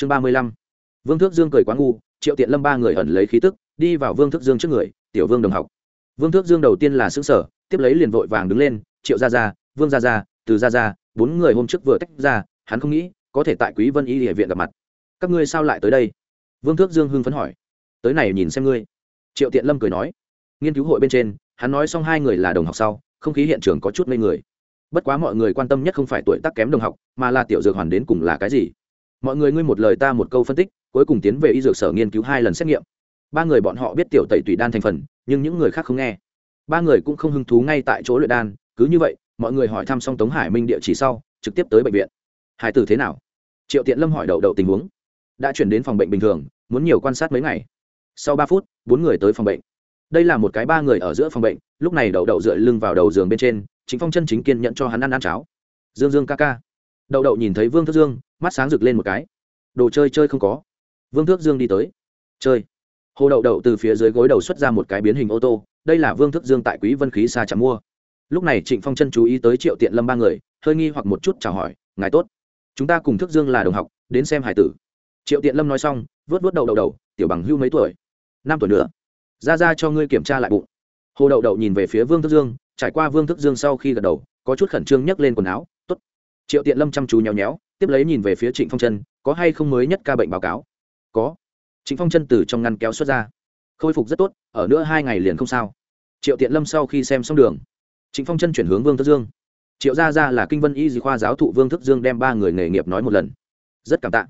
chương ba mươi lăm. Vương thước dương cười quá ngu, triệu tiện lâm ba người ẩn lấy khí tức, đi vào vương thước dương trước người, tiểu vương đồng học. Vương thước dương đầu tiên là xứng sở tiếp lấy liền vội vàng đứng lên, triệu gia gia, vương gia gia, từ gia gia, bốn người hôm trước vừa tách ra, hắn không nghĩ có thể tại quý vân y địa viện gặp mặt. Các ngươi sao lại tới đây? Vương thước dương hưng phấn hỏi. Tới này nhìn xem ngươi. Triệu tiện lâm cười nói. Nghiên cứu hội bên trên, hắn nói xong hai người là đồng học sau, không khí hiện trường có chút ngây người. Bất quá mọi người quan tâm nhất không phải tuổi tác kém đồng học, mà là tiểu dược hoàn đến cùng là cái gì mọi người ngươi một lời ta một câu phân tích, cuối cùng tiến về y dược sở nghiên cứu hai lần xét nghiệm. Ba người bọn họ biết tiểu tẩy tùy đan thành phần, nhưng những người khác không nghe. Ba người cũng không hứng thú ngay tại chỗ luyện đan, cứ như vậy, mọi người hỏi thăm xong tống hải minh địa chỉ sau, trực tiếp tới bệnh viện. Hải tử thế nào? Triệu tiện lâm hỏi đậu đậu tình huống. Đã chuyển đến phòng bệnh bình thường, muốn nhiều quan sát mấy ngày. Sau ba phút, bốn người tới phòng bệnh. Đây là một cái ba người ở giữa phòng bệnh, lúc này đậu đậu dựa lưng vào đầu giường bên trên chính phong chân chính kiên nhận cho hắn ăn ăn cháo. Dương dương ca ca đậu đậu nhìn thấy vương thước dương, mắt sáng rực lên một cái. Đồ chơi chơi không có. Vương thước dương đi tới. Chơi. Hồ đậu đậu từ phía dưới gối đầu xuất ra một cái biến hình ô tô, đây là vương thước dương tại quý vân khí xa chạm mua. Lúc này trịnh phong chân chú ý tới triệu tiện lâm ba người, hơi nghi hoặc một chút chào hỏi, ngài tốt. Chúng ta cùng thước dương là đồng học, đến xem hải tử. Triệu tiện lâm nói xong vớt vớt đầu đầu đầu tiểu bằng hưu mấy tuổi? Năm tuổi nữa ra ra cho ngươi kiểm tra lại bụng. Hồ đậu đậu nhìn về phía vương thức dương, trải qua vương thức dương sau khi gật đầu, có chút khẩn trương nhấc lên quần áo triệu tiện lâm chăm chú nhéo nhéo, tiếp lấy nhìn về phía trịnh phong chân có hay không mới nhất ca bệnh báo cáo? Có. Trịnh phong chân từ trong ngăn kéo xuất ra. Khôi phục rất tốt, ở nữa hai ngày liền không sao. Triệu tiện lâm sau khi xem xong đường, trịnh phong chân chuyển hướng vương thức dương. Triệu gia ra là kinh vân y di khoa giáo thụ vương thức dương đem ba người nghề nghiệp nói một lần. Rất cảm tạ.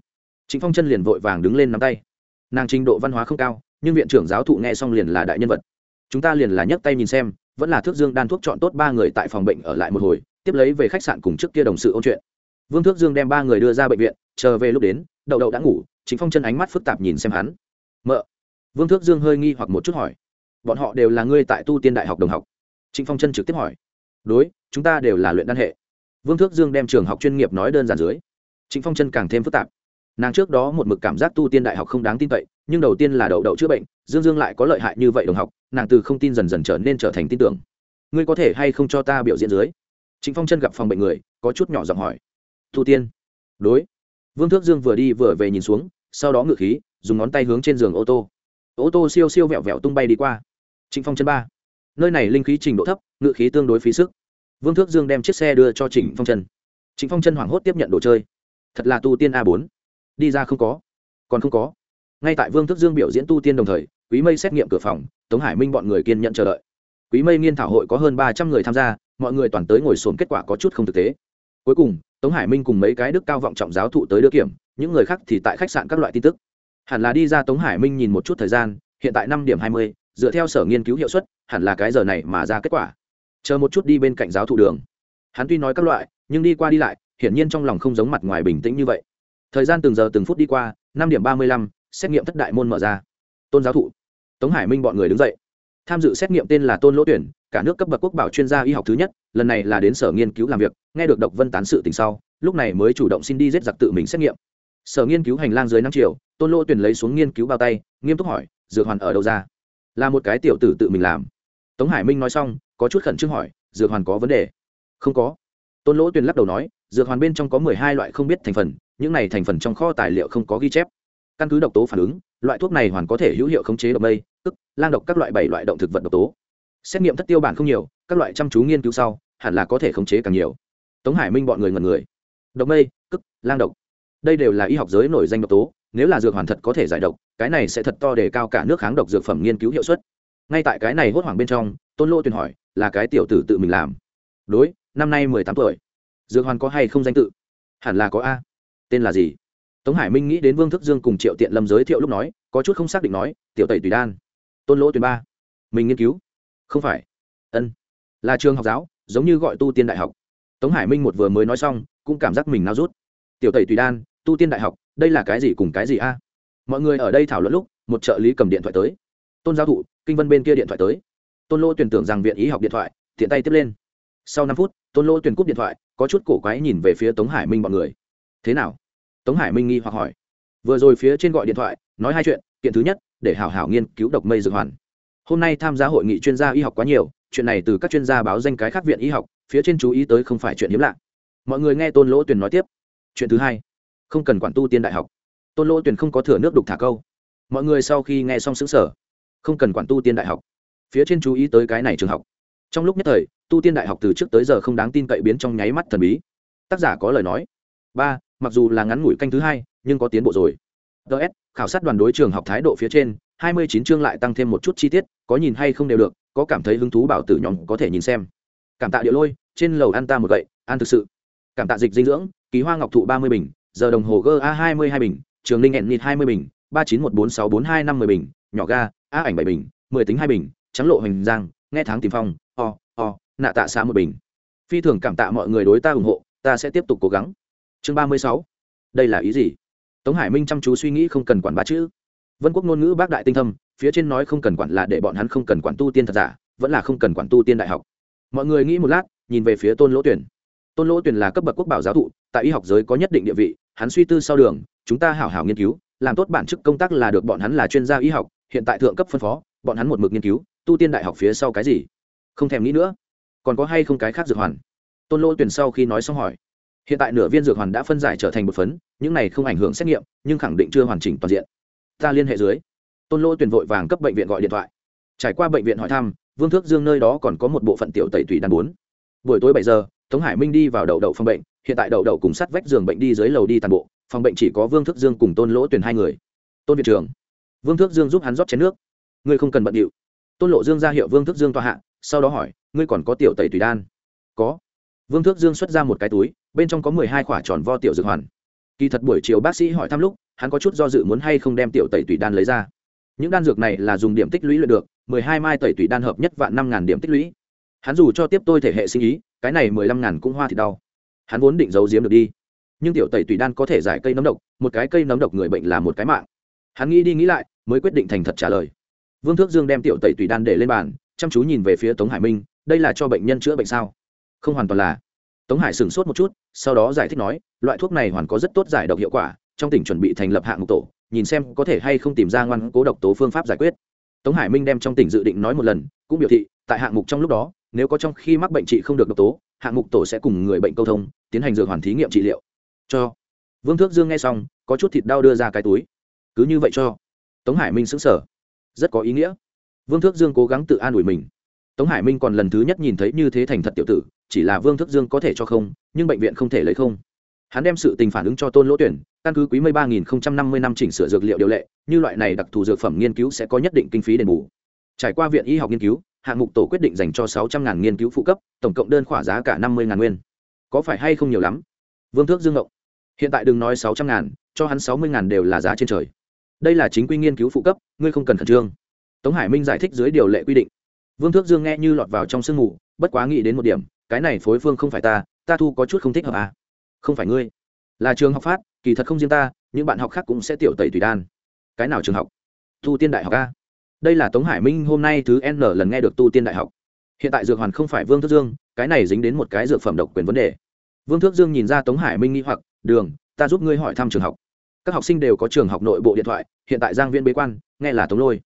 Trịnh phong chân liền vội vàng đứng lên nắm tay. Nàng trình độ văn hóa không cao, nhưng viện trưởng giáo thụ nghe xong liền là đại nhân vật. Chúng ta liền là nhấc tay nhìn xem, vẫn là thước dương đan thuốc chọn tốt ba người tại phòng bệnh ở lại một hồi tiếp lấy về khách sạn cùng trước kia đồng sự ôn chuyện. Vương thước dương đem ba người đưa ra bệnh viện, chờ về lúc đến, đậu đậu đã ngủ, chính phong chân ánh mắt phức tạp nhìn xem hắn. Mợ. Vương thước dương hơi nghi hoặc một chút hỏi. Bọn họ đều là ngươi tại tu tiên đại học đồng học. Trịnh phong chân trực tiếp hỏi. Đối, chúng ta đều là luyện đan hệ. Vương thước dương đem trường học chuyên nghiệp nói đơn giản dưới. Trịnh phong chân càng thêm phức tạp. Nàng trước đó một mực cảm giác tu tiên đại học không đáng tin cậy, nhưng đầu tiên là đậu đậu chữa bệnh, dương dương lại có lợi hại như vậy đồng học, nàng từ không tin dần dần trở nên trở thành tin tưởng. Ngươi có thể hay không cho ta biểu diễn dưới? Trịnh phong chân gặp phòng bệnh người, có chút nhỏ giọng hỏi. Tu tiên. Đối. Vương thước dương vừa đi vừa về nhìn xuống, sau đó ngự khí, dùng ngón tay hướng trên giường ô tô. Ô tô siêu siêu vẹo vẹo tung bay đi qua. Trịnh phong chân ba. Nơi này linh khí trình độ thấp, ngự khí tương đối phí sức. Vương thước dương đem chiếc xe đưa cho trịnh phong chân. Trịnh phong chân hoảng hốt tiếp nhận đồ chơi. Thật là tu tiên a bốn. Đi ra không có. Còn không có. Ngay tại vương Thước dương biểu diễn tu tiên đồng thời, quý mây xét nghiệm cửa phòng, tống hải minh bọn người kiên nhận chờ đợi quý mây nghiên thảo hội có hơn ba trăm người tham gia, mọi người toàn tới ngồi sồn kết quả có chút không thực tế. Cuối cùng, tống hải minh cùng mấy cái đức cao vọng trọng giáo thụ tới đưa kiểm, những người khác thì tại khách sạn các loại tin tức. Hẳn là đi ra tống hải minh nhìn một chút thời gian, hiện tại năm điểm hai mươi, dựa theo sở nghiên cứu hiệu suất, hẳn là cái giờ này mà ra kết quả. Chờ một chút đi bên cạnh giáo thụ đường. Hắn tuy nói các loại, nhưng đi qua đi lại, hiển nhiên trong lòng không giống mặt ngoài bình tĩnh như vậy. Thời gian từng giờ từng phút đi qua, năm điểm ba mươi lăm, xét nghiệm thất đại môn mở ra. Tôn giáo thụ. Tống hải minh bọn người đứng dậy tham dự xét nghiệm tên là tôn lỗ tuyển, cả nước cấp bậc quốc bảo chuyên gia y học thứ nhất, lần này là đến sở nghiên cứu làm việc, nghe được độc vân tán sự tình sau, lúc này mới chủ động xin đi giết giặc tự mình xét nghiệm. Sở nghiên cứu hành lang dưới năm triệu tôn lỗ tuyển lấy xuống nghiên cứu bao tay, nghiêm túc hỏi, dược hoàn ở đâu ra? Là một cái tiểu tử tự mình làm. Tống hải minh nói xong, có chút khẩn trương hỏi, dược hoàn có vấn đề? Không có. Tôn lỗ tuyển lắc đầu nói, dược hoàn bên trong có mười hai loại không biết thành phần, những này thành phần trong kho tài liệu không có ghi chép. Căn cứ độc tố phản ứng, loại thuốc này hoàn có thể hữu hiệu khống chế độc mây tức, lang độc các loại bảy loại động thực vật độc tố. Xét nghiệm thất tiêu bản không nhiều, các loại chăm chú nghiên cứu sau, hẳn là có thể khống chế càng nhiều. Tống hải minh bọn người ngần người. Độc mây cức lang độc. Đây đều là y học giới nổi danh độc tố, nếu là dược hoàn thật có thể giải độc, cái này sẽ thật to để cao cả nước kháng độc dược phẩm nghiên cứu hiệu suất. Ngay tại cái này hốt hoảng bên trong, tôn lô tuyền hỏi, là cái tiểu tử tự mình làm? Đối, năm nay mười tám tuổi. Dược hoàn có hay không danh tự? Hẳn là có a. Tên là gì? Tống hải minh nghĩ đến vương thức dương cùng triệu tiện lâm giới thiệu lúc nói, có chút không xác định nói, tiểu tẩy tùy đan tôn lỗ tuyển ba. Mình nghiên cứu. Không phải. Ân. Là trường học giáo, giống như gọi tu tiên đại học. Tống hải minh một vừa mới nói xong, cũng cảm giác mình nao rút. Tiểu tẩy tùy đan, tu tiên đại học, đây là cái gì cùng cái gì a? Mọi người ở đây thảo luận lúc, một trợ lý cầm điện thoại tới. Tôn giáo thụ, kinh vân bên kia điện thoại tới. Tôn lỗ tuyển tưởng rằng viện ý học điện thoại, tiện tay tiếp lên. Sau năm phút, tôn lỗ tuyển cúp điện thoại, có chút cổ quái nhìn về phía tống hải minh b ọ n người. Thế nào? Tống hải minh nghi hoặc hỏi. Vừa rồi phía trên gọi điện thoại, nói hai chuyện, kiện thứ nhất để hảo hảo nghiên cứu độc mây dược hoàn. Hôm nay tham gia hội nghị chuyên gia y học quá nhiều, chuyện này từ các chuyên gia báo danh cái khác viện y học, phía trên chú ý tới không phải chuyện hiếm lạ. Mọi người nghe tôn lỗ tuyền nói tiếp. Chuyện thứ hai, không cần quản tu tiên đại học. Tôn lỗ tuyền không có thừa nước đục thả câu. Mọi người sau khi nghe xong xứng sở không cần quản tu tiên đại học. Phía trên chú ý tới cái này trường học. Trong lúc nhất thời, tu tiên đại học từ trước tới giờ không đáng tin cậy biến trong nháy mắt thần bí. Tác giả có lời nói. Ba, mặc dù là ngắn ngủi canh thứ hai, nhưng có tiến bộ rồi ts khảo sát đoàn đối trường học thái độ phía trên, hai mươi chín chương lại tăng thêm một chút chi tiết, có nhìn hay không đều được, có cảm thấy hứng thú bảo tử nhóm có thể nhìn xem. Cảm tạ địa lôi, trên lầu ăn ta một gậy, ăn thực sự. Cảm tạ dịch dinh dưỡng ký hoa ngọc thụ ba mươi bình, giờ đồng hồ ga hai mươi hai bình, trường linh hẹn nịt hai mươi bình, ba chín một bốn sáu bốn hai năm mươi bình, nhỏ ga a ảnh bảy bình, mười tính hai bình, trắng lộ hoành giang, nghe tháng tìm phong, o o, nạ tạ xã một bình. Phi thường cảm tạ mọi người đối ta ủng hộ, ta sẽ tiếp tục cố gắng. Chương ba mươi sáu, đây là ý gì? Tống hải minh chăm chú suy nghĩ không cần quản ba chữ. Vân quốc ngôn ngữ bác đại tinh thâm, phía trên nói không cần quản là để bọn hắn không cần quản tu tiên thật giả, vẫn là không cần quản tu tiên đại học. Mọi người nghĩ một lát, nhìn về phía tôn lỗ tuyển tôn lỗ tuyển là cấp bậc quốc bảo giáo thụ, tại y học giới có nhất định địa vị, hắn suy tư sau đường, chúng ta hảo hảo nghiên cứu, làm tốt bản chức công tác là được bọn hắn là chuyên gia y học, hiện tại thượng cấp phân phó, bọn hắn một mực nghiên cứu, tu tiên đại học phía sau cái gì? Không thèm nghĩ nữa. Còn có hay không cái khác dược hoàn? Tôn lỗ tuyển sau khi nói xong hỏi hiện tại nửa viên dược hoàn đã phân giải trở thành một phấn, những này không ảnh hưởng xét nghiệm, nhưng khẳng định chưa hoàn chỉnh toàn diện. Ta liên hệ dưới. Tôn lỗ tuyển vội vàng cấp bệnh viện gọi điện thoại. Trải qua bệnh viện hỏi thăm, vương thước dương nơi đó còn có một bộ phận tiểu tẩy tủy đàn bốn. Buổi tối bảy giờ, tống hải minh đi vào đậu đậu phòng bệnh, hiện tại đậu đậu cùng sát vách giường bệnh đi dưới lầu đi toàn bộ, phòng bệnh chỉ có vương thước dương cùng tôn lỗ tuyển hai người. Tôn viện trưởng, vương thước dương giúp hắn rót chén nước. Ngươi không cần bận điệu. Tôn lộ dương ra hiệu vương thước dương tòa hạ, sau đó hỏi, ngươi còn có tiểu tẩy tùy đan? Có. Vương thước dương xuất ra một cái túi bên trong có mười hai quả tròn vo tiểu dược hoàn. Kỳ thật buổi chiều bác sĩ hỏi thăm lúc, hắn có chút do dự muốn hay không đem tiểu tẩy tùy đan lấy ra. Những đan dược này là dùng điểm tích lũy luyện được, mười hai mai tẩy tùy đan hợp nhất vạn năm ngàn điểm tích lũy. Hắn dù cho tiếp tôi thể hệ sinh ý, cái này mười lăm ngàn cũng hoa thì đau. Hắn vốn định giấu giếm được đi. Nhưng tiểu tẩy tùy đan có thể giải cây nấm độc, một cái cây nấm độc người bệnh là một cái mạng. Hắn nghĩ đi nghĩ lại, mới quyết định thành thật trả lời. Vương thước dương đem tiểu tẩy tùy đan để lên bàn, chăm chú nhìn về phía tống hải minh, đây là cho bệnh nhân chữa bệnh sao? Không hoàn toàn là. Tống hải sửng sốt một chút sau đó giải thích nói, loại thuốc này hoàn có rất tốt giải độc hiệu quả, trong tỉnh chuẩn bị thành lập hạng mục tổ, nhìn xem có thể hay không tìm ra ngoan cố độc tố phương pháp giải quyết. Tống hải minh đem trong tỉnh dự định nói một lần, cũng biểu thị, tại hạng mục trong lúc đó, nếu có trong khi mắc bệnh trị không được độc tố, hạng mục tổ sẽ cùng người bệnh câu thông, tiến hành dược hoàn thí nghiệm trị liệu. Cho. Vương thước dương nghe xong, có chút thịt đau đưa ra cái túi. Cứ như vậy cho. Tống hải minh xứng sở rất có ý nghĩa. Vương thước dương cố gắng tự an ủi mình. Tống hải minh còn lần thứ nhất nhìn thấy như thế thành thật tiểu tử chỉ là vương thức dương có thể cho không, nhưng bệnh viện không thể lấy không. Hắn đem sự tình phản ứng cho tôn lỗ tuyển, căn cứ quý mây ba nghìn năm mươi năm chỉnh sửa dược liệu điều lệ, như loại này đặc thù dược phẩm nghiên cứu sẽ có nhất định kinh phí đền bù. Trải qua viện y học nghiên cứu, hạng mục tổ quyết định dành cho sáu trăm ngàn nghiên cứu phụ cấp, tổng cộng đơn khỏa giá cả năm mươi ngàn nguyên. Có phải hay không nhiều lắm? Vương thước dương ngộng hiện tại đừng nói sáu trăm ngàn, cho hắn sáu mươi ngàn đều là giá trên trời. Đây là chính quy nghiên cứu phụ cấp, ngươi không cần khẩn trương. Tống hải minh giải thích dưới điều lệ quy định. Vương thước dương nghe như lọt vào trong sương mù, bất quá nghĩ đến một điểm cái này phối phương không phải ta ta thu có chút không thích hợp à. Không phải ngươi. Là trường học phát, kỳ thật không riêng ta, những bạn học khác cũng sẽ tiểu tẩy tùy đan. Cái nào trường học? Tu tiên đại học a. Đây là tống hải minh hôm nay thứ n lần nghe được tu tiên đại học. Hiện tại dược hoàn không phải vương thước dương, cái này dính đến một cái dược phẩm độc quyền vấn đề. Vương thước dương nhìn ra tống hải minh nghi hoặc, đường, ta giúp ngươi hỏi thăm trường học. Các học sinh đều có trường học nội bộ điện thoại, hiện tại giang viên bế quan, nghe là tống lôi.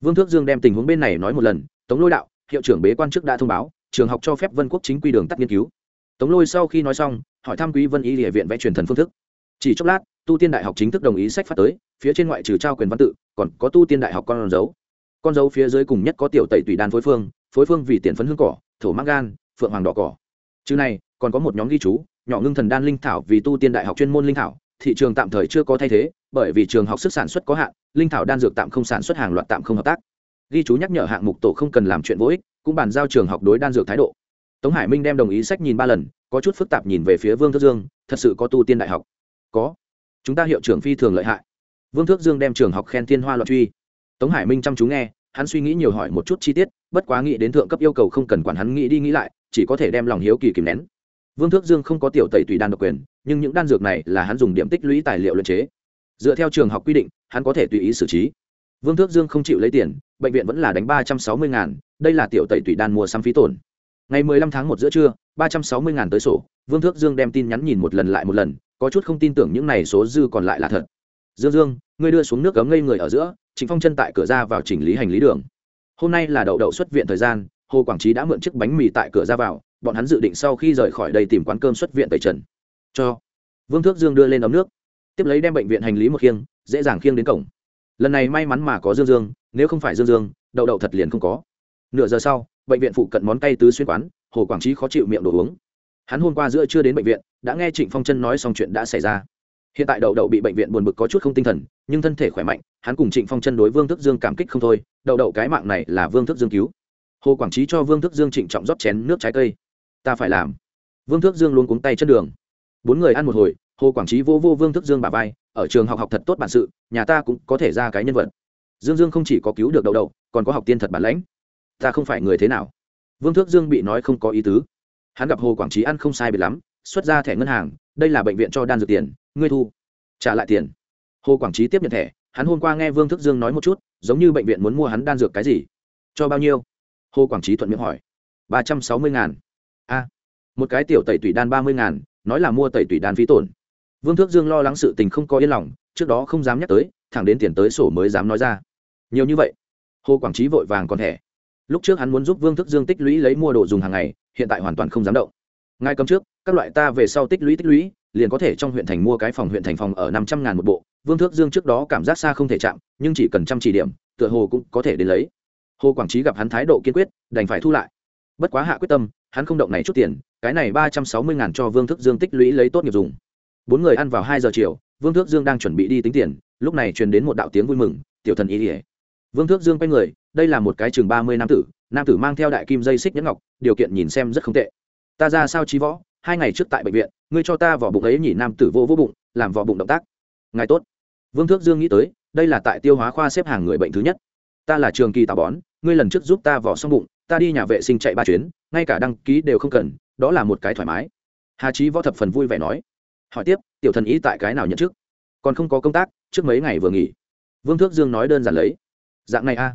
Vương thước dương đem tình huống bên này nói một lần, tống lôi đạo, hiệu trưởng bế quan trước đã thông báo trường học cho phép vân quốc chính quy đường tắt nghiên cứu. Tống lôi sau khi nói xong, hỏi thăm quý vân y địa viện vẽ truyền thần phương thức. Chỉ chốc lát, tu tiên đại học chính thức đồng ý sách phát tới, phía trên ngoại trừ trao quyền văn tự, còn có tu tiên đại học con dấu. Con dấu phía dưới cùng nhất có tiểu tẩy tùy đan phối phương phối phương vì tiền phấn hương cỏ, thổ mắc gan, phượng hoàng đỏ cỏ. Chứ này, còn có một nhóm ghi chú, nhỏ ngưng thần đan linh thảo vì tu tiên đại học chuyên môn linh thảo, thị trường tạm thời chưa có thay thế, bởi vì trường học sức sản xuất có hạn, linh thảo đan dược tạm không sản xuất hàng loạt tạm không hợp tác. Ghi chú nhắc nhở hạng mục tổ không cần làm chuyện vô ích cũng bàn giao trường học đối đan dược thái độ. Tống hải minh đem đồng ý sách nhìn ba lần, có chút phức tạp nhìn về phía vương thước dương, thật sự có tu tiên đại học. Có. Chúng ta hiệu trưởng phi thường lợi hại. Vương thước dương đem trường học khen thiên hoa loạn truy. Tống hải minh chăm chú nghe, hắn suy nghĩ nhiều hỏi một chút chi tiết, bất quá nghĩ đến thượng cấp yêu cầu không cần quản hắn nghĩ đi nghĩ lại, chỉ có thể đem lòng hiếu kỳ kìm nén. Vương thước dương không có tiểu tẩy tùy đan độc quyền, nhưng những đan dược này là hắn dùng điểm tích lũy tài liệu luyện chế. Dựa theo trường học quy định, hắn có thể tùy ý xử trí. Vương thước dương không chịu lấy tiền, bệnh viện vẫn là đánh ba trăm sáu mươi ngàn đây là tiểu tẩy tùy đan mua sắm phí tổn. Ngày mười lăm tháng một giữa trưa, ba trăm sáu mươi ngàn tới sổ, vương thước dương đem tin nhắn nhìn một lần lại một lần, có chút không tin tưởng những này số dư còn lại là thật. Dương dương, ngươi đưa xuống nước cấm ngây người ở giữa, trịnh phong chân tại cửa ra vào chỉnh lý hành lý đường. Hôm nay là đậu đậu xuất viện thời gian, hồ quảng trí đã mượn chiếc bánh mì tại cửa ra vào, bọn hắn dự định sau khi rời khỏi đây tìm quán cơm xuất viện tẩy trần. Cho. Vương thước dương đưa lên ấm nước, tiếp lấy đem bệnh viện hành lý một khiêng, dễ dàng khiêng đến cổng. Lần này may mắn mà có dương dương, nếu không phải dương dương, đậu đậu thật liền không có nửa giờ sau, bệnh viện phụ cận món cay tứ xuyên quán, hồ quảng trí khó chịu miệng đồ uống. Hắn hôm qua giữa chưa đến bệnh viện, đã nghe trịnh phong chân nói xong chuyện đã xảy ra. Hiện tại đậu đậu bị bệnh viện buồn bực có chút không tinh thần, nhưng thân thể khỏe mạnh, hắn cùng trịnh phong chân đối vương thức dương cảm kích không thôi, đậu đậu cái mạng này là vương thức dương cứu. Hồ quảng trí cho vương thức dương trịnh trọng rót chén nước trái cây. Ta phải làm. Vương thức dương luôn cuống tay chân đường. Bốn người ăn một hồi, hồ quảng trí vô vô vương thức dương bà vai, ở trường học học thật tốt bản sự, nhà ta cũng có thể ra cái nhân vật. Dương dương không chỉ có cứu được đậu đậu, còn có học tiên thật bản lãnh ta không phải người thế nào. Vương thước dương bị nói không có ý tứ. Hắn gặp hồ quảng trí ăn không sai biệt lắm, xuất ra thẻ ngân hàng, đây là bệnh viện cho đan dược tiền, ngươi thu, trả lại tiền. Hồ quảng trí tiếp nhận thẻ, hắn hôm qua nghe vương thức dương nói một chút, giống như bệnh viện muốn mua hắn đan dược cái gì. Cho bao nhiêu? Hồ quảng trí thuận miệng hỏi. ba trăm sáu mươi ngàn. A, một cái tiểu tẩy tủy đan ba mươi ngàn, nói là mua tẩy tủy đan phí tổn. Vương thước dương lo lắng sự tình không có yên lòng, trước đó không dám nhắc tới, thẳng đến tiền tới sổ mới dám nói ra. Nhiều như vậy, hồ quảng trí vội vàng còn thẻ lúc trước hắn muốn giúp vương thức dương tích lũy lấy mua đồ dùng hàng ngày, hiện tại hoàn toàn không dám động. Ngay cầm trước, các loại ta về sau tích lũy tích lũy, liền có thể trong huyện thành mua cái phòng huyện thành phòng ở năm trăm ngàn một bộ. Vương thước dương trước đó cảm giác xa không thể chạm, nhưng chỉ cần chăm chỉ điểm, tựa hồ cũng có thể đến lấy. Hồ quảng trí gặp hắn thái độ kiên quyết, đành phải thu lại. Bất quá hạ quyết tâm, hắn không động này chút tiền, cái này ba trăm sáu mươi ngàn cho vương thức dương tích lũy lấy tốt nghiệp dùng. Bốn người ăn vào hai giờ chiều, vương thước dương đang chuẩn bị đi tính tiền, lúc này truyền đến một đạo tiếng vui mừng, tiểu thần ý ỉa vương thước dương quay người đây là một cái chừng ba mươi nam tử nam tử mang theo đại kim dây xích nhẫn ngọc, điều kiện nhìn xem rất không tệ. Ta ra sao trí võ, hai ngày trước tại bệnh viện, ngươi cho ta vỏ bụng ấy nhỉ, nam tử vô vô bụng, làm vỏ bụng động tác. Ngài tốt. Vương thước dương nghĩ tới, đây là tại tiêu hóa khoa xếp hàng người bệnh thứ nhất. Ta là trường kỳ tạo bón, ngươi lần trước giúp ta vỏ xong bụng, ta đi nhà vệ sinh chạy ba chuyến, ngay cả đăng ký đều không cần, đó là một cái thoải mái. Hà trí võ thập phần vui vẻ nói. Hỏi tiếp, tiểu thần ý tại cái nào nhận chức? Còn không có công tác, trước mấy ngày vừa nghỉ. Vương thước dương nói đơn giản lấy. Dạng này a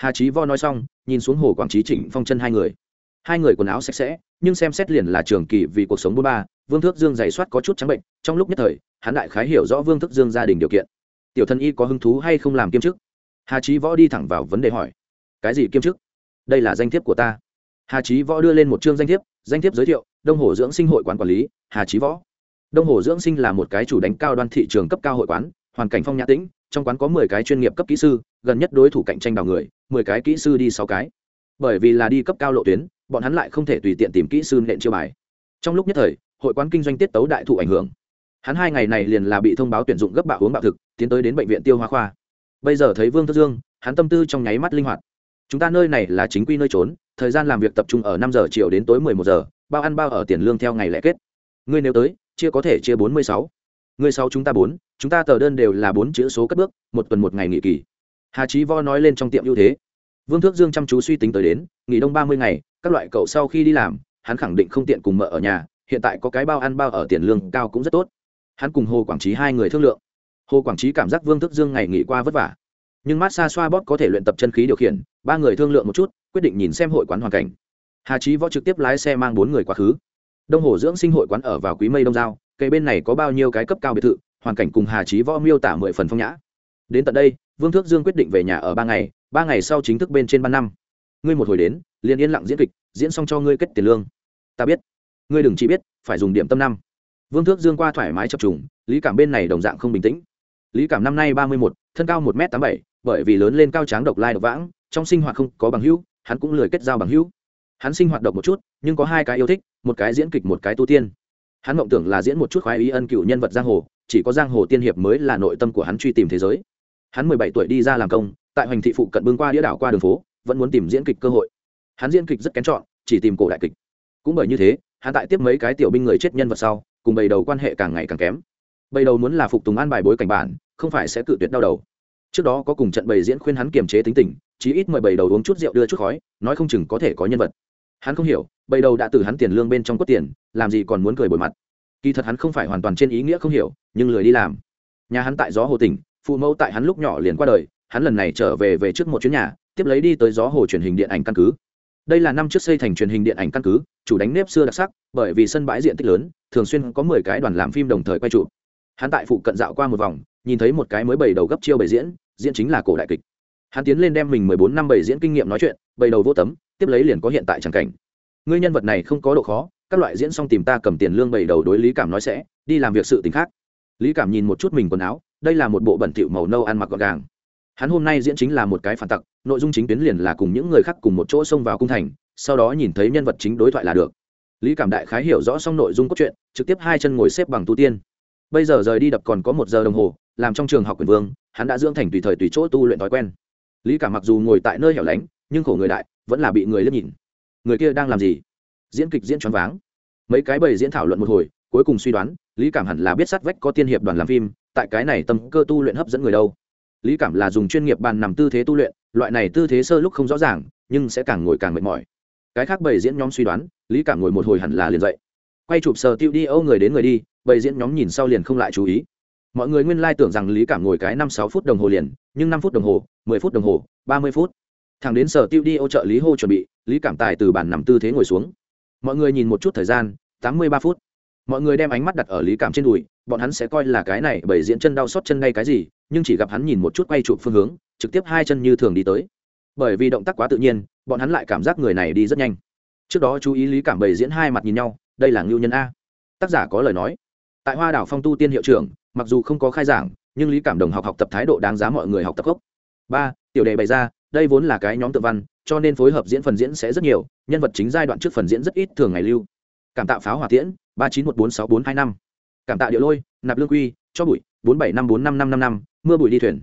hà trí vo nói xong, nhìn xuống hồ quảng trí trịnh phong chân hai người. Hai người quần áo sạch sẽ, nhưng xem xét liền là trường kỳ vì cuộc sống bôn ba, vương thước dương giày soát có chút trắng bệnh, trong lúc nhất thời, hắn đại khái hiểu rõ vương thước dương gia đình điều kiện. Tiểu thân y có hứng thú hay không làm kiêm chức? Hà trí võ đi thẳng vào vấn đề hỏi. Cái gì kiêm chức? Đây là danh thiếp của ta. Hà trí võ đưa lên một chương danh thiếp danh thiếp giới thiệu, đông hồ dưỡng sinh hội quán quản lý, hà trí võ. Đông hồ dưỡng sinh là một cái chủ đánh cao đoan thị trường cấp cao hội quán, hoàn cảnh phong nhã tĩnh trong quán có mười cái chuyên nghiệp cấp kỹ sư, gần nhất đối thủ cạnh tranh đào người, mười cái kỹ sư đi sáu cái. Bởi vì là đi cấp cao lộ tuyến, bọn hắn lại không thể tùy tiện tìm kỹ sư nện chiêu bài. Trong lúc nhất thời, hội quán kinh doanh tiết tấu đại thụ ảnh hưởng. Hắn hai ngày này liền là bị thông báo tuyển dụng gấp bạo uống bạo thực, tiến tới đến bệnh viện tiêu hóa khoa. Bây giờ thấy vương thất dương, hắn tâm tư trong nháy mắt linh hoạt. Chúng ta nơi này là chính quy nơi trốn, thời gian làm việc tập trung ở năm giờ chiều đến tối mười một giờ, bao ăn bao ở tiền lương theo ngày lễ kết. Ngươi nếu tới, chia có thể chia bốn mươi sáu. Người sáu chúng ta bốn, chúng ta tờ đơn đều là bốn chữ số cất bước, một tuần một ngày nghỉ kỳ. Hà trí vo nói lên trong tiệm ưu thế. Vương thước dương chăm chú suy tính tới đến, nghỉ đông ba mươi ngày, các loại cậu sau khi đi làm, hắn khẳng định không tiện cùng mợ ở nhà, hiện tại có cái bao ăn bao ở tiền lương cao cũng rất tốt. Hắn cùng hồ quảng trí hai người thương lượng. Hồ quảng trí cảm giác vương Thước dương ngày nghỉ qua vất vả. Nhưng mát xa xoa bóp có thể luyện tập chân khí điều khiển, ba người thương lượng một chút, quyết định nhìn xem hội quán hoàn cảnh. Hà trí võ trực tiếp lái xe mang bốn người quá khứ. Đông hồ dưỡng sinh hội quán ở vào quý mây đông giao cây bên này có bao nhiêu cái cấp cao biệt thự, hoàn cảnh cùng hà trí võ miêu tả mười phần phong nhã. Đến tận đây, vương thước dương quyết định về nhà ở ba ngày ba ngày sau chính thức bên trên ban năm. Ngươi một hồi đến, liền yên lặng diễn kịch, diễn xong cho ngươi kết tiền lương. Ta biết. Ngươi đừng chỉ biết, phải dùng điểm tâm năm. Vương thước dương qua thoải mái chập trùng, lý cảm bên này đồng dạng không bình tĩnh. Lý cảm năm nay ba mươi một, thân cao một m tám bảy, bởi vì lớn lên cao tráng độc lai độc vãng, trong sinh hoạt không có bằng hữu, hắn cũng lười kết giao bằng hữu. Hắn sinh hoạt độc một chút, nhưng có hai cái yêu thích, một cái diễn kịch một cái tu tiên hắn mộng tưởng là diễn một chút khoái ý ân cựu nhân vật giang hồ, chỉ có giang hồ tiên hiệp mới là nội tâm của hắn truy tìm thế giới. Hắn mười bảy tuổi đi ra làm công, tại hoành thị phụ cận bưng qua đĩa đảo qua đường phố, vẫn muốn tìm diễn kịch cơ hội. Hắn diễn kịch rất kén chọn, chỉ tìm cổ đại kịch. Cũng bởi như thế, hắn tại tiếp mấy cái tiểu binh người chết nhân vật sau, cùng bầy đầu quan hệ càng ngày càng kém. Bầy đầu muốn là phục tùng an bài bối cảnh bản, không phải sẽ cự tuyệt đau đầu. Trước đó có cùng trận bầy diễn khuyên hắn kiềm chế tính tình, chí ít mời bầy đầu uống chút rượu đưa chút khói, nói không chừng có thể có nhân vật. Hắn không hiểu bầy đầu đã từ hắn tiền lương bên trong cốt tiền làm gì còn muốn cười bồi mặt. Kỳ thật hắn không phải hoàn toàn trên ý nghĩa không hiểu, nhưng lười đi làm. Nhà hắn tại gió hồ tỉnh, phụ mẫu tại hắn lúc nhỏ liền qua đời, hắn lần này trở về về trước một chuyến nhà, tiếp lấy đi tới gió hồ truyền hình điện ảnh căn cứ. Đây là năm trước xây thành truyền hình điện ảnh căn cứ, chủ đánh nếp xưa đặc sắc, bởi vì sân bãi diện tích lớn, thường xuyên có mười cái đoàn làm phim đồng thời quay trụ hắn tại phụ cận dạo qua một vòng, nhìn thấy một cái mới bày đầu gấp chiêu bày diễn diễn chính là cổ đại kịch. Hắn tiến lên đem mình mười bốn năm bày diễn kinh nghiệm nói chuyện, bày đầu vô tấm, tiếp lấy liền có hiện tại tràng cảnh. Ngươi nhân vật này không có độ khó các loại diễn xong tìm ta cầm tiền lương bảy đầu đối lý cảm nói sẽ, đi làm việc sự t khác. Lý cảm nhìn một chút mình quần áo, đây là một bộ bẩn thỉu màu nâu ăn mặc gọn gàng. Hắn hôm nay diễn chính là một cái phản tặc, nội dung chính tuyến liền là cùng những người khác cùng một chỗ xông vào cung thành, sau đó nhìn thấy nhân vật chính đối thoại là được. Lý cảm đại khái hiểu rõ xong nội dung cốt truyện, trực tiếp hai chân ngồi xếp bằng tu tiên. Bây giờ rời đi đập còn có một giờ đồng hồ, làm trong trường học quyền vương, hắn đã dưỡng thành tùy thời tùy chỗ tu luyện thói quen. Lý cảm mặc dù ngồi tại nơi hẻo lánh, nhưng khổ người đại, vẫn là bị người liếc nhìn. Người kia đang làm gì? Diễn kịch diễn choáng váng. Mấy cái bầy diễn thảo luận một hồi, cuối cùng suy đoán, lý cảm hẳn là biết sát vách có tiên hiệp đoàn làm phim, tại cái này tâm cơ tu luyện hấp dẫn người đâu. Lý cảm là dùng chuyên nghiệp bàn nằm tư thế tu luyện, loại này tư thế sơ lúc không rõ ràng, nhưng sẽ càng ngồi càng mệt mỏi. Cái khác bầy diễn nhóm suy đoán, lý cảm ngồi một hồi hẳn là liền dậy. Quay chụp sờ tiêu đi âu người đến người đi, bầy diễn nhóm nhìn sau liền không lại chú ý. Mọi người nguyên lai tưởng rằng lý cảm ngồi cái năm sáu phút đồng hồ liền, nhưng năm phút đồng hồ, mười phút đồng hồ, ba mươi phút. Thằng đến sở tiêu đi ô trợ lý hô chuẩn bị, lý cảm tài từ bàn nằm tư thế ngồi xuống mọi người nhìn một chút thời gian, tám mươi ba phút. Mọi người đem ánh mắt đặt ở lý cảm trên đùi, bọn hắn sẽ coi là cái này bởi diễn chân đau xót chân ngay cái gì, nhưng chỉ gặp hắn nhìn một chút quay chụp phương hướng, trực tiếp hai chân như thường đi tới. Bởi vì động tác quá tự nhiên, bọn hắn lại cảm giác người này đi rất nhanh. Trước đó chú ý lý cảm bày diễn hai mặt nhìn nhau, đây là ngưu nhân a. Tác giả có lời nói. Tại hoa đảo phong tu tiên hiệu trưởng, mặc dù không có khai giảng, nhưng lý cảm đồng học học tập thái độ đáng giá mọi người học tập gốc. Ba, tiểu đề bày ra đây vốn là cái nhóm tự văn, cho nên phối hợp diễn phần diễn sẽ rất nhiều, nhân vật chính giai đoạn trước phần diễn rất ít thường ngày lưu. Cảm tạ pháo hỏa tiễn, ba chín một bốn sáu bốn hai năm. Cảm tạ điệu lôi, nạp lương quy, cho bụi, bốn bảy năm bốn năm năm năm năm, mưa bụi đi thuyền.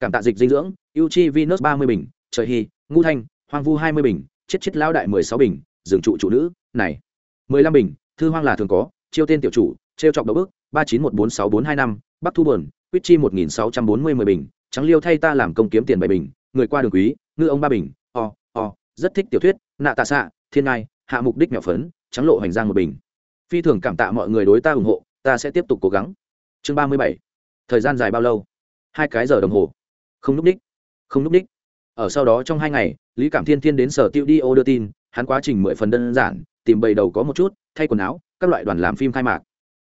Cảm tạ dịch dinh dưỡng, ưu chi vinus ba mươi bình, trời hy ngu thanh, hoang vu hai mươi bình, chết chết lao đại mười sáu bình dường trụ chủ nữ, này. mười lăm bình, thư hoang là thường có, chiêu tên tiểu chủ, trêu chọc đầu bước ba chín một bốn sáu bốn hai năm, bắc thu bờn quýt chi một nghìn sáu trăm bốn mươi mười bình, trắng liêu thay ta làm công kiếm tiền bảy bình người qua đường quý, ngư ông ba bình, o o, rất thích tiểu thuyết, nạ tạ xạ thiên ngai, hạ mục đích nhỏ phấn, trắng lộ hành giang một bình. Phi thường cảm tạ mọi người đối ta ủng hộ, ta sẽ tiếp tục cố gắng. Chương ba mươi bảy. Thời gian dài bao lâu? Hai cái giờ đồng hồ. Không n ú c đích. Không n ú c đích. Ở sau đó trong hai ngày, lý cảm thiên thiên đến sở tiêu đi ô đưa tin, hắn quá trình mười phần đơn giản, tìm bầy đầu có một chút, thay quần áo, các loại đoàn làm phim khai mạc.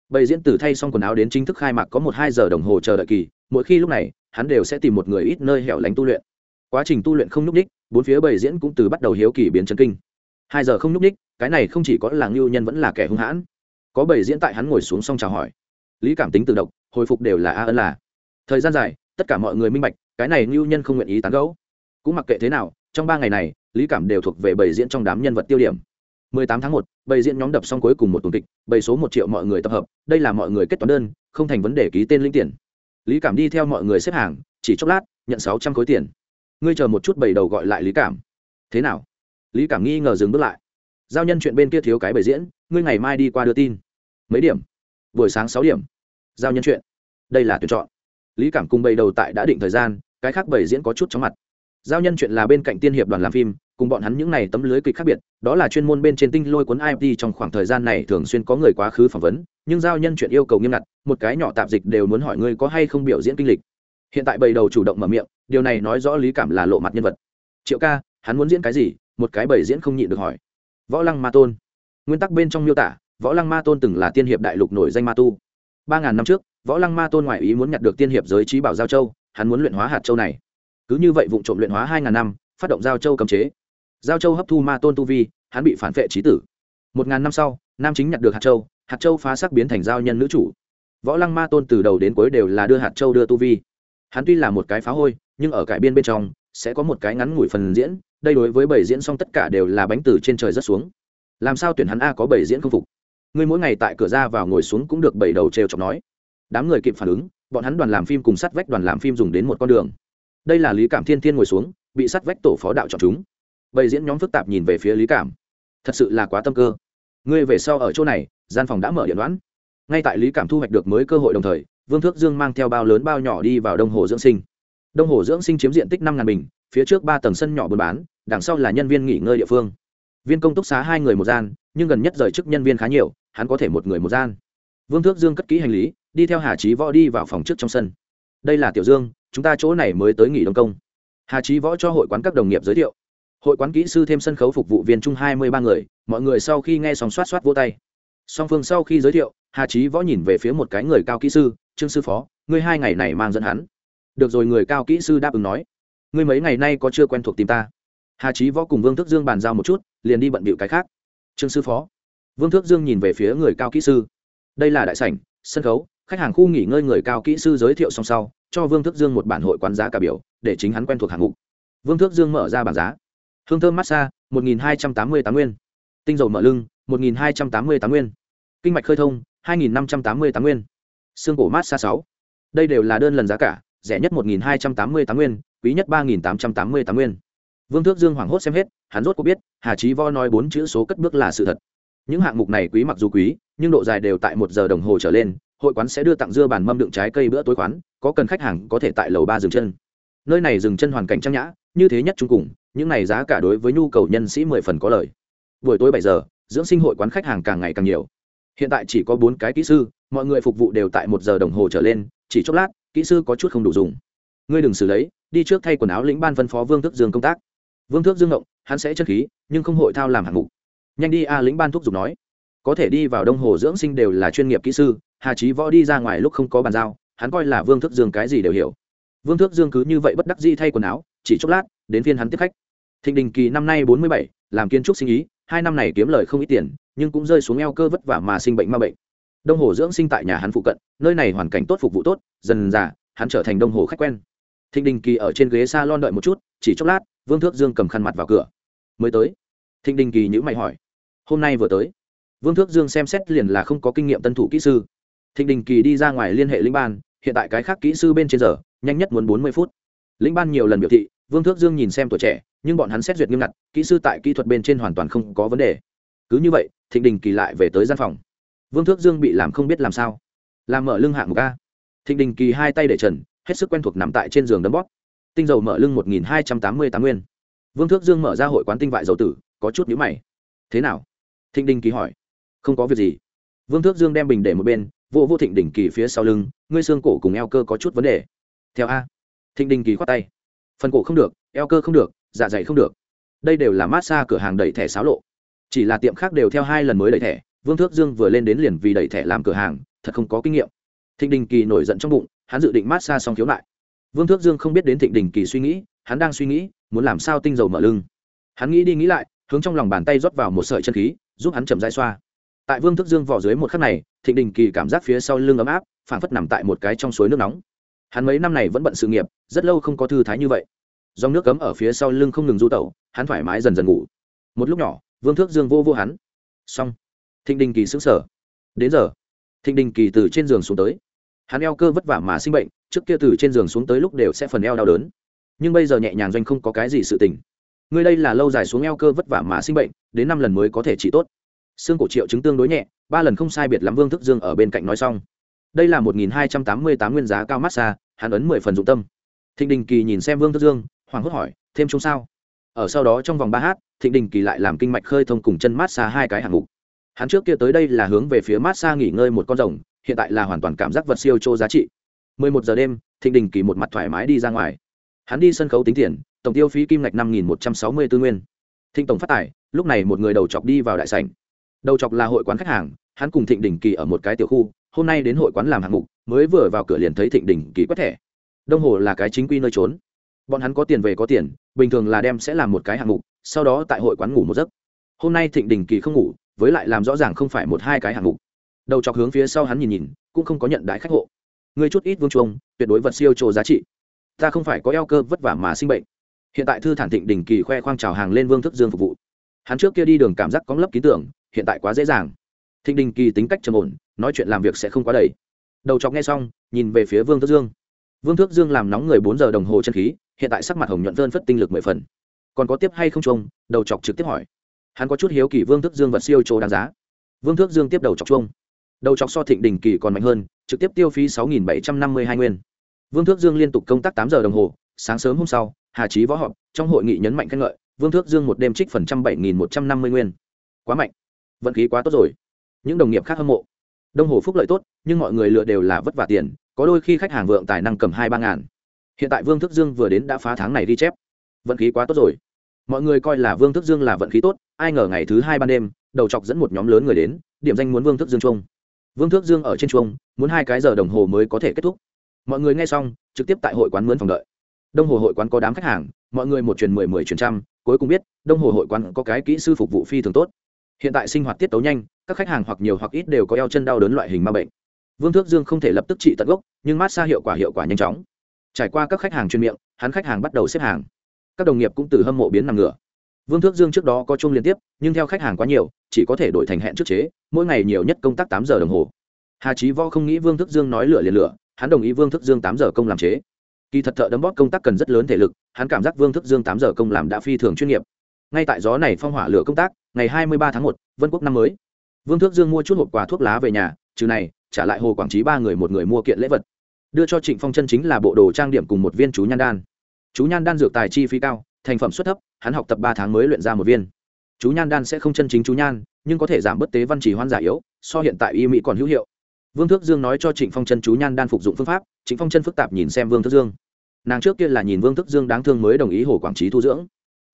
Bầy diễn từ thay xong quần áo đến chính thức khai mạc có một hai giờ đồng hồ chờ đợi kỳ, mỗi khi lúc này, hắn đều sẽ tìm một người ít nơi hẻo lánh tu luyện quá trình tu luyện không n ú c ních bốn phía bầy diễn cũng từ bắt đầu hiếu kỳ biến chân kinh. Hai giờ không n ú c ních cái này không chỉ có là ngưu nhân vẫn là kẻ hung hãn. Có bầy diễn tại hắn ngồi xuống xong chào hỏi. Lý cảm tính tự động hồi phục đều là a ân là. Thời gian dài tất cả mọi người minh bạch cái này ngưu nhân không nguyện ý tán gẫu. Cũng mặc kệ thế nào trong ba ngày này lý cảm đều thuộc về bầy diễn trong đám nhân vật tiêu điểm. 18 tháng 1, bầy diễn nhóm đập xong cuối cùng một tuần kịch bầy số một triệu mọi người tập hợp đây là mọi người kết toán đơn không thành vấn đề ký tên linh tiền. Lý cảm đi theo mọi người xếp hàng chỉ chốc lát nhận 600 khối tiền ngươi chờ một chút bảy đầu gọi lại lý cảm. Thế nào? Lý cảm nghi ngờ dừng bước lại. Giao nhân chuyện bên kia thiếu cái bày diễn, ngươi ngày mai đi qua đưa tin. Mấy điểm? Buổi sáng sáu điểm. Giao nhân chuyện. Đây là tuyển chọn. Lý cảm cùng bầy đầu tại đã định thời gian, cái khác bày diễn có chút chóng mặt. Giao nhân chuyện là bên cạnh tiên hiệp đoàn làm phim, cùng bọn hắn những n à y tấm lưới kịch khác biệt, đó là chuyên môn bên trên tinh lôi cuốn imt trong khoảng thời gian này thường xuyên có người quá khứ phỏng vấn, nhưng giao nhân chuyện yêu cầu nghiêm ngặt, một cái nhỏ tạp dịch đều muốn hỏi ngươi có hay không biểu diễn kinh lịch hiện tại bầy đầu chủ động mở miệng, điều này nói rõ lý cảm là lộ mặt nhân vật. Triệu ca, hắn muốn diễn cái gì? Một cái bầy diễn không nhịn được hỏi. Võ lăng ma tôn. Nguyên tắc bên trong miêu tả, võ lăng ma tôn từng là tiên hiệp đại lục nổi danh ma tu. Ba ngàn năm trước, võ lăng ma tôn ngoại ý muốn nhặt được tiên hiệp giới trí bảo giao châu, hắn muốn luyện hóa hạt châu này. Cứ như vậy vụ trộm luyện hóa hai ngàn năm, phát động giao châu cầm chế. Giao châu hấp thu ma tôn tu vi, hắn bị phản vệ trí tử. Một ngàn năm sau, nam chính nhặt được hạt châu hạt châu phá sắc biến thành giao nhân nữ chủ. Võ lăng ma tôn từ đầu đến cuối đều là đưa hạt châu đưa tu vi hắn tuy là một cái phá hôi, nhưng ở cải biên bên trong, sẽ có một cái ngắn ngủi phần diễn, đây đối với bảy diễn xong tất cả đều là bánh từ trên trời rất xuống. Làm sao tuyển hắn a có bảy diễn không phục? Ngươi mỗi ngày tại cửa ra vào ngồi xuống cũng được bảy đầu trêu chọc nói. Đám người kịp phản ứng, bọn hắn đoàn làm phim cùng sắt vách đoàn làm phim dùng đến một con đường. Đây là lý cảm thiên thiên ngồi xuống, bị sắt vách tổ phó đạo chọn chúng. Bảy diễn nhóm phức tạp nhìn về phía lý cảm. Thật sự là quá tâm cơ. Ngươi về sau ở chỗ này, gian phòng đã mở điện đoán ngay tại lý cảm thu hoạch được mới cơ hội đồng thời vương thước dương mang theo bao lớn bao nhỏ đi vào đông hồ dưỡng sinh. Đông hồ dưỡng sinh chiếm diện tích năm ngàn bình, phía trước ba tầng sân nhỏ buôn bán, đằng sau là nhân viên nghỉ ngơi địa phương. Viên công túc xá hai người một gian, nhưng gần nhất rời chức nhân viên khá nhiều, hắn có thể một người một gian. Vương thước dương cất kỹ hành lý, đi theo hà trí võ đi vào phòng trước trong sân. Đây là tiểu dương, chúng ta chỗ này mới tới nghỉ đông công. Hà trí võ cho hội quán các đồng nghiệp giới thiệu. Hội quán kỹ sư thêm sân khấu phục vụ viên chung hai mươi ba người, mọi người sau khi nghe xong soát soát vô tay. Song phương sau khi giới thiệu, hà trí võ nhìn về phía một cái người cao kỹ sư trương sư phó, ngươi hai ngày này mang dẫn hắn. Được rồi, người cao kỹ sư đáp ứng nói. Ngươi mấy ngày nay có chưa quen thuộc tìm ta? Hà trí võ cùng vương thức dương bàn giao một chút, liền đi bận bịu cái khác. Trương sư phó. Vương thước dương nhìn về phía người cao kỹ sư. Đây là đại sảnh, sân khấu, khách hàng khu nghỉ ngơi người cao kỹ sư giới thiệu song sau, cho vương Thước dương một bản hội quán giá cả biểu, để chính hắn quen thuộc hạng mục. Vương Thước dương mở ra bảng giá. Hương thơm massage một nghìn hai trăm tám mươi tám nguyên. Tinh dầu mở lưng, một nghìn hai trăm tám mươi tám nguyên. Kinh mạch khơi thông, hai nghìn năm trăm tám mươi tám nguyên xương cổ massage sáu. Đây đều là đơn lần giá cả, rẻ nhất một nghìn hai trăm tám mươi tám nguyên, quý nhất ba nghìn tám trăm tám mươi tám nguyên. Vương thước dương hoảng hốt xem hết, hắn rốt có biết, hà trí vo nói bốn chữ số cất bước là sự thật. Những hạng mục này quý mặc dù quý, nhưng độ dài đều tại một giờ đồng hồ trở lên, hội quán sẽ đưa tặng dưa bàn mâm đựng trái cây bữa tối khoán có cần khách hàng có thể tại lầu ba dừng chân. Nơi này dừng chân hoàn cảnh trang nhã, như thế nhất chung cùng, những này giá cả đối với nhu cầu nhân sĩ mười phần có lời buổi tối bảy giờ, dưỡng sinh hội quán khách hàng càng ngày càng nhiều hiện tại chỉ có bốn cái kỹ sư, mọi người phục vụ đều tại một giờ đồng hồ trở lên, chỉ chốc lát, kỹ sư có chút không đủ dùng. Ngươi đừng xử lấy, đi trước thay quần áo lĩnh ban phân phó vương thức dương công tác. Vương thước dương động hắn sẽ chất khí, nhưng không hội thao làm hạng mục. Nhanh đi a, lĩnh ban thuốc dùng nói. Có thể đi vào đông hồ dưỡng sinh đều là chuyên nghiệp kỹ sư, hà trí võ đi ra ngoài lúc không có bàn giao, hắn coi là vương thước dương cái gì đều hiểu. Vương thước dương cứ như vậy bất đắc dĩ thay quần áo, chỉ chốc lát, đến phiên hắn tiếp khách. Thịnh đình kỳ năm nay bốn mươi bảy, làm kiến trúc sinh ý, hai năm này kiếm lời không ít tiền nhưng cũng rơi xuống eo cơ vất vả mà sinh bệnh ma bệnh. Đông hồ dưỡng sinh tại nhà hắn phụ cận, nơi này hoàn cảnh tốt phục vụ tốt, dần dà, hắn trở thành đông hồ khách quen. Thịnh đình kỳ ở trên ghế s a lon đợi một chút, chỉ chốc lát, vương thước dương cầm khăn mặt vào cửa. Mới tới? Thịnh đình kỳ nhữ mày hỏi. Hôm nay vừa tới. Vương thước dương xem xét liền là không có kinh nghiệm tân thủ kỹ sư. Thịnh đình kỳ đi ra ngoài liên hệ linh ban, hiện tại cái khác kỹ sư bên trên giờ, nhanh nhất muốn bốn mươi phút. Linh ban nhiều lần biểu thị, vương thước dương nhìn xem tuổi trẻ, nhưng bọn hắn xét duyệt nghiêm ngặt, kỹ sư tại kỹ thuật bên trên hoàn toàn không có vấn đề. Cứ như vậy thịnh đình kỳ lại về tới gian phòng. Vương thước dương bị làm không biết làm sao. Làm mở lưng hạng một ca thịnh đình kỳ hai tay để trần, hết sức quen thuộc nằm tại trên giường đấm bóp. Tinh dầu mở lưng một nghìn hai trăm tám mươi tám nguyên. Vương thước dương mở ra hội quán tinh vại dầu tử, có chút nhữ mày. Thế nào? Thịnh đình kỳ hỏi. Không có việc gì. Vương thước dương đem bình để một bên, vô vô thịnh đình kỳ phía sau lưng, ngươi xương cổ cùng eo cơ có chút vấn đề. Theo a. Thịnh đình kỳ khoát tay. Phần cổ không được, eo cơ không được dạ dày không được. Đây đều là mát xa cửa hàng đẩy thẻ xáo lộ chỉ là tiệm khác đều theo hai lần mới đẩy thẻ, vương thước dương vừa lên đến liền vì đẩy thẻ làm cửa hàng, thật không có kinh nghiệm. Thịnh đình kỳ nổi giận trong bụng, hắn dự định mát xa xong khiếu lại vương thước dương không biết đến thịnh đình kỳ suy nghĩ, hắn đang suy nghĩ, muốn làm sao tinh dầu mở lưng. Hắn nghĩ đi nghĩ lại, hướng trong lòng bàn tay rót vào một sợi chân khí, giúp hắn chậm dãi xoa. Tại vương thước dương vỏ dưới một khắc này, thịnh đình kỳ cảm giác phía sau lưng ấm áp, phảng phất nằm tại một cái trong suối nước nóng. Hắn mấy năm này vẫn bận sự nghiệp, rất lâu không có thư thái như vậy. Dòng nước cấm ở phía sau lưng không ngừng du tẩu, hắn thoải mái dần dần ngủ. Một lúc nhỏ vương thước dương vô vô hắn. Xong. Thịnh đình kỳ xứng sở đến giờ, thịnh đình kỳ từ trên giường xuống tới. Hắn eo cơ vất vả mà sinh bệnh, trước kia từ trên giường xuống tới lúc đều sẽ phần eo đau đớn. Nhưng bây giờ nhẹ nhàng doanh không có cái gì sự tình. Ngươi đây là lâu dài xuống eo cơ vất vả mà sinh bệnh, đến năm lần mới có thể trị tốt. Xương cổ triệu chứng tương đối nhẹ, ba lần không sai biệt lắm vương thức dương ở bên cạnh nói xong. Đây là một nghìn hai trăm tám mươi tám nguyên giá cao massage, hắn ấn mười phần dụng tâm. Thịnh đình kỳ nhìn xem vương thức dương hoàng hốt hỏi, thêm chung sao? Ở sau đó trong vòng ba h thịnh đình kỳ lại làm kinh mạch khơi thông cùng chân massage hai cái hạng mục. Hắn trước kia tới đây là hướng về phía massage nghỉ ngơi một con rồng, hiện tại là hoàn toàn cảm giác vật siêu chô giá trị. 11 giờ đêm, thịnh đình kỳ một mặt thoải mái đi ra ngoài. Hắn đi sân khấu tính tiền, tổng tiêu phí kim ngạch năm nghìn một trăm sáu mươi tư nguyên. Thịnh tổng phát tài, lúc này một người đầu chọc đi vào đại sảnh. Đầu chọc là hội quán khách hàng, hắn cùng thịnh đình kỳ ở một cái tiểu khu, hôm nay đến hội quán làm hạng mục, mới vừa vào cửa liền thấy thịnh đình kỳ quét thẻ. Đông hồ là cái chính quy nơi trốn. Bọn hắn có tiền về có tiền, bình thường là đem sẽ làm một cái hạng mục sau đó tại hội quán ngủ một giấc. Hôm nay thịnh đình kỳ không ngủ, với lại làm rõ ràng không phải một hai cái hạng mục. Đầu chọc hướng phía sau hắn nhìn nhìn, cũng không có nhận đại khách hộ. Người chút ít vương chuông, tuyệt đối vật siêu trồ giá trị. Ta không phải có eo cơ vất vả mà sinh bệnh. Hiện tại thư thản thịnh đình kỳ khoe khoang trào hàng lên vương thức dương phục vụ. Hắn trước kia đi đường cảm giác có lấp ký tưởng hiện tại quá dễ dàng. Thịnh đình kỳ tính cách trầm ổn, nói chuyện làm việc sẽ không quá đầy. Đầu chọc nghe xong, nhìn về phía vương thức dương. Vương thức dương làm nóng người bốn giờ đồng hồ chân khí, hiện tại sắc mặt hồng nhuận vơn phất tinh lực mười phần còn có tiếp hay không chung đầu chọc trực tiếp hỏi. Hắn có chút hiếu kỳ vương thức dương vật siêu chỗ đáng giá. Vương thước dương tiếp đầu chọc chung đầu chọc so thịnh đình kỳ còn mạnh hơn, trực tiếp tiêu phí sáu bảy trăm năm mươi hai nguyên. Vương thước dương liên tục công tác tám giờ đồng hồ, sáng sớm hôm sau, hà trí võ họp, trong hội nghị nhấn mạnh khen ngợi, vương thước dương một đêm trích phần trăm bảy nghìn một trăm năm mươi nguyên. Quá mạnh. Vận khí quá tốt rồi. Những đồng nghiệp khác hâm mộ. Đông hồ phúc lợi tốt, nhưng mọi người lựa đều là vất vả tiền, có đôi khi khách hàng vượng tài năng cầm hai ba ngàn. Hiện tại vương thức dương vừa đến đã phá tháng này ghi chép vận khí quá tốt rồi. Mọi người coi là vương thức dương là vận khí tốt, ai ngờ ngày thứ hai ban đêm, đầu chọc dẫn một nhóm lớn người đến, điểm danh muốn vương thức dương chung vương thước dương ở trên chuông, muốn hai cái giờ đồng hồ mới có thể kết thúc. Mọi người nghe xong, trực tiếp tại hội quán mướn phòng đợi. Đông hồ hội quán có đám khách hàng, mọi người một truyền mười mười truyền trăm, cuối cùng biết, đông hồ hội quán có cái kỹ sư phục vụ phi thường tốt. Hiện tại sinh hoạt tiết tấu nhanh, các khách hàng hoặc nhiều hoặc ít đều có eo chân đau đớn loại hình ma bệnh. Vương thước dương không thể lập tức trị tận gốc, nhưng mát xa hiệu quả hiệu quả nhanh chóng. Trải qua các khách hàng chuyên miệng, hắn khách hàng bắt đầu xếp hàng các đồng nghiệp cũng từ hâm mộ biến nằm ngửa. Vương thước dương trước đó có chung liên tiếp, nhưng theo khách hàng quá nhiều, chỉ có thể đổi thành hẹn trước chế, mỗi ngày nhiều nhất công tác tám giờ đồng hồ. Hà trí võ không nghĩ vương thước dương nói lửa liền lửa, hắn đồng ý vương thước dương tám giờ công làm chế. Kỳ thật thợ đấm bóp công tác cần rất lớn thể lực, hắn cảm giác vương thước dương tám giờ công làm đã phi thường chuyên nghiệp. Ngay tại gió này phong hỏa lửa công tác, ngày hai mươi ba tháng một, vân quốc năm mới. Vương thước dương mua chút hộp quà thuốc lá về nhà, trừ này, trả lại hồ quảng trí ba người một người mua kiện lễ vật. Đưa cho trịnh phong chân chính là bộ đồ trang điểm cùng một viên chú nhan đan chú nhan đan dược tài chi phí cao, thành phẩm suất thấp, hắn học tập ba tháng mới luyện ra một viên. Chú nhan đan sẽ không chân chính chú nhan, nhưng có thể giảm bớt tế văn chỉ hoan giả yếu, so hiện tại y mỹ còn hữu hiệu. Vương thước dương nói cho trịnh phong chân chú nhan đan phục dụng phương pháp, trịnh phong chân phức tạp nhìn xem vương thước dương. Nàng trước kia là nhìn vương thước dương đáng thương mới đồng ý hồ quảng trí thu dưỡng.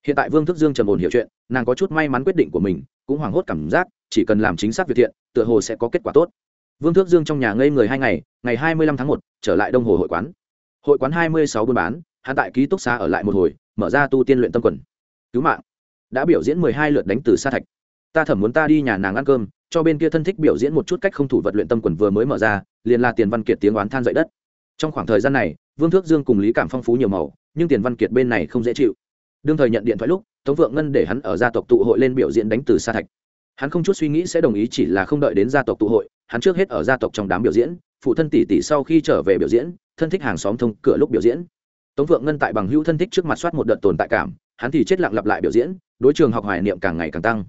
Hiện tại vương thước dương trầm ổn hiểu chuyện, nàng có chút may mắn quyết định của mình, cũng hoảng hốt cảm giác, chỉ cần làm chính xác việc thiện, tựa hồ sẽ có kết quả tốt. Vương thước dương trong nhà ngây người hai ngày ngày hai mươi lăm tháng một, trở lại đông hồ hội quán. Hội quán hai mươi sáu buôn bán hắn tại ký túc xá ở lại một hồi, mở ra tu tiên luyện tâm quần. Cứu mạng. Đã biểu diễn mười hai lượt đánh từ sa thạch. Ta thẩm muốn ta đi nhà nàng ăn cơm, cho bên kia thân thích biểu diễn một chút cách không thủ vật luyện tâm quần vừa mới mở ra, liền là tiền văn kiệt tiếng oán than dậy đất. Trong khoảng thời gian này, vương thước dương cùng lý cảm phong phú nhiều màu, nhưng tiền văn kiệt bên này không dễ chịu. Đương thời nhận điện thoại lúc, tống vượng ngân để hắn ở gia tộc tụ hội lên biểu diễn đánh từ sa thạch. Hắn không chút suy nghĩ sẽ đồng ý chỉ là không đợi đến gia tộc tụ hội, hắn trước hết ở gia tộc trong đám biểu diễn, phụ thân tỷ tỷ sau khi trở về biểu diễn, thân thích hàng xóm thông cửa lúc biểu diễn tống vượng ngân tại bằng hữu thân thích trước mặt soát một đợt tồn tại cảm, hắn thì chết lặng lặp lại biểu diễn, đối trường học hoài niệm càng ngày càng tăng.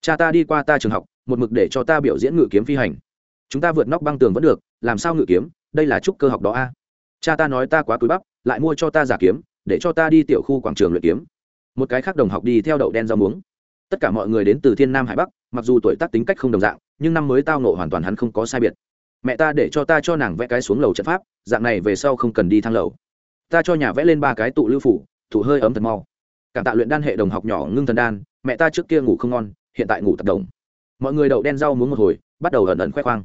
Cha ta đi qua ta trường học, một mực để cho ta biểu diễn ngự kiếm phi hành. Chúng ta vượt nóc băng tường vẫn được, làm sao ngự kiếm, đây là trúc cơ học đó a. Cha ta nói ta quá cúi bắp, lại mua cho ta giả kiếm, để cho ta đi tiểu khu quảng trường luyện kiếm. Một cái khác đồng học đi theo đậu đen rau muống. Tất cả mọi người đến từ thiên nam hải bắc, mặc dù tuổi tác tính cách không đồng dạng, nhưng năm mới tao nộ hoàn toàn hắn không có sai biệt. Mẹ ta để cho ta cho nàng vẽ cái xuống lầu trận pháp, dạng này về sau không cần đi thang lầu ta cho nhà vẽ lên ba cái tụ lưu phủ thủ hơi ấm thật mau. Cảm tạ luyện đan hệ đồng học nhỏ ngưng thần đan, mẹ ta trước kia ngủ không ngon, hiện tại ngủ tập đồng. Mọi người đậu đen rau muống một hồi, bắt đầu ẩn ẩn khoe khoang.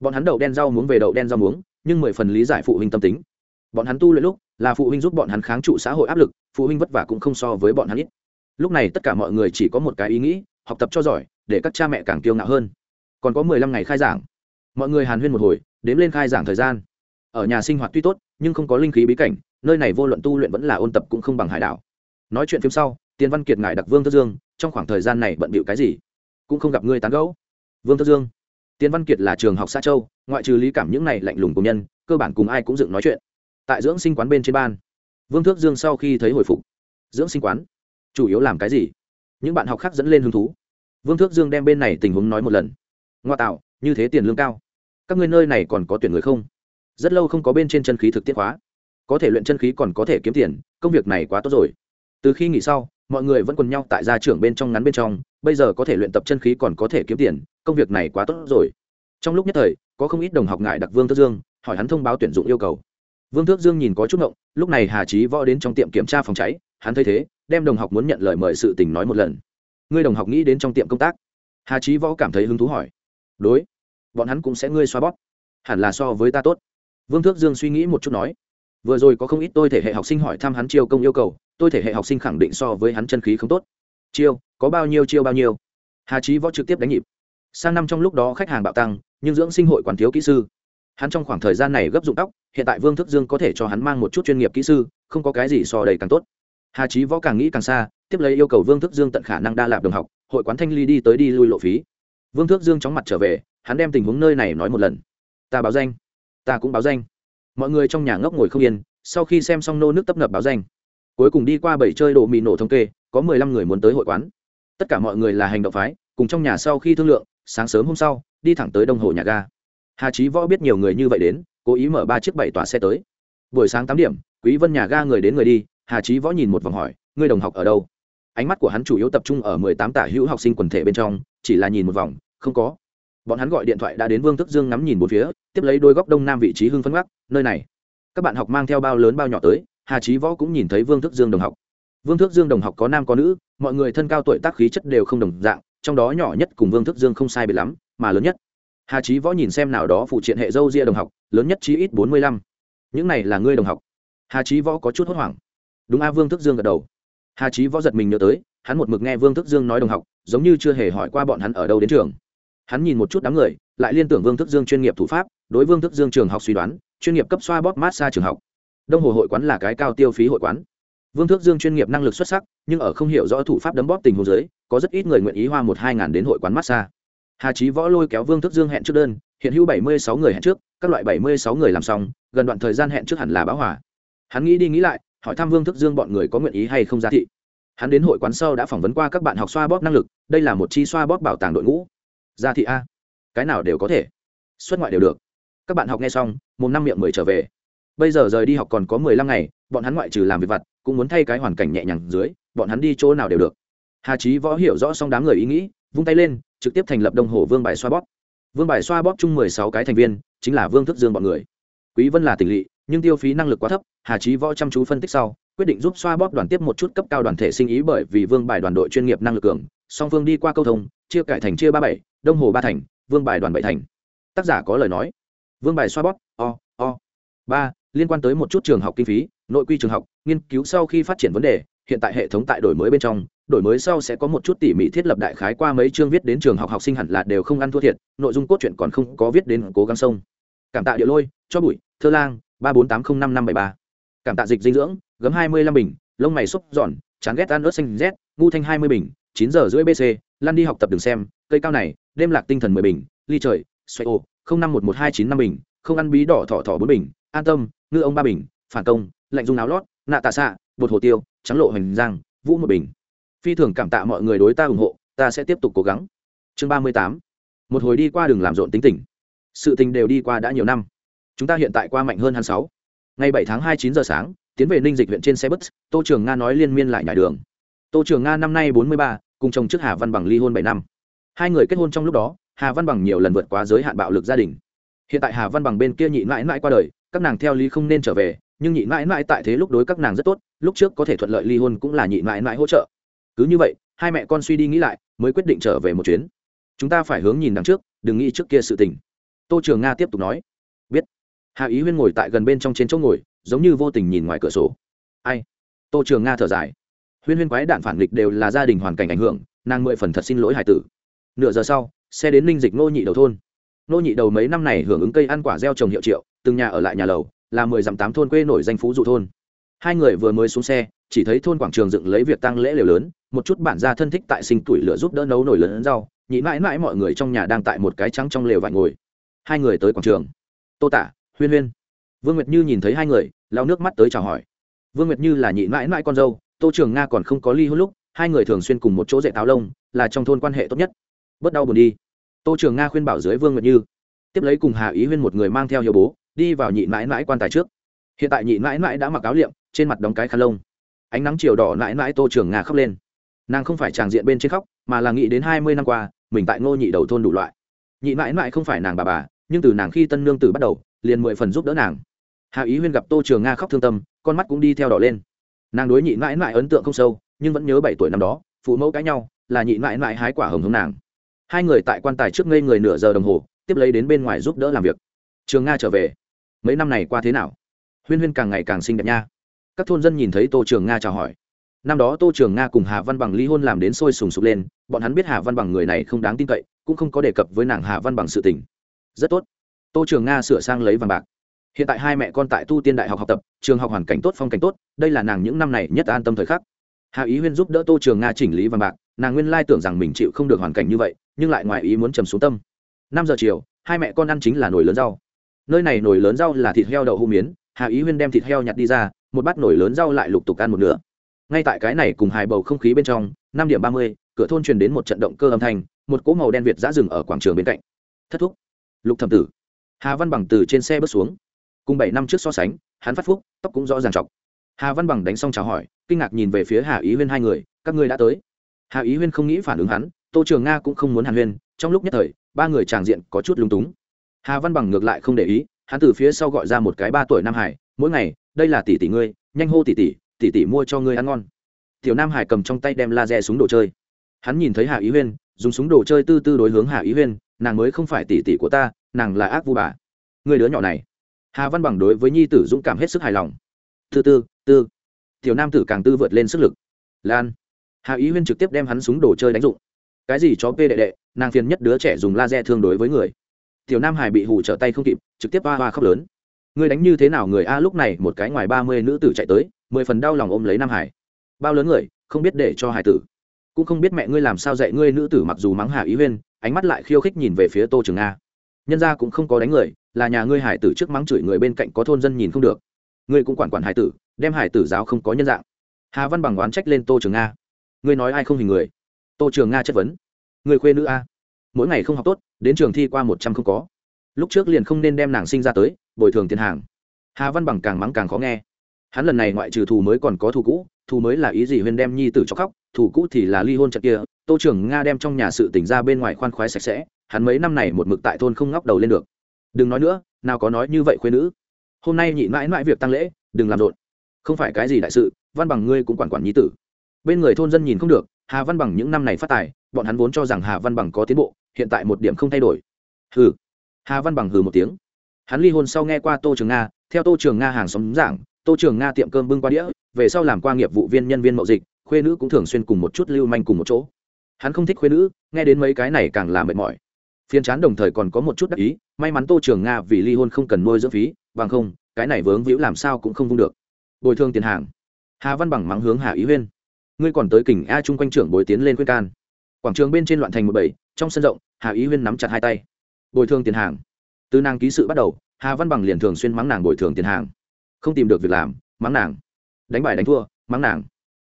Bọn hắn đậu đen rau muống về đậu đen rau muống, nhưng mười phần lý giải phụ huynh tâm tính. Bọn hắn tu luyện lúc, là phụ huynh giúp bọn hắn kháng trụ xã hội áp lực, phụ huynh vất vả cũng không so với bọn hắn ít. Lúc này tất cả mọi người chỉ có một cái ý nghĩ, học tập cho giỏi, để các cha mẹ càng kiêu ngạo hơn. Còn có mười lăm ngày khai giảng. Mọi người hàn huyên một hồi, đếm lên khai giảng thời gian. Ở nhà sinh hoạt tuy tốt, nhưng không có linh khí bí cảnh nơi này vô luận tu luyện vẫn là ôn tập cũng không bằng hải đảo. Nói chuyện phim sau tiên văn kiệt ngại đặc vương thất dương, trong khoảng thời gian này bận bịu cái gì? Cũng không gặp ngươi tán gẫu. Vương thất dương tiên văn kiệt là trường học xã châu, ngoại trừ lý cảm những này lạnh lùng công nhân, cơ bản cùng ai cũng dựng nói chuyện. Tại dưỡng sinh quán bên trên ban, vương thước dương sau khi thấy hồi phục, dưỡng sinh quán, chủ yếu làm cái gì? Những bạn học khác dẫn lên hứng thú. Vương thước dương đem bên này tình huống nói một lần. Ngoa tạo, như thế tiền lương cao. Các ngươi nơi này còn có tuyển người không? Rất lâu không có bên trên chân khí thực tiết hóa có thể luyện chân khí còn có thể kiếm tiền, công việc này quá tốt rồi. Từ khi nghỉ sau, mọi người vẫn quần nhau tại gia trưởng bên trong ngắn bên trong, bây giờ có thể luyện tập chân khí còn có thể kiếm tiền, công việc này quá tốt rồi. Trong lúc nhất thời, có không ít đồng học ngại đặc vương thước dương, hỏi hắn thông báo tuyển dụng yêu cầu. Vương thước dương nhìn có chút ngộng, lúc này hà trí võ đến trong tiệm kiểm tra phòng cháy, hắn thấy thế, đem đồng học muốn nhận lời mời sự tình nói một lần. Ngươi đồng học nghĩ đến trong tiệm công tác. Hà trí võ cảm thấy hứng thú hỏi. Đối, bọn hắn cũng sẽ ngươi xoa bóp. Hẳn là so với ta tốt. Vương thước dương suy nghĩ một chút nói vừa rồi có không ít tôi thể hệ học sinh hỏi thăm hắn chiêu công yêu cầu, tôi thể hệ học sinh khẳng định so với hắn chân khí không tốt. Chiêu, có bao nhiêu chiêu bao nhiêu? Hà trí võ trực tiếp đánh nhịp. Sang năm trong lúc đó khách hàng bạo tăng, nhưng dưỡng sinh hội còn thiếu kỹ sư. Hắn trong khoảng thời gian này gấp dụng tóc, hiện tại vương thức dương có thể cho hắn mang một chút chuyên nghiệp kỹ sư, không có cái gì so đầy càng tốt. Hà trí võ càng nghĩ càng xa, tiếp lấy yêu cầu vương thức dương tận khả năng đa lạp đồng học, hội quán thanh ly đi tới đi lui lộ phí. Vương thức dương chóng mặt trở về, hắn đem tình huống nơi này nói một lần. Ta báo danh. Ta cũng báo danh mọi người trong nhà ngốc ngồi không yên, sau khi xem xong nô nước tấp nập báo danh. Cuối cùng đi qua bảy chơi đồ mì nổ thống kê, có mười lăm người muốn tới hội quán. Tất cả mọi người là hành động phái, cùng trong nhà sau khi thương lượng, sáng sớm hôm sau, đi thẳng tới đông hồ nhà ga. Hà trí võ biết nhiều người như vậy đến, cố ý mở ba chiếc bảy tòa xe tới. Buổi sáng tám điểm, quý vân nhà ga người đến người đi, hà trí võ nhìn một vòng hỏi, ngươi đồng học ở đâu? Ánh mắt của hắn chủ yếu tập trung ở mười tám tả hữu học sinh quần thể bên trong, chỉ là nhìn một vòng, không có bọn hắn gọi điện thoại đã đến vương thức dương ngắm nhìn một phía, tiếp lấy đôi góc đông nam vị trí hưng phân gác nơi này, các bạn học mang theo bao lớn bao nhỏ tới. Hà trí võ cũng nhìn thấy vương thức dương đồng học. Vương thức dương đồng học có nam có nữ, mọi người thân cao tuổi tác khí chất đều không đồng dạng, trong đó nhỏ nhất cùng vương thức dương không sai biệt lắm, mà lớn nhất. Hà trí võ nhìn xem nào đó phụ triện hệ dâu ria đồng học, lớn nhất chí ít bốn mươi lăm. Những này là ngươi đồng học? Hà trí võ có chút hốt hoảng. Đúng a, vương thức dương gật đầu. Hà trí võ giật mình nhớ tới, hắn một mực nghe vương thức dương nói đồng học, giống như chưa hề hỏi qua bọn hắn ở đâu đến trường hắn nhìn một chút đám người, lại liên tưởng vương thức dương chuyên nghiệp thủ pháp, đối vương thức dương trường học suy đoán, chuyên nghiệp cấp xoa bóp massage trường học. Đông hồ hội quán là cái cao tiêu phí hội quán. Vương thước dương chuyên nghiệp năng lực xuất sắc, nhưng ở không hiểu rõ thủ pháp đấm bóp tình hồ dưới, có rất ít người nguyện ý hoa một hai ngàn đến hội quán massage. Hà trí võ lôi kéo vương thước dương hẹn trước đơn, hiện hữu bảy mươi sáu người hẹn trước, các loại bảy mươi sáu người làm xong, gần đoạn thời gian hẹn trước hẳn là báo hỏa hắn nghĩ đi nghĩ lại, hỏi thăm vương thước dương bọn người có nguyện ý hay không giá thị. Hắn đến hội quán sau đã phỏng vấn qua các bạn học xoa bóp năng lực, đây là một chi xoa bóp bảo tàng đội ngũ gia thị a. Cái nào đều có thể. Xuất ngoại đều được. Các bạn học nghe xong một năm miệng mười trở về. Bây giờ rời đi học còn có mười lăm ngày, bọn hắn ngoại trừ làm việc vặt, cũng muốn thay cái hoàn cảnh nhẹ nhàng dưới, bọn hắn đi chỗ nào đều được. Hà trí võ hiểu rõ xong đám người ý nghĩ, vung tay lên, trực tiếp thành lập đông hồ vương bài xoa bóp. Vương bài xoa bóp chung mười sáu cái thành viên, chính là vương thức dương bọn người. Quý vân là tỉnh lỵ, nhưng tiêu phí năng lực quá thấp, hà trí võ chăm chú phân tích sau, quyết định giúp xoa bóp đoàn tiếp một chút cấp cao đoàn thể sinh ý bởi vì vương bài đoàn đội chuyên nghiệp năng lực cường, song phương đi qua câu thông, chia cải thành chia ba bảy đông hồ ba thành, vương bài đoàn bảy thành. Tác giả có lời nói. Vương bài xoa bóp, o o. Ba, liên quan tới một chút trường học kinh phí, nội quy trường học, nghiên cứu sau khi phát triển vấn đề, hiện tại hệ thống tại đổi mới bên trong, đổi mới sau sẽ có một chút tỉ mỉ thiết lập đại khái qua mấy chương viết đến trường học học sinh hẳn là đều không ăn thua thiệt, nội dung cốt truyện còn không có viết đến cố gắng sông. Cảm tạ địa lôi, cho bụi, thơ lang, ba bốn tám không năm năm bảy ba. Cảm tạ dịch dinh dưỡng, gấm hai mươi lăm bình, lông mày xúc giòn, chán ghét ăn ớt xanh z ngu thanh hai mươi bình, chín giờ rưỡi bc lăn đi học tập đừng xem cây cao này, đêm lạc tinh thần mười bình, ly trời, xoay ô, không năm một một hai chín năm bình, không ăn bí đỏ thỏ thỏ bốn bình, an tâm, ngư ông ba bình, phản công, lạnh dung áo lót, nạ tạ xạ, bột hồ tiêu, trắng lộ hành giang, vũ một bình. Phi thường cảm tạ mọi người đối ta ủng hộ, ta sẽ tiếp tục cố gắng. Chương ba mươi tám. Một hồi đi qua đường làm rộn tính tình. Sự tình đều đi qua đã nhiều năm. Chúng ta hiện tại qua mạnh hơn hắn sáu. Ngày bảy tháng hai chín giờ sáng, tiến về ninh dịch huyện trên xe bus, tô trường nga nói liên miên lại nhải đường. Tô trường nga năm nay bốn mươi ba, cùng chồng trước hà văn bằng ly hôn bảy năm hai người kết hôn trong lúc đó, hà văn bằng nhiều lần vượt quá giới hạn bạo lực gia đình. Hiện tại hà văn bằng bên kia nhị mãi mãi qua đời, các nàng theo lý không nên trở về, nhưng nhị mãi mãi tại thế lúc đối các nàng rất tốt, lúc trước có thể thuận lợi ly hôn cũng là nhị mãi mãi hỗ trợ. Cứ như vậy, hai mẹ con suy đi nghĩ lại, mới quyết định trở về một chuyến. Chúng ta phải hướng nhìn đằng trước, đừng nghĩ trước kia sự tình. Tô trường nga tiếp tục nói. Biết. Hà ý huyên ngồi tại gần bên trong trên chỗ ngồi, giống như vô tình nhìn ngoài cửa sổ. Ai? Tô trường nga thở dài. Huyên huyên quái đạn phản nghịch đều là gia đình hoàn cảnh ảnh hưởng, nàng mười phần thật xin lỗi hải tử nửa giờ sau, xe đến ninh dịch nô nhị đầu thôn. Nô nhị đầu mấy năm này hưởng ứng cây ăn quả gieo trồng hiệu triệu, từng nhà ở lại nhà lầu, là mười dặm tám thôn quê nổi danh phú dụ thôn. Hai người vừa mới xuống xe, chỉ thấy thôn quảng trường dựng lấy việc tăng lễ liều lớn, một chút bản gia thân thích tại sinh tuổi lửa giúp đỡ nấu nổi lớn rau, nhị mãi mãi mọi người trong nhà đang tại một cái trắng trong lều vải ngồi. Hai người tới quảng trường. Tô tả huyên huyên. Vương nguyệt như nhìn thấy hai người lao nước mắt tới chào hỏi. Vương nguyệt như là nhị mãi mãi con dâu, tô trường nga còn không có ly hôn lúc, hai người thường xuyên cùng một chỗ dạy táo lông, là trong thôn quan hệ tốt nhất bớt đau buồn đi. Tô trường nga khuyên bảo dưới vương nguyệt như, tiếp lấy cùng hà ý huyên một người mang theo hiệu bố, đi vào nhị mãi mãi quan tài trước. Hiện tại nhị mãi mãi đã mặc áo liệm, trên mặt đóng cái khăn lông. Ánh nắng chiều đỏ mãi mãi tô trường nga khóc lên. Nàng không phải tràng diện bên trên khóc, mà là nghĩ đến hai mươi năm qua, mình tại ngô nhị đầu thôn đủ loại. Nhị mãi mãi không phải nàng bà bà, nhưng từ nàng khi tân nương tử bắt đầu, liền mười phần giúp đỡ nàng. Hà ý huyên gặp tô trường nga khóc thương tâm, con mắt cũng đi theo đỏ lên. Nàng đối nhị mãi mãi ấn tượng không sâu, nhưng vẫn nhớ bảy tuổi năm đó, phụ mẫu cãi nhau, là nhị mãi mãi hái quả hồng hồng nàng hai người tại quan tài trước ngây người nửa giờ đồng hồ, tiếp lấy đến bên ngoài giúp đỡ làm việc. Trường nga trở về. Mấy năm này qua thế nào? Huyên huyên càng ngày càng xinh đẹp nha. Các thôn dân nhìn thấy tô trường nga chào hỏi. Năm đó tô trường nga cùng hà văn bằng ly hôn làm đến sôi sùng sục lên, bọn hắn biết hà văn bằng người này không đáng tin cậy, cũng không có đề cập với nàng hà văn bằng sự tình. Rất tốt. Tô trường nga sửa sang lấy vàng bạc. Hiện tại hai mẹ con tại tu tiên đại học học tập, trường học hoàn cảnh tốt, phong cảnh tốt, đây là nàng những năm này nhất an tâm thời khắc. Hà ý huyên giúp đỡ tô trường nga chỉnh lý vàng bạc, nàng nguyên lai tưởng rằng mình chịu không được hoàn cảnh như vậy nhưng lại ngoài ý muốn trầm xuống tâm. Năm giờ chiều, hai mẹ con ăn chính là nồi lớn rau. Nơi này nồi lớn rau là thịt heo đậu hũ miến, hà ý huyên đem thịt heo nhặt đi ra, một bát nồi lớn rau lại lục tục ăn một nửa. Ngay tại cái này cùng hài bầu không khí bên trong, năm điểm ba mươi, cửa thôn truyền đến một trận động cơ âm thanh, một cỗ màu đen việt giã rừng ở quảng trường bên cạnh. Thất thúc. Lục thẩm tử. Hà văn bằng từ trên xe bước xuống. Cùng bảy năm trước so sánh, hắn phát phúc, tóc cũng rõ ràng chọc. Hà văn bằng đánh xong chào hỏi, kinh ngạc nhìn về phía hà ý huyên hai người, các ngươi đã tới. Hà ý huyên không nghĩ phản ứng hắn tô trường nga cũng không muốn hàn huyên, trong lúc nhất thời, ba người tràng diện có chút lung túng. Hà văn bằng ngược lại không để ý, hắn từ phía sau gọi ra một cái ba tuổi nam hải, mỗi ngày, đây là tỷ tỷ ngươi, nhanh hô tỷ tỷ tỷ tỷ mua cho ngươi ăn ngon. Tiểu nam hải cầm trong tay đem laser súng đồ chơi. Hắn nhìn thấy hà ý huyên, dùng súng đồ chơi tư tư đối hướng hà ý huyên, nàng mới không phải tỷ tỷ của ta, nàng là ác vu bà. Người đứa nhỏ này. Hà văn bằng đối với nhi tử dũng cảm hết sức hài lòng. Thứ tư tư. Tiểu nam tử càng tư vượt lên sức lực. Lan. Hà ý huyên trực tiếp đem hắn súng đồ chơi đánh dụng cái gì chó pê đệ đệ, nàng phiền nhất đứa trẻ dùng laser thương đối với người. Tiểu nam hải bị hù trở tay không kịp, trực tiếp hoa hoa khóc lớn. Người đánh như thế nào người a, lúc này một cái ngoài ba mươi nữ tử chạy tới, mười phần đau lòng ôm lấy nam hải. Bao lớn người, không biết để cho hải tử. Cũng không biết mẹ ngươi làm sao dạy ngươi nữ tử mặc dù mắng hà ý huyên, ánh mắt lại khiêu khích nhìn về phía tô trường a. Nhân gia cũng không có đánh người, là nhà ngươi hải tử trước mắng chửi người bên cạnh có thôn dân nhìn không được. Ngươi cũng quản quản hải tử, đem hải tử giáo không có nhân dạng. Hà văn bằng oán trách lên tô trường a. Ngươi nói ai không hình người? Tô trường nga chất vấn. Người khuê nữ a, mỗi ngày không học tốt, đến trường thi qua một trăm không có. Lúc trước liền không nên đem nàng sinh ra tới, bồi thường tiền hàng. Hà văn bằng càng mắng càng khó nghe. Hắn lần này ngoại trừ thù mới còn có thù cũ, thù mới là ý gì huyên đem nhi tử cho khóc, thù cũ thì là ly hôn trận kia. Tô trưởng nga đem trong nhà sự tỉnh ra bên ngoài khoan khoái sạch sẽ, hắn mấy năm này một mực tại thôn không ngóc đầu lên được. Đừng nói nữa, nào có nói như vậy khuyên nữ. Hôm nay nhị mãi mãi việc tăng lễ, đừng làm rộn. Không phải cái gì đại sự, văn bằng ngươi cũng quản quản nhi tử. Bên người thôn dân nhìn không được hà văn bằng những năm này phát tài, bọn hắn vốn cho rằng hà văn bằng có tiến bộ, hiện tại một điểm không thay đổi. Hừ. Hà văn bằng hừ một tiếng. Hắn ly hôn sau nghe qua tô trường nga, theo tô trường nga hàng xóm giảng, tô trường nga tiệm cơm bưng qua đĩa, về sau làm qua nghiệp vụ viên nhân viên mậu dịch, khuê nữ cũng thường xuyên cùng một chút lưu manh cùng một chỗ. Hắn không thích khuê nữ, nghe đến mấy cái này càng làm mệt mỏi. Phiên chán đồng thời còn có một chút đắc ý, may mắn tô trường nga vì ly hôn không cần nuôi dưỡng phí, bằng không, cái này vướng víu làm sao cũng không vung được. Bồi thường tiền hàng. Hà văn bằng mắng hướng hà ý huyên ngươi còn tới kình a chung quanh trưởng bồi tiến lên khuyên can. Quảng trường bên trên loạn thành một bảy trong sân rộng, hà ý huyên nắm chặt hai tay. Bồi thường tiền hàng. Từ nàng ký sự bắt đầu, hà văn bằng liền thường xuyên mắng nàng bồi thường tiền hàng. Không tìm được việc làm, mắng nàng. Đánh bài đánh thua, mắng nàng.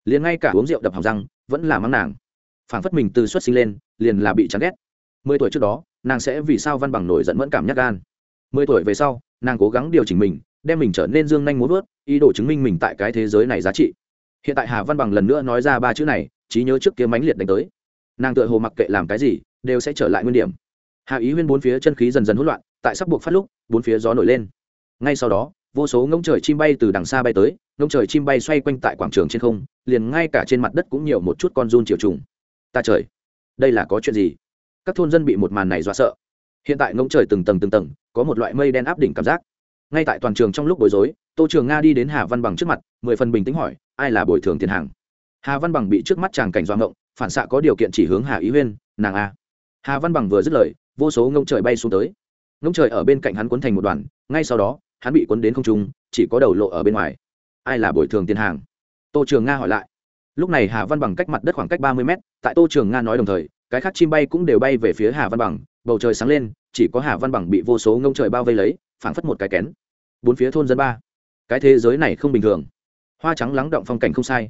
Liền ngay cả uống rượu đập hỏng răng, vẫn là mắng nàng. Phản phất mình từ xuất sinh lên, liền là bị chán ghét. Mười tuổi trước đó, nàng sẽ vì sao văn bằng nổi giận mẫn cảm nhắc gan. Mười tuổi về sau, nàng cố gắng điều chỉnh mình, đem mình trở nên dương nhanh muốn vớt, ý đồ chứng minh mình tại cái thế giới này giá trị hiện tại hà văn bằng lần nữa nói ra ba chữ này, trí nhớ trước kia mãnh liệt đánh tới. Nàng tựa hồ mặc kệ làm cái gì, đều sẽ trở lại nguyên điểm. Hà ý huyên bốn phía chân khí dần dần hỗn loạn, tại sắp buộc phát lúc, bốn phía gió nổi lên. Ngay sau đó, vô số ngông trời chim bay từ đằng xa bay tới, ngông trời chim bay xoay quanh tại quảng trường trên không, liền ngay cả trên mặt đất cũng nhiều một chút con run chiều trùng. Ta trời, đây là có chuyện gì? Các thôn dân bị một màn này dọa sợ. Hiện tại ngông trời từng tầng từng tầng, có một loại mây đen áp đỉnh cảm giác ngay tại toàn trường trong lúc bối rối, tô trường nga đi đến hà văn bằng trước mặt, mười phần bình tĩnh hỏi, ai là bồi thường tiền hàng? Hà văn bằng bị trước mắt chàng cảnh doang ngộng, phản xạ có điều kiện chỉ hướng hà ý huyên, nàng a. Hà văn bằng vừa dứt lời, vô số ngông trời bay xuống tới. Ngông trời ở bên cạnh hắn cuốn thành một đoàn, ngay sau đó, hắn bị cuốn đến không trung, chỉ có đầu lộ ở bên ngoài. Ai là bồi thường tiền hàng? Tô trường nga hỏi lại. Lúc này hà văn bằng cách mặt đất khoảng cách ba mươi mét, tại tô trường nga nói đồng thời, cái khác chim bay cũng đều bay về phía hà văn bằng, bầu trời sáng lên, chỉ có hà văn bằng bị vô số ngông trời bao vây lấy phảng phất một cái kén. Bốn phía thôn dân ba. Cái thế giới này không bình thường. Hoa trắng lắng động phong cảnh không sai.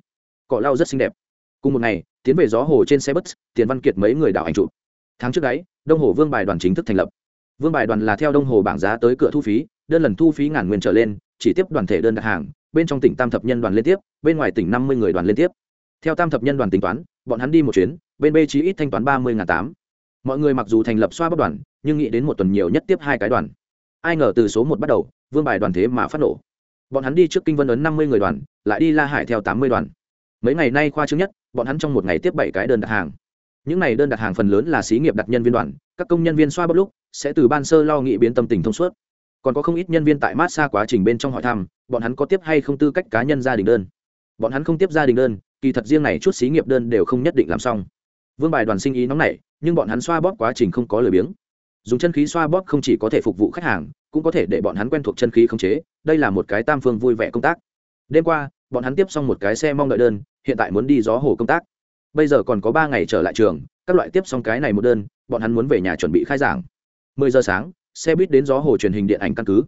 Cỏ lau rất xinh đẹp. Cùng một ngày, tiến về gió hồ trên xe bus, tiền văn kiệt mấy người đảo ảnh trụ tháng trước đấy, đông hồ vương bài đoàn chính thức thành lập. Vương bài đoàn là theo đông hồ bảng giá tới cửa thu phí, đơn lần thu phí ngàn nguyên trở lên, chỉ tiếp đoàn thể đơn đặt hàng, bên trong tỉnh tam thập nhân đoàn liên tiếp, bên ngoài tỉnh năm mươi người đoàn liên tiếp. Theo tam thập nhân đoàn tính toán, bọn hắn đi một chuyến, bên b chí ít thanh toán ba mươi ngàn tám. Mọi người mặc dù thành lập xoa bất đoàn, nhưng nghĩ đến một tuần nhiều nhất tiếp hai cái đoàn ai ngờ từ số một bắt đầu, vương bài đoàn thế mà phát nổ. Bọn hắn đi trước kinh vân ấn năm mươi người đoàn, lại đi la hải theo tám mươi đoàn. Mấy ngày nay khoa chứng nhất, bọn hắn trong một ngày tiếp bảy cái đơn đặt hàng. Những này đơn đặt hàng phần lớn là xí nghiệp đặt nhân viên đoàn, các công nhân viên xoa bóc lúc, sẽ từ ban sơ lo nghị biến tâm tình thông suốt. Còn có không ít nhân viên tại mát xa quá trình bên trong hỏi thăm, bọn hắn có tiếp hay không tư cách cá nhân gia đình đơn. Bọn hắn không tiếp gia đình đơn, kỳ thật riêng này chút xí nghiệp đơn đều không nhất định làm xong. Vương bài đoàn sinh ý nóng nảy, nhưng bọn hắn xoa bóp quá trình không có lời biếng dùng chân khí xoa bóp không chỉ có thể phục vụ khách hàng, cũng có thể để bọn hắn quen thuộc chân khí khống chế, đây là một cái tam phương vui vẻ công tác. Đêm qua, bọn hắn tiếp xong một cái xe mong đợi đơn, hiện tại muốn đi gió hồ công tác. Bây giờ còn có ba ngày trở lại trường, các loại tiếp xong cái này một đơn, bọn hắn muốn về nhà chuẩn bị khai giảng. Mười giờ sáng, xe buýt đến gió hồ truyền hình điện ảnh căn cứ.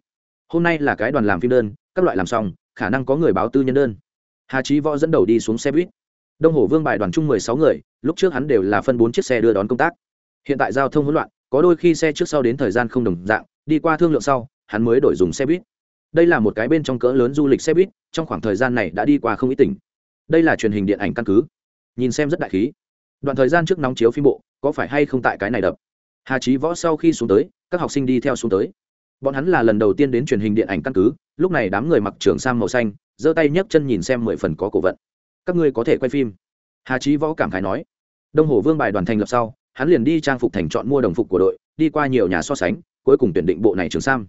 Hôm nay là cái đoàn làm phim đơn, các loại làm xong, khả năng có người báo tư nhân đơn. Hà trí võ dẫn đầu đi xuống xe buýt. Đông hồ vương bài đoàn chung mười sáu người, lúc trước hắn đều là phân bốn chiếc xe đưa đón công tác. Hiện tại giao thông hỗn loạn có đôi khi xe trước sau đến thời gian không đồng dạng, đi qua thương lượng sau, hắn mới đổi dùng xe buýt. Đây là một cái bên trong cỡ lớn du lịch xe buýt, trong khoảng thời gian này đã đi qua không ít tỉnh. Đây là truyền hình điện ảnh căn cứ. Nhìn xem rất đại khí. Đoạn thời gian trước nóng chiếu phim bộ, có phải hay không tại cái này đập? Hà trí võ sau khi xuống tới, các học sinh đi theo xuống tới. Bọn hắn là lần đầu tiên đến truyền hình điện ảnh căn cứ, lúc này đám người mặc trường sang màu xanh, giơ tay nhấc chân nhìn xem mười phần có cổ vận. Các ngươi có thể quay phim. Hà trí võ cảm khái nói. Đông hồ vương bài đoàn thành lập sau hắn liền đi trang phục thành chọn mua đồng phục của đội, đi qua nhiều nhà so sánh, cuối cùng tuyển định bộ này trường sam.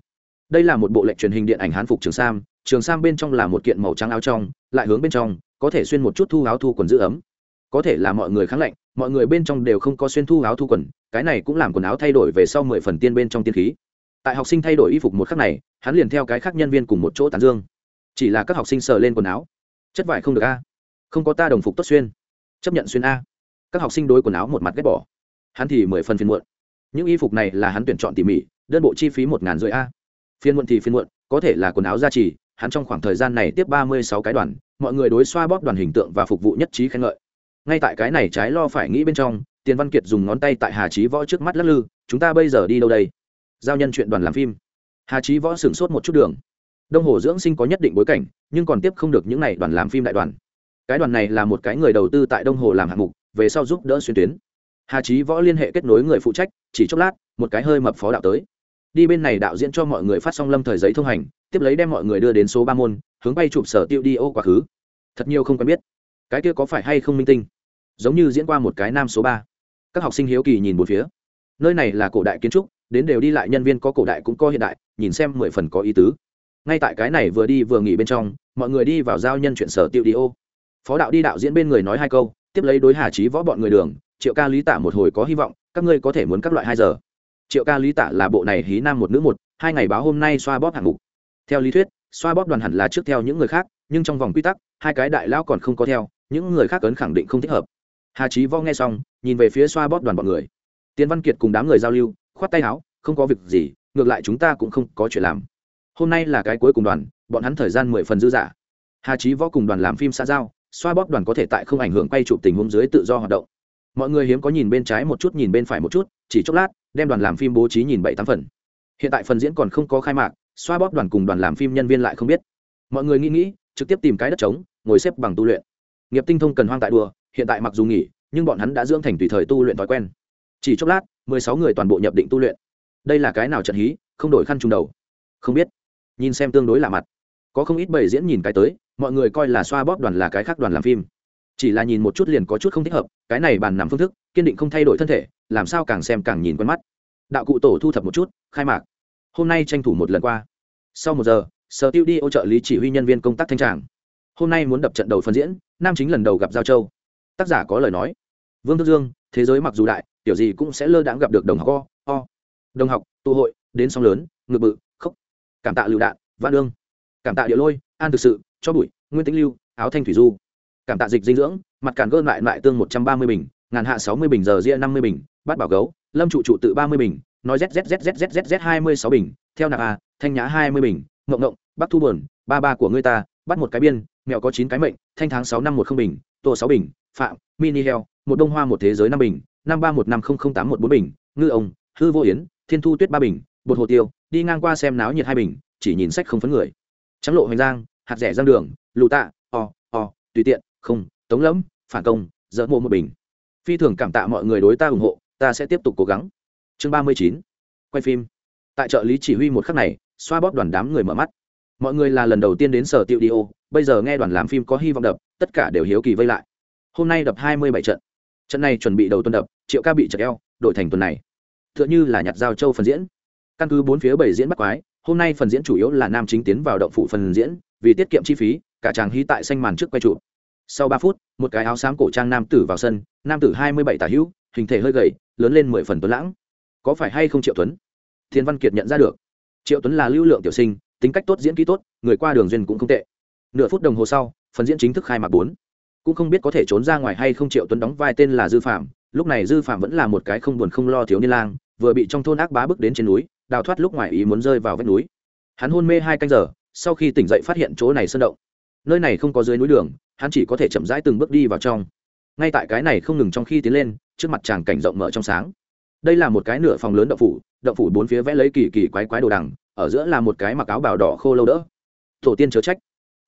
Đây là một bộ lệnh truyền hình điện ảnh hán phục trường sam trường sam bên trong là một kiện màu trắng áo trong, lại hướng bên trong, có thể xuyên một chút thu áo thu quần giữ ấm. Có thể là mọi người kháng lạnh mọi người bên trong đều không có xuyên thu áo thu quần, cái này cũng làm quần áo thay đổi về sau mười phần tiên bên trong tiên khí. Tại học sinh thay đổi y phục một khắc này, hắn liền theo cái khác nhân viên cùng một chỗ tán dương. Chỉ là các học sinh sờ lên quần áo. Chất vải không được a. Không có ta đồng phục tốt xuyên. Chấp nhận xuyên a. Các học sinh đối quần áo một mặt ghét bỏ hắn thì mười phần phiên muộn. Những y phục này là hắn tuyển chọn tỉ mỉ, đơn bộ chi phí một ngàn rưỡi a. Phiên muộn thì phiên muộn, có thể là quần áo gia trì, hắn trong khoảng thời gian này tiếp ba mươi sáu cái đoàn, mọi người đối xoa bóp đoàn hình tượng và phục vụ nhất trí khen ngợi. Ngay tại cái này trái lo phải nghĩ bên trong, tiền văn kiệt dùng ngón tay tại hà trí võ trước mắt lắc lư, chúng ta bây giờ đi đâu đây? Giao nhân chuyện đoàn làm phim. Hà trí võ sửng sốt một chút đường. Đông hồ dưỡng sinh có nhất định bối cảnh, nhưng còn tiếp không được những n à y đoàn làm phim đại đoàn. Cái đoàn này là một cái người đầu tư tại đông hồ làm hạng mục, về sau giúp đỡ xuyên tuyến hà trí võ liên hệ kết nối người phụ trách, chỉ chốc lát, một cái hơi mập phó đạo tới. Đi bên này đạo diễn cho mọi người phát xong lâm thời giấy thông hành, tiếp lấy đem mọi người đưa đến số ba môn, hướng bay chụp sở tiêu đi ô quá khứ. Thật nhiều không quen biết. Cái kia có phải hay không minh tinh? Giống như diễn qua một cái nam số ba. Các học sinh hiếu kỳ nhìn một phía. Nơi này là cổ đại kiến trúc, đến đều đi lại nhân viên có cổ đại cũng có hiện đại, nhìn xem mười phần có ý tứ. Ngay tại cái này vừa đi vừa nghỉ bên trong, mọi người đi vào giao nhân chuyện sở tiêu đi ô. Phó đạo đi đạo diễn bên người nói hai câu, tiếp lấy đối hà trí võ bọn người đường triệu ca lý tả một hồi có hy vọng, các ngươi có thể muốn các loại hai giờ. Triệu ca lý tả là bộ này hí nam một nữ một, hai ngày báo hôm nay xoa bóp hạng mục. Theo lý thuyết, xoa bóp đoàn hẳn là trước theo những người khác, nhưng trong vòng quy tắc, hai cái đại lao còn không có theo, những người khác ấn khẳng định không thích hợp. Hà trí võ nghe xong, nhìn về phía xoa bóp đoàn bọn người. Tiến văn kiệt cùng đám người giao lưu, khoát tay áo, không có việc gì, ngược lại chúng ta cũng không có chuyện làm. Hôm nay là cái cuối cùng đoàn, bọn hắn thời gian mười phần dư dả. Hà trí võ cùng đoàn làm phim xã giao, xoa bóp đoàn có thể tại không ảnh hưởng quay chụp tình huống dưới tự do hoạt động mọi người hiếm có nhìn bên trái một chút, nhìn bên phải một chút, chỉ chốc lát, đem đoàn làm phim bố trí nhìn bảy tám phần. Hiện tại phần diễn còn không có khai mạc, xoa bóp đoàn cùng đoàn làm phim nhân viên lại không biết. Mọi người nghĩ nghĩ, trực tiếp tìm cái đất trống, ngồi xếp bằng tu luyện. Nghiệp tinh thông cần hoang tại đùa, hiện tại mặc dù nghỉ, nhưng bọn hắn đã dưỡng thành tùy thời tu luyện thói quen. Chỉ chốc lát, mười sáu người toàn bộ nhập định tu luyện. Đây là cái nào trận hí, không đổi khăn trùng đầu. Không biết. Nhìn xem tương đối lạ mặt. Có không ít bầy diễn nhìn cái tới, mọi người coi là xoa bóp đoàn là cái khác đoàn làm phim chỉ là nhìn một chút liền có chút không thích hợp cái này bàn nằm phương thức kiên định không thay đổi thân thể làm sao càng xem càng nhìn quen mắt. Đạo cụ tổ thu thập một chút khai mạc. Hôm nay tranh thủ một lần qua. Sau một giờ sở tiêu đi ô trợ lý chỉ huy nhân viên công tác thanh tràng. Hôm nay muốn đập trận đầu phân diễn nam chính lần đầu gặp giao châu. Tác giả có lời nói. Vương thức dương thế giới mặc dù đại tiểu gì cũng sẽ lơ đãng gặp được đồng học o o. Đồng học tụ hội đến sóng lớn ngực bự khóc. Cảm tạ lựu đạn vạn đương, cảm tạ địa lôi an thực sự cho bụi nguyên tĩnh lưu áo thanh thủy du cảm tạ dịch dinh dưỡng, mặt càn gơn lại lại tương một trăm ba mươi bình, ngàn hạ sáu mươi bình giờ ria năm mươi bình, bát bảo gấu, lâm trụ trụ tự ba mươi bình, nói zzzzzzz hai mươi sáu bình, theo nạp a thanh nhã hai mươi bình, ngộng ngộng bắc thu bờn ba ba của ngươi ta, bắt một cái biên, mẹo có chín cái mệnh, thanh tháng sáu năm một không bình, tổ sáu bình, phạm, mini heo, một đông hoa một thế giới năm bình, năm ba một năm không không tám một bốn bình, ngư ông, hư vô yến, thiên thu tuyết ba bình, bột hồ tiêu, đi ngang qua xem náo nhiệt hai bình, chỉ nhìn sách không phấn người. Trắng lộ hoành giang, hạt rẻ giang đường lụ tạ, o o, tùy tiện không, tống lẫm, phản công dỡ mộ một bình. Phi thường cảm tạ mọi người đối ta ủng hộ, ta sẽ tiếp tục cố gắng. Chương ba mươi chín, quay phim. Tại trợ lý chỉ huy một khắc này, xoa bóp đoàn đám người mở mắt. Mọi người là lần đầu tiên đến sở tiệu đi ô, bây giờ nghe đoàn làm phim có hy vọng đập, tất cả đều hiếu kỳ vây lại. Hôm nay đập hai mươi bảy trận. Trận này chuẩn bị đầu tuần đập, triệu ca bị chật eo, đổi thành tuần này. T h ư ợ n h ư là nhặt giao châu phần diễn. Căn cứ bốn phía bảy diễn bắt quái, hôm nay phần diễn chủ yếu là nam chính tiến vào động phủ phần diễn, vì tiết kiệm chi phí, cả chàng hí tại xanh màn trước quay trụ sau ba phút, một cái áo xám cổ trang nam tử vào sân, nam tử hai mươi bảy tả hữu, hình thể hơi gầy, lớn lên mười phần tuấn lãng. Có phải hay không triệu tuấn? Thiên văn kiệt nhận ra được. Triệu tuấn là lưu lượng tiểu sinh, tính cách tốt, diễn kỹ tốt, người qua đường duyên cũng không tệ. Nửa phút đồng hồ sau, phần diễn chính thức khai mạc bốn. Cũng không biết có thể trốn ra ngoài hay không triệu tuấn đóng vai tên là dư phạm, lúc này dư phạm vẫn là một cái không buồn không lo thiếu niên lang, vừa bị trong thôn ác bá bước đến trên núi, đào thoát lúc ngoài ý muốn rơi vào vách núi. Hắn hôn mê hai canh giờ, sau khi tỉnh dậy phát hiện chỗ này sơn động nơi này không có dưới núi đường, hắn chỉ có thể chậm rãi từng bước đi vào trong. Ngay tại cái này không ngừng trong khi tiến lên, trước mặt chàng cảnh rộng mở trong sáng. Đây là một cái nửa phòng lớn động phủ động phủ bốn phía vẽ lấy kỳ kỳ quái quái đồ đằng, ở giữa là một cái mặc áo bào đỏ khô lâu đỡ. Tổ tiên chớ trách.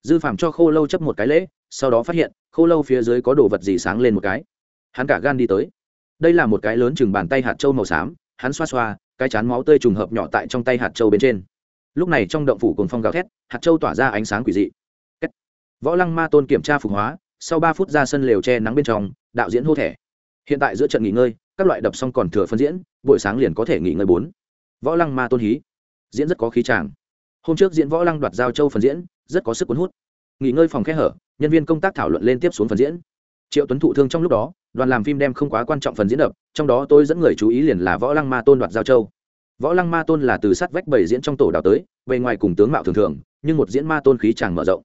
Dư phạm cho khô lâu chấp một cái lễ, sau đó phát hiện, khô lâu phía dưới có đồ vật gì sáng lên một cái. Hắn cả gan đi tới. Đây là một cái lớn chừng bàn tay hạt trâu màu xám, hắn xoa xoa, cái chán máu tươi trùng hợp nhỏ tại trong tay hạt trâu bên trên. Lúc này trong động phủ cùng phong gào thét, hạt trâu tỏa ra ánh sáng quỷ dị võ lăng ma tôn kiểm tra phục hóa, sau ba phút ra sân lều che nắng bên trong, đạo diễn hô thẻ. Hiện tại giữa trận nghỉ ngơi, các loại đập xong còn thừa phân diễn, buổi sáng liền có thể nghỉ ngơi bốn. Võ lăng ma tôn hí. Diễn rất có khí tràng hôm trước diễn võ lăng đoạt giao châu phần diễn, rất có sức cuốn hút. Nghỉ ngơi phòng khe hở, nhân viên công tác thảo luận lên tiếp xuống phần diễn. Triệu tuấn thụ thương trong lúc đó, đoàn làm phim đem không quá quan trọng phần diễn đập, trong đó tôi dẫn người chú ý liền là võ lăng ma tôn đoạt giao châu. Võ lăng ma tôn là từ sát vách bảy diễn trong tổ đào tới, bề ngoài cùng tướng mạo thường thường, nhưng một diễn ma tôn khí chàng mở rộng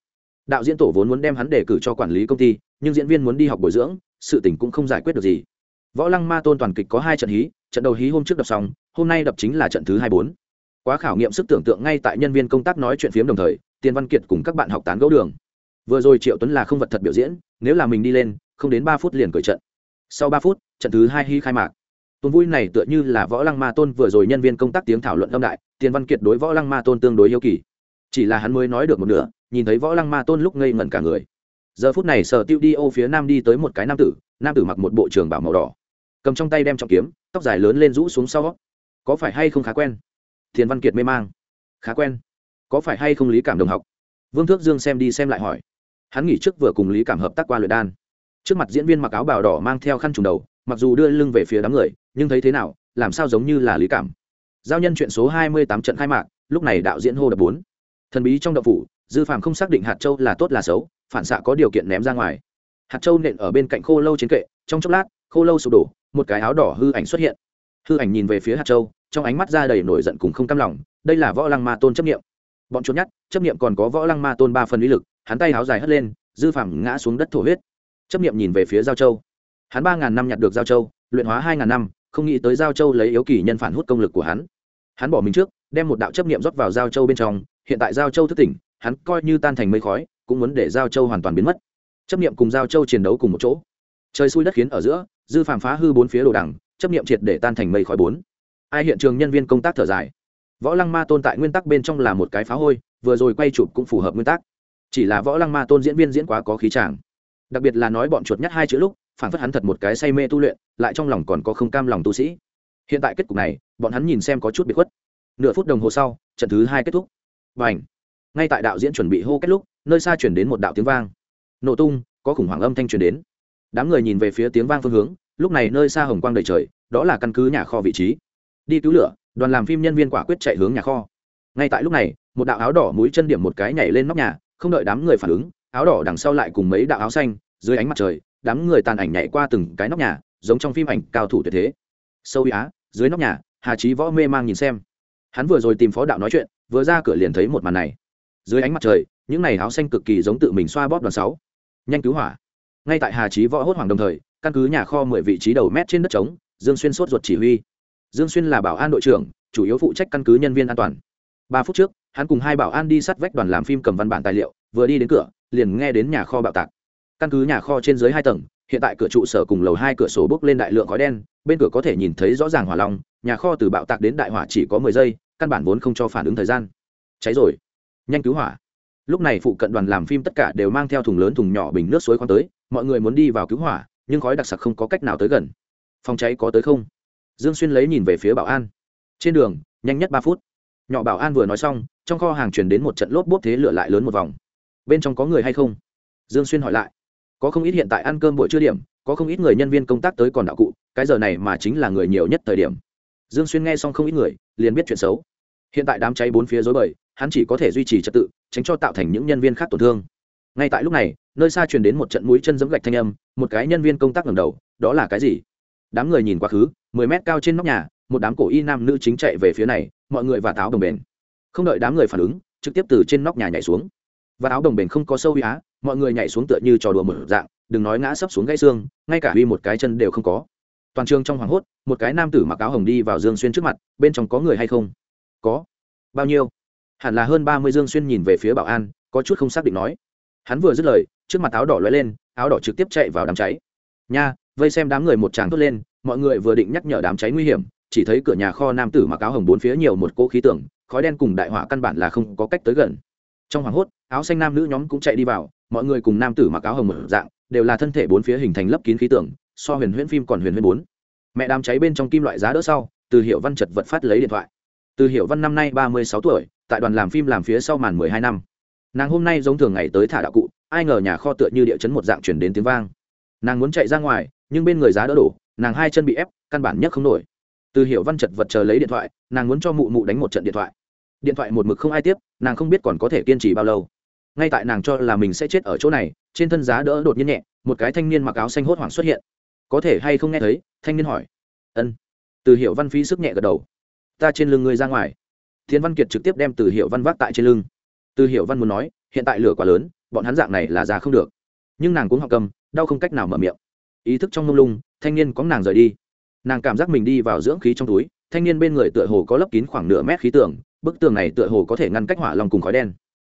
đạo diễn tổ vốn muốn đem hắn đề cử cho quản lý công ty, nhưng diễn viên muốn đi học bồi dưỡng, sự tình cũng không giải quyết được gì. Võ lăng ma tôn toàn kịch có hai trận hí, trận đầu hí hôm trước đập xong, hôm nay đập chính là trận thứ hai bốn. Quá khảo nghiệm sức tưởng tượng ngay tại nhân viên công tác nói chuyện phiếm đồng thời, tiền văn kiệt cùng các bạn học tán gẫu đường. Vừa rồi triệu tuấn là không vật thật biểu diễn, nếu là mình đi lên, không đến ba phút liền cởi trận. Sau ba phút, trận thứ hai hy khai mạc. Tuần vui này tựa như là võ lăng ma tôn vừa rồi nhân viên công tác tiếng thảo luận âm đại, tiền văn kiệt đối võ lăng ma tôn tương đối yêu kỳ chỉ là hắn mới nói được một nửa, nhìn thấy võ lăng ma tôn lúc ngây ngẩn cả người. Giờ phút này sở tiêu đi ô phía nam đi tới một cái nam tử nam tử mặc một bộ trường bảo màu đỏ. Cầm trong tay đem trọng kiếm, tóc dài lớn lên rũ xuống sau. Có phải hay không khá quen? Thiền văn kiệt mê mang. Khá quen. Có phải hay không lý cảm đồng học? Vương thước dương xem đi xem lại hỏi. Hắn nghỉ trước vừa cùng lý cảm hợp tác qua luyện đan. Trước mặt diễn viên mặc áo bào đỏ mang theo khăn trùng đầu, mặc dù đưa lưng về phía đám người, nhưng thấy thế nào, làm sao giống như là lý cảm. Giao nhân chuyện số hai mươi tám trận khai mạc, lúc này đạo diễn hô đập bốn thần bí trong đậu phủ, dư phàm không xác định hạt châu là tốt là xấu, phản xạ có điều kiện ném ra ngoài. Hạt châu nện ở bên cạnh khô lâu trên kệ, trong chốc lát, khô lâu sụp đổ, một cái áo đỏ hư ảnh xuất hiện. Hư ảnh nhìn về phía hạt châu, trong ánh mắt ra đầy nổi giận cùng không cam lòng, đây là võ lăng ma tôn chấp nghiệm bọn trốn nhát chấp nghiệm còn có võ lăng ma tôn ba phần uy lực, hắn tay áo dài hất lên, dư phàm ngã xuống đất thổ huyết. Chấp nghiệm nhìn về phía giao châu. Hắn ba ngàn năm nhặt được giao châu, luyện hóa hai ngàn năm, không nghĩ tới giao châu lấy yếu kỳ nhân phản hút công lực của hắn. Hắn bỏ mình trước, đem một đạo chấp nghiệm rót vào giao châu bên trong hiện tại giao châu thức tỉnh, hắn coi như tan thành mây khói, cũng muốn để giao châu hoàn toàn biến mất. Chấp nghiệm cùng giao châu chiến đấu cùng một chỗ. Trời xui đất khiến ở giữa, dư phàm phá hư bốn phía đồ đằng, chấp nghiệm triệt để tan thành mây khói bốn. Ai hiện trường nhân viên công tác thở dài. Võ lăng ma tôn tại nguyên tắc bên trong là một cái phá hôi, vừa rồi quay chụp cũng phù hợp nguyên tắc. Chỉ là võ lăng ma tôn diễn viên diễn quá có khí tràng đặc biệt là nói bọn chuột nhắt hai chữ lúc, phản phất hắn thật một cái say mê tu luyện, lại trong lòng còn có không cam lòng tu sĩ. Hiện tại kết cục này, bọn hắn nhìn xem có chút bị khuất. Nửa phút đồng hồ sau, trận thứ hai kết thúc và ngay tại đạo diễn chuẩn bị hô kết lúc, nơi xa chuyển đến một đạo tiếng vang. Nổ tung, có khủng hoảng âm thanh truyền đến. Đám người nhìn về phía tiếng vang phương hướng, lúc này nơi xa hồng quang đầy trời, đó là căn cứ nhà kho vị trí. Đi cứu lửa, đoàn làm phim nhân viên quả quyết chạy hướng nhà kho. Ngay tại lúc này, một đạo áo đỏ mũi chân điểm một cái nhảy lên nóc nhà, không đợi đám người phản ứng, áo đỏ đằng sau lại cùng mấy đạo áo xanh, dưới ánh mặt trời, đám người tàn ảnh nhảy qua từng cái nóc nhà, giống trong phim ảnh cao thủ tuyệt thế. Sâu á, dưới nóc nhà, hà trí võ mê mang nhìn xem. Hắn vừa rồi tìm phó đạo nói chuyện vừa ra cửa liền thấy một màn này. Dưới ánh mặt trời, những này áo xanh cực kỳ giống tự mình xoa bóp đoàn sáu. Nhanh cứu hỏa. Ngay tại hà trí võ hốt hoảng đồng thời, căn cứ nhà kho mười vị trí đầu mét trên đất trống, dương xuyên sốt ruột chỉ huy. Dương xuyên là bảo an đội trưởng, chủ yếu phụ trách căn cứ nhân viên an toàn. Ba phút trước, hắn cùng hai bảo an đi sát vách đoàn làm phim cầm văn bản tài liệu, vừa đi đến cửa, liền nghe đến nhà kho bạo tạc. Căn cứ nhà kho trên dưới hai tầng, hiện tại cửa trụ sở cùng lầu hai cửa sổ bốc lên đại lượng khói đen, bên cửa có thể nhìn thấy rõ ràng hỏa long, nhà kho từ bạo tạc đến đại hỏa chỉ có mười giây căn bản vốn không cho phản ứng thời gian. Cháy rồi. Nhanh cứu hỏa. Lúc này phụ cận đoàn làm phim tất cả đều mang theo thùng lớn thùng nhỏ bình nước suối khoan tới, mọi người muốn đi vào cứu hỏa, nhưng khói đặc sặc không có cách nào tới gần. Phòng cháy có tới không? Dương xuyên lấy nhìn về phía bảo an. Trên đường, nhanh nhất ba phút. Nhỏ bảo an vừa nói xong, trong kho hàng chuyển đến một trận lốp bốp thế lửa lại lớn một vòng. Bên trong có người hay không? Dương xuyên hỏi lại. Có không ít hiện tại ăn cơm buổi trưa điểm, có không ít người nhân viên công tác tới còn đạo cụ, cái giờ này mà chính là người nhiều nhất thời điểm. Dương xuyên nghe xong không ít người liền biết chuyện xấu. Hiện tại đám cháy bốn phía dối bời, hắn chỉ có thể duy trì trật tự, tránh cho tạo thành những nhân viên khác tổn thương. Ngay tại lúc này, nơi xa truyền đến một trận mũi chân giẫm gạch thanh âm, một cái nhân viên công tác ngầm đầu, đó là cái gì? Đám người nhìn quá khứ, mười mét cao trên nóc nhà, một đám cổ y nam nữ chính chạy về phía này, mọi người và táo đồng bền. Không đợi đám người phản ứng, trực tiếp từ trên nóc nhà nhảy xuống. Và áo đồng bền không có sâu uy á, mọi người nhảy xuống tựa như trò đùa mở dạng, đừng nói ngã sấp xuống gãy xương, ngay cả uy một cái chân đều không có toàn trường trong hoảng hốt, một cái nam tử mặc áo hồng đi vào dương xuyên trước mặt, bên trong có người hay không? Có. Bao nhiêu? Hẳn là hơn ba mươi dương xuyên nhìn về phía bảo an, có chút không xác định nói. Hắn vừa dứt lời, trước mặt áo đỏ lóe lên, áo đỏ trực tiếp chạy vào đám cháy. Nha, vây xem đám người một tràng thốt lên, mọi người vừa định nhắc nhở đám cháy nguy hiểm, chỉ thấy cửa nhà kho nam tử mặc áo hồng bốn phía nhiều một cỗ khí tưởng khói đen cùng đại hỏa căn bản là không có cách tới gần. Trong hoảng hốt, áo xanh nam nữ nhóm cũng chạy đi vào, mọi người cùng nam tử mặc áo hồng một dạng, đều là thân thể bốn phía hình thành lấp kín khí tưởng so huyền huyễn phim còn huyền huyễn bốn. Mẹ đám cháy bên trong kim loại giá đỡ sau, từ hiệu văn chật vật phát lấy điện thoại. Từ hiệu văn năm nay ba mươi sáu tuổi, tại đoàn làm phim làm phía sau màn mười hai năm. Nàng hôm nay giống thường ngày tới thả đạo cụ, ai ngờ nhà kho tựa như địa chấn một dạng chuyển đến tiếng vang. Nàng muốn chạy ra ngoài, nhưng bên người giá đỡ đổ, nàng hai chân bị ép, căn bản nhất không nổi. Từ hiệu văn chật vật chờ lấy điện thoại, nàng muốn cho mụ mụ đánh một trận điện thoại. Điện thoại một mực không ai tiếp, nàng không biết còn có thể kiên trì bao lâu. Ngay tại nàng cho là mình sẽ chết ở chỗ này, trên thân giá đỡ đột nhiên nhẹ, một cái thanh niên mặc áo xanh hốt hoảng xuất hiện có thể hay không nghe thấy? Thanh niên hỏi. Ân. Từ hiệu văn phí sức nhẹ gật đầu. Ta trên lưng ngươi ra ngoài. Thiên văn kiệt trực tiếp đem từ hiệu văn vác tại trên lưng. Từ hiệu văn muốn nói, hiện tại lửa quá lớn, bọn hắn dạng này là già không được. Nhưng nàng cũng học cầm, đau không cách nào mở miệng. Ý thức trong mông lung, thanh niên có nàng rời đi. Nàng cảm giác mình đi vào dưỡng khí trong túi, thanh niên bên người tựa hồ có lấp kín khoảng nửa mét khí tường, bức tường này tựa hồ có thể ngăn cách hỏa lòng cùng khói đen.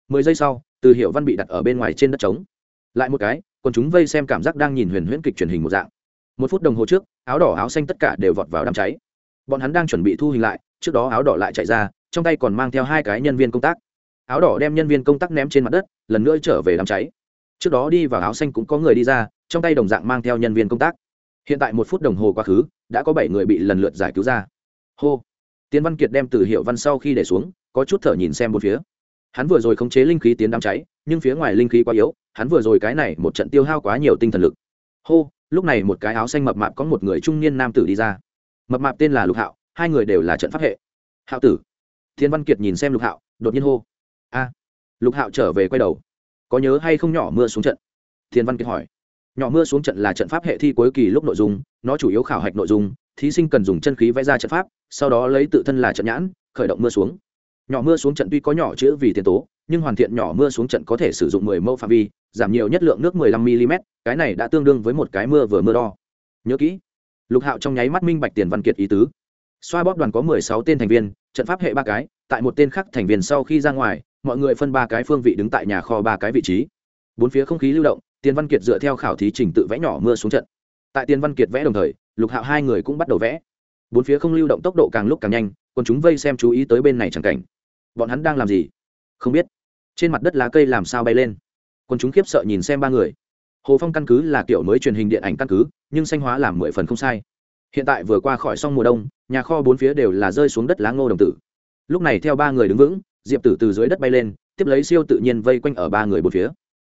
Mười giây sau, từ hiệu văn bị đặt ở bên ngoài trên đất trống. Lại một cái, còn chúng vây xem cảm giác đang nhìn huyền huyễn kịch truyền hình một dạng một phút đồng hồ trước, áo đỏ áo xanh tất cả đều vọt vào đám cháy. Bọn hắn đang chuẩn bị thu hình lại, trước đó áo đỏ lại chạy ra, trong tay còn mang theo hai cái nhân viên công tác. Áo đỏ đem nhân viên công tác ném trên mặt đất, lần nữa trở về đám cháy. Trước đó đi vào áo xanh cũng có người đi ra, trong tay đồng dạng mang theo nhân viên công tác. Hiện tại một phút đồng hồ quá khứ, đã có bảy người bị lần lượt giải cứu ra. Hô! Tiến văn kiệt đem từ hiệu văn sau khi để xuống, có chút thở nhìn xem một phía. Hắn vừa rồi khống chế linh khí tiến đám cháy, nhưng phía ngoài linh khí quá yếu, hắn vừa rồi cái này một trận tiêu hao quá nhiều tinh thần lực. Hô! Lúc này một cái áo xanh mập mạp có một người trung niên nam tử đi ra. Mập mạp tên là lục hạo, hai người đều là trận pháp hệ. Hạo tử. Thiên văn kiệt nhìn xem lục hạo, đột nhiên hô. A. Lục hạo trở về quay đầu. Có nhớ hay không nhỏ mưa xuống trận? Thiên văn kiệt hỏi. Nhỏ mưa xuống trận là trận pháp hệ thi cuối kỳ lúc nội dung, nó chủ yếu khảo hạch nội dung, thí sinh cần dùng chân khí vẽ ra trận pháp, sau đó lấy tự thân là trận nhãn, khởi động mưa xuống. Nhỏ mưa xuống trận tuy có nhỏ chữ vì tiền tố nhưng hoàn thiện nhỏ mưa xuống trận có thể sử dụng 10 mẫu phạm vi, giảm nhiều nhất lượng nước 15 mm cái này đã tương đương với một cái mưa vừa mưa đo. Nhớ kỹ, lục hạo trong nháy mắt minh bạch tiền văn kiệt ý tứ. Xoa bóp đoàn có 16 tên thành viên, trận pháp hệ ba cái, tại một tên khác thành viên sau khi ra ngoài, mọi người phân ba cái phương vị đứng tại nhà kho ba cái vị trí. Bốn phía không khí lưu động, tiền văn kiệt dựa theo khảo thí trình tự vẽ nhỏ mưa xuống trận. Tại tiền văn kiệt vẽ đồng thời, lục hạo hai người cũng bắt đầu vẽ. Bốn phía không lưu động tốc độ càng lúc càng nhanh còn chúng vây xem chú ý tới bên này chẳng cảnh. Bọn hắn đang làm gì? Không biết trên mặt đất lá cây làm sao bay lên. Còn chúng khiếp sợ nhìn xem ba người. Hồ phong căn cứ là kiểu mới truyền hình điện ảnh căn cứ, nhưng xanh hóa làm mười phần không sai. Hiện tại vừa qua khỏi xong mùa đông, nhà kho bốn phía đều là rơi xuống đất lá ngô đồng tử. Lúc này theo ba người đứng vững, diệp tử từ dưới đất bay lên, tiếp lấy siêu tự nhiên vây quanh ở ba người bốn phía.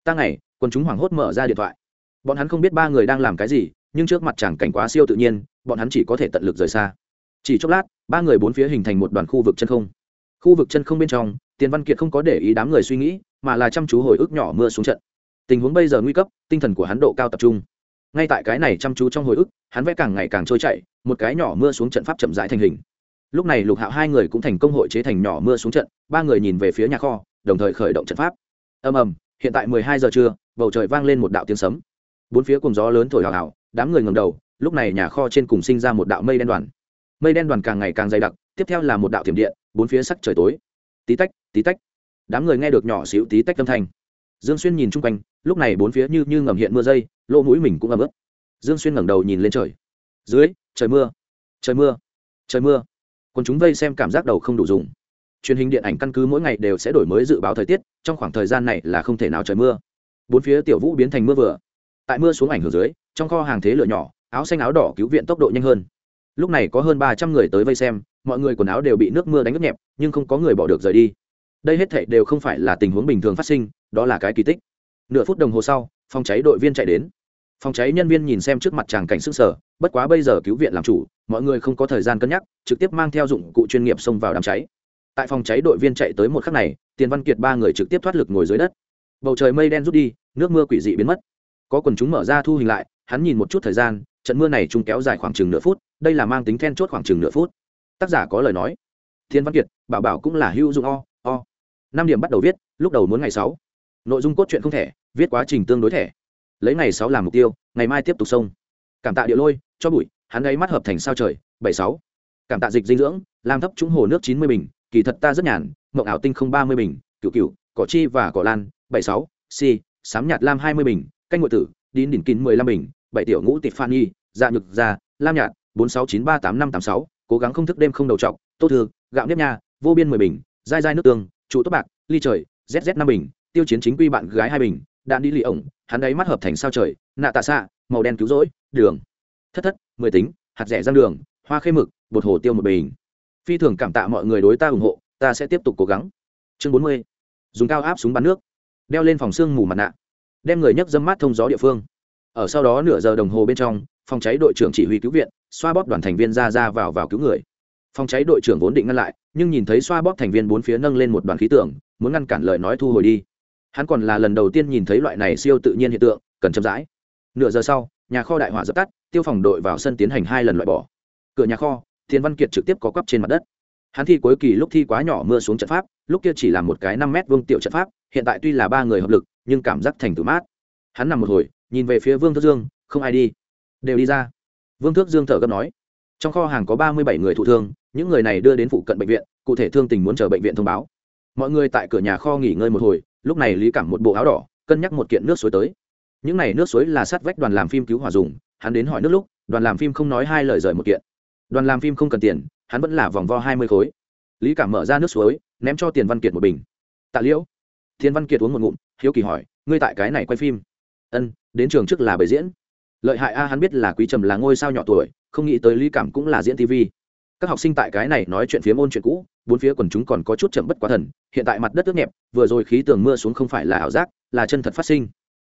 Ta ngày quân chúng hoảng hốt mở ra điện thoại. Bọn hắn không biết ba người đang làm cái gì, nhưng trước mặt chẳng cảnh quá siêu tự nhiên, bọn hắn chỉ có thể tận lực rời xa. Chỉ chốc lát, ba người bốn phía hình thành một đoàn khu vực chân không. Khu vực chân không bên trong tiền văn kiệt không có để ý đám người suy nghĩ, mà là chăm chú hồi ức nhỏ mưa xuống trận. Tình huống bây giờ nguy cấp, tinh thần của hắn độ cao tập trung. Ngay tại cái này chăm chú trong hồi ức, hắn vẽ càng ngày càng trôi chảy, một cái nhỏ mưa xuống trận pháp chậm rãi thành hình. Lúc này lục hạo hai người cũng thành công hội chế thành nhỏ mưa xuống trận, ba người nhìn về phía nhà kho, đồng thời khởi động trận pháp. Ầm ầm, hiện tại mười hai giờ trưa, bầu trời vang lên một đạo tiếng sấm. Bốn phía cùng gió lớn thổi hào hào, đám người ngầm đầu, lúc này nhà kho trên cùng sinh ra một đạo mây đen đoàn. Mây đen đoàn càng ngày càng dày đặc, tiếp theo là một đạo thiểm điện, bốn phía sắc trời tối tí tách tí tách. Đám người nghe được nhỏ xíu tí tách âm thanh. Dương xuyên nhìn chung quanh, lúc này bốn phía như như ngầm hiện mưa dây, lỗ mũi mình cũng ấm ướt. Dương xuyên ngẩng đầu nhìn lên trời. Dưới, trời mưa trời mưa trời mưa. Còn chúng vây xem cảm giác đầu không đủ dùng. Truyền hình điện ảnh căn cứ mỗi ngày đều sẽ đổi mới dự báo thời tiết, trong khoảng thời gian này là không thể nào trời mưa. Bốn phía tiểu vũ biến thành mưa vừa. Tại mưa xuống ảnh hưởng dưới, trong kho hàng thế lửa nhỏ, áo xanh áo đỏ cứu viện tốc độ nhanh hơn. Lúc này có hơn ba trăm người tới vây xem mọi người quần áo đều bị nước mưa đánh ướt nhẹp, nhưng không có người bỏ được rời đi. Đây hết thảy đều không phải là tình huống bình thường phát sinh, đó là cái kỳ tích. Nửa phút đồng hồ sau, phòng cháy đội viên chạy đến. Phòng cháy nhân viên nhìn xem trước mặt tràng cảnh sức sở bất quá bây giờ cứu viện làm chủ, mọi người không có thời gian cân nhắc, trực tiếp mang theo dụng cụ chuyên nghiệp xông vào đám cháy. Tại phòng cháy đội viên chạy tới một khắc này, tiền văn kiệt ba người trực tiếp thoát lực ngồi dưới đất. Bầu trời mây đen rút đi, nước mưa quỷ dị biến mất. Có quần chúng mở ra thu hình lại, hắn nhìn một chút thời gian, trận mưa này chung kéo dài khoảng chừng nửa phút, đây là mang tính then chốt khoảng chừng nửa phút tác giả có lời nói. Thiên văn kiệt, bảo bảo cũng là hữu dụng o o. Năm điểm bắt đầu viết, lúc đầu muốn ngày sáu. Nội dung cốt truyện không thể, viết quá trình tương đối thẻ. Lấy ngày sáu làm mục tiêu, ngày mai tiếp tục sông. Cảm tạ địa lôi, cho bụi, hắn ấy mắt hợp thành sao trời, bảy sáu. Cảm tạ dịch dinh dưỡng, làm thấp trúng hồ nước chín mươi bình, kỳ thật ta rất nhàn, mộng ảo tinh không ba mươi bình cựu cựu cỏ chi và cỏ lan, bảy sáu, si, sám nhạt lam hai mươi bình, canh ngụy tử, đín đỉnh kín mười lăm bình, bảy tiểu ngũ tịch phan nhi dạ nhược gia, lam nhạt, bốn sáu chín ba tám năm tám sáu cố gắng không thức đêm không đầu trọc, tô thư, gạo nếp nha, vô biên mười bình, dai dai nước tương, trụ tốt bạc, ly trời zz năm bình, tiêu chiến chính quy bạn gái hai bình, đạn đi lì ổng, hắn ấy mắt hợp thành sao trời, nạ tạ xạ, màu đen cứu rỗi, đường. Thất thất, mười tính, hạt rẻ răng đường, hoa khê mực, bột hồ tiêu một bình. Phi thường cảm tạ mọi người đối ta ủng hộ, ta sẽ tiếp tục cố gắng. Chương bốn mươi, dùng cao áp súng bắn nước. Đeo lên phòng xương mù mặt nạ. Đem người nhấc dâm mát thông gió địa phương. Ở sau đó nửa giờ đồng hồ bên trong, phòng cháy đội trưởng chỉ huy cứu viện xoa bóp đoàn thành viên ra ra vào vào cứu người. Phòng cháy đội trưởng vốn định ngăn lại nhưng nhìn thấy xoa bóp thành viên bốn phía nâng lên một đoàn khí tượng, muốn ngăn cản lời nói thu hồi đi. Hắn còn là lần đầu tiên nhìn thấy loại này siêu tự nhiên hiện tượng cần chậm rãi. Nửa giờ sau nhà kho đại hỏa dập tắt tiêu phòng đội vào sân tiến hành hai lần loại bỏ. Cửa nhà kho thiên văn kiệt trực tiếp có quắp trên mặt đất. Hắn thi cuối kỳ lúc thi quá nhỏ mưa xuống trận pháp lúc kia chỉ là một cái năm mét vuông tiểu trận pháp hiện tại tuy là ba người hợp lực nhưng cảm giác thành tử mát. Hắn nằm một hồi nhìn về phía vương Thất dương không ai đi. Đều đi ra vương thước dương thở gấp nói, trong kho hàng có ba mươi bảy người thụ thương, những người này đưa đến phụ cận bệnh viện, cụ thể thương tình muốn chờ bệnh viện thông báo. Mọi người tại cửa nhà kho nghỉ ngơi một hồi, lúc này lý cảm một bộ áo đỏ, cân nhắc một kiện nước suối tới. Những n à y nước suối là sát vách đoàn làm phim cứu hỏa dùng, hắn đến hỏi nước lúc, đoàn làm phim không nói hai lời rời một kiện. Đoàn làm phim không cần tiền, hắn vẫn là vòng vo hai mươi khối. Lý cảm mở ra nước suối, ném cho tiền văn kiệt một bình. Tạ liễu. Thiên văn kiệt uống một ngụm, hiếu kỳ hỏi, ngươi tại cái này quay phim? Ân, đến trường trước là bày diễn lợi hại a, hắn biết là quý trầm là ngôi sao nhỏ tuổi, không nghĩ tới lý cảm cũng là diễn tv các học sinh tại cái này nói chuyện phía môn chuyện cũ, bốn phía quần chúng còn có chút chậm bất quá thần, hiện tại mặt đất ướt nhẹp, vừa rồi khí tường mưa xuống không phải là ảo giác, là chân thật phát sinh.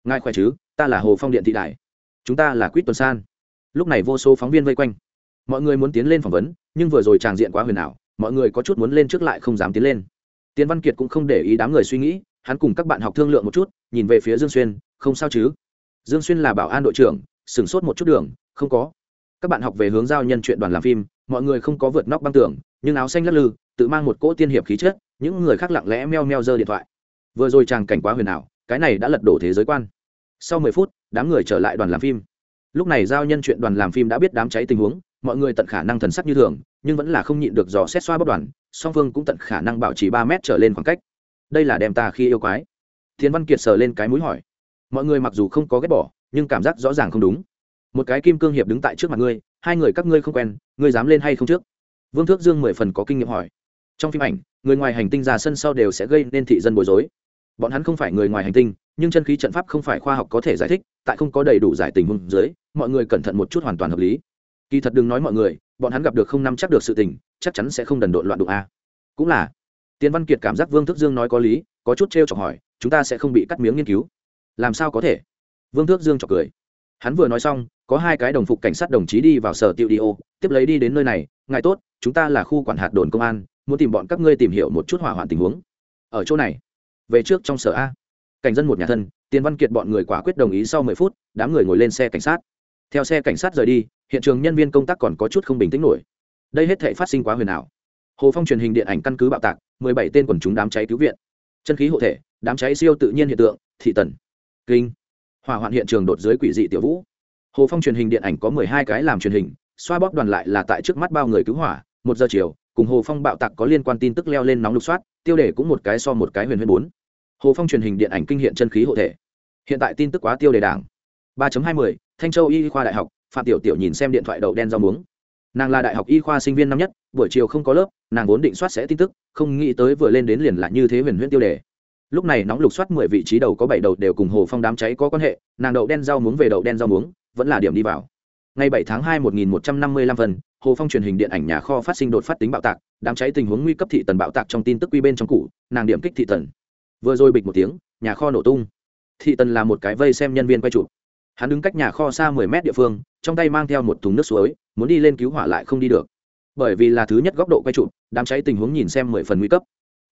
Ngài khỏe chứ? Ta là hồ phong điện thị đại chúng ta là quýt tuần san. Lúc này vô số phóng viên vây quanh. Mọi người muốn tiến lên phỏng vấn, nhưng vừa rồi tràng diện quá huyền ảo, mọi người có chút muốn lên trước lại không dám tiến lên. Tiến văn kiệt cũng không để ý đám người suy nghĩ, hắn cùng các bạn học thương lượng một chút, nhìn về phía dương xuyên, không sao chứ? Dương xuyên là bảo an đội trưởng sửng sốt một chút đường, không có. Các bạn học về hướng giao nhân chuyện đoàn làm phim, mọi người không có vượt nóc băng tường, nhưng áo xanh lắc lư, tự mang một cỗ tiên hiệp khí chất, những người khác lặng lẽ meo meo giơ điện thoại. Vừa rồi chàng cảnh quá huyền ảo, cái này đã lật đổ thế giới quan. Sau mười phút, đám người trở lại đoàn làm phim. Lúc này giao nhân chuyện đoàn làm phim đã biết đám cháy tình huống, mọi người tận khả năng thần sắc như thường, nhưng vẫn là không nhịn được dò xét xoa bất đoàn, song phương cũng tận khả năng bảo trì ba mét trở lên khoảng cách. Đây là đem ta khi yêu quái. Thiên văn kiệt sờ lên cái mũi hỏi. Mọi người mặc dù không có ghét bỏ nhưng cảm giác rõ ràng không đúng. Một cái kim cương hiệp đứng tại trước mặt ngươi, hai người các ngươi không quen, ngươi dám lên hay không trước? Vương thước dương mười phần có kinh nghiệm hỏi. Trong phim ảnh, người ngoài hành tinh ra sân sau đều sẽ gây nên thị dân bối rối. Bọn hắn không phải người ngoài hành tinh, nhưng chân khí trận pháp không phải khoa học có thể giải thích, tại không có đầy đủ giải tình huống dưới, mọi người cẩn thận một chút hoàn toàn hợp lý. Kỳ thật đừng nói mọi người, bọn hắn gặp được không nắm chắc được sự tình, chắc chắn sẽ không đần độn loạn đụng a. Cũng là. Tiến văn kiệt cảm giác vương thức dương nói có lý, có chút t r e o chọc hỏi, chúng ta sẽ không bị cắt miếng nghiên cứu. Làm sao có thể? Vương thước dương chọc cười. Hắn vừa nói xong, có hai cái đồng phục cảnh sát đồng chí đi vào sở tiệu đi ô, tiếp lấy đi đến nơi này, ngài tốt, chúng ta là khu quản hạt đồn công an, muốn tìm bọn các ngươi tìm hiểu một chút hỏa hoạn tình huống. Ở chỗ này? Về trước trong sở a. Cảnh dân một nhà thân, tiền văn kiệt bọn người quả quyết đồng ý sau mười phút, đám người ngồi lên xe cảnh sát. Theo xe cảnh sát rời đi, hiện trường nhân viên công tác còn có chút không bình tĩnh nổi. Đây hết thể phát sinh quá huyền ảo. Hồ phong truyền hình điện ảnh căn cứ bạo tạc, mười bảy tên quần chúng đám cháy cứu viện. Chân khí hộ thể, đám cháy siêu tự nhiên hiện tượng, thị tần. Kinh hỏa hoạn hiện trường đột dưới quỷ dị tiểu vũ. Hồ phong truyền hình điện ảnh có mười hai cái làm truyền hình, xoa bóp đoàn lại là tại trước mắt bao người cứu hỏa, một giờ chiều, cùng hồ phong bạo tạc có liên quan tin tức leo lên nóng lục soát, tiêu đề cũng một cái so một cái huyền huyền bốn. Hồ phong truyền hình điện ảnh kinh hiện chân khí hộ thể. Hiện tại tin tức quá tiêu đề đảng. ba hai mươi, thanh châu y khoa đại học, phạm tiểu tiểu nhìn xem điện thoại đậu đen rau muống. Nàng là đại học y khoa sinh viên năm nhất, buổi chiều không có lớp, nàng vốn định soát sẽ tin tức, không nghĩ tới vừa lên đến liền là như thế huyền huyễn tiêu đề lúc này nóng lục soát mười vị trí đầu có bảy đầu đều cùng hồ phong đám cháy có quan hệ, nàng đậu đen rau muống về đậu đen rau muống, vẫn là điểm đi vào. Ngày bảy tháng hai một nghìn một trăm năm mươi lăm phần hồ phong truyền hình điện ảnh nhà kho phát sinh đột phát tính bạo tạc, đám cháy tình huống nguy cấp thị tần bạo tạc trong tin tức quy bên trong cụ nàng điểm kích thị tần. Vừa rồi bịch một tiếng, nhà kho nổ tung. Thị tần là một cái vây xem nhân viên quay chụp. Hắn đứng cách nhà kho xa mười mét địa phương, trong tay mang theo một thùng nước suối, muốn đi lên cứu hỏa lại không đi được. Bởi vì là thứ nhất góc độ quay chụp, đám cháy tình huống nhìn xem mười phần nguy cấp.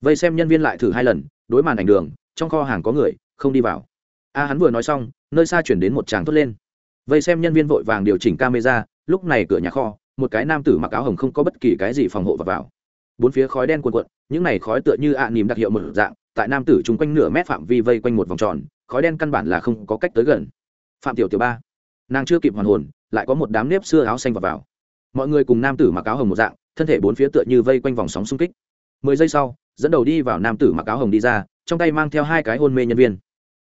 Vây xem nhân viên lại thử hai lần đối màn ảnh đường trong kho hàng có người không đi vào. A hắn vừa nói xong nơi xa chuyển đến một tràng thốt lên. Vây xem nhân viên vội vàng điều chỉnh camera lúc này cửa nhà kho một cái nam tử mặc áo hồng không có bất kỳ cái gì phòng hộ vào, vào. bốn phía khói đen cuồn cuộn những này khói tựa như ạ à nìm đặc hiệu một dạng tại nam tử chung quanh nửa mét phạm vi vây quanh một vòng tròn khói đen căn bản là không có cách tới gần. Phạm tiểu tiểu ba nàng chưa kịp hoàn hồn lại có một đám nếp xưa áo xanh vào, vào. Mọi người cùng nam tử mặc áo hồng một dạng thân thể bốn phía tựa như vây quanh vòng sóng xung kích. Mười giây sau dẫn đầu đi vào nam tử mặc áo hồng đi ra, trong tay mang theo hai cái hôn mê nhân viên.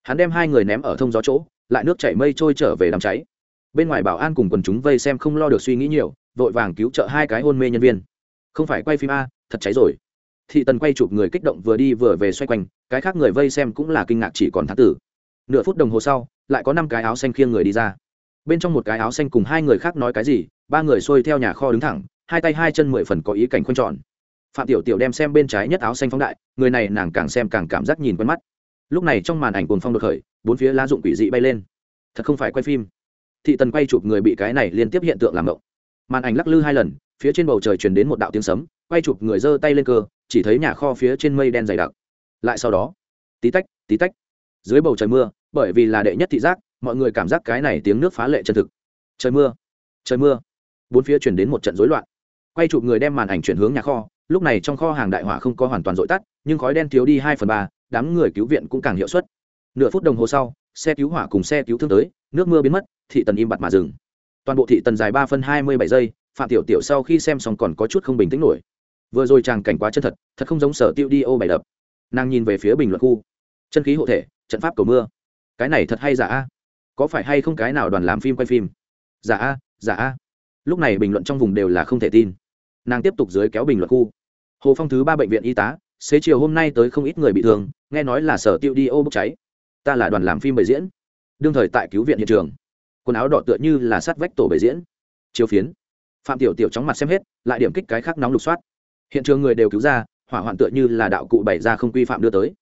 Hắn đem hai người ném ở thông gió chỗ, lại nước chảy mây trôi trở về đám cháy. Bên ngoài bảo an cùng quần chúng vây xem không lo được suy nghĩ nhiều, vội vàng cứu trợ hai cái hôn mê nhân viên. Không phải quay phim a, thật cháy rồi. Thị tần quay chụp người kích động vừa đi vừa về xoay quanh, cái khác người vây xem cũng là kinh ngạc chỉ còn thám tử. Nửa phút đồng hồ sau, lại có năm cái áo xanh khiêng người đi ra. Bên trong một cái áo xanh cùng hai người khác nói cái gì, ba người xuôi theo nhà kho đứng thẳng, hai tay hai chân mười phần có ý cảnh khoanh tròn phạm tiểu tiểu đem xem bên trái nhất áo xanh phóng đại, người này nàng càng xem càng cảm giác nhìn quen mắt. Lúc này trong màn ảnh cuồng phong đột khởi, bốn phía lá dụng quỷ dị bay lên. Thật không phải quay phim. Thị tần quay chụp người bị cái này liên tiếp hiện tượng làm động màn ảnh lắc lư hai lần, phía trên bầu trời truyền đến một đạo tiếng sấm, quay chụp người giơ tay lên cơ, chỉ thấy nhà kho phía trên mây đen dày đặc. Lại sau đó, tí tách tí tách. Dưới bầu trời mưa, bởi vì là đệ nhất thị giác, mọi người cảm giác cái này tiếng nước phá lệ chân thực. Trời mưa trời mưa. Bốn phía chuyển đến một trận rối loạn. Quay chụp người đem màn ảnh chuyển hướng nhà kho lúc này trong kho hàng đại hỏa không có hoàn toàn dội tắt, nhưng khói đen thiếu đi hai phần ba, đám người cứu viện cũng càng hiệu suất. Nửa phút đồng hồ sau, xe cứu hỏa cùng xe cứu thương tới, nước mưa biến mất, thị tần im bặt mà dừng. Toàn bộ thị tần dài ba phân hai mươi bảy giây, phạm tiểu tiểu sau khi xem xong còn có chút không bình tĩnh nổi. Vừa rồi chàng cảnh quá chân thật thật không giống sở tiêu đi ô bày đập. Nàng nhìn về phía bình luận khu. Chân khí hộ thể, trận pháp cầu mưa. Cái này thật hay giả a? Có phải hay không cái nào đoàn làm phim quay phim? Giả a giả a. Lúc này bình luận trong vùng đều là không thể tin nàng tiếp tục dưới kéo bình luận khu. Hồ phong thứ ba bệnh viện y tá, xế chiều hôm nay tới không ít người bị thương, nghe nói là sở tiêu đi ô bốc cháy. Ta là đoàn làm phim bày diễn. Đương thời tại cứu viện hiện trường. Quần áo đỏ tựa như là sát vách tổ bày diễn. Chiếu phiến. Phạm tiểu tiểu chóng mặt xem hết, lại điểm kích cái khác nóng lục soát. Hiện trường người đều cứu ra, hỏa hoạn tựa như là đạo cụ bày ra không quy phạm đưa tới.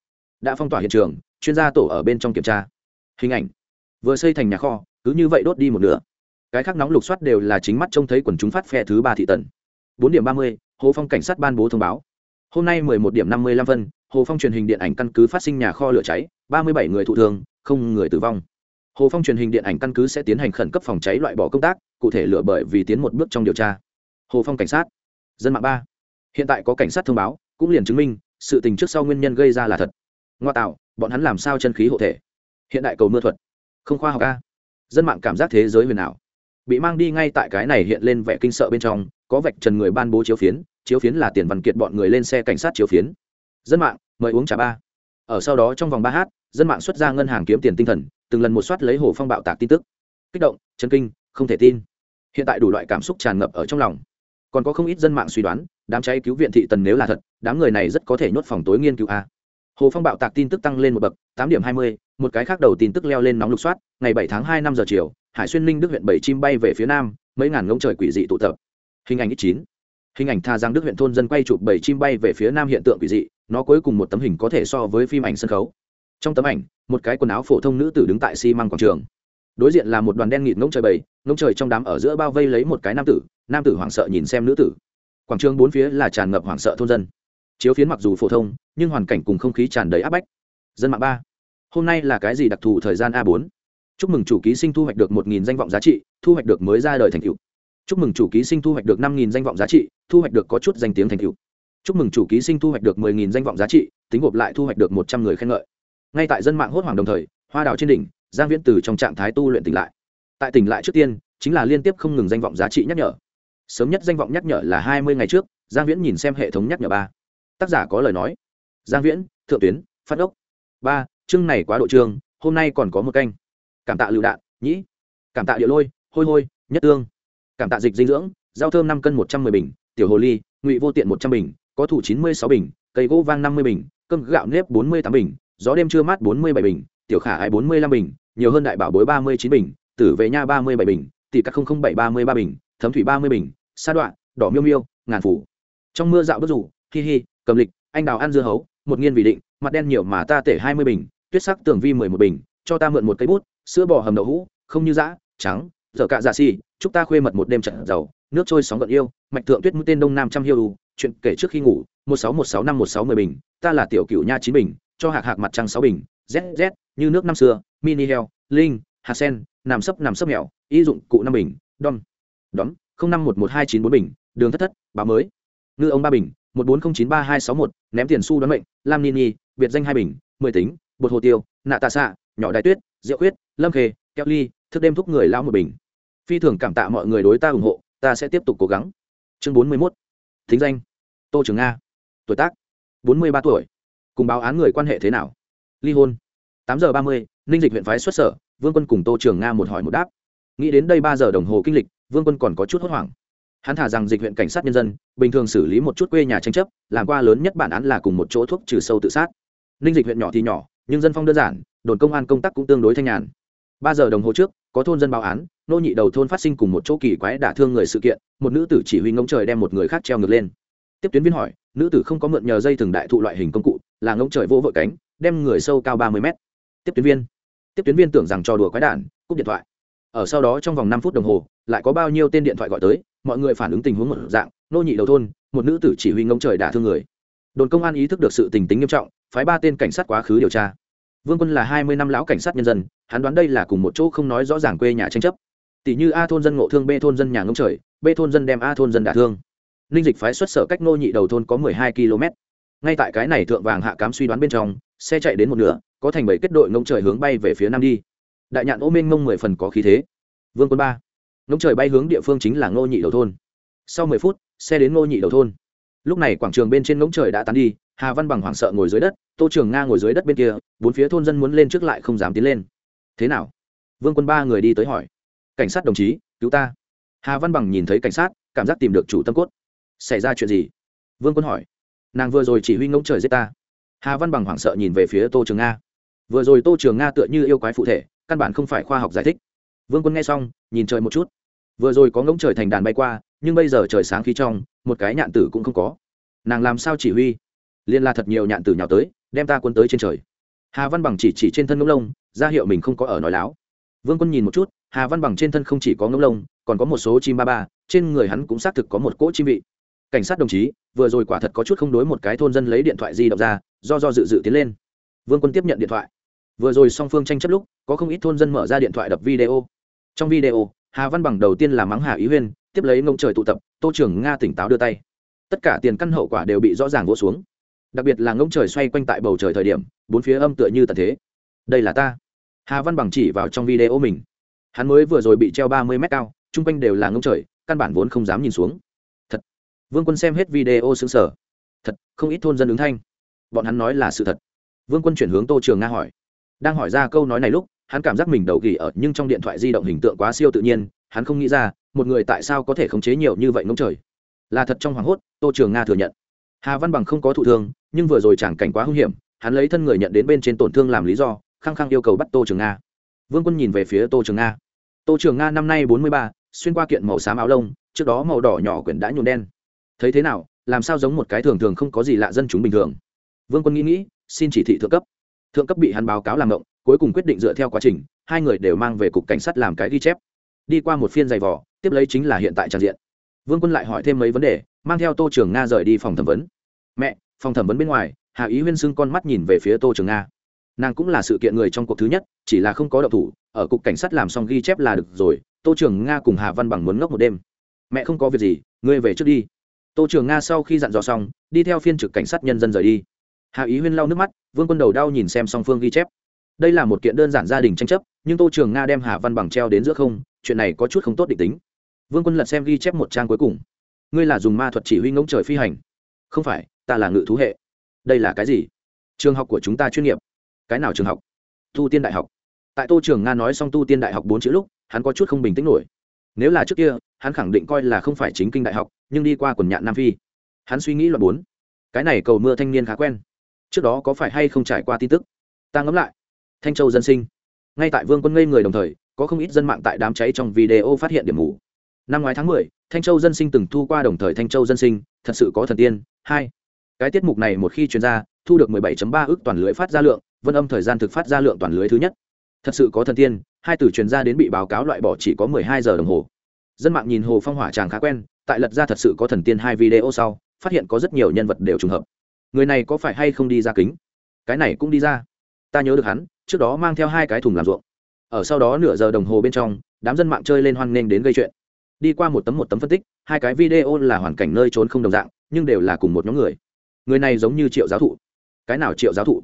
Đã phong tỏa hiện trường, chuyên gia tổ ở bên trong kiểm tra. Hình ảnh. Vừa xây thành nhà kho, cứ như vậy đốt đi một nửa. Cái khác nóng lục soát đều là chính mắt trông thấy quần chúng phát phe thứ ba thị tần bốn điểm ba mươi, hồ phong cảnh sát ban bố thông báo. Hôm nay mười một điểm năm mươi lăm phân, hồ phong truyền hình điện ảnh căn cứ phát sinh nhà kho lửa cháy, ba mươi bảy người thụ thương, không người tử vong. Hồ phong truyền hình điện ảnh căn cứ sẽ tiến hành khẩn cấp phòng cháy loại bỏ công tác, cụ thể lửa bởi vì tiến một bước trong điều tra. Hồ phong cảnh sát. Dân mạng ba. Hiện tại có cảnh sát thông báo, cũng liền chứng minh, sự tình trước sau nguyên nhân gây ra là thật. Ngoa tạo, bọn hắn làm sao chân khí hộ thể? Hiện đại cầu mưa thuật. Không khoa học a. Dân mạng cảm giác thế giới huyền ảo bị mang đi ngay tại cái này hiện lên vẻ kinh sợ bên trong, có vạch trần người ban bố chiếu phiến chiếu phiến là tiền văn kiệt bọn người lên xe cảnh sát chiếu phiến. Dân mạng, mời uống trà ba. Ở sau đó trong vòng ba h dân mạng xuất ra ngân hàng kiếm tiền tinh thần, từng lần một soát lấy hồ phong bạo tạc tin tức. Kích động chân kinh, không thể tin. Hiện tại đủ loại cảm xúc tràn ngập ở trong lòng. Còn có không ít dân mạng suy đoán, đám cháy cứu viện thị tần nếu là thật, đám người này rất có thể nhốt phòng tối nghiên cứu a. Hồ phong bạo tạc tin tức tăng lên một bậc tám điểm hai mươi, một cái khác đầu tin tức leo lên nóng lục soát, ngày bảy tháng hai năm giờ chiều, hải xuyên ninh đức huyện bảy chim bay về phía nam, mấy ngàn ngông trời quỷ dị tụ tập. Hình ảnh ít chín. Hình ảnh tha giang đức huyện thôn dân quay chụp bảy chim bay về phía nam hiện tượng quỷ dị, nó cuối cùng một tấm hình có thể so với phim ảnh sân khấu. Trong tấm ảnh, một cái quần áo phổ thông nữ tử đứng tại xi măng quảng trường. Đối diện là một đoàn đen nghịt ngông trời bầy ngông trời trong đám ở giữa bao vây lấy một cái nam tử nam tử hoảng sợ nhìn xem nữ tử. Quảng trường bốn phía là tràn ngập hoảng sợ thôn dân. Chiếu phiến mặc dù phổ thông, nhưng hoàn cảnh cùng không khí tràn đầy áp bách dân mạng ba. Hôm nay là cái gì đặc thù thời gian a bốn? Chúc mừng chủ ký sinh thu hoạch được một nghìn danh vọng giá trị, thu hoạch được mới ra đời thành cựu chúc mừng chủ ký sinh thu hoạch được năm nghìn danh vọng giá trị, thu hoạch được có chút danh tiếng thành cựu chúc mừng chủ ký sinh thu hoạch được mười nghìn danh vọng giá trị, tính gộp lại thu hoạch được một trăm người khen ngợi. Ngay tại dân mạng hốt hoảng đồng thời, hoa đào trên đỉnh, giang viễn từ trong trạng thái tu luyện tỉnh lại. Tại tỉnh lại trước tiên, chính là liên tiếp không ngừng danh vọng giá trị nhắc nhở. Sớm nhất danh vọng nhắc nhở là hai mươi ngày trước, giang viễn nhìn xem hệ thống nhắc nhở ba. Tác giả có lời nói. Giang viễn, thượng tuyến, phát ốc ba, chương này quá độ trường, hôm nay còn có một canh. Cảm tạ lựu đạn, nhĩ. Cảm tạ địa lôi, hôi hôi, nhất tương. Cảm tạ dịch dinh dưỡng rau thơm năm cân một trăm m ư ơ i bình, tiểu hồ ly, ngụy vô tiện một trăm bình, có thủ chín mươi sáu bình, cây gỗ vang năm mươi bình, cơm gạo nếp bốn mươi tám bình, gió đêm trưa mát bốn mươi bảy bình, tiểu khả ai bốn mươi năm bình, nhiều hơn đại bảo bối ba mươi chín bình, tử về nha ba mươi bảy bình, tỷ các bảy ba mươi ba bình, thấm thủy ba mươi bình, sa đoạn đỏ miêu miêu, ngàn phủ. Trong mưa dạo bất rủ, hi hi, cầm lịch, anh đào ăn dưa hấu, một nghiên vì định mặt đen nhiều mà ta tể hai mươi bình, tuyết sắc tường vi mười một bình, cho ta mượn một cây bút, sữa bò hầm đậu hũ, không như dã, trắng dở cạ dạ xì, chúc ta khuê mật một đêm trận giàu, nước trôi sóng gợn yêu, mạch thượng tuyết mũi tên đông nam trăm hiêu chuyện kể trước khi ngủ, một sáu một sáu năm một sáu mười bình, ta là tiểu cựu nha chín bình, cho hạc hạc mặt trăng sáu bình zz như nước năm xưa, mini heo, linh, hạt sen, nằm sấp nằm sấp mèo, y dụng cụ năm bình, đom, đóm, không năm một một hai chín bốn bình, đường thất thất, báo mới. Ngư ông ba bình, một bốn không chín ba hai sáu một, ném tiền xu đoán mệnh, lam nini biệt danh hai bình, mười tính, bột hồ tiêu, nạ tạ xạ, nhỏ đại tuyết diệu huyết lâm khê keo ly, thức đêm thúc người lao một bình. Phi thường cảm tạ mọi người đối ta ủng hộ, ta sẽ tiếp tục cố gắng. Chương bốn mươi mốt. Thính danh. Tô trường nga. Tuổi tác. Bốn mươi ba tuổi. Cùng báo án người quan hệ thế nào? Ly hôn. Tám giờ ba mươi, ninh dịch huyện phái xuất sở, vương quân cùng tô trường nga một hỏi một đáp. Nghĩ đến đây ba giờ đồng hồ kinh lịch, vương quân còn có chút hốt hoảng. Hắn thả rằng dịch huyện cảnh sát nhân dân, bình thường xử lý một chút quê nhà tranh chấp, làm qua lớn nhất bản án là cùng một chỗ thuốc trừ sâu tự sát ninh dịch huyện nhỏ thì nhỏ, nhưng dân phong đơn giản, đồn công an công tác cũng tương đối thanh nhàn. Ba giờ đồng hồ trước, có thôn dân báo án, nô nhị đầu thôn phát sinh cùng một chỗ kỳ quái đả thương người sự kiện, một nữ tử chỉ huy ngỗng trời đem một người khác treo ngược lên. Tiếp tuyến viên hỏi, nữ tử không có mượn nhờ dây thừng đại thụ loại hình công cụ, là ngỗng trời vỗ vội cánh, đem người sâu cao ba mươi mét. Tiếp tuyến viên, tiếp tuyến viên tưởng rằng trò đùa quái đản, cúp điện thoại. Ở sau đó trong vòng năm phút đồng hồ, lại có bao nhiêu tên điện thoại gọi tới, mọi người phản ứng tình huống một dạng, nô nhị đầu thôn, một nữ tử chỉ huy ngỗng trời đả thương người. Đồn công an ý thức được sự tình tính nghiêm trọng phái ba tên cảnh sát quá khứ điều tra. Vương quân là hai mươi năm lão cảnh sát nhân dân, hắn đoán đây là cùng một chỗ không nói rõ ràng quê nhà tranh chấp. Tỷ như a thôn dân ngộ thương, b thôn dân nhà ngông trời, b thôn dân đem a thôn dân đả thương. Ninh dịch phái xuất sở cách nô nhị đầu thôn có mười hai km. Ngay tại cái này thượng vàng hạ cám suy đoán bên trong, xe chạy đến một nửa, có thành bảy kết đội ngông trời hướng bay về phía nam đi. Đại nhạn ô minh ngông mười phần có khí thế. Vương quân ba. Ngông trời bay hướng địa phương chính là ngô nhị đầu thôn. Sau mười phút, xe đến ngô nhị đầu thôn lúc này quảng trường bên trên ngỗng trời đã tán đi, hà văn bằng hoảng sợ ngồi dưới đất, tô trường nga ngồi dưới đất bên kia, bốn phía thôn dân muốn lên trước lại không dám tiến lên. Thế nào? Vương quân ba người đi tới hỏi. Cảnh sát đồng chí, cứu ta. Hà văn bằng nhìn thấy cảnh sát, cảm giác tìm được chủ tâm cốt. Xảy ra chuyện gì? Vương quân hỏi. Nàng vừa rồi chỉ huy ngỗng trời giết ta. Hà văn bằng hoảng sợ nhìn về phía tô trường nga. Vừa rồi tô trường nga tựa như yêu quái phụ thể, căn bản không phải khoa học giải thích. Vương quân nghe xong, nhìn trời một chút vừa rồi có ngỗng trời thành đàn bay qua, nhưng bây giờ trời sáng khí trong, một cái nhạn tử cũng không có. Nàng làm sao chỉ huy? Liên la thật nhiều nhạn tử nhào tới, đem ta quân tới trên trời. Hà văn bằng chỉ chỉ trên thân ngỗng lông, ra hiệu mình không có ở nói láo. Vương quân nhìn một chút, hà văn bằng trên thân không chỉ có ngỗng lông, còn có một số chim ba ba, trên người hắn cũng xác thực có một cỗ chim vị. Cảnh sát đồng chí, vừa rồi quả thật có chút không đối một cái thôn dân lấy điện thoại di động ra, do do dự dự tiến lên. Vương quân tiếp nhận điện thoại. Vừa rồi song phương tranh chấp lúc, có không ít thôn dân mở ra điện thoại đập video. Trong video hà văn bằng đầu tiên là mắng hà ý huyên, tiếp lấy ngông trời tụ tập, tô trưởng nga tỉnh táo đưa tay. Tất cả tiền căn hậu quả đều bị rõ ràng vỗ xuống. Đặc biệt là ngông trời xoay quanh tại bầu trời thời điểm, bốn phía âm tựa như tận thế. Đây là ta. Hà văn bằng chỉ vào trong video mình. Hắn mới vừa rồi bị treo ba mươi mét cao, chung quanh đều là ngông trời, căn bản vốn không dám nhìn xuống. Thật. Vương quân xem hết video xứng sở thật, không ít thôn dân ứng thanh. Bọn hắn nói là sự thật. Vương quân chuyển hướng tô trường nga hỏi. Đang hỏi ra câu nói này lúc hắn cảm giác mình đầu gỉ ở nhưng trong điện thoại di động hình tượng quá siêu tự nhiên, hắn không nghĩ ra, một người tại sao có thể khống chế nhiều như vậy ngông trời. Là thật trong hoảng hốt, tô trường nga thừa nhận. Hà văn bằng không có thụ thương, nhưng vừa rồi chẳng cảnh quá hung hiểm, hắn lấy thân người nhận đến bên trên tổn thương làm lý do, khăng khăng yêu cầu bắt tô trường nga. Vương quân nhìn về phía tô trường nga. Tô trường nga năm nay bốn mươi ba, xuyên qua kiện màu xám áo lông, trước đó màu đỏ nhỏ quyển đã nhuộn đen. Thấy thế nào, làm sao giống một cái thường thường không có gì lạ dân chúng bình thường. Vương quân nghĩ nghĩ, xin chỉ thị thượng cấp. Thượng cấp bị hắn báo cáo làm động cuối cùng quyết định dựa theo quá trình, hai người đều mang về cục cảnh sát làm cái ghi chép. Đi qua một phiên giày vỏ tiếp lấy chính là hiện tại tràn diện. Vương quân lại hỏi thêm mấy vấn đề, mang theo tô trường nga rời đi phòng thẩm vấn. Mẹ, phòng thẩm vấn bên ngoài hạ ý huyên xưng con mắt nhìn về phía tô trường nga. Nàng cũng là sự kiện người trong cuộc thứ nhất, chỉ là không có đậu thủ, ở cục cảnh sát làm xong ghi chép là được rồi, tô trường nga cùng hà văn bằng muốn ngốc một đêm. Mẹ không có việc gì, ngươi về trước đi. Tô trường nga sau khi dặn dò xong, đi theo phiên trực cảnh sát nhân dân rời đi. Hạ ý huyên lau nước mắt, vương quân đầu đau nhìn xem song phương ghi chép đây là một kiện đơn giản gia đình tranh chấp, nhưng tô trường nga đem hà văn bằng treo đến giữa không, chuyện này có chút không tốt định tính. Vương quân lật xem ghi chép một trang cuối cùng. Ngươi là dùng ma thuật chỉ huy ngỗng trời phi hành. Không phải, ta là ngự thú hệ. Đây là cái gì? Trường học của chúng ta chuyên nghiệp. Cái nào trường học? Tu tiên đại học. Tại tô trường nga nói xong tu tiên đại học bốn chữ lúc, hắn có chút không bình tĩnh nổi. Nếu là trước kia, hắn khẳng định coi là không phải chính kinh đại học, nhưng đi qua quần nhạn nam phi. Hắn suy nghĩ loại bốn. Cái này cầu mưa thanh niên khá quen. Trước đó có phải hay không trải qua tin tức? Ta ngẫm lại thanh châu dân sinh. Ngay tại vương quân ngây người đồng thời có không ít dân mạng tại đám cháy trong video phát hiện điểm mù. Năm ngoái tháng mười, thanh châu dân sinh từng thu qua đồng thời thanh châu dân sinh thật sự có thần tiên. Hai cái tiết mục này một khi chuyên ra thu được 17.3 ước toàn lưới phát ra lượng vân âm thời gian thực phát ra lượng toàn lưới thứ nhất. Thật sự có thần tiên hai từ chuyên gia đến bị báo cáo loại bỏ chỉ có 12 giờ đồng hồ. Dân mạng nhìn hồ phong hỏa chàng khá quen tại lật ra thật sự có thần tiên hai video sau phát hiện có rất nhiều nhân vật đều trùng hợp. Người này có phải hay không đi ra kính? Cái này cũng đi ra. Ta nhớ được hắn trước đó mang theo hai cái thùng làm ruộng. Ở sau đó nửa giờ đồng hồ bên trong, đám dân mạng chơi lên hoan nghênh đến gây chuyện. Đi qua một tấm một tấm phân tích, hai cái video là hoàn cảnh nơi trốn không đồng dạng, nhưng đều là cùng một nhóm người. Người này giống như triệu giáo thụ. Cái nào triệu giáo thụ?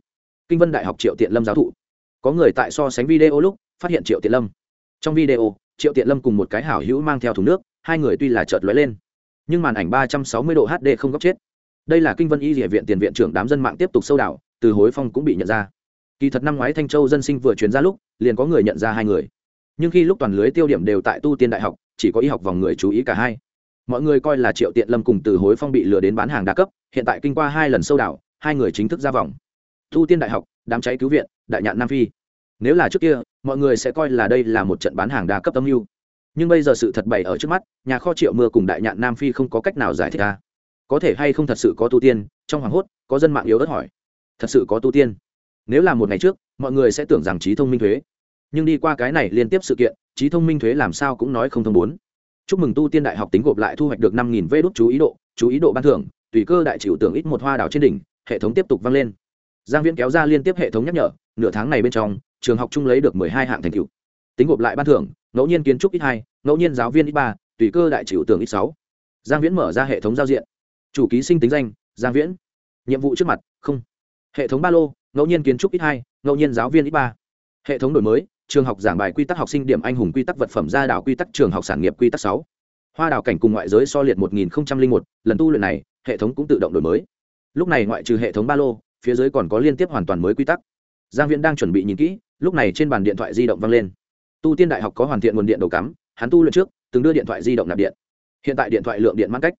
Kinh vân đại học triệu tiện lâm giáo thụ. Có người tại so sánh video lúc, phát hiện triệu tiện lâm. Trong video, triệu tiện lâm cùng một cái hảo hữu mang theo thùng nước, hai người tuy là chợt lóe lên, nhưng màn ảnh ba trăm sáu mươi độ hd không góc chết. Đây là kinh vân y địa viện tiền viện trưởng đám dân mạng tiếp tục sâu đảo, từ hối phong cũng bị nhận ra kỳ thật năm ngoái thanh châu dân sinh vừa chuyển ra lúc, liền có người nhận ra hai người. Nhưng khi lúc toàn lưới tiêu điểm đều tại tu tiên đại học, chỉ có y học vòng người chú ý cả hai. Mọi người coi là triệu tiện lâm cùng từ hối phong bị lừa đến bán hàng đa cấp, hiện tại kinh qua hai lần sâu đảo, hai người chính thức ra vòng. Tu tiên đại học, đám cháy cứu viện, đại nhạn nam phi. Nếu là trước kia, mọi người sẽ coi là đây là một trận bán hàng đa cấp âm mưu. Nhưng bây giờ sự thật bày ở trước mắt, nhà kho triệu mưa cùng đại nhạn nam phi không có cách nào giải thích ra có thể hay không thật sự có tu tiên, trong hoàng hốt, có dân mạng yếu đất hỏi. Thật sự có tu tiên nếu là một ngày trước, mọi người sẽ tưởng rằng trí thông minh thuế. Nhưng đi qua cái này liên tiếp sự kiện trí thông minh thuế làm sao cũng nói không thông bốn. Chúc mừng tu tiên đại học tính gộp lại thu hoạch được năm nghìn vê đốt chú ý độ, chú ý độ ban thưởng, tùy cơ đại chịu tưởng ít một hoa đào trên đỉnh, hệ thống tiếp tục vang lên. Giang viễn kéo ra liên tiếp hệ thống nhắc nhở, nửa tháng này bên trong, trường học chung lấy được mười hai hạng thành tựu. Tính gộp lại ban thưởng, ngẫu nhiên kiến trúc ít hai, ngẫu nhiên giáo viên ít ba, tùy cơ đại chịu tưởng ít sáu. Giang viễn mở ra hệ thống giao diện. Chủ ký sinh tính danh, giang viễn. Nhiệm vụ trước mặt, không. Hệ thống ba lô ngẫu nhiên kiến trúc ít hai, ngẫu nhiên giáo viên ít ba. Hệ thống đổi mới, trường học giảng bài quy tắc học sinh điểm anh hùng quy tắc vật phẩm gia đảo quy tắc trường học sản nghiệp quy tắc sáu. Hoa đảo cảnh cùng ngoại giới so liệt một nghìn một, lần tu luyện này, hệ thống cũng tự động đổi mới. Lúc này ngoại trừ hệ thống ba lô, phía dưới còn có liên tiếp hoàn toàn mới quy tắc. Giang viễn đang chuẩn bị nhìn kỹ, lúc này trên bàn điện thoại di động vang lên. Tu tiên đại học có hoàn thiện nguồn điện đầu cắm, hắn tu luyện trước, từng đưa điện thoại di động nạp điện. Hiện tại điện thoại lượng điện mãn cách.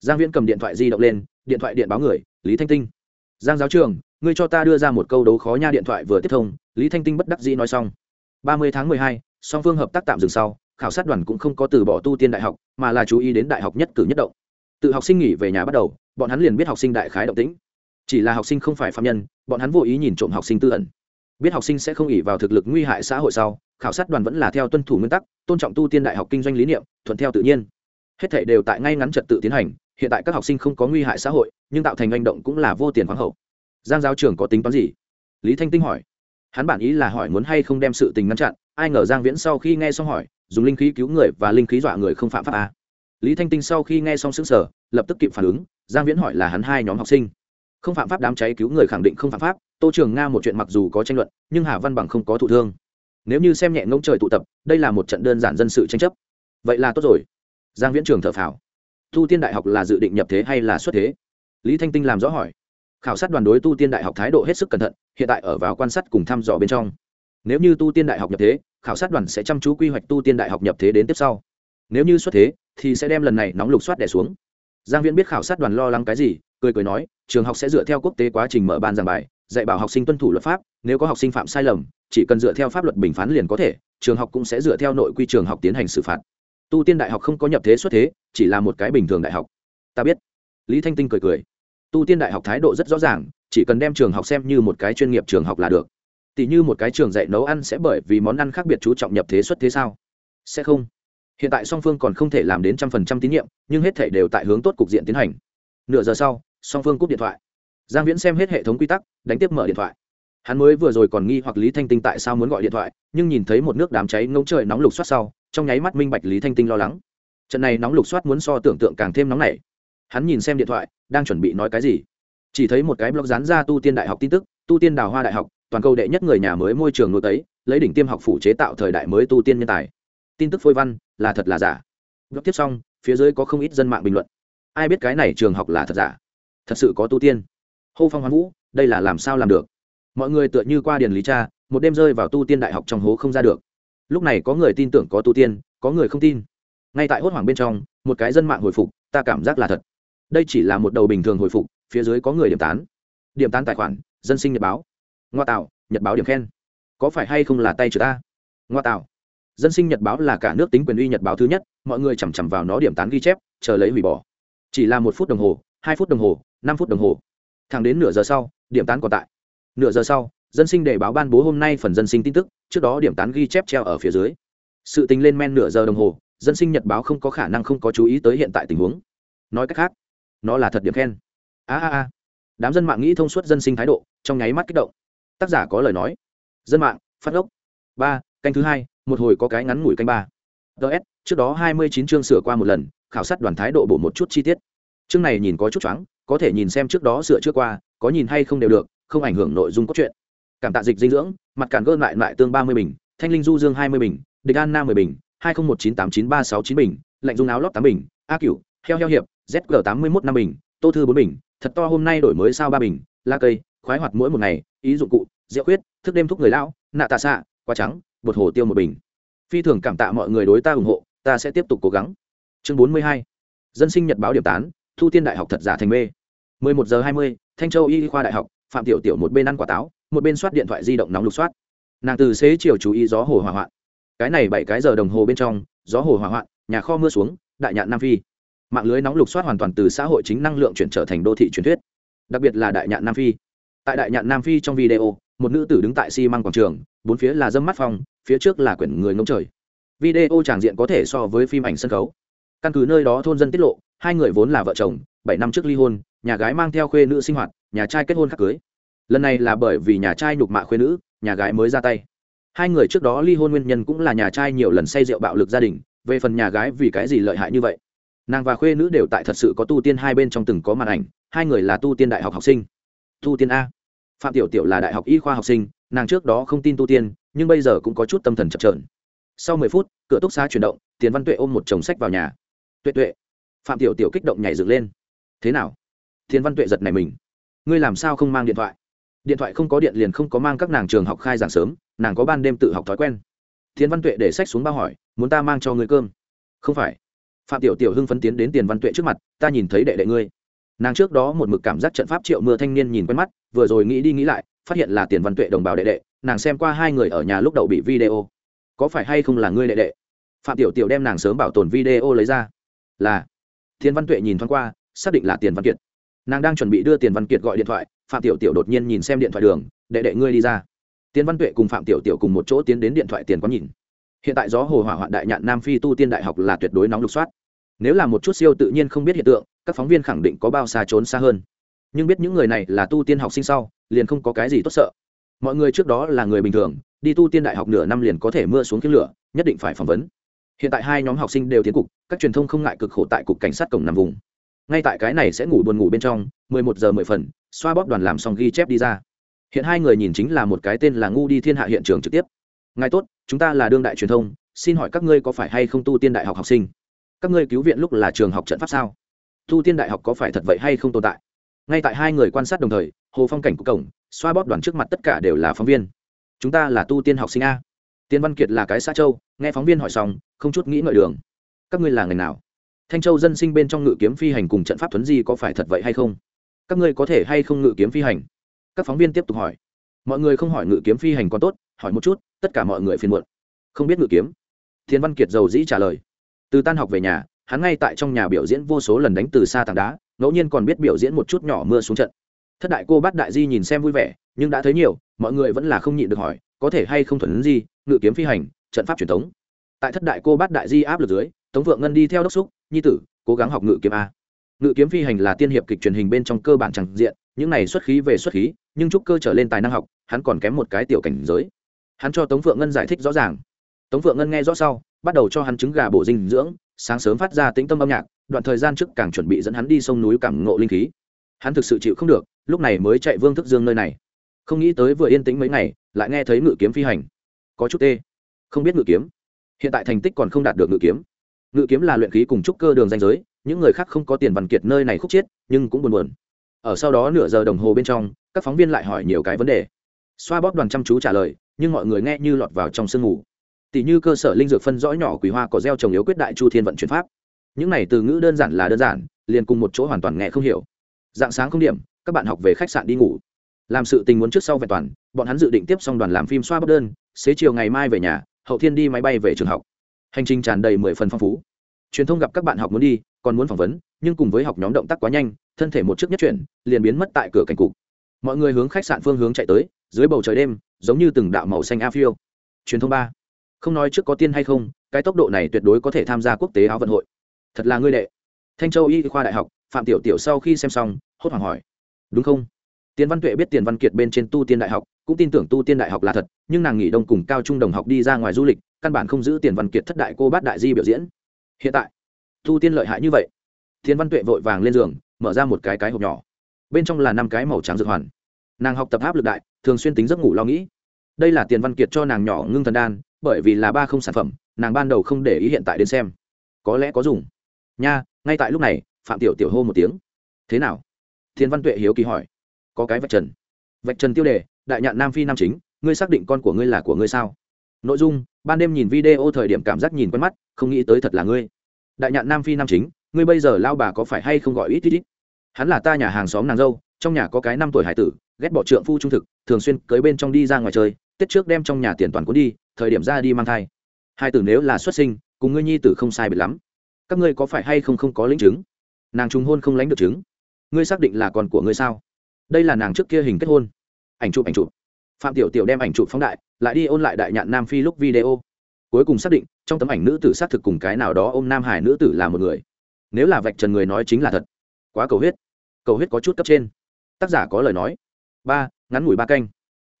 Giang viễn cầm điện thoại di động lên, điện thoại điện báo người, lý thanh tinh. Giang giáo trường ngươi cho ta đưa ra một câu đấu khó nha điện thoại vừa tiếp thông, lý thanh tinh bất đắc dĩ nói xong. Ba mươi tháng mười hai, song phương hợp tác tạm dừng sau, khảo sát đoàn cũng không có từ bỏ tu tiên đại học, mà là chú ý đến đại học nhất cử nhất động. Tự học sinh nghỉ về nhà bắt đầu, bọn hắn liền biết học sinh đại khái động tĩnh. Chỉ là học sinh không phải phạm nhân, bọn hắn vô ý nhìn trộm học sinh tư ẩn. Biết học sinh sẽ không ỉ vào thực lực nguy hại xã hội sau, khảo sát đoàn vẫn là theo tuân thủ nguyên tắc, tôn trọng tu tiên đại học kinh doanh lý niệm, thuận theo tự nhiên. Hết thể đều tại ngay ngắn trật tự tiến hành, hiện tại các học sinh không có nguy hại xã hội, nhưng tạo thành hành động cũng là vô tiền khoáng hậu giang giáo trưởng có tính toán gì? Lý thanh tinh hỏi. Hắn bản ý là hỏi muốn hay không đem sự tình ngăn chặn, ai ngờ giang viễn sau khi nghe xong hỏi, dùng linh khí cứu người và linh khí dọa người không phạm pháp à. lý thanh tinh sau khi nghe xong xứng sở lập tức kịp phản ứng, giang viễn hỏi là hắn hai nhóm học sinh. Không phạm pháp đám cháy cứu người khẳng định không phạm pháp, tô trường nga một chuyện mặc dù có tranh luận, nhưng hà văn bằng không có thụ thương. Nếu như xem nhẹ ngỗng trời tụ tập, đây là một trận đơn giản dân sự tranh chấp. Vậy là tốt rồi. Giang viễn trường thở phào. Thu tiên đại học là dự định nhập thế hay là xuất thế? Lý thanh tinh làm rõ hỏi khảo sát đoàn đối tu tiên đại học thái độ hết sức cẩn thận, hiện tại ở vào quan sát cùng thăm dò bên trong. Nếu như tu tiên đại học nhập thế, khảo sát đoàn sẽ chăm chú quy hoạch tu tiên đại học nhập thế đến tiếp sau. Nếu như xuất thế, thì sẽ đem lần này nóng lục soát đẻ xuống. Giang viễn biết khảo sát đoàn lo lắng cái gì, cười cười nói, trường học sẽ dựa theo quốc tế quá trình mở ban giảng bài, dạy bảo học sinh tuân thủ luật pháp, nếu có học sinh phạm sai lầm, chỉ cần dựa theo pháp luật bình phán liền có thể, trường học cũng sẽ dựa theo nội quy trường học tiến hành xử phạt. Tu tiên đại học không có nhập thế xuất thế, chỉ là một cái bình thường đại học. Ta biết. Lý thanh tinh cười cười tu tiên đại học thái độ rất rõ ràng, chỉ cần đem trường học xem như một cái chuyên nghiệp trường học là được. Tỷ như một cái trường dạy nấu ăn sẽ bởi vì món ăn khác biệt chú trọng nhập thế xuất thế sao? Sẽ không. Hiện tại song phương còn không thể làm đến trăm phần trăm tín nhiệm, nhưng hết thể đều tại hướng tốt cục diện tiến hành. Nửa giờ sau, song phương cúp điện thoại. Giang viễn xem hết hệ thống quy tắc, đánh tiếp mở điện thoại. Hắn mới vừa rồi còn nghi hoặc lý thanh tinh tại sao muốn gọi điện thoại, nhưng nhìn thấy một nước đám cháy ngỗng trời nóng lục xoát sau, trong nháy mắt minh bạch lý thanh tinh lo lắng. Trận này nóng lục xoát muốn so tưởng tượng càng thêm nóng nảy hắn nhìn xem điện thoại, đang chuẩn bị nói cái gì? Chỉ thấy một cái blog dán ra tu tiên đại học tin tức, tu tiên đào hoa đại học, toàn cầu đệ nhất người nhà mới môi trường nuôi tấy, lấy đỉnh tiêm học phủ chế tạo thời đại mới tu tiên nhân tài. Tin tức phôi văn, là thật là giả. Blog tiếp xong, phía dưới có không ít dân mạng bình luận. Ai biết cái này trường học là thật giả? Thật sự có tu tiên? Hô phong hoán vũ, đây là làm sao làm được? Mọi người tựa như qua điền lý cha, một đêm rơi vào tu tiên đại học trong hố không ra được. Lúc này có người tin tưởng có tu tiên, có người không tin. Ngay tại hốt hoảng bên trong, một cái dân mạng hồi phục, ta cảm giác là thật đây chỉ là một đầu bình thường hồi phục, phía dưới có người điểm tán. Điểm tán tài khoản, dân sinh nhật báo. Ngoa tạo, nhật báo điểm khen. Có phải hay không là tay chữ ta ngoa tạo. Dân sinh nhật báo là cả nước tính quyền uy nhật báo thứ nhất, mọi người chằm chằm vào nó điểm tán ghi chép, chờ lấy hủy bỏ. Chỉ là một phút đồng hồ, hai phút đồng hồ, năm phút đồng hồ. Thẳng đến nửa giờ sau, điểm tán còn tại. Nửa giờ sau, dân sinh để báo ban bố hôm nay phần dân sinh tin tức, trước đó điểm tán ghi chép treo ở phía dưới. Sự tính lên men nửa giờ đồng hồ, dân sinh nhật báo không có khả năng không có chú ý tới hiện tại tình huống. Nói cách khác nó là thật điểm khen. A a a. Đám dân mạng nghĩ thông suốt dân sinh thái độ, trong nháy mắt kích động. Tác giả có lời nói. Dân mạng, phát ốc ba, canh thứ hai, một hồi có cái ngắn ngủi canh ba. Ts trước đó hai mươi chín chương sửa qua một lần, khảo sát đoàn thái độ bổ một chút chi tiết. Chương này nhìn có chút choáng, có thể nhìn xem trước đó sửa trước qua, có nhìn hay không đều được, không ảnh hưởng nội dung cốt truyện. Cảm tạ dịch dinh dưỡng, mặt cản gơn lại lại tương ba mươi bình, thanh linh du dương hai mươi bình, địch an nam mười bình, hai nghìn một chín tám chín ba sáu chín bình, lạnh dung áo lót tám bình, a cửu heo heo hiệp zg tám mươi một năm bình tô thư bốn bình thật to hôm nay đổi mới sao ba bình la cây khoái hoạt mỗi một ngày ý dụng cụ rượu khuyết thức đêm thúc người lão nạ tạ xạ quá trắng bột hồ tiêu một bình. Phi thường cảm tạ mọi người đối ta ủng hộ ta sẽ tiếp tục cố gắng. Chương bốn mươi hai. Dân sinh nhật báo điểm tán thu tiên đại học thật giả thành mê. 11 giờ 20, thanh châu y khoa đại học phạm tiểu tiểu một bên ăn quả táo một bên soát điện thoại di động nóng lục soát. Nàng từ xế chiều chú ý gió hồ hỏa hoạn. Cái này bảy cái giờ đồng hồ bên trong gió hồ hỏa hoạn nhà kho mưa xuống đại nhạn nam phi mạng lưới nóng lục soát hoàn toàn từ xã hội chính năng lượng chuyển trở thành đô thị truyền thuyết, đặc biệt là đại nhạn nam phi. Tại đại nhạn nam phi trong video, một nữ tử đứng tại xi măng quảng trường, bốn phía là dâm mắt phong, phía trước là quyển người ngông trời. Video tràng diện có thể so với phim ảnh sân khấu. Căn cứ nơi đó thôn dân tiết lộ, hai người vốn là vợ chồng, bảy năm trước ly hôn, nhà gái mang theo khuê nữ sinh hoạt, nhà trai kết hôn khắc cưới. Lần này là bởi vì nhà trai nhục mạ khuê nữ, nhà gái mới ra tay. Hai người trước đó ly hôn nguyên nhân cũng là nhà trai nhiều lần say rượu bạo lực gia đình, về phần nhà gái vì cái gì lợi hại như vậy nàng và khuê nữ đều tại thật sự có tu tiên hai bên trong từng có màn ảnh, hai người là tu tiên đại học học sinh. Tu tiên a. Phạm tiểu tiểu là đại học y khoa học sinh, nàng trước đó không tin tu tiên, nhưng bây giờ cũng có chút tâm thần chập trờn sau mười phút, cửa túc xá chuyển động, tiền văn tuệ ôm một chồng sách vào nhà. Tuệ tuệ. Phạm tiểu tiểu kích động nhảy dựng lên. Thế nào? Tiền văn tuệ giật này mình. Ngươi làm sao không mang điện thoại? Điện thoại không có điện liền không có mang các nàng trường học khai giảng sớm, nàng có ban đêm tự học thói quen. Tiền văn tuệ để sách xuống bao hỏi, muốn ta mang cho ngươi cơm? Không phải phạm tiểu tiểu hưng phấn tiến đến tiền văn tuệ trước mặt, ta nhìn thấy đệ đệ ngươi. Nàng trước đó một mực cảm giác trận pháp triệu mưa thanh niên nhìn quen mắt, vừa rồi nghĩ đi nghĩ lại, phát hiện là tiền văn tuệ đồng bào đệ đệ, nàng xem qua hai người ở nhà lúc đầu bị video. Có phải hay không là ngươi đệ đệ? Phạm tiểu tiểu đem nàng sớm bảo tồn video lấy ra. Là. Thiên văn tuệ nhìn thoáng qua, xác định là tiền văn kiệt. Nàng đang chuẩn bị đưa tiền văn kiệt gọi điện thoại, phạm tiểu tiểu đột nhiên nhìn xem điện thoại đường, đệ đệ ngươi đi ra. Tiền văn tuệ cùng phạm tiểu tiểu cùng một chỗ tiến đến điện thoại tiền quán nhìn hiện tại gió hồ hỏa hoạn đại nhạn nam phi tu tiên đại học là tuyệt đối nóng lục soát. Nếu là một chút siêu tự nhiên không biết hiện tượng, các phóng viên khẳng định có bao xa trốn xa hơn. Nhưng biết những người này là tu tiên học sinh sau, liền không có cái gì tốt sợ. Mọi người trước đó là người bình thường, đi tu tiên đại học nửa năm liền có thể mưa xuống kiếm lửa, nhất định phải phỏng vấn. Hiện tại hai nhóm học sinh đều tiến cục, các truyền thông không ngại cực khổ tại cục cảnh sát cổng nằm vùng. Ngay tại cái này sẽ ngủ buồn ngủ bên trong, mười một giờ mười phần, xoa bóp đoàn làm xong ghi chép đi ra. Hiện hai người nhìn chính là một cái tên là ngu đi thiên hạ hiện trường trực tiếp ngài tốt, chúng ta là đương đại truyền thông, xin hỏi các ngươi có phải hay không tu tiên đại học học sinh? Các ngươi cứu viện lúc là trường học trận pháp sao? Tu tiên đại học có phải thật vậy hay không tồn tại? Ngay tại hai người quan sát đồng thời, hồ phong cảnh của cổng, xoa bóp đoàn trước mặt tất cả đều là phóng viên. Chúng ta là tu tiên học sinh a. Tiên văn kiệt là cái xã châu, nghe phóng viên hỏi xong, không chút nghĩ ngợi đường. Các ngươi là người nào? Thanh châu dân sinh bên trong ngự kiếm phi hành cùng trận pháp thuấn di có phải thật vậy hay không? Các ngươi có thể hay không ngự kiếm phi hành? Các phóng viên tiếp tục hỏi mọi người không hỏi ngự kiếm phi hành còn tốt, hỏi một chút, tất cả mọi người phiền muộn. Không biết ngự kiếm. Thiên văn kiệt giàu dĩ trả lời. Từ tan học về nhà, hắn ngay tại trong nhà biểu diễn vô số lần đánh từ xa tảng đá, ngẫu nhiên còn biết biểu diễn một chút nhỏ mưa xuống trận. Thất đại cô bát đại di nhìn xem vui vẻ, nhưng đã thấy nhiều, mọi người vẫn là không nhịn được hỏi, có thể hay không thuần gì, ngự kiếm phi hành, trận pháp truyền thống. Tại thất đại cô bát đại di áp lực dưới, tống vượng ngân đi theo đốc xúc, nhi tử, cố gắng học ngự kiếm a. Ngự kiếm phi hành là tiên hiệp kịch truyền hình bên trong cơ bản chẳng diện, những này xuất khí về xuất khí nhưng trúc cơ trở lên tài năng học, hắn còn kém một cái tiểu cảnh giới. Hắn cho tống phượng ngân giải thích rõ ràng. Tống phượng ngân nghe rõ sau, bắt đầu cho hắn trứng gà bổ dinh dưỡng, sáng sớm phát ra tĩnh tâm âm nhạc, đoạn thời gian trước càng chuẩn bị dẫn hắn đi sông núi cảm ngộ linh khí. Hắn thực sự chịu không được, lúc này mới chạy vương thức dương nơi này. Không nghĩ tới vừa yên tĩnh mấy ngày, lại nghe thấy ngự kiếm phi hành. Có chút tê. Không biết ngự kiếm. Hiện tại thành tích còn không đạt được ngự kiếm. Ngự kiếm là luyện khí cùng trúc cơ đường danh giới, những người khác không có tiền văn kiệt nơi này khúc chiết nhưng cũng buồn buồn ở sau đó nửa giờ đồng hồ bên trong, các phóng viên lại hỏi nhiều cái vấn đề. Xoa bóp đoàn chăm chú trả lời, nhưng mọi người nghe như lọt vào trong sương mù. Tỷ như cơ sở linh dược phân rõ nhỏ quý hoa có gieo trồng yếu quyết đại chu thiên vận chuyển pháp. Những này từ ngữ đơn giản là đơn giản, liền cùng một chỗ hoàn toàn nghe không hiểu. Dạng sáng không điểm, các bạn học về khách sạn đi ngủ. Làm sự tình muốn trước sau vẹn toàn, bọn hắn dự định tiếp xong đoàn làm phim xoa bóp đơn, xế chiều ngày mai về nhà, hậu thiên đi máy bay về trường học. Hành trình tràn đầy mười phần phong phú. Truyền thông gặp các bạn học muốn đi, còn muốn phỏng vấn nhưng cùng với học nhóm động tác quá nhanh, thân thể một chiếc nhất chuyển, liền biến mất tại cửa cảnh cục. Mọi người hướng khách sạn phương hướng chạy tới, dưới bầu trời đêm, giống như từng đạo màu xanh a phiêu. Truyền thông ba. Không nói trước có tiên hay không, cái tốc độ này tuyệt đối có thể tham gia quốc tế áo vận hội. Thật là ngươi đệ. Thanh châu y khoa đại học, phạm tiểu tiểu sau khi xem xong, hốt hoảng hỏi. Đúng không? Tiền văn tuệ biết tiền văn kiệt bên trên tu tiên đại học, cũng tin tưởng tu tiên đại học là thật, nhưng nàng nghỉ đông cùng cao trung đồng học đi ra ngoài du lịch, căn bản không giữ tiền văn kiệt thất đại cô bát đại di biểu diễn. Hiện tại, tu tiên lợi hại như vậy. Thiên văn tuệ vội vàng lên giường, mở ra một cái cái hộp nhỏ. Bên trong là năm cái màu trắng dược hoàn. Nàng học tập áp lực đại, thường xuyên tính giấc ngủ lo nghĩ. Đây là tiền văn kiệt cho nàng nhỏ ngưng thần đan, bởi vì là ba không sản phẩm, nàng ban đầu không để ý hiện tại đến xem. Có lẽ có dùng. Nha, ngay tại lúc này, phạm tiểu tiểu hô một tiếng. Thế nào? Thiên văn tuệ hiếu kỳ hỏi. Có cái vạch trần. Vạch trần tiêu đề, đại nhạn nam phi nam chính, ngươi xác định con của ngươi là của ngươi sao? Nội dung, ban đêm nhìn video thời điểm cảm giác nhìn quen mắt, không nghĩ tới thật là ngươi. Đại nhạn nam phi nam chính ngươi bây giờ lao bà có phải hay không gọi ít ít ít? Hắn là ta nhà hàng xóm nàng dâu, trong nhà có cái năm tuổi hải tử, ghét bỏ trượng phu trung thực, thường xuyên cưới bên trong đi ra ngoài chơi tết trước đem trong nhà tiền toàn cuốn đi, thời điểm ra đi mang thai. Hai tử nếu là xuất sinh, cùng ngươi nhi tử không sai biệt lắm. Các ngươi có phải hay không không có lĩnh chứng? Nàng trùng hôn không lãnh được chứng. Ngươi xác định là con của ngươi sao? Đây là nàng trước kia hình kết hôn. Ảnh chụp ảnh chụp. Phạm tiểu tiểu đem ảnh chụp phóng đại, lại đi ôn lại đại nhạn nam phi lúc video. Cuối cùng xác định, trong tấm ảnh nữ tử xác thực cùng cái nào đó ô m nam hải nữ tử là một người nếu là vạch trần người nói chính là thật, quá cầu huyết cầu huyết có chút cấp trên. Tác giả có lời nói, ba, ngắn ngủi ba canh.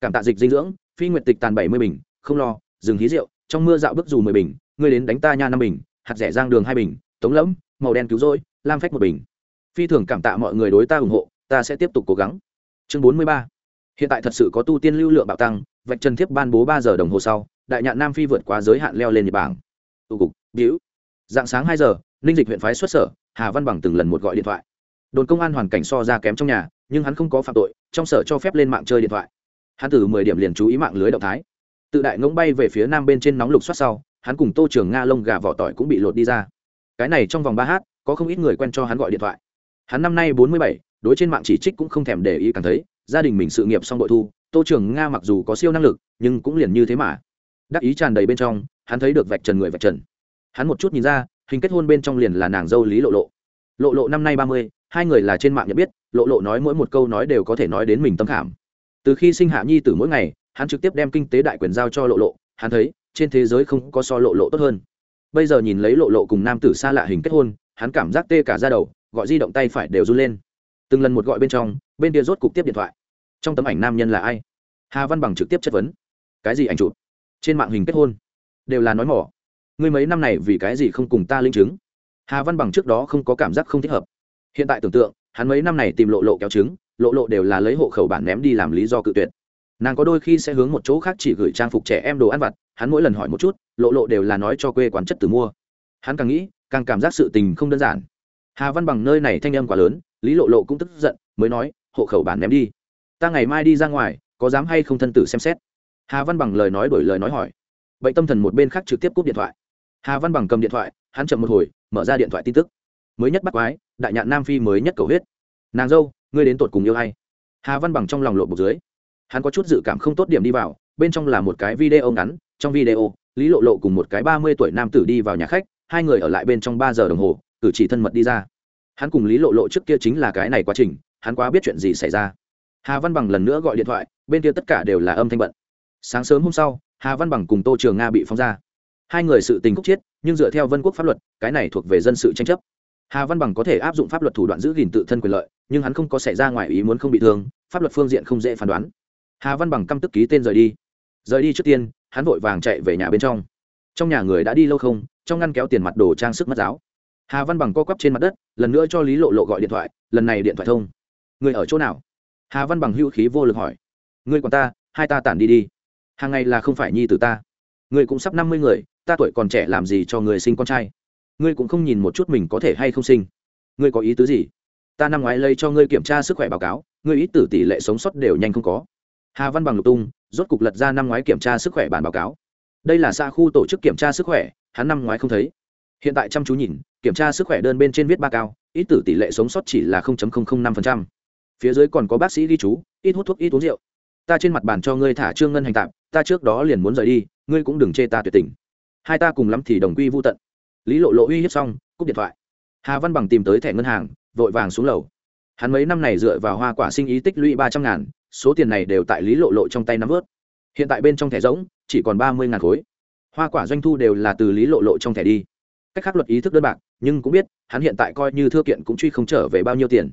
Cảm tạ dịch dinh dưỡng, phi nguyện tịch tàn bảy mươi bình, không lo, dừng hí rượu, trong mưa dạo bước dù mười bình, ngươi đến đánh ta nha năm bình, hạt rẻ giang đường hai bình, tống lẫm, màu đen cứu rỗi, lam phách một bình. Phi thường cảm tạ mọi người đối ta ủng hộ, ta sẽ tiếp tục cố gắng. Chương bốn mươi ba. Hiện tại thật sự có tu tiên lưu lượng bạo tăng, vạch trần thiếp ban bố ba giờ đồng hồ sau, đại nhạn nam phi vượt qua giới hạn leo lên nhật bảng. Tụ cục, biểu. Dạng sáng hai giờ ninh dịch huyện phái xuất sở, hà văn bằng từng lần một gọi điện thoại. Đồn công an hoàn cảnh so ra kém trong nhà, nhưng hắn không có phạm tội, trong sở cho phép lên mạng chơi điện thoại. Hắn từ mười điểm liền chú ý mạng lưới động thái. Tự đại ngỗng bay về phía nam bên trên nóng lục soát sau, hắn cùng tô trường nga lông gà vỏ tỏi cũng bị lột đi ra. Cái này trong vòng ba h có không ít người quen cho hắn gọi điện thoại. Hắn năm nay bốn mươi bảy, đối trên mạng chỉ trích cũng không thèm để ý cảm thấy, gia đình mình sự nghiệp xong bội thu, tô trường nga mặc dù có siêu năng lực, nhưng cũng liền như thế mà. Đắc ý tràn đầy bên trong, hắn thấy được vạch trần người vạch trần. Hắn một chút nhìn ra hình kết hôn bên trong liền là nàng dâu lý lộ lộ. Lộ lộ năm nay ba mươi, hai người là trên mạng nhận biết, lộ lộ nói mỗi một câu nói đều có thể nói đến mình tâm khảm. Từ khi sinh hạ nhi tử mỗi ngày, hắn trực tiếp đem kinh tế đại quyền giao cho lộ lộ, hắn thấy, trên thế giới không có so lộ lộ tốt hơn. Bây giờ nhìn lấy lộ lộ cùng nam tử xa lạ hình kết hôn, hắn cảm giác tê cả ra đầu, gọi di động tay phải đều run lên. Từng lần một gọi bên trong, bên kia rốt cục tiếp điện thoại. Trong tấm ảnh nam nhân là ai? Hà văn bằng trực tiếp chất vấn. Cái gì ảnh chụp? Trên mạng hình kết hôn. Đều là nói mỏ ngươi mấy năm này vì cái gì không cùng ta linh chứng? Hà văn bằng trước đó không có cảm giác không thích hợp. Hiện tại tưởng tượng, hắn mấy năm này tìm lộ lộ kéo chứng lộ lộ đều là lấy hộ khẩu bản ném đi làm lý do cự tuyệt. Nàng có đôi khi sẽ hướng một chỗ khác chỉ gửi trang phục trẻ em đồ ăn vặt, hắn mỗi lần hỏi một chút, lộ lộ đều là nói cho quê quán chất từ mua. Hắn càng nghĩ, càng cảm giác sự tình không đơn giản. Hà văn bằng nơi này thanh âm quá lớn, lý lộ lộ cũng tức giận, mới nói, hộ khẩu bản ném đi. Ta ngày mai đi ra ngoài, có dám hay không thân tử xem xét? Hà văn bằng lời nói đổi lời nói hỏi. Vậy tâm thần một bên khác trực tiếp cúp điện thoại hà văn bằng cầm điện thoại, hắn chậm một hồi, mở ra điện thoại tin tức. Mới nhất bắt quái, đại nhạn nam phi mới nhất cầu huyết. Nàng dâu, ngươi đến tột cùng yêu hay hà văn bằng trong lòng lộ bục dưới. Hắn có chút dự cảm không tốt điểm đi vào, bên trong là một cái video ngắn, trong video, lý lộ lộ cùng một cái ba mươi tuổi nam tử đi vào nhà khách, hai người ở lại bên trong ba giờ đồng hồ, cử chỉ thân mật đi ra. Hắn cùng lý lộ lộ trước kia chính là cái này quá trình, hắn quá biết chuyện gì xảy ra. Hà văn bằng lần nữa gọi điện thoại, bên kia tất cả đều là âm thanh bận. Sáng sớm hôm sau, hà văn bằng cùng tô trường nga bị phóng ra hai người sự tình khúc chiết, nhưng dựa theo vân quốc pháp luật, cái này thuộc về dân sự tranh chấp. Hà văn bằng có thể áp dụng pháp luật thủ đoạn giữ gìn tự thân quyền lợi, nhưng hắn không có xảy ra ngoài ý muốn không bị thương, pháp luật phương diện không dễ phán đoán. Hà văn bằng căm tức ký tên rời đi. Rời đi trước tiên, hắn vội vàng chạy về nhà bên trong. Trong nhà người đã đi lâu không, trong ngăn kéo tiền mặt đồ trang sức mất giáo. Hà văn bằng co quắp trên mặt đất, lần nữa cho lý lộ lộ gọi điện thoại, lần này điện thoại thông. Người ở chỗ nào? Hà văn bằng hữu khí vô lực hỏi. Người còn ta, hai ta tản đi đi. Hàng ngày là không phải nhi từ ta. Ngươi cũng sắp năm mươi người, ta tuổi còn trẻ làm gì cho người sinh con trai? Ngươi cũng không nhìn một chút mình có thể hay không sinh. Ngươi có ý tứ gì? Ta năm ngoái lấy cho ngươi kiểm tra sức khỏe báo cáo, ngươi ít tử tỷ lệ sống sót đều nhanh không có. Hà văn bằng lục tung, rốt cục lật ra năm ngoái kiểm tra sức khỏe bản báo cáo. Đây là xa khu tổ chức kiểm tra sức khỏe, hắn năm ngoái không thấy. Hiện tại chăm chú nhìn, kiểm tra sức khỏe đơn bên trên viết ba cao, ít tử tỷ lệ sống sót chỉ là năm phía dưới còn có bác sĩ ghi chú, ít hút thuốc, ít uống rượu. Ta trên mặt bàn cho ngươi thả trương ngân hành tạm ta trước đó liền muốn rời đi, ngươi cũng đừng chê ta tuyệt tình. Hai ta cùng lắm thì đồng quy vô tận. Lý lộ lộ uy hiếp xong, cúp điện thoại. Hà văn bằng tìm tới thẻ ngân hàng, vội vàng xuống lầu. Hắn mấy năm này dựa vào hoa quả sinh ý tích lũy ba trăm ngàn, số tiền này đều tại lý lộ lộ trong tay nắm vớt. Hiện tại bên trong thẻ rỗng, chỉ còn ba mươi ngàn khối. Hoa quả doanh thu đều là từ lý lộ lộ trong thẻ đi. Cách khác luật ý thức đơn bạc, nhưng cũng biết, hắn hiện tại coi như thưa kiện cũng truy không trở về bao nhiêu tiền.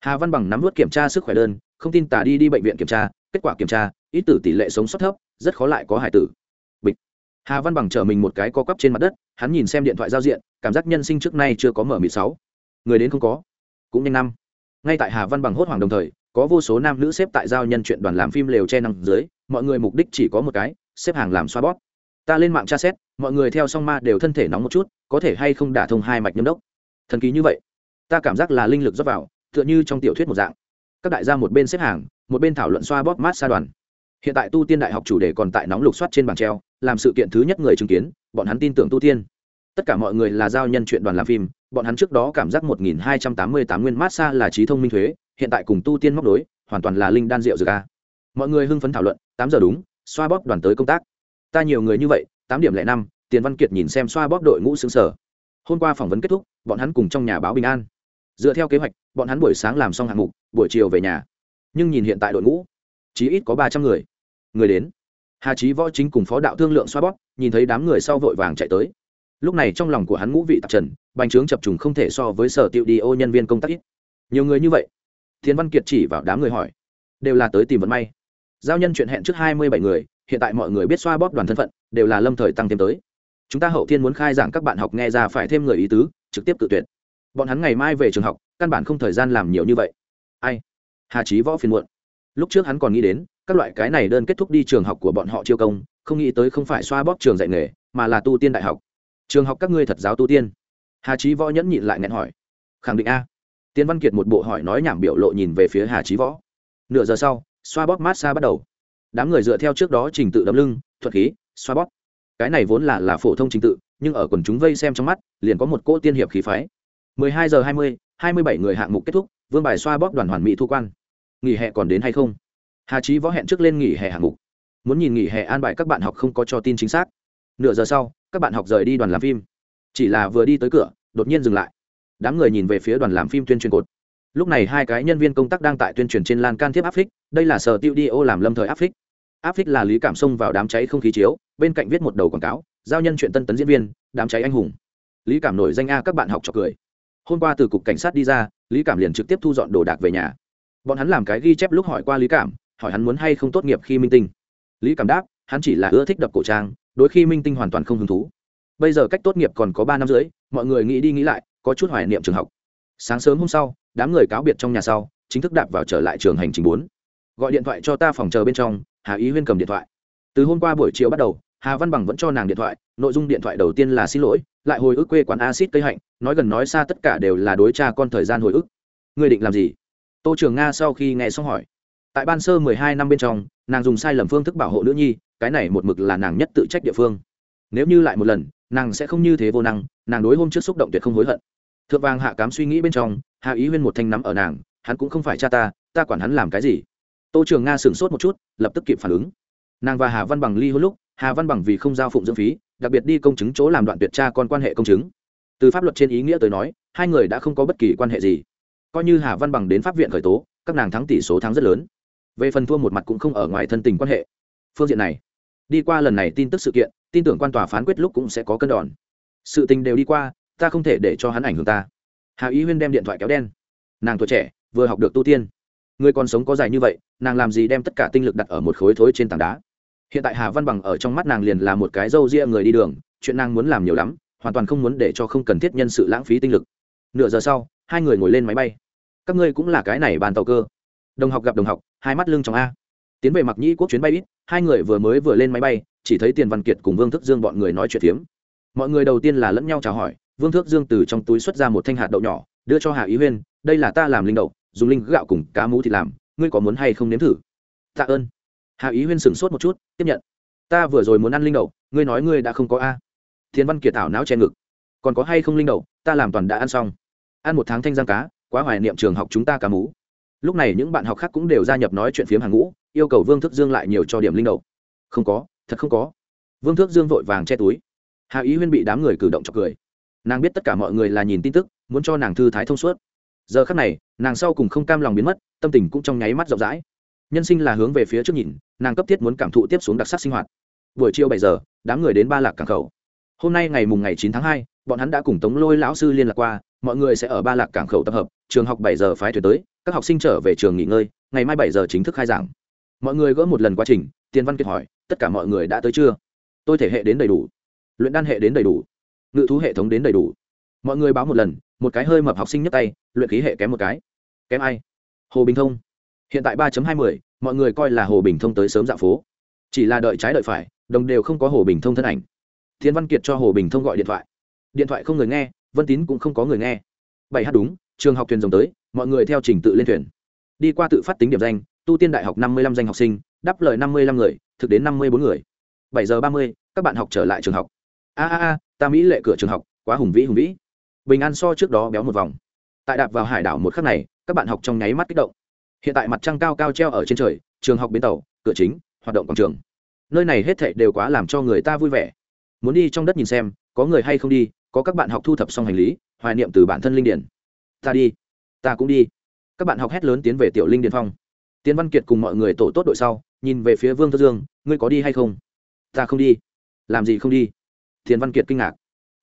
Hà văn bằng nắm vớt kiểm tra sức khỏe đơn, không tin tả đi đi bệnh viện kiểm tra, kết quả kiểm tra, ít tử tỷ lệ sống sót thấp rất khó lại có hải tử. Bịch. Hà văn bằng chở mình một cái co cắp trên mặt đất, hắn nhìn xem điện thoại giao diện, cảm giác nhân sinh trước nay chưa có mở mịt sáu. Người đến không có. Cũng nhanh năm. Ngay tại hà văn bằng hốt hoảng đồng thời, có vô số nam nữ xếp tại giao nhân chuyện đoàn làm phim lều che nằm dưới, mọi người mục đích chỉ có một cái, xếp hàng làm xoa bót ta lên mạng tra xét, mọi người theo song ma đều thân thể nóng một chút, có thể hay không đả thông hai mạch nhâm đốc. Thần kỳ như vậy. Ta cảm giác là linh lực dốc vào, tựa như trong tiểu thuyết một dạng. Các đại gia một bên xếp hàng, một bên thảo luận xoa bóp mát xa đoàn hiện tại tu tiên đại học chủ đề còn tại nóng lục soát trên bảng treo, làm sự kiện thứ nhất người chứng kiến, bọn hắn tin tưởng tu tiên. Tất cả mọi người là giao nhân chuyện đoàn làm phim, bọn hắn trước đó cảm giác một nghìn hai trăm tám mươi tám nguyên mát xa là trí thông minh thuế, hiện tại cùng tu tiên móc đối hoàn toàn là linh đan rượu dược a. Mọi người hưng phấn thảo luận, tám giờ đúng, xoa bóp đoàn tới công tác. Ta nhiều người như vậy, tám điểm lẻ năm, tiền văn kiệt nhìn xem xoa bóp đội ngũ xứng sở hôm qua phỏng vấn kết thúc, bọn hắn cùng trong nhà báo bình an. Dựa theo kế hoạch, bọn hắn buổi sáng làm xong hạng mục, buổi chiều về nhà. Nhưng nhìn hiện tại đội ngũ, chí ít có ba trăm người người đến. Hà trí võ chính cùng phó đạo thương lượng xoa bóp, nhìn thấy đám người sau vội vàng chạy tới. Lúc này trong lòng của hắn ngũ vị tạp trần, bành trướng chập trùng không thể so với sở tiệu đi ô nhân viên công tác ít. Nhiều người như vậy? Thiên văn kiệt chỉ vào đám người hỏi. Đều là tới tìm vận may. Giao nhân chuyện hẹn trước hai mươi bảy người, hiện tại mọi người biết xoa bóp đoàn thân phận, đều là lâm thời tăng thêm tới. Chúng ta hậu thiên muốn khai giảng các bạn học nghe ra phải thêm người ý tứ, trực tiếp tự tuyển. bọn hắn ngày mai về trường học, căn bản không thời gian làm nhiều như vậy. Ai? Hà trí võ phiền muộn. Lúc trước hắn còn nghĩ đến các loại cái này đơn kết thúc đi trường học của bọn họ chiêu công không nghĩ tới không phải xoa bóp trường dạy nghề mà là tu tiên đại học. Trường học các ngươi thật giáo tu tiên. Hà trí võ nhẫn nhịn lại nghẹn hỏi. Khẳng định a. Tiến văn kiệt một bộ hỏi nói nhảm biểu lộ nhìn về phía hà trí võ. Nửa giờ sau xoa bóp mát xa bắt đầu. Đám người dựa theo trước đó trình tự đấm lưng thuật khí xoa bóp. Cái này vốn là là phổ thông trình tự nhưng ở quần chúng vây xem trong mắt liền có một cỗ tiên hiệp khí phái. 12 giờ 20, 27 người hạng mục kết thúc vương bài xoa bóp đoàn hoàn mỹ thu quan. Nghỉ hè còn đến hay không? Hà trí võ hẹn trước lên nghỉ hè hạng mục. Muốn nhìn nghỉ hè an bài các bạn học không có cho tin chính xác. Nửa giờ sau, các bạn học rời đi đoàn làm phim. Chỉ là vừa đi tới cửa, đột nhiên dừng lại. Đám người nhìn về phía đoàn làm phim tuyên truyền cột. Lúc này hai cái nhân viên công tác đang tại tuyên truyền trên lan can thiếp áp phích đây là sở tiêu đi ô làm lâm thời áp phích áp phích là lý cảm xông vào đám cháy không khí chiếu, bên cạnh viết một đầu quảng cáo, giao nhân chuyện tân tấn diễn viên, đám cháy anh hùng. Lý cảm nổi danh a các bạn học cho cười. Hôm qua từ cục cảnh sát đi ra, lý cảm liền trực tiếp thu dọn đồ đạc về nhà. Bọn hắn làm cái ghi chép lúc hỏi qua lý cảm hỏi hắn muốn hay không tốt nghiệp khi minh tinh. Lý cảm đáp, hắn chỉ là ưa thích đập cổ trang đôi khi minh tinh hoàn toàn không hứng thú. Bây giờ cách tốt nghiệp còn có ba năm rưỡi, mọi người nghĩ đi nghĩ lại, có chút hoài niệm trường học. Sáng sớm hôm sau, đám người cáo biệt trong nhà sau, chính thức đạp vào trở lại trường hành trình bốn. Gọi điện thoại cho ta phòng chờ bên trong, hà ý huyên cầm điện thoại. Từ hôm qua buổi chiều bắt đầu, hà văn bằng vẫn cho nàng điện thoại, nội dung điện thoại đầu tiên là xin lỗi, lại hồi ức quê quán acid cây hạnh, nói gần nói xa tất cả đều là đối cha con thời gian hồi ức. Người định làm gì? Tô trường nga sau khi nghe xong hỏi tại ban sơ mười hai năm bên trong, nàng dùng sai lầm phương thức bảo hộ nữ nhi, cái này một mực là nàng nhất tự trách địa phương. Nếu như lại một lần, nàng sẽ không như thế vô năng, nàng đối hôm trước xúc động tuyệt không hối hận. Thượng vàng hạ cám suy nghĩ bên trong, hạ ý huyên một thanh nắm ở nàng, hắn cũng không phải cha ta ta quản hắn làm cái gì. Tô trường nga sửng sốt một chút, lập tức kịp phản ứng. Nàng và hà văn bằng ly hôn lúc, hà văn bằng vì không giao phụng dưỡng phí, đặc biệt đi công chứng chỗ làm đoạn tuyệt tra con quan hệ công chứng. Từ pháp luật trên ý nghĩa tới nói, hai người đã không có bất kỳ quan hệ gì. Coi như hà văn bằng đến pháp viện khởi tố, các nàng thắng tỷ số thắng rất lớn về phần thua một mặt cũng không ở ngoài thân tình quan hệ. Phương diện này, đi qua lần này tin tức sự kiện, tin tưởng quan tòa phán quyết lúc cũng sẽ có cân đòn. Sự tình đều đi qua, ta không thể để cho hắn ảnh hưởng ta. Hà ý huyên đem điện thoại kéo đen. Nàng tuổi trẻ, vừa học được tu tiên. Người còn sống có dài như vậy, nàng làm gì đem tất cả tinh lực đặt ở một khối thối trên tảng đá? Hiện tại hà văn bằng ở trong mắt nàng liền là một cái râu ria người đi đường, chuyện nàng muốn làm nhiều lắm, hoàn toàn không muốn để cho không cần thiết nhân sự lãng phí tinh lực. Nửa giờ sau, hai người ngồi lên máy bay. Các ngươi cũng là cái này bàn tàu cơ đồng học gặp đồng học, hai mắt lưng trong a. Tiến về mặc nhĩ quốc chuyến bay ít, hai người vừa mới vừa lên máy bay, chỉ thấy tiền văn kiệt cùng vương thức dương bọn người nói chuyện phiếm. Mọi người đầu tiên là lẫn nhau chào hỏi, vương thước dương từ trong túi xuất ra một thanh hạt đậu nhỏ, đưa cho hà ý huyên, đây là ta làm linh đậu, dùng linh gạo cùng cá mú thì làm, ngươi có muốn hay không nếm thử? Tạ ơn. Hà ý huyên sửng sốt một chút, tiếp nhận. Ta vừa rồi muốn ăn linh đậu, ngươi nói ngươi đã không có a. Thiên văn kiệt thảo não che ngực. Còn có hay không linh đậu, ta làm toàn đã ăn xong. Ăn một tháng thanh giang cá, quá hoài niệm trường học chúng ta cá mú lúc này những bạn học khác cũng đều gia nhập nói chuyện phiếm hàng ngũ, yêu cầu vương thức dương lại nhiều cho điểm linh đầu. Không có, thật không có. Vương thức dương vội vàng che túi. Hạ ý huyên bị đám người cử động chọc cười. Nàng biết tất cả mọi người là nhìn tin tức, muốn cho nàng thư thái thông suốt. Giờ khắc này, nàng sau cùng không cam lòng biến mất, tâm tình cũng trong nháy mắt rộng rãi. Nhân sinh là hướng về phía trước nhìn, nàng cấp thiết muốn cảm thụ tiếp xuống đặc sắc sinh hoạt. Buổi chiều bảy giờ, đám người đến ba lạc cảng khẩu. Hôm nay ngày mùng ngày chín tháng hai, bọn hắn đã cùng tống lôi lão sư liên lạc qua, mọi người sẽ ở ba lạc cảng khẩu tập hợp, trường học bảy giờ phái thuyền tới các học sinh trở về trường nghỉ ngơi, ngày mai bảy giờ chính thức khai giảng. Mọi người gỡ một lần quá trình, tiền văn kiệt hỏi, tất cả mọi người đã tới chưa? Tôi thể hệ đến đầy đủ. Luyện đan hệ đến đầy đủ. Ngự thú hệ thống đến đầy đủ. Mọi người báo một lần, một cái hơi mập học sinh nhấc tay, luyện khí hệ kém một cái. Kém ai? Hồ bình thông. Hiện tại ba hai mươi, mọi người coi là hồ bình thông tới sớm dạo phố. Chỉ là đợi trái đợi phải, đồng đều không có hồ bình thông thân ảnh. Thiên văn kiệt cho hồ bình thông gọi điện thoại. Điện thoại không người nghe, vân tín cũng không có người nghe. Bảy h đúng trường học thuyền rồng tới, mọi người theo trình tự lên thuyền. Đi qua tự phát tính điểm danh, tu tiên đại học năm mươi lăm danh học sinh, đáp lời năm mươi lăm người, thực đến năm mươi bốn người. bảy giờ ba mươi, các bạn học trở lại trường học. A a a, ta mỹ lệ cửa trường học, quá hùng vĩ hùng vĩ. Bình an so trước đó béo một vòng. Tại đạp vào hải đảo một khắc này, các bạn học trong nháy mắt kích động. Hiện tại mặt trăng cao cao treo ở trên trời, trường học bến tàu, cửa chính, hoạt động quảng trường. Nơi này hết thệ đều quá làm cho người ta vui vẻ. Muốn đi trong đất nhìn xem, có người hay không đi, có các bạn học thu thập xong hành lý, hoài niệm từ bản thân linh điển ta đi. Ta cũng đi. Các bạn học hét lớn tiến về tiểu linh điền phong. Tiến văn kiệt cùng mọi người tổ tốt đội sau, nhìn về phía vương thơ dương, ngươi có đi hay không? Ta không đi. Làm gì không đi? Tiến văn kiệt kinh ngạc.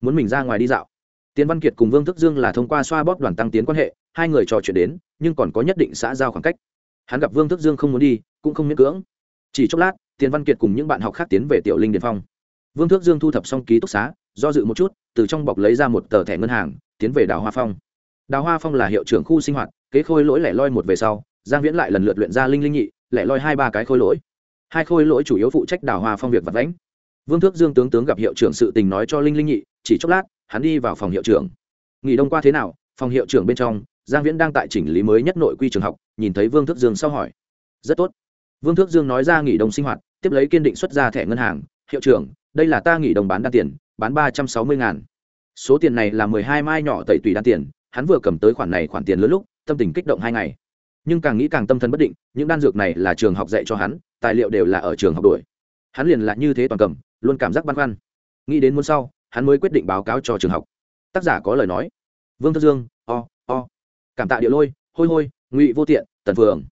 Muốn mình ra ngoài đi dạo. Tiến văn kiệt cùng vương thức dương là thông qua xoa bóp đoàn tăng tiến quan hệ, hai người trò chuyện đến, nhưng còn có nhất định xã giao khoảng cách. Hắn gặp vương thức dương không muốn đi, cũng không miễn cưỡng. Chỉ chốc lát, tiến văn kiệt cùng những bạn học khác tiến về tiểu linh điền phong. Vương thước dương thu thập xong ký túc xá, do dự một chút, từ trong bọc lấy ra một tờ thẻ ngân hàng, tiến về đảo hoa phong đào hoa phong là hiệu trưởng khu sinh hoạt, kế khôi lỗi lẻ loi một về sau, giang viễn lại lần lượt luyện ra linh linh nhị, lẻ loi hai ba cái khôi lỗi. Hai khôi lỗi chủ yếu phụ trách đào hoa phong việc vật lãnh vương thước dương tướng tướng gặp hiệu trưởng sự tình nói cho linh linh nhị, chỉ chốc lát, hắn đi vào phòng hiệu trưởng. Nghỉ đông qua thế nào, phòng hiệu trưởng bên trong, giang viễn đang tại chỉnh lý mới nhất nội quy trường học, nhìn thấy vương thước dương sau hỏi. Rất tốt. Vương thước dương nói ra nghỉ đông sinh hoạt, tiếp lấy kiên định xuất ra thẻ ngân hàng. Hiệu trưởng, đây là ta nghỉ đồng bán đan tiền, bán ba trăm sáu mươi ngàn. Số tiền này là mười hai mai nhỏ tẩy tùy đan tiền hắn vừa cầm tới khoản này khoản tiền lớn lúc, tâm tình kích động hai ngày. Nhưng càng nghĩ càng tâm thần bất định, những đan dược này là trường học dạy cho hắn, tài liệu đều là ở trường học đuổi. Hắn liền lại như thế toàn cầm, luôn cảm giác băn khoăn. Nghĩ đến muốn sau, hắn mới quyết định báo cáo cho trường học. Tác giả có lời nói. Vương thất dương, o o. Cảm tạ địa lôi, hôi hôi, ngụy vô tiện, tần phường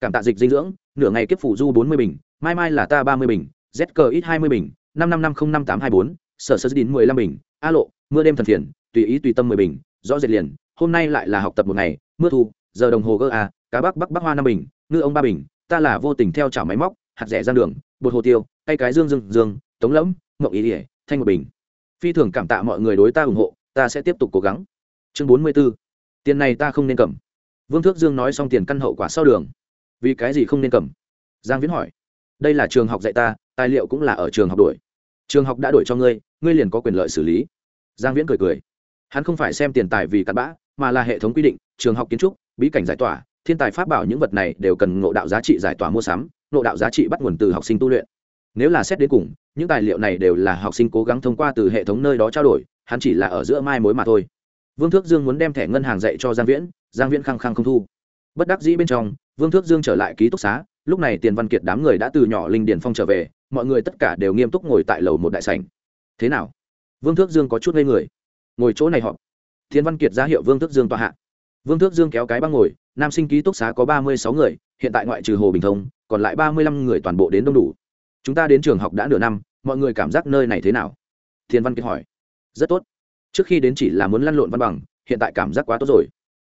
cảm tạ dịch dinh dưỡng, nửa ngày kiếp phủ du bốn mươi bình, mai mai là ta ba mươi bình, z cờ ít hai mươi bình, năm năm năm không năm tám hai bốn, sở sơ đín mười lăm bình, a lộ, mưa đêm thần phiền, tùy ý tùy tâm mười bình rõ rệt liền, hôm nay lại là học tập một ngày, mưa thu, giờ đồng hồ gơ a cá bắc bắc bắc hoa năm bình, ngư ông ba bình, ta là vô tình theo chảo máy móc, hạt rẻ ra đường, bột hồ tiêu tay cái dương dương dương, tống lẫm, mộng ý ỉa, thanh một bình. Phi thường cảm tạ mọi người đối ta ủng hộ, ta sẽ tiếp tục cố gắng. Chương bốn mươi b ố tiền này ta không nên cầm. Vương thước dương nói xong tiền căn hậu quả sau đường. Vì cái gì không nên cầm? Giang viễn hỏi. Đây là trường học dạy ta, tài liệu cũng là ở trường học đổi. Trường học đã đổi cho ngươi ngươi liền có quyền lợi xử lý. Giang viễn cười cười hắn không phải xem tiền tài vì cặn bã, mà là hệ thống quy định, trường học kiến trúc, bí cảnh giải tỏa, thiên tài pháp bảo những vật này đều cần ngộ đạo giá trị giải tỏa mua sắm, ngộ đạo giá trị bắt nguồn từ học sinh tu luyện. Nếu là xét đến cùng, những tài liệu này đều là học sinh cố gắng thông qua từ hệ thống nơi đó trao đổi, hắn chỉ là ở giữa mai mối mà thôi. Vương thước dương muốn đem thẻ ngân hàng dạy cho giang viễn giang viễn khăng khăng không thu. Bất đắc dĩ bên trong, vương thước dương trở lại ký túc xá, lúc này tiền văn kiệt đám người đã từ nhỏ linh điền phong trở về, mọi người tất cả đều nghiêm túc ngồi tại lầu một đại sảnh. Thế nào? Vương thước dương có chút ngây người ngồi chỗ này họp. Thiên văn kiệt ra hiệu vương thước dương tọa hạ. Vương thước dương kéo cái băng ngồi, nam sinh ký túc xá có ba mươi sáu người, hiện tại ngoại trừ hồ bình thông, còn lại ba mươi lăm người toàn bộ đến đông đủ. Chúng ta đến trường học đã nửa năm, mọi người cảm giác nơi này thế nào? Thiên văn kiệt hỏi. Rất tốt. Trước khi đến chỉ là muốn lăn lộn văn bằng, hiện tại cảm giác quá tốt rồi.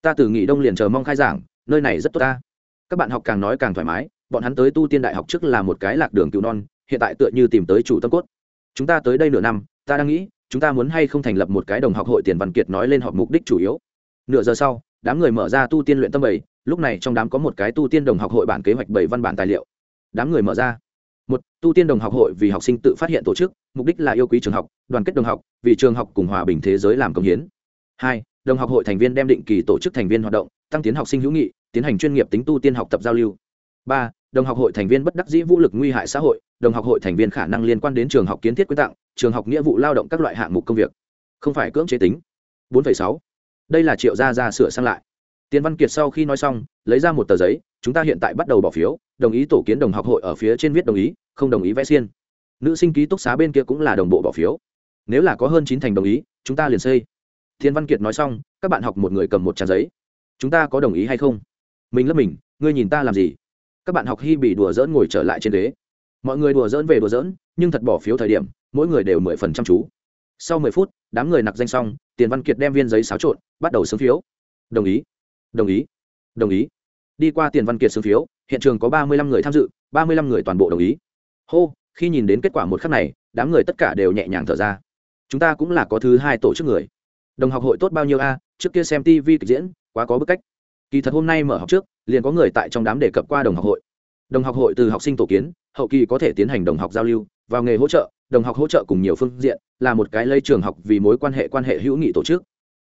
Ta từ nghỉ đông liền chờ mong khai giảng, nơi này rất tốt ta. Các bạn học càng nói càng thoải mái, bọn hắn tới tu tiên đại học trước là một cái lạc đường cứu non, hiện tại tựa như tìm tới chủ tâm cốt. Chúng ta tới đây nửa năm, ta đang nghĩ chúng ta muốn hay không thành lập một cái đồng học hội tiền văn kiệt nói lên họp mục đích chủ yếu. Nửa giờ sau, đám người mở ra tu tiên luyện tâm bảy lúc này trong đám có một cái tu tiên đồng học hội bản kế hoạch bảy văn bản tài liệu. Đám người mở ra. Một, tu tiên đồng học hội vì học sinh tự phát hiện tổ chức, mục đích là yêu quý trường học, đoàn kết đồng học, vì trường học cùng hòa bình thế giới làm công hiến. Hai, đồng học hội thành viên đem định kỳ tổ chức thành viên hoạt động, tăng tiến học sinh hữu nghị, tiến hành chuyên nghiệp tính tu tiên học tập giao lưu ba đồng học hội thành viên bất đắc dĩ vũ lực nguy hại xã hội đồng học hội thành viên khả năng liên quan đến trường học kiến thiết quyên tặng trường học nghĩa vụ lao động các loại hạng mục công việc. Không phải cưỡng chế tính. 4,6. đây là triệu gia ra sửa sang lại. Tiến văn kiệt sau khi nói xong lấy ra một tờ giấy chúng ta hiện tại bắt đầu bỏ phiếu đồng ý tổ kiến đồng học hội ở phía trên viết đồng ý không đồng ý vẽ xiên. Nữ sinh ký túc xá bên kia cũng là đồng bộ bỏ phiếu. Nếu là có hơn chín thành đồng ý chúng ta liền xây. Thiên văn kiệt nói xong các bạn học một người cầm một trang giấy. Chúng ta có đồng ý hay không? Mình lớp mình ngươi nhìn ta làm gì? Các bạn học hy bị đùa dỡn ngồi trở lại trên ghế. Mọi người đùa dỡn về đùa dỡn nhưng thật bỏ phiếu thời điểm, mỗi người đều mười phần trăm chú. Sau mười phút, đám người nặc danh xong, tiền văn kiệt đem viên giấy xáo trộn, bắt đầu xứng phiếu. Đồng ý. Đồng ý. Đồng ý. Đi qua tiền văn kiệt xứng phiếu, hiện trường có ba mươi lăm người tham dự, ba mươi lăm người toàn bộ đồng ý. Hô, khi nhìn đến kết quả một khắc này, đám người tất cả đều nhẹ nhàng thở ra. Chúng ta cũng là có thứ hai tổ chức người. Đồng học hội tốt bao nhiêu a? Trước kia xem tv kịch diễn, quá có bức cách. Kỳ thật hôm nay mở học trước liền có người tại trong đám đề cập qua đồng học hội. Đồng học hội từ học sinh tổ kiến, hậu kỳ có thể tiến hành đồng học giao lưu, vào nghề hỗ trợ, đồng học hỗ trợ cùng nhiều phương diện, là một cái lây trường học vì mối quan hệ quan hệ hữu nghị tổ chức.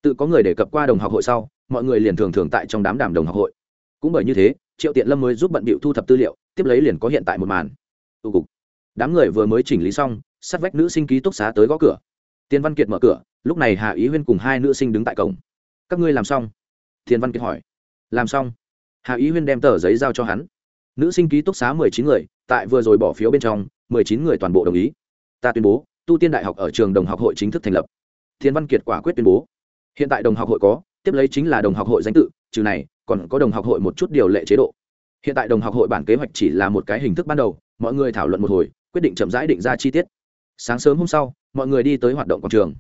Tự có người đề cập qua đồng học hội sau, mọi người liền thường thường tại trong đám đàm đồng học hội. Cũng bởi như thế, triệu tiện lâm mới giúp bận bịu thu thập tư liệu, tiếp lấy liền có hiện tại một màn. Tụ cục. Đám người vừa mới chỉnh lý xong, sát vách nữ sinh ký túc xá tới gõ cửa. Tiên văn kiệt mở cửa, lúc này hạ ý huyên cùng hai nữ sinh đứng tại cổng. Các ngươi làm xong? Thiên văn kiệt hỏi. Làm xong hạ ý huyên đem tờ giấy giao cho hắn. Nữ sinh ký túc xá mười chín người, tại vừa rồi bỏ phiếu bên trong, mười chín người toàn bộ đồng ý. Ta tuyên bố, tu tiên đại học ở trường đồng học hội chính thức thành lập. Thiên văn kiệt quả quyết tuyên bố. Hiện tại đồng học hội có, tiếp lấy chính là đồng học hội danh tự, trừ này, còn có đồng học hội một chút điều lệ chế độ. Hiện tại đồng học hội bản kế hoạch chỉ là một cái hình thức ban đầu, mọi người thảo luận một hồi, quyết định chậm rãi định ra chi tiết. Sáng sớm hôm sau, mọi người đi tới hoạt động quảng trường.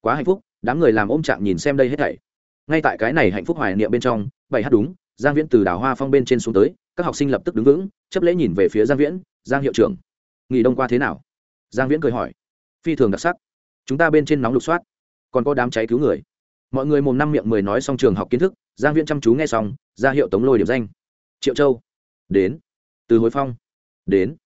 Quá hạnh phúc, đám người làm ôm trạng nhìn xem đây hết thảy. Ngay tại cái này hạnh phúc hoài niệm bên trong, bảy hát đúng giang viễn từ đảo hoa phong bên trên xuống tới, các học sinh lập tức đứng vững, chấp lễ nhìn về phía giang viễn, giang hiệu trưởng, nghỉ đông qua thế nào? Giang viễn cười hỏi, phi thường đặc sắc, chúng ta bên trên nóng lục soát, còn có đám cháy cứu người. Mọi người mồm năm miệng mười nói xong trường học kiến thức, giang viễn chăm chú nghe xong, ra hiệu tống lôi điểm danh. Triệu châu, đến, từ hối phong, đến.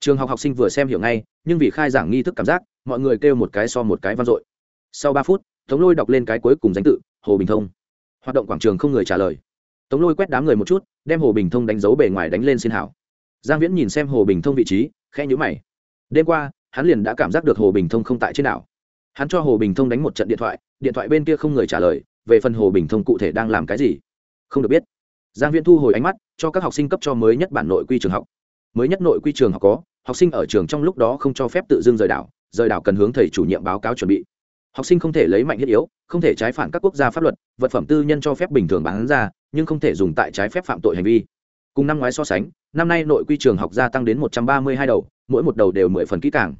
Trường học học sinh vừa xem hiểu ngay, nhưng vì khai giảng nghi thức cảm giác, mọi người kêu một cái so một cái vang dội. Sau ba phút, tống lôi đọc lên cái cuối cùng danh tự, hồ bình thông. Hoạt động quảng trường không người trả lời tống lôi quét đám người một chút, đem hồ bình thông đánh dấu bề ngoài đánh lên xin hảo. Giang viễn nhìn xem hồ bình thông vị trí, khẽ nhữ mày. Đêm qua, hắn liền đã cảm giác được hồ bình thông không tại trên đảo. Hắn cho hồ bình thông đánh một trận điện thoại điện thoại bên kia không người trả lời, về phần hồ bình thông cụ thể đang làm cái gì, không được biết. Giang viễn thu hồi ánh mắt, cho các học sinh cấp cho mới nhất bản nội quy trường học. Mới nhất nội quy trường học có, học sinh ở trường trong lúc đó không cho phép tự dưng rời đảo rời đảo cần hướng thầy chủ nhiệm báo cáo chuẩn bị học sinh không thể lấy mạnh thiết yếu, không thể trái phản các quốc gia pháp luật, vật phẩm tư nhân cho phép bình thường bán ra, nhưng không thể dùng tại trái phép phạm tội hành vi. Cùng năm ngoái so sánh, năm nay nội quy trường học gia tăng đến một trăm ba mươi hai đầu, mỗi một đầu đều mười phần kỹ càng.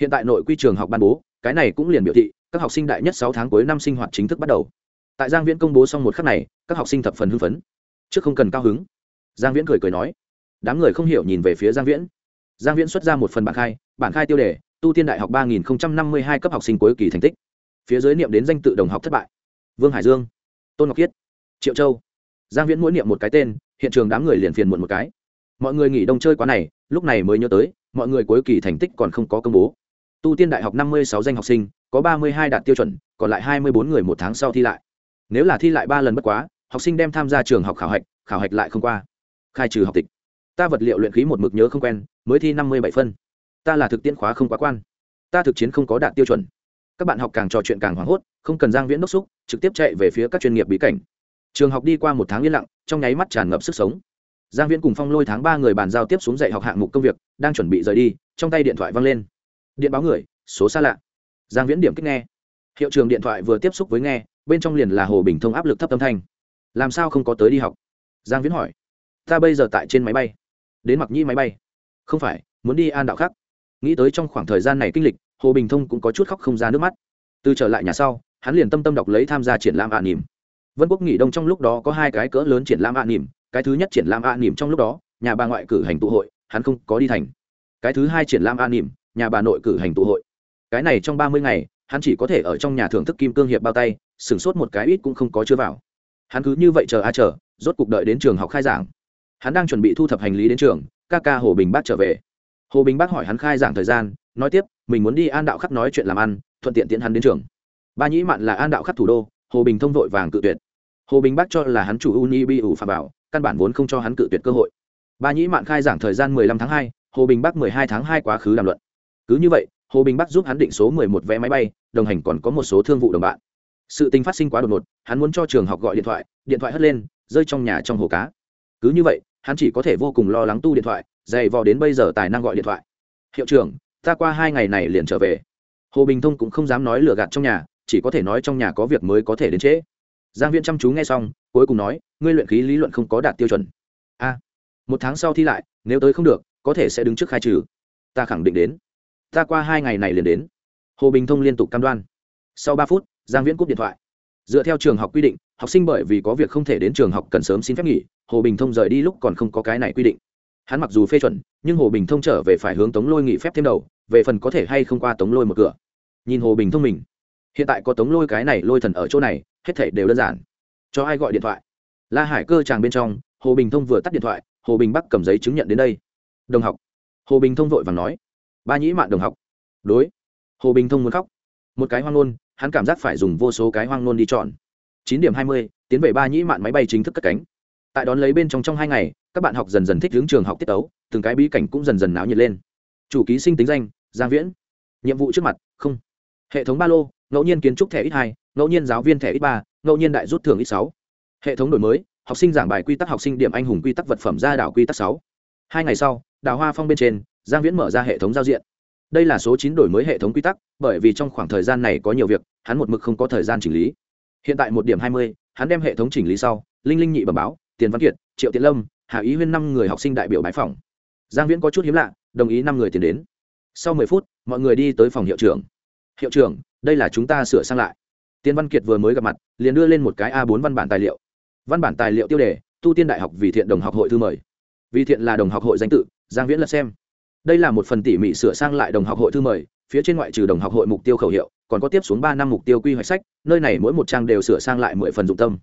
Hiện tại nội quy trường học ban bố, cái này cũng liền biểu thị, các học sinh đại nhất sáu tháng cuối năm sinh hoạt chính thức bắt đầu. Tại giang viễn công bố xong một khắc này, các học sinh thập phần hưng phấn. Trước không cần cao hứng. Giang viễn cười cười nói. Đám người không hiểu nhìn về phía giang viễn. Giang viễn xuất ra một phần bản khai bản khai tiêu đề, tu tiên đại học ba nghìn năm mươi hai cấp học sinh cuối kỳ thành tích phía dưới niệm đến danh tự đồng học thất bại. Vương hải dương tôn ngọc Kiết, triệu châu. Giang viễn mỗi niệm một cái tên hiện trường đám người liền phiền muộn một cái. Mọi người nghỉ đông chơi quá này lúc này mới nhớ tới mọi người cuối kỳ thành tích còn không có công bố. Tu tiên đại học năm mươi sáu danh học sinh có ba mươi hai đạt tiêu chuẩn còn lại hai mươi bốn người một tháng sau thi lại. Nếu là thi lại ba lần bất quá học sinh đem tham gia trường học khảo hạch khảo hạch lại không qua. Khai trừ học tịch. Ta vật liệu luyện khí một mực nhớ không quen mới thi năm mươi bảy phân. Ta là thực tiễn khóa không quá quan. Ta thực chiến không có đạt tiêu chuẩn các bạn học càng trò chuyện càng hoảng hốt, không cần giang viễn đốc xúc, trực tiếp chạy về phía các chuyên nghiệp bí cảnh. Trường học đi qua một tháng yên lặng, trong nháy mắt tràn ngập sức sống. Giang viễn cùng phong lôi tháng ba người bàn giao tiếp xuống dạy học hạng mục công việc, đang chuẩn bị rời đi, trong tay điện thoại văng lên. Điện báo người, số xa lạ. Giang viễn điểm kích nghe. Hiệu trường điện thoại vừa tiếp xúc với nghe, bên trong liền là hồ bình thông áp lực thấp tâm thanh. Làm sao không có tới đi học? Giang viễn hỏi. Ta bây giờ tại trên máy bay. Đến mặc nhi máy bay. Không phải, muốn đi an đạo khác. Nghĩ tới trong khoảng thời gian này kinh lịch hồ bình thông cũng có chút khóc không ra nước mắt. Từ trở lại nhà sau, hắn liền tâm tâm đọc lấy tham gia triển lãm ạ nỉm vân quốc nghỉ đông trong lúc đó có hai cái cỡ lớn triển lãm ạ nỉm cái thứ nhất triển lãm ạ nỉm trong lúc đó, nhà bà ngoại cử hành tụ hội, hắn không có đi thành. Cái thứ hai triển lãm ạ nỉm nhà bà nội cử hành tụ hội. Cái này trong ba mươi ngày, hắn chỉ có thể ở trong nhà thưởng thức kim cương hiệp bao tay, sửng sốt một cái ít cũng không có chưa vào. Hắn cứ như vậy chờ a chờ, rốt cuộc đợi đến trường học khai giảng. Hắn đang chuẩn bị thu thập hành lý đến trường, ca ca hồ bình bác trở về. Hồ bình bác hỏi hắn khai giảng thời gian nói tiếp, mình muốn đi an đạo khắc nói chuyện làm ăn, thuận tiện tiện hắn đến trường. Ba nhĩ mạn là an đạo khắc thủ đô, hồ bình thông vội vàng cự tuyệt. Hồ bình Bắc cho là hắn chủ uni bi ủ phà bảo căn bản vốn không cho hắn cự tuyệt cơ hội. Ba nhĩ mạn khai giảng thời gian mười lăm tháng hai, hồ bình bắc mười hai tháng hai quá khứ làm luận. Cứ như vậy, hồ bình bắc giúp hắn định số mười một vé máy bay, đồng hành còn có một số thương vụ đồng bạn. Sự tình phát sinh quá đột ngột, hắn muốn cho trường học gọi điện thoại điện thoại hất lên, rơi trong nhà trong hồ cá. Cứ như vậy, hắn chỉ có thể vô cùng lo lắng tu điện thoại, dày vò đến bây giờ tài năng gọi điện thoại. Hiệu trưởng ta qua hai ngày này liền trở về. Hồ bình thông cũng không dám nói lừa gạt trong nhà, chỉ có thể nói trong nhà có việc mới có thể đến trễ. Giang viễn chăm chú nghe xong, cuối cùng nói, ngươi luyện khí lý luận không có đạt tiêu chuẩn. A, một tháng sau thi lại, nếu tới không được, có thể sẽ đứng trước khai trừ. Ta khẳng định đến. Ta qua hai ngày này liền đến. Hồ bình thông liên tục cam đoan. Sau ba phút, giang viễn cúp điện thoại. Dựa theo trường học quy định, học sinh bởi vì có việc không thể đến trường học cần sớm xin phép nghỉ, hồ bình thông rời đi lúc còn không có cái này quy định hắn mặc dù phê chuẩn, nhưng hồ bình thông trở về phải hướng tống lôi nghị phép thêm đầu, về phần có thể hay không qua tống lôi một cửa. Nhìn hồ bình thông mình, hiện tại có tống lôi cái này lôi thần ở chỗ này, hết thể đều đơn giản. Cho ai gọi điện thoại? La hải cơ tràng bên trong, hồ bình thông vừa tắt điện thoại, hồ bình bắc cầm giấy chứng nhận đến đây. Đồng học. Hồ bình thông vội và nói. Ba nhĩ mạn đồng học. Đối. Hồ bình thông muốn khóc. Một cái hoang nôn hắn cảm giác phải dùng vô số cái hoang nôn đi chọn. Chín điểm hai mươi, tiến về ba nhĩ mạn máy bay chính thức cất cánh. Tại đón lấy bên trong trong hai ngày các bạn học dần dần thích hướng trường học tiết tấu, từng cái bí cảnh cũng dần dần náo nhiệt lên. Chủ ký sinh tính danh, giang viễn. Nhiệm vụ trước mặt, không. Hệ thống ba lô, ngẫu nhiên kiến trúc thẻ ít hai, ngẫu nhiên giáo viên thẻ ít ba, ngẫu nhiên đại rút thưởng ít sáu. Hệ thống đổi mới, học sinh giảng bài quy tắc, học sinh điểm anh hùng quy tắc, vật phẩm ra đảo quy tắc sáu. Hai ngày sau, đào hoa phong bên trên, giang viễn mở ra hệ thống giao diện. Đây là số chín đổi mới hệ thống quy tắc, bởi vì trong khoảng thời gian này có nhiều việc, hắn một mực không có thời gian chỉnh lý. Hiện tại một điểm hai mươi, hắn đem hệ thống chỉnh lý sau, linh linh nhị bẩm báo, tiền văn kiệt triệu Tiến lâm hạ ý huyên năm người học sinh đại biểu bãi phòng giang viễn có chút hiếm lạ đồng ý năm người tiến đến sau mười phút mọi người đi tới phòng hiệu trưởng hiệu trưởng đây là chúng ta sửa sang lại tiền văn kiệt vừa mới gặp mặt liền đưa lên một cái a 4 văn bản tài liệu văn bản tài liệu tiêu đề tu tiên đại học vì thiện đồng học hội thư mời vì thiện là đồng học hội danh tự giang viễn lật xem đây là một phần tỉ mỉ sửa sang lại đồng học hội thư mời phía trên ngoại trừ đồng học hội mục tiêu khẩu hiệu còn có tiếp xuống ba năm mục tiêu quy hoạch sách nơi này mỗi một trang đều sửa sang lại mười phần dụng tâm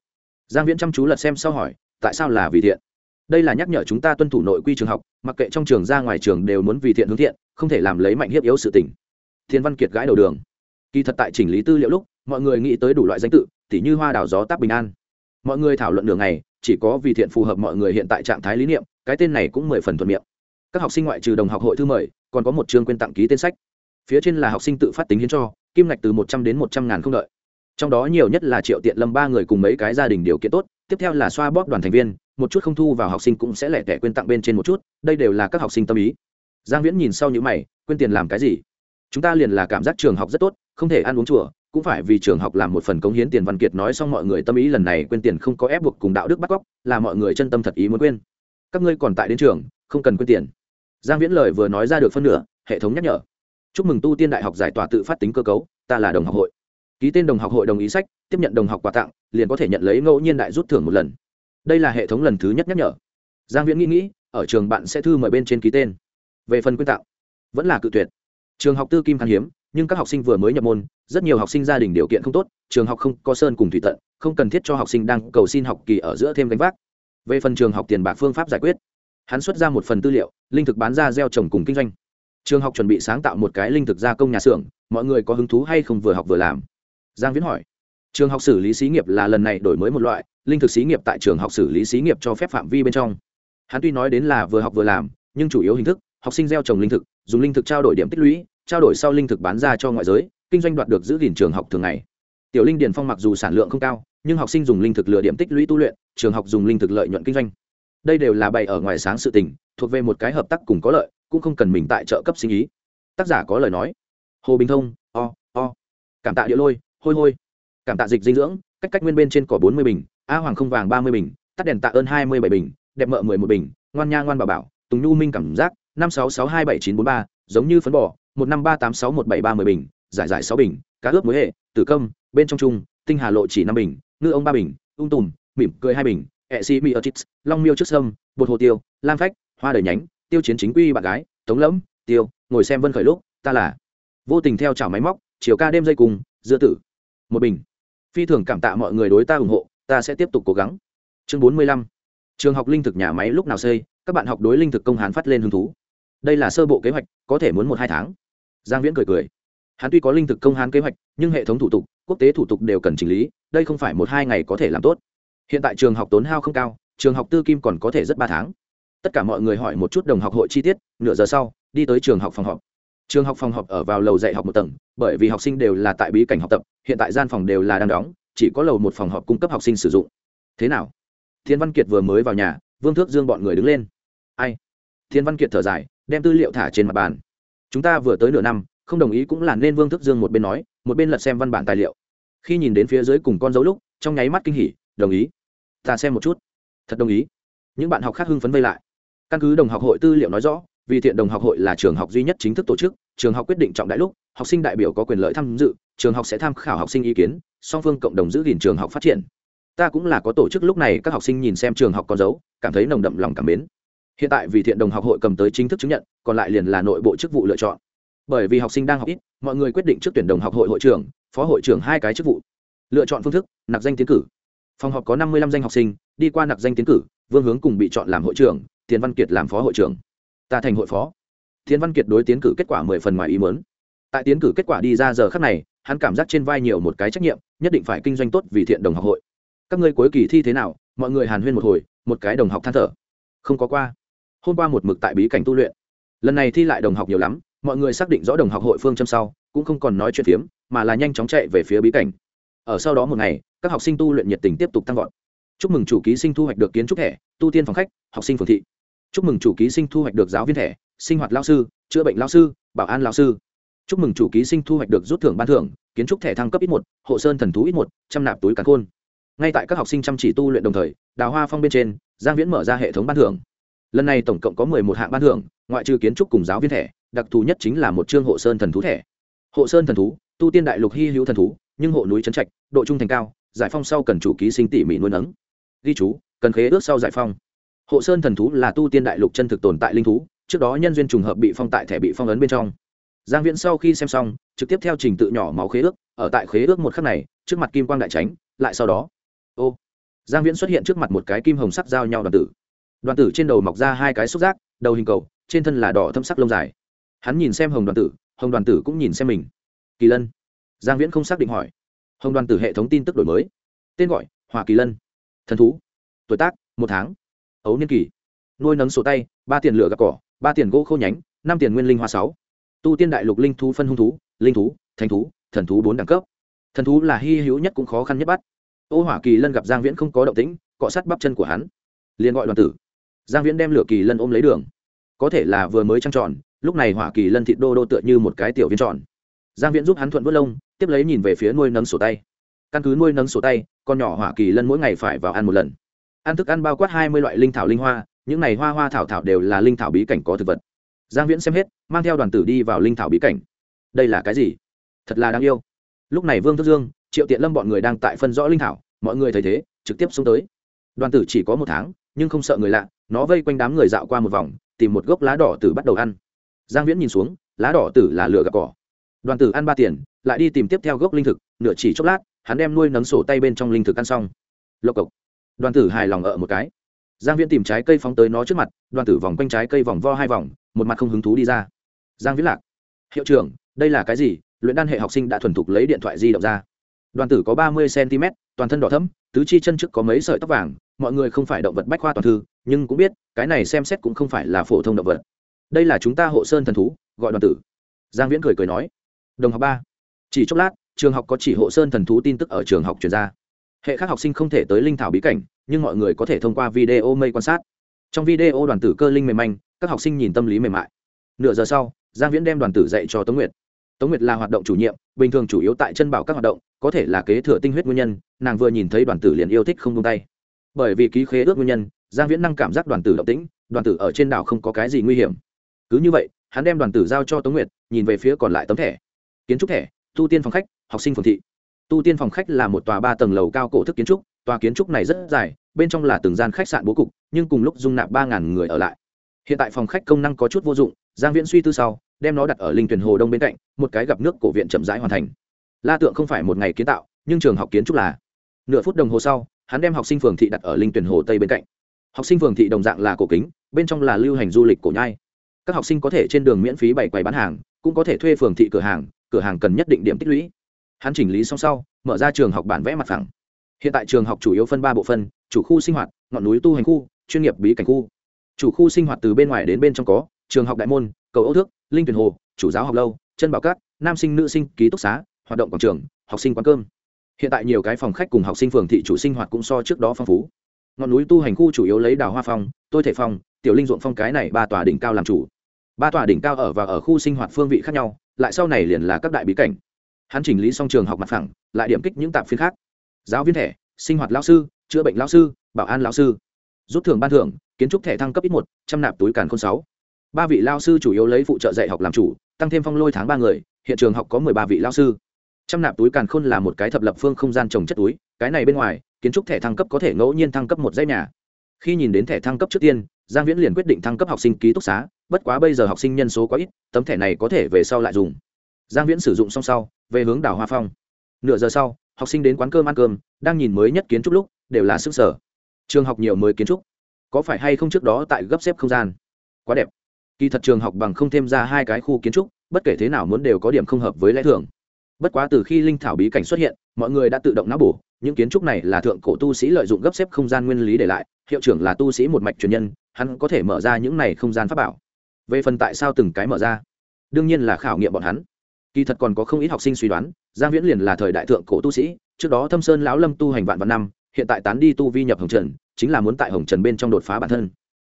giang viễn chăm chú lật xem sau hỏi tại sao là vì thiện? Đây là nhắc nhở chúng ta tuân thủ nội quy trường học, mặc kệ trong trường ra ngoài trường đều muốn vì thiện hướng thiện, không thể làm lấy mạnh hiếp yếu sự tình. Thiên văn kiệt gãi đầu đường. Kỳ thật tại chỉnh lý tư liệu lúc, mọi người nghĩ tới đủ loại danh tự, tỉ như hoa đào gió táp bình an. Mọi người thảo luận đường này chỉ có vì thiện phù hợp mọi người hiện tại trạng thái lý niệm, cái tên này cũng mười phần thuận miệng. Các học sinh ngoại trừ đồng học hội thư mời, còn có một chương quyên tặng ký tên sách. Phía trên là học sinh tự phát tính hiến cho, kim ngạch từ một trăm đến một trăm ngàn không đợi. Trong đó nhiều nhất là triệu tiện lâm ba người cùng mấy cái gia đình điều kiện tốt tiếp theo là xoa bóp đoàn thành viên, một chút không thu vào học sinh cũng sẽ lẻ tẻ quên tặng bên trên một chút, đây đều là các học sinh tâm ý. Giang viễn nhìn sau những mày, quên tiền làm cái gì? Chúng ta liền là cảm giác trường học rất tốt, không thể ăn uống chùa, cũng phải vì trường học làm một phần cống hiến tiền văn kiệt nói xong mọi người tâm ý lần này quên tiền không có ép buộc cùng đạo đức bắt cóc, là mọi người chân tâm thật ý muốn quên. Các ngươi còn tại đến trường, không cần quên tiền. Giang viễn lời vừa nói ra được phân nửa, hệ thống nhắc nhở. Chúc mừng tu tiên đại học giải tỏa tự phát tính cơ cấu, ta là đồng học hội ký tên đồng học hội đồng ý sách, tiếp nhận đồng học quà tặng, liền có thể nhận lấy ngẫu nhiên đại rút thưởng một lần. Đây là hệ thống lần thứ nhất nhắc nhở. Giang viễn nghĩ nghĩ, ở trường bạn sẽ thư mời bên trên ký tên. Về phần quyên tặng, vẫn là cự tuyệt. Trường học tư kim khan hiếm, nhưng các học sinh vừa mới nhập môn, rất nhiều học sinh gia đình điều kiện không tốt, trường học không có sơn cùng thủy tận, không cần thiết cho học sinh đang cầu xin học kỳ ở giữa thêm gánh vác. Về phần trường học tiền bạc phương pháp giải quyết, hắn xuất ra một phần tư liệu, linh thực bán ra gieo trồng cùng kinh doanh. Trường học chuẩn bị sáng tạo một cái linh thực gia công nhà xưởng, mọi người có hứng thú hay không vừa học vừa làm giang viễn hỏi. Trường học xử lý xí nghiệp là lần này đổi mới một loại, linh thực xí nghiệp tại trường học xử lý xí nghiệp cho phép phạm vi bên trong. Hắn tuy nói đến là vừa học vừa làm, nhưng chủ yếu hình thức, học sinh gieo trồng linh thực, dùng linh thực trao đổi điểm tích lũy, trao đổi sau linh thực bán ra cho ngoại giới, kinh doanh đoạt được giữ gìn trường học thường ngày. Tiểu linh điền phong mặc dù sản lượng không cao, nhưng học sinh dùng linh thực lừa điểm tích lũy tu luyện, trường học dùng linh thực lợi nhuận kinh doanh. Đây đều là bày ở ngoài sáng sự tình, thuộc về một cái hợp tác cùng có lợi, cũng không cần mình tại trợ cấp sinh ý. Tác giả có lời nói. Hồ bình thông, o o. Cảm tạ địa lôi hôi hôi. Cảm tạ dịch dinh dưỡng, cách cách nguyên bên trên cỏ bốn mươi bình, a hoàng không vàng ba mươi bình, tắt đèn tạ ơn hai mươi bảy bình, đẹp mợ mười một bình, ngoan nha ngoan bảo bảo, tùng nhu minh cảm giác, năm sáu sáu hai bảy chín bốn ba, giống như phấn bỏ một năm ba tám sáu một bảy ba mười bình, giải giải sáu bình, cá ướp muối hệ, tử công bên trong trung tinh hà lộ chỉ năm bình, ngư ông ba bình, ung tùm, mỉm cười hai bình, ẹ xi mi ở chít long miêu trước sâm, bột hồ tiêu, lam phách, hoa đời nhánh, tiêu chiến chính quy bạn gái, tống lẫm, tiêu, ngồi xem vân khởi lúc, ta là. Vô tình theo chảo máy móc, chiều ca đêm dây cùng, dưa tử một bình. Phi thường cảm tạ mọi người đối ta ủng hộ, ta sẽ tiếp tục cố gắng. Chương bốn mươi lăm. Trường học linh thực nhà máy lúc nào xây, các bạn học đối linh thực công hán phát lên hứng thú. Đây là sơ bộ kế hoạch, có thể muốn một hai tháng. Giang viễn cười cười. Hắn tuy có linh thực công hán kế hoạch, nhưng hệ thống thủ tục, quốc tế thủ tục đều cần chỉnh lý, đây không phải một hai ngày có thể làm tốt. Hiện tại trường học tốn hao không cao, trường học tư kim còn có thể rất ba tháng. Tất cả mọi người hỏi một chút đồng học hội chi tiết, nửa giờ sau, đi tới trường học phòng họp trường học phòng họp ở vào lầu dạy học một tầng, bởi vì học sinh đều là tại bí cảnh học tập, hiện tại gian phòng đều là đang đóng, chỉ có lầu một phòng họp cung cấp học sinh sử dụng. Thế nào? Thiên văn kiệt vừa mới vào nhà, vương thước dương bọn người đứng lên. Ai? Thiên văn kiệt thở dài, đem tư liệu thả trên mặt bàn. Chúng ta vừa tới nửa năm, không đồng ý cũng là nên vương thước dương một bên nói, một bên lật xem văn bản tài liệu. Khi nhìn đến phía dưới cùng con dấu lúc, trong nháy mắt kinh hỉ, đồng ý. Ta xem một chút. Thật đồng ý. Những bạn học khác hưng phấn vây lại. Căn cứ đồng học hội tư liệu nói rõ vì thiện đồng học hội là trường học duy nhất chính thức tổ chức, trường học quyết định trọng đại lúc, học sinh đại biểu có quyền lợi tham dự, trường học sẽ tham khảo học sinh ý kiến, song phương cộng đồng giữ gìn trường học phát triển. Ta cũng là có tổ chức lúc này, các học sinh nhìn xem trường học có dấu, cảm thấy nồng đậm lòng cảm mến. Hiện tại vì thiện đồng học hội cầm tới chính thức chứng nhận, còn lại liền là nội bộ chức vụ lựa chọn. Bởi vì học sinh đang học ít, mọi người quyết định trước tuyển đồng học hội hội trưởng, phó hội trưởng hai cái chức vụ. Lựa chọn phương thức, nạp danh tiến cử. Phòng họp có năm mươi năm danh học sinh, đi qua nạp danh tiến cử, vương hướng cùng bị chọn làm hội trưởng, tiền văn kiệt làm phó hội trưởng ta thành hội phó. Thiên văn kiệt đối tiến cử kết quả mười phần ngoài ý mớn tại tiến cử kết quả đi ra giờ khắc này, hắn cảm giác trên vai nhiều một cái trách nhiệm, nhất định phải kinh doanh tốt vì thiện đồng học hội. Các ngươi cuối kỳ thi thế nào? Mọi người hàn huyên một hồi, một cái đồng học than thở. Không có qua. Hôm qua một mực tại bí cảnh tu luyện. Lần này thi lại đồng học nhiều lắm, mọi người xác định rõ đồng học hội phương châm sau, cũng không còn nói chuyện phiếm, mà là nhanh chóng chạy về phía bí cảnh. Ở sau đó một ngày, các học sinh tu luyện nhiệt tình tiếp tục tăng vọt. Chúc mừng chủ ký sinh thu hoạch được kiến trúc thẻ tu tiên phòng khách, học sinh phường thị chúc mừng chủ ký sinh thu hoạch được giáo viên thẻ, sinh hoạt lao sư, chữa bệnh lao sư, bảo an lao sư. Chúc mừng chủ ký sinh thu hoạch được rút thưởng ban thưởng, kiến trúc thẻ thăng cấp ít một, hộ sơn thần thú ít một, trăm nạp túi cắn khôn. Ngay tại các học sinh chăm chỉ tu luyện đồng thời, đào hoa phong bên trên, giang viễn mở ra hệ thống ban thưởng. Lần này tổng cộng có mười một hạng ban thưởng, ngoại trừ kiến trúc cùng giáo viên thẻ, đặc thù nhất chính là một chương hộ sơn thần thú thẻ. Hộ sơn thần thú, tu tiên đại lục hy hữu thần thú, nhưng hộ núi trấn trạch, độ trung thành cao, giải phong sau cần chủ ký sinh tỉ mỉ nuôi nấng. Ghi chú, cần khế ước sau giải phong hộ sơn thần thú là tu tiên đại lục chân thực tồn tại linh thú, trước đó nhân duyên trùng hợp bị phong tại thẻ bị phong ấn bên trong. Giang viễn sau khi xem xong, trực tiếp theo trình tự nhỏ máu khế ước, ở tại khế ước một khắc này, trước mặt kim quang đại tránh, lại sau đó. Ô! Giang viễn xuất hiện trước mặt một cái kim hồng sắc giao nhau đoàn tử. Đoàn tử trên đầu mọc ra hai cái xúc giác, đầu hình cầu, trên thân là đỏ thâm sắc lông dài. Hắn nhìn xem hồng đoàn tử, hồng đoàn tử cũng nhìn xem mình. Kỳ lân. Giang viễn không xác định hỏi. Hồng đoàn tử hệ thống tin tức đổi mới. Tên gọi hòa kỳ lân. Thần thú. Tuổi tác, một tháng ấu niên kỳ. Nuôi nấng sổ tay, ba tiền lửa gặp cỏ, ba tiền gỗ khô nhánh, năm tiền nguyên linh hoa sáu. Tu tiên đại lục linh thú phân hung thú, linh thú thành thú, thần thú bốn đẳng cấp. Thần thú là hy hữu nhất cũng khó khăn nhất bắt. Ô hỏa kỳ lân gặp giang viễn không có động tĩnh, cọ sát bắp chân của hắn. Liền gọi đoàn tử. Giang viễn đem lửa kỳ lân ôm lấy đường. Có thể là vừa mới trăng tròn, lúc này hỏa kỳ lân thịt đô đô tựa như một cái tiểu viên tròn. Giang viễn giúp hắn thuận vớt lông, tiếp lấy nhìn về phía nuôi nấng sổ tay. Căn cứ nuôi nấng sổ tay, con nhỏ hỏa kỳ lân mỗi ngày phải vào ăn một lần ăn thức ăn bao quát hai mươi loại linh thảo linh hoa, những này hoa hoa thảo thảo đều là linh thảo bí cảnh có thực vật. Giang viễn xem hết, mang theo đoàn tử đi vào linh thảo bí cảnh. Đây là cái gì? Thật là đáng yêu. Lúc này vương thức dương, triệu tiện lâm bọn người đang tại phân rõ linh thảo, mọi người thấy thế, trực tiếp xuống tới. Đoàn tử chỉ có một tháng, nhưng không sợ người lạ, nó vây quanh đám người dạo qua một vòng, tìm một gốc lá đỏ tử bắt đầu ăn. Giang viễn nhìn xuống, lá đỏ tử là lửa gặp cỏ. Đoàn tử ăn ba tiền, lại đi tìm tiếp theo gốc linh thực, nửa chỉ chốc lát, hắn đem nuôi nấng sổ tay bên trong linh thực ăn xong. Lộc cộc đoàn tử hài lòng ở một cái. Giang viễn tìm trái cây phóng tới nó trước mặt, đoàn tử vòng quanh trái cây vòng vo hai vòng, một mặt không hứng thú đi ra. Giang viễn lạc. Hiệu trưởng, đây là cái gì? Luyện đan hệ học sinh đã thuần thục lấy điện thoại di động ra. Đoàn tử có ba mươi cm, toàn thân đỏ thấm tứ chi chân trước có mấy sợi tóc vàng, mọi người không phải động vật bách khoa toàn thư, nhưng cũng biết, cái này xem xét cũng không phải là phổ thông động vật. Đây là chúng ta hộ sơn thần thú, gọi đoàn tử. Giang viễn cười cười nói. Đồng học ba. Chỉ chốc lát, trường học có chỉ hộ sơn thần thú tin tức ở trường học chuyển ra hệ khác học sinh không thể tới linh thảo bí cảnh, nhưng mọi người có thể thông qua video mây quan sát. Trong video đoàn tử cơ linh mềm manh, các học sinh nhìn tâm lý mềm mại. Nửa giờ sau, giang viễn đem đoàn tử dạy cho tống nguyệt. Tống nguyệt là hoạt động chủ nhiệm, bình thường chủ yếu tại chân bảo các hoạt động, có thể là kế thừa tinh huyết nguyên nhân, nàng vừa nhìn thấy đoàn tử liền yêu thích không tung tay. Bởi vì ký khế ước nguyên nhân, giang viễn năng cảm giác đoàn tử động tĩnh, đoàn tử ở trên đảo không có cái gì nguy hiểm. Cứ như vậy, hắn đem đoàn tử giao cho tống nguyệt, nhìn về phía còn lại tấm thẻ. Kiến trúc thẻ, tu tiên phòng khách, học sinh phường thị tu tiên phòng khách là một tòa ba tầng lầu cao cổ thức kiến trúc, tòa kiến trúc này rất dài, bên trong là từng gian khách sạn bố cục, nhưng cùng lúc dung nạp ba ngàn người ở lại. Hiện tại phòng khách công năng có chút vô dụng, giang viễn suy tư sau, đem nó đặt ở linh tuyển hồ đông bên cạnh, một cái gặp nước cổ viện chậm rãi hoàn thành. La tượng không phải một ngày kiến tạo, nhưng trường học kiến trúc là. Nửa phút đồng hồ sau, hắn đem học sinh phường thị đặt ở linh tuyển hồ tây bên cạnh. Học sinh phường thị đồng dạng là cổ kính, bên trong là lưu hành du lịch cổ nhai. Các học sinh có thể trên đường miễn phí bày quầy bán hàng, cũng có thể thuê phường thị cửa hàng cửa hàng cần nhất định điểm tích lũy hắn chỉnh lý xong sau, mở ra trường học bản vẽ mặt phẳng. Hiện tại trường học chủ yếu phân ba bộ phân, chủ khu sinh hoạt, ngọn núi tu hành khu, chuyên nghiệp bí cảnh khu. Chủ khu sinh hoạt từ bên ngoài đến bên trong có, trường học đại môn, cầu âu thước, linh tuyển hồ, chủ giáo học lâu, chân bảo cát, nam sinh nữ sinh, ký túc xá, hoạt động quảng trường, học sinh quán cơm. Hiện tại nhiều cái phòng khách cùng học sinh phường thị chủ sinh hoạt cũng so trước đó phong phú. Ngọn núi tu hành khu chủ yếu lấy đào hoa phong, tôi thể phong, tiểu linh ruộng phong cái này ba tòa đỉnh cao làm chủ. Ba tòa đỉnh cao ở và ở khu sinh hoạt phương vị khác nhau, lại sau này liền là các đại bí cảnh hắn chỉnh lý xong trường học mặt phẳng, lại điểm kích những tạp phiên khác. Giáo viên thẻ, sinh hoạt lao sư, chữa bệnh lao sư, bảo an lao sư. Rút thưởng ban thưởng, kiến trúc thẻ thăng cấp ít một, trăm nạp túi càn khôn sáu. Ba vị lao sư chủ yếu lấy phụ trợ dạy học làm chủ, tăng thêm phong lôi tháng ba người, hiện trường học có mười ba vị lao sư. Trăm nạp túi càn khôn là một cái thập lập phương không gian trồng chất túi, cái này bên ngoài, kiến trúc thẻ thăng cấp có thể ngẫu nhiên thăng cấp một dãy nhà. Khi nhìn đến thẻ thăng cấp trước tiên, giang viễn liền quyết định thăng cấp học sinh ký túc xá, bất quá bây giờ học sinh nhân số quá ít, tấm thẻ này có thể về sau lại dùng giang viễn sử dụng xong sau, về hướng đảo hoa phong. Nửa giờ sau, học sinh đến quán cơm ăn cơm, đang nhìn mới nhất kiến trúc lúc, đều là sức sở trường học nhiều mới kiến trúc. Có phải hay không trước đó tại gấp xếp không gian? Quá đẹp. Kỳ thật trường học bằng không thêm ra hai cái khu kiến trúc, bất kể thế nào muốn đều có điểm không hợp với lẽ thường. Bất quá từ khi linh thảo bí cảnh xuất hiện, mọi người đã tự động não bổ, những kiến trúc này là thượng cổ tu sĩ lợi dụng gấp xếp không gian nguyên lý để lại, hiệu trưởng là tu sĩ một mạch truyền nhân, hắn có thể mở ra những này không gian pháp bảo. Về phần tại sao từng cái mở ra? Đương nhiên là khảo nghiệm bọn hắn kỳ thật còn có không ít học sinh suy đoán, giang viễn liền là thời đại thượng cổ tu sĩ, trước đó thâm sơn lão lâm tu hành vạn vạn năm, hiện tại tán đi tu vi nhập hồng trần, chính là muốn tại hồng trần bên trong đột phá bản thân.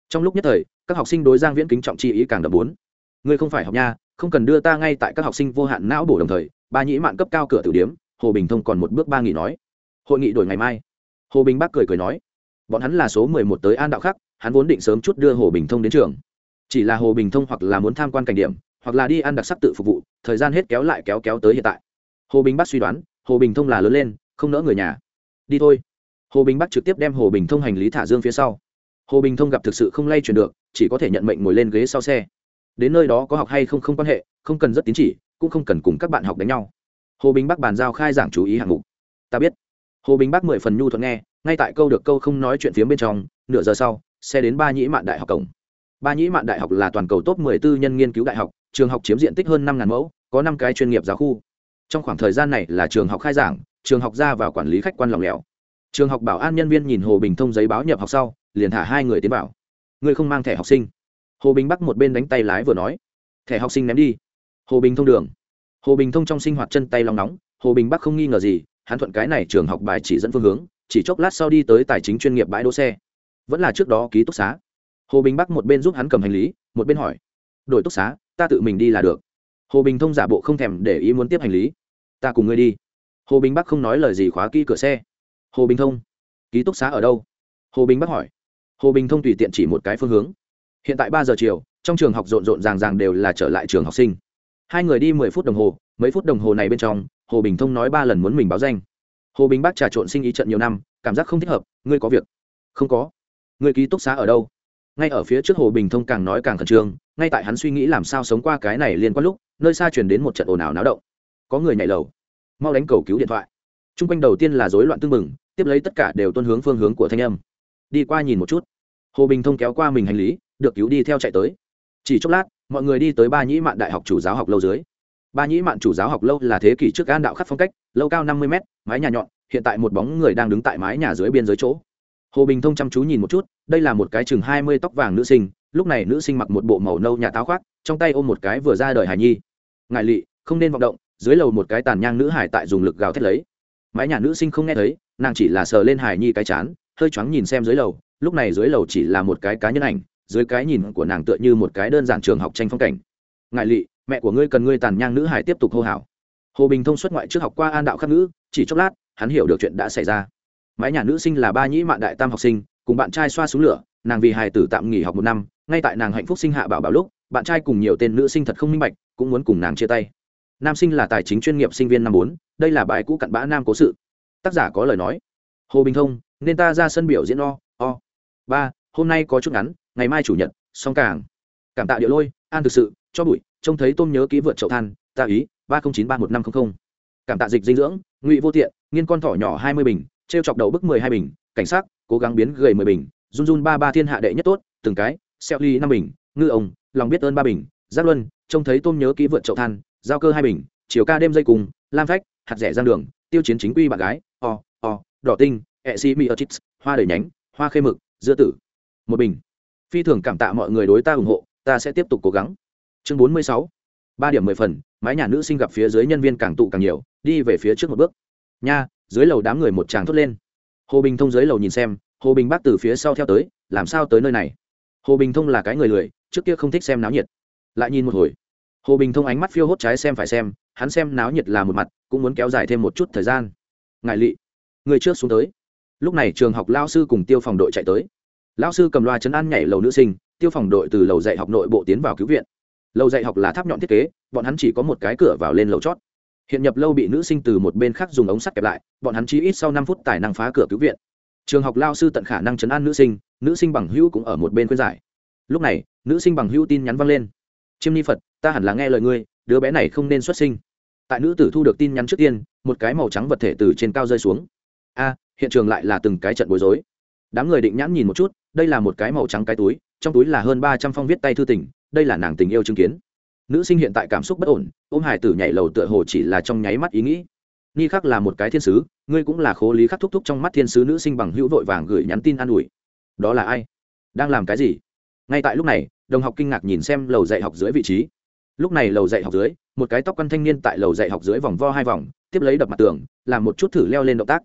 Trong lúc nhất thời, các học sinh đối giang viễn kính trọng chi ý càng đậm bốn. Ngươi không phải học nha, không cần đưa ta ngay tại các học sinh vô hạn não bổ đồng thời, ba nhĩ mạn cấp cao cửa tử điếm, hồ bình thông còn một bước ba nghỉ nói. Hội nghị đổi ngày mai. Hồ bình bác cười cười nói. Bọn hắn là số mười một tới an đạo khắc, hắn vốn định sớm chút đưa hồ bình thông đến trường. Chỉ là hồ bình thông hoặc là muốn tham quan cảnh điểm hoặc là đi ăn đặc sắc tự phục vụ, thời gian hết kéo lại kéo kéo tới hiện tại. Hồ bình bắc suy đoán, hồ bình thông là lớn lên, không nỡ người nhà. Đi thôi. Hồ bình bắc trực tiếp đem hồ bình thông hành lý thả dương phía sau. Hồ bình thông gặp thực sự không lay chuyển được, chỉ có thể nhận mệnh ngồi lên ghế sau xe. Đến nơi đó có học hay không không quan hệ, không cần rất tín chỉ, cũng không cần cùng các bạn học đánh nhau. Hồ bình bắc bàn giao khai giảng chú ý hạng mục. Ta biết. Hồ bình bắc mười phần nhu thuận nghe, ngay tại câu được câu không nói chuyện phía bên trong, nửa giờ sau, xe đến ba nhĩ mạn đại học cổng. Ba nhĩ mạn đại học là toàn cầu top 14 nhân nghiên cứu đại học trường học chiếm diện tích hơn năm mẫu, có năm cái chuyên nghiệp giáo khu. Trong khoảng thời gian này là trường học khai giảng, trường học ra vào quản lý khách quan lòng lẻo. Trường học bảo an nhân viên nhìn hồ bình thông giấy báo nhập học sau, liền thả hai người tiến vào. Người không mang thẻ học sinh. Hồ bình bắc một bên đánh tay lái vừa nói, thẻ học sinh ném đi. Hồ bình thông đường. Hồ bình thông trong sinh hoạt chân tay lòng nóng, hồ bình bắc không nghi ngờ gì, hắn thuận cái này trường học bài chỉ dẫn phương hướng, chỉ chốc lát sau đi tới tài chính chuyên nghiệp bãi đỗ xe. Vẫn là trước đó ký túc xá. Hồ bình bắc một bên giúp hắn cầm hành lý, một bên hỏi đổi túc xá, ta tự mình đi là được. Hồ bình thông giả bộ không thèm để ý muốn tiếp hành lý. Ta cùng ngươi đi. Hồ bình bắc không nói lời gì khóa kỹ cửa xe. Hồ bình thông, ký túc xá ở đâu? Hồ bình bắc hỏi. Hồ bình thông tùy tiện chỉ một cái phương hướng. Hiện tại ba giờ chiều, trong trường học rộn rộn ràng ràng đều là trở lại trường học sinh. Hai người đi mười phút đồng hồ, mấy phút đồng hồ này bên trong, hồ bình thông nói ba lần muốn mình báo danh. Hồ bình bắc trà trộn sinh ý trận nhiều năm, cảm giác không thích hợp, ngươi có việc. Không có. Người ký túc xá ở đâu? Ngay ở phía trước hồ bình thông càng nói càng khẩn trương, ngay tại hắn suy nghĩ làm sao sống qua cái này liên quan lúc, nơi xa chuyển đến một trận ồn ào náo động. Có người nhảy lầu. Mau đánh cầu cứu điện thoại. T r u n g quanh đầu tiên là rối loạn tưng bừng, tiếp lấy tất cả đều tuân hướng phương hướng của thanh âm. Đi qua nhìn một chút. Hồ bình thông kéo qua mình hành lý, được cứu đi theo chạy tới. Chỉ chốc lát, mọi người đi tới ba nhĩ mạn đại học chủ giáo học lâu dưới. Ba nhĩ mạn chủ giáo học lâu là thế kỷ trước gan đạo khắc phong cách, lâu cao năm mươi m mái nhà nhọn, hiện tại một bóng người đang đứng tại mái nhà dưới biên giới chỗ hồ bình thông chăm chú nhìn một chút, đây là một cái chừng hai mươi tóc vàng nữ sinh, lúc này nữ sinh mặc một bộ màu nâu nhà táo khoác, trong tay ôm một cái vừa ra đời hải nhi. Ngại lị, không nên vọng động, dưới lầu một cái tàn nhang nữ hải tại dùng lực gào thét lấy. Mái nhà nữ sinh không nghe thấy, nàng chỉ là sờ lên hải nhi cái chán, hơi choáng nhìn xem dưới lầu, lúc này dưới lầu chỉ là một cái cá nhân ảnh, dưới cái nhìn của nàng tựa như một cái đơn giản trường học tranh phong cảnh. Ngại lị, mẹ của ngươi cần ngươi tàn nhang nữ hải tiếp tục hô hào. Hồ bình thông xuất ngoại trước học qua an đạo khắc ngữ, chỉ chốc lát, hắn hiểu được chuyện đã xảy ra mái nhà nữ sinh là ba nhĩ mạn đại tam học sinh, cùng bạn trai xoa xuống lửa, nàng vì hài tử tạm nghỉ học một năm, ngay tại nàng hạnh phúc sinh hạ bảo bảo lúc, bạn trai cùng nhiều tên nữ sinh thật không minh bạch, cũng muốn cùng nàng chia tay. Nam sinh là tài chính chuyên nghiệp sinh viên năm bốn, đây là bài cũ cặn bã nam cố sự. Tác giả có lời nói. Hồ bình thông, nên ta ra sân biểu diễn o o. Ba, hôm nay có chút ngắn, ngày mai chủ nhật, song càng. Cảm tạ địa lôi, an thực sự, cho bụi, trông thấy tôm nhớ ký vượt chậu than, ta ý, ba không chín ba một năm không không. Cảm tạ dịch dinh dưỡng, ngụy vô tiện, nghiên con thỏ nhỏ hai mươi bình trêu chọc đầu bức mười hai bình, cảnh sát, cố gắng biến gầy mười bình, run run ba ba thiên hạ đệ nhất tốt, từng cái, xeo ly năm bình, ngư ông, lòng biết ơn ba bình giác luân, trông thấy tôm nhớ kỹ vượt chậu than, giao cơ hai bình, chiều ca đêm dây cùng, lam phách, hạt rẻ giang đường, tiêu chiến chính quy bạn gái, o o, đỏ tinh, ẹ xi mi ơ chít hoa đầy nhánh, hoa khê mực, dưa tử, một bình. Phi thường cảm tạ mọi người đối ta ủng hộ, ta sẽ tiếp tục cố gắng. Chương bốn mươi sáu, ba điểm mười phần, mái nhà nữ sinh gặp phía dưới nhân viên càng tụ càng nhiều, đi về phía trước một bước. Nha dưới lầu đám người một tràng thốt lên. Hồ bình thông dưới lầu nhìn xem, hồ bình bác từ phía sau theo tới, làm sao tới nơi này? Hồ bình thông là cái người lười, trước kia không thích xem náo nhiệt. Lại nhìn một hồi. Hồ bình thông ánh mắt phiêu hốt trái xem phải xem, hắn xem náo nhiệt là một mặt, cũng muốn kéo dài thêm một chút thời gian. Ngại lị, người trước xuống tới. Lúc này trường học lao sư cùng tiêu phòng đội chạy tới. Lao sư cầm loa chấn an nhảy lầu nữ sinh, tiêu phòng đội từ lầu dạy học nội bộ tiến vào cứu viện. Lầu dạy học là tháp nhọn thiết kế, bọn hắn chỉ có một cái cửa vào lên lầu chót hiện nhập lâu bị nữ sinh từ một bên khác dùng ống sắt kẹp lại, bọn hắn chỉ ít sau năm phút tài năng phá cửa cứu viện. Trường học lao sư tận khả năng chấn an nữ sinh nữ sinh bằng hữu cũng ở một bên khuyên giải. Lúc này, nữ sinh bằng hữu tin nhắn văng lên. Chiêm ni phật, ta hẳn là nghe lời ngươi, đứa bé này không nên xuất sinh. Tại nữ tử thu được tin nhắn trước tiên, một cái màu trắng vật thể từ trên cao rơi xuống. A, hiện trường lại là từng cái trận bối rối. Đám người định nhãn nhìn một chút, đây là một cái màu trắng cái túi, trong túi là hơn ba trăm phong viết tay thư tình, đây là nàng tình yêu chứng kiến nữ sinh hiện tại cảm xúc bất ổn, ôm hải tử nhảy lầu tựa hồ chỉ là trong nháy mắt ý nghĩ. Ni khắc là một cái thiên sứ, ngươi cũng là khố lý khắc thúc thúc trong mắt thiên sứ nữ sinh bằng hữu vội vàng gửi nhắn tin an ủi. Đó là ai? Đang làm cái gì? Ngay tại lúc này, đồng học kinh ngạc nhìn xem lầu dạy học dưới vị trí. Lúc này lầu dạy học dưới, một cái tóc căn thanh niên tại lầu dạy học dưới vòng vo hai vòng, tiếp lấy đập mặt tường, làm một chút thử leo lên động tác.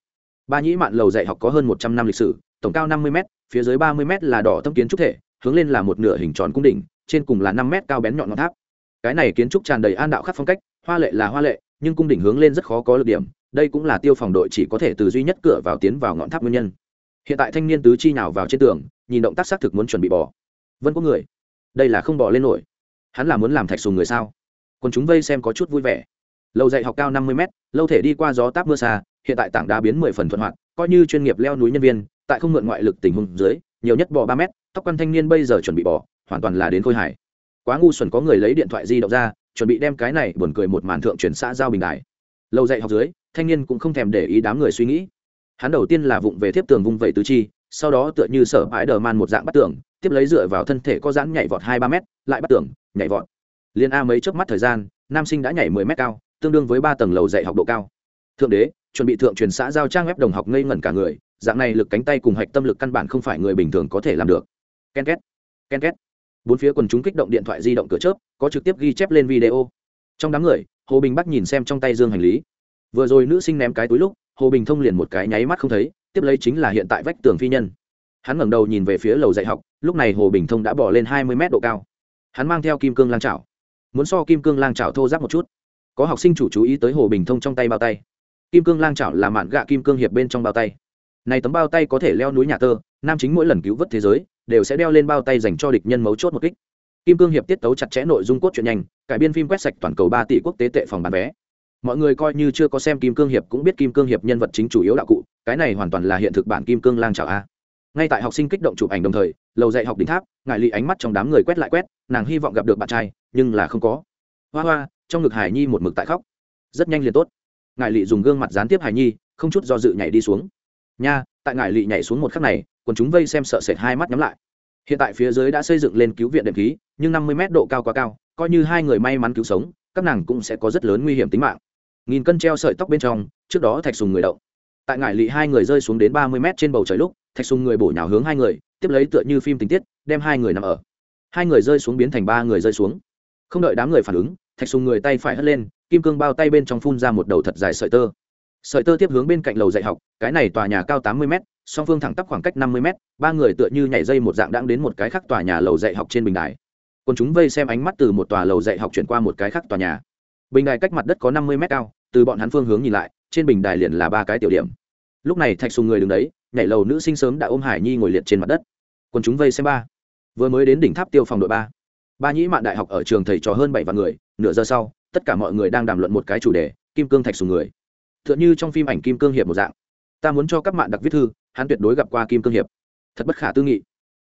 Ba nhĩ mạn lầu dạy học có hơn một trăm năm lịch sử, tổng cao năm mươi m phía dưới ba mươi m là đỏ tâm kiến trúc thể, hướng lên là một nửa hình tròn cung đỉnh, trên cùng là năm m cao bén nhọn ngọn tháp cái này kiến trúc tràn đầy an đạo khắc phong cách, hoa lệ là hoa lệ, nhưng cung đỉnh hướng lên rất khó có lực điểm, đây cũng là tiêu phòng đội chỉ có thể từ duy nhất cửa vào tiến vào ngọn tháp nguyên nhân. Hiện tại thanh niên tứ chi nào vào trên tường, nhìn động tác xác thực muốn chuẩn bị bỏ vân có người, đây là không bỏ lên nổi. Hắn là muốn làm thạch sùng người sao? Còn chúng vây xem có chút vui vẻ. Lâu dạy học cao năm mươi mét, lâu thể đi qua gió táp mưa xa, hiện tại tảng đá biến mười phần thuận hoạt, coi như chuyên nghiệp leo núi nhân viên, tại không mượn ngoại lực tình huống dưới, nhiều nhất bỏ ba mét, tóc căn thanh niên bây giờ chuẩn bị bỏ hoàn toàn là đến khôi hải quá ngu xuẩn có người lấy điện thoại di động ra, chuẩn bị đem cái này buồn cười một màn thượng chuyển xã giao bình đài lâu dạy học dưới, thanh niên cũng không thèm để ý đám người suy nghĩ. Hắn đầu tiên là vụng về tiếp tường vung vẩy tứ chi, sau đó tựa như sở ái đờ man một dạng bắt tường, tiếp lấy dựa vào thân thể có giãn nhảy vọt hai ba mét, lại bắt tường, nhảy vọt. Liên a mấy chớp mắt thời gian, nam sinh đã nhảy mười mét cao, tương đương với ba tầng lầu dạy học độ cao. Thượng đế, chuẩn bị thượng truyền xã giao trang web đồng học ngây ngẩn cả người, dạng này lực cánh tay cùng hạch tâm lực căn bản không phải người bình thường có thể làm được. Ken két ken két bốn phía quần chúng kích động điện thoại di động cửa chớp, có trực tiếp ghi chép lên video. Trong đám người, hồ bình bắc nhìn xem trong tay dương hành lý. Vừa rồi nữ sinh ném cái túi lúc, hồ bình thông liền một cái nháy mắt không thấy, tiếp lấy chính là hiện tại vách tường phi nhân. Hắn ngẩng đầu nhìn về phía lầu dạy học, lúc này hồ bình thông đã bỏ lên hai mươi mét độ cao. Hắn mang theo kim cương lang trảo muốn so kim cương lang trảo thô giáp một chút. Có học sinh chủ chú ý tới hồ bình thông trong tay bao tay. Kim cương lang trảo là mạn gạ kim cương hiệp bên trong bao tay. Này tấm bao tay có thể leo núi nhà tơ, nam chính mỗi lần cứu vớt thế giới đều sẽ đeo lên bao tay dành cho địch nhân mấu chốt một kích. Kim cương hiệp tiết tấu chặt chẽ nội dung cốt truyện nhanh, cải biên phim quét sạch toàn cầu ba tỷ quốc tế tệ phòng bán vé. Mọi người coi như chưa có xem kim cương hiệp cũng biết kim cương hiệp nhân vật chính chủ yếu đạo cụ, cái này hoàn toàn là hiện thực bản kim cương lang trào a. Ngay tại học sinh kích động chụp ảnh đồng thời, lầu dạy học đỉnh tháp ngại lị ánh mắt trong đám người quét lại quét, nàng hy vọng gặp được bạn trai, nhưng là không có. Hoa hoa, trong ngực hải nhi một mực tại khóc. Rất nhanh liền tốt. Ngại lị dùng gương mặt gián tiếp hải nhi, không chút do dự nhảy đi xuống. Nha, tại ngại lị nhảy xuống một khắc này còn chúng vây xem sợ sệt hai mắt nhắm lại. Hiện tại phía dưới đã xây dựng lên cứu viện đệm khí, nhưng năm mươi mét độ cao quá cao, coi như hai người may mắn cứu sống, các nàng cũng sẽ có rất lớn nguy hiểm tính mạng. Nghìn cân treo sợi tóc bên trong, trước đó thạch sùng người động. Tại ngải lị hai người rơi xuống đến ba mươi mét trên bầu trời lúc, thạch sùng người bổ nhào hướng hai người, tiếp lấy tựa như phim tình tiết, đem hai người nằm ở. Hai người rơi xuống biến thành ba người rơi xuống. Không đợi đám người phản ứng, thạch sùng người tay phải hất lên, kim cương bao tay bên trong phun ra một đầu thật dài sợi tơ. Sợi tơ tiếp hướng bên cạnh lầu dạy học, cái này tòa nhà cao tám mươi m song phương thẳng tắp khoảng cách năm mươi mét, ba người tựa như nhảy dây một dạng đang đến một cái khác tòa nhà lầu dạy học trên bình đài. Còn chúng vây xem ánh mắt từ một tòa lầu dạy học chuyển qua một cái khác tòa nhà. Bình đài cách mặt đất có năm mươi mét cao từ bọn hắn phương hướng nhìn lại trên bình đài liền là ba cái tiểu điểm. Lúc này thạch sùng người đứng đấy nhảy lầu nữ sinh sớm đã ôm hải nhi ngồi liệt trên mặt đất. Còn chúng vây xem ba. Vừa mới đến đỉnh tháp tiêu phòng đội ba. Ba nhĩ mạn đại học ở trường thầy trò hơn bảy vạn người nửa giờ sau tất cả mọi người đang đàm luận một cái chủ đề kim cương thạch sùng người. T h ư ợ n h ư trong phim ảnh kim cương hiệp một dạng. Ta muốn cho các mạng đặc viết thư hắn tuyệt đối gặp qua kim cương hiệp. Thật bất khả tư nghị.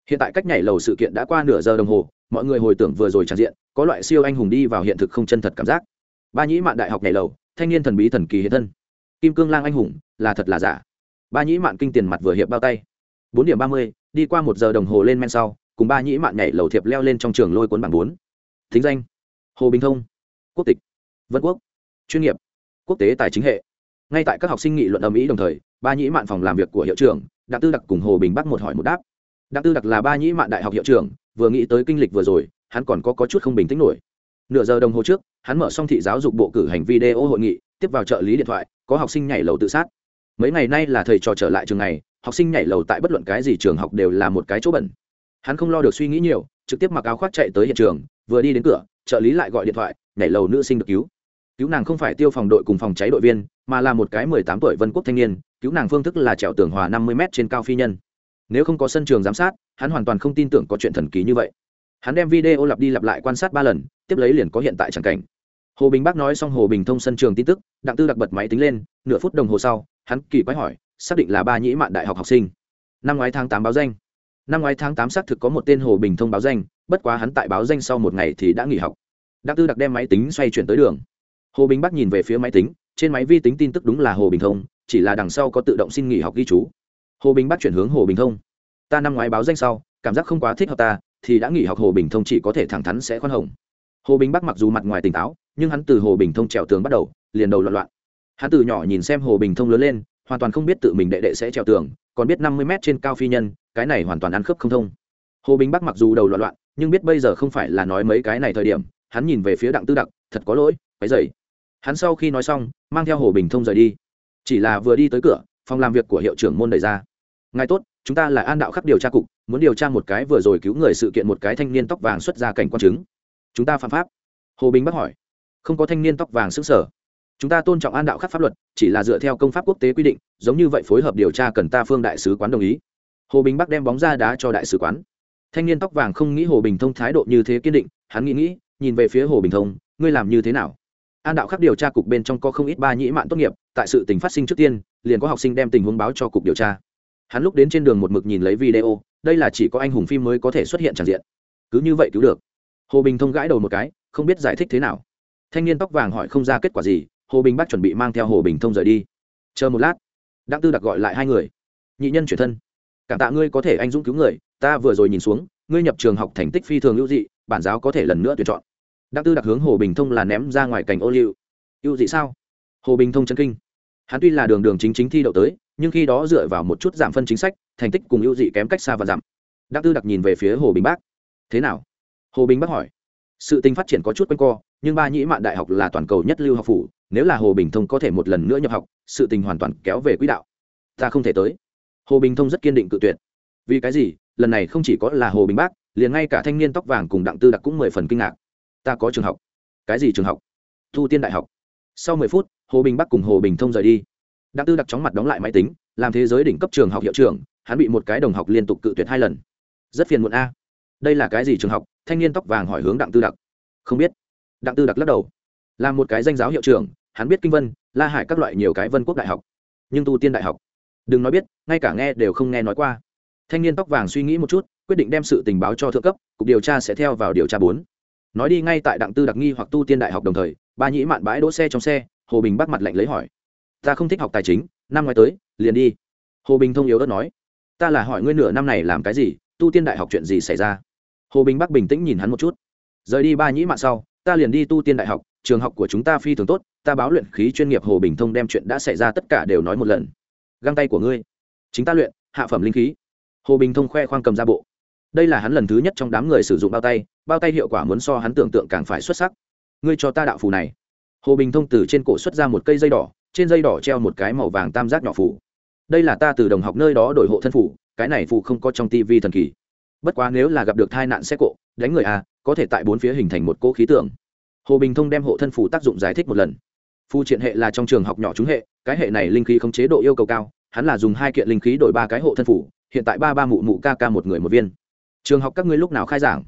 Hiện tại cách nhảy lầu sự kiện đã qua nửa giờ đồng hồ, mọi người hồi tưởng vừa rồi tràn diện, có loại siêu anh hùng đi vào hiện thực không chân thật cảm giác. Ba nhĩ mạn đại học nhảy lầu, thanh niên thần bí thần kỳ hiện thân. Kim cương lang anh hùng, là thật là giả. Ba nhĩ mạn kinh tiền mặt vừa hiệp bao tay. Bốn điểm ba mươi, đi qua một giờ đồng hồ lên men sau, cùng ba nhĩ mạn nhảy lầu thiệp leo lên trong trường lôi cuốn bảng bốn. Thính danh. Hồ bình thông. Quốc tịch. Vân quốc. Chuyên nghiệp. Quốc tế tài chính hệ ngay tại các học sinh nghị luận âm ý đồng thời ba nhĩ mạn phòng làm việc của hiệu trưởng đặng tư đặc cùng hồ bình bắc một hỏi một đáp. Đặng tư đặc là ba nhĩ mạn đại học hiệu trưởng vừa nghĩ tới kinh lịch vừa rồi hắn còn có, có chút không bình tĩnh nổi. Nửa giờ đồng hồ trước hắn mở xong thị giáo dục bộ cử hành video hội nghị tiếp vào trợ lý điện thoại có học sinh nhảy lầu tự sát. Mấy ngày nay là thầy trò trở lại trường này học sinh nhảy lầu tại bất luận cái gì trường học đều là một cái chỗ bẩn. Hắn không lo được suy nghĩ nhiều trực tiếp mặc áo khoác chạy tới hiện trường vừa đi đến cửa trợ lý lại gọi điện thoại nhảy lầu nữ sinh được cứu cứu nàng không phải tiêu phòng đội cùng phòng cháy đội viên, mà là một cái mười tám tuổi vân quốc thanh niên, cứu nàng phương thức là trèo tường hòa năm mươi m trên cao phi nhân. Nếu không có sân trường giám sát, hắn hoàn toàn không tin tưởng có chuyện thần kỳ như vậy. Hắn đem video lặp đi lặp lại quan sát ba lần, tiếp lấy liền có hiện tại c cảnh. Hồ bình bác nói xong hồ bình thông sân trường tin tức, đặng tư đặc bật máy tính lên, nửa phút đồng hồ sau, hắn kỳ quái hỏi, xác định là ba nhĩ mạn đại học học sinh. Năm ngoái tháng tám báo danh. Năm ngoái tháng tám xác thực có một tên hồ bình thông báo danh, bất quá hắn tại báo danh sau một ngày thì đã nghỉ học. Đặng tư đặc đem máy tính xoay chuyển tới đường hồ bình bắc nhìn về phía máy tính, trên máy vi tính tin tức đúng là hồ bình thông, chỉ là đằng sau có tự động xin nghỉ học ghi chú. Hồ bình bắc chuyển hướng hồ bình thông. Ta năm ngoái báo danh sau, cảm giác không quá thích hợp ta, thì đã nghỉ học hồ bình thông chỉ có thể thẳng thắn sẽ khoan hồng. Hồ bình bắc mặc dù mặt ngoài tỉnh táo, nhưng hắn từ hồ bình thông trèo tường bắt đầu, liền đầu loạn loạn. Hắn từ nhỏ nhìn xem hồ bình thông lớn lên, hoàn toàn không biết tự mình đệ đệ sẽ trèo tường, còn biết năm mươi mét trên cao phi nhân, cái này hoàn toàn ăn khớp không thông. Hồ bình bắc mặc dù đầu loạn loạn, nhưng biết bây giờ không phải là nói mấy cái này thời điểm, hắn nhìn về phía đặng tư đặc, thật có lỗi cái dày hắn sau khi nói xong, mang theo hồ bình thông rời đi. Chỉ là vừa đi tới cửa, phòng làm việc của hiệu trưởng môn đẩy ra. Ngài tốt, chúng ta là an đạo khắc điều tra cục, muốn điều tra một cái vừa rồi cứu người sự kiện một cái thanh niên tóc vàng xuất ra cảnh quan chứng. Chúng ta phạm pháp. Hồ bình bắc hỏi. Không có thanh niên tóc vàng xứng sở. Chúng ta tôn trọng an đạo khắc pháp luật, chỉ là dựa theo công pháp quốc tế quy định, giống như vậy phối hợp điều tra cần ta phương đại sứ quán đồng ý. Hồ bình bắc đem bóng ra đá cho đại sứ quán. Thanh niên tóc vàng không nghĩ hồ bình thông thái độ như thế kiên định, hắn nghĩ nghĩ, nhìn về phía hồ bình thông, ngươi làm như thế nào? An đạo khắc điều tra cục bên trong có không ít ba nhĩ mạn tốt nghiệp, tại sự tình phát sinh trước tiên, liền có học sinh đem tình huống báo cho cục điều tra. Hắn lúc đến trên đường một mực nhìn lấy video, đây là chỉ có anh hùng phim mới có thể xuất hiện tràn diện. Cứ như vậy cứu được. Hồ bình thông gãi đầu một cái, không biết giải thích thế nào. Thanh niên tóc vàng hỏi không ra kết quả gì, hồ bình bắt chuẩn bị mang theo hồ bình thông rời đi. Chờ một lát, đặng tư đặc gọi lại hai người. Nhị nhân chuyển thân. Cảm tạ ngươi có thể anh dũng cứu người, ta vừa rồi nhìn xuống, ngươi nhập trường học thành tích phi thường hữu dị, bản giáo có thể lần nữa tuyển chọn đặng tư đặc hướng hồ bình thông là ném ra ngoài cành ô liu. Ưu dị sao? Hồ bình thông chân kinh. Hắn tuy là đường đường chính chính thi đậu tới, nhưng khi đó dựa vào một chút giảm phân chính sách, thành tích cùng ưu dị kém cách xa và giảm. Đặng tư đặc nhìn về phía hồ bình bác. Thế nào? Hồ bình bác hỏi. Sự tình phát triển có chút quanh co, nhưng ba nhĩ mạn đại học là toàn cầu nhất lưu học phủ, nếu là hồ bình thông có thể một lần nữa nhập học, sự tình hoàn toàn kéo về quỹ đạo. Ta không thể tới. Hồ bình thông rất kiên định cự tuyệt. Vì cái gì? Lần này không chỉ có là hồ bình bác, liền ngay cả thanh niên tóc vàng cùng đặng tư đặc cũng mười phần kinh ngạc ta có trường học. Cái gì trường học? Thu tiên đại học. Sau mười phút, hồ bình bắc cùng hồ bình thông rời đi. Đặng tư đặc chóng mặt đóng lại máy tính, làm thế giới đỉnh cấp trường học hiệu trưởng, hắn bị một cái đồng học liên tục cự tuyệt hai lần. Rất phiền muộn a. Đây là cái gì trường học? Thanh niên tóc vàng hỏi hướng đặng tư đặc. Không biết. Đặng tư đặc lắc đầu. Là một cái danh giáo hiệu trưởng, hắn biết kinh vân, la hải các loại nhiều cái vân quốc đại học. Nhưng tu tiên đại học. Đừng nói biết, ngay cả nghe đều không nghe nói qua. Thanh niên tóc vàng suy nghĩ một chút, quyết định đem sự tình báo cho thượng cấp, cục điều tra sẽ theo vào điều tra bốn nói đi ngay tại đặng tư đặc nghi hoặc tu tiên đại học đồng thời, ba nhĩ mạn bãi đỗ xe trong xe, hồ bình bắt mặt lạnh lấy hỏi. Ta không thích học tài chính, năm ngoái tới, liền đi. Hồ bình thông yếu đất nói. Ta là hỏi ngươi nửa năm này làm cái gì, tu tiên đại học chuyện gì xảy ra? Hồ bình bắc bình tĩnh nhìn hắn một chút. Rời đi ba nhĩ mạn sau, ta liền đi tu tiên đại học, trường học của chúng ta phi thường tốt, ta báo luyện khí chuyên nghiệp hồ bình thông đem chuyện đã xảy ra tất cả đều nói một lần. Găng tay của ngươi. Chính ta luyện, hạ phẩm linh khí. Hồ bình thông khoe khoang cầm ra bộ đây là hắn lần thứ nhất trong đám người sử dụng bao tay bao tay hiệu quả muốn so hắn tưởng tượng càng phải xuất sắc. Ngươi cho ta đạo phù này. Hồ bình thông từ trên cổ xuất ra một cây dây đỏ, trên dây đỏ treo một cái màu vàng tam giác nhỏ phủ đây là ta từ đồng học nơi đó đổi hộ thân phủ cái này phù không có trong tivi thần kỳ. Bất quá nếu là gặp được tai nạn xe cộ, đánh người a có thể tại bốn phía hình thành một cỗ khí tượng. Hồ bình thông đem hộ thân phủ tác dụng giải thích một lần. Phù triện hệ là trong trường học nhỏ chúng hệ, cái hệ này linh khí không chế độ yêu cầu cao, hắn là dùng hai kiện linh khí đổi ba cái hộ thân phủ hiện tại ba ba mụ mụ ca ca một người một viên trường học các ngươi lúc nào khai giảng?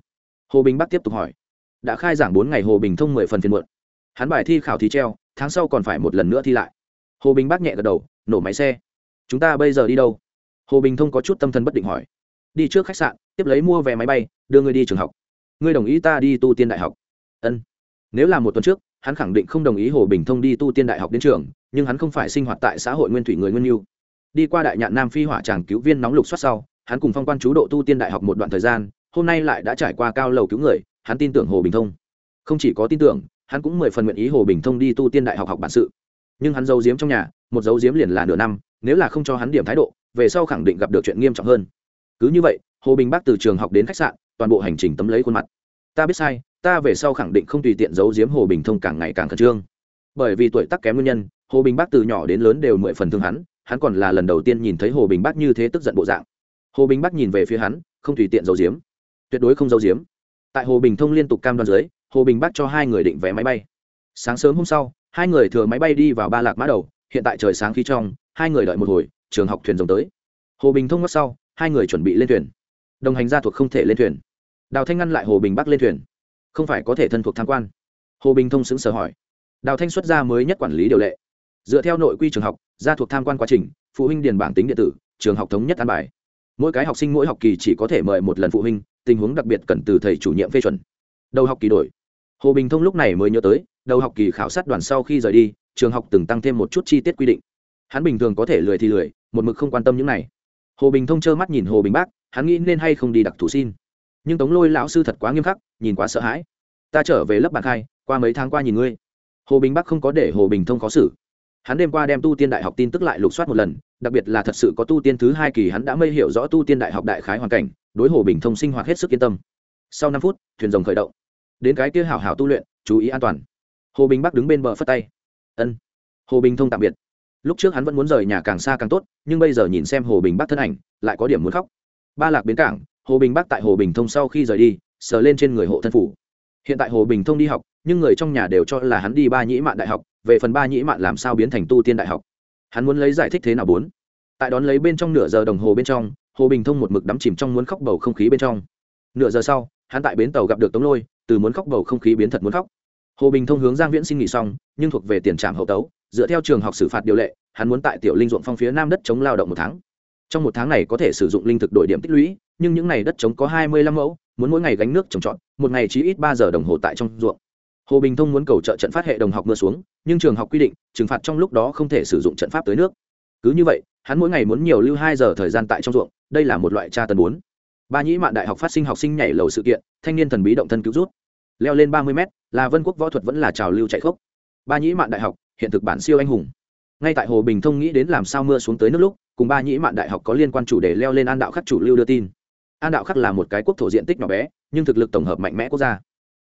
Hồ bình bắc tiếp tục hỏi. Đã khai giảng bốn ngày, hồ bình thông mười phần phiên muộn. Hắn bài thi khảo thí treo, tháng sau còn phải một lần nữa thi lại. Hồ bình bắc nhẹ gật đầu, nổ máy xe. Chúng ta bây giờ đi đâu? Hồ bình thông có chút tâm thần bất định hỏi. Đi trước khách sạn, tiếp lấy mua vé máy bay, đưa ngươi đi trường học. Ngươi đồng ý ta đi tu tiên đại học? Ân. Nếu là một tuần trước, hắn khẳng định không đồng ý hồ bình thông đi tu tiên đại học đến trường, nhưng hắn không phải sinh hoạt tại xã hội nguyên thủy người nguyên mưu đi qua đại nhạn nam phi hỏa tràng cứu viên nóng lục xoát sau hắn cùng phong quan chú độ tu tiên đại học một đoạn thời gian, hôm nay lại đã trải qua cao lầu cứu người, hắn tin tưởng hồ bình thông. Không chỉ có tin tưởng, hắn cũng mười phần nguyện ý hồ bình thông đi tu tiên đại học học bản sự. Nhưng hắn giấu giếm trong nhà, một giấu giếm liền là nửa năm, nếu là không cho hắn điểm thái độ, về sau khẳng định gặp được chuyện nghiêm trọng hơn. Cứ như vậy, hồ bình bác từ trường học đến khách sạn, toàn bộ hành trình tấm lấy khuôn mặt. Ta biết sai, ta về sau khẳng định không tùy tiện giấu giếm hồ bình thông càng ngày càng khẩn trương. Bởi vì tuổi tác kém nguyên nhân, hồ bình bác từ nhỏ đến lớn đều mười phần thương hắn hắn còn là lần đầu tiên nhìn thấy hồ bình bác như thế tức giận bộ dạng hồ bình Bắc nhìn về phía hắn, không tùy tiện giấu giếm. Tuyệt đối không giấu giếm. Tại hồ bình thông liên tục cam đoan dưới, hồ bình Bắc cho hai người định vé máy bay. Sáng sớm hôm sau, hai người thừa máy bay đi vào ba lạc mã đầu. Hiện tại trời sáng khi trong, hai người đợi một hồi, trường học thuyền rồng tới. Hồ bình thông ngất sau, hai người chuẩn bị lên thuyền. Đồng hành gia thuộc không thể lên thuyền. Đào thanh ngăn lại hồ bình bắc lên thuyền. Không phải có thể thân thuộc tham quan. Hồ bình thông xứng sở hỏi. Đào thanh xuất gia mới nhất quản lý điều lệ. Dựa theo nội quy trường học, gia thuộc tham quan quá trình, phụ huynh điền bảng tính điện tử, trường học thống nhất an bài mỗi cái học sinh mỗi học kỳ chỉ có thể mời một lần phụ huynh, tình huống đặc biệt cần từ thầy chủ nhiệm phê chuẩn. Đầu học kỳ đổi. Hồ bình thông lúc này mới nhớ tới, đầu học kỳ khảo sát đoàn sau khi rời đi, trường học từng tăng thêm một chút chi tiết quy định. Hắn bình thường có thể lười thì lười, một mực không quan tâm những này. Hồ bình thông trơ mắt nhìn hồ bình bác, hắn nghĩ nên hay không đi đặc thù xin. Nhưng tống lôi lão sư thật quá nghiêm khắc, nhìn quá sợ hãi. Ta trở về lớp bạn khai qua mấy tháng qua nhìn ngươi. Hồ bình bắc không có để hồ bình thông khó xử hắn đêm qua đem tu tiên đại học tin tức lại lục soát một lần, đặc biệt là thật sự có tu tiên thứ hai kỳ, hắn đã mây hiểu rõ tu tiên đại học đại khái hoàn cảnh, đối hồ bình thông sinh hoạt hết sức yên tâm. Sau năm phút, thuyền rồng khởi động. Đến cái kia hảo hảo tu luyện, chú ý an toàn. Hồ bình bắc đứng bên bờ phất tay. Ân. Hồ bình thông tạm biệt. Lúc trước hắn vẫn muốn rời nhà càng xa càng tốt, nhưng bây giờ nhìn xem hồ bình bắc thân ảnh, lại có điểm muốn khóc. Ba lạc bến cảng, hồ bình bắc tại hồ bình thông sau khi rời đi, sờ lên trên người hộ thân phủ. Hiện tại hồ bình thông đi học, nhưng người trong nhà đều cho là hắn đi ba nhĩ mạn đại học về phần ba nhĩ mạn làm sao biến thành tu tiên đại học? Hắn muốn lấy giải thích thế nào bốn? Tại đón lấy bên trong nửa giờ đồng hồ bên trong, hồ bình thông một mực đắm chìm trong muốn khóc bầu không khí bên trong. Nửa giờ sau, hắn tại bến tàu gặp được tống lôi, từ muốn khóc bầu không khí biến thật muốn khóc. Hồ bình thông hướng giang viễn xin nghỉ xong, nhưng thuộc về tiền trạm hậu tấu, dựa theo trường học xử phạt điều lệ, hắn muốn tại tiểu linh ruộng phong phía nam đất chống lao động một tháng. Trong một tháng này có thể sử dụng linh thực đổi điểm tích lũy, nhưng những ngày đất chống có hai mươi lăm mẫu, muốn mỗi ngày gánh nước trồng trọt, một ngày chỉ ít ba giờ đồng hồ tại trong ruộng hồ bình thông muốn cầu trợ trận phát hệ đồng học mưa xuống, nhưng trường học quy định, trừng phạt trong lúc đó không thể sử dụng trận pháp tới nước. Cứ như vậy, hắn mỗi ngày muốn nhiều lưu hai giờ thời gian tại trong ruộng, đây là một loại tra tần bốn. Ba nhĩ mạn đại học phát sinh học sinh nhảy lầu sự kiện, thanh niên thần bí động thân cứu rút. Leo lên ba mươi m là vân quốc võ thuật vẫn là trào lưu chạy khốc. Ba nhĩ mạn đại học, hiện thực bản siêu anh hùng. Ngay tại hồ bình thông nghĩ đến làm sao mưa xuống tới nước lúc, cùng ba nhĩ mạn đại học có liên quan chủ đề leo lên an đạo khắc chủ lưu đưa tin. An đạo khắc là một cái quốc thổ diện tích nhỏ bé, nhưng thực lực tổng hợp mạnh mẽ quốc gia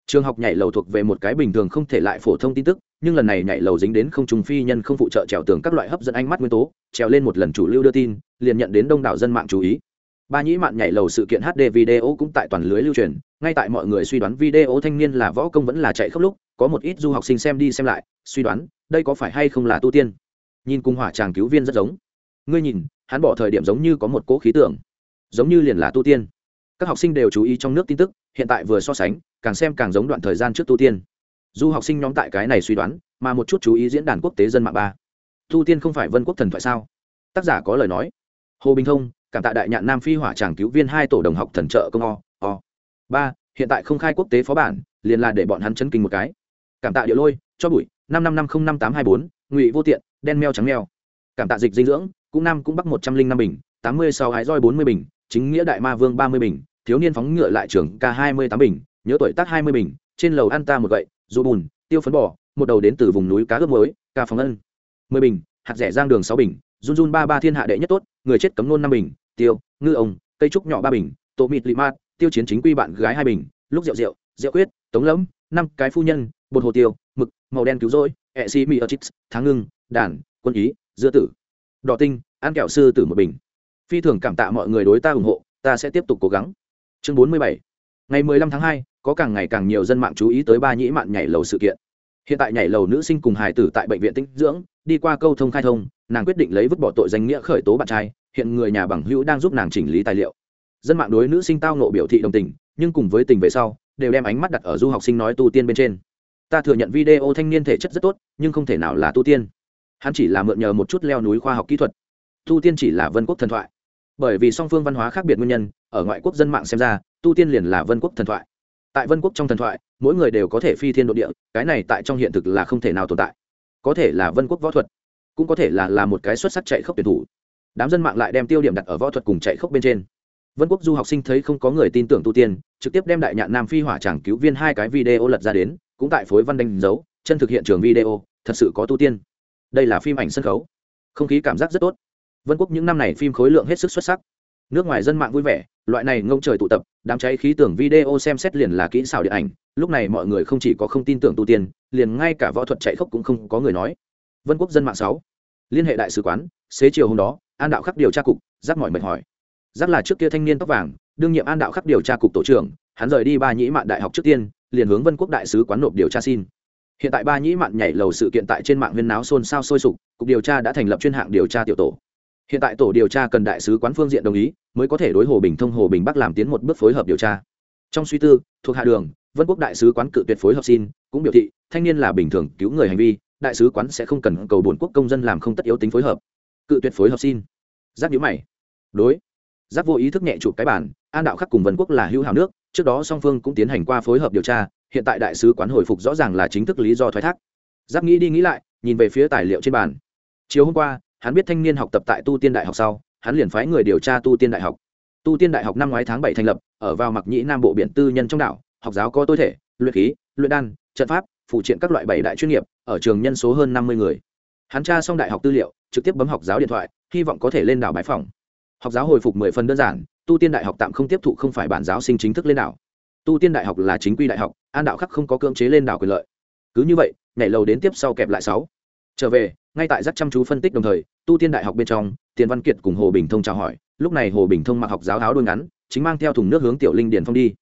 trường học nhảy lầu thuộc về một cái bình thường không thể lại phổ thông tin tức, nhưng lần này nhảy lầu dính đến không trùng phi nhân không phụ trợ trèo tường các loại hấp dẫn ánh mắt nguyên tố, trèo lên một lần chủ lưu đưa tin, liền nhận đến đông đảo dân mạng chú ý. Ba nhĩ mạn nhảy lầu sự kiện hd video cũng tại toàn lưới lưu truyền, ngay tại mọi người suy đoán video thanh niên là võ công vẫn là chạy khắp lúc, có một ít du học sinh xem đi xem lại, suy đoán, đây có phải hay không là tu tiên. Nhìn cung hỏa tràng cứu viên rất giống. Ngươi nhìn, hắn bỏ thời điểm giống như có một cỗ khí tượng. Giống như liền là tu tiên các học sinh đều chú ý trong nước tin tức, hiện tại vừa so sánh, càng xem càng giống đoạn thời gian trước tu tiên. Du học sinh nhóm tại cái này suy đoán, mà một chút chú ý diễn đàn quốc tế dân mạng ba. Tu tiên không phải vân quốc thần thoại sao? Tác giả có lời nói. Hồ bình thông, cảm tạ đại nhạn nam phi hỏa tràng cứu viên hai tổ đồng học thần trợ công o o. Ba, hiện tại không khai quốc tế phó bản, liền là để bọn hắn chấn kinh một cái. Cảm tạ điệu lôi, cho bụi, năm năm năm không năm tám hai bốn, ngụy vô tiện, đen meo trắng meo. Cảm tạ dịch dinh dưỡng, cũng năm cũng bắc một trăm linh năm bình, tám mươi sáu hái roi bốn mươi bình chính nghĩa đại ma vương ba mươi bình, thiếu niên phóng ngựa lại trường k hai mươi tám bình, nhớ tuổi tác hai mươi bình, trên lầu ăn ta một gậy dù bùn, tiêu phấn bò, một đầu đến từ vùng núi cá ướp muối, ca phóng ân. mười bình, hạt rẻ giang đường sáu bình, run run ba ba thiên hạ đệ nhất tốt, người chết cấm nôn năm bình, tiêu, ngư ông, cây trúc nhỏ ba bình, tổ mịt lị mát tiêu chiến chính quy bạn gái hai bình, lúc rượu rượu rượu quyết, tống lẫm, năm cái phu nhân, bột hồ tiêu, mực, màu đen cứu rỗi, ẹ xi mì ở chips, tháng ngưng, đàn, quân ý, dưa tử. đỏ tinh, ăn kẹo sư tử một bình phi thường cảm tạ mọi người đối ta ủng hộ, ta sẽ tiếp tục cố gắng. Chương bốn mươi bảy. Ngày mười lăm tháng hai, có càng ngày càng nhiều dân mạng chú ý tới ba nhĩ mạn nhảy lầu sự kiện. Hiện tại nhảy lầu nữ sinh cùng hài tử tại bệnh viện tinh dưỡng, đi qua câu thông khai thông, nàng quyết định lấy vứt bỏ tội danh nghĩa khởi tố bạn trai, hiện người nhà bằng hữu đang giúp nàng chỉnh lý tài liệu. Dân mạng đối nữ sinh tao nộ biểu thị đồng tình, nhưng cùng với tình về sau, đều đem ánh mắt đặt ở du học sinh nói tu tiên bên trên. Ta thừa nhận video thanh niên thể chất rất tốt, nhưng không thể nào là tu tiên. Hắn chỉ là mượn nhờ một chút leo núi khoa học kỹ thuật. Tu tiên chỉ là vân quốc thần thoại bởi vì song phương văn hóa khác biệt nguyên nhân, ở ngoại quốc dân mạng xem ra, tu tiên liền là vân quốc thần thoại. Tại vân quốc trong thần thoại, mỗi người đều có thể phi thiên độ địa, cái này tại trong hiện thực là không thể nào tồn tại. Có thể là vân quốc võ thuật, cũng có thể là là một cái xuất sắc chạy khốc tuyển thủ. Đám dân mạng lại đem tiêu điểm đặt ở võ thuật cùng chạy khốc bên trên. Vân quốc du học sinh thấy không có người tin tưởng tu tiên, trực tiếp đem đại nhạn nam phi hỏa tràng cứu viên hai cái video lật ra đến, cũng tại phối văn đánh dấu, chân thực hiện trường video, thật sự có tu tiên. Đây là phim ảnh sân khấu. Không khí cảm giác rất tốt vân quốc những năm này phim khối lượng hết sức xuất sắc. Nước ngoài dân mạng vui vẻ, loại này ngông trời tụ tập, đám cháy khí tưởng video xem xét liền là kỹ xảo điện ảnh, lúc này mọi người không chỉ có không tin tưởng tu tiên, liền ngay cả võ thuật chạy khốc cũng không có người nói. Vân quốc dân mạng sáu. Liên hệ đại sứ quán, xế chiều hôm đó, an đạo khắc điều tra cục, giác mọi mệt hỏi giác là trước kia thanh niên tóc vàng, đương nhiệm an đạo khắc điều tra cục tổ trưởng, hắn rời đi ba nhĩ mạn đại học trước tiên, liền hướng vân quốc đại sứ quán nộp điều tra xin. Hiện tại ba nhĩ mạn nhảy lầu sự kiện tại trên mạng huyên náo xôn xao sôi sục, cục điều tra đã thành lập chuyên hạng điều tra tiểu tổ hiện tại tổ điều tra cần đại sứ quán phương diện đồng ý, mới có thể đối hồ bình thông, hồ bình bắc làm tiến một bước phối hợp điều tra. Trong suy tư, thuộc hạ đường, vân quốc đại sứ quán cự tuyệt phối hợp xin, cũng biểu thị, thanh niên là bình thường, cứu người hành vi, đại sứ quán sẽ không cần cầu bổn quốc công dân làm không tất yếu tính phối hợp. Cự tuyệt phối hợp xin. Giáp nhữ mày. Đối. Giáp vô ý thức nhẹ chụp cái bản an đạo khắc cùng vân quốc là hữu hảo nước, trước đó song phương cũng tiến hành qua phối hợp điều tra, hiện tại đại sứ quán hồi phục rõ ràng là chính thức lý do thoái thác. Giáp nghĩ đi nghĩ lại, nhìn về phía tài liệu trên bàn. Chiều hôm qua hắn biết thanh niên học tập tại tu tiên đại học sau, hắn liền phái người điều tra tu tiên đại học. Tu tiên đại học năm ngoái tháng bảy thành lập, ở vào mặc nhĩ nam bộ biển tư nhân trong đảo, học giáo có tối thể, luyện khí, luyện đan, trận pháp, phụ triện các loại bảy đại chuyên nghiệp, ở trường nhân số hơn năm mươi người. Hắn tra xong đại học tư liệu, trực tiếp bấm học giáo điện thoại, hy vọng có thể lên đảo bãi phòng học giáo hồi phục mười phần đơn giản, tu tiên đại học tạm không tiếp thụ không phải bản giáo sinh chính thức lên đảo. Tu tiên đại học là chính quy đại học, an đạo khắc không có cưỡng chế lên đảo quyền lợi. Cứ như vậy, nhảy lầu đến tiếp sau kẹp lại sáu. Trở về ngay tại rất chăm chú phân tích đồng thời, tu tiên đại học bên trong, tiền văn kiệt cùng hồ bình thông chào hỏi. Lúc này hồ bình thông mặc học giáo áo đôi ngắn, chính mang theo thùng nước hướng tiểu linh điền phong đi.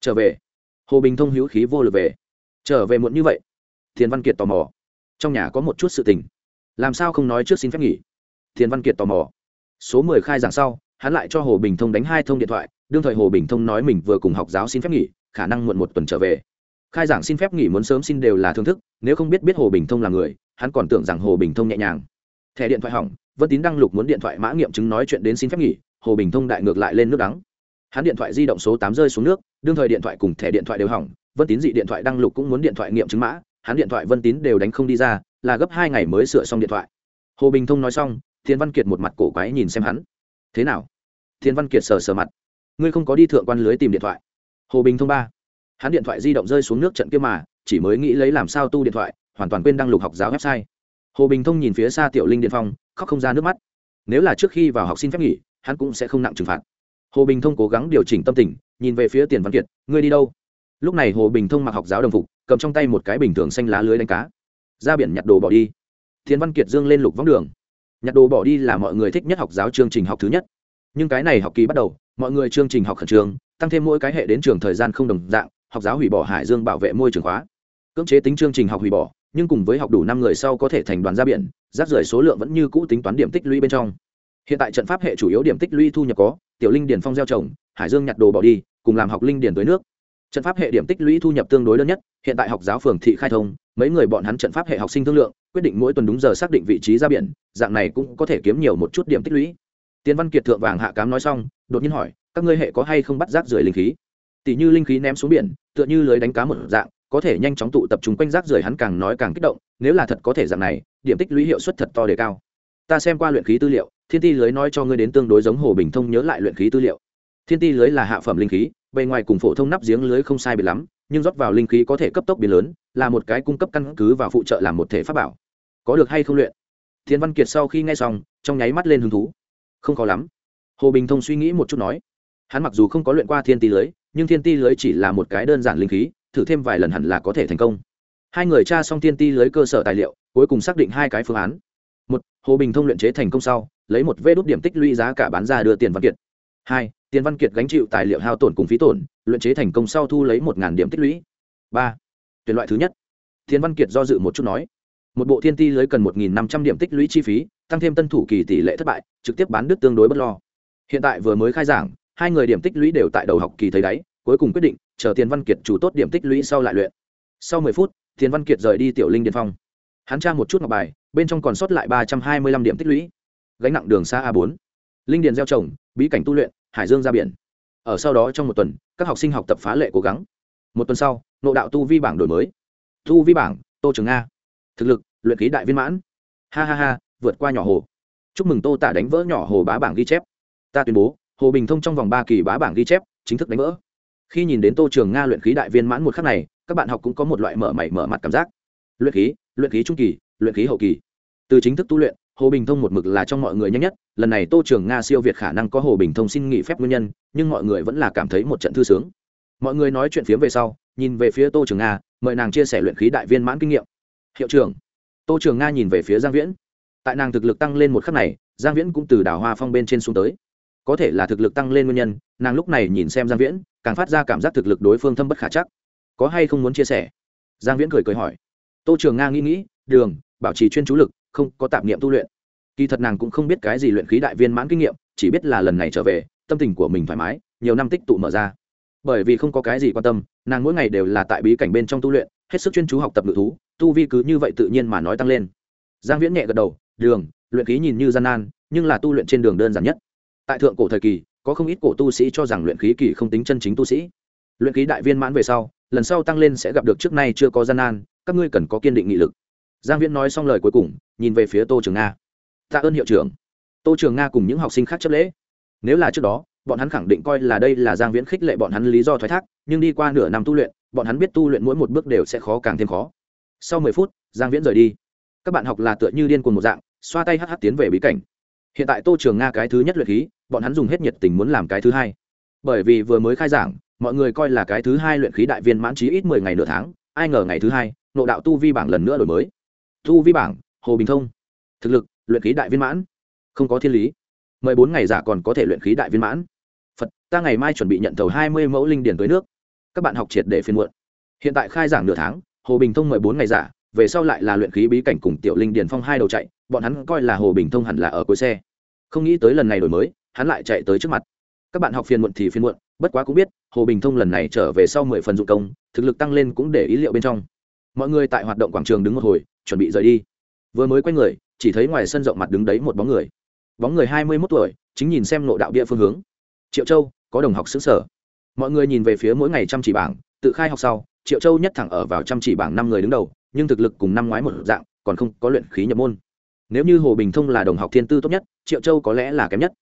Trở về. Hồ bình thông hữu khí vô lực về. Trở về muộn như vậy, tiền văn kiệt tò mò. Trong nhà có một chút sự tình. Làm sao không nói trước xin phép nghỉ? Tiền văn kiệt tò mò. Số mười khai giảng sau, hắn lại cho hồ bình thông đánh hai thông điện thoại, đương thời hồ bình thông nói mình vừa cùng học giáo xin phép nghỉ, khả năng muộn một tuần trở về. Khai giảng xin phép nghỉ muốn sớm xin đều là thương thức, nếu không biết biết hồ bình thông là người hắn còn tưởng rằng hồ bình thông nhẹ nhàng. Thẻ điện thoại hỏng, vân tín đăng lục muốn điện thoại mã nghiệm chứng nói chuyện đến xin phép nghỉ, hồ bình thông đại ngược lại lên nước đắng. Hắn điện thoại di động số tám rơi xuống nước, đương thời điện thoại cùng thẻ điện thoại đều hỏng, vân tín dị điện thoại đăng lục cũng muốn điện thoại nghiệm chứng mã, hắn điện thoại vân tín đều đánh không đi ra, là gấp hai ngày mới sửa xong điện thoại. Hồ bình thông nói xong thiên văn kiệt một mặt cổ quái nhìn xem hắn. Thế nào? Thiên văn kiệt sờ sờ mặt. Ngươi không có đi thượng quan lưới tìm điện thoại. Hồ bình thông ba. Hắn điện thoại di động rơi xuống nước trận kia mà, chỉ mới nghĩ lấy làm sao tu điện thoại hoàn toàn quên đăng lục học giáo website. Hồ bình thông nhìn phía xa tiểu linh điện phong, khóc không ra nước mắt. Nếu là trước khi vào học xin phép nghỉ, hắn cũng sẽ không nặng trừng phạt. Hồ bình thông cố gắng điều chỉnh tâm tình, nhìn về phía tiền văn kiệt, ngươi đi đâu? Lúc này hồ bình thông mặc học giáo đồng phục, cầm trong tay một cái bình thường xanh lá lưới đánh cá, ra biển nhặt đồ bỏ đi. Thiên văn kiệt dương lên lục võng đường. Nhặt đồ bỏ đi là mọi người thích nhất học giáo chương trình học thứ nhất. Nhưng cái này học kỳ bắt đầu, mọi người chương trình học khẩn trương, tăng thêm mỗi cái hệ đến trường thời gian không đồng dạng, học giáo hủy bỏ hải dương bảo vệ môi trường khóa. Cưỡng chế tính chương trình học hủy bỏ nhưng cùng với học đủ năm người sau có thể thành đoàn ra biển, rác rưởi số lượng vẫn như cũ tính toán điểm tích lũy bên trong. Hiện tại trận pháp hệ chủ yếu điểm tích lũy thu nhập có, tiểu linh điền phong gieo trồng, hải dương nhặt đồ bỏ đi, cùng làm học linh điền tới nước. Trận pháp hệ điểm tích lũy thu nhập tương đối lớn nhất, hiện tại học giáo phường thị khai thông, mấy người bọn hắn trận pháp hệ học sinh thương lượng, quyết định mỗi tuần đúng giờ xác định vị trí ra biển, dạng này cũng có thể kiếm nhiều một chút điểm tích lũy. Tiến văn kiệt thượng vàng hạ cám nói xong, đột nhiên hỏi, các ngươi hệ có hay không bắt rác rưởi linh khí? Tỷ như linh khí ném xuống biển, tựa như lưới đánh cá một dạng có thể nhanh chóng tụ tập trung quanh rác rưởi hắn càng nói càng kích động, nếu là thật có thể dạng này, điểm tích lũy hiệu suất thật to đề cao. Ta xem qua luyện khí tư liệu, thiên ti lưới nói cho ngươi đến tương đối giống hồ bình thông nhớ lại luyện khí tư liệu. Thiên ti lưới là hạ phẩm linh khí, bề ngoài cùng phổ thông nắp giếng lưới không sai biệt lắm, nhưng rót vào linh khí có thể cấp tốc biến lớn, là một cái cung cấp căn cứ và phụ trợ làm một thể pháp bảo. Có được hay không luyện? Thiên văn kiệt sau khi nghe xong, trong nháy mắt lên hứng thú. Không khó lắm. Hồ bình thông suy nghĩ một chút nói. Hắn mặc dù không có luyện qua thiên ti lưới, nhưng thiên ti lưới chỉ là một cái đơn giản linh khí thử thêm vài lần hẳn là có thể thành công. Hai người tra xong thiên ti lưới cơ sở tài liệu, cuối cùng xác định hai cái phương án. Một, hồ bình thông luyện chế thành công sau, lấy một vê đốt điểm tích lũy giá cả bán ra đưa tiền văn kiệt hai, tiền văn kiệt gánh chịu tài liệu hao tổn cùng phí tổn, luyện chế thành công sau thu lấy một điểm tích lũy. Ba, tuyển loại thứ nhất. Tiền văn kiệt do dự một chút nói. Một bộ thiên ti lưới cần một năm trăm điểm tích lũy chi phí, tăng thêm tân thủ kỳ tỷ lệ thất bại, trực tiếp bán đứt tương đối bất lo. Hiện tại vừa mới khai giảng, hai người điểm tích lũy đều tại đầu học kỳ thấy đáy cuối cùng quyết định, chờ tiền văn kiệt chủ tốt điểm tích lũy sau lại luyện. Sau mười phút, tiền văn kiệt rời đi tiểu linh điện phong. Hắn tra một chút ngọc bài, bên trong còn sót lại ba trăm hai mươi lăm điểm tích lũy. Gánh nặng đường xa a bốn. Linh điền gieo trồng, bí cảnh tu luyện, hải dương ra biển. Ở sau đó trong một tuần, các học sinh học tập phá lệ cố gắng. Một tuần sau nộ đạo tu vi bảng đổi mới. Tu vi bảng, tô trường nga. Thực lực, luyện ký đại viên mãn. Ha ha ha, vượt qua nhỏ hồ. Chúc mừng tô tả đánh vỡ nhỏ hồ bá bảng ghi chép. Ta tuyên bố, hồ bình thông trong vòng ba kỳ bá bảng ghi chép, chính thức đánh vỡ khi nhìn đến tô trường nga luyện khí đại viên mãn một khắc này, các bạn học cũng có một loại mở mày mở mặt cảm giác. Luyện khí luyện khí trung kỳ, luyện khí hậu kỳ. Từ chính thức tu luyện, hồ bình thông một mực là trong mọi người nhanh nhất. Lần này tô trường nga siêu việt khả năng có hồ bình thông xin nghỉ phép nguyên nhân, nhưng mọi người vẫn là cảm thấy một trận thư sướng. Mọi người nói chuyện phía về sau, nhìn về phía tô trường nga, mời nàng chia sẻ luyện khí đại viên mãn kinh nghiệm. Hiệu trưởng. Tô trường nga nhìn về phía giang viễn. Tại nàng thực lực tăng lên một khắc này, giang viễn cũng từ đảo hoa phong bên trên xuống tới có thể là thực lực tăng lên nguyên nhân, nàng lúc này nhìn xem giang viễn, càng phát ra cảm giác thực lực đối phương thâm bất khả chắc. Có hay không muốn chia sẻ? Giang viễn cười cười hỏi. Tô trường nga nghĩ nghĩ, đường, bảo trì chuyên chú lực, không có tạp niệm tu luyện. Kỳ thật nàng cũng không biết cái gì luyện khí đại viên mãn kinh nghiệm, chỉ biết là lần này trở về, tâm tình của mình thoải mái, nhiều năm tích tụ mở ra. Bởi vì không có cái gì quan tâm, nàng mỗi ngày đều là tại bí cảnh bên trong tu luyện, hết sức chuyên chú học tập ngự thú, tu vi cứ như vậy tự nhiên mà nói tăng lên. Giang viễn nhẹ gật đầu, đường, luyện khí nhìn như gian nan, nhưng là tu luyện trên đường đơn giản nhất tại thượng cổ thời kỳ, có không ít cổ tu sĩ cho rằng luyện khí kỳ không tính chân chính tu sĩ. Luyện khí đại viên mãn về sau, lần sau tăng lên sẽ gặp được trước nay chưa có gian nan, các ngươi cần có kiên định nghị lực. Giang viễn nói xong lời cuối cùng, nhìn về phía tô trường nga. Tạ ơn hiệu trưởng. Tô trường nga cùng những học sinh khác chấp lễ. Nếu là trước đó, bọn hắn khẳng định coi là đây là giang viễn khích lệ bọn hắn lý do thoái thác, nhưng đi qua nửa năm tu luyện, bọn hắn biết tu luyện mỗi một bước đều sẽ khó càng thêm khó. Sau mười phút, giang viễn rời đi. Các bạn học là tựa như điên cuồng một dạng, xoa tay hh tiến về bí cảnh hiện tại tô trường nga cái thứ nhất luyện khí, bọn hắn dùng hết nhiệt tình muốn làm cái thứ hai. Bởi vì vừa mới khai giảng, mọi người coi là cái thứ hai luyện khí đại viên mãn trí ít mười ngày nửa tháng, ai ngờ ngày thứ hai, nộ đạo tu vi bảng lần nữa đổi mới. Tu vi bảng, hồ bình thông. Thực lực, luyện khí đại viên mãn. Không có thiên lý. Mười bốn ngày giả còn có thể luyện khí đại viên mãn. Phật, ta ngày mai chuẩn bị nhận thầu hai mươi mẫu linh điển tới nước. Các bạn học triệt để phiên muộn. Hiện tại khai giảng nửa tháng, hồ bình thông mười bốn ngày giả, về sau lại là luyện khí bí cảnh cùng tiểu linh điển phong hai đầu chạy bọn hắn coi là hồ bình thông hẳn là ở cuối xe. Không nghĩ tới lần này đổi mới, hắn lại chạy tới trước mặt. Các bạn học phiên muộn thì phiên muộn, bất quá cũng biết, hồ bình thông lần này trở về sau mười phần dụng công, thực lực tăng lên cũng để ý liệu bên trong. Mọi người tại hoạt động quảng trường đứng một hồi, chuẩn bị rời đi. Vừa mới quay người, chỉ thấy ngoài sân rộng mặt đứng đấy một bóng người. Bóng người hai mươi mốt tuổi, chính nhìn xem nộ đạo địa phương hướng. Triệu châu, có đồng học xứ sở. Mọi người nhìn về phía mỗi ngày chăm chỉ bảng, tự khai học sau, triệu châu nhất thẳng ở vào chăm chỉ bảng năm người đứng đầu, nhưng thực lực cùng năm ngoái một dạng, còn không có luyện khí nhập môn nếu như hồ bình thông là đồng học thiên tư tốt nhất, triệu châu có lẽ là kém nhất.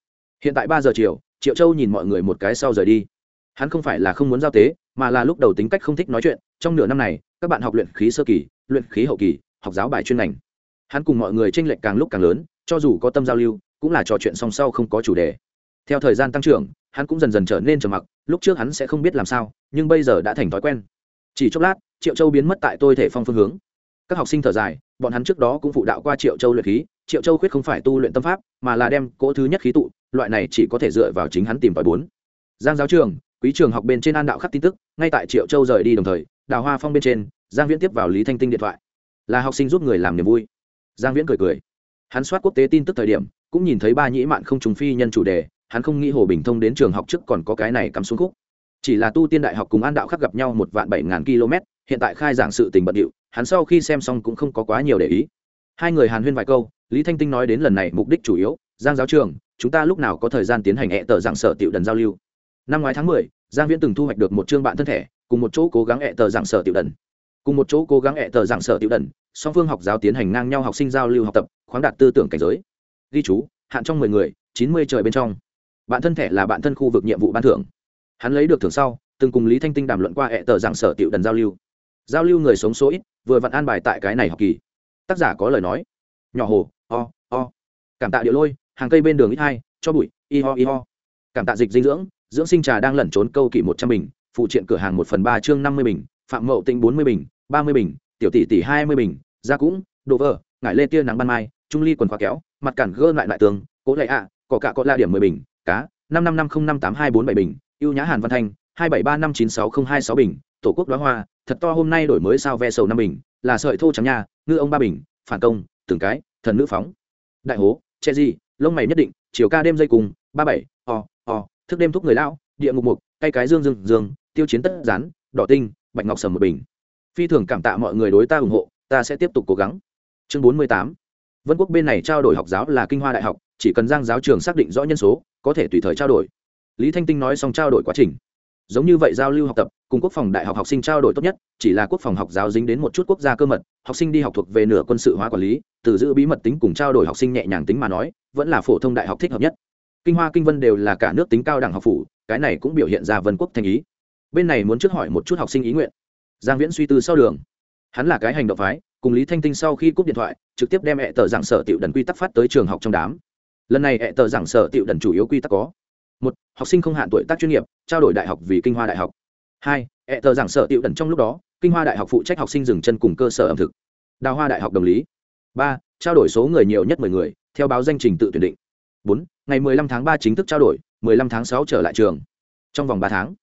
Hiện tại ba giờ chiều, triệu châu nhìn mọi người một cái sau rời đi. Hắn không phải là không muốn giao tế, mà là lúc đầu tính cách không thích nói chuyện. Trong nửa năm này, các bạn học luyện khí sơ kỳ, luyện khí hậu kỳ, học giáo bài chuyên ngành. Hắn cùng mọi người tranh lệch càng lúc càng lớn, cho dù có tâm giao lưu, cũng là trò chuyện song sau không có chủ đề. Theo thời gian tăng trưởng, hắn cũng dần dần trở nên trầm mặc, lúc trước hắn sẽ không biết làm sao, nhưng bây giờ đã thành thói quen. Chỉ chốc lát, triệu châu biến mất tại tôi thể phong phương hướng. Các học sinh thở dài bọn hắn trước đó cũng phụ đạo qua triệu châu luyện khí, triệu châu khuyết không phải tu luyện tâm pháp, mà là đem cỗ thứ nhất khí tụ, loại này chỉ có thể dựa vào chính hắn tìm tòi bốn. Giang giáo trường, quý trường học bên trên an đạo khắc tin tức, ngay tại triệu châu rời đi đồng thời, đào hoa phong bên trên, giang viễn tiếp vào lý thanh tinh điện thoại. Là học sinh giúp người làm niềm vui. Giang viễn cười cười. Hắn soát quốc tế tin tức thời điểm, cũng nhìn thấy ba nhĩ mạn không trùng phi nhân chủ đề, hắn không nghĩ hồ bình thông đến trường học trước còn có cái này cắm xuống khúc. Chỉ là tu tiên đại học cùng an đạo khắc gặp nhau một vạn bảy ngàn km hiện tại khai giảng sự tình bận điệu, hắn sau khi xem xong cũng không có quá nhiều để ý. Hai người hàn huyên vài câu, lý thanh tinh nói đến lần này mục đích chủ yếu, giang giáo trường, chúng ta lúc nào có thời gian tiến hành hẹ tờ giảng sở tiểu đần giao lưu. Năm ngoái tháng mười, giang viễn từng thu hoạch được một chương bạn thân thể cùng một chỗ cố gắng hẹ tờ giảng sở tiểu đần. Cùng một chỗ cố gắng hẹ tờ giảng sở tiểu đần, song phương học giáo tiến hành ngang nhau học sinh giao lưu học tập, khoáng đạt tư tưởng cảnh giới. Ghi chú, hạn trong mười người, chín mươi trời bên trong. Bạn thân thể là bạn thân khu vực nhiệm vụ ban thưởng. Hắn lấy được thưởng sau, từng cùng lý thanh tinh đàm luận qua hẹ tờ giảng sở tiểu đần giao lưu giao lưu người sống số ít, vừa vặn an bài tại cái này học kỳ. Tác giả có lời nói. Nhỏ hồ, o o. Cảm tạ điệu lôi, hàng cây bên đường ít hai, cho bụi, y ho y ho. Cảm tạ dịch dinh dưỡng dưỡng sinh trà đang lẩn trốn câu kỷ một trăm bình, phụ triện cửa hàng một phần ba chương năm mươi bình, phạm mậu tinh bốn mươi bình, ba mươi bình, tiểu tỷ tỷ hai mươi bình da cũng đồ vờ ngải lê tia nắng ban mai, trung ly quần khóa kéo, mặt cản gơ lại lại tường, cố lệ ạ có cả có la điểm mười bình, cá, năm năm năm không năm tám hai bốn bảy bình, ưu nhã hàn văn thanh, hai bảy ba năm chín sáu không hai sáu bình tổ quốc đoá hoa, thật to hôm nay đổi mới sao ve sầu năm bình, là sợi thô trắng nha, ngư ông ba bình, phản công, từng cái, thần nữ phóng. Đại hố, che di lông mày nhất định, chiều ca đêm dây cùng, ba bảy, o o, thức đêm thúc người lão, địa ngục mục tay cái dương dương dương, tiêu chiến tất rán, đỏ tinh, bạch ngọc sầm một bình. Phi thường cảm tạ mọi người đối ta ủng hộ, ta sẽ tiếp tục cố gắng. Chương bốn mươi tám. Vân quốc bên này trao đổi học giáo là kinh hoa đại học, chỉ cần giang giáo trường xác định rõ nhân số, có thể tùy thời trao đổi. Lý thanh tinh nói xong trao đổi quá trình giống như vậy giao lưu học tập, cùng quốc phòng đại học học sinh trao đổi tốt nhất, chỉ là quốc phòng học giáo dính đến một chút quốc gia cơ mật, học sinh đi học thuộc về nửa quân sự hóa quản lý, từ giữ bí mật tính cùng trao đổi học sinh nhẹ nhàng tính mà nói, vẫn là phổ thông đại học thích hợp nhất. Kinh hoa kinh vân đều là cả nước tính cao đẳng học phủ, cái này cũng biểu hiện ra vân quốc thành ý. Bên này muốn trước hỏi một chút học sinh ý nguyện. Giang viễn suy tư sau đường. Hắn là cái hành động phái, cùng lý thanh tinh sau khi cúp điện thoại, trực tiếp đem hệ tờ giảng sở tiểu đần quy tắc phát tới trường học trong đám. Lần này hệ tờ giảng sở tiểu đần chủ yếu quy tắc có một, học sinh không hạn tuổi tác chuyên nghiệp, trao đổi đại học vì kinh hoa đại học. Hai hệ tờ giảng sở tiểu đẩn trong lúc đó, kinh hoa đại học phụ trách học sinh dừng chân cùng cơ sở ẩm thực. Đào hoa đại học đồng lý. Ba, trao đổi số người nhiều nhất mười người, theo báo danh trình tự tuyển định. Bốn, ngày mười lăm tháng ba chính thức trao đổi, mười lăm tháng sáu trở lại trường. Trong vòng ba tháng,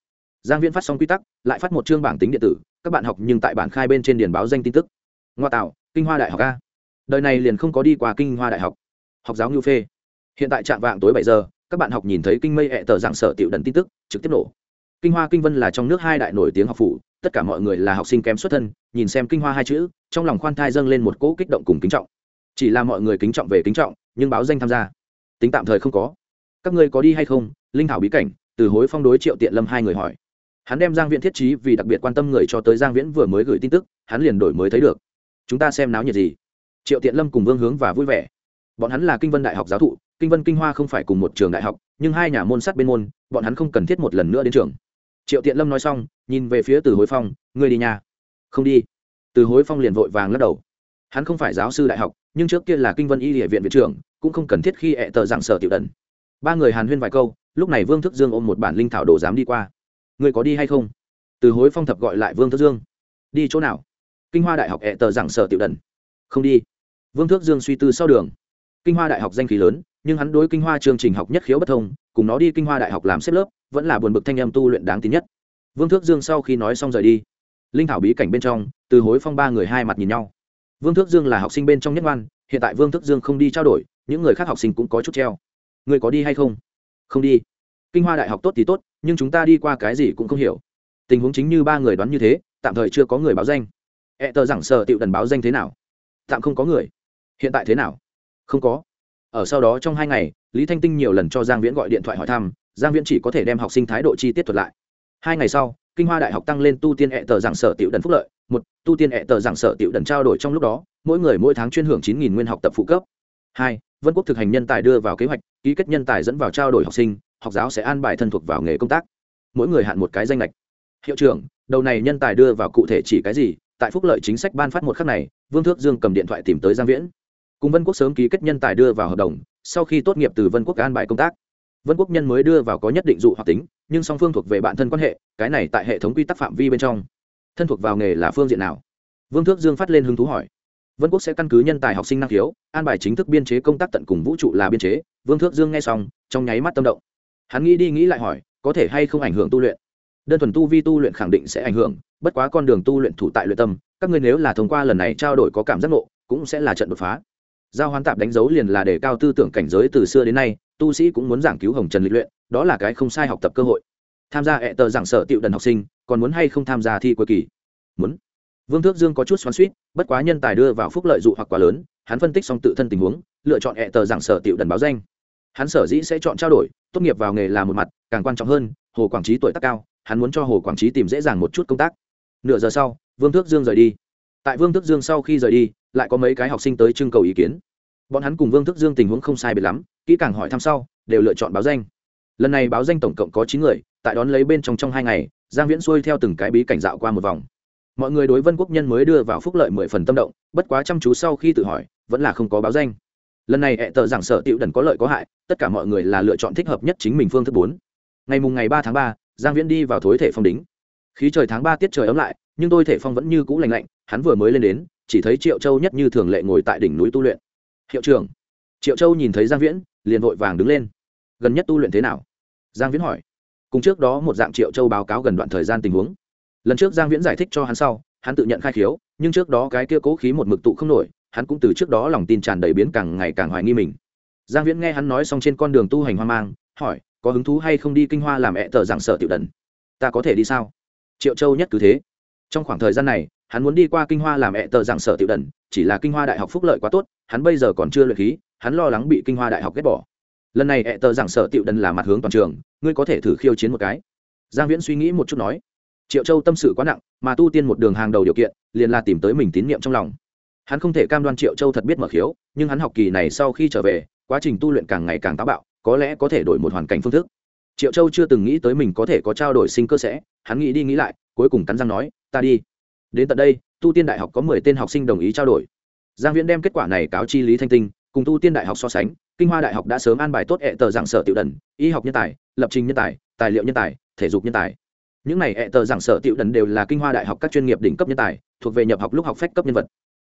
giang viễn phát xong quy tắc, lại phát một chương bảng tính điện tử, các bạn học nhưng tại bản khai bên trên điền báo danh tin tức. Ngoa tạo, kinh hoa đại học a. Đời này liền không có đi qua kinh hoa đại học. Học giáo ngưu phê. Hiện tại trạm vạng tối bảy giờ các bạn học nhìn thấy kinh mây hẹ tờ dạng sở tiểu đần tin tức, trực tiếp nổ. Kinh hoa kinh vân là trong nước hai đại nổi tiếng học phủ, tất cả mọi người là học sinh kém xuất thân, nhìn xem kinh hoa hai chữ, trong lòng khoan thai dâng lên một cỗ kích động cùng kính trọng. Chỉ là mọi người kính trọng về kính trọng, nhưng báo danh tham gia. Tính tạm thời không có. Các ngươi có đi hay không? Linh thảo bí cảnh, từ hối phong đối triệu tiện lâm hai người hỏi. Hắn đem giang viễn thiết trí vì đặc biệt quan tâm người cho tới giang viễn vừa mới gửi tin tức, hắn liền đổi mới thấy được. Chúng ta xem náo nhiệt gì? Triệu tiện lâm cùng vương hướng và vui vẻ bọn hắn là kinh vân đại học giáo thụ, kinh vân kinh hoa không phải cùng một trường đại học, nhưng hai nhà môn sát bên môn, bọn hắn không cần thiết một lần nữa đến trường. Triệu tiện lâm nói xong, nhìn về phía từ hối phong, ngươi đi nhà không đi. Từ hối phong liền vội vàng lắc đầu. Hắn không phải giáo sư đại học, nhưng trước kia là kinh vân y địa viện viện trưởng, cũng không cần thiết khi hẹ tờ giảng sở tiểu đần. Ba người hàn huyên vài câu, lúc này vương thức dương ôm một bản linh thảo đồ dám đi qua. Người có đi hay không? Từ hối phong thập gọi lại vương thức dương. Đi chỗ nào? Kinh hoa đại học hẹ tờ giảng sở tiểu đần. Không đi. Vương thước dương suy tư sau đường kinh hoa đại học danh khí lớn, nhưng hắn đối kinh hoa chương trình học nhất khiếu bất thông, cùng nó đi kinh hoa đại học làm xếp lớp, vẫn là buồn bực thanh em tu luyện đáng tín nhất. Vương thước dương sau khi nói xong rời đi, linh thảo bí cảnh bên trong, từ hối phong ba người hai mặt nhìn nhau. Vương thước dương là học sinh bên trong nhất ngoan, hiện tại vương thước dương không đi trao đổi, những người khác học sinh cũng có chút treo. Người có đi hay không? Không đi. Kinh hoa đại học tốt thì tốt, nhưng chúng ta đi qua cái gì cũng không hiểu. Tình huống chính như ba người đoán như thế, tạm thời chưa có người báo danh. E tờ giảng sở tựu đần báo danh thế nào? Tạm không có người. Hiện tại thế nào? Không có. Ở sau đó trong hai ngày, lý thanh tinh nhiều lần cho giang viễn gọi điện thoại hỏi thăm, giang viễn chỉ có thể đem học sinh thái độ chi tiết thuật lại. Hai ngày sau, kinh hoa đại học tăng lên tu tiên hệ tờ giảng sở tiểu đần phúc lợi. Một, tu tiên hệ tờ giảng sở tiểu đần trao đổi trong lúc đó, mỗi người mỗi tháng chuyên hưởng chín nghìn nguyên học tập phụ cấp. Hai, vân quốc thực hành nhân tài đưa vào kế hoạch, ký kết nhân tài dẫn vào trao đổi học sinh, học giáo sẽ an bài thân thuộc vào nghề công tác. Mỗi người hạn một cái danh lệch. Hiệu trưởng, đầu này nhân tài đưa vào cụ thể chỉ cái gì? Tại phúc lợi chính sách ban phát một khắc này, vương thước dương cầm điện thoại tìm tới giang viễn cùng vân quốc sớm ký kết nhân tài đưa vào hợp đồng, sau khi tốt nghiệp từ vân quốc an bài công tác. Vân quốc nhân mới đưa vào có nhất định dụ hoặc tính, nhưng song phương thuộc về bản thân quan hệ, cái này tại hệ thống quy tắc phạm vi bên trong. Thân thuộc vào nghề là phương diện nào? Vương thước dương phát lên hứng thú hỏi. Vân quốc sẽ căn cứ nhân tài học sinh năng khiếu, an bài chính thức biên chế công tác tận cùng vũ trụ là biên chế, vương thước dương nghe xong, trong nháy mắt tâm động. Hắn nghĩ đi nghĩ lại hỏi, có thể hay không ảnh hưởng tu luyện? Đơn thuần tu vi tu luyện khẳng định sẽ ảnh hưởng, bất quá con đường tu luyện thủ tại luyện tâm, các ngươi nếu là thông qua lần này trao đổi có cảm giác ngộ, cũng sẽ là trận đột phá giao hoán tạp đánh dấu liền là để cao tư tưởng cảnh giới từ xưa đến nay, tu sĩ cũng muốn giảng cứu hồng trần lịch luyện, đó là cái không sai học tập cơ hội. Tham gia hệ tờ giảng sở tiệu đần học sinh, còn muốn hay không tham gia thi cuối kỳ? Muốn. Vương thước dương có chút xoắn suýt bất quá nhân tài đưa vào phúc lợi dụ hoặc quá lớn, hắn phân tích xong tự thân tình huống, lựa chọn hệ tờ giảng sở tiệu đần báo danh. Hắn sở dĩ sẽ chọn trao đổi, tốt nghiệp vào nghề là một mặt, càng quan trọng hơn, hồ quảng trí tuổi tác cao, hắn muốn cho hồ quảng trí tìm dễ dàng một chút công tác. Nửa giờ sau, vương thước dương rời đi tại vương thức dương sau khi rời đi, lại có mấy cái học sinh tới trưng cầu ý kiến. Bọn hắn cùng vương thức dương tình huống không sai biệt lắm, kỹ càng hỏi thăm sau, đều lựa chọn báo danh. Lần này báo danh tổng cộng có chín người, tại đón lấy bên trong trong hai ngày, giang viễn xuôi theo từng cái bí cảnh dạo qua một vòng. Mọi người đối vân quốc nhân mới đưa vào phúc lợi mười phần tâm động, bất quá chăm chú sau khi tự hỏi, vẫn là không có báo danh. Lần này hẹ tờ giảng sở tiệu đần có lợi có hại, tất cả mọi người là lựa chọn thích hợp nhất chính mình phương thức bốn. Ngày mùng ngày ba tháng ba, giang viễn đi vào thối thể phong đính khí trời tháng ba tiết trời ấm lại nhưng tôi thể phong vẫn như cũ lành lạnh, hắn vừa mới lên đến, chỉ thấy triệu châu nhất như thường lệ ngồi tại đỉnh núi tu luyện. Hiệu trưởng. Triệu châu nhìn thấy giang viễn, liền vội vàng đứng lên. Gần nhất tu luyện thế nào? Giang viễn hỏi. Cùng trước đó một dạng triệu châu báo cáo gần đoạn thời gian tình huống. Lần trước giang viễn giải thích cho hắn sau, hắn tự nhận khai khiếu, nhưng trước đó cái kia cố khí một mực tụ không nổi, hắn cũng từ trước đó lòng tin tràn đầy biến càng ngày càng hoài nghi mình. Giang viễn nghe hắn nói xong trên con đường tu hành hoang mang, hỏi, có hứng thú hay không đi kinh hoa làm ẹ tờ giảng sợ tiểu đần? Ta có thể đi sao? Triệu châu nhất cứ thế trong khoảng thời gian này, hắn muốn đi qua kinh hoa làm ẹ tờ giảng sở tiểu đần, chỉ là kinh hoa đại học phúc lợi quá tốt, hắn bây giờ còn chưa luyện khí, hắn lo lắng bị kinh hoa đại học ghét bỏ. Lần này ẹ tờ giảng sở tiểu đần là mặt hướng toàn trường, ngươi có thể thử khiêu chiến một cái. Giang viễn suy nghĩ một chút nói, triệu châu tâm sự quá nặng, mà tu tiên một đường hàng đầu điều kiện, liền là tìm tới mình tín nhiệm trong lòng. Hắn không thể cam đoan triệu châu thật biết mở khiếu, nhưng hắn học kỳ này sau khi trở về, quá trình tu luyện càng ngày càng táo bạo, có lẽ có thể đổi một hoàn cảnh phương thức. Triệu châu chưa từng nghĩ tới mình có thể có trao đổi sinh cơ sẽ, hắn nghĩ đi nghĩ lại, cuối cùng cắn răng nói ta đi. Đến tận đây tu tiên đại học có mười tên học sinh đồng ý trao đổi. Giang viễn đem kết quả này cáo chi lý thanh tinh cùng tu tiên đại học so sánh kinh hoa đại học đã sớm an bài tốt hệ tờ giảng sở tiểu đần y học nhân tài lập trình nhân tài tài liệu nhân tài thể dục nhân tài. Những này hệ tờ giảng sở tiểu đần đều là kinh hoa đại học các chuyên nghiệp đỉnh cấp nhân tài thuộc về nhập học lúc học phép cấp nhân vật.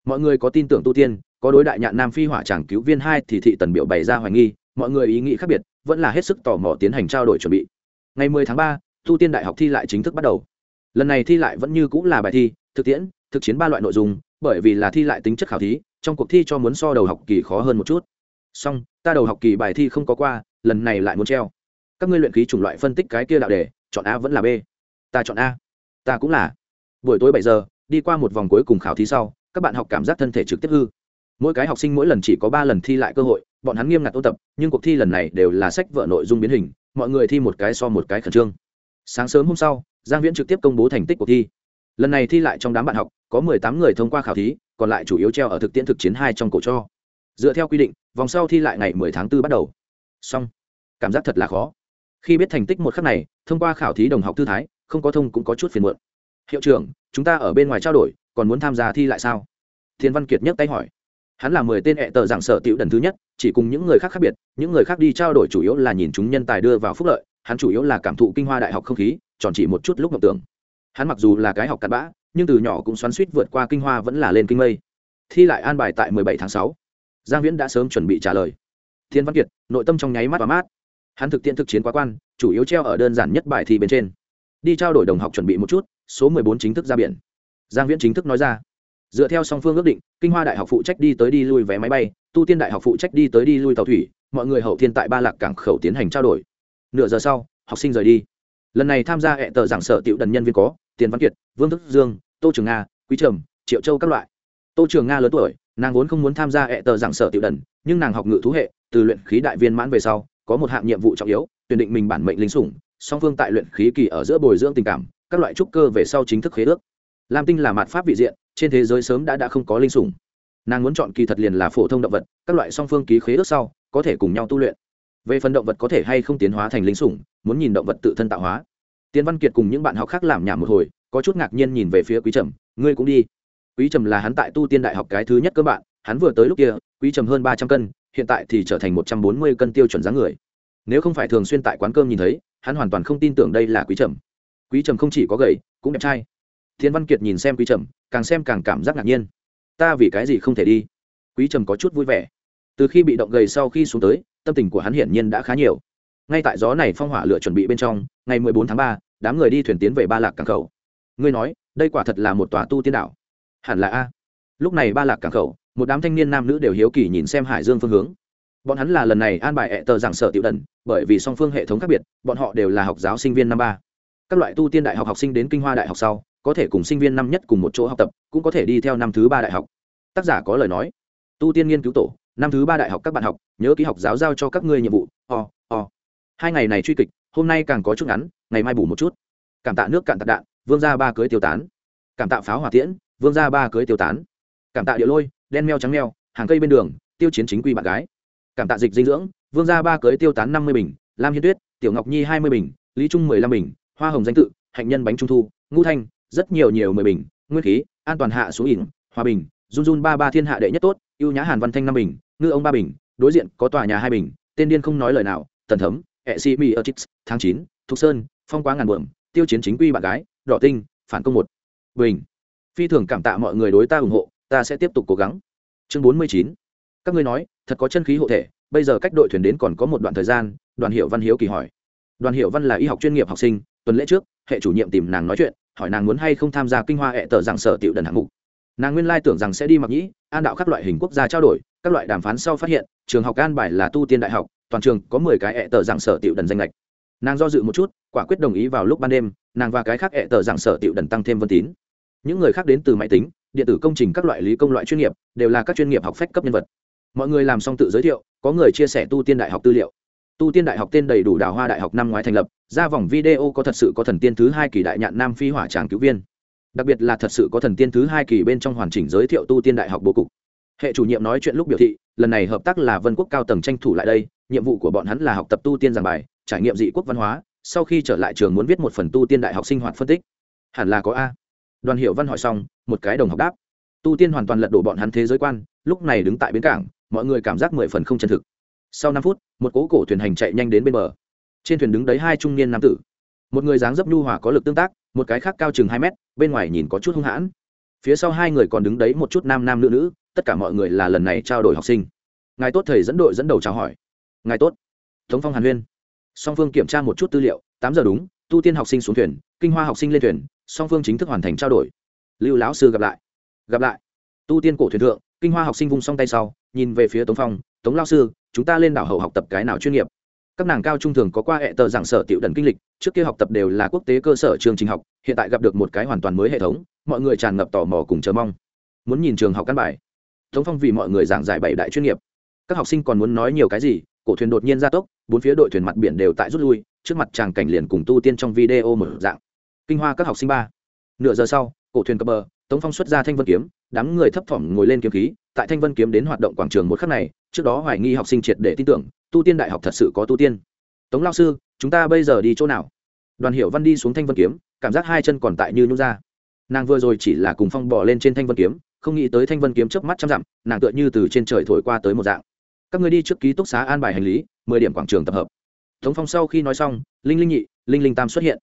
Mọi người có tin tưởng tu tiên có đối đại nhạn nam phi hỏa tràng cứu viên hai thì thị tần biểu bày ra hoài nghi mọi người ý nghĩ khác biệt vẫn là hết sức tò mò tiến hành trao đổi chuẩn bị. Ngày 10 tháng 3, tu tiên đại học thi lại chính thức bắt đầu lần này thi lại vẫn như cũng là bài thi, thực tiễn, thực chiến ba loại nội dung, bởi vì là thi lại tính chất khảo thí, trong cuộc thi cho muốn so đầu học kỳ khó hơn một chút. Song ta đầu học kỳ bài thi không có qua, lần này lại muốn treo. Các ngươi luyện khí chủng loại phân tích cái kia đạo đề, chọn a vẫn là b. Ta chọn a. Ta cũng là. Buổi tối bảy giờ, đi qua một vòng cuối cùng khảo thí sau, các bạn học cảm giác thân thể trực tiếp hư. Mỗi cái học sinh mỗi lần chỉ có ba lần thi lại cơ hội, bọn hắn nghiêm ngặt ôn tập, nhưng cuộc thi lần này đều là sách vợ nội dung biến hình, mọi người thi một cái so một cái khẩn trương. Sáng sớm hôm sau giang viễn trực tiếp công bố thành tích cuộc thi. Lần này thi lại trong đám bạn học, có mười tám người thông qua khảo thí, còn lại chủ yếu treo ở thực tiễn thực chiến hai trong cổ cho. Dựa theo quy định, vòng sau thi lại ngày mười tháng 4 bắt đầu. Xong. Cảm giác thật là khó. Khi biết thành tích một khắc này, thông qua khảo thí đồng học thư thái, không có thông cũng có chút phiền muộn. Hiệu trưởng, chúng ta ở bên ngoài trao đổi, còn muốn tham gia thi lại sao? Thiên văn kiệt nhấc tay hỏi. Hắn là mười tên hẹ tờ giảng sở tiểu đần thứ nhất, chỉ cùng những người khác khác biệt, những người khác đi trao đổi chủ yếu là nhìn chúng nhân tài đưa vào phúc lợi, hắn chủ yếu là cảm thụ kinh hoa đại học không khí tròn chỉ một chút lúc ngọc tưởng. Hắn mặc dù là cái học cặn bã, nhưng từ nhỏ cũng xoắn suýt vượt qua kinh hoa vẫn là lên kinh mây. Thi lại an bài tại mười bảy tháng sáu. Giang viễn đã sớm chuẩn bị trả lời. Thiên văn kiệt, nội tâm trong nháy mắt và mát. Hắn thực tiễn thực chiến quá quan, chủ yếu treo ở đơn giản nhất bài thi bên trên. Đi trao đổi đồng học chuẩn bị một chút, số mười bốn chính thức ra biển. Giang viễn chính thức nói ra. Dựa theo song phương ước định, kinh hoa đại học phụ trách đi tới đi lui vé máy bay, tu tiên đại học phụ trách đi tới đi lui tàu thủy, mọi người hậu thiên tại ba lạc cảng khẩu tiến hành trao đổi. Nửa giờ sau, học sinh rời đi lần này tham gia hệ tờ giảng sở tiểu đần nhân viên có, tiền văn kiệt, vương thức dương, tô trường nga, quý trầm, triệu châu các loại. Tô trường nga lớn tuổi, nàng vốn không muốn tham gia hệ tờ giảng sở tiểu đần, nhưng nàng học ngự thú hệ, từ luyện khí đại viên mãn về sau, có một hạng nhiệm vụ trọng yếu, tuyển định mình bản mệnh linh sủng, song phương tại luyện khí kỳ ở giữa bồi dưỡng tình cảm, các loại trúc cơ về sau chính thức khế ước. Lam tinh là mặt pháp vị diện, trên thế giới sớm đã đã không có linh sủng. Nàng muốn chọn kỳ thật liền là phổ thông động vật, các loại song phương ký khế ước sau, có thể cùng nhau tu luyện về phần động vật có thể hay không tiến hóa thành linh sủng, muốn nhìn động vật tự thân tạo hóa. Tiến văn kiệt cùng những bạn học khác làm nhảm một hồi, có chút ngạc nhiên nhìn về phía quý trầm, ngươi cũng đi. Quý trầm là hắn tại tu tiên đại học cái thứ nhất cơ bạn, hắn vừa tới lúc kia, quý trầm hơn ba trăm cân, hiện tại thì trở thành một trăm bốn mươi cân tiêu chuẩn dáng người. Nếu không phải thường xuyên tại quán cơm nhìn thấy, hắn hoàn toàn không tin tưởng đây là quý trầm. Quý trầm không chỉ có gầy, cũng đẹp trai. Thiên văn kiệt nhìn xem quý trầm, càng xem càng cảm giác ngạc nhiên. Ta vì cái gì không thể đi? Quý trầm có chút vui vẻ. Từ khi bị động gầy sau khi xuống tới tâm tình của hắn hiển nhiên đã khá nhiều. Ngay tại gió này phong hỏa lửa chuẩn bị bên trong, ngày mười bốn tháng ba, đám người đi thuyền tiến về ba lạc cảng khẩu. Ngươi nói, đây quả thật là một tòa tu tiên đảo. Hẳn là a. Lúc này ba lạc cảng khẩu, một đám thanh niên nam nữ đều hiếu kỳ nhìn xem hải dương phương hướng. Bọn hắn là lần này an bài ẹ tờ giảng sở tiểu đần, bởi vì song phương hệ thống khác biệt, bọn họ đều là học giáo sinh viên năm ba. Các loại tu tiên đại học học sinh đến kinh hoa đại học sau, có thể cùng sinh viên năm nhất cùng một chỗ học tập, cũng có thể đi theo năm thứ ba đại học. Tác giả có lời nói. Tu tiên nghiên cứu tổ năm thứ ba đại học các bạn học nhớ ký học giáo giao cho các ngươi nhiệm vụ o、oh, o、oh. hai ngày này truy kịch hôm nay càng có chút ngắn ngày mai bù một chút. Cảm tạ nước cạn tạc đạn vương ra ba cưới tiêu tán. Cảm tạ pháo hỏa tiễn vương ra ba cưới tiêu tán. Cảm tạ địa lôi đen meo trắng meo hàng cây bên đường tiêu chiến chính quy bạn gái. Cảm tạ dịch dinh dưỡng vương gia ba cưới tiêu tán năm mươi bình lam hiên tuyết tiểu ngọc nhi hai mươi bình lý trung mười lăm bình hoa hồng danh tự hạnh nhân bánh trung thu ngũ thanh rất nhiều nhiều mười bình nguyên khí an toàn hạ xuống ỉn hòa bình run run ba ba thiên hạ đệ nhất tốt ưu nhã hàn văn thanh năm bình, ngư ông ba bình, đối diện có tòa nhà hai bình, tên điên không nói lời nào tần thấm hệ sĩ mi ở chix tháng chín, thục sơn, phong quá ngàn bượm tiêu chiến chính quy bạn gái, đỏ tinh, phản công một. Bình. Phi thường cảm tạ mọi người đối ta ủng hộ, ta sẽ tiếp tục cố gắng. Chương bốn mươi chín. Các ngươi nói, thật có chân khí hộ thể, bây giờ cách đội thuyền đến còn có một đoạn thời gian, đoàn hiệu văn hiếu kỳ hỏi. Đoàn hiệu văn là y học chuyên nghiệp học sinh, tuần lễ trước, hệ chủ nhiệm tìm nàng nói chuyện, hỏi nàng muốn hay không tham gia kinh hoa hệ tờ giảng sở tiểu đần hạng mục nàng nguyên lai tưởng rằng sẽ đi mặc nhĩ, an đạo các loại hình quốc gia trao đổi, các loại đàm phán sau phát hiện, trường học an bài là tu tiên đại học, toàn trường có mười cái hẹ tờ giảng sở tiểu đần danh lệch. Nàng do dự một chút, quả quyết đồng ý vào lúc ban đêm, nàng và cái khác hẹ tờ giảng sở tiểu đần tăng thêm vân tín. Những người khác đến từ máy tính, điện tử công trình các loại lý công loại chuyên nghiệp, đều là các chuyên nghiệp học phách cấp nhân vật. Mọi người làm xong tự giới thiệu, có người chia sẻ tu tiên đại học tư liệu. Tu tiên đại học tên đầy đủ đào hoa đại học năm ngoái thành lập, ra vòng video có thật sự có thần tiên thứ hai kỳ đại nhạn nam phi hỏa tràng cứu viên đặc biệt là thật sự có thần tiên thứ hai kỳ bên trong hoàn chỉnh giới thiệu tu tiên đại học bố cục. Hệ chủ nhiệm nói chuyện lúc biểu thị, lần này hợp tác là vân quốc cao tầng tranh thủ lại đây, nhiệm vụ của bọn hắn là học tập tu tiên giảng bài, trải nghiệm dị quốc văn hóa, sau khi trở lại trường muốn viết một phần tu tiên đại học sinh hoạt phân tích. Hẳn là có a. Đoàn hiệu văn hỏi xong, một cái đồng học đáp. Tu tiên hoàn toàn lật đổ bọn hắn thế giới quan, lúc này đứng tại bến cảng, mọi người cảm giác mười phần không chân thực. Sau năm phút, một cố cổ thuyền hành chạy nhanh đến bên bờ. Trên thuyền đứng đấy hai trung niên nam tử một người dáng dấp nhu hòa có lực tương tác, một cái khác cao chừng hai mét, bên ngoài nhìn có chút hung hãn. Phía sau hai người còn đứng đấy một chút nam nam nữ nữ, tất cả mọi người là lần này trao đổi học sinh. Ngài tốt thầy dẫn đội dẫn đầu chào hỏi. Ngài tốt. Tống phong hàn huyên. Song phương kiểm tra một chút tư liệu, tám giờ đúng, tu tiên học sinh xuống thuyền, kinh hoa học sinh lên thuyền, song phương chính thức hoàn thành trao đổi. Lưu lão sư gặp lại. Gặp lại. Tu tiên cổ thuyền thượng, kinh hoa học sinh vung song tay sau, nhìn về phía tống phong, tống lao sư, chúng ta lên đảo hậu học tập cái nào chuyên nghiệp? Các nàng cao trung thường có qua hệ tờ giảng sở tiểu đần kinh lịch, trước kia học tập đều là quốc tế cơ sở trường trình học, hiện tại gặp được một cái hoàn toàn mới hệ thống, mọi người tràn ngập tò mò cùng chờ mong. Muốn nhìn trường học căn bài. Tống phong vì mọi người giảng giải bảy đại chuyên nghiệp. Các học sinh còn muốn nói nhiều cái gì, cổ thuyền đột nhiên ra tốc, bốn phía đội thuyền mặt biển đều tại rút lui, trước mặt tràng cảnh liền cùng tu tiên trong video mở dạng. Kinh hoa các học sinh ba. Nửa giờ sau, cổ thuyền cập bờ, tống phong xuất ra thanh vân kiếm, đám người thấp thỏm ngồi lên kiếm khí tại thanh vân kiếm đến hoạt động quảng trường một khắc này, trước đó hoài nghi học sinh triệt để tin tưởng, tu tiên đại học thật sự có tu tiên. Tống lao sư, chúng ta bây giờ đi chỗ nào? Đoàn hiệu văn đi xuống thanh vân kiếm, cảm giác hai chân còn tại như nhung ra. Nàng vừa rồi chỉ là cùng phong bỏ lên trên thanh vân kiếm, không nghĩ tới thanh vân kiếm trước mắt trăm dặm, nàng tựa như từ trên trời thổi qua tới một dạng. Các người đi trước ký túc xá an bài hành lý, mười điểm quảng trường tập hợp. Tống phong sau khi nói xong, linh linh nhị, linh linh tam xuất hiện.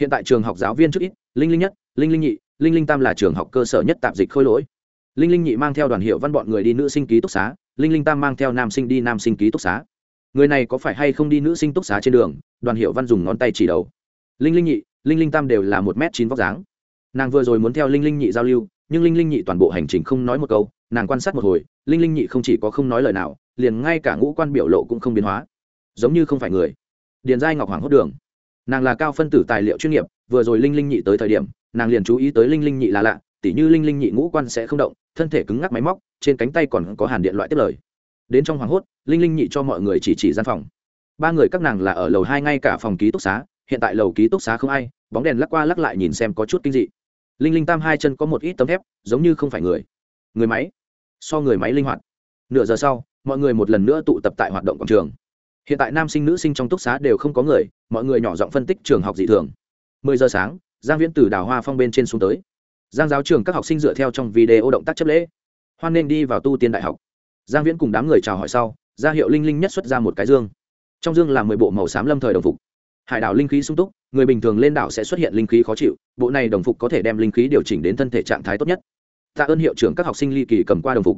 Hiện tại trường học giáo viên trước ít, linh linh nhất, linh linh nhị, linh linh tam là trường học cơ sở nhất tạp dịch khôi lỗi linh linh nhị mang theo đoàn hiệu văn bọn người đi nữ sinh ký túc xá linh linh tam mang theo nam sinh đi nam sinh ký túc xá người này có phải hay không đi nữ sinh túc xá trên đường đoàn hiệu văn dùng ngón tay chỉ đầu linh linh nhị linh linh tam đều là một m chín vóc dáng nàng vừa rồi muốn theo linh linh nhị giao lưu nhưng linh linh nhị toàn bộ hành trình không nói một câu nàng quan sát một hồi linh linh nhị không chỉ có không nói lời nào liền ngay cả ngũ quan biểu lộ cũng không biến hóa giống như không phải người điền giai ngọc hoàng hốt đường nàng là cao phân tử tài liệu chuyên nghiệp vừa rồi linh linh nhị tới thời điểm nàng liền chú ý tới linh linh nhị là lạ tỉ như linh linh nhị ngũ quan sẽ không động thân thể cứng ngắc máy móc, trên cánh tay còn có hàn điện loại tiếp lời. Đến trong hoảng hốt, linh linh nhị cho mọi người chỉ chỉ gian phòng. Ba người các nàng là ở lầu hai ngay cả phòng ký túc xá, hiện tại lầu ký túc xá không ai, bóng đèn lắc qua lắc lại nhìn xem có chút kinh dị. Linh linh tam hai chân có một ít tấm thép, giống như không phải người. Người máy. So người máy linh hoạt. Nửa giờ sau, mọi người một lần nữa tụ tập tại hoạt động quảng trường. Hiện tại nam sinh nữ sinh trong túc xá đều không có người, mọi người nhỏ giọng phân tích trường học dị thường. Mười giờ sáng, giang viễn từ đào hoa phong bên trên xuống tới giang giáo trường các học sinh dựa theo trong video động tác chấp lễ. Hoan nên đi vào tu tiên đại học. Giang viễn cùng đám người chào hỏi sau, ra hiệu linh linh nhất xuất ra một cái dương. Trong dương là mười bộ màu xám lâm thời đồng phục. Hải đảo linh khí sung túc, người bình thường lên đảo sẽ xuất hiện linh khí khó chịu, bộ này đồng phục có thể đem linh khí điều chỉnh đến thân thể trạng thái tốt nhất. Tạ ơn hiệu trưởng các học sinh ly kỳ cầm qua đồng phục.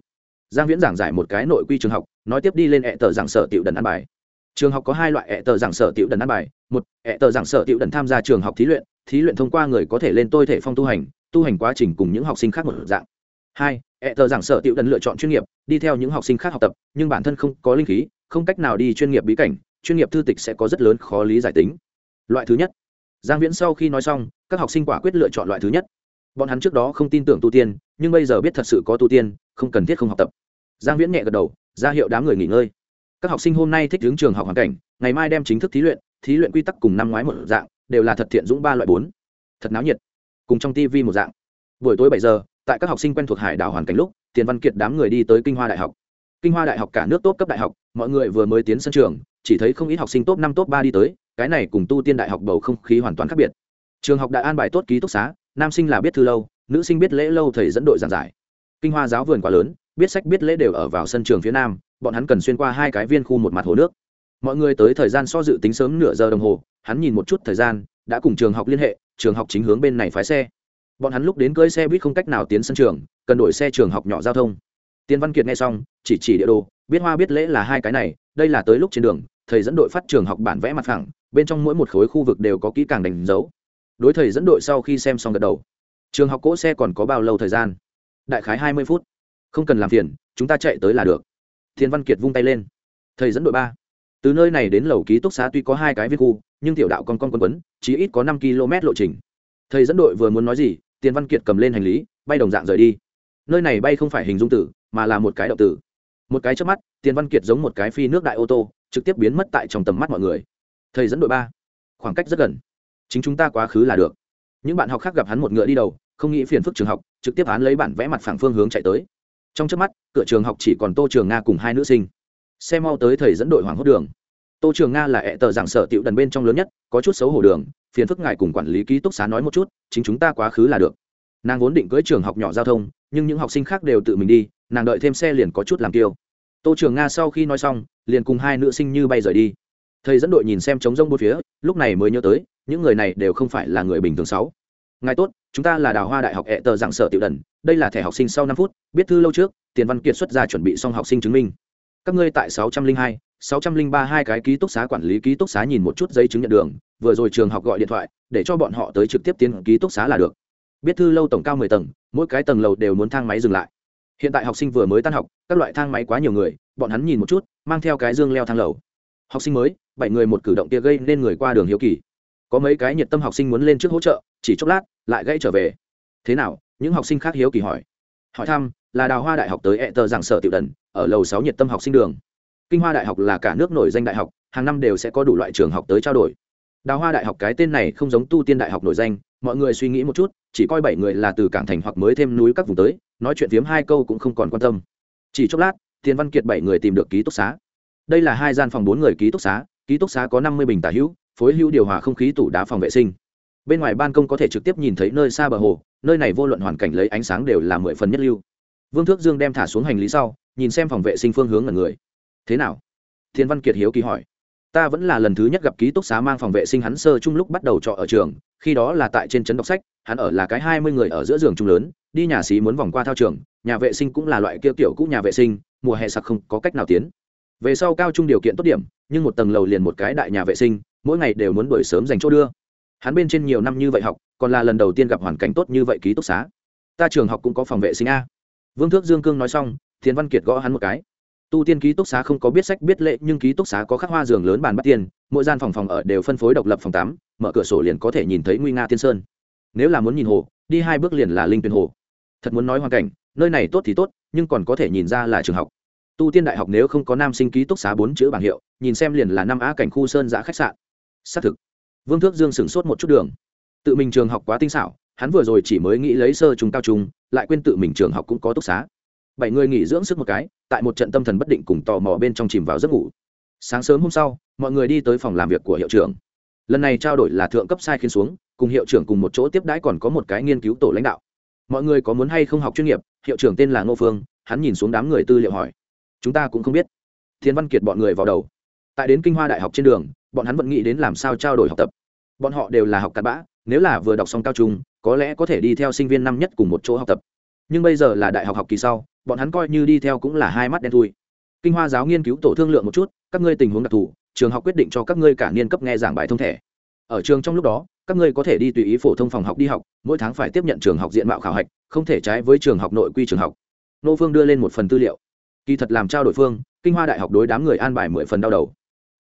Giang viễn giảng giải một cái nội quy trường học, nói tiếp đi lên hệ tờ giảng sở tiểu đần ăn bài. Trường học có hai loại hệ tờ giảng sở tiểu đần ăn bài. Một hệ tờ giảng sở tiểu đần tham gia trường học thí luyện thí luyện thông qua người có thể lên tôi thể phong tu hành tu hành quá trình cùng những học sinh khác một dạng. Hai hệ tờ giảng sở tiểu đần lựa chọn chuyên nghiệp, đi theo những học sinh khác học tập, nhưng bản thân không có linh khí, không cách nào đi chuyên nghiệp bí cảnh, chuyên nghiệp thư tịch sẽ có rất lớn khó lý giải tính. Loại thứ nhất. Giang viễn sau khi nói xong, các học sinh quả quyết lựa chọn loại thứ nhất. Bọn hắn trước đó không tin tưởng tu tiên, nhưng bây giờ biết thật sự có tu tiên, không cần thiết không học tập. Giang viễn nhẹ gật đầu, ra hiệu đám người nghỉ ngơi. Các học sinh hôm nay thích hướng trường học hoàn cảnh, ngày mai đem chính thức thí luyện thí luyện quy tắc cùng năm ngoái một dạng, đều là thật thiện dũng ba loại bốn. Thật náo nhiệt cùng trong tv một dạng. Buổi tối bảy giờ, tại các học sinh quen thuộc hải đảo hoàn cảnh lúc, tiền văn kiệt đám người đi tới kinh hoa đại học. Kinh hoa đại học cả nước tốt cấp đại học, mọi người vừa mới tiến sân trường, chỉ thấy không ít học sinh top năm, top ba đi tới, cái này cùng tu tiên đại học bầu không khí hoàn toàn khác biệt. Trường học đại an bài tốt ký túc xá, nam sinh là biết thư lâu, nữ sinh biết lễ lâu thầy dẫn đội giảng giải. Kinh hoa giáo vườn quá lớn, biết sách biết lễ đều ở vào sân trường phía nam, bọn hắn cần xuyên qua hai cái viên khu một mặt hồ nước. Mọi người tới thời gian so dự tính sớm nửa giờ đồng hồ, hắn nhìn một chút thời gian, đã cùng trường học liên hệ trường học chính hướng bên này phái xe. Bọn hắn lúc đến cưới xe buýt không cách nào tiến sân trường, cần đổi xe trường học nhỏ giao thông. Tiên văn kiệt nghe xong, chỉ chỉ địa đồ, biết hoa biết lễ là hai cái này, đây là tới lúc trên đường, thầy dẫn đội phát trường học bản vẽ mặt phẳng, bên trong mỗi một khối khu vực đều có kỹ càng đánh dấu. Đối thầy dẫn đội sau khi xem xong gật đầu. Trường học cỗ xe còn có bao lâu thời gian? Đại khái hai mươi phút. Không cần làm phiền, chúng ta chạy tới là được. Thiên văn kiệt vung tay lên. Thầy dẫn đội ba từ nơi này đến lầu ký túc xá tuy có hai cái viên khu, nhưng tiểu đạo con con quân quấn chỉ ít có năm km lộ trình. Thầy dẫn đội vừa muốn nói gì, tiền văn kiệt cầm lên hành lý, bay đồng dạng rời đi. Nơi này bay không phải hình dung tử, mà là một cái động tử. Một cái trước mắt, tiền văn kiệt giống một cái phi nước đại ô tô, trực tiếp biến mất tại trong tầm mắt mọi người. Thầy dẫn đội ba. Khoảng cách rất gần. Chính chúng ta quá khứ là được. Những bạn học khác gặp hắn một ngựa đi đầu, không nghĩ phiền phức trường học, trực tiếp hắn lấy bản vẽ mặt phẳng phương hướng chạy tới. Trong trước mắt, cửa trường học chỉ còn tô trường nga cùng hai nữ sinh xe mau tới thầy dẫn đội hoàng hốt đường. Tô trường nga là ẹ tờ giảng sở tiệu đần bên trong lớn nhất, có chút xấu hổ đường, phiền phức ngài cùng quản lý ký túc xá nói một chút, chính chúng ta quá khứ là được. Nàng vốn định cưới trường học nhỏ giao thông, nhưng những học sinh khác đều tự mình đi, nàng đợi thêm xe liền có chút làm tiêu tô trường nga sau khi nói xong, liền cùng hai nữ sinh như bay rời đi. Thầy dẫn đội nhìn xem trống rông bốn phía, lúc này mới nhớ tới, những người này đều không phải là người bình thường sáu. Ngài tốt, chúng ta là đào hoa đại học ẹ tờ giảng sở tiểu đần, đây là thẻ học sinh sau năm phút, biết thư lâu trước, tiền văn kiệt xuất ra chuẩn bị xong học sinh chứng minh các ngươi tại sáu trăm linh hai, sáu trăm linh ba hai cái ký túc xá quản lý ký túc xá nhìn một chút giấy chứng nhận đường, vừa rồi trường học gọi điện thoại, để cho bọn họ tới trực tiếp tiến ký túc xá là được. Biết thư lâu tổng cao mười tầng, mỗi cái tầng lầu đều muốn thang máy dừng lại. Hiện tại học sinh vừa mới tan học, các loại thang máy quá nhiều người, bọn hắn nhìn một chút, mang theo cái dương leo thang lầu. Học sinh mới, bảy người một cử động kia gây nên người qua đường hiếu kỳ. Có mấy cái nhiệt tâm học sinh muốn lên trước hỗ trợ, chỉ chốc lát, lại gãy trở về. Thế nào? Những học sinh khác hiếu kỳ hỏi. Hỏi thăm là đào hoa đại học tới ẹ tờ giảng sở tiểu đần, ở lầu sáu nhiệt tâm học sinh đường. Kinh hoa đại học là cả nước nổi danh đại học, hàng năm đều sẽ có đủ loại trường học tới trao đổi. Đào hoa đại học cái tên này không giống tu tiên đại học nổi danh, mọi người suy nghĩ một chút, chỉ coi bảy người là từ cảng thành hoặc mới thêm núi các vùng tới, nói chuyện phiếm hai câu cũng không còn quan tâm. Chỉ chốc lát, tiền văn kiệt bảy người tìm được ký túc xá. Đây là hai gian phòng bốn người ký túc xá, ký túc xá có năm mươi bình tả hữu, phối hữu điều hòa không khí tủ đá phòng vệ sinh. Bên ngoài ban công có thể trực tiếp nhìn thấy nơi xa bờ hồ, nơi này vô luận hoàn cảnh lấy ánh sáng đều là mười phần nhất lưu vương thước dương đem thả xuống hành lý sau, nhìn xem phòng vệ sinh phương hướng là người. Thế nào? Thiên văn kiệt hiếu kỳ hỏi. Ta vẫn là lần thứ nhất gặp ký túc xá mang phòng vệ sinh hắn sơ chung lúc bắt đầu trọ ở trường, khi đó là tại trên trấn đọc sách, hắn ở là cái hai mươi người ở giữa giường chung lớn, đi nhà xí muốn vòng qua thao trường, nhà vệ sinh cũng là loại kia kiểu cũ nhà vệ sinh, mùa hè sặc không có cách nào tiến. Về sau cao trung điều kiện tốt điểm, nhưng một tầng lầu liền một cái đại nhà vệ sinh, mỗi ngày đều muốn đuổi sớm dành chỗ đưa. Hắn bên trên nhiều năm như vậy học, còn là lần đầu tiên gặp hoàn cảnh tốt như vậy ký túc xá. Ta trường học cũng có phòng vệ sinh a vương thước dương cương nói xong, thiền văn kiệt gõ hắn một cái. Tu tiên ký túc xá không có biết sách biết lệ, nhưng ký túc xá có khắc hoa giường lớn bàn bắt tiền, mỗi gian phòng phòng ở đều phân phối độc lập phòng tắm, mở cửa sổ liền có thể nhìn thấy nguy nga tiên sơn. Nếu là muốn nhìn hồ, đi hai bước liền là linh tuyền hồ. Thật muốn nói hoàn cảnh, nơi này tốt thì tốt, nhưng còn có thể nhìn ra là trường học. Tu tiên đại học nếu không có nam sinh ký túc xá bốn chữ bảng hiệu, nhìn xem liền là năm á cảnh khu sơn giã khách sạn. Xác thực, vương thước dương sửng sốt một chút đường. Tự mình trường học quá tinh xảo, hắn vừa rồi chỉ mới nghĩ lấy sơ trung cao trung lại quên tự mình trường học cũng có túc xá. Bảy người nghỉ dưỡng sức một cái, tại một trận tâm thần bất định cùng tò mò bên trong chìm vào giấc ngủ. Sáng sớm hôm sau, mọi người đi tới phòng làm việc của hiệu trưởng. Lần này trao đổi là thượng cấp sai khiến xuống, cùng hiệu trưởng cùng một chỗ tiếp đãi còn có một cái nghiên cứu tổ lãnh đạo. Mọi người có muốn hay không học chuyên nghiệp, hiệu trưởng tên là ngô phương, hắn nhìn xuống đám người tư liệu hỏi. Chúng ta cũng không biết. Thiên văn kiệt bọn người vào đầu. Tại đến kinh hoa đại học trên đường, bọn hắn vẫn nghĩ đến làm sao trao đổi học tập. Bọn họ đều là học cặn bã, nếu là vừa đọc xong cao trung có lẽ có thể đi theo sinh viên năm nhất cùng một chỗ học tập. Nhưng bây giờ là đại học học kỳ sau, bọn hắn coi như đi theo cũng là hai mắt đen thui. Kinh hoa giáo nghiên cứu tổ thương lượng một chút, các ngươi tình huống đặc thù, trường học quyết định cho các ngươi cả niên cấp nghe giảng bài thông thẻ. Ở trường trong lúc đó, các ngươi có thể đi tùy ý phổ thông phòng học đi học, mỗi tháng phải tiếp nhận trường học diện mạo khảo hạch, không thể trái với trường học nội quy trường học. Nô phương đưa lên một phần tư liệu. Kỳ thật làm trao đổi phương, kinh hoa đại học đối đám người an bài mười phần đau đầu.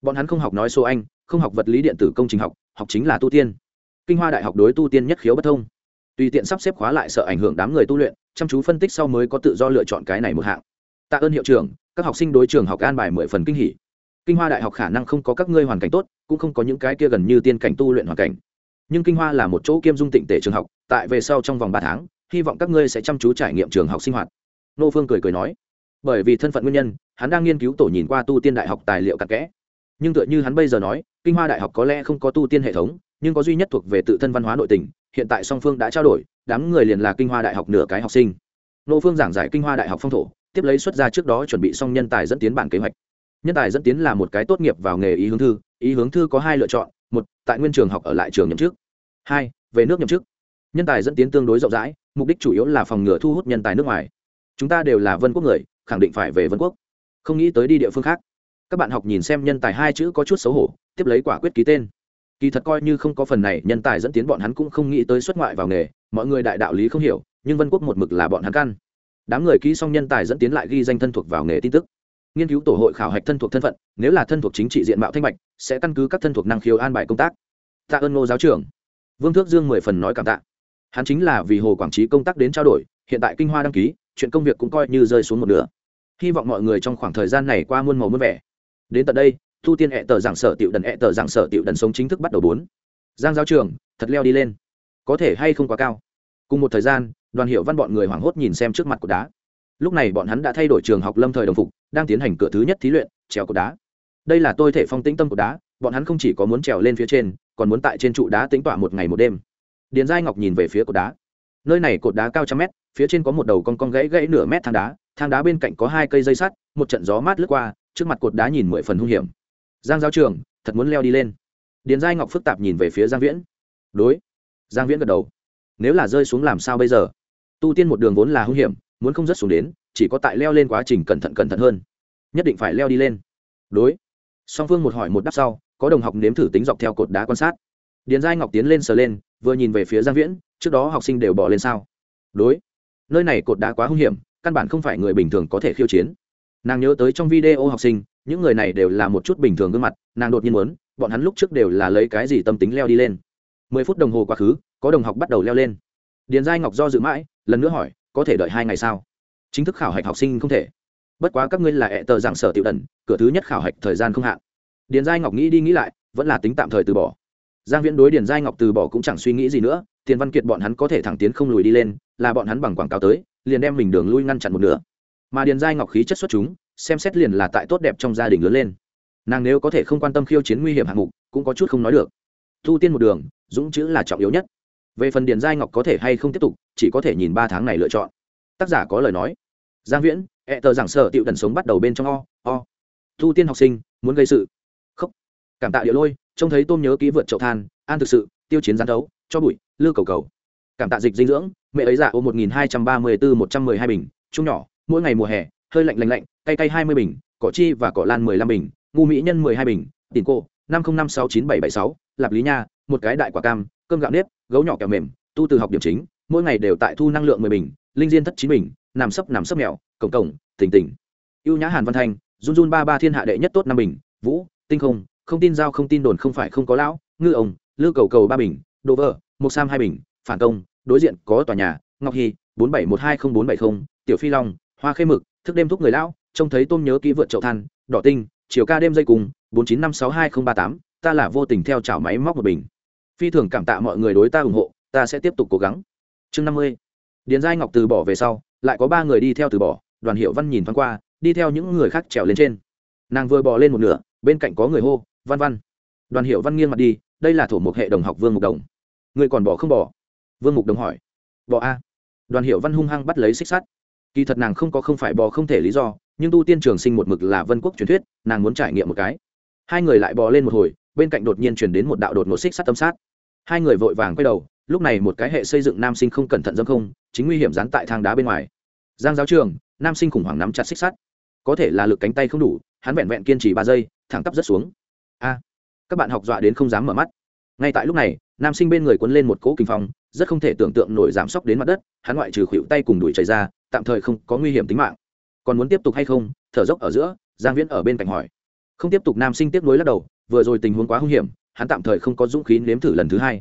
Bọn hắn không học nói số anh, không học vật lý điện tử công trình học học chính là tu tiên. Kinh hoa đại học đối tu tiên nhất khiếu bất thông tùy tiện sắp xếp khóa lại sợ ảnh hưởng đám người tu luyện, chăm chú phân tích sau mới có tự do lựa chọn cái này một hạng. Tạ ơn hiệu trưởng, các học sinh đối trường học an bài mười phần kinh hỉ. Kinh hoa đại học khả năng không có các ngươi hoàn cảnh tốt, cũng không có những cái kia gần như tiên cảnh tu luyện hoàn cảnh. Nhưng kinh hoa là một chỗ kiêm dung tịnh tể trường học, tại về sau trong vòng ba tháng, hy vọng các ngươi sẽ chăm chú trải nghiệm trường học sinh hoạt. Nô phương cười cười nói, bởi vì thân phận nguyên nhân, hắn đang nghiên cứu tổ nhìn qua tu tiên đại học tài liệu cặn kẽ. Nhưng tựa như hắn bây giờ nói, kinh hoa đại học có lẽ không có tu tiên hệ thống, nhưng có duy nhất thuộc về tự thân văn hóa nội tình hiện tại song phương đã trao đổi, đám người liền là kinh hoa đại học nửa cái học sinh. Nô phương giảng giải kinh hoa đại học phong thổ, tiếp lấy xuất ra trước đó chuẩn bị xong nhân tài dẫn tiến bản kế hoạch. Nhân tài dẫn tiến là một cái tốt nghiệp vào nghề ý hướng thư, ý hướng thư có hai lựa chọn, một, tại nguyên trường học ở lại trường nhậm chức. Hai, về nước nhậm chức. Nhân tài dẫn tiến tương đối rộng rãi, mục đích chủ yếu là phòng ngừa thu hút nhân tài nước ngoài. Chúng ta đều là vân quốc người, khẳng định phải về vân quốc. Không nghĩ tới đi địa phương khác. Các bạn học nhìn xem nhân tài hai chữ có chút xấu hổ, tiếp lấy quả quyết ký tên kỳ thật coi như không có phần này, nhân tài dẫn tiến bọn hắn cũng không nghĩ tới xuất ngoại vào nghề, mọi người đại đạo lý không hiểu, nhưng vân quốc một mực là bọn hắn căn. Đám người ký xong nhân tài dẫn tiến lại ghi danh thân thuộc vào nghề tin tức. Nghiên cứu tổ hội khảo hạch thân thuộc thân phận, nếu là thân thuộc chính trị diện mạo thanh bạch sẽ căn cứ các thân thuộc năng khiếu an bài công tác. Tạ ơn ngô giáo trưởng. Vương thước dương mười phần nói cảm tạ. Hắn chính là vì hồ quảng trí công tác đến trao đổi, hiện tại kinh hoa đăng ký, chuyện công việc cũng coi như rơi xuống một nửa. Hy vọng mọi người trong khoảng thời gian này qua muôn màu muôn vẻ. Đến tận đây thu tiên hẹ tờ giảng sở tiểu đần hẹ tờ giảng sở tiểu đần sống chính thức bắt đầu bốn. Giang giáo trường, thật leo đi lên. Có thể hay không quá cao? Cùng một thời gian, đoàn hiệu văn bọn người hoảng hốt nhìn xem trước mặt của đá. Lúc này bọn hắn đã thay đổi trường học lâm thời đồng phục, đang tiến hành cửa thứ nhất thí luyện, trèo cột đá. Đây là tôi thể phong tĩnh tâm cột đá, bọn hắn không chỉ có muốn trèo lên phía trên, còn muốn tại trên trụ đá tính tọa một ngày một đêm. Điền giai ngọc nhìn về phía cột đá. Nơi này cột đá cao trăm mét, phía trên có một đầu con con gãy gãy nửa mét thang đá thang đá bên cạnh có hai cây dây sắt, một trận gió mát lướt qua, trước mặt cột đá nhìn mười phần hung hiểm giang giáo trường, thật muốn leo đi lên. Điền giai ngọc phức tạp nhìn về phía giang viễn. Đối. Giang viễn gật đầu. Nếu là rơi xuống làm sao bây giờ? Tu tiên một đường vốn là hung hiểm, muốn không rớt xuống đến, chỉ có tại leo lên quá trình cẩn thận cẩn thận hơn. Nhất định phải leo đi lên. Đối. Song phương một hỏi một đáp sau, có đồng học nếm thử tính dọc theo cột đá quan sát. Điền giai ngọc tiến lên sờ lên, vừa nhìn về phía giang viễn, trước đó học sinh đều bỏ lên sao? Đối. Nơi này cột đá quá hung hiểm, căn bản không phải người bình thường có thể khiêu chiến. Nàng nhớ tới trong video học sinh những người này đều là một chút bình thường gương mặt, nàng đột nhiên muốn, bọn hắn lúc trước đều là lấy cái gì tâm tính leo đi lên. Mười phút đồng hồ quá khứ, có đồng học bắt đầu leo lên. Điền giai ngọc do dự mãi, lần nữa hỏi, có thể đợi hai ngày sao? Chính thức khảo hạch học sinh không thể. Bất quá các ngươi là ẹ tờ giảng sở tiểu đần, cửa thứ nhất khảo hạch thời gian không hạn. Điền giai ngọc nghĩ đi nghĩ lại, vẫn là tính tạm thời từ bỏ. Giang viễn đối điền giai ngọc từ bỏ cũng chẳng suy nghĩ gì nữa, tiền văn kiệt bọn hắn có thể thẳng tiến không lùi đi lên, là bọn hắn bằng quảng cáo tới, liền đem mình đường lui ngăn chặn một nửa. Mà điền giai ngọc khí chất xuất chúng xem xét liền là tại tốt đẹp trong gia đình lớn lên. Nàng nếu có thể không quan tâm khiêu chiến nguy hiểm hạng mục, cũng có chút không nói được. Thu tiên một đường, dũng chữ là trọng yếu nhất. Về phần điền giai ngọc có thể hay không tiếp tục, chỉ có thể nhìn ba tháng này lựa chọn. Tác giả có lời nói. Giang viễn, ẹ tờ giảng sở tiệu đần sống bắt đầu bên trong o o. Thu tiên học sinh, muốn gây sự. Khóc. Cảm tạ địa lôi, trông thấy tôm nhớ ký vượt chậu than, an thực sự, tiêu chiến gián đấu, cho bụi, lư cầu cầu. Cảm tạ dịch dinh dưỡng, mẹ ấy dạ ô một nghìn hai trăm ba mươi bốn một trăm mười hai bình, chung nhỏ, mỗi ngày mùa hè hơi lạnh lạnh lạnh, cay cay hai mươi bình, cỏ chi và cỏ lan mười lăm bình, ngu mỹ nhân mười hai bình, tiền cô, năm không năm sáu chín bảy bảy sáu, lạp lý nha, một cái đại quả cam, cơm gạo nếp, gấu nhỏ kẹo mềm, tu từ học điểm chính, mỗi ngày đều tại thu năng lượng mười bình, linh diên thất chín bình, nằm sấp nằm sấp mèo, cổng cổng, tỉnh tỉnh. Ưu nhã hàn văn thanh, run run ba ba thiên hạ đệ nhất tốt năm bình, vũ, tinh không không tin giao không tin đồn không phải không có lão, ngư ông, lư cầu cầu ba bình, đồ vợ, một sam hai bình, phản công, đối diện có tòa nhà, ngọc hy, bốn bảy một hai không bốn bảy không, tiểu phi long, hoa khê mực thức đêm thúc người lão, trông thấy tôm nhớ kỹ vượt chậu than, đỏ tinh, chiều ca đêm dây cùng, bốn chín năm sáu hai không ba tám, ta là vô tình theo chảo máy móc một bình. Phi thường cảm tạ mọi người đối ta ủng hộ, ta sẽ tiếp tục cố gắng. Chương năm mươi. Điền giai ngọc từ bỏ về sau, lại có ba người đi theo từ bỏ, đoàn hiệu văn nhìn thoáng qua, đi theo những người khác trèo lên trên. Nàng vừa bỏ lên một nửa, bên cạnh có người hô, văn văn. Đoàn hiệu văn nghiêng mặt đi, đây là thổ mục hệ đồng học vương mục đồng. Người còn bỏ không bỏ? Vương mục đồng hỏi. Bỏ a. Đoàn hiệu văn hung hăng bắt lấy xích sắt kỳ thật nàng không có không phải bò không thể lý do, nhưng tu tiên trường sinh một mực là vân quốc truyền thuyết, nàng muốn trải nghiệm một cái. Hai người lại bò lên một hồi, bên cạnh đột nhiên chuyển đến một đạo đột ngột xích sắt tâm sát. Hai người vội vàng quay đầu, lúc này một cái hệ xây dựng nam sinh không cẩn thận dâm không, chính nguy hiểm dán tại thang đá bên ngoài. Giang giáo trường, nam sinh khủng hoảng nắm chặt xích sắt. Có thể là lực cánh tay không đủ, hắn vẹn vẹn kiên trì ba giây, thẳng tắp rất xuống. A, các bạn học dọa đến không dám mở mắt. Ngay tại lúc này, nam sinh bên người quấn lên một cỗ kinh phong, rất không thể tưởng tượng nổi giảm sốc đến mặt đất, hắn ngoại trừ khuỵu tay cùng đuổi chảy ra tạm thời không có nguy hiểm tính mạng. Còn muốn tiếp tục hay không, thở dốc ở giữa, giang viễn ở bên cạnh hỏi. Không tiếp tục nam sinh tiếp nối lắc đầu, vừa rồi tình huống quá hung hiểm, hắn tạm thời không có dũng khí nếm thử lần thứ hai.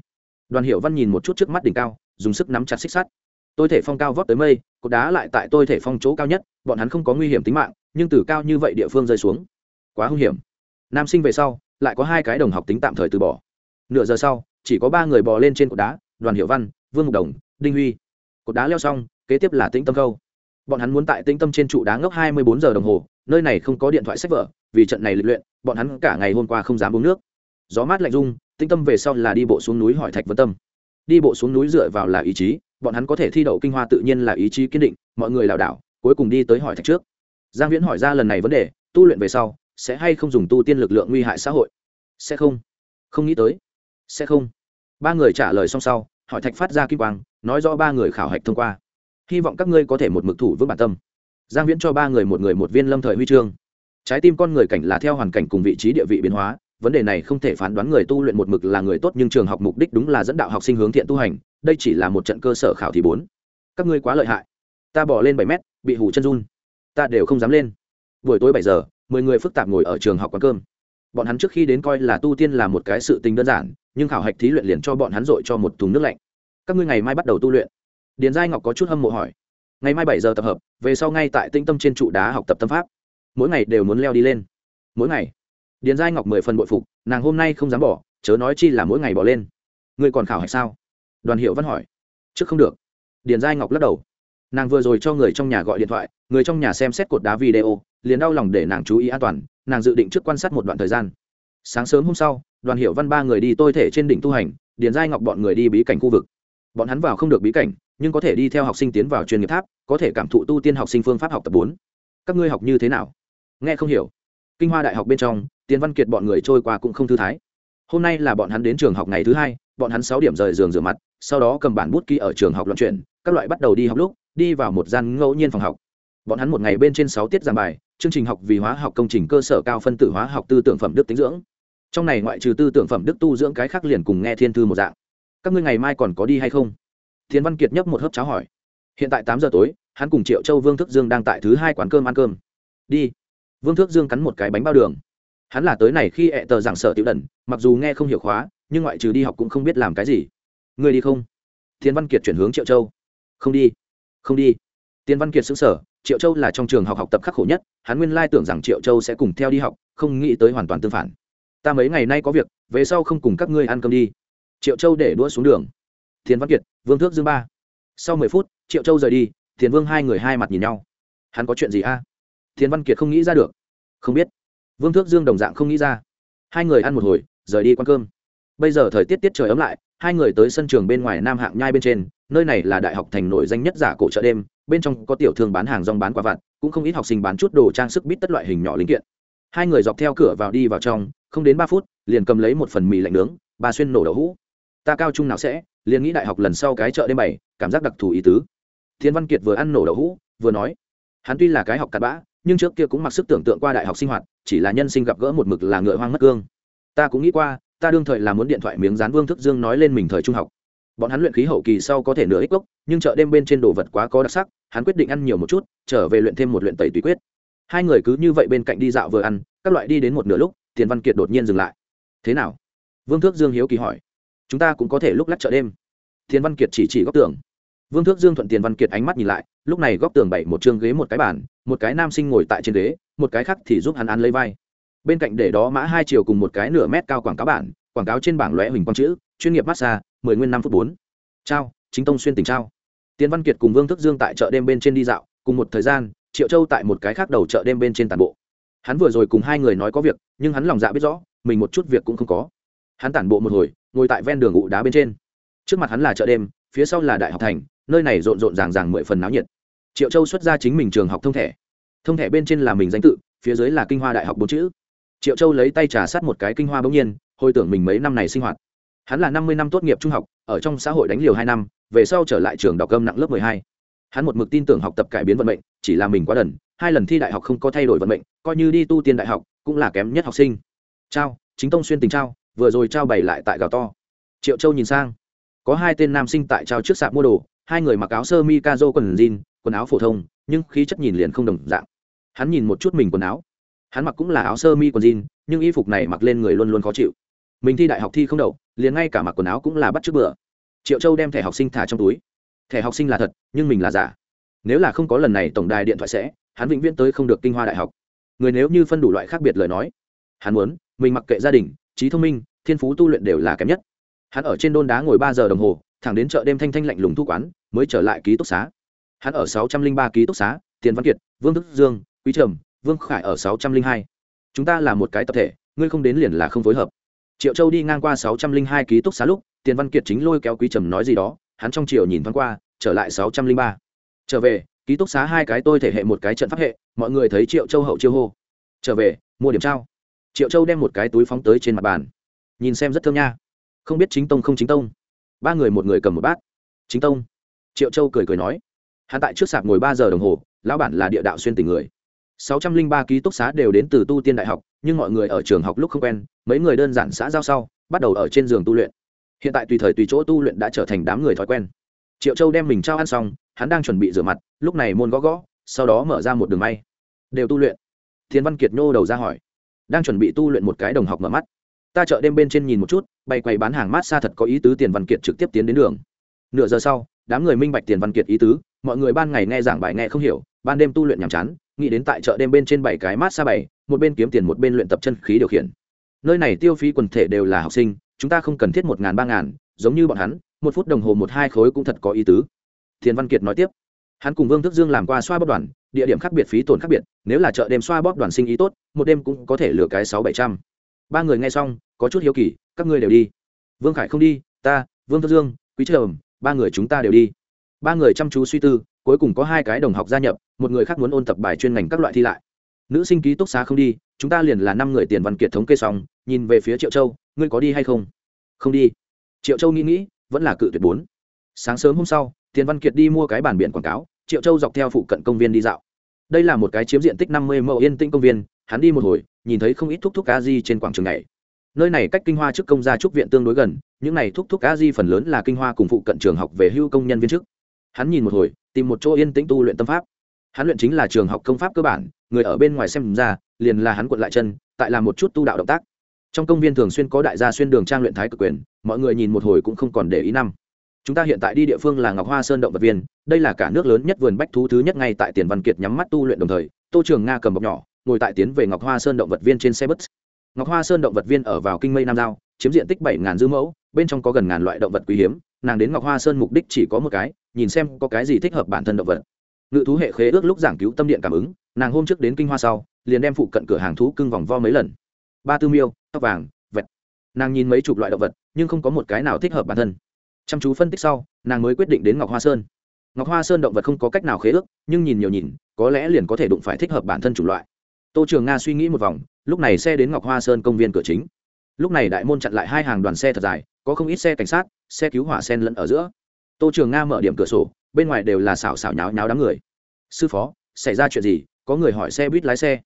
Đoàn hiệu văn nhìn một chút trước mắt đỉnh cao, dùng sức nắm chặt xích sắt. Tôi thể phong cao vót tới mây, cột đá lại tại tôi thể phong chỗ cao nhất, bọn hắn không có nguy hiểm tính mạng, nhưng từ cao như vậy địa phương rơi xuống, quá hung hiểm. Nam sinh về sau, lại có hai cái đồng học tính tạm thời từ bỏ. Nửa giờ sau, chỉ có ba người bò lên trên cột đá, đoàn hiệu văn, vương mục đồng, đinh huy. Cột đá leo xong, kế tiếp là tĩnh tâm câu bọn hắn muốn tại tĩnh tâm trên trụ đá ngốc hai mươi bốn giờ đồng hồ, nơi này không có điện thoại sách vở, vì trận này lịch luyện, bọn hắn cả ngày hôm qua không dám uống nước. Gió mát lạnh rung, tĩnh tâm về sau là đi bộ xuống núi hỏi thạch vân tâm. Đi bộ xuống núi dựa vào là ý chí, bọn hắn có thể thi đậu kinh hoa tự nhiên là ý chí kiên định, mọi người lảo đảo, cuối cùng đi tới hỏi thạch trước. Giang viễn hỏi ra lần này vấn đề, tu luyện về sau, sẽ hay không dùng tu tiên lực lượng nguy hại xã hội? Sẽ không. Không nghĩ tới. Sẽ không. Ba người trả lời xong sau, hỏi thạch phát ra kim quang, nói rõ ba người khảo hạch thông qua hy vọng các ngươi có thể một mực thủ vững bản tâm. Giang viễn cho ba người một người một viên lâm thời huy chương. Trái tim con người cảnh là theo hoàn cảnh cùng vị trí địa vị biến hóa, vấn đề này không thể phán đoán người tu luyện một mực là người tốt nhưng trường học mục đích đúng là dẫn đạo học sinh hướng thiện tu hành, đây chỉ là một trận cơ sở khảo thí bốn. Các ngươi quá lợi hại. Ta bỏ lên bảy mét, bị hủ chân run. Ta đều không dám lên. Buổi tối bảy giờ, mười người phức tạp ngồi ở trường học quán cơm. Bọn hắn trước khi đến coi là tu tiên là một cái sự tình đơn giản, nhưng khảo hạch thí luyện liền cho bọn hắn dội cho một thùng nước lạnh. Các ngươi ngày mai bắt đầu tu luyện điền giai ngọc có chút hâm mộ hỏi, ngày mai bảy giờ tập hợp, về sau ngay tại tinh tâm trên trụ đá học tập tâm pháp. Mỗi ngày đều muốn leo đi lên. Mỗi ngày? Điền giai ngọc mười phần bội phục, nàng hôm nay không dám bỏ, chớ nói chi là mỗi ngày bỏ lên. Ngươi còn khảo hạch sao? Đoàn hiệu văn hỏi. Trước không được. Điền giai ngọc lắc đầu. Nàng vừa rồi cho người trong nhà gọi điện thoại, người trong nhà xem xét cột đá video, liền đau lòng để nàng chú ý an toàn, nàng dự định trước quan sát một đoạn thời gian. Sáng sớm hôm sau, đoàn hiệu văn ba người đi tôi thể trên đỉnh tu hành, điền giai ngọc bọn người đi bí cảnh khu vực bọn hắn vào không được bí cảnh, nhưng có thể đi theo học sinh tiến vào chuyên nghiệp tháp, có thể cảm thụ tu tiên học sinh phương pháp học tập bốn. Các ngươi học như thế nào? Nghe không hiểu. Kinh hoa đại học bên trong tiến văn kiệt bọn người trôi qua cũng không thư thái. Hôm nay là bọn hắn đến trường học ngày thứ hai, bọn hắn sáu điểm rời giường rửa mặt, sau đó cầm bản bút ký ở trường học luận chuyển các loại bắt đầu đi học lúc, đi vào một gian ngẫu nhiên phòng học. Bọn hắn một ngày bên trên sáu tiết giảng bài, chương trình học vì hóa học công trình cơ sở cao phân tử hóa học tư tưởng phẩm đức tính dưỡng. Trong này ngoại trừ tư tưởng phẩm đức tu dưỡng cái khác liền cùng nghe thiên thư một dạng các ngươi ngày mai còn có đi hay không? Thiên văn kiệt nhấp một hớp cháo hỏi. Hiện tại tám giờ tối, hắn cùng triệu châu vương thức dương đang tại thứ hai quán cơm ăn cơm. Đi. Vương thước dương cắn một cái bánh bao đường. Hắn là tới này khi ẹ tờ giảng sở tiểu đần, mặc dù nghe không hiểu khóa, nhưng ngoại trừ đi học cũng không biết làm cái gì. Người đi không? Thiên văn kiệt chuyển hướng triệu châu. Không đi. Không đi. Tiên văn kiệt xứng sở triệu châu là trong trường học học tập khắc khổ nhất, hắn nguyên lai tưởng rằng triệu châu sẽ cùng theo đi học, không nghĩ tới hoàn toàn tương phản. Ta mấy ngày nay có việc, về sau không cùng các ngươi ăn cơm đi triệu châu để đua xuống đường. Thiên văn kiệt, vương thước dương ba. Sau mười phút, triệu châu rời đi, thiền vương hai người hai mặt nhìn nhau. Hắn có chuyện gì a? Thiên văn kiệt không nghĩ ra được. Không biết. Vương thước dương đồng dạng không nghĩ ra. Hai người ăn một hồi, rời đi q cơm. Bây giờ thời tiết tiết trời ấm lại, hai người tới sân trường bên ngoài nam hạng nhai bên trên, nơi này là đại học thành nổi danh nhất giả cổ chợ đêm, bên trong có tiểu thương bán hàng rong bán quả vặt, cũng không ít học sinh bán chút đồ trang sức bít tất loại hình nhỏ linh kiện. Hai người dọc theo cửa vào đi vào trong, không đến ba phút, liền cầm lấy một phần mì lạnh nướng bà xuyên nổ đậu hũ ta cao trung nào sẽ, liền nghĩ đại học lần sau cái chợ đêm bảy cảm giác đặc thù ý tứ. Thiên văn kiệt vừa ăn nổ đậu hũ, vừa nói, hắn tuy là cái học cặn bã, nhưng trước kia cũng mặc sức tưởng tượng qua đại học sinh hoạt, chỉ là nhân sinh gặp gỡ một mực là ngựa hoang mất cương. Ta cũng nghĩ qua, ta đương thời là muốn điện thoại miếng dán vương thức dương nói lên mình thời trung học. Bọn hắn luyện khí hậu kỳ sau có thể nửa ích gốc, nhưng chợ đêm bên trên đồ vật quá có đặc sắc, hắn quyết định ăn nhiều một chút, trở về luyện thêm một luyện tẩy tùy quyết. Hai người cứ như vậy bên cạnh đi dạo vừa ăn, các loại đi đến một nửa lúc tiền văn kiệt đột nhiên dừng lại. Thế nào? Vương thước dương hiếu kỳ hỏi chúng ta cũng có thể lúc lắc chợ đêm. Thiên văn kiệt chỉ chỉ góc tường. vương thước dương thuận tiền văn kiệt ánh mắt nhìn lại, lúc này góc tường bảy một chương ghế một cái bàn, một cái nam sinh ngồi tại trên ghế, một cái khác thì giúp hắn ăn lấy vai. Bên cạnh để đó mã hai chiều cùng một cái nửa mét cao quảng cáo bản, quảng cáo trên bảng lõe hình quang chữ, chuyên nghiệp massage, mười nguyên năm phút bốn. Trao chính tông xuyên tỉnh trao tiến văn kiệt cùng vương thức dương tại chợ đêm bên trên đi dạo, cùng một thời gian, triệu châu tại một cái khác đầu chợ đêm bên trên tàn bộ. Hắn vừa rồi cùng hai người nói có việc, nhưng hắn lòng dạ biết rõ, mình một chút việc cũng không có. Hắn tản bộ một hồi ngồi tại ven đường ụ đá bên trên. Trước mặt hắn là chợ đêm, phía sau là đại học thành, nơi này rộn rộn ràng ràng mười phần náo nhiệt. Triệu châu xuất ra chính mình trường học thông thẻ. Thông thẻ bên trên là mình danh tự, phía dưới là kinh hoa đại học bốn chữ. Triệu châu lấy tay trà sát một cái kinh hoa bỗng nhiên, hồi tưởng mình mấy năm này sinh hoạt. Hắn là năm mươi năm tốt nghiệp trung học, ở trong xã hội đánh liều hai năm, về sau trở lại trường đọc âm nặng lớp mười hai. Hắn một mực tin tưởng học tập cải biến vận mệnh, chỉ là mình quá đần, hai lần thi đại học không có thay đổi vận mệnh, coi như đi tu tiên đại học, cũng là kém nhất học sinh. Trao chính tông xuyên tình trao vừa rồi trao bày lại tại gào to. Triệu châu nhìn sang, có hai tên nam sinh tại trao trước sạp mua đồ, hai người mặc áo sơ mi ca dô quần jean, quần áo phổ thông, nhưng khí chất nhìn liền không đồng dạng. Hắn nhìn một chút mình quần áo. Hắn mặc cũng là áo sơ mi quần jean, nhưng y phục này mặc lên người luôn luôn khó chịu. Mình thi đại học thi không đậu, liền ngay cả mặc quần áo cũng là bắt trước bữa. Triệu châu đem thẻ học sinh thả trong túi. Thẻ học sinh là thật, nhưng mình là giả. Nếu là không có lần này tổng đài điện thoại sẽ, hắn vĩnh viễn tới không được kinh hoa đại học. Người nếu như phân đủ loại khác biệt lời nói, hắn muốn, mình mặc kệ gia đình trí thông minh, thiên phú tu luyện đều là kém nhất. Hắn ở trên đôn đá ngồi ba giờ đồng hồ, thẳng đến chợ đêm thanh thanh lạnh lùng thu quán, mới trở lại ký túc xá. Hắn ở sáu trăm linh ba ký túc xá, tiền văn kiệt, vương đức dương, quý trầm, vương khải ở sáu trăm linh hai. Chúng ta là một cái tập thể, ngươi không đến liền là không phối hợp. Triệu châu đi ngang qua sáu trăm linh hai ký túc xá lúc, tiền văn kiệt chính lôi kéo quý trầm nói gì đó, hắn trong chiều nhìn thoáng qua, trở lại sáu trăm linh ba. Trở về, ký túc xá hai cái tôi thể hệ một cái trận pháp hệ, mọi người thấy triệu châu hậu chiêu hô. Trở về, mua điểm trao triệu châu đem một cái túi phóng tới trên mặt bàn. Nhìn xem rất thơm nha. Không biết chính tông không chính tông. Ba người một người cầm một bát. Chính tông. Triệu châu cười cười nói. Hắn tại trước sạp ngồi ba giờ đồng hồ, lão bản là địa đạo xuyên tình người. Sáu trăm linh ba ký túc xá đều đến từ tu tiên đại học, nhưng mọi người ở trường học lúc không quen, mấy người đơn giản xã giao sau, bắt đầu ở trên giường tu luyện. Hiện tại tùy thời tùy chỗ tu luyện đã trở thành đám người thói quen. Triệu châu đem mình trao ăn xong, hắn đang chuẩn bị rửa mặt, lúc này môn gõ gõ, sau đó mở ra một đường may. Đều tu luyện. Thiên văn kiệt nhô đầu ra hỏi đang chuẩn bị tu luyện một cái đồng học mở mắt. Ta chợ đêm bên trên nhìn một chút, bay quầy bán hàng mát xa thật có ý tứ tiền văn kiệt trực tiếp tiến đến đường. Nửa giờ sau, đám người minh bạch tiền văn kiệt ý tứ, mọi người ban ngày nghe giảng bài nghe không hiểu, ban đêm tu luyện nhàm chán, nghĩ đến tại chợ đêm bên trên bảy cái mát xa bảy, một bên kiếm tiền một bên luyện tập chân khí điều khiển. Nơi này tiêu phí quần thể đều là học sinh, chúng ta không cần thiết một ngàn ba ngàn, giống như bọn hắn, một phút đồng hồ một hai khối cũng thật có ý tứ. Thiền văn kiệt nói tiếp hắn cùng vương thức dương làm qua xoa bóp đoàn, địa điểm khác biệt, phí tổn khác biệt, nếu là chợ đêm xoa bóp đoàn sinh ý tốt, một đêm cũng có thể lừa cái sáu bảy trăm. Ba người nghe xong, có chút hiếu kỳ, các ngươi đều đi. Vương khải không đi, ta, vương thức dương, quý trợ ba người chúng ta đều đi. Ba người chăm chú suy tư, cuối cùng có hai cái đồng học gia nhập, một người khác muốn ôn tập bài chuyên ngành các loại thi lại. Nữ sinh ký túc xá không đi, chúng ta liền là năm người tiền văn kiệt thống kê xong, nhìn về phía triệu châu, ngươi có đi hay không? Không đi. Triệu châu nghĩ nghĩ, vẫn là cự tuyệt bốn. Sáng sớm hôm sau, tiền văn kiệt đi mua cái bản biển quảng cáo triệu châu dọc theo phụ cận công viên đi dạo. Đây là một cái chiếm diện tích năm mươi mẫu yên tĩnh công viên, hắn đi một hồi, nhìn thấy không ít thúc thúc A di trên quảng trường này. Nơi này cách kinh hoa trước công gia trúc viện tương đối gần, những này thúc thúc A di phần lớn là kinh hoa cùng phụ cận trường học về hưu công nhân viên chức. Hắn nhìn một hồi, tìm một chỗ yên tĩnh tu luyện tâm pháp. Hắn luyện chính là trường học công pháp cơ bản, người ở bên ngoài xem ra, liền là hắn quận lại chân, tại làm một chút tu đạo động tác. Trong công viên thường xuyên có đại gia xuyên đường trang luyện thái cực quyền, mọi người nhìn một hồi cũng không còn để ý năm chúng ta hiện tại đi địa phương là ngọc hoa sơn động vật viên, đây là cả nước lớn nhất vườn bách thú thứ nhất ngay tại tiền văn kiệt nhắm mắt tu luyện đồng thời, tô trường nga cầm bọc nhỏ, ngồi tại tiến về ngọc hoa sơn động vật viên trên xe bus. Ngọc hoa sơn động vật viên ở vào kinh mây nam giao, chiếm diện tích bảy ngàn dư mẫu, bên trong có gần ngàn loại động vật quý hiếm, nàng đến ngọc hoa sơn mục đích chỉ có một cái, nhìn xem có cái gì thích hợp bản thân động vật. Ngự thú hệ khế ước lúc giảng cứu tâm điện cảm ứng, nàng hôm trước đến kinh hoa sau, liền đem phụ cận cửa hàng thú cưng vòng vo mấy lần. Ba tư miêu, tóc vàng, vẹt. Nàng nhìn mấy chục loại động vật, nhưng không có một cái nào thích hợp bản thân chăm chú phân tích sau, nàng mới quyết định đến ngọc hoa sơn. Ngọc hoa sơn động vật không có cách nào khế ước, nhưng nhìn nhiều nhìn, có lẽ liền có thể đụng phải thích hợp bản thân chủng loại. Tô trường nga suy nghĩ một vòng, lúc này xe đến ngọc hoa sơn công viên cửa chính. Lúc này đại môn chặn lại hai hàng đoàn xe thật dài, có không ít xe cảnh sát, xe cứu hỏa sen lẫn ở giữa. Tô trường nga mở điểm cửa sổ, bên ngoài đều là xảo xảo nháo nháo đám người. Sư phó, xảy ra chuyện gì? Có người hỏi xe buýt lái xe.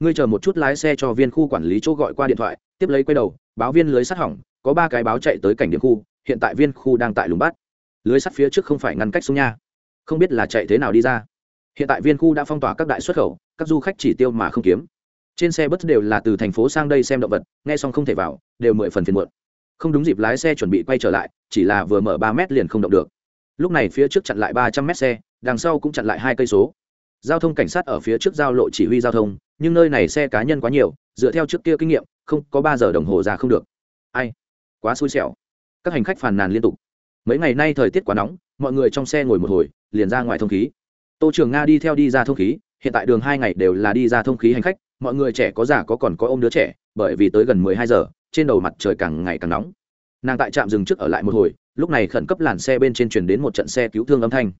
Ngươi chờ một chút lái xe cho viên khu quản lý chỗ gọi qua điện thoại, tiếp lấy quay đầu, báo viên lưới sắt hỏng, có ba cái báo chạy tới cảnh điểm khu hiện tại viên khu đang tại lùng bắt lưới sắt phía trước không phải ngăn cách sông nha. Không biết là chạy thế nào đi ra. Hiện tại viên khu đã phong tỏa các đại xuất khẩu, các du khách chỉ tiêu mà không kiếm. Trên xe bất đều là từ thành phố sang đây xem động vật, nghe xong không thể vào, đều mười phần phiền muộn. Không đúng dịp lái xe chuẩn bị quay trở lại, chỉ là vừa mở ba mét liền không động được. Lúc này phía trước chặn lại ba trăm mét xe, đằng sau cũng chặn lại hai cây số. Giao thông cảnh sát ở phía trước giao lộ chỉ huy giao thông, nhưng nơi này xe cá nhân quá nhiều, dựa theo trước kia kinh nghiệm, không có ba giờ đồng hồ ra không được. Ai? Quá xui xẻo các hành khách phàn nàn liên tục. Mấy ngày nay thời tiết quá nóng, mọi người trong xe ngồi một hồi, liền ra ngoài thông khí. Tô trường nga đi theo đi ra thông khí, hiện tại đường hai ngày đều là đi ra thông khí hành khách, mọi người trẻ có già có còn có ôm đứa trẻ, bởi vì tới gần mười hai giờ, trên đầu mặt trời càng ngày càng nóng. Nàng tại trạm dừng trước ở lại một hồi, lúc này khẩn cấp làn xe bên trên chuyển đến một trận xe cứu thương âm thanh.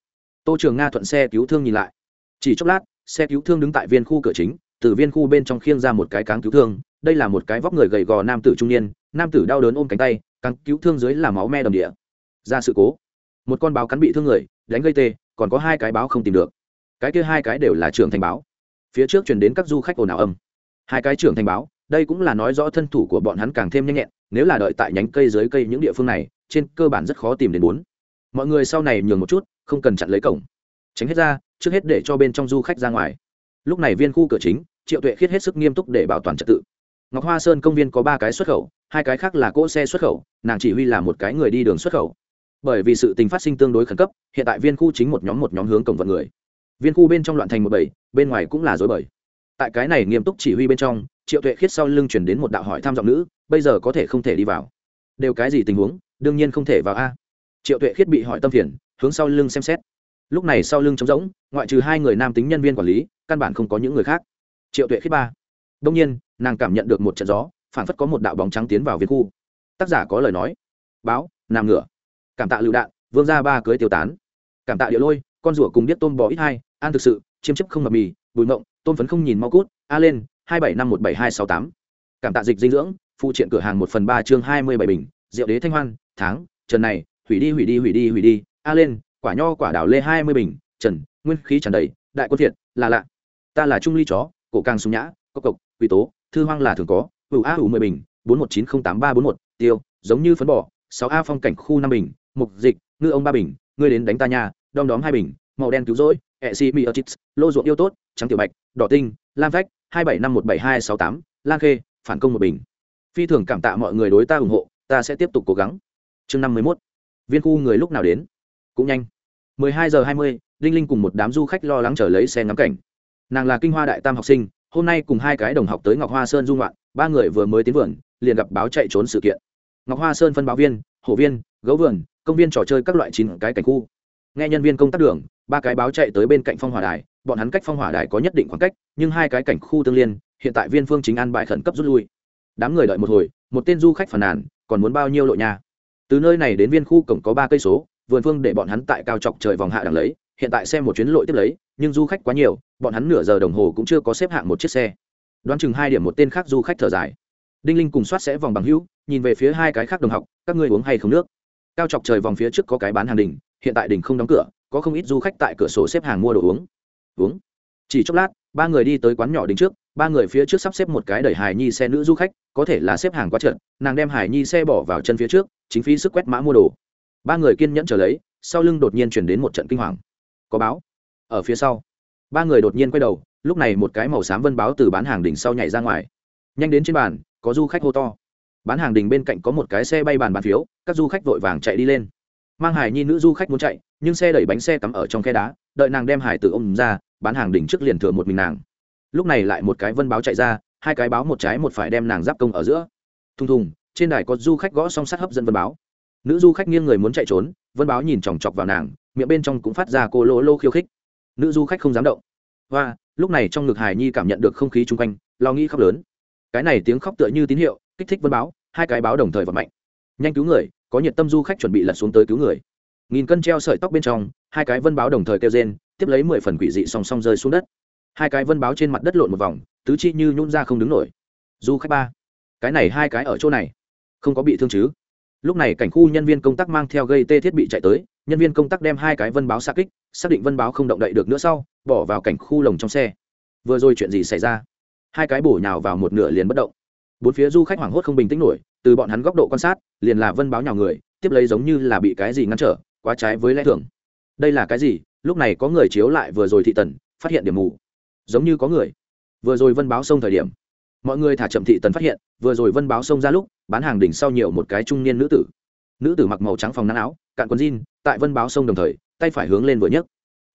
Tô trường nga thuận xe cứu thương nhìn lại. Chỉ chốc lát, xe cứu thương đứng tại viên khu cửa chính, từ viên khu bên trong khiêng ra một cái cáng cứu thương, đây là một cái vóc người gầy gò nam tử trung niên, nam tử đau đớn ôm cánh tay cáng cứu thương dưới là máu me đầm địa. Ra sự cố. Một con báo cắn bị thương người, đánh gây tê, còn có hai cái báo không tìm được. Cái kia hai cái đều là trưởng thành báo. Phía trước chuyển đến các du khách ồn ào âm. Hai cái trưởng thành báo, đây cũng là nói rõ thân thủ của bọn hắn càng thêm nhanh nhẹn, nếu là đợi tại nhánh cây dưới cây những địa phương này, trên cơ bản rất khó tìm đến bốn. Mọi người sau này nhường một chút, không cần chặn lấy cổng. Tránh hết ra, trước hết để cho bên trong du khách ra ngoài. Lúc này viên khu cửa chính, triệu tuệ khiết hết sức nghiêm túc để bảo toàn trật tự ngọc hoa sơn công viên có ba cái xuất khẩu, hai cái khác là cỗ xe xuất khẩu, nàng chỉ huy là một cái người đi đường xuất khẩu. Bởi vì sự tình phát sinh tương đối khẩn cấp, hiện tại viên khu chính một nhóm một nhóm hướng cổng vận người. Viên khu bên trong loạn thành một bảy bên ngoài cũng là dối bời. Tại cái này nghiêm túc chỉ huy bên trong, triệu tuệ khiết sau lưng chuyển đến một đạo hỏi tham giọng nữ, bây giờ có thể không thể đi vào. Đều cái gì tình huống, đương nhiên không thể vào a. Triệu tuệ khiết bị hỏi tâm phiền, hướng sau lưng xem xét. Lúc này sau lưng trống rỗng, ngoại trừ hai người nam tính nhân viên quản lý, căn bản không có những người khác. Triệu tuệ khiết ba đông nhiên, nàng cảm nhận được một trận gió phản phất có một đạo bóng trắng tiến vào viên khu. Tác giả có lời nói. Báo nằm ngửa cảm tạ lựu đạn, vương ra ba cưới tiêu tán. Cảm tạ địa lôi, con rủa cùng biết tôm bò ít hai, an thực sự, chiêm chấp không mập mì, bùi mộng, tôm phấn không nhìn mau cút, a lên, hai bảy năm một bảy hai sáu tám. Cảm tạ dịch dinh dưỡng, phụ triện cửa hàng một phần ba chương hai mươi bảy bình, rượu đế thanh hoan, tháng, trần này, hủy đi hủy đi hủy đi hủy đi, a lên, quả nho quả đào lê hai mươi bình, trần, nguyên khí tràn đầy, đại quân thiện là lạ. Ta là trung ly chó, cổ càng súng nhã, cốc cộc quỷ tố, thư hoang là thường có ủ a ủ mười bình, bốn một chín không tám ba bốn một, tiêu, giống như phấn bỏ sáu a phong cảnh khu năm bình, mục dịch, ngư ông ba bình, ngươi đến đánh ta nhà đom đóm hai bình, màu đen cứu rỗi hệ si mi chips lô ruộng yêu tốt, trắng tiểu bạch, đỏ tinh, lam phách hai bảy năm một bảy hai sáu tám lan khê, phản công một bình. Phi thường cảm tạ mọi người đối ta ủng hộ, ta sẽ tiếp tục cố gắng. Chương năm mươi mốt. Viên khu người lúc nào đến? Cũng nhanh. Mười hai giờ hai mươi linh linh cùng một đám du khách lo lắng chờ lấy xe ngắm cảnh. Nàng là kinh hoa đại tam học sinh hôm nay cùng hai cái đồng học tới ngọc hoa sơn dung loạn ba người vừa mới tiến vườn, liền gặp báo chạy trốn sự kiện. Ngọc hoa sơn phân báo viên hồ viên, gấu vườn, công viên trò chơi các loại chín cái cảnh khu. Nghe nhân viên công tác đường, ba cái báo chạy tới bên cạnh phong hỏa đài, bọn hắn cách phong hỏa đài có nhất định khoảng cách, nhưng hai cái cảnh khu tương liên, hiện tại viên phương chính an bài khẩn cấp rút lui. Đám người đợi một hồi, một tên du khách phàn nàn, còn muốn bao nhiêu lộ nhà từ nơi này đến viên khu cổng có ba cây số, vườn phương để bọn hắn tại cao trọc trời vòng hạ đằng lấy hiện tại xem một chuyến lội tiếp lấy nhưng du khách quá nhiều bọn hắn nửa giờ đồng hồ cũng chưa có xếp hạng một chiếc xe. Đoán chừng hai điểm một tên khác du khách thở dài. Đinh linh cùng soát sẽ vòng bằng hữu nhìn về phía hai cái khác đồng học các ngươi uống hay không nước? Cao chọc trời vòng phía trước có cái bán hàng đỉnh, hiện tại đỉnh không đóng cửa có không ít du khách tại cửa sổ xếp hàng mua đồ uống. Uống. Chỉ chốc lát ba người đi tới quán nhỏ đỉnh trước ba người phía trước sắp xếp một cái đẩy hài nhi xe nữ du khách có thể là xếp hàng quá trượt nàng đem hải nhi xe bỏ vào chân phía trước chính phí sức quét mã mua đồ. Ba người kiên nhẫn trở lấy sau lưng đột nhiên chuyển đến một trận kinh hoàng có báo. Ở phía sau, ba người đột nhiên quay đầu, lúc này một cái màu xám vân báo từ bán hàng đỉnh sau nhảy ra ngoài. Nhanh đến trên bàn, có du khách hô to. Bán hàng đỉnh bên cạnh có một cái xe bay bàn bàn phiếu, các du khách vội vàng chạy đi lên. Mang hải nhi nữ du khách muốn chạy, nhưng xe đẩy bánh xe cắm ở trong khe đá, đợi nàng đem hải từ ôm ra, bán hàng đỉnh trước liền thừa một mình nàng. Lúc này lại một cái vân báo chạy ra, hai cái báo một trái một phải đem nàng giáp công ở giữa. Thùng thùng, trên đài có du khách gõ song sắt hấp dẫn vân báo nữ du khách nghiêng người muốn chạy trốn, vân báo nhìn chòng chọc vào nàng, miệng bên trong cũng phát ra cô lô lô khiêu khích. Nữ du khách không dám động. Và lúc này trong ngực hải nhi cảm nhận được không khí chung quanh, lo nghĩ khóc lớn. Cái này tiếng khóc tựa như tín hiệu, kích thích vân báo, hai cái báo đồng thời vật mạnh. Nhanh cứu người, có nhiệt tâm du khách chuẩn bị lật xuống tới cứu người. Nghìn cân treo sợi tóc bên trong, hai cái vân báo đồng thời kêu rên, tiếp lấy mười phần quỷ dị song song rơi xuống đất. Hai cái vân báo trên mặt đất lộn một vòng, tứ chi như nhún ra không đứng nổi. Du khách ba, cái này hai cái ở chỗ này, không có bị thương chứ? Lúc này cảnh khu nhân viên công tác mang theo gây tê thiết bị chạy tới, nhân viên công tác đem hai cái vân báo xa kích, xác định vân báo không động đậy được nữa sau, bỏ vào cảnh khu lồng trong xe. Vừa rồi chuyện gì xảy ra? Hai cái bổ nhào vào một nửa liền bất động. Bốn phía du khách hoảng hốt không bình tĩnh nổi, từ bọn hắn góc độ quan sát, liền là vân báo nhào người, tiếp lấy giống như là bị cái gì ngăn trở, quá trái với lẽ thường. Đây là cái gì? Lúc này có người chiếu lại vừa rồi thị tần, phát hiện điểm mù. Giống như có người. Vừa rồi vân báo xông thời điểm mọi người thả chậm thị tần phát hiện, vừa rồi vân báo xông ra lúc, bán hàng đỉnh sau nhiều một cái trung niên nữ tử. Nữ tử mặc màu trắng phòng nắng áo, cạn quần jean, tại vân báo sông đồng thời, tay phải hướng lên vừa nhấc.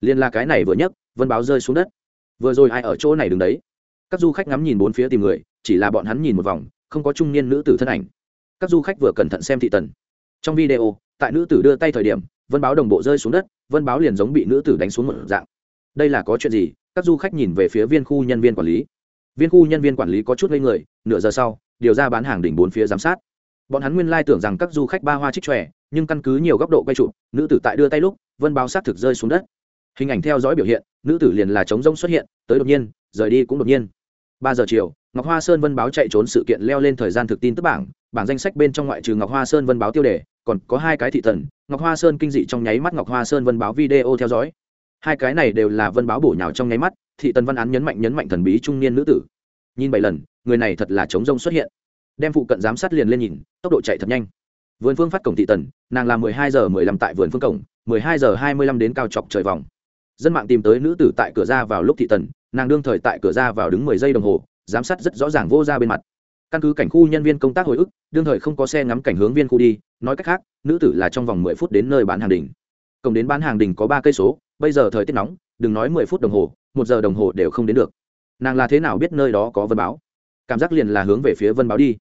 Liền là cái này vừa nhấc, vân báo rơi xuống đất. Vừa rồi ai ở chỗ này đứng đấy? Các du khách ngắm nhìn bốn phía tìm người, chỉ là bọn hắn nhìn một vòng, không có trung niên nữ tử thân ảnh. Các du khách vừa cẩn thận xem thị tần. Trong video, tại nữ tử đưa tay thời điểm, vân báo đồng bộ rơi xuống đất, vân báo liền giống bị nữ tử đánh xuống một dạng. Đây là có chuyện gì? Các du khách nhìn về phía viên khu nhân viên quản lý viên khu nhân viên quản lý có chút ngây người, nửa giờ sau, điều ra bán hàng đỉnh bốn phía giám sát. Bọn hắn nguyên lai tưởng rằng các du khách ba hoa trích tròe nhưng căn cứ nhiều góc độ quay trụ nữ tử tại đưa tay lúc, vân báo sát thực rơi xuống đất. Hình ảnh theo dõi biểu hiện, nữ tử liền là chống rông xuất hiện, tới đột nhiên, rời đi cũng đột nhiên. Ba giờ chiều, ngọc hoa sơn vân báo chạy trốn sự kiện leo lên thời gian thực tin tức bảng bảng danh sách bên trong ngoại trừ ngọc hoa sơn vân báo tiêu đề, còn có hai cái thị thần ngọc hoa sơn kinh dị trong nháy mắt ngọc hoa sơn vân báo video theo dõi hai cái này đều là vân báo bổ nhào trong nháy mắt, thị tần văn án nhấn mạnh nhấn mạnh thần bí trung niên nữ tử. Nhìn bảy lần, người này thật là chống rông xuất hiện. Đem phụ cận giám sát liền lên nhìn, tốc độ chạy thật nhanh. Vườn phương phát cổng thị tần, nàng là mười hai giờ mười lăm tại vườn phương cổng, mười hai giờ hai mươi lăm đến cao chọc trời vòng. Dân mạng tìm tới nữ tử tại cửa ra vào lúc thị tần, nàng đương thời tại cửa ra vào đứng mười giây đồng hồ, giám sát rất rõ ràng vô ra bên mặt. Căn cứ cảnh khu nhân viên công tác hồi ức, đương thời không có xe ngắm cảnh hướng viên khu đi, nói cách khác, nữ tử là trong vòng mười phút đến nơi bán hàng đình cổng đến bán hàng đình có ba cây số bây giờ thời tiết nóng, đừng nói mười phút đồng hồ, một giờ đồng hồ đều không đến được. Nàng là thế nào biết nơi đó có vân báo? Cảm giác liền là hướng về phía vân báo đi.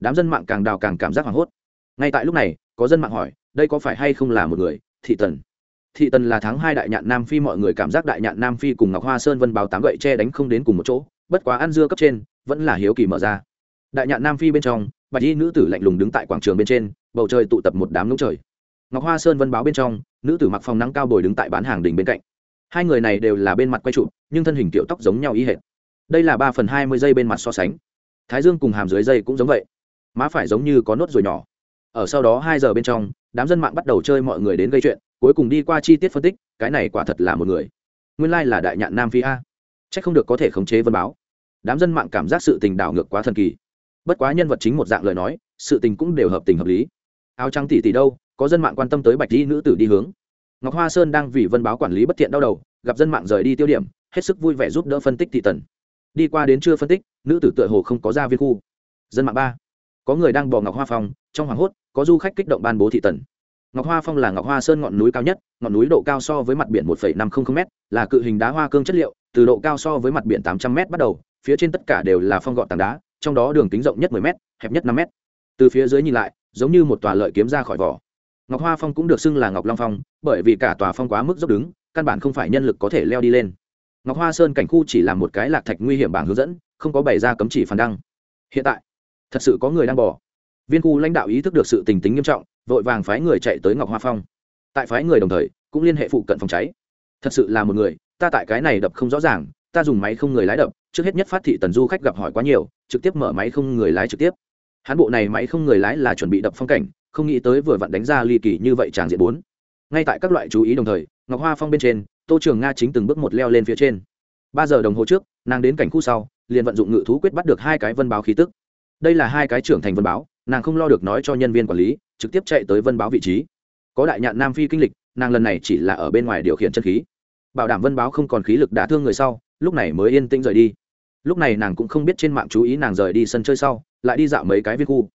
Đám dân mạng càng đào càng cảm giác hoảng hốt. Ngay tại lúc này, có dân mạng hỏi, đây có phải hay không là một người? Thị tần. Thị tần là tháng hai đại nhạn nam phi, mọi người cảm giác đại nhạn nam phi cùng ngọc hoa sơn vân báo tám gậy che đánh không đến cùng một chỗ, bất quá ăn dưa cấp trên, vẫn là hiếu kỳ mở ra. Đại nhạn nam phi bên trong, bạch y nữ tử lạnh lùng đứng tại quảng trường bên trên, bầu trời tụ tập một đám ngỗng trời ngọc hoa sơn vân báo bên trong, nữ tử mặc phòng nắng cao bồi đứng tại bán hàng đỉnh bên cạnh. Hai người này đều là bên mặt quay trụ nhưng thân hình kiểu tóc giống nhau ý hệt. Đây là ba phần hai mươi giây bên mặt so sánh. Thái dương cùng hàm dưới dây cũng giống vậy. Má phải giống như có nốt ruồi nhỏ. Ở sau đó hai giờ bên trong, đám dân mạng bắt đầu chơi mọi người đến gây chuyện, cuối cùng đi qua chi tiết phân tích, cái này quả thật là một người. Nguyên lai là đại nhạn nam phi a. C h ắ c không được có thể khống chế vân báo. Đám dân mạng cảm giác sự tình đảo ngược quá thần kỳ. Bất quá nhân vật chính một dạng lời nói, sự tình cũng đều hợp tình hợp lý. Áo trắng tỷ tỷ đâu có dân mạng quan tâm tới bạch di nữ tử đi hướng. Ngọc hoa sơn đang vì vân báo quản lý bất thiện đau đầu, gặp dân mạng rời đi tiêu điểm, hết sức vui vẻ giúp đỡ phân tích thị tần. Đi qua đến chưa phân tích, nữ tử tựa hồ không có ra viên khu. Dân mạng ba. Có người đang bỏ ngọc hoa phong, trong hoàng hốt, có du khách kích động ban bố thị tần. Ngọc hoa phong là ngọc hoa sơn ngọn núi cao nhất, ngọn núi độ cao so với mặt biển một năm trăm linh m là cự hình đá hoa cương chất liệu, từ độ cao so với mặt biển tám trăm m bắt đầu, phía trên tất cả đều là phong gọn tảng đá, trong đó đường kính rộng nhất 10 m hẹp nhất 5 m từ phía dưới nhìn lại, giống như một tòa lợi kiếm ra khỏi vỏ ngọc hoa phong cũng được xưng là ngọc long phong, bởi vì cả tòa phong quá mức dốc đứng, căn bản không phải nhân lực có thể leo đi lên. Ngọc hoa sơn cảnh khu chỉ là một cái lạc thạch nguy hiểm bảng hướng dẫn, không có bày ra cấm chỉ phản đăng. Hiện tại, thật sự có người đang bỏ. Viên khu lãnh đạo ý thức được sự tình tính nghiêm trọng, vội vàng phái người chạy tới ngọc hoa phong. Tại phái người đồng thời, cũng liên hệ phụ cận phòng cháy. Thật sự là một người, ta tại cái này đập không rõ ràng, ta dùng máy không người lái đập, trước hết nhất phát thị tần du khách gặp hỏi quá nhiều, trực tiếp mở máy không người lái trực tiếp. Hãn bộ này máy không người lái là chuẩn bị đập phong cảnh không nghĩ tới vừa vặn đánh ra ly kỳ như vậy tràng diện bốn. Ngay tại các loại chú ý đồng thời, ngọc hoa phong bên trên, tô trường nga chính từng bước một leo lên phía trên. Ba giờ đồng hồ trước, nàng đến cảnh khu sau, liền vận dụng ngự thú quyết bắt được hai cái vân báo khí tức. Đây là hai cái trưởng thành vân báo, nàng không lo được nói cho nhân viên quản lý, trực tiếp chạy tới vân báo vị trí. Có đại nhạn nam phi kinh lịch, nàng lần này chỉ là ở bên ngoài điều khiển chân khí. Bảo đảm vân báo không còn khí lực đả thương người sau, lúc này mới yên tĩnh rời đi. Lúc này nàng cũng không biết trên mạng chú ý nàng rời đi sân chơi sau, lại đi dạo mấy cái viên khu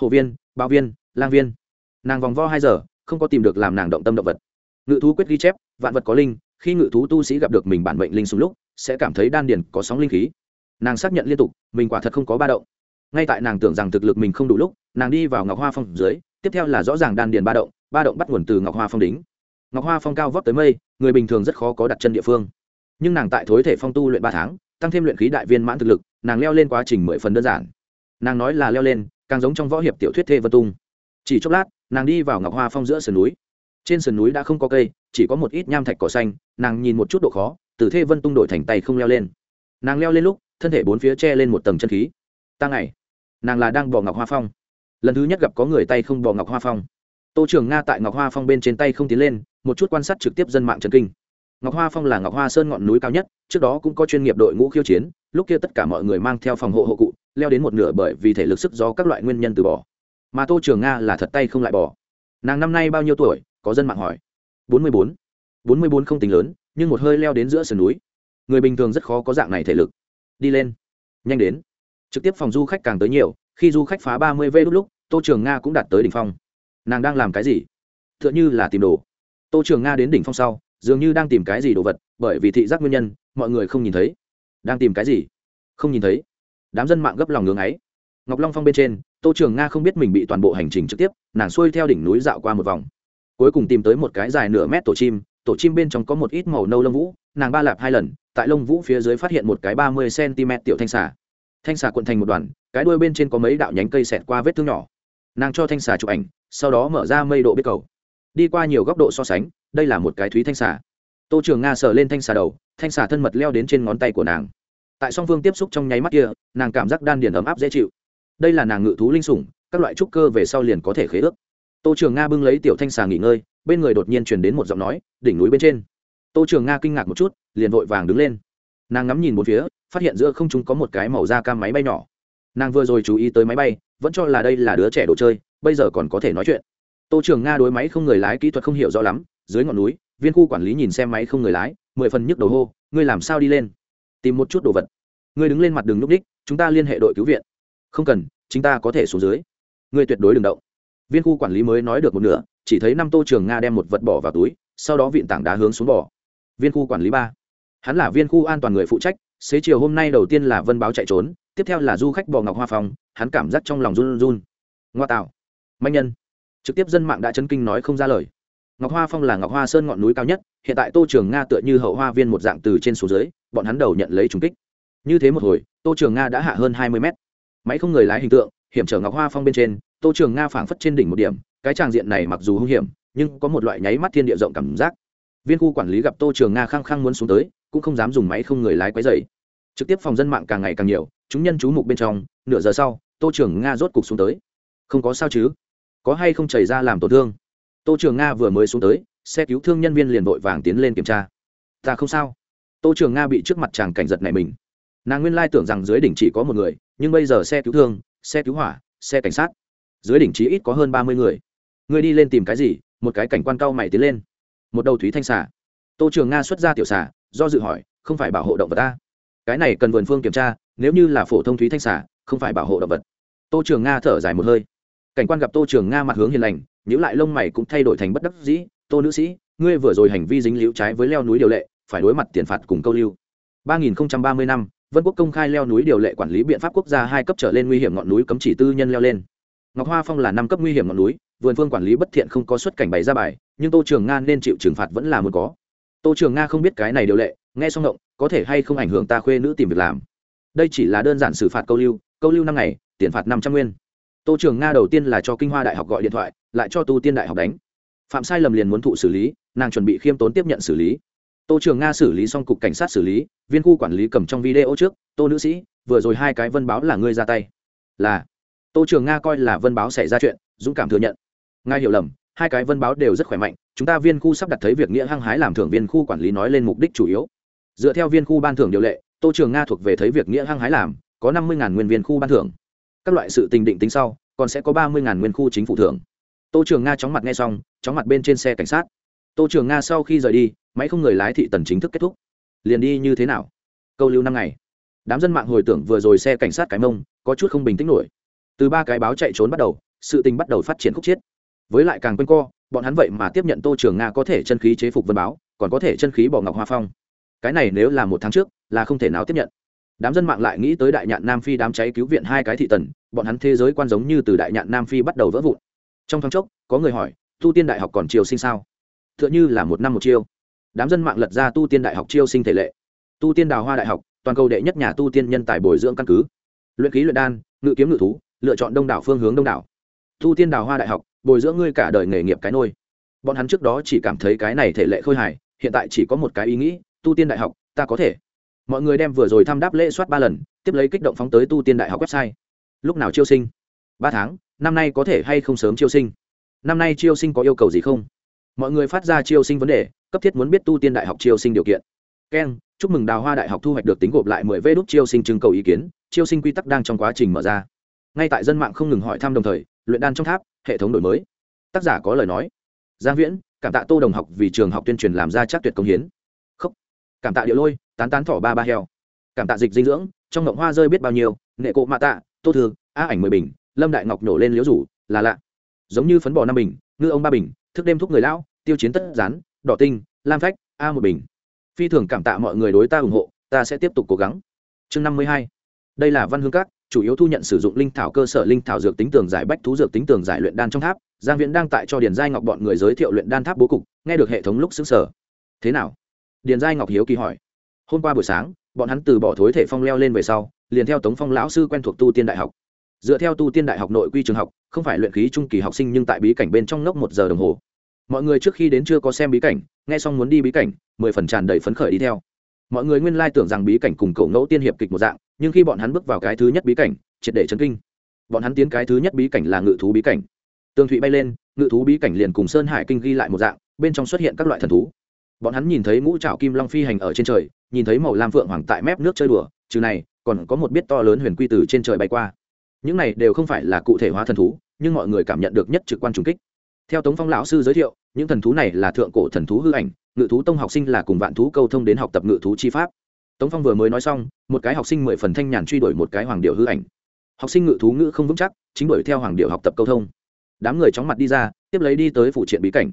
hồ viên bao viên, lang viên. Nàng vòng vo hai giờ, không có tìm được làm nàng động tâm động vật. Ngự thú quyết ghi chép, vạn vật có linh, khi ngự thú tu sĩ gặp được mình bản mệnh linh xuống lúc, sẽ cảm thấy đan điền có sóng linh khí. Nàng xác nhận liên tục, mình quả thật không có ba động. Ngay tại nàng tưởng rằng thực lực mình không đủ lúc, nàng đi vào ngọc hoa phong dưới, tiếp theo là rõ ràng đan điền ba động ba động bắt nguồn từ ngọc hoa phong đính ngọc hoa phong cao vóc tới mây, người bình thường rất khó có đặt chân địa phương. Nhưng nàng tại thối thể phong tu luyện ba tháng, tăng thêm luyện khí đại viên mãn thực lực, nàng leo lên quá trình mười phần đơn giản. Nàng nói là leo lên càng giống trong võ hiệp tiểu thuyết thê vân tung. Chỉ chốc lát, nàng đi vào ngọc hoa phong giữa sườn núi. Trên sườn núi đã không có cây, chỉ có một ít nham thạch cỏ xanh, nàng nhìn một chút độ khó, từ thê vân tung đổi thành tay không leo lên. Nàng leo lên lúc, thân thể bốn phía che lên một tầng chân khí. Ta ngày nàng là đang bỏ ngọc hoa phong. Lần thứ nhất gặp có người tay không bỏ ngọc hoa phong. Tô trường nga tại ngọc hoa phong bên trên tay không tiến lên, một chút quan sát trực tiếp dân mạng trần kinh. Ngọc hoa phong là ngọc hoa sơn ngọn núi cao nhất, trước đó cũng có chuyên nghiệp đội ngũ khiêu chiến, lúc kia tất cả mọi người mang theo phòng hộ hộ cụ leo đến một nửa bởi vì thể lực sức do các loại nguyên nhân từ bỏ. Mà tô trường nga là thật tay không lại bỏ. Nàng năm nay bao nhiêu tuổi? Có dân mạng hỏi. Bốn mươi bốn. Bốn mươi bốn không tính lớn, nhưng một hơi leo đến giữa sườn núi. Người bình thường rất khó có dạng này thể lực. Đi lên. Nhanh đến. Trực tiếp phòng du khách càng tới nhiều, khi du khách phá ba mươi v lúc lúc, tô trường nga cũng đạt tới đỉnh phong. Nàng đang làm cái gì? T h ư ợ n h ư là tìm đồ. Tô trường nga đến đỉnh phong sau, dường như đang tìm cái gì đồ vật, bởi vì thị giác nguyên nhân, mọi người không nhìn thấy. Đang tìm cái gì? Không nhìn thấy đám dân mạng gấp lòng ngưỡng ấy. Ngọc long phong bên trên, tô trường nga không biết mình bị toàn bộ hành trình trực tiếp, nàng xuôi theo đỉnh núi dạo qua một vòng. Cuối cùng tìm tới một cái dài nửa mét tổ chim tổ chim bên trong có một ít màu nâu lông vũ, nàng ba lạp hai lần, tại lông vũ phía dưới phát hiện một cái ba mươi cm tiểu thanh xà. Thanh xà cuộn thành một đoàn, cái đuôi bên trên có mấy đạo nhánh cây xẹt qua vết thương nhỏ. Nàng cho thanh xà chụp ảnh, sau đó mở ra mây độ biết cầu. Đi qua nhiều góc độ so sánh, đây là một cái thúy thanh xà. Tô trường nga sờ lên thanh xà đầu, thanh xà thân mật leo đến trên ngón tay của nàng tại song phương tiếp xúc trong nháy mắt kia, nàng cảm giác đan điền ấm áp dễ chịu. Đây là nàng ngự thú linh sủng, các loại trúc cơ về sau liền có thể khế ước. Tô trường nga bưng lấy tiểu thanh xà nghỉ ngơi, bên người đột nhiên truyền đến một giọng nói, đỉnh núi bên trên. Tô trường nga kinh ngạc một chút, liền vội vàng đứng lên. Nàng ngắm nhìn một phía, phát hiện giữa không chúng có một cái màu da cam máy bay nhỏ. Nàng vừa rồi chú ý tới máy bay, vẫn cho là đây là đứa trẻ đồ chơi, bây giờ còn có thể nói chuyện. Tô trường nga đối máy không người lái kỹ thuật không hiểu rõ lắm, dưới ngọn núi, viên khu quản lý nhìn xem máy không người lái, mười phần nhức đầu hô, ngươi làm sao đi lên? Tìm một chút đồ vật. Ngươi đứng lên mặt đường núp đích chúng ta liên hệ đội cứu viện. Không cần chúng ta có thể xuống dưới. Ngươi tuyệt đối đừng động. Viên khu quản lý mới nói được một nửa, chỉ thấy năm tô trường nga đem một vật bỏ vào túi, sau đó vịn tảng đá hướng xuống bỏ viên khu quản lý ba. Hắn là viên khu an toàn người phụ trách, xế chiều hôm nay đầu tiên là vân báo chạy trốn, tiếp theo là du khách bò ngọc hoa phòng hắn cảm giác trong lòng run run. Ngoa tạo. Manh nhân. Trực tiếp dân mạng đã chấn kinh nói không ra lời. Ngọc hoa phong là ngọc hoa sơn ngọn núi cao nhất, hiện tại tô trường nga tựa như hậu hoa viên một dạng từ trên xuống dưới bọn hắn đầu nhận lấy trùng kích. Như thế một hồi, tô trường nga đã hạ hơn hai mươi mét. Máy không người lái hình tượng, hiểm trở ngọc hoa phong bên trên, tô trường nga phảng phất trên đỉnh một điểm, cái tràng diện này mặc dù hung hiểm, nhưng có một loại nháy mắt thiên địa rộng cảm giác. Viên khu quản lý gặp tô trường nga khăng khăng muốn xuống tới, cũng không dám dùng máy không người lái quấy dày trực tiếp phòng dân mạng càng ngày càng nhiều, chúng nhân chú mục bên trong, nửa giờ sau, tô trường nga rốt cục xuống tới. Không có sao chứ? Có hay không chảy ra làm tổn thương? Tô trường nga vừa mới xuống tới, xe cứu thương nhân viên liền vội vàng tiến lên kiểm tra. Ta không sao tô trường nga bị trước mặt chàng cảnh giật này mình. Nàng nguyên lai tưởng rằng dưới đỉnh chỉ có một người, nhưng bây giờ xe cứu thương, xe cứu hỏa, xe cảnh sát. Dưới đỉnh chỉ ít có hơn ba mươi người. Người đi lên tìm cái gì? Một cái cảnh quan cao mày tiến lên. Một đầu thúy thanh xà. Tô trường nga xuất ra tiểu xà, do dự hỏi, không phải bảo hộ động vật ta? Cái này cần vườn phương kiểm tra, nếu như là phổ thông thúy thanh xà, không phải bảo hộ động vật. Tô trường nga thở dài một hơi. Cảnh quan gặp tô trường nga mặt hướng hiền lành nhữ lại lông mày cũng thay đổi thành bất đắc dĩ, tô nữ sĩ, ngươi vừa rồi hành vi dính liễu trái với leo núi điều lệ phải đối mặt tiền phạt cùng câu lưu. ba nghìn ba mươi năm, vân quốc công khai leo núi điều lệ quản lý biện pháp quốc gia hai cấp trở lên nguy hiểm ngọn núi cấm chỉ tư nhân leo lên. Ngọc hoa phong là năm cấp nguy hiểm ngọn núi, vườn phương quản lý bất thiện không có xuất cảnh bày ra bài, nhưng tô trường nga nên chịu trừng phạt vẫn là muốn có. Tô trường nga không biết cái này điều lệ, nghe xong động có thể hay không ảnh hưởng ta khuê nữ tìm việc làm. Đây chỉ là đơn giản xử phạt câu lưu câu lưu năm ngày, tiền phạt năm trăm nguyên. Tô trường nga đầu tiên là cho kinh hoa đại học gọi điện thoại, lại cho tu tiên đại học đánh. Phạm sai lầm liền muốn thụ xử lý, nàng chuẩn bị khiêm tốn tiếp nhận xử lý tô trường nga xử lý xong cục cảnh sát xử lý, viên khu quản lý cầm trong video trước, tô nữ sĩ, vừa rồi hai cái vân báo là ngươi ra tay. Là. Tô trường nga coi là vân báo xảy ra chuyện, dũng cảm thừa nhận. Nga hiểu lầm, hai cái vân báo đều rất khỏe mạnh, chúng ta viên khu sắp đặt thấy việc nghĩa hăng hái làm thưởng viên khu quản lý nói lên mục đích chủ yếu. Dựa theo viên khu ban thưởng điều lệ, tô trường nga thuộc về thấy việc nghĩa hăng hái làm, có năm mươi nguyên viên khu ban thưởng. Các loại sự tình định tính sau, còn sẽ có ba mươi nguyên khu chính phủ thưởng. Tô trường nga chóng mặt nghe xong, chóng mặt bên trên xe cảnh sát tô trường nga sau khi rời đi, máy không người lái thị tần chính thức kết thúc. Liền đi như thế nào? Câu lưu năm ngày. Đám dân mạng hồi tưởng vừa rồi xe cảnh sát cái mông, có chút không bình tĩnh nổi. Từ ba cái báo chạy trốn bắt đầu, sự tình bắt đầu phát triển khúc chiết. Với lại càng quanh co, bọn hắn vậy mà tiếp nhận tô trường nga có thể chân khí chế phục vân báo, còn có thể chân khí bỏ ngọc hoa phong. Cái này nếu là một tháng trước, là không thể nào tiếp nhận. Đám dân mạng lại nghĩ tới đại nhạn nam phi đám cháy cứu viện hai cái thị tần, bọn hắn thế giới quan giống như từ đại nhạn nam phi bắt đầu vỡ vụn. Trong thoáng chốc, có người hỏi, tu tiên đại học còn chiều sinh sao? T h ư ợ n h ư là một năm một chiêu. Đám dân mạng lật ra tu tiên đại học chiêu sinh thể lệ. Tu tiên đào hoa đại học, toàn cầu đệ nhất nhà tu tiên nhân tài bồi dưỡng căn cứ. Luyện ký luyện đan, ngự kiếm ngự thú, lựa chọn đông đảo phương hướng đông đảo. Tu tiên đào hoa đại học, bồi dưỡng ngươi cả đời nghề nghiệp cái nôi. Bọn hắn trước đó chỉ cảm thấy cái này thể lệ khôi hài, hiện tại chỉ có một cái ý nghĩ, tu tiên đại học, ta có thể. Mọi người đem vừa rồi thăm đáp lễ soát ba lần, tiếp lấy kích động phóng tới tu tiên đại học website. Lúc nào chiêu sinh? Ba tháng, năm nay có thể hay không sớm chiêu sinh? Năm nay chiêu sinh có yêu cầu gì không? Mọi người phát ra chiêu sinh vấn đề, cấp thiết muốn biết tu tiên đại học chiêu sinh điều kiện. Keng chúc mừng đào hoa đại học thu hoạch được tính gộp lại mười vê đốt chiêu sinh trưng cầu ý kiến, chiêu sinh quy tắc đang trong quá trình mở ra. Ngay tại dân mạng không ngừng hỏi thăm đồng thời, luyện đan trong tháp, hệ thống đổi mới. Tác giả có lời nói. Giang viễn, cảm tạ tô đồng học vì trường học tuyên truyền làm ra chắc tuyệt công hiến. Khóc cảm tạ điệu lôi, tán tán thỏ ba ba heo. Cảm tạ dịch dinh dưỡng, trong ngộng hoa rơi biết bao nhiêu, nghệ cộ mạ tạ, tô thương á ảnh mười bình, lâm đại ngọc nổ lên liễu rủ, là lạ. Giống như phấn bò năm bình, ngư ông ba bình, thức đêm thúc người lão tiêu chiến tất gián, đỏ tinh, lam phách, a một bình. Phi thường cảm tạ mọi người đối ta ủng hộ, ta sẽ tiếp tục cố gắng. Chương năm mươi hai. Đây là văn hương các, chủ yếu thu nhận sử dụng linh thảo cơ sở linh thảo dược tính tường giải bách thú dược tính tường giải luyện đan trong tháp. Giang viễn đang tại cho điền giai ngọc bọn người giới thiệu luyện đan tháp bố cục, nghe được hệ thống lúc xứng sở thế nào? Điền giai ngọc hiếu kỳ hỏi. Hôm qua buổi sáng, bọn hắn từ bỏ thối thể phong leo lên về sau, liền theo tống phong lão sư quen thuộc tu tiên đại học. Dựa theo tu tiên đại học nội quy trường học, không phải luyện khí trung kỳ học sinh nhưng tại bí cảnh bên trong ngốc một giờ đồng hồ mọi người trước khi đến chưa có xem bí cảnh, nghe xong muốn đi bí cảnh, mười phần tràn đầy phấn khởi đi theo. Mọi người nguyên lai tưởng rằng bí cảnh cùng cậu ngẫu tiên hiệp kịch một dạng, nhưng khi bọn hắn bước vào cái thứ nhất bí cảnh, triệt để chấn kinh. Bọn hắn tiến cái thứ nhất bí cảnh là ngự thú bí cảnh. Tương thụy bay lên, ngự thú bí cảnh liền cùng sơn hải kinh ghi lại một dạng, bên trong xuất hiện các loại thần thú. Bọn hắn nhìn thấy ngũ trạo kim long phi hành ở trên trời, nhìn thấy màu lam phượng hoàng tại mép nước chơi đùa, trừ này, còn có một biết to lớn huyền quy từ trên trời bay qua. Những này đều không phải là cụ thể hóa thần thú, nhưng mọi người cảm nhận được nhất trực quan trùng kích theo tống phong lão sư giới thiệu, những thần thú này là thượng cổ thần thú hư ảnh, ngự thú tông học sinh là cùng vạn thú câu thông đến học tập ngự thú chi pháp. Tống phong vừa mới nói xong, một cái học sinh mười phần thanh nhàn truy đuổi một cái hoàng điệu hư ảnh. Học sinh ngự thú ngữ không vững chắc, chính đuổi theo hoàng điệu học tập câu thông. Đám người chóng mặt đi ra, tiếp lấy đi tới phụ triện bí cảnh.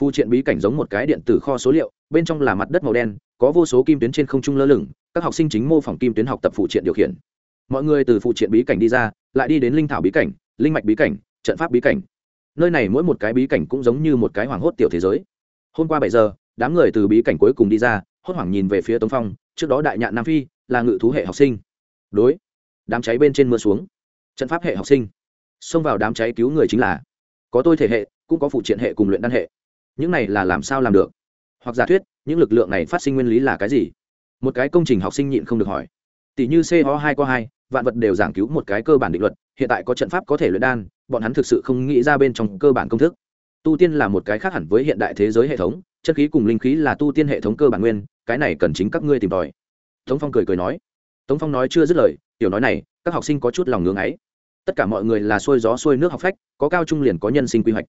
Phụ triện bí cảnh giống một cái điện tử kho số liệu, bên trong là mặt đất màu đen, có vô số kim tuyến trên không trung lơ lửng, các học sinh chính mô phỏng kim tuyến học tập phụ triện điều khiển. Mọi người từ phụ triện bí cảnh đi ra, lại đi đến linh thảo bí cảnh, linh mạch bí cảnh, trận pháp bí cảnh nơi này mỗi một cái bí cảnh cũng giống như một cái hoàng hốt tiểu thế giới. Hôm qua bảy giờ, đám người từ bí cảnh cuối cùng đi ra, hốt hoảng nhìn về phía tống phong, trước đó đại nhạn nam phi là ngự thú hệ học sinh. Đối, đám cháy bên trên mưa xuống. Trận pháp hệ học sinh. Xông vào đám cháy cứu người chính là, có tôi thể hệ, cũng có phụ triện hệ cùng luyện đan hệ. Những này là làm sao làm được? Hoặc giả thuyết, những lực lượng này phát sinh nguyên lý là cái gì? Một cái công trình học sinh nhịn không được hỏi. Tỷ như c hai co hai vạn vật đều giảng cứu một cái cơ bản định luật, hiện tại có trận pháp có thể luyện đan, bọn hắn thực sự không nghĩ ra bên trong cơ bản công thức. Tu tiên là một cái khác hẳn với hiện đại thế giới hệ thống chất khí cùng linh khí là tu tiên hệ thống cơ bản nguyên, cái này cần chính các ngươi tìm tòi. Tống phong cười cười nói. Tống phong nói chưa dứt lời, tiểu nói này, các học sinh có chút lòng ngưng ấy. Tất cả mọi người là xuôi gió xuôi nước học phách, có cao trung liền có nhân sinh quy hoạch.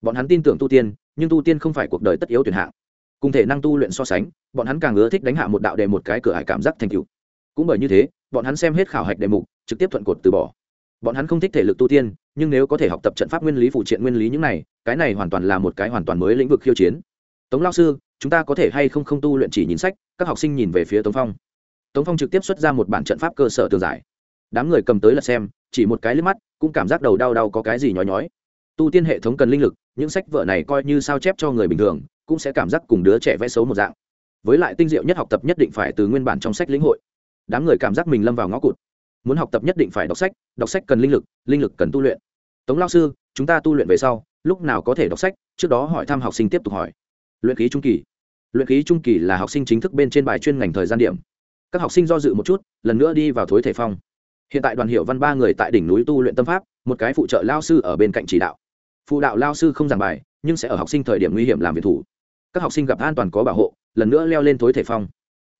Bọn hắn tin tưởng tu tiên, nhưng tu tiên không phải cuộc đời tất yếu tuyển hạng. Cùng thể năng tu luyện so sánh, bọn hắn càng ưa thích đánh hạ một đạo đề một cái cửa hải cảm giác thành cựu cũng bởi như thế bọn hắn xem hết khảo hạch đề mục, trực tiếp thuận cột từ bỏ. Bọn hắn không thích thể lực tu tiên, nhưng nếu có thể học tập trận pháp nguyên lý phụ triện nguyên lý những này, cái này hoàn toàn là một cái hoàn toàn mới lĩnh vực khiêu chiến. Tống lao sư, chúng ta có thể hay không không tu luyện chỉ nhìn sách, các học sinh nhìn về phía tống phong. Tống phong trực tiếp xuất ra một bản trận pháp cơ sở tường giải. Đám người cầm tới là xem, chỉ một cái liếc mắt, cũng cảm giác đầu đau đau có cái gì nhói nhói. Tu tiên hệ thống cần linh lực, những sách vở này coi như sao chép cho người bình thường, cũng sẽ cảm giác cùng đứa trẻ vẽ xấu một dạng. Với lại tinh diệu nhất học tập nhất định phải từ nguyên bản trong sách lĩnh hội đám người cảm giác mình lâm vào ngõ cụt. Muốn học tập nhất định phải đọc sách đọc sách cần linh lực linh lực cần tu luyện. Tống lao sư, chúng ta tu luyện về sau, lúc nào có thể đọc sách? Trước đó hỏi thăm học sinh tiếp tục hỏi. Luyện khí trung kỳ. Luyện khí trung kỳ là học sinh chính thức bên trên bài chuyên ngành thời gian điểm. Các học sinh do dự một chút, lần nữa đi vào thối thể phong. Hiện tại đoàn hiệu văn ba người tại đỉnh núi tu luyện tâm pháp, một cái phụ trợ lao sư ở bên cạnh chỉ đạo. Phụ đạo lao sư không giảng bài, nhưng sẽ ở học sinh thời điểm nguy hiểm làm việc thủ. Các học sinh gặp an toàn có bảo hộ, lần nữa leo lên thối thể phong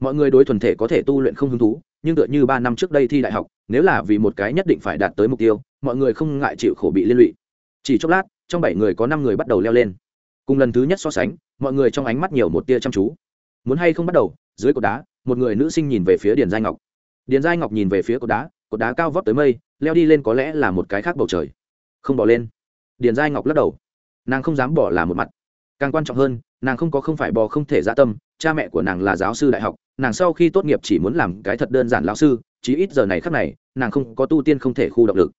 mọi người đối thuần thể có thể tu luyện không hứng thú, nhưng tựa như ba năm trước đây thi đại học, nếu là vì một cái nhất định phải đạt tới mục tiêu, mọi người không ngại chịu khổ bị liên lụy. Chỉ chốc lát, trong bảy người có năm người bắt đầu leo lên. Cùng lần thứ nhất so sánh, mọi người trong ánh mắt nhiều một tia chăm chú. Muốn hay không bắt đầu, dưới cột đá, một người nữ sinh nhìn về phía điền giai ngọc. Điền giai ngọc nhìn về phía cột đá cột đá cao vót tới mây, leo đi lên có lẽ là một cái khác bầu trời. Không bỏ lên. Điền giai ngọc lắc đầu. Nàng không dám bỏ là một mặt. Càng quan trọng hơn, nàng không có không phải bò không thể dã tâm cha mẹ của nàng là giáo sư đại học, nàng sau khi tốt nghiệp chỉ muốn làm cái thật đơn giản lão sư, chí ít giờ này khác này, nàng không có tu tiên không thể khu động lực.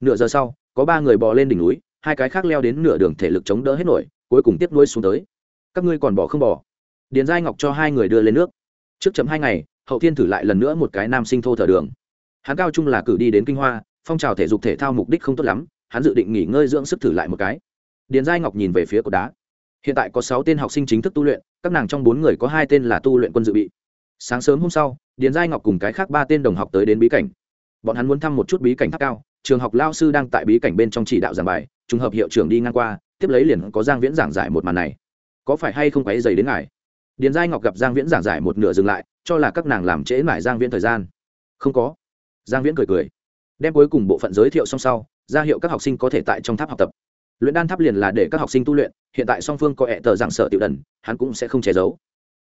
Nửa giờ sau, có ba người bò lên đỉnh núi, hai cái khác leo đến nửa đường thể lực chống đỡ hết nổi, cuối cùng tiếp nuôi xuống tới. Các ngươi còn bỏ không bỏ điền giai ngọc cho hai người đưa lên nước. Trước chấm hai ngày, hậu thiên thử lại lần nữa một cái nam sinh thô thở đường. Hắn cao trung là cử đi đến kinh hoa, phong trào thể dục thể thao mục đích không tốt lắm, hắn dự định nghỉ ngơi dưỡng sức thử lại một cái. Điền giai ngọc nhìn về phía cột đá. Hiện tại có sáu tên học sinh chính thức tu luyện các nàng trong bốn người có hai tên là tu luyện quân dự bị. Sáng sớm hôm sau, điền giai ngọc cùng cái khác ba tên đồng học tới đến bí cảnh. Bọn hắn muốn thăm một chút bí cảnh tháp cao, trường học lao sư đang tại bí cảnh bên trong chỉ đạo giảng bài, trùng hợp hiệu trưởng đi ngang qua, tiếp lấy liền có giang viễn giảng giải một màn này. Có phải hay không quáy dày đến ngài? Điền giai ngọc gặp giang viễn giảng giải một nửa dừng lại, cho là các nàng làm trễ mải giang viễn thời gian. Không có. Giang viễn cười cười. Đem cuối cùng bộ phận giới thiệu xong sau, ra hiệu các học sinh có thể tại trong tháp học tập luyện đan tháp liền là để các học sinh tu luyện, hiện tại song phương có hẹ tờ giảng sở tiểu đần, hắn cũng sẽ không che giấu.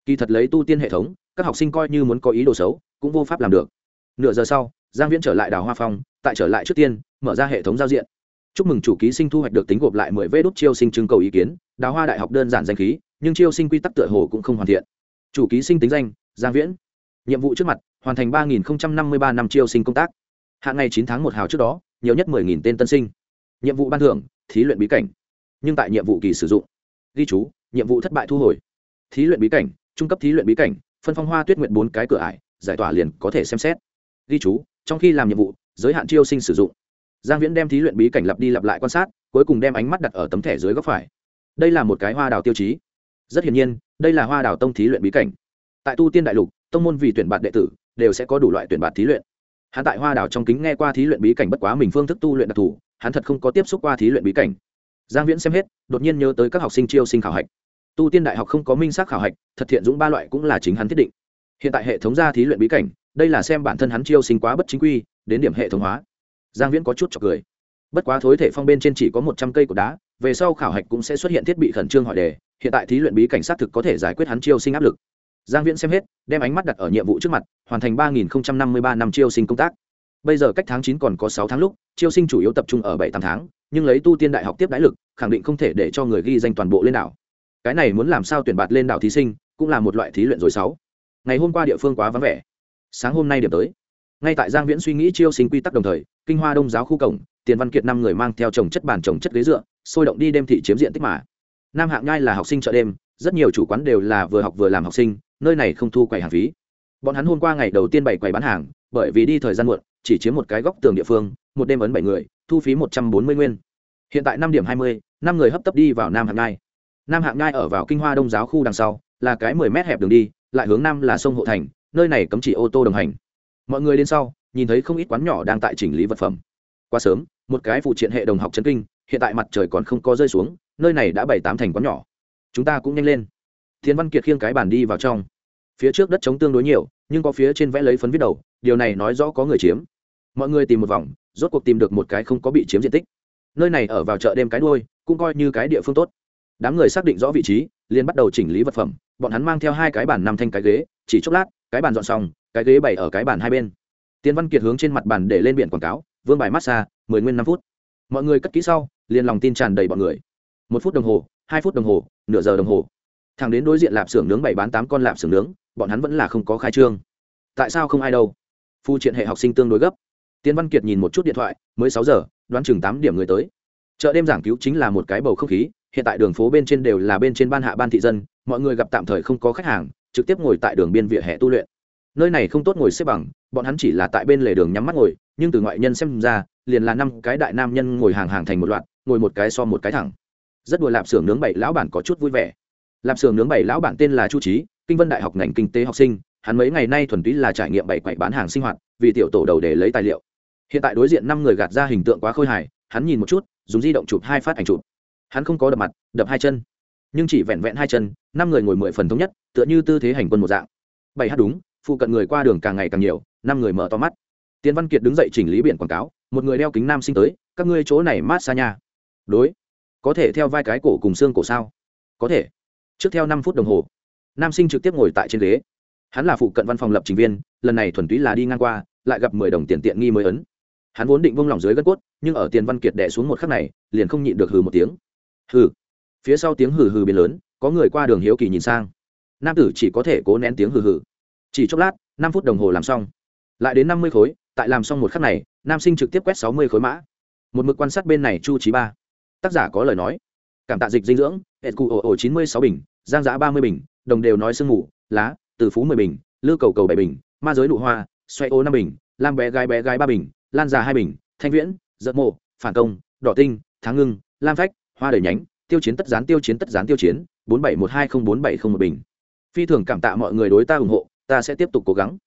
Kỳ thật lấy tu tiên hệ thống, các học sinh coi như muốn có ý đồ xấu, cũng vô pháp làm được. Nửa giờ sau, giang viễn trở lại đào hoa phong, tại trở lại trước tiên, mở ra hệ thống giao diện. Chúc mừng chủ ký sinh thu hoạch được tính gộp lại mười vê đốt chiêu sinh trưng cầu ý kiến đào hoa đại học đơn giản danh khí, nhưng chiêu sinh quy tắc tựa hồ cũng không hoàn thiện. Chủ ký sinh tính danh, giang viễn. Nhiệm vụ trước mặt, hoàn thành ba nghìn năm mươi ba năm chiêu sinh công tác. Hạn ngày chín tháng một hào trước đó, nhiều nhất mười nghìn tên tân sinh. Nhiệm vụ ban thưởng thí luyện bí cảnh, nhưng tại nhiệm vụ kỳ sử dụng, ghi chú, nhiệm vụ thất bại thu hồi. Thí luyện bí cảnh, trung cấp thí luyện bí cảnh, phân phong hoa tuyết nguyện bốn cái cửa ải, giải tỏa liền có thể xem xét. Ghi chú, trong khi làm nhiệm vụ, giới hạn chiêu sinh sử dụng. Giang viễn đem thí luyện bí cảnh lặp đi lặp lại quan sát, cuối cùng đem ánh mắt đặt ở tấm thẻ dưới góc phải. Đây là một cái hoa đào tiêu chí. Rất hiển nhiên, đây là hoa đào tông thí luyện bí cảnh. Tại tu tiên đại lục, tông môn vì tuyển bạn đệ tử, đều sẽ có đủ loại tuyển bạn thí luyện. Hắn tại hoa đào trong kính nghe qua thí luyện bí cảnh bất quá mình phương thức tu luyện đặc thù hắn thật không có tiếp xúc qua thí luyện bí cảnh. Giang viễn xem hết, đột nhiên nhớ tới các học sinh chiêu sinh khảo hạch. Tu tiên đại học không có minh xác khảo hạch, thật thiện dũng ba loại cũng là chính hắn thiết định. Hiện tại hệ thống ra thí luyện bí cảnh, đây là xem bản thân hắn chiêu sinh quá bất chính quy, đến điểm hệ thống hóa. Giang viễn có chút chọc cười. Bất quá thối thể phong bên trên chỉ có một trăm cây cột đá, về sau khảo hạch cũng sẽ xuất hiện thiết bị khẩn trương hỏi đề, hiện tại thí luyện bí cảnh sát thực có thể giải quyết hắn chiêu sinh áp lực. Giang viễn xem hết, đem ánh mắt đặt ở nhiệm vụ trước mặt, hoàn thành ba nghìn năm mươi ba năm chiêu sinh công tác bây giờ cách tháng chín còn có sáu tháng lúc chiêu sinh chủ yếu tập trung ở bảy, tám tháng, nhưng lấy tu tiên đại học tiếp đãi lực, khẳng định không thể để cho người ghi danh toàn bộ lên đảo. Cái này muốn làm sao tuyển bạt lên đảo thí sinh, cũng là một loại thí luyện rồi sáu. Ngày hôm qua địa phương quá vắng vẻ. Sáng hôm nay điểm tới. Ngay tại giang viễn suy nghĩ chiêu sinh quy tắc đồng thời, kinh hoa đông giáo khu cổng, tiền văn kiệt năm người mang theo trồng chất bàn, trồng chất ghế dựa, sôi động đi đêm thị chiếm diện tích mà. Nam hạng nhai là học sinh chợ đêm, rất nhiều chủ quán đều là vừa học vừa làm học sinh, nơi này không thu quầy hàng phí. Bọn hắn hôm qua ngày đầu tiên bày quầy bán hàng, bởi vì đi thời gian muộn chỉ chiếm một cái góc tường địa phương, một đêm ấn bảy người, thu phí một trăm bốn mươi nguyên. Hiện tại năm điểm hai mươi, năm người hấp tấp đi vào nam hạng ngai. Nam hạng ngai ở vào kinh hoa đông giáo khu đằng sau, là cái mười mét hẹp đường đi, lại hướng nam là sông hộ thành, nơi này cấm chỉ ô tô đồng hành. Mọi người đến sau, nhìn thấy không ít quán nhỏ đang tại chỉnh lý vật phẩm. Quá sớm, một cái phụ triện hệ đồng học chân kinh, hiện tại mặt trời còn không có rơi xuống, nơi này đã bảy tám thành quán nhỏ. Chúng ta cũng nhanh lên. Thiên văn kiệt khiêng cái bàn đi vào trong. Phía trước đất trống tương đối nhiều, nhưng có phía trên vẽ lấy phấn viết đầu, điều này nói rõ có người chiếm mọi người tìm một vòng, rốt cuộc tìm được một cái không có bị chiếm diện tích. Nơi này ở vào chợ đêm cái đuôi, cũng coi như cái địa phương tốt. Đám người xác định rõ vị trí, liền bắt đầu chỉnh lý vật phẩm. Bọn hắn mang theo hai cái bàn năm thanh cái ghế, chỉ chốc lát, cái bàn dọn xong, cái ghế bày ở cái bàn hai bên. Tiến văn kiệt hướng trên mặt bàn để lên biển quảng cáo, vương bài massage mười nguyên năm phút. Mọi người cất kỹ sau, liền lòng tin tràn đầy bọn người. Một phút đồng hồ, hai phút đồng hồ, nửa giờ đồng hồ. Thằng đến đối diện lạp xưởng nướng bảy bán tám con lạp xưởng nướng, bọn hắn vẫn là không có khai trương. Tại sao không ai đâu? Phu triện hệ học sinh tương đối gấp tiến văn kiệt nhìn một chút điện thoại, mới sáu giờ, đoán chừng tám điểm người tới. Chợ đêm giảng cứu chính là một cái bầu không khí, hiện tại đường phố bên trên đều là bên trên ban hạ ban thị dân, mọi người gặp tạm thời không có khách hàng, trực tiếp ngồi tại đường biên vỉa hè tu luyện. Nơi này không tốt ngồi xếp bằng, bọn hắn chỉ là tại bên lề đường nhắm mắt ngồi, nhưng từ ngoại nhân xem ra, liền là năm cái đại nam nhân ngồi hàng hàng thành một loạt, ngồi một cái so một cái thẳng. Rất đùa lạp xưởng nướng bảy lão bản có chút vui vẻ. Lạp xưởng nướng bảy lão bản tên là chu trí kinh vân đại học ngành kinh tế học sinh, hắn mấy ngày nay thuần túy là trải nghiệm bảy quậy bán hàng sinh hoạt, vì tiểu tổ đầu để lấy tài liệu hiện tại đối diện năm người gạt ra hình tượng quá khôi hài, hắn nhìn một chút, dùng di động chụp hai phát ảnh chụp. Hắn không có đập mặt, đập hai chân. Nhưng chỉ vẹn vẹn hai chân, năm người ngồi mười phần thống nhất, tựa như tư thế hành quân một dạng. Bảy hát đúng, phụ cận người qua đường càng ngày càng nhiều, năm người mở to mắt. Tiến văn kiệt đứng dậy chỉnh lý biển quảng cáo, một người đeo kính nam sinh tới, các ngươi chỗ này mát xa nhà đối. Có thể theo vai cái cổ cùng xương cổ sao? Có thể. Trước theo năm phút đồng hồ, nam sinh trực tiếp ngồi tại trên ghế. Hắn là phụ cận văn phòng lập trình viên, lần này thuần túy là đi ngang qua, lại gặp mười đồng tiền tiện nghi mới ấn hắn vốn định vung lòng dưới gân cốt, nhưng ở tiền văn kiệt đẻ xuống một khắc này, liền không nhịn được hừ một tiếng. Hừ. Phía sau tiếng hừ hừ biến lớn, có người qua đường hiếu kỳ nhìn sang. Nam tử chỉ có thể cố nén tiếng hừ hừ. Chỉ chốc lát, năm phút đồng hồ làm xong. Lại đến năm mươi khối, tại làm xong một khắc này, nam sinh trực tiếp quét sáu mươi khối mã. Một mực quan sát bên này chu trí ba. Tác giả có lời nói. Cảm tạ dịch dinh dưỡng hệ cụ ổ ổ chín mươi sáu bình, giang giã ba mươi bình, đồng đều nói sương mù, lá, từ phú mười bình, lư cầu cầu bảy bình, ma giới nụ hoa xoay ô năm bình, lam bé gái bé gái ba bình lan già hai bình, thanh viễn giận mộ, phản công, đỏ tinh, tháng ngưng, lam phách, hoa đầy nhánh, tiêu chiến tất gián, tiêu chiến tất gián tiêu chiến, bốn bảy một hai không bốn bảy không một bình. Phi thường cảm tạ mọi người đối ta ủng hộ, ta sẽ tiếp tục cố gắng.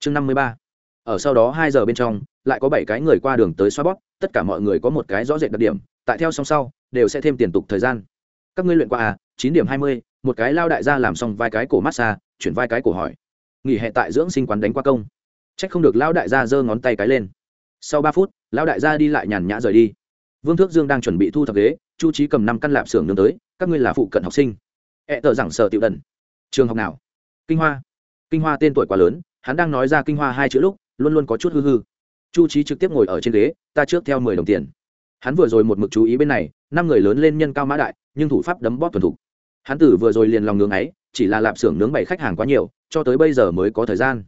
Chương năm mươi ba. Ở sau đó hai giờ bên trong, lại có bảy cái người qua đường tới xoa bóp tất cả mọi người có một cái rõ rệt đặc điểm, tại theo song sau, đều sẽ thêm tiền tục thời gian. Các ngươi luyện qua à chín điểm hai mươi, một cái lao đại gia làm xong vai cái cổ massage, chuyển vai cái cổ hỏi. Nghỉ hè tại dưỡng sinh quán đánh qua công. Trách không được lao đại gia giơ ngón tay cái lên sau ba phút, lão đại gia đi lại nhàn nhã rời đi. Vương thước dương đang chuẩn bị thu thập ghế, chu trí cầm năm căn lạp xưởng nương tới, các ngươi là phụ cận học sinh. Ẹ、e、tờ tờ giảng sở tiểu đần. Trường học nào? Kinh hoa. Kinh hoa tên tuổi quá lớn, hắn đang nói ra kinh hoa hai chữ lúc, luôn luôn có chút hư hư. Chu trí trực tiếp ngồi ở trên ghế, ta trước theo mười đồng tiền. Hắn vừa rồi một mực chú ý bên này, năm người lớn lên nhân cao mã đại, nhưng thủ pháp đấm bóp thuần thục. Hắn tử vừa rồi liền lòng ngưng ấy, chỉ là lạp xưởng nướng bảy khách hàng quá nhiều, cho tới bây giờ mới có thời gian.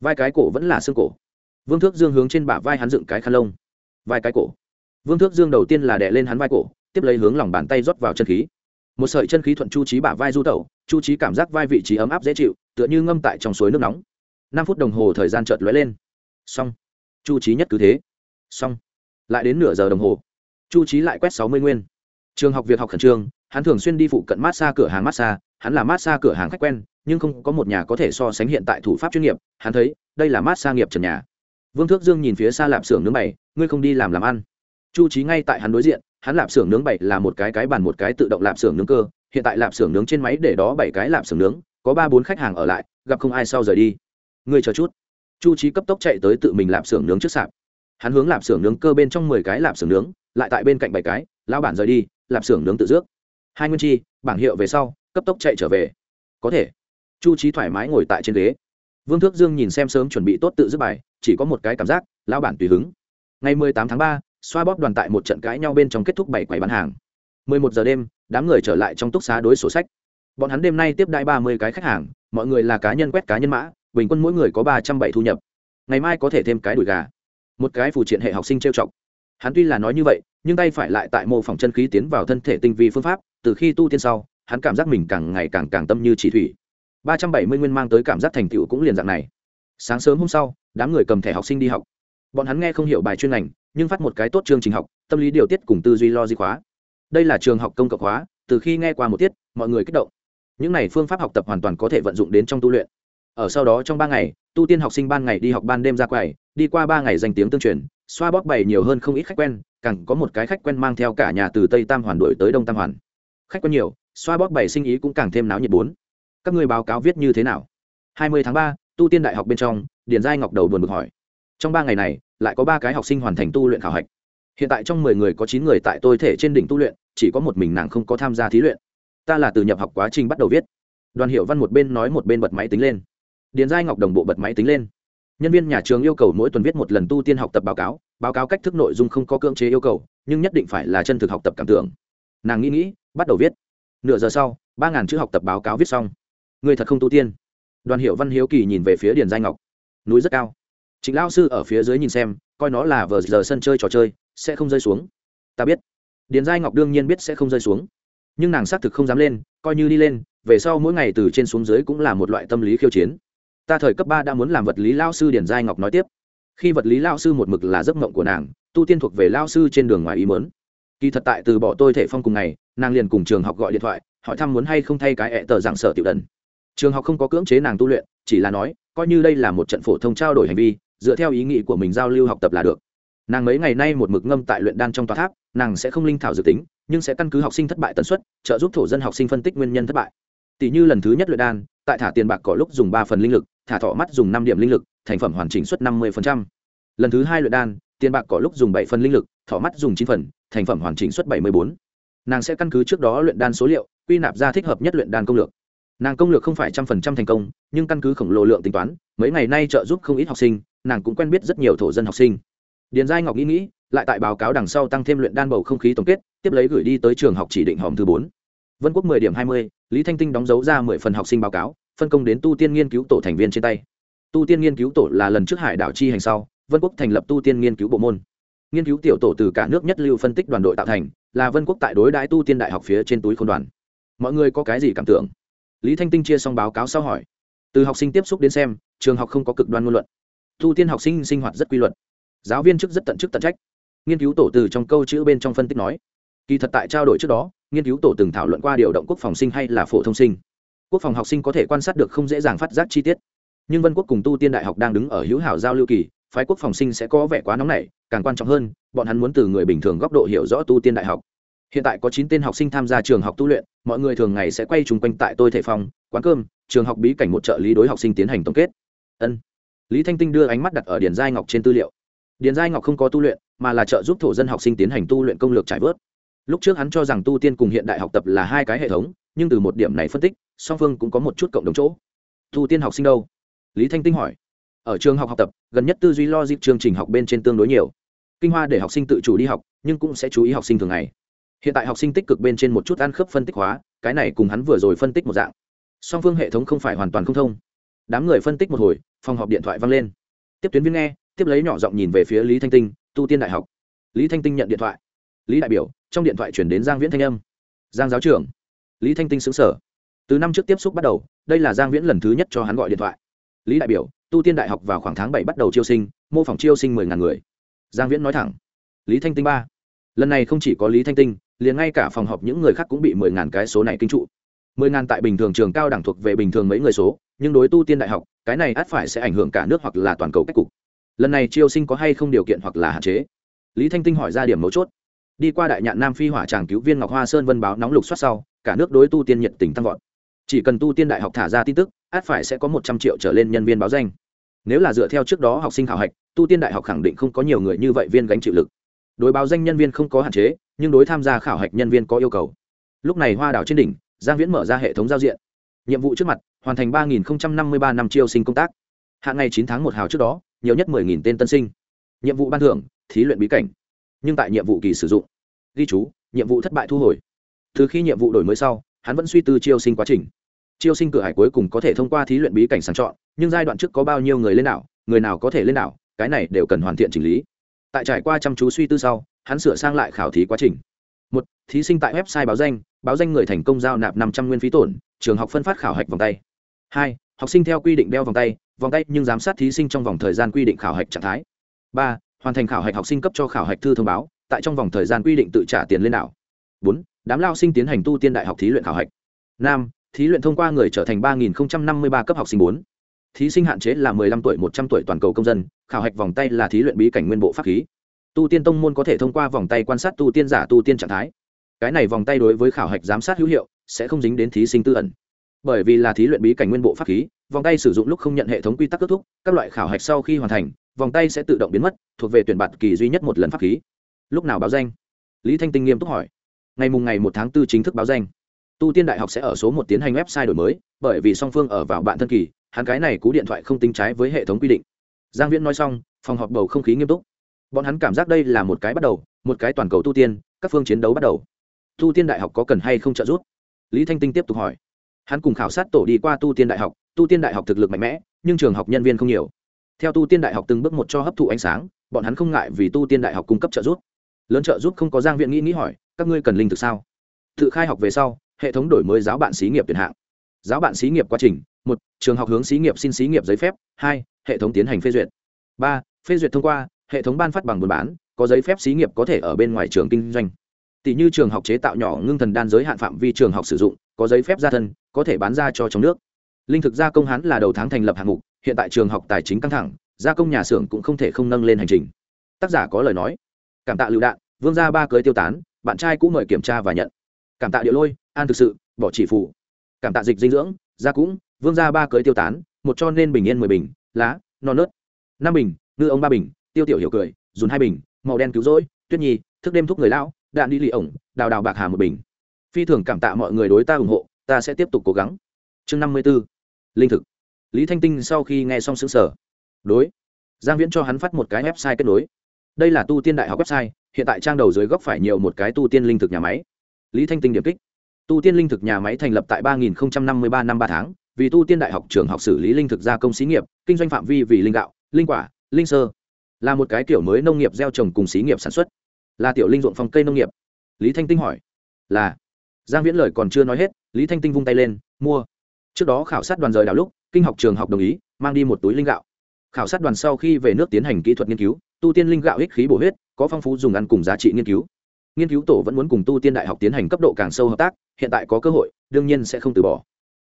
Vai cái cổ vẫn là xương cổ vương thước dương hướng trên bả vai hắn dựng cái khăn lông. Vai cái cổ. Vương thước dương đầu tiên là đè lên hắn vai cổ, tiếp lấy hướng lòng bàn tay rót vào chân khí. Một sợi chân khí thuận chu trí bả vai du tẩu, chu trí cảm giác vai vị trí ấm áp dễ chịu, tựa như ngâm tại trong suối nước nóng. Năm phút đồng hồ thời gian chợt lóe lên. Xong. Chu trí nhất cứ thế. Xong. Lại đến nửa giờ đồng hồ. Chu trí lại quét sáu mươi nguyên. Trường học việc học khẩn trương, hắn thường xuyên đi phụ cận massage cửa hàng massage hắn là massage cửa hàng khách quen, nhưng không có một nhà có thể so sánh hiện tại thủ pháp chuyên nghiệp, hắn thấy, đây là massage nghiệp trần nhà vương thước dương nhìn phía xa lạp xưởng nướng bảy, ngươi không đi làm làm ăn? Chu trí ngay tại hắn đối diện hắn lạp xưởng nướng bảy là một cái cái bàn một cái tự động lạp xưởng nướng cơ hiện tại lạp xưởng nướng trên máy để đó bảy cái lạp xưởng nướng có ba bốn khách hàng ở lại gặp không ai sau rời đi. Ngươi chờ chút. Chu trí cấp tốc chạy tới tự mình lạp xưởng nướng trước sạp. Hắn hướng lạp xưởng nướng cơ bên trong mười cái lạp xưởng nướng lại tại bên cạnh bảy cái lão bản rời đi lạp xưởng nướng tự dước hai nguyên chi bảng hiệu về sau cấp tốc chạy trở về. Có thể. Chu trí thoải mái ngồi tại trên ghế. Vương thước dương nhìn xem sớm chuẩn bị tốt tự dứt bài chỉ có một cái cảm giác lao bản tùy hứng. Ngày mười tám tháng 3 xoa bóp đoàn tại một trận cãi nhau bên trong kết thúc bảy quầy bán hàng. mười một giờ đêm, đám người trở lại trong túc xá đối sổ sách. Bọn hắn đêm nay tiếp đại ba mươi cái khách hàng, mọi người là cá nhân quét cá nhân mã, bình quân mỗi người có ba trăm bảy thu nhập. Ngày mai có thể thêm cái đùi gà. Một cái phù triện hệ học sinh trêu chọc. Hắn tuy là nói như vậy, nhưng tay phải lại tại mô phỏng chân khí tiến vào thân thể tinh vi phương pháp, từ khi tu tiên sau, hắn cảm giác mình càng ngày càng càng tâm như chỉ thủy. Ba trăm bảy mươi nguyên mang tới cảm giác thành tựu cũng liền dạng này sáng sớm hôm sau, đám người cầm thẻ học sinh đi học. Bọn hắn nghe không hiểu bài chuyên ngành, nhưng phát một cái tốt chương trình học, tâm lý điều tiết cùng tư duy lo di khóa. Đây là trường học công cộng hóa từ khi nghe qua một tiết, mọi người kích động. Những này phương pháp học tập hoàn toàn có thể vận dụng đến trong tu luyện. Ở sau đó trong ba ngày, tu tiên học sinh ban ngày đi học ban đêm ra quầy, đi qua ba ngày danh tiếng tương truyền, xoa bóp bày nhiều hơn không ít khách quen, càng có một cái khách quen mang theo cả nhà từ tây tam hoàn đổi tới đông tam hoàn. Khách quen nhiều, xoa bóp bày sinh ý cũng càng thêm náo nhiệt bốn. Các người báo cáo viết như thế nào? Hai mươi tháng ba tu tiên đại học bên trong, điền giai ngọc đầu buồn bực hỏi. Trong ba ngày này, lại có ba cái học sinh hoàn thành tu luyện khảo hạch. Hiện tại trong mười người có chín người tại tôi thể trên đỉnh tu luyện, chỉ có một mình nàng không có tham gia thí luyện. Ta là từ nhập học quá trình bắt đầu viết. Đoàn hiệu văn một bên nói một bên bật máy tính lên. Điền giai ngọc đồng bộ bật máy tính lên. Nhân viên nhà trường yêu cầu mỗi tuần viết một lần tu tiên học tập báo cáo báo cáo cách thức nội dung không có cưỡng chế yêu cầu, nhưng nhất định phải là chân thực học tập cảm tưởng. Nàng nghĩ nghĩ, bắt đầu viết. Nửa giờ sau, ba ngàn chữ học tập báo cáo viết xong. Người thật không tu tiên đoàn hiệu văn hiếu kỳ nhìn về phía điền giai ngọc núi rất cao chính Lão sư ở phía dưới nhìn xem, coi nó là vờ giờ sân chơi trò chơi, sẽ không rơi xuống. Ta biết. Điền Giai Ngọc đương nhiên biết sẽ không rơi xuống, nhưng nàng xác thực không dám lên, coi như đi lên, về sau mỗi ngày từ trên xuống dưới cũng là một loại tâm lý khiêu chiến. Ta thời cấp ba đã muốn làm vật lý lão sư Điền Giai Ngọc nói tiếp. Khi vật lý lão sư một mực là giấc mộng của nàng, tu tiên thuộc về lão sư trên đường ngoài ý muốn. Kỳ thật tại từ bỏ tôi thể phong cùng ngày, nàng liền cùng trường học gọi điện thoại, hỏi thăm muốn hay không thay cái ẹ tờ giảng sở tiểu đần. Trường học không có cưỡng chế nàng tu luyện, chỉ là nói, coi như đây là một trận phổ thông trao đổi hành vi, dựa theo ý nghĩ của mình giao lưu học tập là được. Nàng mấy ngày nay một mực ngâm tại luyện đan trong tòa tháp nàng sẽ không linh thảo dự tính nhưng sẽ căn cứ học sinh thất bại tần suất trợ giúp thổ dân học sinh phân tích nguyên nhân thất bại. Tỷ như lần thứ nhất luyện đan tại thả tiền bạc có lúc dùng ba phần linh lực thả thọ mắt dùng năm điểm linh lực thành phẩm hoàn chỉnh suất năm mươi lần thứ hai luyện đan tiền bạc có lúc dùng bảy phần linh lực thọ mắt dùng chín phần thành phẩm hoàn chỉnh suất bảy mươi bốn. Nàng sẽ căn cứ trước đó luyện đan số liệu quy nạp ra thích hợp nhất luyện đan công lược nàng công lược không phải trăm phần trăm thành công, nhưng căn cứ khổng lồ lượng tính toán, mấy ngày nay trợ giúp không ít học sinh, nàng cũng quen biết rất nhiều thổ dân học sinh. Điền giai ngọc nghĩ nghĩ, lại tại báo cáo đằng sau tăng thêm luyện đan bầu không khí tổng kết, tiếp lấy gửi đi tới trường học chỉ định hòm thứ bốn. Vân quốc mười điểm hai mươi, lý thanh tinh đóng dấu ra mười phần học sinh báo cáo, phân công đến tu tiên nghiên cứu tổ thành viên trên tay. Tu tiên nghiên cứu tổ là lần trước hải đảo chi hành sau, vân quốc thành lập tu tiên nghiên cứu bộ môn. Nghiên cứu tiểu tổ từ cả nước nhất lưu phân tích đoàn đội tạo thành, là vân quốc tại đối đãi tu tiên đại học phía trên túi khôn đoàn. Mọi người có cái gì cảm tưởng? Lý thanh tinh chia xong báo cáo sau hỏi, từ học sinh tiếp xúc đến xem, trường học không có cực đoan ngôn luận. Tu tiên học sinh sinh hoạt rất quy luật. Giáo viên chức rất tận chức tận trách. Nghiên cứu tổ từ trong câu chữ bên trong phân tích nói, kỳ thật tại trao đổi trước đó, nghiên cứu tổ từng thảo luận qua điều động quốc phòng sinh hay là phổ thông sinh. Quốc phòng học sinh có thể quan sát được không dễ dàng phát giác chi tiết. Nhưng vân quốc cùng tu tiên đại học đang đứng ở hữu hảo giao lưu kỳ, phái quốc phòng sinh sẽ có vẻ quá nóng nảy, càng quan trọng hơn, bọn hắn muốn từ người bình thường góc độ hiểu rõ tu tiên đại học hiện tại có chín tên học sinh tham gia trường học tu luyện, mọi người thường ngày sẽ quay chung quanh tại tôi thể phòng, quán cơm, trường học bí cảnh một trợ lý đối học sinh tiến hành tổng kết. Ân. Lý thanh tinh đưa ánh mắt đặt ở điền giai ngọc trên tư liệu. Điền giai ngọc không có tu luyện, mà là trợ giúp thổ dân học sinh tiến hành tu luyện công lược trải vớt. Lúc trước hắn cho rằng tu tiên cùng hiện đại học tập là hai cái hệ thống, nhưng từ một điểm này phân tích, song phương cũng có một chút cộng đồng chỗ. Tu tiên học sinh đâu? Lý thanh tinh hỏi. Ở trường học học tập, gần nhất tư duy lo dịp chương trình học bên trên tương đối nhiều. Kinh hoa để học sinh tự chủ đi học, nhưng cũng sẽ chú ý học sinh thường ngày hiện tại học sinh tích cực bên trên một chút ăn khớp phân tích hóa, cái này cùng hắn vừa rồi phân tích một dạng. Song phương hệ thống không phải hoàn toàn không thông. Đám người phân tích một hồi, phòng họp điện thoại vang lên. Tiếp tuyến viên nghe, tiếp lấy nhỏ giọng nhìn về phía lý thanh tinh, tu tiên đại học. Lý thanh tinh nhận điện thoại. Lý đại biểu, trong điện thoại chuyển đến giang viễn thanh âm. Giang giáo trưởng. Lý thanh tinh xứng sở từ năm trước tiếp xúc bắt đầu, đây là giang viễn lần thứ nhất cho hắn gọi điện thoại. Lý đại biểu, tu tiên đại học vào khoảng tháng bảy bắt đầu chiêu sinh, mô phỏng chiêu sinh mười ngàn người. Giang viễn nói thẳng. Lý thanh tinh ba. Lần này không chỉ có lý thanh tinh liền ngay cả phòng họp những người khác cũng bị mười ngàn cái số này kinh trụ. Mười ngàn tại bình thường trường cao đẳng thuộc về bình thường mấy người số, nhưng đối tu tiên đại học, cái này ắt phải sẽ ảnh hưởng cả nước hoặc là toàn cầu cách cục. Lần này chiêu sinh có hay không điều kiện hoặc là hạn chế? Lý thanh tinh hỏi ra điểm mấu chốt. Đi qua đại nhạn nam phi hỏa tràng cứu viên ngọc hoa sơn vân báo nóng lục soát sau, cả nước đối tu tiên nhiệt tình tăng vọt. Chỉ cần tu tiên đại học thả ra tin tức, át phải sẽ có một trăm triệu trở lên nhân viên báo danh. Nếu là dựa theo trước đó học sinh khảo hạch, tu tiên đại học khẳng định không có nhiều người như vậy viên gánh chịu lực. Đối báo danh nhân viên không có hạn chế nhưng đối tham gia khảo hạch nhân viên có yêu cầu. Lúc này hoa đảo trên đỉnh, giang viễn mở ra hệ thống giao diện. Nhiệm vụ trước mặt, hoàn thành ba nghìn năm mươi ba năm chiêu sinh công tác. Hạn ngày chín tháng một hào trước đó, nhiều nhất mười tên tân sinh. Nhiệm vụ ban thưởng, thí luyện bí cảnh. Nhưng tại nhiệm vụ kỳ sử dụng. Ghi chú, nhiệm vụ thất bại thu hồi. Từ khi nhiệm vụ đổi mới sau, hắn vẫn suy tư chiêu sinh quá trình. Chiêu sinh cửa hải cuối cùng có thể thông qua thí luyện bí cảnh sàng chọn, nhưng giai đoạn trước có bao nhiêu người lên đảo, người nào có thể lên đảo, cái này đều cần hoàn thiện chỉnh lý. Tại trải qua chăm chú suy tư sau hắn sửa sang lại khảo thí quá trình. Một, thí sinh tại website báo danh báo danh người thành công giao nạp năm trăm nguyên phí tổn, trường học phân phát khảo hạch vòng tay. Hai, học sinh theo quy định đeo vòng tay vòng tay nhưng giám sát thí sinh trong vòng thời gian quy định khảo hạch trạng thái. Ba, hoàn thành khảo hạch học sinh cấp cho khảo hạch thư thông báo, tại trong vòng thời gian quy định tự trả tiền lên đảo. Bốn, đám lao sinh tiến hành tu tiên đại học thí luyện khảo hạch. Năm, thí luyện thông qua người trở thành ba nghìn năm mươi ba cấp học sinh. Bốn, thí sinh hạn chế là mười lăm tuổi, một trăm tuổi toàn cầu công dân, khảo hạch vòng tay là thí luyện bí cảnh nguyên bộ pháp khí tu tiên tông môn có thể thông qua vòng tay quan sát tu tiên giả, tu tiên trạng thái. Cái này vòng tay đối với khảo hạch giám sát hữu hiệu, sẽ không dính đến thí sinh tư ẩn. Bởi vì là thí luyện bí cảnh nguyên bộ pháp khí, vòng tay sử dụng lúc không nhận hệ thống quy tắc kết thúc, các loại khảo hạch sau khi hoàn thành, vòng tay sẽ tự động biến mất, thuộc về tuyển bạt kỳ duy nhất một lần pháp khí. Lúc nào báo danh? Lý thanh tinh nghiêm túc hỏi. Ngày mùng ngày một tháng 4 chính thức báo danh. Tu tiên đại học sẽ ở số một tiến hành website đổi mới, bởi vì song phương ở vào bạn thân kỳ, hắn cái này cú điện thoại không tính trái với hệ thống quy định. Giang viễn nói xong, phòng họp bầu không khí nghiêm túc bọn hắn cảm giác đây là một cái bắt đầu, một cái toàn cầu tu tiên, các phương chiến đấu bắt đầu. Tu tiên đại học có cần hay không trợ giúp? Lý thanh tinh tiếp tục hỏi. Hắn cùng khảo sát tổ đi qua tu tiên đại học, tu tiên đại học thực lực mạnh mẽ, nhưng trường học nhân viên không nhiều. Theo tu tiên đại học từng bước một cho hấp thụ ánh sáng, bọn hắn không ngại vì tu tiên đại học cung cấp trợ giúp. Lớn trợ giúp không có giang viện nghĩ nghĩ hỏi, các ngươi cần linh thực sao? Tự khai học về sau, hệ thống đổi mới giáo bạn xí nghiệp tuyển hạng. Giáo bạn xí nghiệp quá trình, một, trường học hướng xí nghiệp xin xí nghiệp giấy phép, hai, hệ thống tiến hành phê duyệt. Ba, phê duyệt thông qua hệ thống ban phát bằng buôn bán, có giấy phép xí nghiệp có thể ở bên ngoài trường kinh doanh. Tỷ như trường học chế tạo nhỏ ngưng thần đan giới hạn phạm vi trường học sử dụng, có giấy phép gia thân, có thể bán ra cho trong nước. Linh thực gia công hán là đầu tháng thành lập hạng mục, hiện tại trường học tài chính căng thẳng, gia công nhà xưởng cũng không thể không nâng lên hành trình. Tác giả có lời nói. Cảm tạ lựu đạn, vương gia ba cưới tiêu tán, bạn trai cũng mời kiểm tra và nhận. Cảm tạ điệu lôi, an thực sự, bỏ chỉ phụ. cảm tạ dịch dinh dưỡng, gia cũng, vương gia ba cưới tiêu tán, một cho nên bình yên mười bình, lá, non nớt. Năm bình, ngư ông ba bình tiêu tiểu hiểu cười, dùn hai bình, màu đen cứu rỗi, tuyết nhi, thức đêm thúc người lão, đạn đi lì ổng, đào đào bạc hà một bình. Phi thường cảm tạ mọi người đối ta ủng hộ, ta sẽ tiếp tục cố gắng. Chương năm mươi b ố linh thực. Lý thanh tinh sau khi nghe xong xứng sở đối. Giang viễn cho hắn phát một cái website kết nối. Đây là tu tiên đại học website, hiện tại trang đầu dưới góc phải nhiều một cái tu tiên linh thực nhà máy. Lý thanh tinh điểm kích. Tu tiên linh thực nhà máy thành lập tại ba nghìn năm mươi ba năm ba tháng, vì tu tiên đại học trường học xử lý linh thực gia công xí nghiệp, kinh doanh phạm vi vì linh gạo, linh quả, linh sơ là một cái kiểu mới nông nghiệp gieo trồng cùng xí nghiệp sản xuất. Là tiểu linh ruộng phòng cây nông nghiệp. Lý thanh tinh hỏi, là. Giang viễn lời còn chưa nói hết, lý thanh tinh vung tay lên, mua. Trước đó khảo sát đoàn rời đảo lúc, kinh học trường học đồng ý, mang đi một túi linh gạo. Khảo sát đoàn sau khi về nước tiến hành kỹ thuật nghiên cứu, tu tiên linh gạo ích khí bổ huyết, có phong phú dùng ăn cùng giá trị nghiên cứu. Nghiên cứu tổ vẫn muốn cùng tu tiên đại học tiến hành cấp độ càng sâu hợp tác, hiện tại có cơ hội, đương nhiên sẽ không từ bỏ.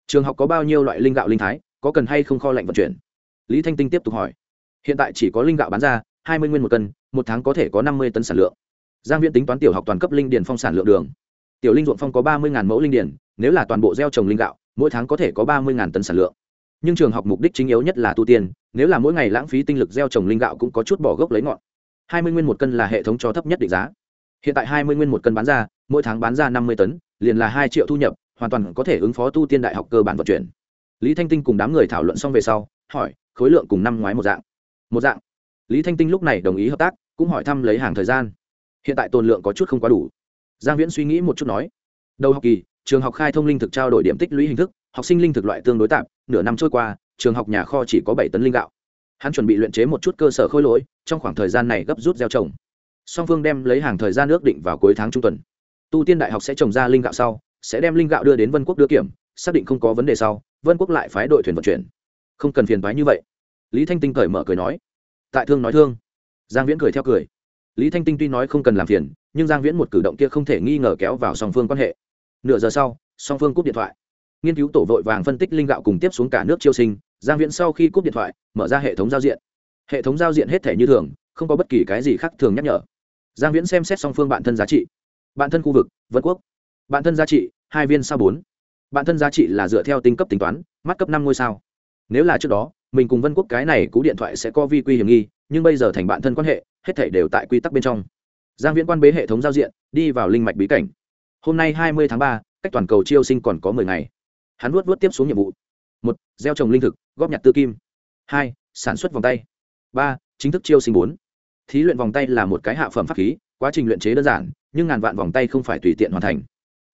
Trường học có bao nhiêu loại linh gạo linh thái, có cần hay không kho lạnh vận chuyển? Lý thanh tinh tiếp tục hỏi hiện tại chỉ có linh gạo bán ra, hai mươi nguyên một cân, một tháng có thể có năm mươi tấn sản lượng. Giang viễn tính toán tiểu học toàn cấp linh điền phong sản lượng đường. Tiểu linh ruộng phong có ba mươi mẫu linh điền, nếu là toàn bộ gieo trồng linh gạo, mỗi tháng có thể có ba mươi tấn sản lượng. Nhưng trường học mục đích chính yếu nhất là tu tiên, nếu là mỗi ngày lãng phí tinh lực gieo trồng linh gạo cũng có chút bỏ gốc lấy ngọn. hai mươi nguyên một cân là hệ thống cho thấp nhất định giá. Hiện tại hai mươi nguyên một cân bán ra, mỗi tháng bán ra năm mươi tấn, liền là hai triệu thu nhập, hoàn toàn có thể ứng phó tu tiên đại học cơ bản vận chuyển. Lý thanh tinh cùng đám người thảo luận xong về sau, hỏi, khối lượng cùng năm ngoái một dạng một dạng. Lý thanh tinh lúc này đồng ý hợp tác, cũng hỏi thăm lấy hàng thời gian. Hiện tại tồn lượng có chút không quá đủ. Giang viễn suy nghĩ một chút nói, đầu học kỳ, trường học khai thông linh thực trao đổi điểm tích lũy hình thức, học sinh linh thực loại tương đối tạp nửa năm trôi qua, trường học nhà kho chỉ có bảy tấn linh gạo. Hắn chuẩn bị luyện chế một chút cơ sở khôi lỗi, trong khoảng thời gian này gấp rút gieo trồng. Song phương đem lấy hàng thời gian ước định vào cuối tháng trung tuần. Tu tiên đại học sẽ trồng ra linh gạo sau, sẽ đem linh gạo đưa đến vân quốc đưa kiểm, xác định không có vấn đề sau, vân quốc lại phái đội thuyền vận chuyển. Không cần phiền thoái như vậy lý thanh tinh cởi mở cười nói, tại thương nói thương. Giang viễn cười theo cười. Lý thanh tinh tuy nói không cần làm phiền, nhưng giang viễn một cử động kia không thể nghi ngờ kéo vào song phương quan hệ. Nửa giờ sau, song phương cúp điện thoại. Nghiên cứu tổ vội vàng phân tích linh gạo cùng tiếp xuống cả nước chiêu sinh, giang viễn sau khi cúp điện thoại, mở ra hệ thống giao diện. Hệ thống giao diện hết thể như thường, không có bất kỳ cái gì khác thường nhắc nhở. Giang viễn xem xét song phương bản thân giá trị. Bản thân khu vực, vân quốc. Bản thân giá trị, hai viên sao bốn. Bản thân giá trị là dựa theo tinh cấp tính toán, mắt cấp năm ngôi sao. Nếu là trước đó mình cùng vân quốc cái này cú điện thoại sẽ có vi quy hiểm nghi, nhưng bây giờ thành bạn thân quan hệ, hết thể đều tại quy tắc bên trong. Giang viễn quan bế hệ thống giao diện, đi vào linh mạch bí cảnh. Hôm nay hai mươi tháng ba, cách toàn cầu chiêu sinh còn có mười ngày. Hắn luốt vớt tiếp xuống nhiệm vụ. Một, gieo trồng linh thực, góp nhặt tư kim. Hai, sản xuất vòng tay. Ba, chính thức chiêu sinh bốn. Thí luyện vòng tay là một cái hạ phẩm pháp khí, quá trình luyện chế đơn giản, nhưng ngàn vạn vòng tay không phải tùy tiện hoàn thành.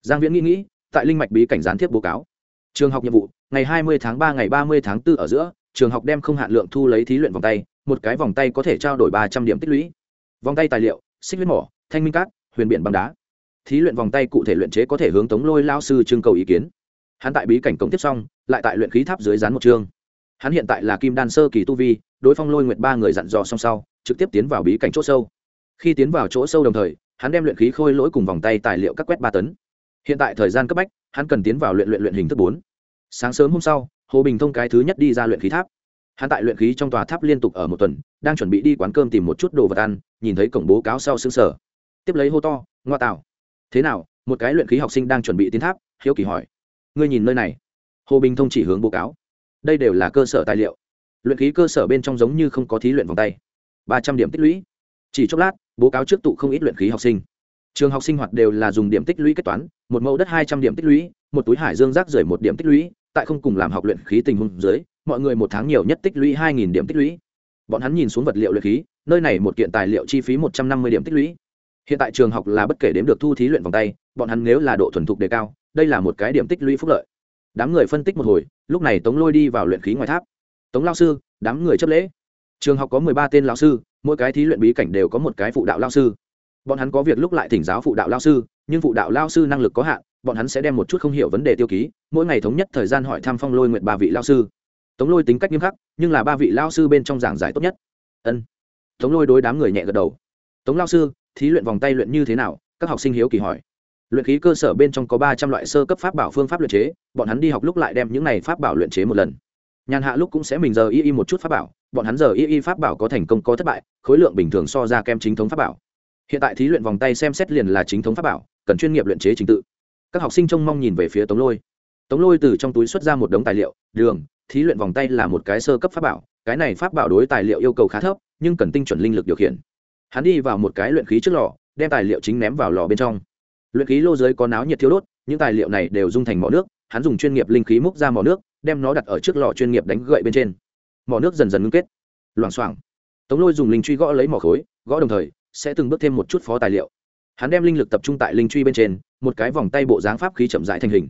Giang viễn nghĩ nghĩ, tại linh mạch bí cảnh gián tiếp báo cáo. Trường học nhiệm vụ, ngày hai mươi tháng ba, ngày ba mươi tháng 4 ở giữa trường học đem không hạn lượng thu lấy thí luyện vòng tay, một cái vòng tay có thể trao đổi ba trăm điểm tích lũy. Vòng tay tài liệu, xích huyết mỏ, thanh minh cát, huyền biển băng đá. Thí luyện vòng tay cụ thể luyện chế có thể hướng tống lôi lao sư trưng cầu ý kiến. Hắn tại bí cảnh cổng tiếp xong, lại tại luyện khí tháp dưới rán một chương. Hắn hiện tại là kim đan sơ kỳ tu vi, đối phong lôi nguyệt ba người dặn dò song sau, trực tiếp tiến vào bí cảnh chỗ sâu. Khi tiến vào chỗ sâu đồng thời, hắn đem luyện khí khôi lỗi cùng vòng tay tài liệu các quét ba tấn. Hiện tại thời gian cấp bách, hắn cần tiến vào luyện luyện luyện hình thức bốn. Sáng sớm hôm sau hồ bình thông cái thứ nhất đi ra luyện khí tháp. Hắn tại luyện khí trong tòa tháp liên tục ở một tuần, đang chuẩn bị đi quán cơm tìm một chút đồ vật ăn, nhìn thấy cổng bố cáo sau xương sở tiếp lấy hô to, ngoa tạo. Thế nào, một cái luyện khí học sinh đang chuẩn bị tiến tháp? Hiếu kỳ hỏi. Ngươi nhìn nơi này. Hồ bình thông chỉ hướng bố cáo. Đây đều là cơ sở tài liệu. Luyện khí cơ sở bên trong giống như không có thí luyện vòng tay. Ba trăm điểm tích lũy. Chỉ chốc lát, bố cáo trước tụ không ít luyện khí học sinh. Trường học sinh hoạt đều là dùng điểm tích lũy kết toán, một mẫu đất hai trăm điểm tích lũy, một túi hải dương rác rưởi một điểm tích lũy tại không cùng làm học luyện khí tình huống dưới, mọi người một tháng nhiều nhất tích lũy hai nghìn điểm tích lũy. Bọn hắn nhìn xuống vật liệu luyện khí, nơi này một kiện tài liệu chi phí một trăm năm mươi điểm tích lũy. Hiện tại trường học là bất kể đếm được thu thí luyện vòng tay, bọn hắn nếu là độ thuần thục đề cao, đây là một cái điểm tích lũy phúc lợi. Đám người phân tích một hồi, lúc này tống lôi đi vào luyện khí ngoài tháp. Tống lao sư, đám người chấp lễ. Trường học có mười ba tên lao sư, mỗi cái thí luyện bí cảnh đều có một cái phụ đạo lao sư bọn hắn có việc lúc lại thỉnh giáo phụ đạo lao sư, nhưng phụ đạo lao sư năng lực có hạn, bọn hắn sẽ đem một chút không hiểu vấn đề tiêu ký, mỗi ngày thống nhất thời gian hỏi thăm phong lôi nguyện ba vị lao sư. Tống lôi tính cách nghiêm khắc, nhưng là ba vị lao sư bên trong giảng giải tốt nhất. Ân. Tống lôi đối đám người nhẹ gật đầu. Tống lao sư, thí luyện vòng tay luyện như thế nào? các học sinh hiếu kỳ hỏi. Luyện khí cơ sở bên trong có ba trăm loại sơ cấp pháp bảo phương pháp luyện chế, bọn hắn đi học lúc lại đem những này pháp bảo luyện chế một lần. Nhàn hạ lúc cũng sẽ mình giờ y y một chút pháp bảo, bọn hắn giờ y y pháp bảo có thành công có thất bại, khối lượng bình thường so ra kem chính thống pháp bảo hiện tại thí luyện vòng tay xem xét liền là chính thống pháp bảo, cần chuyên nghiệp luyện chế trình tự. Các học sinh trông mong nhìn về phía tống lôi. Tống lôi từ trong túi xuất ra một đống tài liệu, đường, thí luyện vòng tay là một cái sơ cấp pháp bảo, cái này pháp bảo đối tài liệu yêu cầu khá thấp, nhưng cần tinh chuẩn linh lực điều khiển. Hắn đi vào một cái luyện khí trước lò, đem tài liệu chính ném vào lò bên trong. Luyện khí lô dưới có náo nhiệt thiếu đốt, những tài liệu này đều dung thành mỏ nước, hắn dùng chuyên nghiệp linh khí múc ra mỏ nước, đem nó đặt ở trước lò chuyên nghiệp đánh gậy bên trên. Mỏ nước dần dần ngưng kết. Loảng xoảng. Tống lôi dùng linh truy gõ lấy mỏ khối, gõ đồng thời sẽ từng bước thêm một chút phó tài liệu. Hắn đem linh lực tập trung tại linh truy bên trên, một cái vòng tay bộ dáng pháp khí chậm rãi thành hình.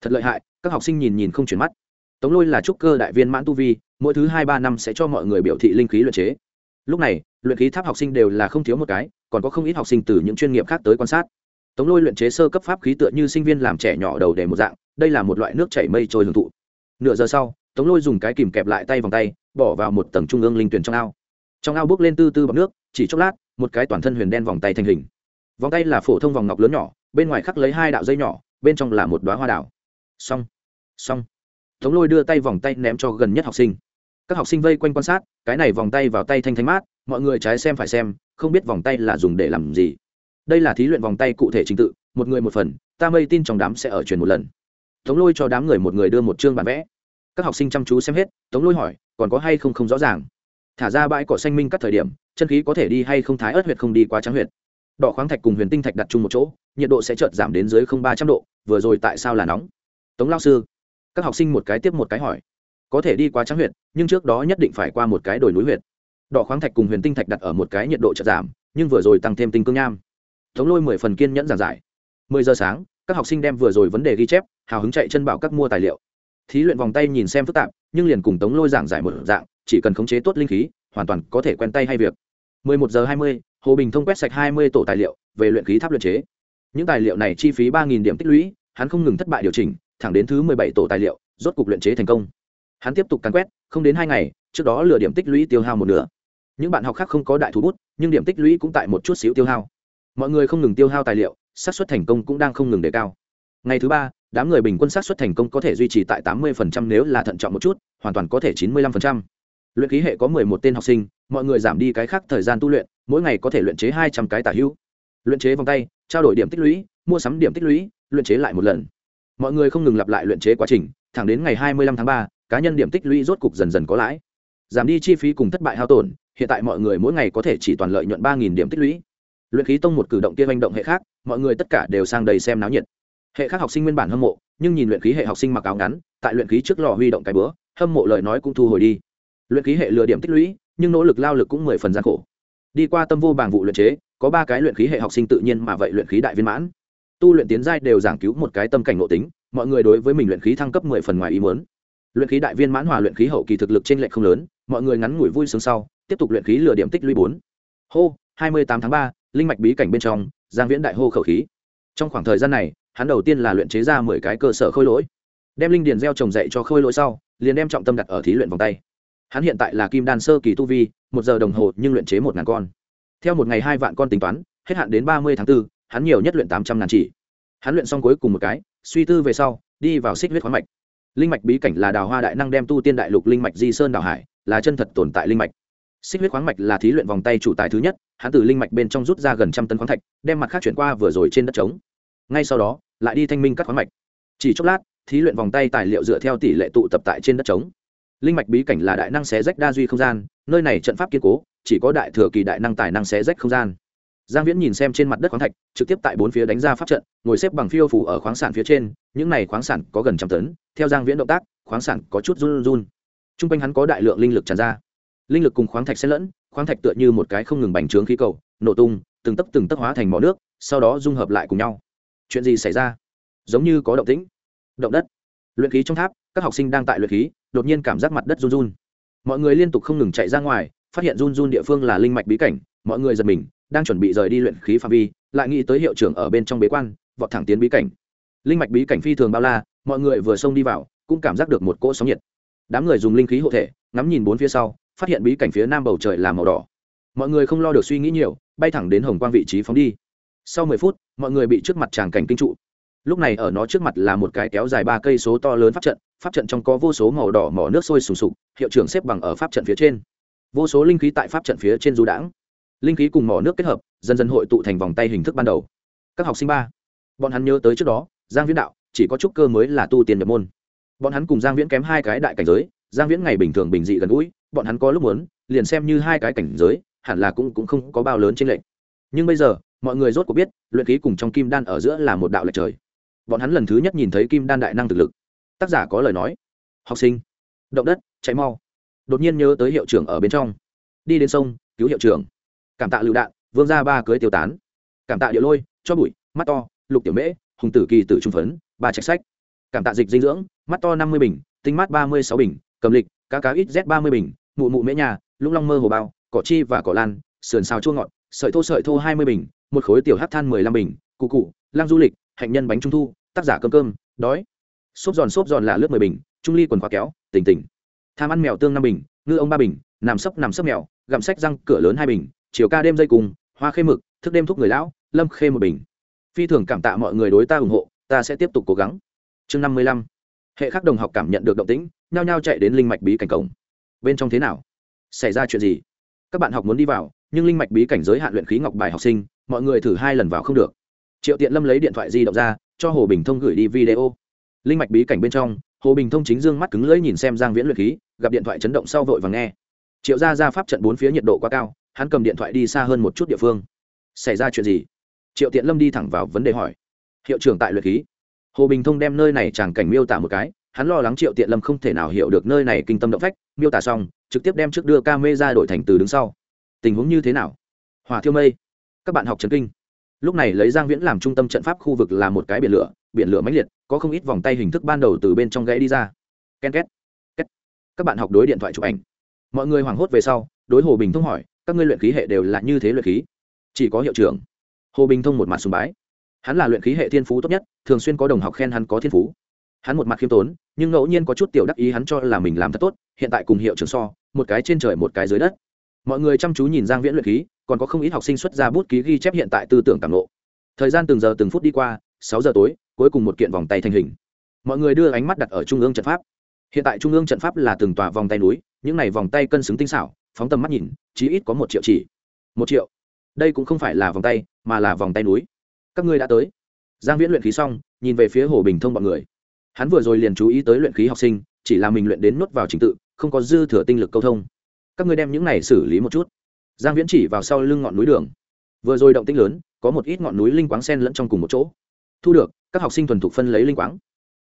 Thật lợi hại, các học sinh nhìn nhìn không chuyển mắt. Tống lôi là trúc cơ đại viên mãn tu vi, mỗi thứ hai ba năm sẽ cho mọi người biểu thị linh khí luyện chế. Lúc này, luyện khí tháp học sinh đều là không thiếu một cái, còn có không ít học sinh từ những chuyên nghiệp khác tới quan sát. Tống lôi luyện chế sơ cấp pháp khí tựa như sinh viên làm trẻ nhỏ đầu để một dạng, đây là một loại nước chảy mây trôi hưởng thụ. Nửa giờ sau, tống lôi dùng cái kìm kẹp lại tay vòng tay, bỏ vào một tầng trung ương linh tuyển trong ao. Trong ao bước lên tư tư bọc nước, chỉ chốc lát một cái toàn thân huyền đen vòng tay thành hình. Vòng tay là phổ thông vòng ngọc lớn nhỏ, bên ngoài khắc lấy hai đạo dây nhỏ, bên trong là một đoá hoa đảo xong xong. Tống lôi đưa tay vòng tay ném cho gần nhất học sinh. Các học sinh vây quanh quan sát, cái này vòng tay vào tay thanh thanh mát, mọi người trái xem phải xem, không biết vòng tay là dùng để làm gì. Đây là thí luyện vòng tay cụ thể trình tự, một người một phần, ta mây tin trong đám sẽ ở truyền một lần. Tống lôi cho đám người một người đưa một chương bản vẽ. Các học sinh chăm chú xem hết, tống lôi hỏi, còn có hay không không rõ ràng? Thả ra bãi cỏ xanh minh các thời điểm chân khí có thể đi hay không thái ớt huyệt không đi qua trắng huyệt. Đỏ khoáng thạch cùng huyền tinh thạch đặt chung một chỗ, nhiệt độ sẽ chợt giảm đến dưới không ba trăm độ, vừa rồi tại sao là nóng? Tống lao sư, các học sinh một cái tiếp một cái hỏi. Có thể đi qua trắng huyệt, nhưng trước đó nhất định phải qua một cái đồi núi huyệt. Đỏ khoáng thạch cùng huyền tinh thạch đặt ở một cái nhiệt độ chợt giảm, nhưng vừa rồi tăng thêm tinh cương nham. Tống lôi mười phần kiên nhẫn giảng giải. Mười giờ sáng, các học sinh đem vừa rồi vấn đề ghi chép, hào hứng chạy chân bảo các mua tài liệu. Thí luyện vòng tay nhìn xem phức tạp, nhưng liền cùng tống lôi giảng giải một dạng, chỉ cần khống chế tốt linh khí, hoàn toàn có thể quen tay hay việc. 11 giờ 20, hồ bình thông quét sạch 20 tổ tài liệu về luyện khí tháp luyện chế. Những tài liệu này chi phí 3.000 điểm tích lũy hắn không ngừng thất bại điều chỉnh thẳng đến thứ 17 tổ tài liệu rốt cục luyện chế thành công. Hắn tiếp tục càn quét không đến hai ngày trước đó lừa điểm tích lũy tiêu hao một nửa. Những bạn học khác không có đại thủ, bút nhưng điểm tích lũy cũng tại một chút xíu tiêu hao. Mọi người không ngừng tiêu hao tài liệu xác suất thành công cũng đang không ngừng đề cao. Ngày thứ ba đám người bình quân xác suất thành công có thể duy trì tại 80% nếu là thận trọng một chút hoàn toàn có thể 95% luyện khí hệ có 11 tên học sinh mọi người giảm đi cái khác thời gian tu luyện mỗi ngày có thể luyện chế 200 cái tả hữu. Luyện chế vòng tay trao đổi điểm tích lũy mua sắm điểm tích lũy luyện chế lại một lần. Mọi người không ngừng lặp lại luyện chế quá trình thẳng đến ngày 25 tháng ba, cá nhân điểm tích lũy rốt cục dần dần có lãi. Giảm đi chi phí cùng thất bại hao tổn hiện tại mọi người mỗi ngày có thể chỉ toàn lợi nhuận ba điểm tích lũy. Luyện khí tông một cử động kia manh động hệ khác mọi người tất cả đều sang đầy xem náo nhiệt. Hệ khác học sinh nguyên bản hâm mộ nhưng nhìn luyện khí hệ học sinh mặc áo ngắn tại luyện khí trước lò huy động cái bữa hâm mộ lời nói cũng thu hồi đi luyện khí hệ lừa điểm tích lũy, nhưng nỗ lực lao lực cũng mười phần gian khổ. Đi qua tâm vô bảng vụ luyện chế, có ba cái luyện khí hệ học sinh tự nhiên mà vậy luyện khí đại viên mãn. Tu luyện tiến giai đều giảng cứu một cái tâm cảnh nội tính, mọi người đối với mình luyện khí thăng cấp mười phần ngoài ý muốn. Luyện khí đại viên mãn hòa luyện khí hậu kỳ thực lực trên lệch không lớn, mọi người ngắn ngủi vui sướng sau, tiếp tục luyện khí lừa điểm tích lũy bốn. Hô, hai mươi tám tháng ba, linh mạch bí cảnh bên trong, giang viễn đại hô khẩu khí. Trong khoảng thời gian này, hắn đầu tiên là luyện chế ra mười cái cơ sở khôi lỗi. Đem linh điền gieo trồng dậy cho khôi lỗi sau, liền đem trọng tâm đặt ở thí luyện vòng tay hắn hiện tại là kim đan sơ kỳ tu vi một giờ đồng hồ nhưng luyện chế một ngàn con. Theo một ngày hai vạn con tính toán hết hạn đến ba mươi tháng 4, hắn nhiều nhất luyện tám trăm ngàn chỉ. Hắn luyện xong cuối cùng một cái suy tư về sau đi vào xích huyết khoáng mạch. Linh mạch bí cảnh là đào hoa đại năng đem tu tiên đại lục linh mạch di sơn đào hải là chân thật tồn tại linh mạch. Xích huyết khoáng mạch là thí luyện vòng tay chủ tài thứ nhất hắn từ linh mạch bên trong rút ra gần trăm tấn khoáng thạch đem mặt khác chuyển qua vừa rồi trên đất trống. Ngay sau đó lại đi thanh minh các khoáng mạch. Chỉ chốc lát thí luyện vòng tay tài liệu dựa theo tỷ lệ tụ tập tại trên đất trống linh mạch bí cảnh là đại năng xé rách đa duy không gian, nơi này trận pháp kiên cố, chỉ có đại thừa kỳ đại năng tài năng xé rách không gian. Giang viễn nhìn xem trên mặt đất khoáng thạch, trực tiếp tại bốn phía đánh ra pháp trận, ngồi xếp bằng phiêu phủ ở khoáng sản phía trên, những này khoáng sản có gần trăm tấn, theo giang viễn động tác, khoáng sản có chút run run. T r u n g quanh hắn có đại lượng linh lực tràn ra. Linh lực cùng khoáng thạch xen lẫn, khoáng thạch tựa như một cái không ngừng bành trướng khí cầu, nổ tung, từng tấc từng tấc hóa thành mỏ nước, sau đó dung hợp lại cùng nhau. Chuyện gì xảy ra? Giống như có động tĩnh. Động đất. Luyện khí trong tháp, các học sinh đang tại luyện khí đột nhiên cảm giác mặt đất run run. Mọi người liên tục không ngừng chạy ra ngoài, phát hiện run run địa phương là linh mạch bí cảnh, mọi người giật mình, đang chuẩn bị rời đi luyện khí phạm vi, lại nghĩ tới hiệu trưởng ở bên trong bế quan, vọt thẳng tiến bí cảnh. Linh mạch bí cảnh phi thường bao la, mọi người vừa xông đi vào, cũng cảm giác được một cỗ sóng nhiệt. Đám người dùng linh khí hộ thể, ngắm nhìn bốn phía sau, phát hiện bí cảnh phía nam bầu trời là màu đỏ. Mọi người không lo được suy nghĩ nhiều, bay thẳng đến hồng quang vị trí phóng đi. Sau mười phút, mọi người bị trước mặt tràng cảnh kinh trụ. Lúc này ở nó trước mặt là một cái kéo dài ba cây số to lớn pháp trận pháp trận trong có vô số màu đỏ mỏ nước sôi sùng sục, hiệu trưởng xếp bằng ở pháp trận phía trên. Vô số linh khí tại pháp trận phía trên du đãng. Linh khí cùng mỏ nước kết hợp, dần dần hội tụ thành vòng tay hình thức ban đầu. Các học sinh ba, bọn hắn nhớ tới trước đó, giang viễn đạo, chỉ có trúc cơ mới là tu tiền nhập môn. Bọn hắn cùng giang viễn kém hai cái đại cảnh giới, giang viễn ngày bình thường bình dị gần gũi, bọn hắn có lúc muốn, liền xem như hai cái cảnh giới, hẳn là cũng cũng không có bao lớn trên lệnh nhưng bây giờ, mọi người rốt cuộc biết, luyện khí cùng trong kim đan ở giữa là một đạo lệch trời. Bọn hắn lần thứ nhất nhìn thấy kim đan đại năng thực lực tác giả có lời nói. Học sinh. Động đất, chạy mau. Đột nhiên nhớ tới hiệu trưởng ở bên trong. Đi đến sông, cứu hiệu trưởng. Cảm tạ lựu đạn, vương gia ba cưới tiêu tán. Cảm tạ địa lôi, cho bụi, mắt to, lục tiểu mễ, hùng tử kỳ tử trung phấn, ba trạch sách. Cảm tạ dịch dinh dưỡng, mắt to năm mươi bình, tinh mát ba mươi sáu bình, cầm lịch, cá cá ít z ba mươi bình, mụ mụ mễ nhà, lũng long mơ hồ bao, cỏ chi và cỏ lan, sườn xào chua ngọt, sợi thô sợi thô hai mươi bình, một khối tiểu hát than mười lăm bình, cụ cụ, lang du lịch, hạnh nhân bánh trung thu, tác giả cơm cơm, đói xốp giòn xốp giòn là lướt mười bình, trung ly quần khóa kéo, tỉnh tỉnh. Tham ăn mèo tương năm bình, ngư ông ba bình, nằm sấp nằm sấp mèo, gặm sách răng cửa lớn hai bình, chiều ca đêm dây cùng, hoa khê mực, thức đêm thúc người lão, lâm khê một bình. Phi thường cảm tạ mọi người đối ta ủng hộ, ta sẽ tiếp tục cố gắng. Chương năm mươi lăm. Hệ khác đồng học cảm nhận được động tĩnh, nhao nhao chạy đến linh mạch bí cảnh cổng. Bên trong thế nào? Xảy ra chuyện gì? Các bạn học muốn đi vào, nhưng linh mạch bí cảnh giới hạn luyện khí ngọc bài học sinh, mọi người thử hai lần vào không được. Triệu tiện lâm lấy điện thoại di động ra, cho hồ bình thông gửi đi video linh mạch bí cảnh bên trong, hồ bình thông chính dương mắt cứng lưỡi nhìn xem giang viễn luyện khí, gặp điện thoại chấn động sau vội và nghe. Triệu gia ra pháp trận bốn phía nhiệt độ quá cao, hắn cầm điện thoại đi xa hơn một chút địa phương. Xảy ra chuyện gì? Triệu tiện lâm đi thẳng vào vấn đề hỏi. Hiệu trưởng tại luyện khí. Hồ bình thông đem nơi này chẳng cảnh miêu tả một cái, hắn lo lắng triệu tiện lâm không thể nào hiểu được nơi này kinh tâm động phách, miêu tả xong, trực tiếp đem trước đưa ca mê ra đổi thành từ đứng sau. Tình huống như thế nào? Hòa thiêu mây. Các bạn học trần kinh. Lúc này lấy giang viễn làm trung tâm trận pháp khu vực là một cái biển lửa biển lửa mãnh liệt, có không ít vòng tay hình thức ban đầu từ bên trong gãy đi ra. Ken két két. Các bạn học đối điện thoại chụp ảnh. Mọi người hoảng hốt về sau, đối hồ bình thông hỏi, các ngươi luyện khí hệ đều là như thế luyện khí? Chỉ có hiệu trưởng. Hồ bình thông một mặt sùng bái. Hắn là luyện khí hệ thiên phú tốt nhất, thường xuyên có đồng học khen hắn có thiên phú. Hắn một mặt khiêm tốn, nhưng ngẫu nhiên có chút tiểu đắc ý hắn cho là mình làm thật tốt, hiện tại cùng hiệu trưởng so, một cái trên trời một cái dưới đất. Mọi người chăm chú nhìn giang viễn luyện khí, còn có không ít học sinh xuất ra bút ký ghi chép hiện tại tư tưởng cảm lộ thời gian từng giờ từng phút đi qua sáu giờ tối, cuối cùng một kiện vòng tay thành hình. Mọi người đưa ánh mắt đặt ở trung ương trận pháp. Hiện tại trung ương trận pháp là từng tòa vòng tay núi, những này vòng tay cân xứng tinh xảo, phóng tầm mắt nhìn, chí ít có một triệu chỉ. Một triệu. Đây cũng không phải là vòng tay, mà là vòng tay núi. Các ngươi đã tới. Giang viễn luyện khí xong, nhìn về phía hồ bình thông bọn người. Hắn vừa rồi liền chú ý tới luyện khí học sinh, chỉ là mình luyện đến nuốt vào trình tự, không có dư thừa tinh lực câu thông. Các ngươi đem những này xử lý một chút. Giang viễn chỉ vào sau lưng ngọn núi đường. Vừa rồi động tĩnh lớn, có một ít ngọn núi linh quáng sen lẫn trong cùng một chỗ thu được, các học sinh thuần thục phân lấy linh quáng.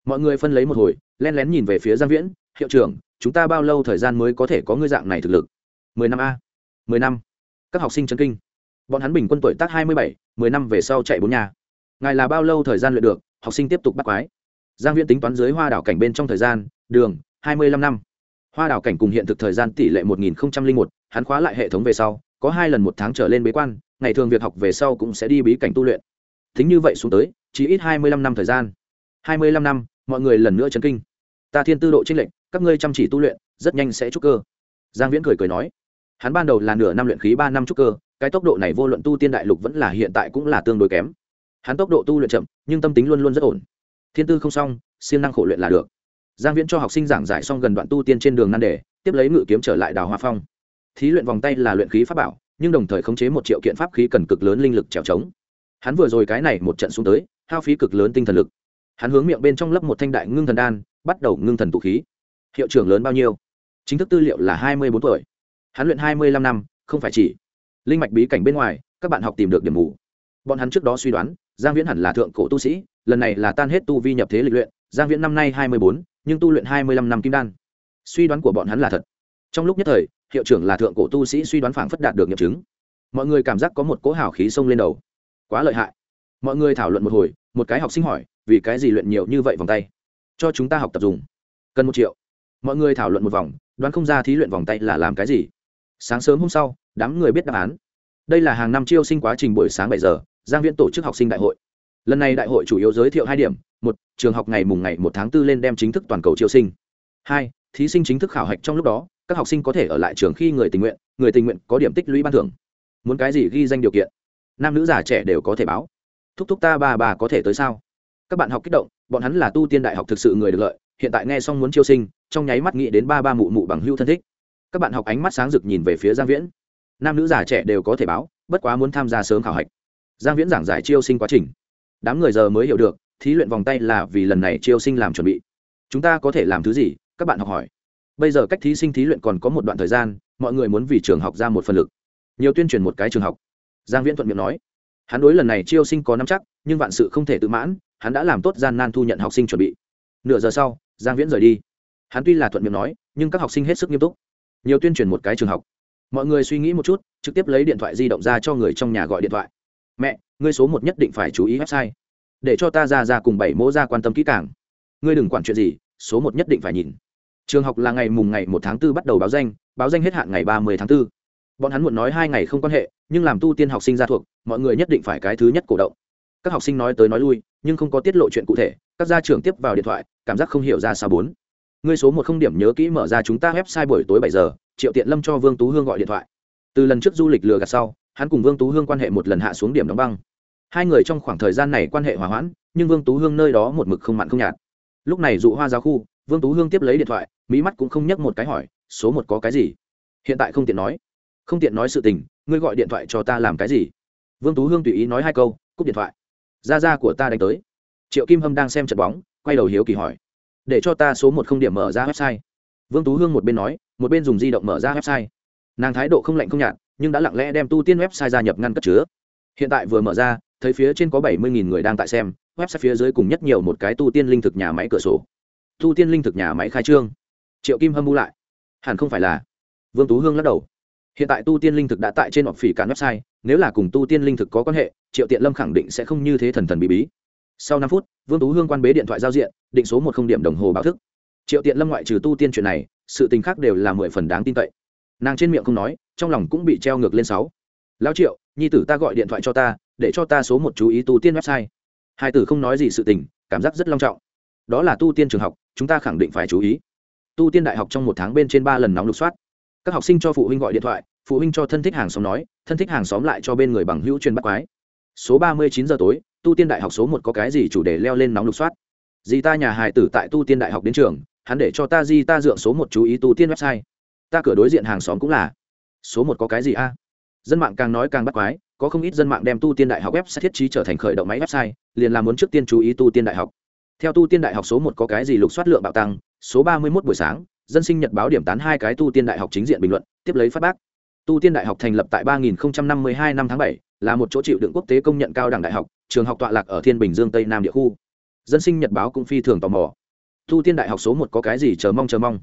Mọi người phân lấy một hồi, len lén nhìn về phía giang viễn, hiệu trưởng, chúng ta bao lâu thời gian mới có thể có ngươi dạng này thực lực? Mười năm a. Mười năm. Các học sinh chân kinh. Bọn hắn bình quân tuổi tác hai mươi bảy, mười năm về sau chạy bốn nhà. Ngài là bao lâu thời gian luyện được? Học sinh tiếp tục bắt quái. Giang viễn tính toán dưới hoa đảo cảnh bên trong thời gian, đường, hai mươi lăm năm. Hoa đảo cảnh cùng hiện thực thời gian tỷ lệ một nghìn một, hắn khóa lại hệ thống về sau, có hai lần một tháng trở lên bế quan, ngày thường việc học về sau cũng sẽ đi bí cảnh tu luyện. Thính như vậy xuống tới chỉ ít hai mươi lăm năm thời gian. hai mươi lăm năm, mọi người lần nữa chấn kinh. Ta thiên tư độ trinh lệnh các ngươi chăm chỉ tu luyện, rất nhanh sẽ trúc cơ. Giang viễn cười cười nói, hắn ban đầu là nửa năm luyện khí, ba năm trúc cơ, cái tốc độ này vô luận tu tiên đại lục vẫn là hiện tại cũng là tương đối kém. Hắn tốc độ tu luyện chậm, nhưng tâm tính luôn luôn rất ổn. Thiên tư không xong, siêng năng khổ luyện là được. Giang viễn cho học sinh giảng giải xong gần đoạn tu tiên trên đường nan đề, tiếp lấy ngự kiếm trở lại đào hoa phong. Thí luyện vòng tay là luyện khí pháp bảo, nhưng đồng thời khống chế một triệu kiện pháp khí cần cực lớn linh lực trèo trống. Hắn vừa rồi cái này một trận xuống tới hao phí cực lớn tinh thần lực. Hắn hướng miệng bên trong lấp một thanh đại ngưng thần đan, bắt đầu ngưng thần tụ khí. Hiệu trưởng lớn bao nhiêu? Chính thức tư liệu là hai mươi bốn tuổi. Hắn luyện hai mươi lăm năm, không phải chỉ. Linh mạch bí cảnh bên ngoài, các bạn học tìm được điểm mù. Bọn hắn trước đó suy đoán, giang viễn hẳn là thượng cổ tu sĩ, lần này là tan hết tu vi nhập thế lịch luyện. Giang viễn năm nay hai mươi bốn, nhưng tu luyện hai mươi lăm năm kim đan. Suy đoán của bọn hắn là thật. Trong lúc nhất thời, hiệu trưởng là thượng cổ tu sĩ suy đoán phảng phất đạt được nghiệm chứng. Mọi người cảm giác có một cỗ hào khí xông lên đầu. Quá lợi hại mọi người thảo luận một hồi, một cái học sinh hỏi, vì cái gì luyện nhiều như vậy vòng tay? Cho chúng ta học tập dùng. Cần một triệu. Mọi người thảo luận một vòng, đoán không ra thí luyện vòng tay là làm cái gì. Sáng sớm hôm sau, đám người biết đáp án. Đây là hàng năm chiêu sinh quá trình buổi sáng bảy giờ, giang viễn tổ chức học sinh đại hội. Lần này đại hội chủ yếu giới thiệu hai điểm. Một, trường học ngày mùng ngày một tháng 4 lên đem chính thức toàn cầu chiêu sinh. Hai, thí sinh chính thức khảo hạch trong lúc đó, các học sinh có thể ở lại trường khi người tình nguyện, người tình nguyện có điểm tích lũy ban thưởng. Muốn cái gì ghi danh điều kiện? Nam nữ già trẻ đều có thể báo thúc thúc ta bà bà có thể tới sao? Các bạn học kích động, bọn hắn là tu tiên đại học thực sự người được lợi, hiện tại nghe xong muốn chiêu sinh, trong nháy mắt nghĩ đến ba ba mụ mụ bằng hưu thân thích. Các bạn học ánh mắt sáng rực nhìn về phía giang viễn. Nam nữ già trẻ đều có thể báo, bất quá muốn tham gia sớm khảo hạch. Giang viễn giảng giải chiêu sinh quá trình. Đám người giờ mới hiểu được, thí luyện vòng tay là vì lần này chiêu sinh làm chuẩn bị. Chúng ta có thể làm thứ gì? Các bạn học hỏi. Bây giờ cách thí sinh thí luyện còn có một đoạn thời gian, mọi người muốn vì trường học ra một phần lực. Nhiều tuyên truyền một cái trường học. Giang viễn thuận miệng nói hắn đối lần này chiêu sinh có năm chắc, nhưng vạn sự không thể tự mãn, hắn đã làm tốt gian nan thu nhận học sinh chuẩn bị. Nửa giờ sau, giang viễn rời đi. Hắn tuy là thuận miệng nói, nhưng các học sinh hết sức nghiêm túc. Nhiều tuyên truyền một cái trường học. Mọi người suy nghĩ một chút, trực tiếp lấy điện thoại di động ra cho người trong nhà gọi điện thoại. Mẹ, ngươi số một nhất định phải chú ý website. Để cho ta ra ra cùng bảy mẫu ra quan tâm kỹ càng. Ngươi đừng quản chuyện gì, số một nhất định phải nhìn. Trường học là ngày mùng ngày một tháng 4 bắt đầu báo danh báo danh hết hạn ngày ba mươi tháng 4 bọn hắn muộn nói hai ngày không quan hệ, nhưng làm tu tiên học sinh ra thuộc, mọi người nhất định phải cái thứ nhất cổ động. Các học sinh nói tới nói lui, nhưng không có tiết lộ chuyện cụ thể, các gia trưởng tiếp vào điện thoại, cảm giác không hiểu ra sao bốn. Ngươi số một không điểm nhớ kỹ mở ra chúng ta website buổi tối bảy giờ, triệu tiện lâm cho vương tú hương gọi điện thoại. Từ lần trước du lịch lừa gạt sau, hắn cùng vương tú hương quan hệ một lần hạ xuống điểm đóng băng. Hai người trong khoảng thời gian này quan hệ hòa hoãn, nhưng vương tú hương nơi đó một mực không mặn không nhạt. Lúc này dụ hoa giáo khu, vương tú hương tiếp lấy điện thoại mỹ mắt cũng không nhắc một cái hỏi, số một có cái gì? Hiện tại không tiện nói không tiện nói sự tình, ngươi gọi điện thoại cho ta làm cái gì? Vương tú hương tùy ý nói hai câu, cúp điện thoại. Ra ra của ta đánh tới. Triệu kim hâm đang xem trận bóng, quay đầu hiếu kỳ hỏi. Để cho ta số một không điểm mở ra website. Vương tú hương một bên nói, một bên dùng di động mở ra website. Nàng thái độ không lạnh không nhạt, nhưng đã lặng lẽ đem tu tiên website gia nhập ngăn cất chứa. Hiện tại vừa mở ra, thấy phía trên có bảy mươi người đang tại xem, website phía dưới cùng nhất nhiều một cái tu tiên linh thực nhà máy cửa sổ. Tu tiên linh thực nhà máy khai trương. Triệu kim hâm bu lại. Hẳn không phải là. Vương tú hương lắc đầu hiện tại tu tiên linh thực đã tại trên họp phỉ cản website, nếu là cùng tu tiên linh thực có quan hệ, triệu tiện lâm khẳng định sẽ không như thế thần thần bí bí. Sau năm phút, vương tú hương quan bế điện thoại giao diện, định số một không điểm đồng hồ báo thức. Triệu tiện lâm ngoại trừ tu tiên chuyện này, sự tình khác đều là mười phần đáng tin cậy. Nàng trên miệng không nói, trong lòng cũng bị treo ngược lên sáu. Lão triệu, nhi tử ta gọi điện thoại cho ta, để cho ta số một chú ý tu tiên website. Hai tử không nói gì sự tình, cảm giác rất long trọng. Đó là tu tiên trường học, chúng ta khẳng định phải chú ý. Tu tiên đại học trong một tháng bên trên ba lần nóng lục soát các học sinh cho phụ huynh gọi điện thoại, phụ huynh cho thân thích hàng xóm nói, thân thích hàng xóm lại cho bên người bằng hữu truyền bắt quái. Số ba mươi chín giờ tối, tu tiên đại học số một có cái gì chủ đề leo lên nóng lục soát. Dì ta nhà hài tử tại tu tiên đại học đến trường, hắn để cho ta di ta dựa số một chú ý tu tiên website. Ta cửa đối diện hàng xóm cũng là. Số một có cái gì a? Dân mạng càng nói càng bắt quái, có không ít dân mạng đem tu tiên đại học website thiết trí trở thành khởi động máy website, liền làm muốn trước tiên chú ý tu tiên đại học. Theo tu tiên đại học số một có cái gì lục soát lượng bạo tăng, số ba mươi một buổi sáng dân sinh nhật báo điểm tán hai cái tu tiên đại học chính diện bình luận, tiếp lấy phát bác. Tu tiên đại học thành lập tại ba nghìn năm tháng bảy, là một chỗ chịu đựng quốc tế công nhận cao đẳng đại học, trường học tọa lạc ở thiên bình dương tây nam địa khu. Dân sinh nhật báo cũng phi thường tò mò. Tu tiên đại học số một có cái gì chờ mong chờ mong?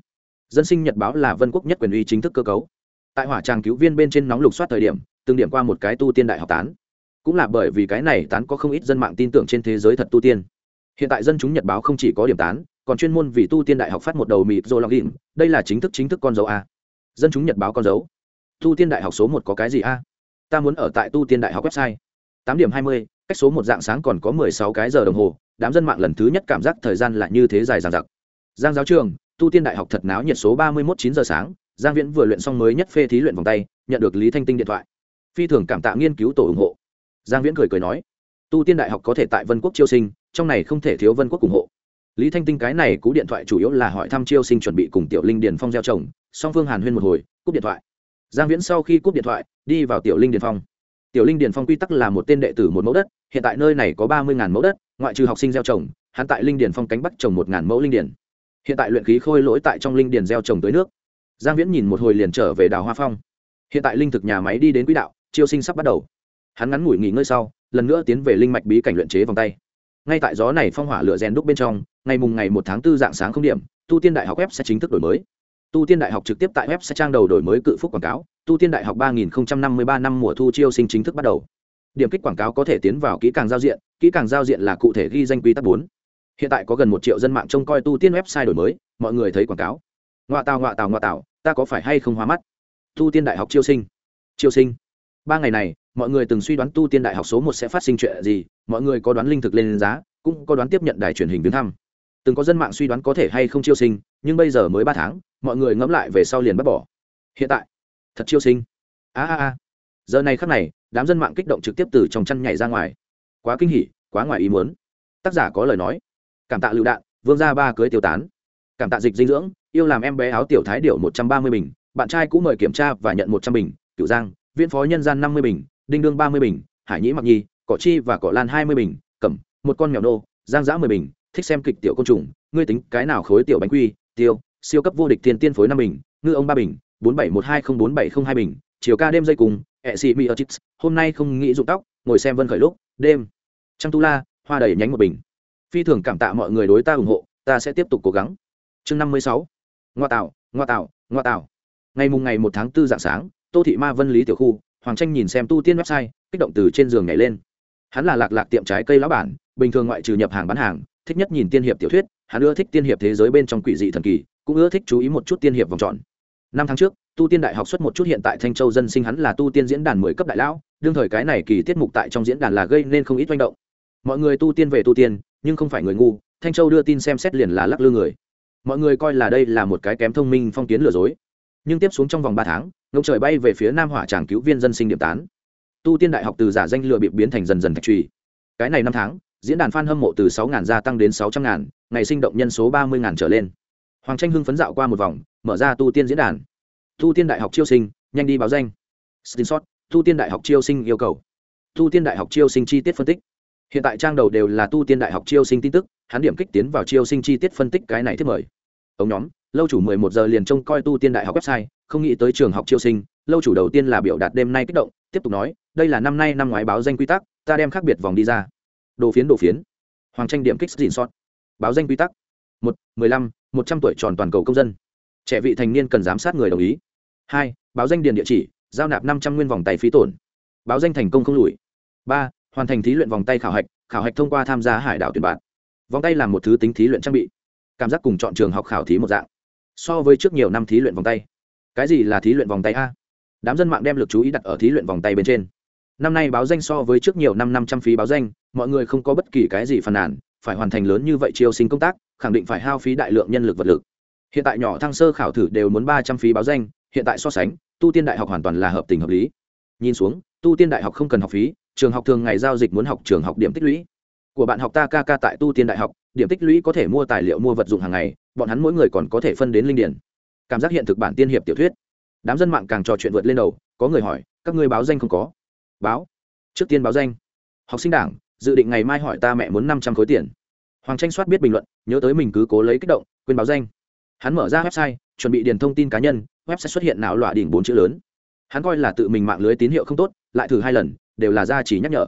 Dân sinh nhật báo là vân quốc nhất quyền uy chính thức cơ cấu. Tại hỏa tràng cứu viên bên trên nóng lục soát thời điểm, từng điểm qua một cái tu tiên đại học tán. Cũng là bởi vì cái này tán có không ít dân mạng tin tưởng trên thế giới thật tu tiên. Hiện tại dân chúng nhật báo không chỉ có điểm tán còn chuyên môn vì tu tiên đại học phát một đầu mịt rồi login đây là chính thức chính thức con dấu a. Dân chúng nhật báo con dấu. Tu tiên đại học số một có cái gì a? Ta muốn ở tại tu tiên đại học website. Tám điểm hai mươi, cách số một dạng sáng còn có mười sáu cái giờ đồng hồ, đám dân mạng lần thứ nhất cảm giác thời gian là như thế dài dằng dặc. Giang giáo trường, tu tiên đại học thật náo nhiệt số ba mươi mốt chín giờ sáng, giang viễn vừa luyện xong mới nhất phê thí luyện vòng tay, nhận được lý thanh tinh điện thoại. Phi thường cảm tạ nghiên cứu tổ ủng hộ. Giang viễn cười cười nói, tu tiên đại học có thể tại vân quốc chiêu sinh, trong này không thể thiếu vân quốc ủng hộ lý thanh tinh cái này cú điện thoại chủ yếu là hỏi thăm chiêu sinh chuẩn bị cùng tiểu linh điền phong gieo trồng, song phương hàn huyên một hồi, cúp điện thoại. Giang viễn sau khi cúp điện thoại, đi vào tiểu linh điền phong. Tiểu linh điền phong quy tắc là một tên đệ tử một mẫu đất, hiện tại nơi này có ba mươi mẫu đất, ngoại trừ học sinh gieo trồng, hắn tại linh điền phong cánh bắc trồng một mẫu linh điền. Hiện tại luyện khí khôi lỗi tại trong linh điền gieo trồng tới nước. Giang viễn nhìn một hồi liền trở về đào hoa phong. Hiện tại linh thực nhà máy đi đến quỹ đạo, chiêu sinh sắp bắt đầu. Hắn ngắn ngủi nghỉ ngơi sau, lần nữa tiến về linh mạch bí cảnh luyện chế vòng tay. Ngay tại gió này phong hỏa lửa rèn đúc bên trong ngày mùng ngày một tháng 4 dạng sáng không điểm, tu tiên đại học web sẽ chính thức đổi mới. Tu tiên đại học trực tiếp tại web sẽ trang đầu đổi mới cự phúc quảng cáo, tu tiên đại học 3053 năm mùa thu chiêu sinh chính thức bắt đầu. Điểm kích quảng cáo có thể tiến vào kỹ càng giao diện, kỹ càng giao diện là cụ thể ghi danh quy tắc bốn. Hiện tại có gần một triệu dân mạng trông coi tu tiên website đổi mới, mọi người thấy quảng cáo. Ngoạ tào ngoạ tào ngoạ tào, ta có phải hay không hóa mắt? Tu tiên đại học chiêu sinh. Chiêu sinh. Ba ngày này, mọi người từng suy đoán tu tiên đại học số một sẽ phát sinh chuyện gì, mọi người có đoán linh thực lên giá, cũng có đoán tiếp nhận đài truyền hình viếng thăm từng có dân mạng suy đoán có thể hay không chiêu sinh, nhưng bây giờ mới ba tháng, mọi người ngẫm lại về sau liền bắt bỏ. Hiện tại, thật chiêu sinh. A a a. Giờ này khắc này, đám dân mạng kích động trực tiếp từ trong chăn nhảy ra ngoài. Quá kinh hỉ, quá ngoài ý muốn. Tác giả có lời nói. Cảm tạ lựu đạn, vương gia ba cưới tiêu tán. Cảm tạ dịch dinh dưỡng, yêu làm em bé áo tiểu thái điệu một trăm ba mươi bình, bạn trai cũng mời kiểm tra và nhận một trăm bình cựu giang Viên phó nhân gian năm mươi bình, đinh đương ba mươi bình, hải nhĩ mặc nhi, cỏ chi và cỏ lan hai mươi bình, cẩm, một con mèo nô, giang giã mười bình thích xem kịch tiểu côn trùng, ngươi tính cái nào khối tiểu bánh quy, tiêu, siêu cấp vô địch thiên tiên phối năm bình, ngư ông ba bình, bốn bảy một hai không bốn bảy không hai bình, chiều ca đêm dây cùng, ẹ xì mi ở chips, hôm nay không nghĩ dụng tóc, ngồi xem vân khởi lúc, đêm. Trăng tu la, hoa đầy nhánh một bình. Phi thường cảm tạ mọi người đối ta ủng hộ, ta sẽ tiếp tục cố gắng. Chương năm mươi sáu. Ngoa tạo ngoa tạo ngoa tạo. Ngày mùng ngày một tháng tư dạng sáng, tô thị ma vân lý tiểu khu, hoàng tranh nhìn xem tu tiên website, kích động từ trên giường nhảy lên. Hắn là lạc lạc tiệm trái cây lão bản bình thường ngoại trừ nhập hàng bán hàng, thích nhất nhìn tiên hiệp tiểu thuyết, hắn ưa thích tiên hiệp thế giới bên trong quỷ dị thần kỳ, cũng ưa thích chú ý một chút tiên hiệp vòng tròn. Năm tháng trước, tu tiên đại học xuất một chút hiện tại thanh châu dân sinh hắn là tu tiên diễn đàn mười cấp đại lão, đương thời cái này kỳ tiết mục tại trong diễn đàn là gây nên không ít manh động. Mọi người tu tiên về tu tiên, nhưng không phải người ngu, thanh châu đưa tin xem xét liền là lắc lư người. Mọi người coi là đây là một cái kém thông minh phong kiến lừa dối. Nhưng tiếp xuống trong vòng ba tháng, ngông trời bay về phía nam hỏa tràng cứu viên dân sinh điểm tán. Tu tiên đại học từ giả danh lừa bị biến thành dần dần thạch trùy. Cái này năm tháng diễn đàn f a n hâm mộ từ sáu gia tăng đến sáu trăm ngàn, ngày sinh động nhân số 30.000 trở lên. Hoàng tranh hưng phấn dạo qua một vòng, mở ra tu tiên diễn đàn. Tu tiên đại học chiêu sinh, nhanh đi báo danh. Screenshot, tu tiên đại học chiêu sinh yêu cầu. Tu tiên đại học chiêu sinh chi tiết phân tích. Hiện tại trang đầu đều là tu tiên đại học chiêu sinh tin tức, hắn điểm kích tiến vào chiêu sinh chi tiết phân tích cái này thiết mời. Ống nhóm, lâu chủ mười một giờ liền trông coi tu tiên đại học website, không nghĩ tới trường học chiêu sinh, lâu chủ đầu tiên là biểu đạt đêm nay kích động, tiếp tục nói, đây là năm nay năm ngoái báo danh quy tắc, ta đem khác biệt vòng đi ra đồ phiến đồ phiến. Hoàng tranh điểm kích dìn sót báo danh quy tắc. Một, mười lăm, một trăm tuổi tròn toàn cầu công dân. Trẻ vị thành niên cần giám sát người đồng ý. Hai, báo danh điền địa chỉ, giao nạp năm trăm nguyên vòng tay phí tổn. Báo danh thành công không lùi. Ba, hoàn thành thí luyện vòng tay khảo hạch khảo hạch thông qua tham gia hải đảo tuyển bạn. Vòng tay là một thứ tính thí luyện trang bị. Cảm giác cùng chọn trường học khảo thí một dạng. So với trước nhiều năm thí luyện vòng tay. Cái gì là thí luyện vòng tay a? Đám dân mạng đem lực chú ý đặt ở thí luyện vòng tay bên trên năm nay báo danh so với trước nhiều năm năm trăm phí báo danh, mọi người không có bất kỳ cái gì phàn nàn, phải hoàn thành lớn như vậy chiêu sinh công tác, khẳng định phải hao phí đại lượng nhân lực vật lực. Hiện tại nhỏ thăng sơ khảo thử đều muốn ba trăm phí báo danh, hiện tại so sánh, tu tiên đại học hoàn toàn là hợp tình hợp lý. Nhìn xuống, tu tiên đại học không cần học phí, trường học thường ngày giao dịch muốn học trường học điểm tích lũy. Của bạn học ta ca ca tại tu tiên đại học, điểm tích lũy có thể mua tài liệu mua vật dụng hàng ngày, bọn hắn mỗi người còn có thể phân đến linh điển. Cảm giác hiện thực bản tiên hiệp tiểu thuyết. Đám dân mạng càng trò chuyện vượt lên đầu, có người hỏi, các ngươi báo danh không có? Báo. Trước tiên báo danh. Học sinh đảng, dự định ngày mai hỏi ta mẹ muốn năm trăm khối tiền. Hoàng tranh soát biết bình luận, nhớ tới mình cứ cố lấy kích động, quên báo danh. Hắn mở ra website, chuẩn bị điền thông tin cá nhân, website xuất hiện não loạ đỉnh bốn chữ lớn. Hắn coi là tự mình mạng lưới tín hiệu không tốt, lại thử hai lần, đều là ra chỉ nhắc nhở.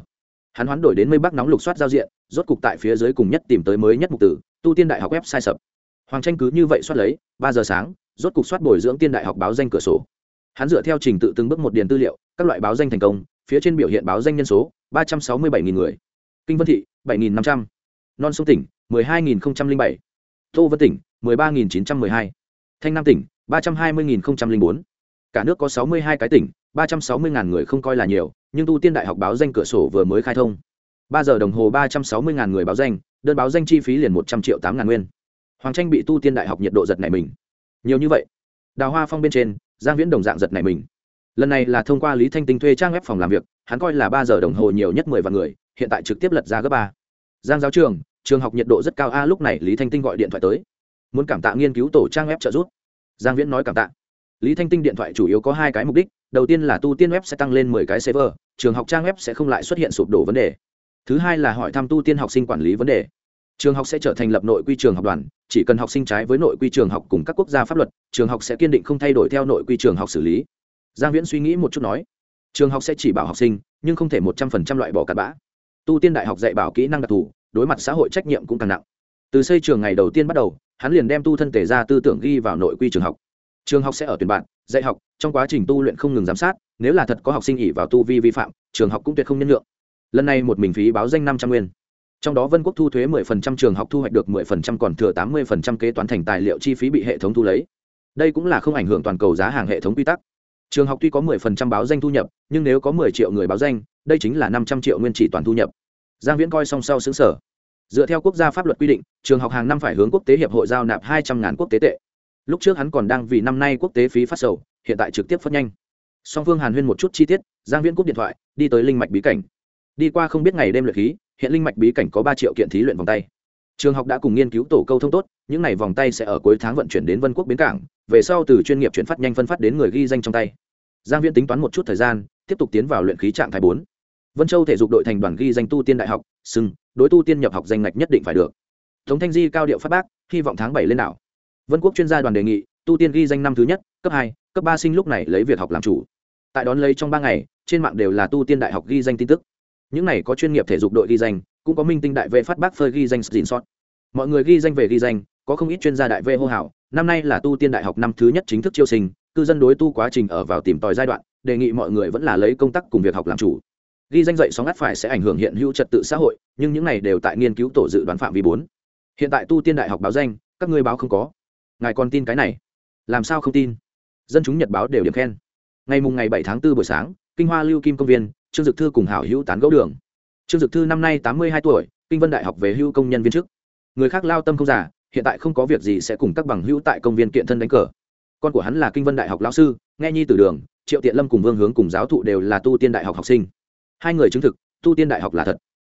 Hắn hoán đổi đến mây bắc nóng lục soát giao diện, rốt cục tại phía dưới cùng nhất tìm tới mới nhất mục tử, tu tiên đại học website sập. Hoàng tranh cứ như vậy soát lấy, ba giờ sáng, rốt cục soát bồi dưỡng tiên đại học báo danh cửa sổ. Hắn dựa theo trình tự từng bước một điền tư liệu, các loại báo danh thành công phía trên biểu hiện báo danh nhân số, ba trăm sáu mươi bảy người. Kinh vân thị, bảy năm trăm. Non sông tỉnh, mười hai bảy. Tô vân tỉnh, mười ba chín trăm mười hai. Thanh nam tỉnh, ba trăm hai mươi bốn. Cả nước có sáu mươi hai cái tỉnh, ba trăm sáu mươi người không coi là nhiều, nhưng tu tiên đại học báo danh cửa sổ vừa mới khai thông. Ba giờ đồng hồ ba trăm sáu mươi người báo danh, đơn báo danh chi phí liền một trăm triệu tám ngàn nguyên. Hoàng tranh bị tu tiên đại học nhiệt độ giật này mình. Nhiều như vậy. Đào hoa phong bên trên, giang viễn đồng dạng giật này mình lần này là thông qua lý thanh tinh thuê trang web phòng làm việc, hắn coi là ba giờ đồng hồ nhiều nhất mười vạn người, hiện tại trực tiếp lật ra gấp ba. Giang giáo trường trường học nhiệt độ rất cao a, lúc này lý thanh tinh gọi điện thoại tới. Muốn cảm tạ nghiên cứu tổ trang web trợ giúp. Giang viễn nói cảm tạ. Lý thanh tinh điện thoại chủ yếu có hai cái mục đích, đầu tiên là tu tiên web sẽ tăng lên mười cái server, trường học trang web sẽ không lại xuất hiện sụp đổ vấn đề. Thứ hai là hỏi thăm tu tiên học sinh quản lý vấn đề. Trường học sẽ trở thành lập nội quy trường học đoàn, chỉ cần học sinh trái với nội quy trường học cùng các quốc gia pháp luật, trường học sẽ kiên định không thay đổi theo nội quy trường học xử lý giang viễn suy nghĩ một chút nói, trường học sẽ chỉ bảo học sinh, nhưng không thể một trăm phần trăm loại bỏ cặn bã. Tu tiên đại học dạy bảo kỹ năng đặc thù, đối mặt xã hội trách nhiệm cũng càng nặng. Từ xây trường ngày đầu tiên bắt đầu, hắn liền đem tu thân thể ra tư tưởng ghi vào nội quy trường học. Trường học sẽ ở tuyển bạn, dạy học, trong quá trình tu luyện không ngừng giám sát, nếu là thật có học sinh ỉ vào tu vi vi phạm, trường học cũng tuyệt không nhân lượng lần này một mình phí báo danh năm trăm nguyên. Trong đó vân quốc thu thuế 10% trường học thu hoạch được 10% còn thừa 80% kế toán thành tài liệu chi phí bị hệ thống thu lấy. Đây cũng là không ảnh hưởng toàn cầu giá hàng hệ thống quy tắc trường học tuy có 10% báo danh thu nhập, nhưng nếu có 10 triệu người báo danh, đây chính là 500 triệu nguyên chỉ toàn thu nhập. Giang viễn coi song sau xứng sở dựa theo quốc gia pháp luật quy định, trường học hàng năm phải hướng quốc tế hiệp hội giao nạp 200 ngàn quốc tế tệ. Lúc trước hắn còn đang vì năm nay quốc tế phí phát sầu, hiện tại trực tiếp phát nhanh. Song phương hàn huyên một chút chi tiết, giang viễn cúp điện thoại, đi tới linh mạch bí cảnh. Đi qua không biết ngày đêm luyện khí, hiện linh mạch bí cảnh có ba triệu kiện thí luyện vòng tay trường học đã cùng nghiên cứu tổ câu thông tốt, những n à y vòng tay sẽ ở cuối tháng vận chuyển đến vân quốc bến cảng, về sau từ chuyên nghiệp chuyển phát nhanh phân phát đến người ghi danh trong tay. Giang viễn tính toán một chút thời gian, tiếp tục tiến vào luyện khí trạng thái bốn. Vân châu thể dục đội thành đoàn ghi danh tu tiên đại học sưng đối tu tiên nhập học danh ngạch nhất định phải được. Tống thanh di cao điệu phát bác, hy vọng tháng bảy lên đảo. Vân quốc chuyên gia đoàn đề nghị, tu tiên ghi danh năm thứ nhất, cấp hai, cấp ba sinh lúc này lấy việc học làm chủ. Tại đón lấy trong ba ngày, trên mạng đều là tu tiên đại học ghi danh tin tức. Những này có chuyên nghiệp thể dục đội ghi danh cũng có minh tinh đại vệ phát bác phơi ghi danh xin sót. Mọi người ghi danh về ghi danh, có không ít chuyên gia đại vệ hô hào, năm nay là tu tiên đại học năm thứ nhất chính thức chiêu sinh, cư dân đối tu quá trình ở vào tìm tòi giai đoạn, đề nghị mọi người vẫn là lấy công tác cùng việc học làm chủ. Ghi danh dậy sóng ngắt phải sẽ ảnh hưởng hiện hữu trật tự xã hội, nhưng những này đều tại nghiên cứu tổ dự đoán phạm vi bốn. Hiện tại tu tiên đại học báo danh, các ngươi báo không có. Ngài còn tin cái này? Làm sao không tin? Dân chúng nhật báo đều điểm khen. Ngày mùng ngày bảy tháng 4 buổi sáng, kinh hoa lưu kim công viên, trương dực thư cùng hảo hữu tán gẫu đường trương dực thư năm nay tám mươi hai tuổi, kinh vân đại học về hưu công nhân viên chức. Người khác lao tâm không giả hiện tại không có việc gì sẽ cùng các bằng hữu tại công viên kiện thân đánh cờ. Con của hắn là kinh vân đại học lao sư, nghe nhi từ đường, triệu tiện lâm cùng vương hướng cùng giáo thụ đều là tu tiên đại học học sinh. Hai người chứng thực, tu tiên đại học là thật.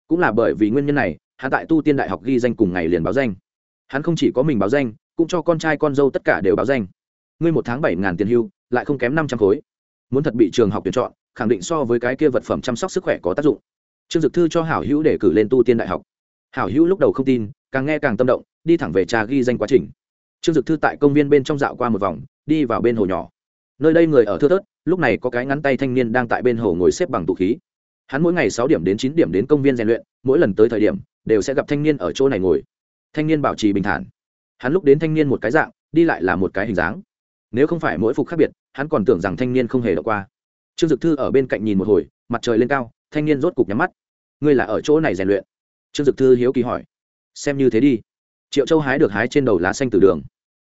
Cũng là bởi vì nguyên nhân này, hắn tại tu tiên đại học ghi danh cùng ngày liền báo danh. Hắn không chỉ có mình báo danh, cũng cho con trai con dâu tất cả đều báo danh. Ngươi một tháng bảy ngàn tiền hưu, lại không kém năm trăm khối. Muốn thật bị trường học tuyển chọn, khẳng định so với cái kia vật phẩm chăm sóc sức khỏe có tác dụng trương dực thư cho hảo hữu để cử lên tu tiên đại học. Hảo hữu lúc đầu không tin, càng nghe càng tâm động, đi thẳng về trà ghi danh quá trình. Trương dực thư tại công viên bên trong dạo qua một vòng, đi vào bên hồ nhỏ. Nơi đây người ở thưa thớt, lúc này có cái ngắn tay thanh niên đang tại bên hồ ngồi xếp bằng tụ khí. Hắn mỗi ngày sáu điểm đến chín điểm đến công viên rèn luyện, mỗi lần tới thời điểm, đều sẽ gặp thanh niên ở chỗ này ngồi. Thanh niên bảo trì bình thản. Hắn lúc đến thanh niên một cái dạng, đi lại là một cái hình dáng. Nếu không phải mỗi phục khác biệt, hắn còn tưởng rằng thanh niên không hề đọc qua. Trương dực thư ở bên cạnh nhìn một hồi, mặt trời lên cao thanh niên rốt cục nhắm mắt. Ngươi là ở chỗ này rèn luyện? Trương dực thư hiếu kỳ hỏi. Xem như thế đi. Triệu châu hái được hái trên đầu lá xanh từ đường.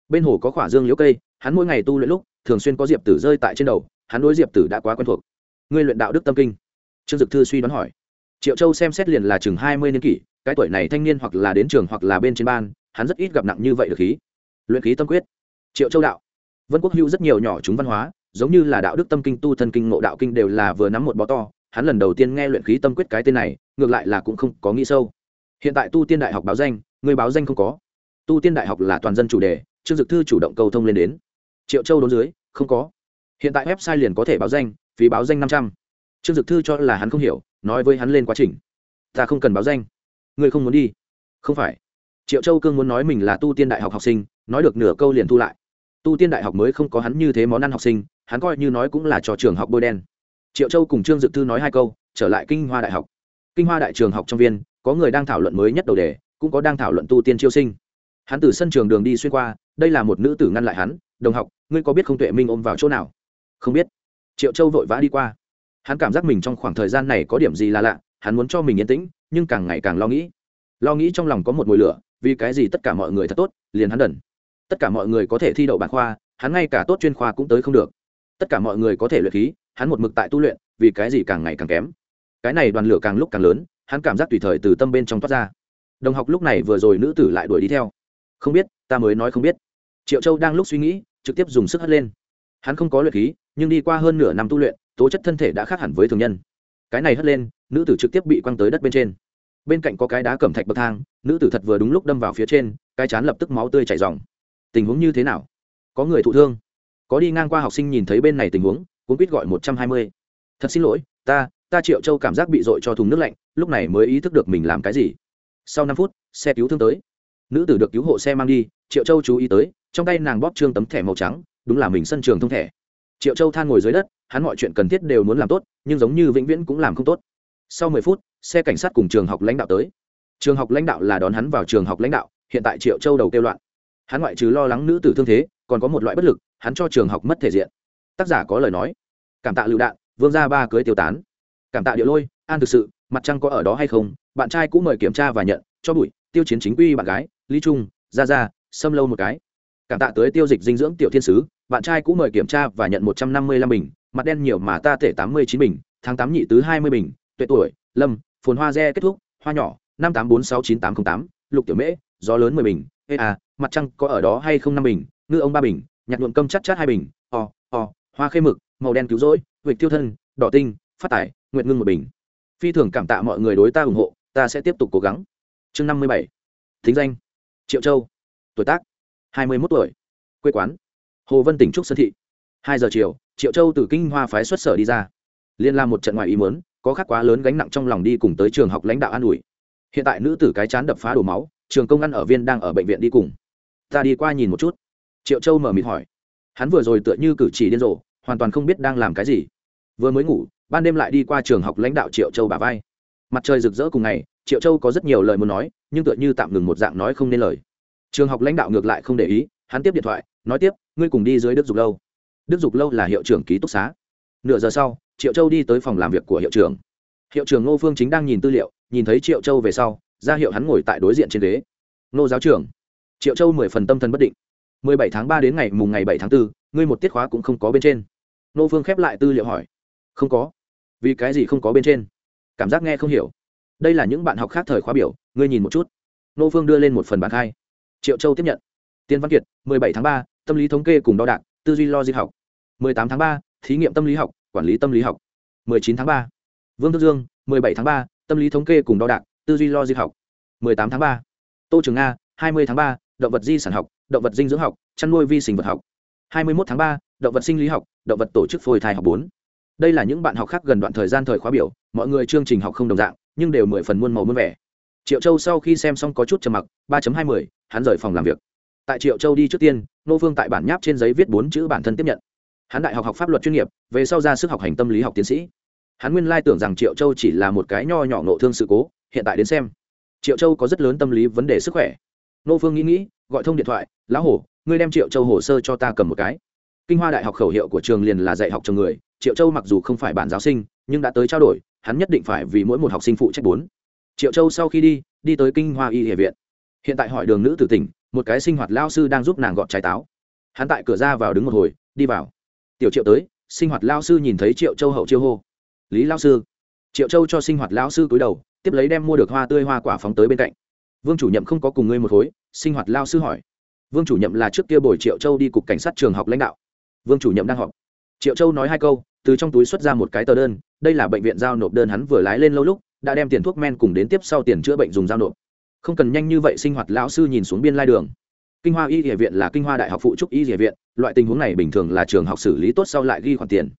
Bên hồ có khỏa dương liễu cây, hắn mỗi ngày tu luyện lúc, thường xuyên có diệp tử rơi tại trên đầu, hắn đối diệp tử đã quá quen thuộc. Ngươi luyện đạo đức tâm kinh? Trương dực thư suy đoán hỏi. Triệu châu xem xét liền là chừng hai mươi niên kỷ, cái tuổi này thanh niên hoặc là đến trường hoặc là bên trên ban, hắn rất ít gặp nặng như vậy được khí. Luyện khí tâm quyết. Triệu châu đạo. Vân quốc hữu rất nhiều nhỏ chúng văn hóa, giống như là đạo đức tâm kinh, tu thân kinh, ngộ đạo kinh đều là vừa nắm một bó to hắn lần đầu tiên nghe luyện khí tâm quyết cái tên này, ngược lại là cũng không có nghĩ sâu. Hiện tại tu tiên đại học báo danh, người báo danh không có. Tu tiên đại học là toàn dân chủ đề, trương dực thư chủ động cầu thông lên đến. Triệu châu đốn dưới, không có. Hiện tại website liền có thể báo danh, phí báo danh năm trăm. Trương dực thư cho là hắn không hiểu, nói với hắn lên quá trình. Ta không cần báo danh. Ngươi không muốn đi. Không phải. Triệu châu cương muốn nói mình là tu tiên đại học học sinh, nói được nửa câu liền thu lại. Tu tiên đại học mới không có hắn như thế món ăn học sinh, hắn coi như nói cũng là cho trường học bôi đen triệu châu cùng trương Dự thư nói hai câu, trở lại kinh hoa đại học. Kinh hoa đại trường học trong viên, có người đang thảo luận mới nhất đầu đề, cũng có đang thảo luận tu tiên chiêu sinh. Hắn từ sân trường đường đi xuyên qua, đây là một nữ tử ngăn lại hắn, đồng học, ngươi có biết không tuệ minh ôm vào chỗ nào? Không biết. Triệu châu vội vã đi qua. Hắn cảm giác mình trong khoảng thời gian này có điểm gì là lạ, hắn muốn cho mình yên tĩnh, nhưng càng ngày càng lo nghĩ. Lo nghĩ trong lòng có một mùi lửa, vì cái gì tất cả mọi người thật tốt, liền hắn đần. Tất cả mọi người có thể thi đậu bản khoa, hắn ngay cả tốt chuyên khoa cũng tới không được. Tất cả mọi người có thể luyện khí hắn một mực tại tu luyện, vì cái gì càng ngày càng kém? Cái này đoàn lửa càng lúc càng lớn, hắn cảm giác tùy thời từ tâm bên trong toát ra. Đồng học lúc này vừa rồi nữ tử lại đuổi đi theo. Không biết, ta mới nói không biết. Triệu châu đang lúc suy nghĩ, trực tiếp dùng sức hất lên. Hắn không có luyện khí, nhưng đi qua hơn nửa năm tu luyện, tố chất thân thể đã khác hẳn với thường nhân. Cái này hất lên, nữ tử trực tiếp bị quăng tới đất bên trên. Bên cạnh có cái đá cẩm thạch bậc thang, nữ tử thật vừa đúng lúc đâm vào phía trên, cái chán lập tức máu tươi chảy dòng tình huống như thế nào? Có người thụ thương. Có đi ngang qua học sinh nhìn thấy bên này tình huống cũng quýt gọi một trăm hai mươi. Thật xin lỗi, ta ta triệu châu cảm giác bị dội cho thùng nước lạnh, lúc này mới ý thức được mình làm cái gì. Sau năm phút, xe cứu thương tới. Nữ tử được cứu hộ xe mang đi, triệu châu chú ý tới, trong tay nàng bóp trương tấm thẻ màu trắng, đúng là mình sân trường thông thẻ. Triệu châu than ngồi dưới đất, hắn mọi chuyện cần thiết đều muốn làm tốt, nhưng giống như vĩnh viễn cũng làm không tốt. Sau mười phút, xe cảnh sát cùng trường học lãnh đạo tới. Trường học lãnh đạo là đón hắn vào trường học lãnh đạo, hiện tại triệu châu đầu kêu loạn. Hắn ngoại trừ lo lắng nữ tử thương thế, còn có một loại bất lực, hắn cho trường học mất thể diện tác giả có lời nói. Cảm tạ lựu đạn, vương gia ba cưới tiêu tán. Cảm tạ địa lôi, an thực sự, mặt trăng có ở đó hay không, bạn trai cũng mời kiểm tra và nhận, cho bụi, tiêu chiến chính quy bạn gái, lý trung ra ra xâm lâu một cái. Cảm tạ tới tiêu dịch dinh dưỡng tiểu thiên sứ, bạn trai cũng mời kiểm tra và nhận một trăm năm mươi lăm bình, mặt đen nhiều mà ta tể tám mươi chín bình, tháng tám nhị tứ hai mươi bình, tuệ tuổi, lâm, phồn hoa re kết thúc, hoa nhỏ, năm tám bốn sáu chín tám t r ă n h tám, lục tiểu mễ, gió lớn mười bình, ê à mặt trăng có ở đó hay không năm bình, ngư ông ba bình, nhặt nhuộm cơm chắc chát hai bình hoa khê mực, màu đen cứu rỗi huệ tiêu thân, đỏ tinh, phát tải nguyện ngưng một bình. Phi thường cảm tạ mọi người đối ta ủng hộ, ta sẽ tiếp tục cố gắng. Chương năm mươi bảy. Thính danh. Triệu châu. Tuổi tác. hai mươi mốt tuổi. Quê quán. Hồ vân tỉnh trúc sơn thị. Hai giờ chiều, triệu châu từ kinh hoa phái xuất sở đi ra. Liên la một trận ngoài ý muốn, có khắc quá lớn gánh nặng trong lòng đi cùng tới trường học lãnh đạo an ủi. Hiện tại nữ tử cái chán đập phá đổ máu, trường công ăn ở viên đang ở bệnh viện đi cùng. Ta đi qua nhìn một chút. Triệu châu mở mịt hỏi hắn vừa rồi tựa như cử chỉ điên rồ, hoàn toàn không biết đang làm cái gì. Vừa mới ngủ, ban đêm lại đi qua trường học lãnh đạo triệu châu bà vai. Mặt trời rực rỡ cùng ngày, triệu châu có rất nhiều lời muốn nói, nhưng tựa như tạm ngừng một dạng nói không nên lời. Trường học lãnh đạo ngược lại không để ý, hắn tiếp điện thoại, nói tiếp, ngươi cùng đi dưới đức dục lâu. Đức dục lâu là hiệu trưởng ký túc xá. Nửa giờ sau, triệu châu đi tới phòng làm việc của hiệu trưởng. Hiệu trưởng ngô phương chính đang nhìn tư liệu, nhìn thấy triệu châu về sau, ra hiệu hắn ngồi tại đối diện trên ghế. Ngô giáo trưởng. Triệu châu mười phần tâm thần bất định mười bảy tháng 3 đến ngày mùng ngày 7 tháng 4, ngươi một tiết khóa cũng không có bên trên. Nô phương khép lại tư liệu hỏi. Không có. Vì cái gì không có bên trên? Cảm giác nghe không hiểu. Đây là những bạn học khác thời khóa biểu ngươi nhìn một chút. Nô phương đưa lên một phần bản khai. Triệu châu tiếp nhận. Tiên văn kiệt mười bảy tháng 3, tâm lý thống kê cùng đo đạc tư duy logic học. mười tám tháng 3, thí nghiệm tâm lý học quản lý tâm lý học. 19 tháng 3. Vương Tư Dương, 17 tháng 3, tâm lý thống kê cùng đo đạc, tư duy logic học. 18 tháng 3. Tô Trường Nga, 20 tháng 3, động vật di sản học, động vật dinh dưỡng học, chăn nuôi vi sinh vật học. 21 tháng 3, động vật sinh lý học, động vật tổ chức phôi thai học 4. Đây là những bạn học khác gần đoạn thời gian thời khóa biểu, mọi người chương trình học không đồng dạng, nhưng đều mười phần muôn màu muôn vẻ. Triệu Châu sau khi xem xong có chút trầm mặc, 3.20, hắn rời phòng làm việc. Tại Triệu Châu đi trước tiên, Nô Vương tại bản nháp trên giấy viết bốn chữ bản thân tiếp nhận hắn đại học học pháp luật chuyên nghiệp về sau ra sức học hành tâm lý học tiến sĩ hắn nguyên lai tưởng rằng triệu châu chỉ là một cái nho nhỏ nộ thương sự cố hiện tại đến xem triệu châu có rất lớn tâm lý vấn đề sức khỏe nô phương nghĩ nghĩ gọi thông điện thoại lão hổ, ngươi đem triệu châu hồ sơ cho ta cầm một cái. Kinh hoa đại học khẩu hiệu của trường liền là dạy học cho người, triệu châu mặc dù không phải bản giáo sinh, nhưng đã tới trao đổi, hắn nhất định phải vì mỗi một học sinh phụ trách bốn. Triệu châu sau khi đi đi tới kinh hoa y Hệ viện. Hiện tại hỏi đường nữ tử tỉnh, một cái sinh hoạt lao sư đang giúp nàng gọt trái táo. Hắn tại cửa ra vào đứng một hồi, đi vào. Tiểu triệu tới, sinh hoạt lao sư nhìn thấy triệu châu hậu chiêu hô. Lý lao sư. Triệu châu cho sinh hoạt lao sư cúi đầu, tiếp lấy đem mua được hoa tươi hoa quả phóng tới bên cạnh. Vương chủ nhiệm không có cùng ngươi một khối, sinh hoạt lao sư hỏi vương chủ nhiệm là trước kia bồi triệu châu đi cục cảnh sát trường học lãnh đạo. Vương chủ nhiệm đang họp. Triệu châu nói hai câu, từ trong túi xuất ra một cái tờ đơn, đây là bệnh viện giao nộp đơn hắn vừa lái lên lâu lúc, đã đem tiền thuốc men cùng đến tiếp sau tiền chữa bệnh dùng giao nộp. Không cần nhanh như vậy sinh hoạt, lão sư nhìn xuống biên lai đường. Kinh hoa y địa viện là kinh hoa đại học phụ trúc y địa viện, loại tình huống này bình thường là trường học xử lý tốt sau lại ghi khoản tiền.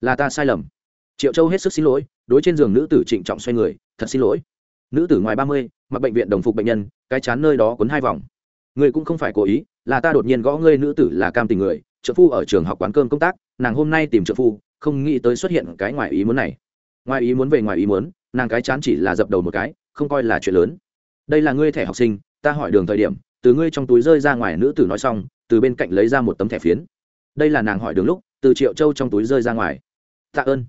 Là ta sai lầm. Triệu châu hết sức xin lỗi, đối trên giường nữ tử trịnh trọng xoay người, thật xin lỗi. Nữ tử ngoài ba mươi, mặc bệnh viện đồng phục bệnh nhân, cái chán nơi đó quấn hai vòng người cũng không phải cố ý, là ta đột nhiên gõ ngươi nữ tử là cam tình người, trợ phu ở trường học quán cơm công tác, nàng hôm nay tìm trợ phu, không nghĩ tới xuất hiện cái ngoài ý muốn này. Ngoài ý muốn về ngoài ý muốn, nàng cái chán chỉ là dập đầu một cái, không coi là chuyện lớn. Đây là ngươi thẻ học sinh, ta hỏi đường thời điểm, từ ngươi trong túi rơi ra ngoài nữ tử nói xong, từ bên cạnh lấy ra một tấm thẻ phiến. Đây là nàng hỏi đường lúc, từ triệu châu trong túi rơi ra ngoài. Tạ ơn.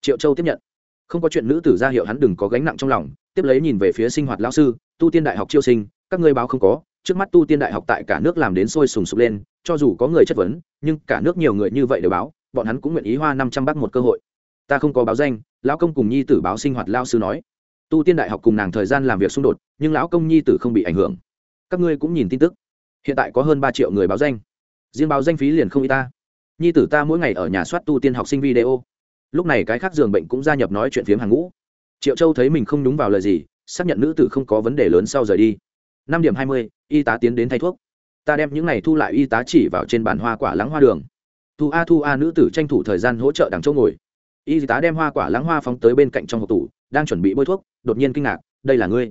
Triệu châu tiếp nhận. Không có chuyện nữ tử ra hiệu hắn đừng có gánh nặng trong lòng, tiếp lấy nhìn về phía sinh hoạt lão sư, tu tiên đại học chiêu sinh, các ngươi báo không có trước mắt tu tiên đại học tại cả nước làm đến sôi sùng sục lên, cho dù có người chất vấn, nhưng cả nước nhiều người như vậy đều báo, bọn hắn cũng nguyện ý hoa năm trăm bắc một cơ hội. Ta không có báo danh, lão công cùng nhi tử báo sinh hoạt lao sư nói. Tu tiên đại học cùng nàng thời gian làm việc xung đột, nhưng lão công nhi tử không bị ảnh hưởng. Các ngươi cũng nhìn tin tức. Hiện tại có hơn ba triệu người báo danh. Riêng báo danh phí liền không y ta. Nhi tử ta mỗi ngày ở nhà soát tu tiên học sinh video. Lúc này cái khác giường bệnh cũng gia nhập nói chuyện phiếm hàng ngũ. Triệu châu thấy mình không đúng vào lời gì, xác nhận nữ tử không có vấn đề lớn sau rời đi năm điểm hai mươi, y tá tiến đến thay thuốc. Ta đem những này thu lại y tá chỉ vào trên bàn hoa quả lắng hoa đường. Thu a thu a nữ tử tranh thủ thời gian hỗ trợ đằng châu ngồi. Y tá đem hoa quả lắng hoa phóng tới bên cạnh trong hộp tủ, đang chuẩn bị bôi thuốc, đột nhiên kinh ngạc, đây là ngươi?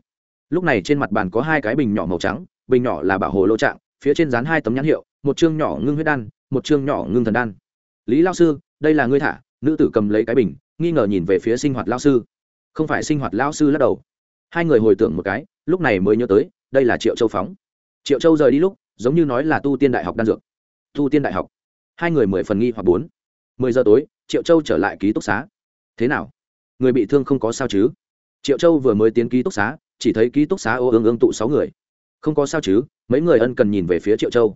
Lúc này trên mặt bàn có hai cái bình nhỏ màu trắng, bình nhỏ là bảo hồ lô trạng, phía trên dán hai tấm nhãn hiệu, một chương nhỏ ngưng huyết đan, một chương nhỏ ngưng thần đan. Lý lao sư, đây là ngươi thả. Nữ tử cầm lấy cái bình, nghi ngờ nhìn về phía sinh hoạt lao sư. Không phải sinh hoạt lao sư lắc đầu. Hai người hồi tưởng một cái, lúc này mới nhớ tới đây là triệu châu phóng. Triệu châu rời đi lúc, giống như nói là tu tiên đại học đan dược. Tu tiên đại học. Hai người mười phần nghi hoặc bốn. Mười giờ tối, triệu châu trở lại ký túc xá. Thế nào? Người bị thương không có sao chứ? Triệu châu vừa mới tiến ký túc xá, chỉ thấy ký túc xá ô ương ương tụ sáu người. Không có sao chứ, mấy người ân cần nhìn về phía triệu châu.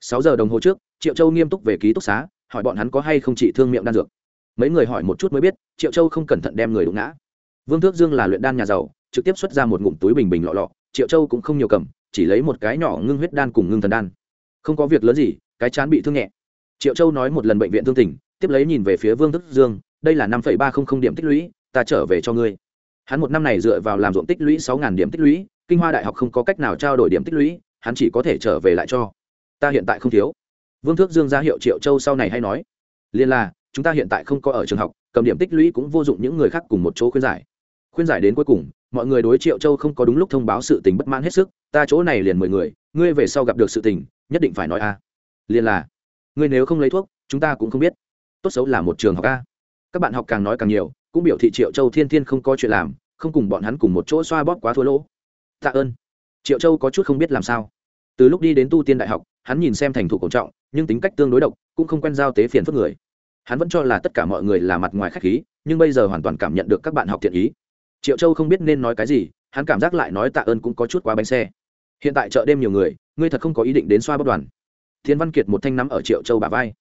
Sáu giờ đồng hồ trước, triệu châu nghiêm túc về ký túc xá, hỏi bọn hắn có hay không trị thương miệng đan dược. Mấy người hỏi một chút mới biết, triệu châu không cẩn thận đem người đụng ngã. Vương thước dương là luyện đan nhà giàu, trực tiếp xuất ra một ngụm túi bình bình lọ lọ triệu châu cũng không nhiều cầm chỉ lấy một cái nhỏ ngưng huyết đan cùng ngưng thần đan. Không có việc lớn gì cái chán bị thương nhẹ. Triệu châu nói một lần bệnh viện thương tình, tiếp lấy nhìn về phía vương thức dương đây là năm ba trăm linh điểm tích lũy ta trở về cho ngươi. Hắn một năm này dựa vào làm ruộng tích lũy sáu điểm tích lũy kinh hoa đại học không có cách nào trao đổi điểm tích lũy hắn chỉ có thể trở về lại cho. Ta hiện tại không thiếu. Vương thước dương ra hiệu triệu châu sau này hay nói liên là chúng ta hiện tại không có ở trường học cầm điểm tích lũy cũng vô dụng những người khác cùng một chỗ khuyên giải khuyên giải đến cuối cùng, mọi người đối triệu châu không có đúng lúc thông báo sự tình bất mãn hết sức, ta chỗ này liền mười người, ngươi về sau gặp được sự tình, nhất định phải nói a. Liền là, ngươi nếu không lấy thuốc, chúng ta cũng không biết. Tốt xấu là một trường học a. Các bạn học càng nói càng nhiều, cũng biểu thị triệu châu thiên thiên không có chuyện làm, không cùng bọn hắn cùng một chỗ xoa bóp quá thua lỗ. Tạ ơn. Triệu châu có chút không biết làm sao. Từ lúc đi đến tu tiên đại học, hắn nhìn xem thành thủ cổ trọng, nhưng tính cách tương đối độc, cũng không quen giao tế phiền phức người. Hắn vẫn cho là tất cả mọi người là mặt ngoài khách khí, nhưng bây giờ hoàn toàn cảm nhận được các bạn học thiện ý triệu châu không biết nên nói cái gì, hắn cảm giác lại nói tạ ơn cũng có chút quá bánh xe. Hiện tại chợ đêm nhiều người, ngươi thật không có ý định đến xoa bất đoàn. Thiên văn kiệt một thanh nắm ở triệu châu bà vai.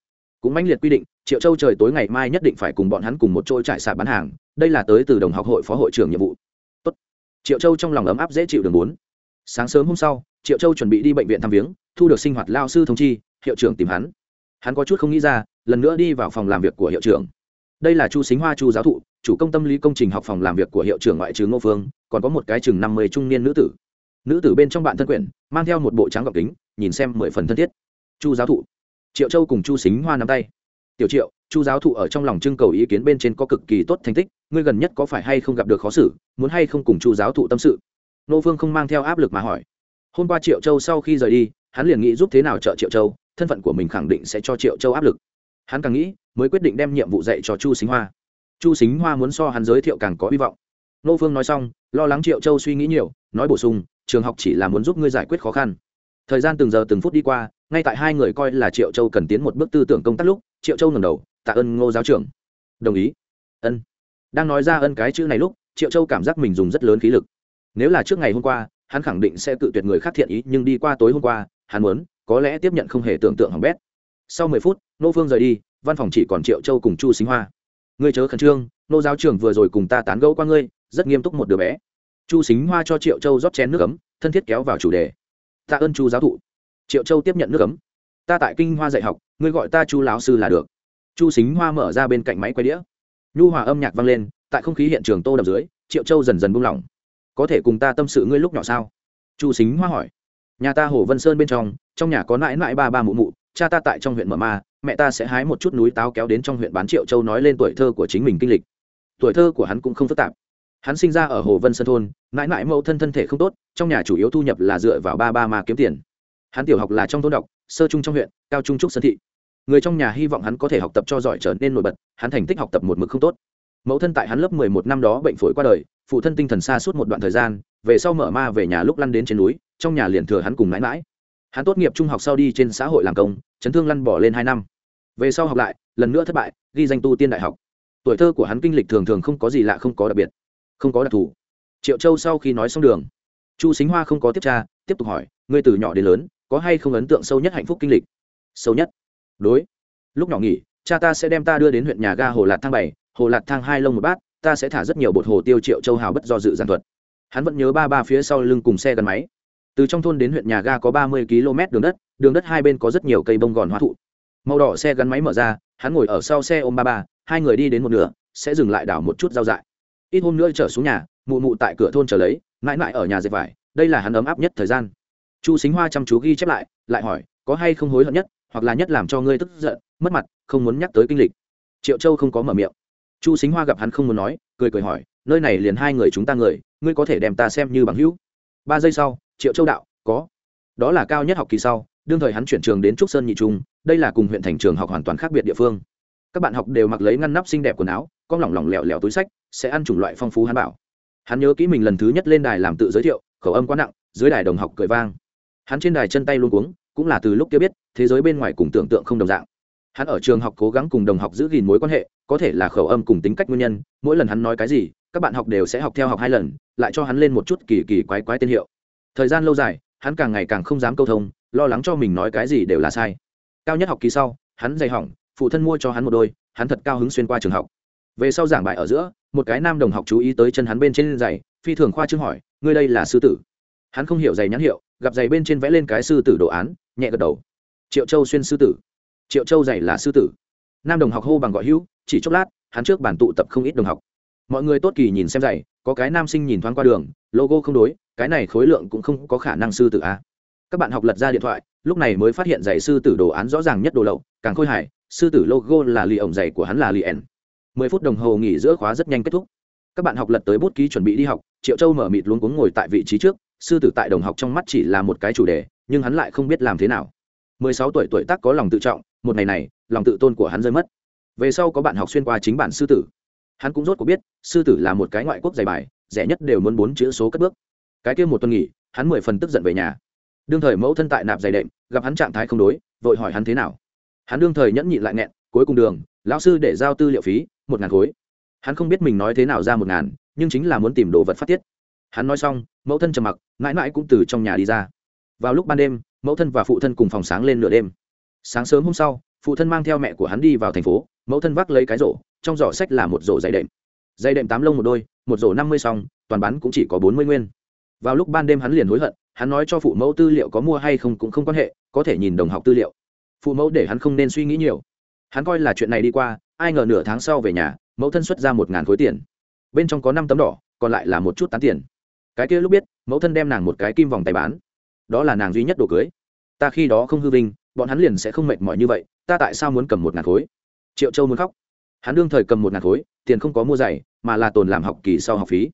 Cũng mãnh liệt quy định, triệu châu trời tối ngày mai nhất định phải cùng bọn hắn cùng một chỗ trải xạ bán hàng, đây là tới từ đồng học hội phó hội trưởng nhiệm vụ. Tốt. triệu châu trong lòng ấm áp dễ chịu đường bốn. Sáng sớm hôm sau, triệu châu chuẩn bị đi bệnh viện thăm viếng, thu được sinh hoạt lao sư thông chi, hiệu trưởng tìm hắn. Hắn có chút không nghĩ ra, lần nữa đi vào phòng làm việc của hiệu trưởng đây là chu xính hoa chu giáo thụ, chủ công tâm lý công trình học phòng làm việc của hiệu trưởng ngoại trừ ngô phương, còn có một cái chừng năm mươi trung niên nữ tử. Nữ tử bên trong bạn thân quyển, mang theo một bộ trắng gọc kính, nhìn xem mười phần thân thiết. Chu giáo thụ. Triệu châu cùng chu xính hoa nắm tay. Tiểu triệu, chu giáo thụ ở trong lòng trưng cầu ý kiến bên trên có cực kỳ tốt thành tích, ngươi gần nhất có phải hay không gặp được khó xử, muốn hay không cùng chu giáo thụ tâm sự? Nô phương không mang theo áp lực mà hỏi. Hôm qua triệu châu sau khi rời đi, hắn liền nghĩ giúp thế nào trợ triệu châu, thân phận của mình khẳng định sẽ cho triệu châu áp lực. Hắn càng nghĩ mới quyết định đem nhiệm vụ dạy cho chu xính hoa. Chu xính hoa muốn so hắn giới thiệu càng có hy vọng. Nô phương nói xong, lo lắng triệu châu suy nghĩ nhiều, nói bổ sung, trường học chỉ là muốn giúp ngươi giải quyết khó khăn. Thời gian từng giờ từng phút đi qua, ngay tại hai người coi là triệu châu cần tiến một bước tư tưởng công tác lúc, triệu châu ngẩng đầu, tạ ơn ngô giáo trưởng. Đồng ý. Ân. Đang nói ra ân cái chữ này lúc, triệu châu cảm giác mình dùng rất lớn khí lực. Nếu là trước ngày hôm qua, hắn khẳng định sẽ tự tuyệt người khác thiện ý, nhưng đi qua tối hôm qua, hắn muốn, có lẽ tiếp nhận không hề tưởng tượng hỏng bét. Sau mười phút, nô phương rời đi văn phòng chỉ còn triệu châu cùng chu xính hoa. Ngươi chớ khẩn trương, nô giáo trưởng vừa rồi cùng ta tán gẫu qua ngươi, rất nghiêm túc một đứa bé. Chu xính hoa cho triệu châu rót chén nước ấm, thân thiết kéo vào chủ đề. Tạ ơn chu giáo thụ. Triệu châu tiếp nhận nước ấm. Ta tại kinh hoa dạy học, ngươi gọi ta chu lão sư là được. Chu xính hoa mở ra bên cạnh máy quay đĩa. Nhu hòa âm nhạc vang lên, tại không khí hiện trường tô đập dưới, triệu châu dần dần buông lỏng. Có thể cùng ta tâm sự ngươi lúc nhỏ sao? Chu xính hoa hỏi. Nhà ta hồ vân sơn bên trong trong nhà có mãi mãi ba ba mụ mụ cha ta tại trong huyện mở ma, mẹ ta sẽ hái một chút núi táo kéo đến trong huyện bán triệu châu nói lên tuổi thơ của chính mình kinh lịch. Tuổi thơ của hắn cũng không phức tạp. Hắn sinh ra ở hồ vân sơn thôn, mãi mãi mẫu thân thân thể không tốt, trong nhà chủ yếu thu nhập là dựa vào ba ba mà kiếm tiền. Hắn tiểu học là trong thôn đọc, sơ trung trong huyện, cao trung trúc sơn thị. Người trong nhà hy vọng hắn có thể học tập cho giỏi trở nên nổi bật, hắn thành tích học tập một mực không tốt. Mẫu thân tại hắn lớp mười một năm đó bệnh phổi qua đời, phụ thân tinh thần xa suốt một đoạn thời gian, về sau mở ma về nhà lúc lăn đến trên núi, trong nhà liền thừa hắn cùng mãi mãi hắn tốt nghiệp trung học sau đi trên xã hội làm công, chấn thương lăn bỏ lên hai năm. Về sau học lại, lần nữa thất bại, ghi danh tu tiên đại học. Tuổi thơ của hắn kinh lịch thường thường không có gì lạ, không có đặc biệt, không có đặc thù. Triệu châu sau khi nói xong đường, chu xính hoa không có tiếp tra, tiếp tục hỏi, ngươi từ nhỏ đến lớn, có hay không ấn tượng sâu nhất hạnh phúc kinh lịch? Sâu nhất? Đối. Lúc nhỏ nghỉ, cha ta sẽ đem ta đưa đến huyện nhà ga hồ lạt thang bảy, hồ lạt thang hai lông một bát, ta sẽ thả rất nhiều bột hồ tiêu triệu châu hào bất do dự giàn thuật. Hắn vẫn nhớ ba ba phía sau lưng cùng xe gắn máy từ trong thôn đến huyện nhà ga có ba mươi km đường đất đường đất hai bên có rất nhiều cây bông gòn hoa thụ. Màu đỏ xe gắn máy mở ra, hắn ngồi ở sau xe ôm ba ba, hai người đi đến một nửa, sẽ dừng lại đảo một chút rau dại. Ít hôm nữa trở xuống nhà, mụ mụ tại cửa thôn chờ lấy, mãi mãi ở nhà dệt vải, đây là hắn ấm áp nhất thời gian. Chu xính hoa chăm chú ghi chép lại lại hỏi, có hay không hối hận nhất, hoặc là nhất làm cho ngươi tức giận, mất mặt, không muốn nhắc tới kinh lịch? Triệu châu không có mở miệng. Chu xính hoa gặp hắn không muốn nói, cười cười hỏi, nơi này liền hai người chúng ta người, ngươi có thể đem ta xem như bằng hữu? Ba giây sau triệu châu đạo, có. Đó là cao nhất học kỳ sau, đương thời hắn chuyển trường đến trúc sơn nhị trung, đây là cùng huyện thành trường học hoàn toàn khác biệt địa phương. Các bạn học đều mặc lấy ngăn nắp xinh đẹp quần áo, con lỏng lỏng lẻo lẻo túi sách, sẽ ăn chủng loại phong phú hắn bảo. Hắn nhớ kỹ mình lần thứ nhất lên đài làm tự giới thiệu, khẩu âm quá nặng, dưới đài đồng học cười vang. Hắn trên đài chân tay luôn cuống, cũng là từ lúc kia biết, thế giới bên ngoài cùng tưởng tượng không đồng dạng. Hắn ở trường học cố gắng cùng đồng học giữ gìn mối quan hệ, có thể là khẩu âm cùng tính cách nguyên nhân, mỗi lần hắn nói cái gì, các bạn học đều sẽ học theo học hai lần, lại cho hắn lên một chút kỳ kỳ quái quái tên hiệu thời gian lâu dài, hắn càng ngày càng không dám câu thông, lo lắng cho mình nói cái gì đều là sai. Cao nhất học kỳ sau, hắn dày hỏng, phụ thân mua cho hắn một đôi, hắn thật cao hứng xuyên qua trường học. Về sau giảng bài ở giữa, một cái nam đồng học chú ý tới chân hắn bên trên giày, phi thường khoa chương hỏi, ngươi đây là sư tử? Hắn không hiểu giày nhãn hiệu, gặp giày bên trên vẽ lên cái sư tử đồ án, nhẹ gật đầu. Triệu châu xuyên sư tử. Triệu châu giày là sư tử. Nam đồng học hô bằng gọi hữu, chỉ chốc lát, hắn trước bản tụ tập không ít đồng học. Mọi người tốt kỳ nhìn xem giày, có cái nam sinh nhìn thoáng qua đường, logo không đối cái này khối lượng cũng không có khả năng sư tử a. Các bạn học lật ra điện thoại, lúc này mới phát hiện giày sư tử đồ án rõ ràng nhất đồ lậu, càng khôi hài, sư tử logo là lì ổng giày của hắn là lì ẻn. Mười phút đồng hồ nghỉ giữa khóa rất nhanh kết thúc. Các bạn học lật tới bút ký chuẩn bị đi học, triệu châu mở mịt luống cuống ngồi tại vị trí trước, sư tử tại đồng học trong mắt chỉ là một cái chủ đề, nhưng hắn lại không biết làm thế nào. Mười sáu tuổi tuổi tác có lòng tự trọng, một ngày này, lòng tự tôn của hắn rơi mất. Về sau có bạn học xuyên qua chính bản sư tử. Hắn cũng rốt cuộc biết, sư tử là một cái ngoại quốc dày bài, rẻ nhất đều muốn bốn chữ số cất bước cái kia một tuần nghỉ, hắn mười phần tức giận về nhà. Đương thời mẫu thân tại nạp giày đệm, gặp hắn trạng thái không đối, vội hỏi hắn thế nào. Hắn đương thời nhẫn nhịn lại nghẹn, cuối cùng đường, lão sư để giao tư liệu phí, một ngàn khối. Hắn không biết mình nói thế nào ra một ngàn, nhưng chính là muốn tìm đồ vật phát tiết. Hắn nói xong, mẫu thân trầm mặc, mãi mãi cũng từ trong nhà đi ra. Vào lúc ban đêm, mẫu thân và phụ thân cùng phòng sáng lên nửa đêm. Sáng sớm hôm sau, phụ thân mang theo mẹ của hắn đi vào thành phố, mẫu thân vác lấy cái rổ, trong giỏ sách là một rổ dày đệm. Dày đệm tám lông một đôi, một rổ năm mươi xong toàn bán cũng chỉ có bốn mươi nguyên vào lúc ban đêm hắn liền hối hận, hắn nói cho phụ mẫu tư liệu có mua hay không cũng không quan hệ, có thể nhìn đồng học tư liệu. Phụ mẫu để hắn không nên suy nghĩ nhiều. Hắn coi là chuyện này đi qua, ai ngờ nửa tháng sau về nhà, mẫu thân xuất ra một ngàn khối tiền. Bên trong có năm tấm đỏ, còn lại là một chút tán tiền. Cái kia lúc biết, mẫu thân đem nàng một cái kim vòng tay bán. Đó là nàng duy nhất đồ cưới. Ta khi đó không hư vinh, bọn hắn liền sẽ không mệt mỏi như vậy, ta tại sao muốn cầm một ngàn khối? Triệu châu muốn khóc. Hắn đương thời cầm một ngàn khối, tiền không có mua giày, mà là tồn làm học kỳ sau học phí.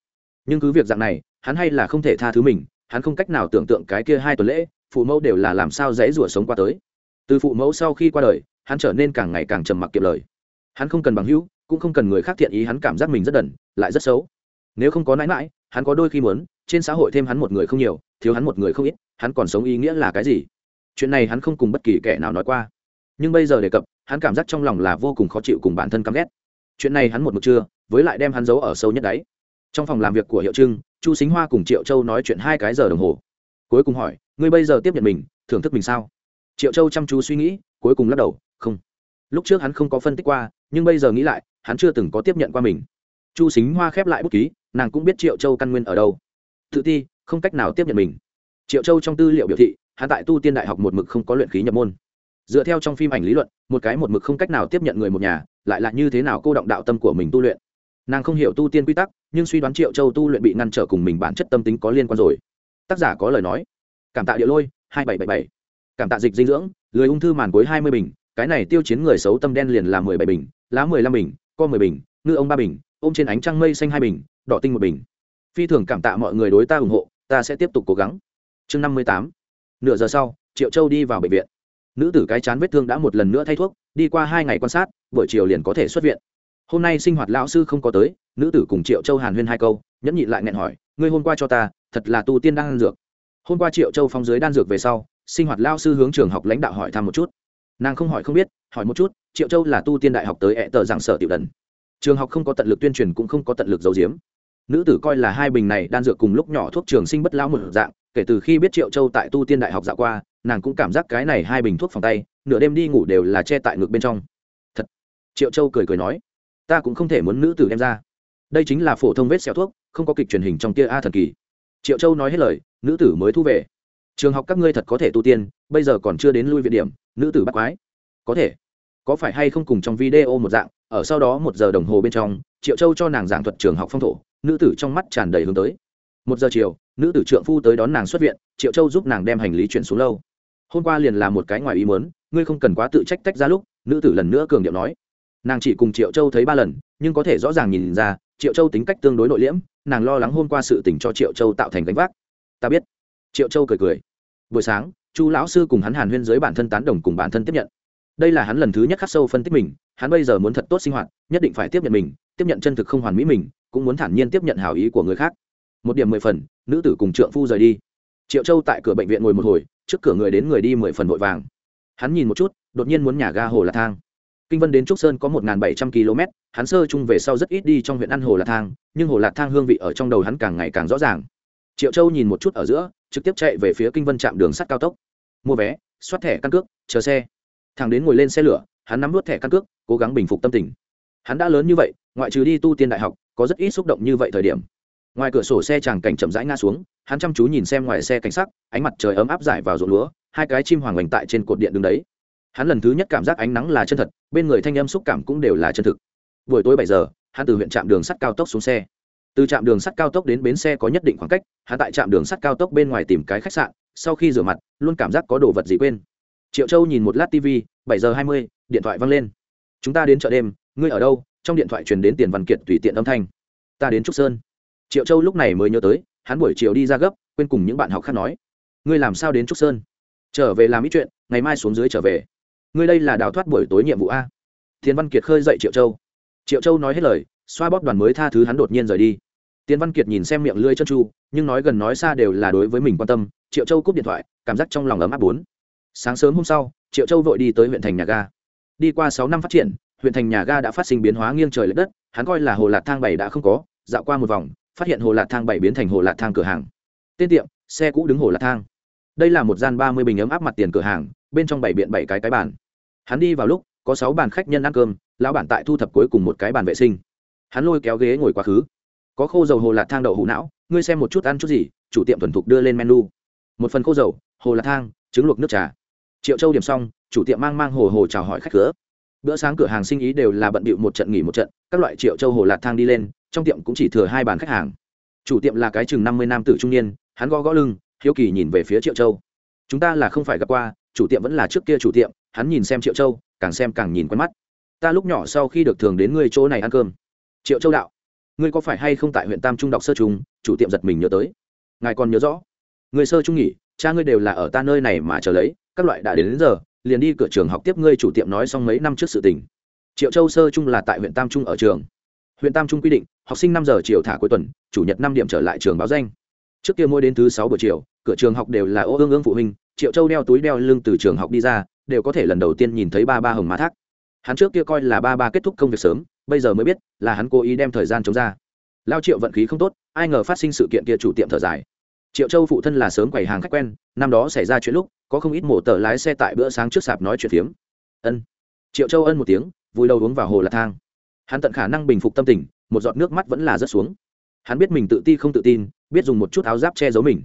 Nhưng cứ việc dạng này hắn hay là không thể tha thứ mình, hắn không cách nào tưởng tượng cái kia hai tuần lễ, phụ mẫu đều là làm sao dễ rủa sống qua tới. Từ phụ mẫu sau khi qua đời, hắn trở nên càng ngày càng trầm mặc kiệm lời. Hắn không cần bằng hữu, cũng không cần người khác thiện ý, hắn cảm giác mình rất đần, lại rất xấu. Nếu không có nãi mãi hắn có đôi khi muốn, trên xã hội thêm hắn một người không nhiều, thiếu hắn một người không ít, hắn còn sống ý nghĩa là cái gì? Chuyện này hắn không cùng bất kỳ kẻ nào nói qua. Nhưng bây giờ đề cập, hắn cảm giác trong lòng là vô cùng khó chịu cùng bản thân căm ghét. Chuyện này hắn một mực chưa, với lại đem hắn giấu ở sâu nhất đáy. Trong phòng làm việc của hiệu trưng chu xính hoa cùng triệu châu nói chuyện hai cái giờ đồng hồ. Cuối cùng hỏi, ngươi bây giờ tiếp nhận mình, thưởng thức mình sao? Triệu châu chăm chú suy nghĩ, cuối cùng lắc đầu, không. Lúc trước hắn không có phân tích qua, nhưng bây giờ nghĩ lại, hắn chưa từng có tiếp nhận qua mình. Chu xính hoa khép lại bút ký, nàng cũng biết triệu châu căn nguyên ở đâu. Tự ti, không cách nào tiếp nhận mình. Triệu châu trong tư liệu biểu thị, hắn tại tu tiên đại học một mực không có luyện khí nhập môn. Dựa theo trong phim ảnh lý luận, một cái một mực không cách nào tiếp nhận người một nhà, lại là như thế nào cô động đạo tâm của mình tu luyện nàng không hiểu tu tiên quy tắc, nhưng suy đoán triệu châu tu luyện bị ngăn trở cùng mình bản chất tâm tính có liên quan rồi. Tác giả có lời nói. Cảm tạ địa lôi, hai bảy bảy bảy. Cảm tạ dịch dinh dưỡng, lười ung thư màn cuối hai mươi bình, cái này tiêu chiến người xấu tâm đen liền là mười bảy bình, lá mười lăm bình, co mười bình, ngư ông ba bình, ôm trên ánh trăng mây xanh hai bình, đỏ tinh một bình. Phi thường cảm tạ mọi người đối ta ủng hộ, ta sẽ tiếp tục cố gắng. Chương năm mươi tám. Nửa giờ sau, triệu châu đi vào bệnh viện. Nữ tử cái chán vết thương đã một lần nữa thay thuốc, đi qua hai ngày quan sát, buổi chiều liền có thể xuất viện hôm nay sinh hoạt lão sư không có tới, nữ tử cùng triệu châu hàn huyên hai câu, nhẫn nhịn lại nghẹn hỏi, ngươi hôm qua cho ta, thật là tu tiên đang ăn dược. Hôm qua triệu châu phong dưới đan dược về sau, sinh hoạt lao sư hướng trường học lãnh đạo hỏi thăm một chút. Nàng không hỏi không biết, hỏi một chút, triệu châu là tu tiên đại học tới ẹ tờ giảng sở tiểu đần. Trường học không có tận lực tuyên truyền cũng không có tận lực giấu giếm. Nữ tử coi là hai bình này đan dược cùng lúc nhỏ thuốc trường sinh bất lão một dạng, kể từ khi biết triệu châu tại tu tiên đại học dạo qua, nàng cũng cảm giác cái này hai bình thuốc phòng tay, nửa đêm đi ngủ đều là che tại ngực bên trong. Thật. Triệu châu cười cười nói ta cũng không thể muốn nữ tử đem ra. Đây chính là phổ thông vết xẹo thuốc, không có kịch truyền hình trong tia a thần kỳ. Triệu châu nói hết lời, nữ tử mới thu về. Trường học các ngươi thật có thể tu tiên, bây giờ còn chưa đến lui viện điểm, nữ tử bắt quái. Có thể. Có phải hay không cùng trong video một dạng, ở sau đó một giờ đồng hồ bên trong, triệu châu cho nàng giảng thuật trường học phong thổ, nữ tử trong mắt tràn đầy hướng tới. Một giờ chiều, nữ tử trượng phu tới đón nàng xuất viện, triệu châu giúp nàng đem hành lý chuyển xuống lâu. Hôm qua liền là một cái ngoài ý muốn, ngươi không cần quá tự trách tách ra lúc, nữ tử lần nữa cường điệu nói nàng chỉ cùng triệu châu thấy ba lần, nhưng có thể rõ ràng nhìn ra, triệu châu tính cách tương đối nội liễm, nàng lo lắng hôm qua sự tình cho triệu châu tạo thành gánh vác. Ta biết. Triệu châu cười cười. Buổi sáng, chu lão sư cùng hắn hàn huyên dưới bản thân tán đồng cùng bản thân tiếp nhận. Đây là hắn lần thứ nhất khắc sâu phân tích mình, hắn bây giờ muốn thật tốt sinh hoạt, nhất định phải tiếp nhận mình, tiếp nhận chân thực không hoàn mỹ mình, cũng muốn thản nhiên tiếp nhận hào ý của người khác. Một điểm mười phần, nữ tử cùng trượng phu rời đi. Triệu châu tại cửa bệnh viện ngồi một hồi, trước cửa người đến người đi mười phần vội vàng. Hắn nhìn một chút, đột nhiên muốn nhà ga hồ là thang kinh vân đến trúc sơn có một bảy trăm km hắn sơ chung về sau rất ít đi trong huyện ăn hồ lạc thang, nhưng hồ lạc thang hương vị ở trong đầu hắn càng ngày càng rõ ràng. Triệu châu nhìn một chút ở giữa, trực tiếp chạy về phía kinh vân trạm đường sắt cao tốc. Mua vé xoát thẻ căn cước, chờ xe. Thằng đến ngồi lên xe lửa, hắn nắm nuốt thẻ căn cước, cố gắng bình phục tâm tình. Hắn đã lớn như vậy, ngoại trừ đi tu tiên đại học, có rất ít xúc động như vậy thời điểm. Ngoài cửa sổ xe chàng cảnh chậm rãi ngã xuống, hắn chăm chú nhìn xem ngoài xe cảnh sắc, ánh mặt trời ấm áp giải vào ruộng lúa, hai cái chim hoàng hoành tại trên cột điện đứng đấy hắn lần thứ nhất cảm giác ánh nắng là chân thật, bên người thanh âm xúc cảm cũng đều là chân thực. Buổi tối bảy giờ, hắn từ huyện trạm đường sắt cao tốc xuống xe. Từ trạm đường sắt cao tốc đến bến xe có nhất định khoảng cách, hắn tại trạm đường sắt cao tốc bên ngoài tìm cái khách sạn, sau khi rửa mặt, luôn cảm giác có đồ vật gì quên. Triệu châu nhìn một lát tv bảy giờ hai mươi, điện thoại văng lên. Chúng ta đến chợ đêm, ngươi ở đâu? Trong điện thoại truyền đến tiền văn kiệt tùy tiện âm thanh. Ta đến trúc sơn. Triệu châu lúc này mới nhớ tới, hắn buổi chiều đi ra gấp, quên cùng những bạn học khác nói. Ngươi làm sao đến trúc sơn? Trở về làm ít chuyện, ngày mai xuống dưới trở về ngươi đây là đào thoát buổi tối nhiệm vụ a. Thiên văn kiệt khơi dậy triệu châu. Triệu châu nói hết lời, xoa bóp đoàn mới tha thứ hắn đột nhiên rời đi. Tiến văn kiệt nhìn xem miệng lưỡi chân chu, nhưng nói gần nói xa đều là đối với mình quan tâm. Triệu châu cúp điện thoại, cảm giác trong lòng ấm áp bốn. Sáng sớm hôm sau, triệu châu vội đi tới huyện thành nhà ga. Đi qua sáu năm phát triển, huyện thành nhà ga đã phát sinh biến hóa nghiêng trời l ệ đất, hắn coi là hồ lạc thang bảy đã không có, dạo qua một vòng, phát hiện hồ lạc thang bảy biến thành hồ lạc thang cửa hàng. Tên tiệm, xe cũ đứng hồ lạc thang. Đây là một gian ba mươi bình ấm áp mặt tiền cửa hàng bên trong bảy biện bảy cái cái bàn. Hắn đi vào lúc, có sáu bàn khách nhân ăn cơm, lão bản tại thu thập cuối cùng một cái bàn vệ sinh. Hắn lôi kéo ghế ngồi quá khứ. Có khô dầu hồ lạc thang đậu hủ não, ngươi xem một chút ăn chút gì, chủ tiệm thuần thục đưa lên menu. Một phần khô dầu, hồ lạc thang, trứng luộc nước trà. Triệu châu điểm xong, chủ tiệm mang mang hồ hồ chào hỏi khách cửa. Bữa sáng cửa hàng sinh ý đều là bận bịu một trận nghỉ một trận, các loại triệu châu hồ lạc thang đi lên, trong tiệm cũng chỉ thừa hai bàn khách hàng. Chủ tiệm là cái chừng năm mươi nam tử trung niên, hắn gõ gõ lưng, hiếu kỳ nhìn về phía triệu châu. Chúng ta là không phải gặp qua chủ tiệm vẫn là trước kia chủ tiệm hắn nhìn xem triệu châu càng xem càng nhìn quen mắt. Ta lúc nhỏ sau khi được thường đến ngươi chỗ này ăn cơm. Triệu châu đạo ngươi có phải hay không tại huyện tam trung đọc sơ trung chủ tiệm giật mình nhớ tới. Ngài còn nhớ rõ người sơ trung nghỉ cha ngươi đều là ở ta nơi này mà chờ lấy các loại đã đến, đến giờ liền đi cửa trường học tiếp ngươi chủ tiệm nói xong mấy năm trước sự tình. Triệu châu sơ trung là tại huyện tam trung ở trường. Huyện tam trung quy định học sinh năm giờ chiều thả cuối tuần chủ nhật năm điểm trở lại trường báo danh. Trước kia mỗi đến thứ sáu buổi chiều cửa trường học đều là ô ương ương phụ huynh triệu châu đeo túi đeo lưng từ trường học đi ra, đều có thể lần đầu tiên nhìn thấy ba ba hồng mã thác. Hắn trước kia coi là ba ba kết thúc công việc sớm, bây giờ mới biết là hắn cố ý đem thời gian chống ra. Lao triệu vận khí không tốt, ai ngờ phát sinh sự kiện kia chủ tiệm thở dài. Triệu châu phụ thân là sớm quầy hàng khách quen, năm đó xảy ra chuyện lúc, có không ít mổ tờ lái xe tại bữa sáng trước sạp nói chuyện phiếm. Ân. Triệu châu ân một tiếng vui đầu uống vào hồ là thang. Hắn tận khả năng bình phục tâm tình, một giọt nước mắt vẫn là rất xuống. Hắn biết mình tự ti không tự tin, biết dùng một chút áo giáp che giấu mình.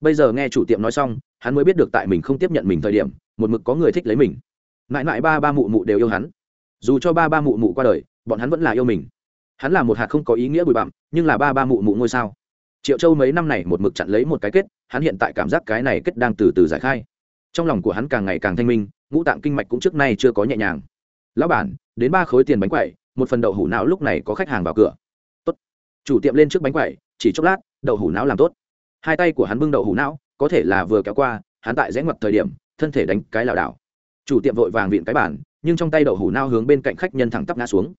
Bây giờ nghe chủ tiệm nói xong hắn mới biết được tại mình không tiếp nhận mình thời điểm, một mực có người thích lấy mình. Mãi mãi ba ba mụ mụ đều yêu hắn. Dù cho ba ba mụ mụ qua đời, bọn hắn vẫn là yêu mình. Hắn là một hạt không có ý nghĩa bụi bặm, nhưng là ba ba mụ mụ ngôi sao. Triệu châu mấy năm này một mực chặn lấy một cái kết, hắn hiện tại cảm giác cái này kết đang từ từ giải khai. Trong lòng của hắn càng ngày càng thanh minh, ngũ tạng kinh mạch cũng trước nay chưa có nhẹ nhàng. Lão bản, đến ba khối tiền bánh quậy một phần đậu hủ não lúc này có khách hàng vào cửa. Tốt. Chủ tiệm lên trước bánh quậy chỉ chốc lát, đậu hủ não làm tốt. Hai tay của hắn bưng đậu hủ não có thể là vừa kéo qua, hắn tại rẽ ngoặt thời điểm, thân thể đánh cái lảo đảo. Chủ tiệm vội vàng vịn cái bản nhưng trong tay đậu hủ nao hướng bên cạnh khách nhân thẳng tắp ngã xuống.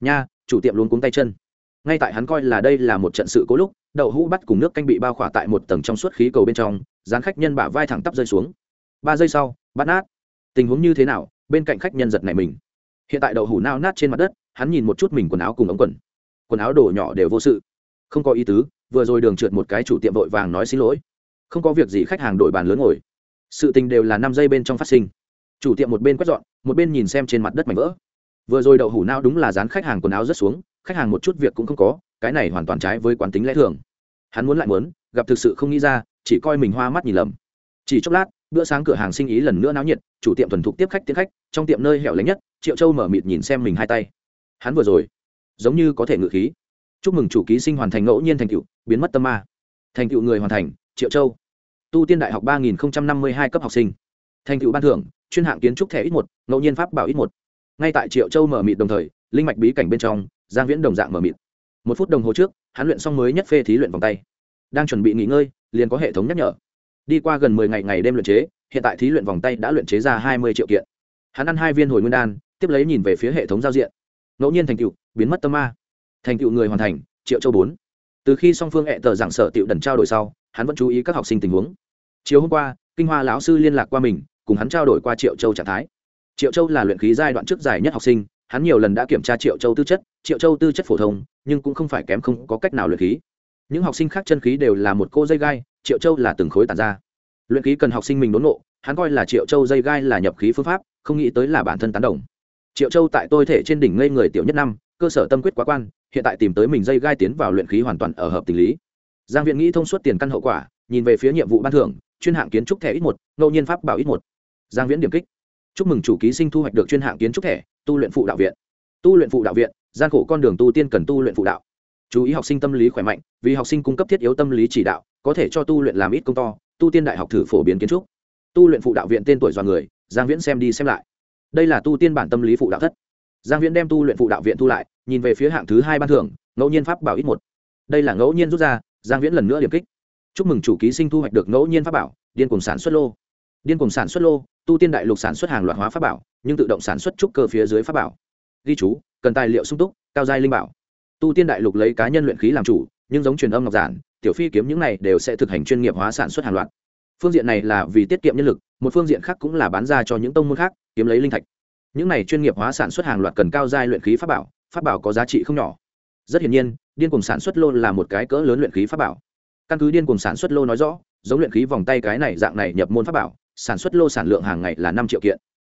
Nha, chủ tiệm luôn cuống tay chân. Ngay tại hắn coi là đây là một trận sự cố lúc, đậu hũ bắt cùng nước canh bị bao khỏa tại một tầng trong suốt khí cầu bên trong, dán khách nhân bả vai thẳng tắp rơi xuống. Ba giây sau, bắt nát. Tình huống như thế nào, bên cạnh khách nhân giật này mình. Hiện tại đậu hủ nao nát trên mặt đất, hắn nhìn một chút mình quần áo cùng ống quần. Quần áo đổ nhỏ đều vô sự. Không có ý tứ, vừa rồi đường trượt một cái chủ tiệm vội vàng nói xin lỗi không có việc gì khách hàng đổi bàn lớn ngồi. Sự tình đều là năm giây bên trong phát sinh. Chủ tiệm một bên quét dọn, một bên nhìn xem trên mặt đất mảnh vỡ. Vừa rồi đậu hủ nao đúng là dán khách hàng quần áo rất xuống, khách hàng một chút việc cũng không có, cái này hoàn toàn trái với quán tính lẽ thường. Hắn muốn lại muốn, gặp thực sự không nghĩ ra, chỉ coi mình hoa mắt nhìn lầm. Chỉ chốc lát, bữa sáng cửa hàng sinh ý lần nữa náo nhiệt, chủ tiệm thuần thục tiếp khách tiến khách, trong tiệm nơi hẻo lánh nhất, triệu châu mở mịt nhìn xem mình hai tay. Hắn vừa rồi, giống như có thể ngự khí. Chúc mừng chủ ký sinh hoàn thành ngẫu nhiên thành tựu, biến mất tâm ma. Thành tựu người hoàn thành, triệu châu tu tiên đại học ba nghìn năm mươi hai cấp học sinh. Thành tựu ban thưởng, chuyên hạng kiến trúc thẻ ít một, ngẫu nhiên pháp bảo ít một. Ngay tại triệu châu mở mịt đồng thời, linh mạch bí cảnh bên trong, giang viễn đồng dạng mở mịt. Một phút đồng hồ trước, hắn luyện xong mới nhất phê thí luyện vòng tay. Đang chuẩn bị nghỉ ngơi, liền có hệ thống nhắc nhở. Đi qua gần mười ngày ngày đêm luyện chế, hiện tại thí luyện vòng tay đã luyện chế ra hai mươi triệu kiện. Hắn ăn hai viên hồi nguyên đan, tiếp lấy nhìn về phía hệ thống giao diện. Ngẫu nhiên thành tựu, biến mất tâm ma. Thành tựu người hoàn thành, triệu châu bốn từ khi song phương hẹ tờ giảng sở tiệu đần trao đổi sau, hắn vẫn chú ý các học sinh tình huống. Chiều hôm qua, kinh hoa lão sư liên lạc qua mình, cùng hắn trao đổi qua triệu châu trạng thái. Triệu châu là luyện khí giai đoạn trước dài nhất học sinh, hắn nhiều lần đã kiểm tra triệu châu tư chất, triệu châu tư chất phổ thông, nhưng cũng không phải kém không có cách nào luyện khí. Những học sinh khác chân khí đều là một cô dây gai, triệu châu là từng khối tàn ra. Luyện khí cần học sinh mình đốn nộ hắn coi là triệu châu dây gai là nhập khí phương pháp, không nghĩ tới là bản thân tán đồng. Triệu châu tại tôi thể trên đỉnh ngây người tiểu nhất năm, cơ sở tâm quyết quá quan hiện tại tìm tới mình dây gai tiến vào luyện khí hoàn toàn ở hợp tình lý. Giang viện nghĩ thông suốt tiền căn hậu quả, nhìn về phía nhiệm vụ ban thưởng, chuyên hạng kiến trúc thẻ ít một, ngẫu nhiên pháp bảo ít một. Giang viễn điểm kích. Chúc mừng chủ ký sinh thu hoạch được chuyên hạng kiến trúc thẻ, tu luyện phụ đạo viện. Tu luyện phụ đạo viện, gian khổ con đường tu tiên cần tu luyện phụ đạo. Chú ý học sinh tâm lý khỏe mạnh, vì học sinh cung cấp thiết yếu tâm lý chỉ đạo, có thể cho tu luyện làm ít công to, tu tiên đại học thử phổ biến kiến trúc. Tu luyện phụ đạo viện tên tuổi do người, giang viễn xem đi xem lại. Đây là tu tiên bản tâm lý phụ đạo thất giang viễn đem tu luyện phụ đạo viện thu lại, nhìn về phía hạng thứ hai ban thưởng, ngẫu nhiên pháp bảo ít một. Đây là ngẫu nhiên rút ra, giang viễn lần nữa điểm kích. Chúc mừng chủ ký sinh thu hoạch được ngẫu nhiên pháp bảo, điên cùng sản xuất lô. Điên cùng sản xuất lô, tu tiên đại lục sản xuất hàng loạt hóa pháp bảo, nhưng tự động sản xuất trúc cơ phía dưới pháp bảo. Ghi chú, cần tài liệu sung túc, cao giai linh bảo. Tu tiên đại lục lấy cá nhân luyện khí làm chủ, nhưng giống truyền âm ngọc giản, tiểu phi kiếm những này đều sẽ thực hành chuyên nghiệp hóa sản xuất hàng loạt. Phương diện này là vì tiết kiệm nhân lực, một phương diện khác cũng là bán ra cho những tông môn khác, kiếm lấy linh thạch những này chuyên nghiệp hóa sản xuất hàng loạt cần cao giai luyện khí pháp bảo pháp bảo có giá trị không nhỏ. Rất hiển nhiên, điên cùng sản xuất lô là một cái cỡ lớn luyện khí pháp bảo. Căn cứ điên cùng sản xuất lô nói rõ, giống luyện khí vòng tay cái này dạng này nhập môn pháp bảo, sản xuất lô sản lượng hàng ngày là năm triệu kiện.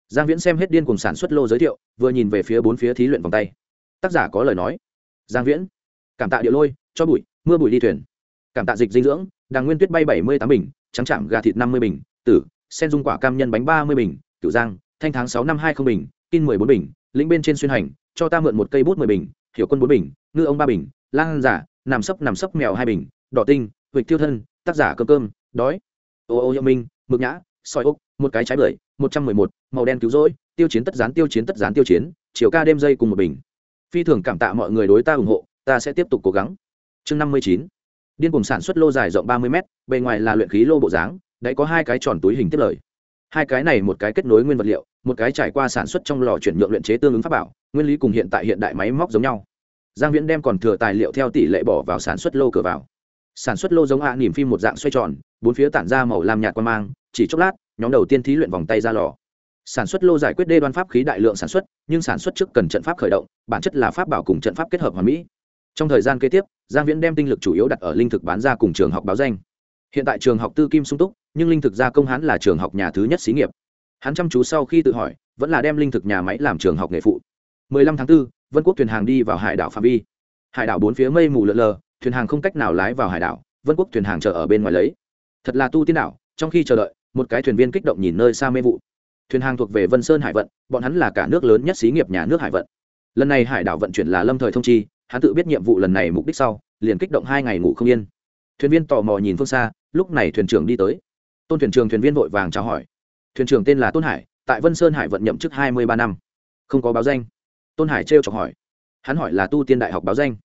Giang viễn xem hết điên cùng sản xuất lô giới thiệu, vừa nhìn về phía bốn phía thí luyện vòng tay. Tác giả có lời nói. Giang viễn, cảm tạ địa lôi, cho bụi, mưa bụi đi thuyền. Cảm tạ dịch dinh dưỡng, đàng nguyên tuyết bay bảy mươi tám bình, trắng chạm gà thịt năm mươi bình, tử, sen dung quả cam nhân bánh ba mươi bình cựu giang thanh tháng sáu năm hai không bình in mười bốn bình, lĩnh bên trên xuyên hành, cho ta mượn một cây bút mười bình, hiểu quân bốn bình, ngư ông ba bình lan giả nằm sấp nằm sấp mèo hai bình, đỏ tinh, huỵch tiêu thân, tác giả cơm cơm, đói. Ô ô, hiệu minh, mực nhã, soi úc, một cái trái bưởi, một trăm mười một, màu đen cứu rỗi, tiêu chiến tất gián, tiêu chiến tất gián tiêu chiến, chiều ca đêm dây cùng một bình. Phi thường cảm tạ mọi người đối ta ủng hộ, ta sẽ tiếp tục cố gắng. Chương năm mươi chín, điên cùng sản xuất lô dài rộng ba mươi m bề ngoài là luyện khí lô bộ dáng, đấy có hai cái tròn túi hình tiếp lời. Hai cái này một cái kết nối nguyên vật liệu một cái trải qua sản xuất trong lò chuyển nhượng luyện chế tương ứng pháp bảo nguyên lý cùng hiện tại hiện đại máy móc giống nhau. Giang viễn đem còn thừa tài liệu theo tỷ lệ bỏ vào sản xuất lô cửa vào. Sản xuất lô giống ạ à, nỉm phim một dạng xoay tròn bốn phía tản ra màu lam nhạt quan mang chỉ chốc lát nhóm đầu tiên thí luyện vòng tay ra lò. Sản xuất lô giải quyết đê đoan pháp khí đại lượng sản xuất nhưng sản xuất trước cần trận pháp khởi động bản chất là pháp bảo cùng trận pháp kết hợp hoàn mỹ. Trong thời gian kế tiếp giang viễn đem tinh lực chủ yếu đặt ở linh thực bán ra cùng trường học báo danh. Hiện tại trường học tư kim sung túc nhưng linh thực gia công hán là trường học nhà thứ nhất xí nghiệp hắn chăm chú sau khi tự hỏi vẫn là đem linh thực nhà máy làm trường học nghề phụ. 15 tháng 4, vân quốc thuyền hàng đi vào hải đảo phạm vi. Hải đảo bốn phía mây mù lợn lờ thuyền hàng không cách nào lái vào hải đảo vân quốc thuyền hàng chờ ở bên ngoài lấy. Thật là tu tiên đảo trong khi chờ đợi một cái thuyền viên kích động nhìn nơi xa mê vụ. Thuyền hàng thuộc về vân sơn hải vận bọn hắn là cả nước lớn nhất xí nghiệp nhà nước hải vận. Lần này hải đảo vận chuyển là lâm thời thông chi hắn tự biết nhiệm vụ lần này mục đích sau liền kích động hai ngày ngủ không yên. Thuyền viên tò mò nhìn phương xa lúc này thuyền trưởng đi tới. Tôn thuyền trưởng thuyền viên vội vàng chào hỏi thuyền trưởng tên là tôn hải tại vân sơn hải vận nhậm chức hai mươi ba năm không có báo danh tôn hải trêu chọc hỏi hắn hỏi là tu tiên đại học báo danh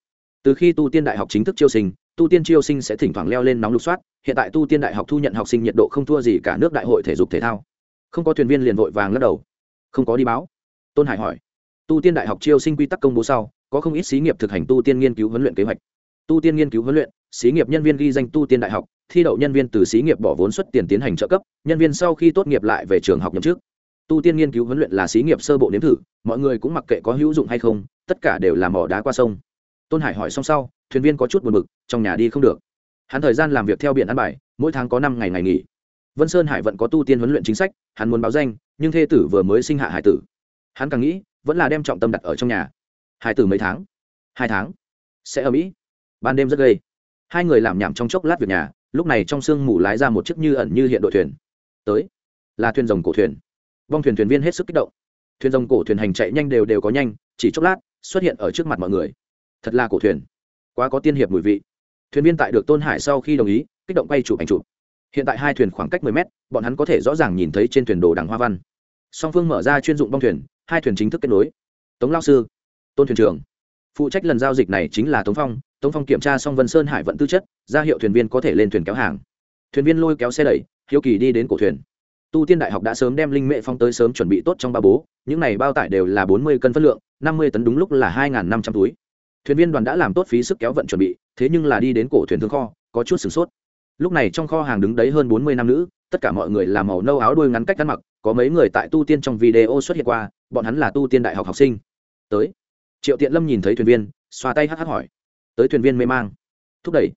từ khi tu tiên đại học chính thức chiêu sinh tu tiên chiêu sinh sẽ thỉnh thoảng leo lên nóng lục soát hiện tại tu tiên đại học thu nhận học sinh nhiệt độ không thua gì cả nước đại hội thể dục thể thao không có thuyền viên liền vội vàng lắc đầu không có đi báo tôn hải hỏi tu tiên đại học chiêu sinh quy tắc công bố sau có không ít xí nghiệp thực hành tu tiên nghiên cứu huấn luyện kế hoạch tu tiên nghiên cứu huấn luyện xí nghiệp nhân viên ghi danh tu tiên đại học thi đậu nhân viên từ xí nghiệp bỏ vốn xuất tiền tiến hành trợ cấp, nhân viên sau khi tốt nghiệp lại về trường học nhậm chức. Tu tiên nghiên cứu huấn luyện là xí nghiệp sơ bộ nếm thử, mọi người cũng mặc kệ có hữu dụng hay không, tất cả đều là mỏ đá qua sông. Tôn hải hỏi xong sau, thuyền viên có chút buồn b ự c trong nhà đi không được. Hắn thời gian làm việc theo biển ăn bài, mỗi tháng có năm ngày ngày nghỉ. Vân sơn hải vẫn có tu tiên huấn luyện chính sách, hắn muốn báo danh, nhưng thê tử vừa mới sinh hạ hải tử. Hắn càng nghĩ, vẫn là đem trọng tâm đặt ở trong nhà. Hải tử mấy tháng? Hai tháng. Sẽ ở mỹ. Ban đêm rất gây hai người làm nhảm trong chốc lát việc nhà lúc này trong sương mù lái ra một chiếc như ẩn như hiện đội thuyền. Tới, là thuyền rồng cổ thuyền. Vong thuyền thuyền viên hết sức kích động. Thuyền rồng cổ thuyền hành chạy nhanh đều đều có nhanh, chỉ chốc lát, xuất hiện ở trước mặt mọi người. Thật là cổ thuyền. Quá có tiên hiệp mùi vị. Thuyền viên tại được tôn hải sau khi đồng ý, kích động quay chụp ảnh chụp. Hiện tại hai thuyền khoảng cách 10 mét, bọn hắn có thể rõ ràng nhìn thấy trên thuyền đồ đằng hoa văn. Song phương mở ra chuyên dụng bong thuyền, hai thuyền chính thức kết nối. Tống lao sư, tôn thuyền trưởng. Phụ trách lần giao dịch này chính là tống phong tống phong kiểm tra xong vân sơn hải vận tư chất ra hiệu thuyền viên có thể lên thuyền kéo hàng thuyền viên lôi kéo xe đẩy hiếu kỳ đi đến cổ thuyền tu tiên đại học đã sớm đem linh mệ phong tới sớm chuẩn bị tốt trong ba bố những này bao tải đều là bốn mươi cân phân lượng năm mươi tấn đúng lúc là hai năm trăm túi thuyền viên đoàn đã làm tốt phí sức kéo vận chuẩn bị thế nhưng là đi đến cổ thuyền thương kho có chút sửng sốt lúc này trong kho hàng đứng đấy hơn bốn mươi nam nữ tất cả mọi người làm màu nâu áo đuôi ngắn cách ăn mặc có mấy người tại tu tiên trong video xuất hiện qua bọn hắn là tu tiên đại học học sinh tới triệu tiện lâm nhìn thấy thuyền viên xoa tay hắt hắt hỏi tới thuyền viên mê mang. Thúc đẩy,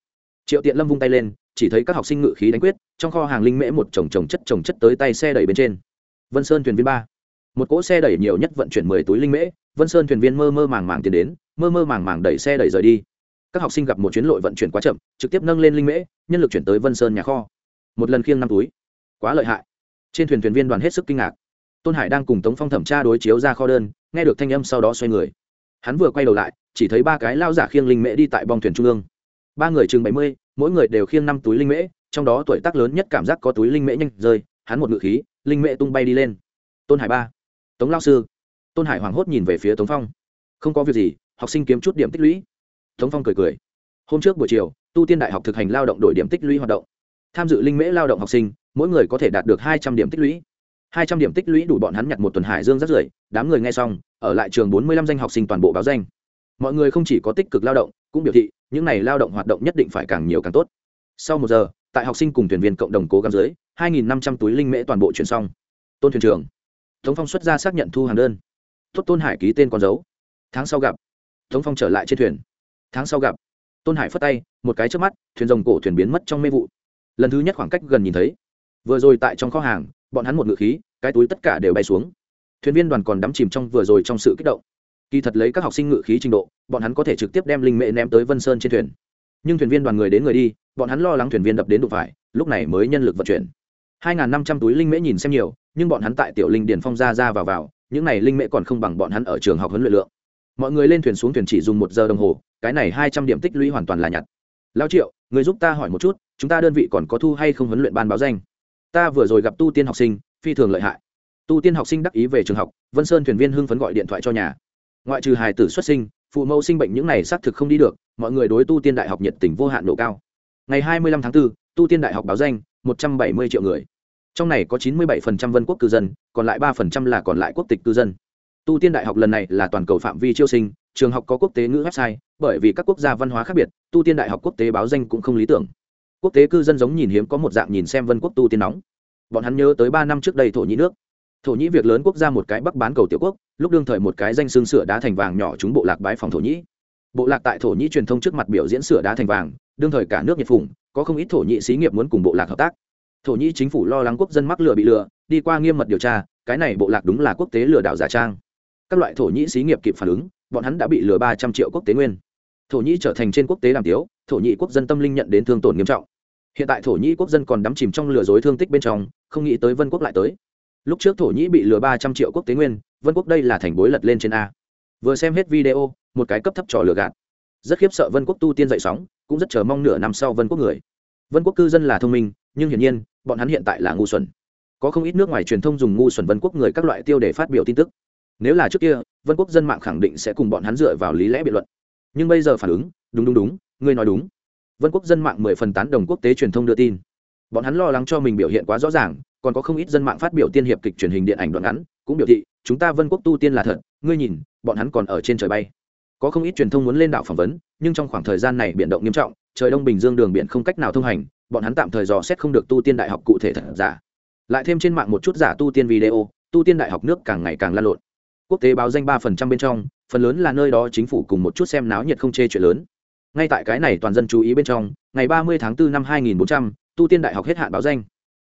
triệu tiện lâm vung tay lên, chỉ thấy các học sinh ngự khí đánh quyết, trong kho hàng linh mễ một chồng chồng chất chồng chất tới tay xe đẩy bên trên. Vân sơn thuyền viên ba. Một cỗ xe đẩy nhiều nhất vận chuyển mười túi linh mễ, vân sơn thuyền viên mơ mơ màng màng tiến đến, mơ mơ màng màng đẩy xe đẩy rời đi. Các học sinh gặp một chuyến lội vận chuyển quá chậm, trực tiếp nâng lên linh mễ, nhân lực chuyển tới vân sơn nhà kho. Một lần khiêng năm túi. Quá lợi hại. Trên thuyền thuyền viên đoàn hết sức kinh ngạc. Tôn hải đang cùng tống phong thẩm tra đối chiếu ra kho đơn, nghe được thanh âm sau đó xoay người hắn vừa quay đầu lại, chỉ thấy ba cái lao giả khiêng linh mễ đi tại bong thuyền trung ương. Ba người chừng bảy mươi, mỗi người đều khiêng năm túi linh mễ, trong đó tuổi tác lớn nhất cảm giác có túi linh mễ nhanh rơi, hắn một ngự khí, linh mễ tung bay đi lên. Tôn hải ba. Tống lao sư. Tôn hải hoảng hốt nhìn về phía tống phong. Không có việc gì, học sinh kiếm chút điểm tích lũy. Tống phong cười cười. Hôm trước buổi chiều, tu tiên đại học thực hành lao động đổi điểm tích lũy hoạt động. Tham dự linh mễ lao động học sinh, mỗi người có thể đạt được hai trăm điểm tích lũy hai trăm điểm tích lũy đủ bọn hắn nhặt một tuần hải dương rất rưởi, đám người nghe xong, ở lại trường bốn mươi lăm danh học sinh toàn bộ báo danh. Mọi người không chỉ có tích cực lao động, cũng biểu thị, những n à y lao động hoạt động nhất định phải càng nhiều càng tốt. Sau một giờ, tại học sinh cùng thuyền viên cộng đồng cố gắng dưới, hai nghìn năm trăm túi linh mễ toàn bộ chuyển xong. Tôn thuyền trưởng. Tống phong xuất ra xác nhận thu hàng đơn. Tốt, tôn hải ký tên con dấu. Tháng sau gặp. Tống phong trở lại trên thuyền. Tháng sau gặp. Tôn hải phất tay, một cái trước mắt, thuyền rồng cổ thuyền biến mất trong mê vụ. Lần thứ nhất khoảng cách gần nhìn thấy. Vừa rồi tại trong kho hàng bọn hắn một ngự khí, cái túi tất cả đều bay xuống. Thuyền viên đoàn còn đắm chìm trong vừa rồi trong sự kích động. Kỳ thật lấy các học sinh ngự khí trình độ, bọn hắn có thể trực tiếp đem linh mệ ném tới vân sơn trên thuyền. Nhưng thuyền viên đoàn người đến người đi, bọn hắn lo lắng thuyền viên đập đến đụng phải, lúc này mới nhân lực vận chuyển. Hai năm trăm túi linh mễ nhìn xem nhiều, nhưng bọn hắn tại tiểu linh điền phong ra ra vào vào, những này linh mễ còn không bằng bọn hắn ở trường học huấn luyện lượng. Mọi người lên thuyền xuống thuyền chỉ dùng một giờ đồng hồ, cái này hai trăm điểm tích lũy hoàn toàn là nhặt. Lao triệu, người giúp ta hỏi một chút, chúng ta đơn vị còn có thu hay không huấn luyện ban báo danh? Ta vừa rồi gặp tu tiên học sinh phi thường lợi hại. Tu tiên học sinh đắc ý về trường học vân sơn thuyền viên hưng phấn gọi điện thoại cho nhà. Ngoại trừ hài tử xuất sinh phụ mẫu sinh bệnh những này xác thực không đi được mọi người đối tu tiên đại học nhiệt tình vô hạn độ cao. Ngày hai mươi lăm tháng 4, tu tiên đại học báo danh một trăm bảy mươi triệu người. Trong này có chín mươi 97% vân quốc cư dân còn lại ba phần trăm là còn lại quốc tịch cư dân. Tu tiên đại học lần này là toàn cầu phạm vi chiêu sinh trường học có quốc tế ngữ website bởi vì các quốc gia văn hóa khác biệt tu tiên đại học quốc tế báo danh cũng không lý tưởng quốc tế cư dân giống nhìn hiếm có một dạng nhìn xem vân quốc tu tiên nóng. Bọn hắn nhớ tới ba năm trước đây thổ nhĩ nước. Thổ nhĩ việc lớn quốc gia một cái bắc bán cầu tiểu quốc, lúc đương thời một cái danh xương sửa đá thành vàng nhỏ chúng bộ lạc bái phòng thổ nhĩ. Bộ lạc tại thổ nhĩ truyền thông trước mặt biểu diễn sửa đá thành vàng, đương thời cả nước nhiệt phủng có không ít thổ nhĩ xí nghiệp muốn cùng bộ lạc hợp tác. Thổ nhĩ chính phủ lo lắng quốc dân mắc lừa bị lừa, đi qua nghiêm mật điều tra, cái này bộ lạc đúng là quốc tế lừa đảo giả trang. Các loại thổ nhĩ xí nghiệp kịp phản ứng, bọn hắn đã bị lừa ba trăm triệu quốc tế nguyên thổ nhĩ trở thành trên quốc tế đàm tiếu, thổ nhĩ quốc dân tâm linh nhận đến thương tổn nghiêm trọng. Hiện tại thổ nhĩ quốc dân còn đắm chìm trong lừa dối thương tích bên trong, không nghĩ tới vân quốc lại tới. Lúc trước thổ nhĩ bị lừa ba trăm triệu quốc tế nguyên, vân quốc đây là thành bối lật lên trên a. Vừa xem hết video, một cái cấp thấp trò lừa gạt. Rất khiếp sợ vân quốc tu tiên dậy sóng, cũng rất chờ mong nửa năm sau vân quốc người. Vân quốc cư dân là thông minh, nhưng hiển nhiên, bọn hắn hiện tại là ngu xuẩn. Có không ít nước ngoài truyền thông dùng ngu xuẩn vân quốc người các loại tiêu để phát biểu tin tức. Nếu là trước kia, vân quốc dân mạng khẳng định sẽ cùng bọn hắn dựa vào lý lẽ biện luận nhưng bây giờ phản ứng, đúng đúng đúng, ngươi nói đúng. Vân quốc dân mạng mười phần tán đồng quốc tế truyền thông đưa tin. Bọn hắn lo lắng cho mình biểu hiện quá rõ ràng, còn có không ít dân mạng phát biểu tiên hiệp kịch truyền hình điện ảnh đoạn ngắn, cũng biểu thị, chúng ta vân quốc tu tiên là thật, ngươi nhìn, bọn hắn còn ở trên trời bay. Có không ít truyền thông muốn lên đảo phỏng vấn, nhưng trong khoảng thời gian này biển động nghiêm trọng, trời đông bình dương đường biển không cách nào thông hành, bọn hắn tạm thời dò xét không được tu tiên đại học cụ thể thật giả. Lại thêm trên mạng một chút giả tu tiên video, tu tiên đại học nước càng ngày càng lan lộn. Quốc tế báo danh ba phần trăm bên trong phần lớn là nơi đó chính phủ cùng một chút xem náo nhiệt không chê chuyện lớn. Ngay tại cái này toàn dân chú ý bên trong, ngày ba mươi tháng 4 năm hai nghìn bốn trăm, tu tiên đại học hết hạn báo danh.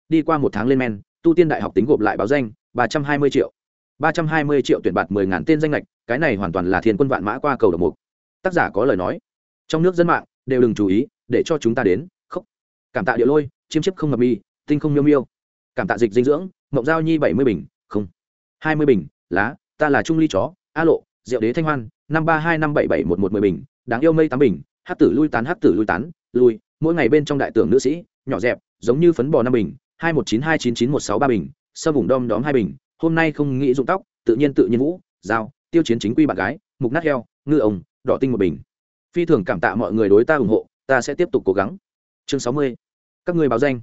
Đi qua một tháng lên men, tu tiên đại học tính gộp lại báo danh, ba trăm hai mươi triệu. Ba trăm hai mươi triệu tuyển bạt mười ngàn tên danh lệch cái này hoàn toàn là thiên quân vạn mã qua cầu độc mục. Tác giả có lời nói. Trong nước dân mạng, đều đừng chú ý, để cho chúng ta đến, khóc. Cảm tạ địa lôi, chiêm chiếp không ngập mi, tinh không miêu miêu. Cảm tạ dịch dinh dưỡng mộng giao nhi bảy mươi bình, không. Hai mươi bình, lá, ta là trung ly chó, a lộ diệu đế thanh hoan năm ba hai năm bảy bảy một một mười bình đáng yêu mây tám bình hát tử lui tán hát tử lui tán lui mỗi ngày bên trong đại tưởng nữ sĩ nhỏ dẹp giống như phấn bò năm bình hai một chín hai chín chín một sáu ba bình sơ vùng đom đóm hai bình hôm nay không nghĩ dụng tóc tự nhiên tự nhiên vũ dao tiêu chiến chính quy bạn gái mục nát heo ngư ông, đỏ tinh một bình. Phi thường cảm tạ mọi người đối ta ủng hộ ta sẽ tiếp tục cố gắng. Chương sáu mươi các người báo danh.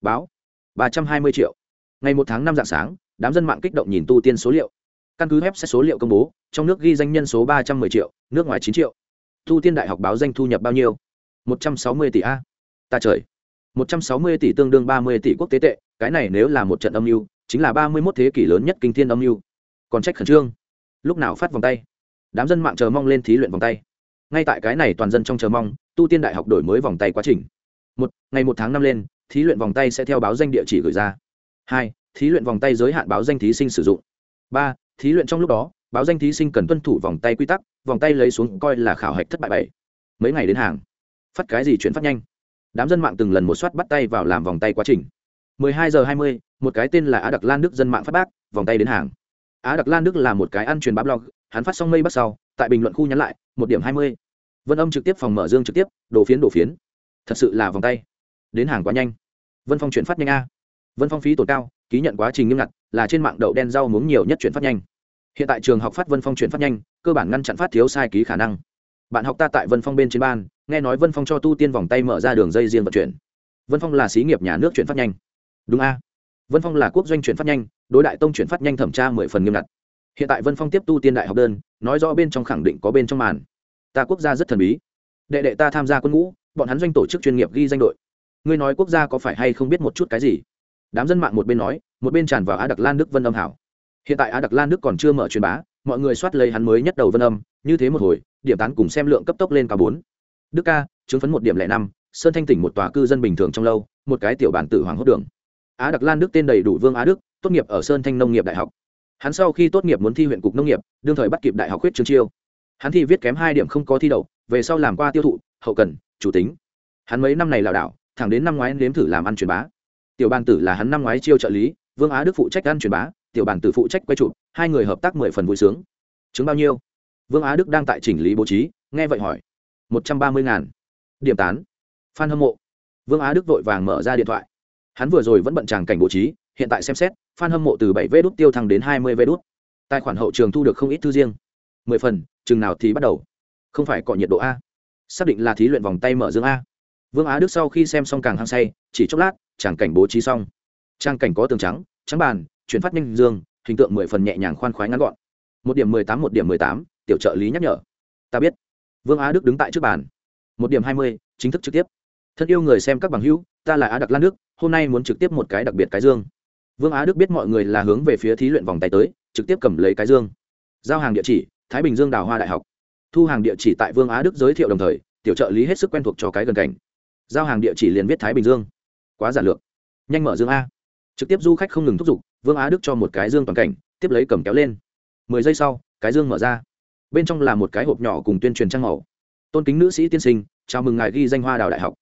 Báo. Ba trăm hai mươi triệu. Ngày một tháng năm dạng sáng đám dân mạng kích động nhìn tu tiên số liệu căn cứ web xét số liệu công bố, trong nước ghi danh nhân số ba trăm m ư ơ i triệu, nước ngoài chín triệu. Thu tiên đại học báo danh thu nhập bao nhiêu? một trăm sáu mươi tỷ a. Ta trời. một trăm sáu mươi tỷ tương đương ba mươi tỷ quốc tế tệ, cái này nếu là một trận âm mưu, chính là ba mươi mốt thế kỷ lớn nhất kinh thiên âm mưu. Còn trách khẩn trương. Lúc nào phát vòng tay? Đám dân mạng chờ mong lên thí luyện vòng tay. Ngay tại cái này toàn dân trong chờ mong tu tiên đại học đổi mới vòng tay quá trình. Một, ngày một tháng năm lên, thí luyện vòng tay sẽ theo báo danh địa chỉ gửi ra. Hai, thí luyện vòng tay giới hạn báo danh thí sinh sử dụng. Ba thí luyện trong lúc đó báo danh thí sinh cần tuân thủ vòng tay quy tắc vòng tay lấy xuống coi là khảo hạch thất bại bảy mấy ngày đến hàng phát cái gì chuyển phát nhanh đám dân mạng từng lần một soát bắt tay vào làm vòng tay quá trình 12 giờ 20, một cái tên là Á Đặc Lan Đức dân mạng phát bác, vòng tay đến hàng. Á Đặc Lan Đức là một cái ăn truyền bá blog, hắn phát xong mây bắt sau, tại bình luận khu nhắn lại, một điểm 20. Vân Âm trực tiếp phòng mở dương trực tiếp, đổ phiến đổ phiến. Thật sự là vòng tay. Đến hàng quá nhanh. Vân Phong chuyển phát nhanh a. Vân Phong phí tổn cao, ký nhận quá trình nghiêm ngặt, là trên mạng đậu đen rau muống nhiều nhất chuyển phát nhanh. Hiện tại trường học phát Vân Phong chuyển phát nhanh, cơ bản ngăn chặn phát thiếu sai ký khả năng. Bạn học ta tại Vân Phong bên trên ban, nghe nói Vân Phong cho tu tiên vòng tay mở ra đường dây riêng vận chuyển. Vân Phong là xí nghiệp nhà nước chuyển phát nhanh. Đúng a? Vân phong là quốc doanh chuyển phát nhanh đối đại tông chuyển phát nhanh thẩm tra mười phần nghiêm ngặt. Hiện tại vân phong tiếp tu tiên đại học đơn nói rõ bên trong khẳng định có bên trong màn. Ta quốc gia rất thần bí. Đệ đệ ta tham gia quân ngũ bọn hắn doanh tổ chức chuyên nghiệp ghi danh đội. Ngươi nói quốc gia có phải hay không biết một chút cái gì? Đám dân mạng một bên nói một bên tràn vào á đặc lan đức vân âm hảo hiện tại á đặc lan đức còn chưa mở truyền bá, mọi người soát lấy hắn mới nhất đầu vân âm, như thế một hồi, điểm tán cùng xem lượng cấp tốc lên cao bốn. Đức ca, chứng phấn một điểm lẻ năm, sơn thanh tỉnh một tòa cư dân bình thường trong lâu, một cái tiểu bản tử hoàng hốt đường. Á đặc lan đức tên đầy đủ vương á đức, tốt nghiệp ở sơn thanh nông nghiệp đại học. Hắn sau khi tốt nghiệp muốn thi huyện cục nông nghiệp, đương thời bắt kịp đại học huyết trường chiêu. Hắn thi viết kém hai điểm không có thi đậu, về sau làm qua tiêu thụ, hậu cần, chủ tính. Hắn mấy năm này lảo đảo, thẳng đến năm ngoái nếm thử làm ăn truyền bá. Tiểu bàn tử là hắn năm ngoái chiêu trợ lý, vương á đức phụ trách ăn truyền bá tiểu bản từ phụ trách quay chụp, hai người hợp tác mười phần vui sướng. Chứng bao nhiêu? Vương á đức đang tại chỉnh lý bố trí, nghe vậy hỏi. Một trăm ba mươi ngàn. Điểm tán. Phan hâm mộ. Vương á đức vội vàng mở ra điện thoại. Hắn vừa rồi vẫn bận tràng cảnh bố trí, hiện tại xem xét f a n hâm mộ từ bảy vê đốt tiêu thăng đến hai mươi vê đốt tài khoản hậu trường thu được không ít thư riêng. Mười phần, chừng nào thì bắt đầu. Không phải cọ nhiệt độ a. Xác định là thí luyện vòng tay mở dương a. Vương á đức sau khi xem xong càng hăng say, chỉ chốc lát, tràng cảnh bố trí xong. Trang cảnh có tường trắng trắng bàn chuyển phát nhanh dương, hình tượng mười phần nhẹ nhàng khoan khoái ngắn gọn. Một điểm mười tám, một điểm mười tám, tiểu trợ lý nhắc nhở. Ta biết. Vương á đức đứng tại trước bàn. Một điểm hai mươi, chính thức trực tiếp. Thân yêu người xem các bằng hữu, ta là á đặc lan đức, hôm nay muốn trực tiếp một cái đặc biệt cái dương. Vương á đức biết mọi người là hướng về phía thí luyện vòng tay tới, trực tiếp cầm lấy cái dương. Giao hàng địa chỉ, thái bình dương đào hoa đại học. Thu hàng địa chỉ tại vương á đức giới thiệu đồng thời, tiểu trợ lý hết sức quen thuộc cho cái gần cảnh. Giao hàng địa chỉ liền viết thái bình dương. Quá giản lược. Nhanh mở dương a. Trực tiếp du khách không ngừng thúc giục vương á đức cho một cái dương toàn cảnh, tiếp lấy cầm kéo lên. Mười giây sau, cái dương mở ra. Bên trong là một cái hộp nhỏ cùng tuyên truyền trang màu. Tôn kính nữ sĩ tiên sinh, chào mừng ngài ghi danh hoa đào đại học.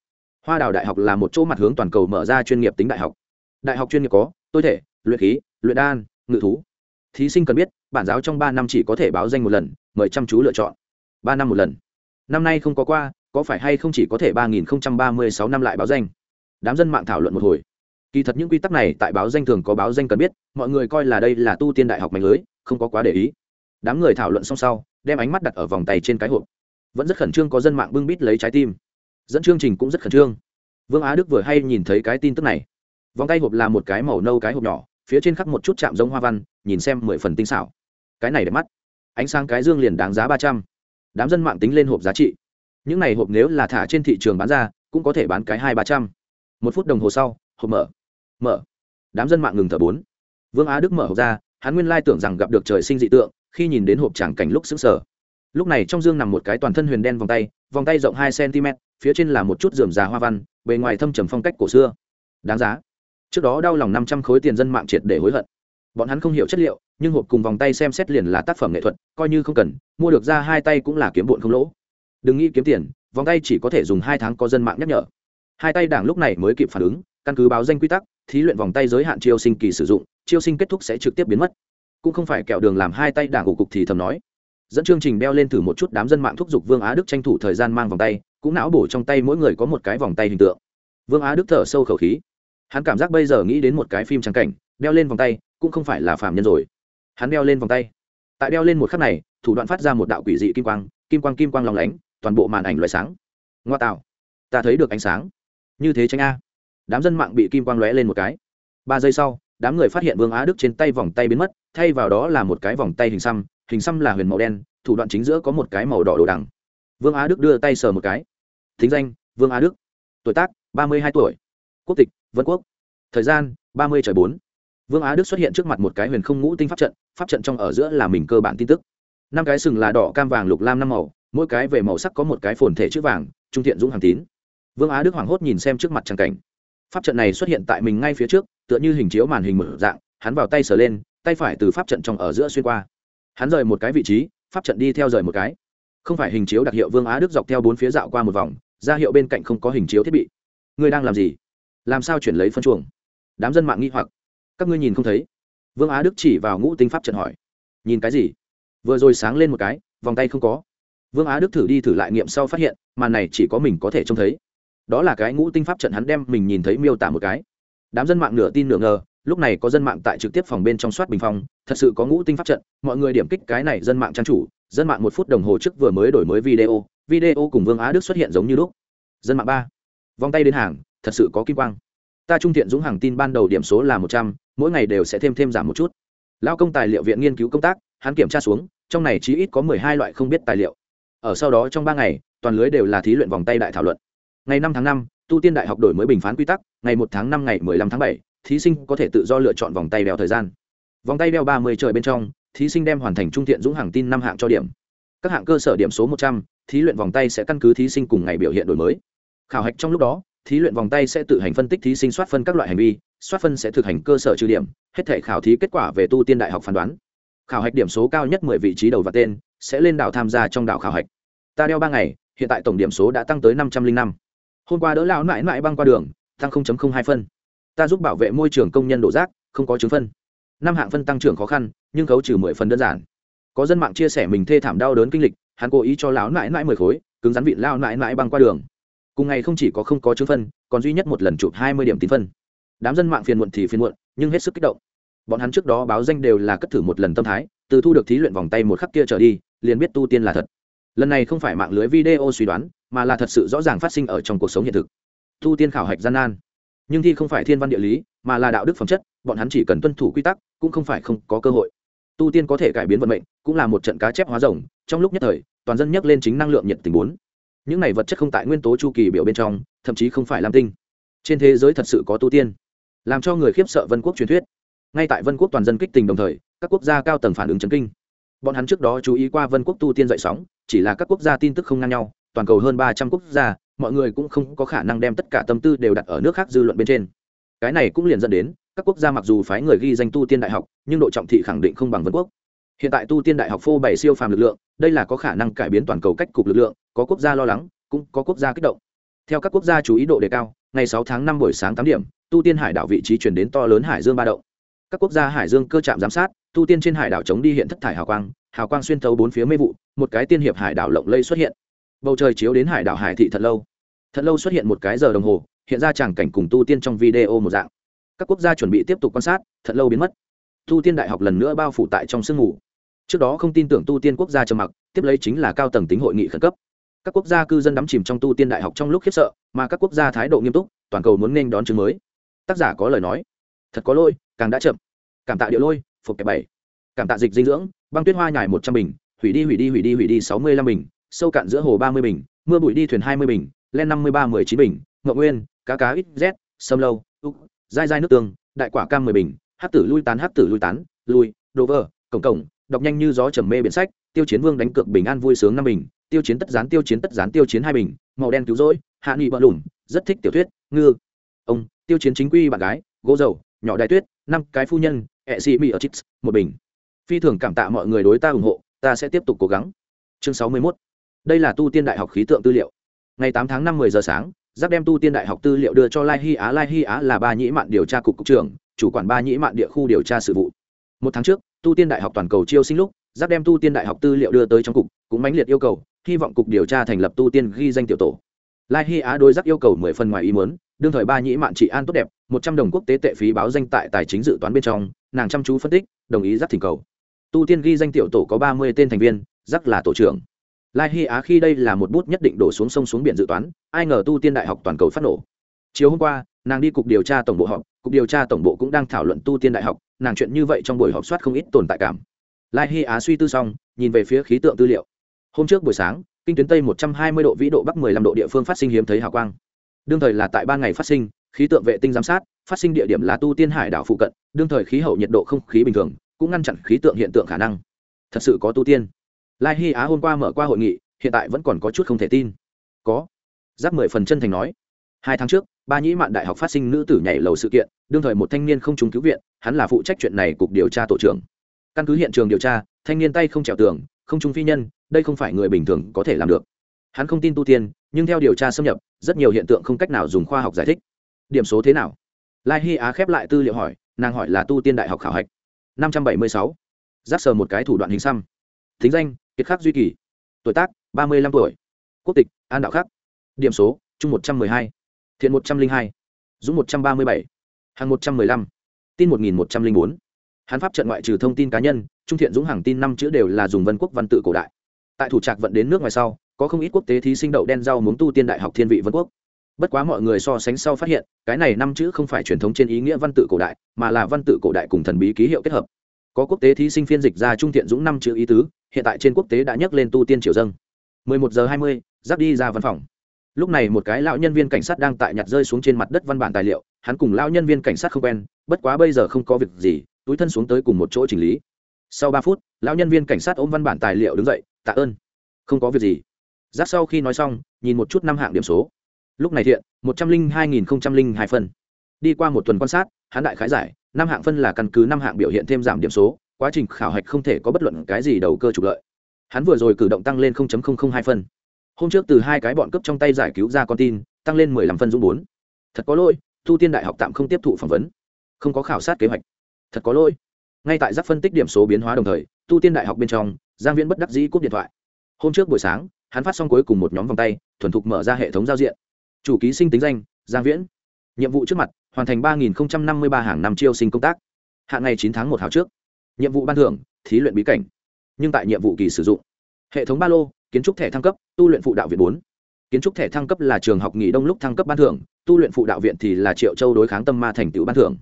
Hoa đào đại học là một chỗ mặt hướng toàn cầu mở ra chuyên nghiệp tính đại học. Đại học chuyên nghiệp có, tôi thể, luyện khí, luyện đan, ngự thú. Thí sinh cần biết, bản giáo trong ba năm chỉ có thể báo danh một lần, mời chăm chú lựa chọn. Ba năm một lần. Năm nay không có qua, có phải hay không chỉ có thể ba nghìn ba mươi sáu năm lại báo danh? Đám dân mạng thảo luận một hồi kỳ thật những quy tắc này tại báo danh thường có báo danh cần biết, mọi người coi là đây là tu tiên đại học mạnh lưới, không có quá để ý. Đám người thảo luận xong sau, đem ánh mắt đặt ở vòng tay trên cái hộp. Vẫn rất khẩn trương có dân mạng bưng bít lấy trái tim. Dẫn chương trình cũng rất khẩn trương. Vương á đức vừa hay nhìn thấy cái tin tức này. Vòng tay hộp là một cái màu nâu cái hộp nhỏ, phía trên khắc một chút chạm giống hoa văn, nhìn xem mười phần tinh xảo. Cái này đẹp mắt. Ánh sáng cái dương liền đáng giá ba trăm. Đám dân mạng tính lên hộp giá trị. Những này hộp nếu là thả trên thị trường bán ra, cũng có thể bán cái hai ba trăm. Một phút đồng hồ sau, hộp mở mở. Đám dân mạng ngừng thở bốn. Vương á đức mở hộp ra, hắn nguyên lai tưởng rằng gặp được trời sinh dị tượng, khi nhìn đến hộp tràng cảnh lúc xứng sở lúc này trong dương nằm một cái toàn thân huyền đen vòng tay vòng tay rộng hai cm, phía trên là một chút dườm già hoa văn, bề ngoài thâm trầm phong cách cổ xưa. Đáng giá. Trước đó đau lòng năm trăm khối tiền dân mạng triệt để hối hận. Bọn hắn không hiểu chất liệu, nhưng hộp cùng vòng tay xem xét liền là tác phẩm nghệ thuật, coi như không cần, mua được ra hai tay cũng là kiếm bụn không lỗ. Đừng nghĩ kiếm tiền, vòng tay chỉ có thể dùng hai tháng có dân mạng nhắc nhở. Hai tay đảng lúc này mới kịp phản ứng, căn cứ báo danh quy tắc thí luyện vòng tay giới hạn chiêu sinh kỳ sử dụng, chiêu sinh kết thúc sẽ trực tiếp biến mất. Cũng không phải kẹo đường làm hai tay đảng của cục thì thầm nói. Dẫn chương trình đeo lên thử một chút đám dân mạng thúc giục vương á đức tranh thủ thời gian mang vòng tay, cũng não bổ trong tay mỗi người có một cái vòng tay hình tượng. Vương á đức thở sâu khẩu khí. Hắn cảm giác bây giờ nghĩ đến một cái phim trắng cảnh, đeo lên vòng tay, cũng không phải là phạm nhân rồi. Hắn đeo lên vòng tay. Tại đeo lên một khắc này, thủ đoạn phát ra một đạo quỷ dị kim quang kim quang kim quang lòng lánh, toàn bộ màn ảnh loại sáng. Ngoa tạo. Ta thấy được ánh sáng. Như thế tranh a đám dân mạng bị kim quang lóe lên một cái. Ba giây sau, đám người phát hiện vương á đức trên tay vòng tay biến mất, thay vào đó là một cái vòng tay hình xăm hình xăm là huyền màu đen, thủ đoạn chính giữa có một cái màu đỏ đồ đằng. Vương á đức đưa tay sờ một cái. Thính danh, vương á đức. Tuổi tác, ba mươi hai tuổi. Quốc tịch, vân quốc. Thời gian, ba mươi trời bốn. Vương á đức xuất hiện trước mặt một cái huyền không ngũ tinh pháp trận pháp trận trong ở giữa là mình cơ bản tin tức. Năm cái sừng là đỏ, cam vàng, lục lam, năm màu, mỗi cái về màu sắc có một cái phồn thể chữ vàng, trung thiện dũng hàng tín. Vương á đức hoảng hốt nhìn xem trước mặt tràng cảnh pháp trận này xuất hiện tại mình ngay phía trước, tựa như hình chiếu màn hình mở dạng, hắn vào tay sờ lên, tay phải từ pháp trận trong ở giữa xuyên qua. Hắn rời một cái vị trí, pháp trận đi theo rời một cái. Không phải hình chiếu đặc hiệu vương á đức dọc theo bốn phía dạo qua một vòng, ra hiệu bên cạnh không có hình chiếu thiết bị. Ngươi đang làm gì? Làm sao chuyển lấy phân chuồng? Đám dân mạng nghi hoặc. Các ngươi nhìn không thấy. Vương á đức chỉ vào ngũ tinh pháp trận hỏi. Nhìn cái gì? Vừa rồi sáng lên một cái, vòng tay không có. Vương á đức thử đi thử lại nghiệm sau phát hiện, màn này chỉ có mình có thể trông thấy đó là cái ngũ tinh pháp trận hắn đem mình nhìn thấy miêu tả một cái. Đám dân mạng nửa tin nửa ngờ, lúc này có dân mạng tại trực tiếp phòng bên trong soát bình phong, thật sự có ngũ tinh pháp trận, mọi người điểm kích cái này dân mạng trang chủ, dân mạng một phút đồng hồ trước vừa mới đổi mới video video cùng vương á đức xuất hiện giống như lúc. Dân mạng ba, vòng tay đến hàng, thật sự có kim quang. Ta trung thiện dũng hàng tin ban đầu điểm số là một trăm, mỗi ngày đều sẽ thêm thêm giảm một chút. Lao công tài liệu viện nghiên cứu công tác, hắn kiểm tra xuống, trong này chí ít có mười hai loại không biết tài liệu. Ở sau đó trong ba ngày, toàn lưới đều là thí luyện vòng tay đại thảo luận ngày năm tháng năm, tu tiên đại học đổi mới bình phán quy tắc, ngày một tháng năm, ngày mười lăm tháng bảy, thí sinh có thể tự do lựa chọn vòng tay đeo thời gian. Vòng tay đeo ba mươi trời bên trong, thí sinh đem hoàn thành trung thiện dũng hàng tin năm hạng cho điểm. Các hạng cơ sở điểm số một trăm, thí luyện vòng tay sẽ căn cứ thí sinh cùng ngày biểu hiện đổi mới. Khảo hạch trong lúc đó, thí luyện vòng tay sẽ tự hành phân tích thí sinh soát phân các loại hành vi, soát phân sẽ thực hành cơ sở trừ điểm, hết thể khảo thí kết quả về tu tiên đại học phán đoán. Khảo hạch điểm số cao nhất mười vị trí đầu và tên, sẽ lên đảo tham gia trong đảo khảo hạch. Ta đeo ba ngày, hiện tại tổng điểm số đã tăng tới năm trăm linh năm hôm qua đỡ lão mãi mãi băng qua đường, tăng hai phân. Ta giúp bảo vệ môi trường công nhân đổ rác, không có chứng phân. Năm hạng phân tăng trưởng khó khăn, nhưng khấu trừ mười phần đơn giản. Có dân mạng chia sẻ mình thê thảm đau đớn kinh lịch, hắn cố ý cho lão mãi mãi mười khối, cứng rắn vịn lao mãi mãi băng qua đường. Cùng ngày không chỉ có không có chứng phân, còn duy nhất một lần chụp hai mươi điểm tín phân. Đám dân mạng phiền muộn thì phiền muộn, nhưng hết sức kích động. Bọn hắn trước đó báo danh đều là cất thử một lần tâm thái, từ thu được thí luyện vòng tay một khắc kia trở đi, liền biết tu tiên là thật lần này không phải mạng lưới video suy đoán, mà là thật sự rõ ràng phát sinh ở trong cuộc sống hiện thực. Tu tiên khảo hạch gian nan. Nhưng thi không phải thiên văn địa lý, mà là đạo đức phẩm chất, bọn hắn chỉ cần tuân thủ quy tắc, cũng không phải không có cơ hội. Tu tiên có thể cải biến vận mệnh, cũng là một trận cá chép hóa rồng, trong lúc nhất thời, toàn dân nhắc lên chính năng lượng nhiệt tình bốn. Những này vật chất không tại nguyên tố chu kỳ biểu bên trong, thậm chí không phải lam tinh. Trên thế giới thật sự có tu tiên, làm cho người khiếp sợ vân quốc truyền thuyết. Ngay tại vân quốc toàn dân kích tình đồng thời, các quốc gia cao tầng phản ứng chấn kinh. Bọn hắn trước đó chú ý qua vân quốc tu tiên dậy sóng chỉ là các quốc gia tin tức không ngang nhau, toàn cầu hơn ba trăm quốc gia, mọi người cũng không có khả năng đem tất cả tâm tư đều đặt ở nước khác dư luận bên trên. Cái này cũng liền dẫn đến, các quốc gia mặc dù phái người ghi danh tu tiên đại học, nhưng độ trọng thị khẳng định không bằng vân quốc. Hiện tại tu tiên đại học phô bày siêu phàm lực lượng, đây là có khả năng cải biến toàn cầu cách cục lực lượng, có quốc gia lo lắng, cũng có quốc gia kích động. Theo các quốc gia chú ý độ đề cao, ngày sáu tháng năm buổi sáng tám điểm, tu tiên hải đảo vị trí chuyển đến to lớn hải dương ba động. Các quốc gia hải dương cơ trạm giám sát, tu tiên trên hải đảo chống đi hiện thất thải hào quang hào quang xuyên thấu bốn phía mê vụ, một cái tiên hiệp hải đảo lộng lây xuất hiện. Bầu trời chiếu đến hải đảo hải thị thật lâu. Thật lâu xuất hiện một cái giờ đồng hồ, hiện ra tràng cảnh cùng tu tiên trong video một dạng. Các quốc gia chuẩn bị tiếp tục quan sát, thật lâu biến mất. Tu tiên đại học lần nữa bao phủ tại trong sương mù. Trước đó không tin tưởng tu tiên quốc gia trầm mặc, tiếp lấy chính là cao tầng tính hội nghị khẩn cấp. Các quốc gia cư dân đắm chìm trong tu tiên đại học trong lúc khiếp sợ, mà các quốc gia thái độ nghiêm túc, toàn cầu muốn nên đón chứng mới. Tác giả có lời nói. Thật có lôi càng đã chậm. Cảm tạ địa lôi, phục kẹp bảy. Cảm tạ dịch dinh dưỡng băng tuyết hoa nhải một trăm bình, hủy đi hủy đi hủy đi hủy đi sáu mươi lăm bình, sâu cạn giữa hồ ba mươi bình, mưa bụi đi thuyền hai mươi bình, len năm mươi ba, mười chín bình ngậu nguyên, cá cá ít z, sâm lâu, úc, dai dai nước tương, đại quả cam mười bình, hát tử lui tán, hát tử lui tán, lui đồ vơ cổng cổng, đọc nhanh như gió trầm mê biển sách, tiêu chiến vương đánh cược bình an vui sướng năm bình, tiêu chiến tất gián, tiêu chiến tất gián, tiêu chiến hai bình, màu đen cứu rỗi, hạ nghị bỡ lủng, rất thích tiểu thuyết, ngư. Ông, tiêu chiến chính quy bạn gái, gỗ dầu, nhỏ đại tuyết, năm cái phu nhân, ẹ gì mỹ ở chips một bình phi thường cảm tạ mọi người đối ta ủng hộ, ta sẽ tiếp tục cố gắng. Chương sáu mươi 61. đây là tu tiên đại học khí tượng tư liệu. Ngày tám tháng năm mười giờ sáng, giáp đem tu tiên đại học tư liệu đưa cho lai hy á. Lai hy á là ba nhĩ mạn điều tra cục cục trưởng, chủ quản ba nhĩ mạn địa khu điều tra sự vụ. Một tháng trước, tu tiên đại học toàn cầu chiêu sinh lúc, giáp đem tu tiên đại học tư liệu đưa tới trong cục, cũng mãnh liệt yêu cầu, hy vọng cục điều tra thành lập tu tiên ghi danh tiểu tổ. Lai hy á đối giáp yêu cầu mười phần ngoài ý muốn, đương thời ba nhĩ mạn trị an tốt đẹp, một trăm đồng quốc tế tệ phí báo danh tại tài chính dự toán bên trong, nàng chăm chú phân tích, đồng ý giáp thỉnh cầu tu tiên ghi danh tiểu tổ có ba mươi tên thành viên, giác là tổ trưởng. Lai hy á khi đây là một bút nhất định đổ xuống sông xuống biển dự toán, ai ngờ tu tiên đại học toàn cầu phát nổ. Chiều hôm qua, nàng đi cục điều tra tổng bộ họp, cục điều tra tổng bộ cũng đang thảo luận tu tiên đại học, nàng chuyện như vậy trong buổi họp soát không ít tồn tại cảm. Lai hy á suy tư xong, nhìn về phía khí tượng tư liệu. Hôm trước buổi sáng, kinh tuyến tây một trăm hai mươi độ, vĩ độ bắc mười lăm độ, địa phương phát sinh hiếm thấy hào quang. Đương thời là tại ban ngày phát sinh, khí tượng vệ tinh giám sát, phát sinh địa điểm là tu tiên hải đảo phụ cận, đương thời khí hậu nhiệt độ không khí bình thường cũng ngăn chặn khí tượng hiện tượng khả năng. Thật sự có tu tiên. Lai hy á hôm qua mở qua hội nghị, hiện tại vẫn còn có chút không thể tin. Có. Giáp mười phần chân thành nói. Hai tháng trước, ba nhĩ mạn đại học phát sinh nữ tử nhảy lầu sự kiện, đương thời một thanh niên không trúng cứu viện, hắn là phụ trách chuyện này cục điều tra tổ trưởng. Căn cứ hiện trường điều tra, thanh niên tay không trèo tường, không trung phi nhân, đây không phải người bình thường có thể làm được. Hắn không tin tu tiên, nhưng theo điều tra xâm nhập, rất nhiều hiện tượng không cách nào dùng khoa học giải thích. Điểm số thế nào? Lai hy á khép lại tư liệu hỏi, nàng hỏi là tu tiên đại học khảo hạch năm trăm bảy mươi sáu. Giác sờ một cái thủ đoạn hình xăm. Thính danh, kiệt khắc duy kỳ. Tuổi tác, ba mươi năm tuổi. Quốc tịch, an đạo khắc. Điểm số, chung một trăm m ư ơ i hai. Thiện một trăm linh hai. Dũng một trăm ba mươi bảy. Hàng một trăm m ư ơ i năm tin một nghìn một trăm linh bốn. Hắn pháp trận ngoại trừ thông tin cá nhân, trung thiện dũng hàng tin năm chữ đều là dùng vân quốc văn tự cổ đại. Tại thủ trạc vận đến nước ngoài sau, có không ít quốc tế thí sinh đậu đen rau muốn tu tiên đại học thiên vị vân quốc bất quá mọi người so sánh sau phát hiện cái này năm chữ không phải truyền thống trên ý nghĩa văn tự cổ đại mà là văn tự cổ đại cùng thần bí ký hiệu kết hợp. Có quốc tế thí sinh phiên dịch ra trung thiện dũng năm chữ ý tứ hiện tại trên quốc tế đã nhắc lên tu tiên triều dân 11 giờ 20, giáp đi ra văn phòng. Lúc này một cái lão nhân viên cảnh sát đang tại nhặt rơi xuống trên mặt đất văn bản tài liệu hắn cùng lão nhân viên cảnh sát không quen bất quá bây giờ không có việc gì túi thân xuống tới cùng một chỗ chỉnh lý. Sau ba phút lão nhân viên cảnh sát ôm văn bản tài liệu đứng dậy tạ ơn. Không có việc gì. Giáp sau khi nói xong nhìn một chút năm hạng điểm số lúc này thiện, một trăm linh hai nghìn hai phân. Đi qua một tuần quan sát, hắn đại khái giải, năm hạng phân là căn cứ năm hạng biểu hiện thêm giảm điểm số, quá trình khảo hạch không thể có bất luận cái gì đầu cơ trục lợi. Hắn vừa rồi cử động tăng lên hai phân. Hôm trước từ hai cái bọn cướp trong tay giải cứu ra con tin, tăng lên mười lăm phân dũng bốn. Thật có lỗi, thu tiên đại học tạm không tiếp thụ phỏng vấn. Không có khảo sát kế hoạch. Thật có lỗi. Ngay tại giáp phân tích điểm số biến hóa đồng thời tu tiên đại học bên trong, giang viễn bất đắc dĩ cúp điện thoại. Hôm trước buổi sáng, hắn phát xong cuối cùng một nhóm vòng tay, thuần thục mở ra hệ thống giao diện chủ ký sinh tính danh, giang viễn. Nhiệm vụ trước mặt, hoàn thành ba nghìn năm mươi ba hàng năm chiêu sinh công tác. Hạn ngày chín tháng một hào trước. Nhiệm vụ ban thưởng, thí luyện bí cảnh. Nhưng tại nhiệm vụ kỳ sử dụng. Hệ thống ba lô, kiến trúc thẻ thăng cấp, tu luyện phụ đạo viện bốn. Kiến trúc thẻ thăng cấp là trường học nghỉ đông lúc thăng cấp ban thưởng, tu luyện phụ đạo viện thì là triệu châu đối kháng tâm ma thành tựu ban thưởng.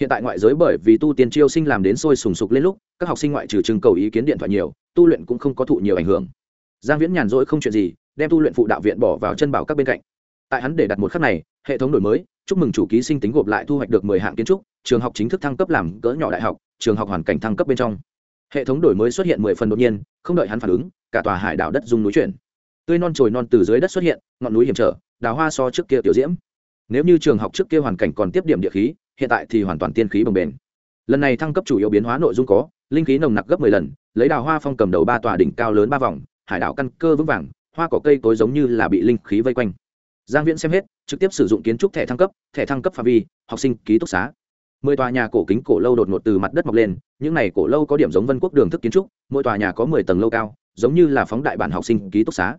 Hiện tại ngoại giới bởi vì tu tiên chiêu sinh làm đến sôi sùng sục lên lúc, các học sinh ngoại trừ trưng cầu ý kiến điện thoại nhiều, tu luyện cũng không có thụ nhiều ảnh hưởng. Giang viễn nhàn rỗi không chuyện gì, đem tu luyện phụ đạo viện bỏ vào chân bảo các bên cạnh tại hắn để đặt một khắc này, hệ thống đổi mới, chúc mừng chủ ký sinh tính gộp lại thu hoạch được mười hạng kiến trúc, trường học chính thức thăng cấp làm cỡ nhỏ đại học, trường học hoàn cảnh thăng cấp bên trong. Hệ thống đổi mới xuất hiện mười phần đột nhiên, không đợi hắn phản ứng, cả tòa hải đảo đất dung núi chuyển. Tươi non trồi non từ dưới đất xuất hiện, ngọn núi hiểm trở, đào hoa so trước kia tiểu diễm. Nếu như trường học trước kia hoàn cảnh còn tiếp điểm địa khí, hiện tại thì hoàn toàn tiên khí bồng bền. lần này thăng cấp chủ yếu biến hóa nội dung có, linh khí nồng nặc gấp mười lần, lấy đào hoa phong cầm đầu ba tòa đỉnh cao lớn ba vòng, hải đảo căn cơ vững vàng, hoa cỏ cây tối giống như là bị linh khí vây quanh giang viễn xem hết, trực tiếp sử dụng kiến trúc thẻ thăng cấp, thẻ thăng cấp phạm vi, học sinh ký túc xá. Mười tòa nhà cổ kính cổ lâu đột ngột từ mặt đất mọc lên, những này cổ lâu có điểm giống vân quốc đường thức kiến trúc, mỗi tòa nhà có mười tầng lâu cao, giống như là phóng đại bản học sinh ký túc xá.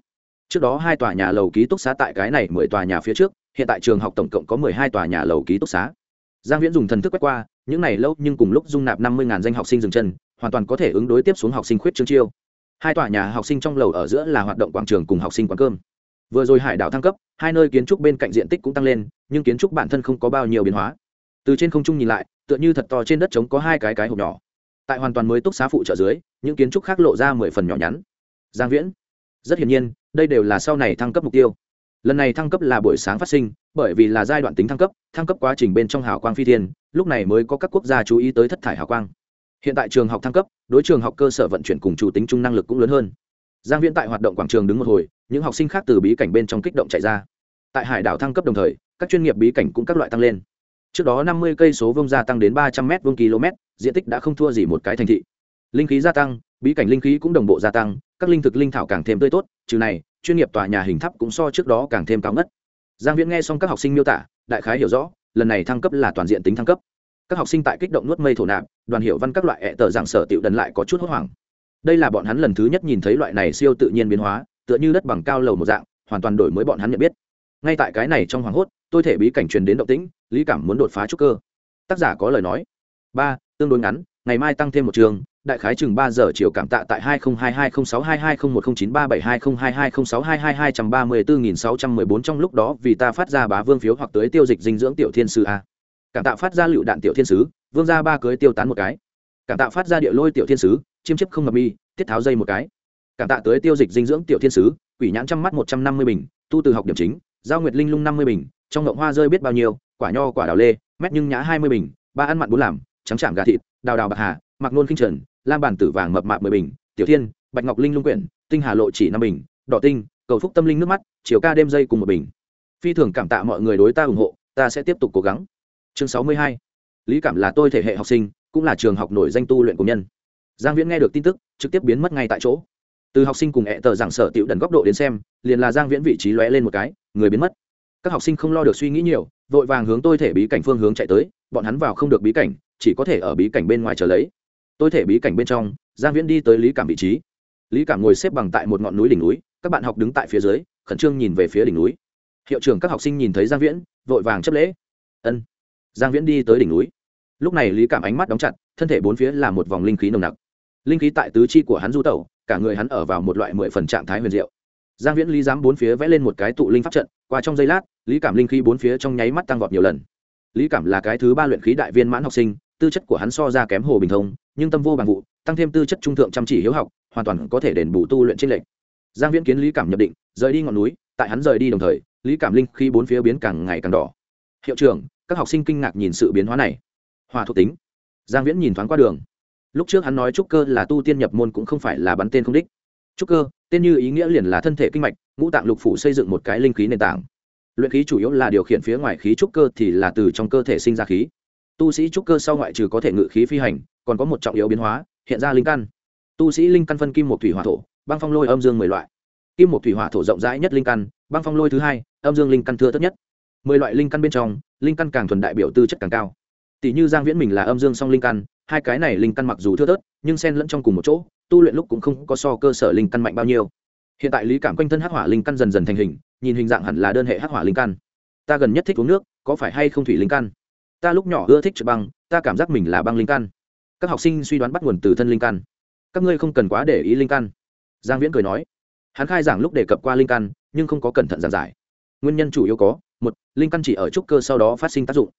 Trước đó hai tòa nhà lầu ký túc xá tại cái này mười tòa nhà phía trước, hiện tại trường học tổng cộng có mười hai tòa nhà lầu ký túc xá. Giang viễn dùng thần thức quét qua, những này lâu nhưng cùng lúc dung nạp năm mươi danh học sinh dừng chân, hoàn toàn có thể ứng đối tiếp xuống học sinh khuyết trương chiêu. Hai tòa nhà học sinh trong lầu ở giữa là hoạt động quảng trường cùng học sinh quán cơm vừa rồi hải đảo thăng cấp, hai nơi kiến trúc bên cạnh diện tích cũng tăng lên, nhưng kiến trúc bản thân không có bao nhiêu biến hóa. Từ trên không trung nhìn lại, tựa như thật to trên đất trống có hai cái cái hộp nhỏ. Tại hoàn toàn mới túc xá phụ trợ dưới, những kiến trúc khác lộ ra mười phần nhỏ nhắn. Giang viễn, rất hiển nhiên, đây đều là sau này thăng cấp mục tiêu. Lần này thăng cấp là buổi sáng phát sinh, bởi vì là giai đoạn tính thăng cấp thăng cấp quá trình bên trong hào quang phi thiên, lúc này mới có các quốc gia chú ý tới thất thải hào quang. Hiện tại trường học thăng cấp, đối trường học cơ sở vận chuyển cùng chủ tính chung năng lực cũng lớn hơn giang viễn tại hoạt động quảng trường đứng một hồi, những học sinh khác từ bí cảnh bên trong kích động chạy ra. Tại hải đảo thăng cấp đồng thời, các chuyên nghiệp bí cảnh cũng các loại tăng lên. Trước đó năm mươi cây số vông gia tăng đến ba trăm m vông km, diện tích đã không thua gì một cái thành thị. Linh khí gia tăng, bí cảnh linh khí cũng đồng bộ gia tăng, các linh thực linh thảo càng thêm tươi tốt, trừ này, chuyên nghiệp tòa nhà hình tháp cũng so trước đó càng thêm cao ngất. Giang viễn nghe xong các học sinh miêu tả, đại khái hiểu rõ, lần này thăng cấp là toàn diện tính thăng cấp. Các học sinh tại kích động nuốt mây thổ nạp, đoàn hiểu văn các loại hẹ tờ giảng sở tiểu đần lại có chút hốt hoảng đây là bọn hắn lần thứ nhất nhìn thấy loại này siêu tự nhiên biến hóa, tựa như đất bằng cao lầu một dạng, hoàn toàn đổi mới bọn hắn nhận biết. Ngay tại cái này trong hoàng hốt, tôi thể bí cảnh truyền đến động tĩnh, lý cảm muốn đột phá trúc cơ. Tác giả có lời nói. Ba, tương đối ngắn, ngày mai tăng thêm một trường, đại khái chừng ba giờ chiều cảm tạ tại hai nghìn hai hai không sáu hai hai không một không chín ba bảy hai không hai hai không sáu hai hai hai trăm ba mươi bốn nghìn sáu trăm mười bốn trong lúc đó vì ta phát ra bá vương phiếu hoặc tới tiêu dịch dinh dưỡng tiểu thiên sư a. Cảm tạ phát ra lựu đạn tiểu thiên sứ, vương ra ba cưới tiêu tán một cái cảm tạ phát ra địa lôi tiểu thiên sứ, chiêm chiếp không ngập mi, tiết tháo dây một cái. Cảm tạ tới tiêu dịch dinh dưỡng tiểu thiên sứ, quỷ nhãn trăm mắt một trăm năm mươi bình, tu từ học điểm chính, giao nguyệt linh lung năm mươi bình, trong ngộng hoa rơi biết bao nhiêu, quả nho quả đào lê, mét nhưng nhã hai mươi bình, ba ăn mặn bốn làm, trắng chạm gà thịt, đào đào bạc hà, mặc nôn khinh trần, lam bản tử vàng mập mạp mười bình, tiểu thiên, bạch ngọc linh lung quyển, tinh hà lộ chỉ năm bình, đỏ tinh, cầu phúc tâm linh nước mắt, chiều ca đêm dây cùng một bình. Phi thường cảm tạ mọi người đối ta ủng hộ, ta sẽ tiếp tục cố gắng. Chương sáu mươi hai. Lý cảm là tôi thể hệ học sinh cũng là trường học nổi danh tu luyện của nhân. Giang viễn nghe được tin tức, trực tiếp biến mất ngay tại chỗ. Từ học sinh cùng hẹ tờ giảng sở tiểu đần góc độ đến xem, liền là giang viễn vị trí lóe lên một cái, người biến mất. Các học sinh không lo được suy nghĩ nhiều, vội vàng hướng tôi thể bí cảnh phương hướng chạy tới, bọn hắn vào không được bí cảnh, chỉ có thể ở bí cảnh bên ngoài chờ lấy. Tôi thể bí cảnh bên trong, giang viễn đi tới lý cảm vị trí. Lý cảm ngồi xếp bằng tại một ngọn núi đỉnh núi, các bạn học đứng tại phía dưới, khẩn trương nhìn về phía đỉnh núi. Hiệu trưởng các học sinh nhìn thấy giang viễn, vội vàng chấp lễ. Ân. Giang viễn đi tới đỉnh núi lúc này lý cảm ánh mắt đóng chặt, thân thể bốn phía là một vòng linh khí nồng nặc. Linh khí tại tứ chi của hắn du tẩu, cả người hắn ở vào một loại mười phần trạng thái huyền diệu. Giang viễn lý dám bốn phía vẽ lên một cái tụ linh pháp trận, qua trong giây lát, lý cảm linh khí bốn phía trong nháy mắt tăng vọt nhiều lần. Lý cảm là cái thứ ba luyện khí đại viên mãn học sinh, tư chất của hắn so ra kém hồ bình thông, nhưng tâm vô bằng vụ, tăng thêm tư chất trung thượng chăm chỉ hiếu học, hoàn toàn có thể đền bù tu luyện trên lệnh giang viễn kiến lý cảm nhập định, rời đi ngọn núi, tại hắn rời đi đồng thời, lý cảm linh khi bốn phía biến càng ngày càng đỏ. Hiệu trưởng, các học sinh kinh ngạc nhìn sự biến hóa này hòa thuộc tính. Giang viễn nhìn thoáng qua đường. Lúc trước hắn nói trúc cơ là tu tiên nhập môn cũng không phải là bắn tên không đích. Trúc cơ, tên như ý nghĩa liền là thân thể kinh mạch, ngũ tạng lục phủ xây dựng một cái linh khí nền tảng. Luyện khí chủ yếu là điều khiển phía ngoài khí trúc cơ thì là từ trong cơ thể sinh ra khí. Tu sĩ trúc cơ sau ngoại trừ có thể ngự khí phi hành, còn có một trọng yếu biến hóa, hiện ra linh căn. Tu sĩ linh căn phân kim một thủy hỏa thổ, băng phong lôi âm dương mười loại. Kim một thủy hỏa thổ rộng rãi nhất linh căn, băng phong lôi thứ hai, âm dương linh căn thưa thất nhất. Mười loại linh căn bên trong, linh căn càng thuần đại biểu tư chất càng cao tỷ như giang viễn mình là âm dương song linh căn, hai cái này linh căn mặc dù thưa thớt, nhưng xen lẫn trong cùng một chỗ, tu luyện lúc cũng không có so cơ sở linh căn mạnh bao nhiêu. Hiện tại lý cảm quanh thân hắc hỏa linh căn dần dần thành hình, nhìn hình dạng hẳn là đơn hệ hắc hỏa linh căn. Ta gần nhất thích uống nước, có phải hay không thủy linh căn? Ta lúc nhỏ ưa thích trượt băng, ta cảm giác mình là băng linh căn. Các học sinh suy đoán bắt nguồn từ thân linh căn. Các ngươi không cần quá để ý linh căn. Giang viễn cười nói. Hắn khai giảng lúc đề cập qua linh căn, nhưng không có cẩn thận giảng giải. Nguyên nhân chủ yếu có, một, linh căn chỉ ở trúc cơ sau đó phát sinh tác dụng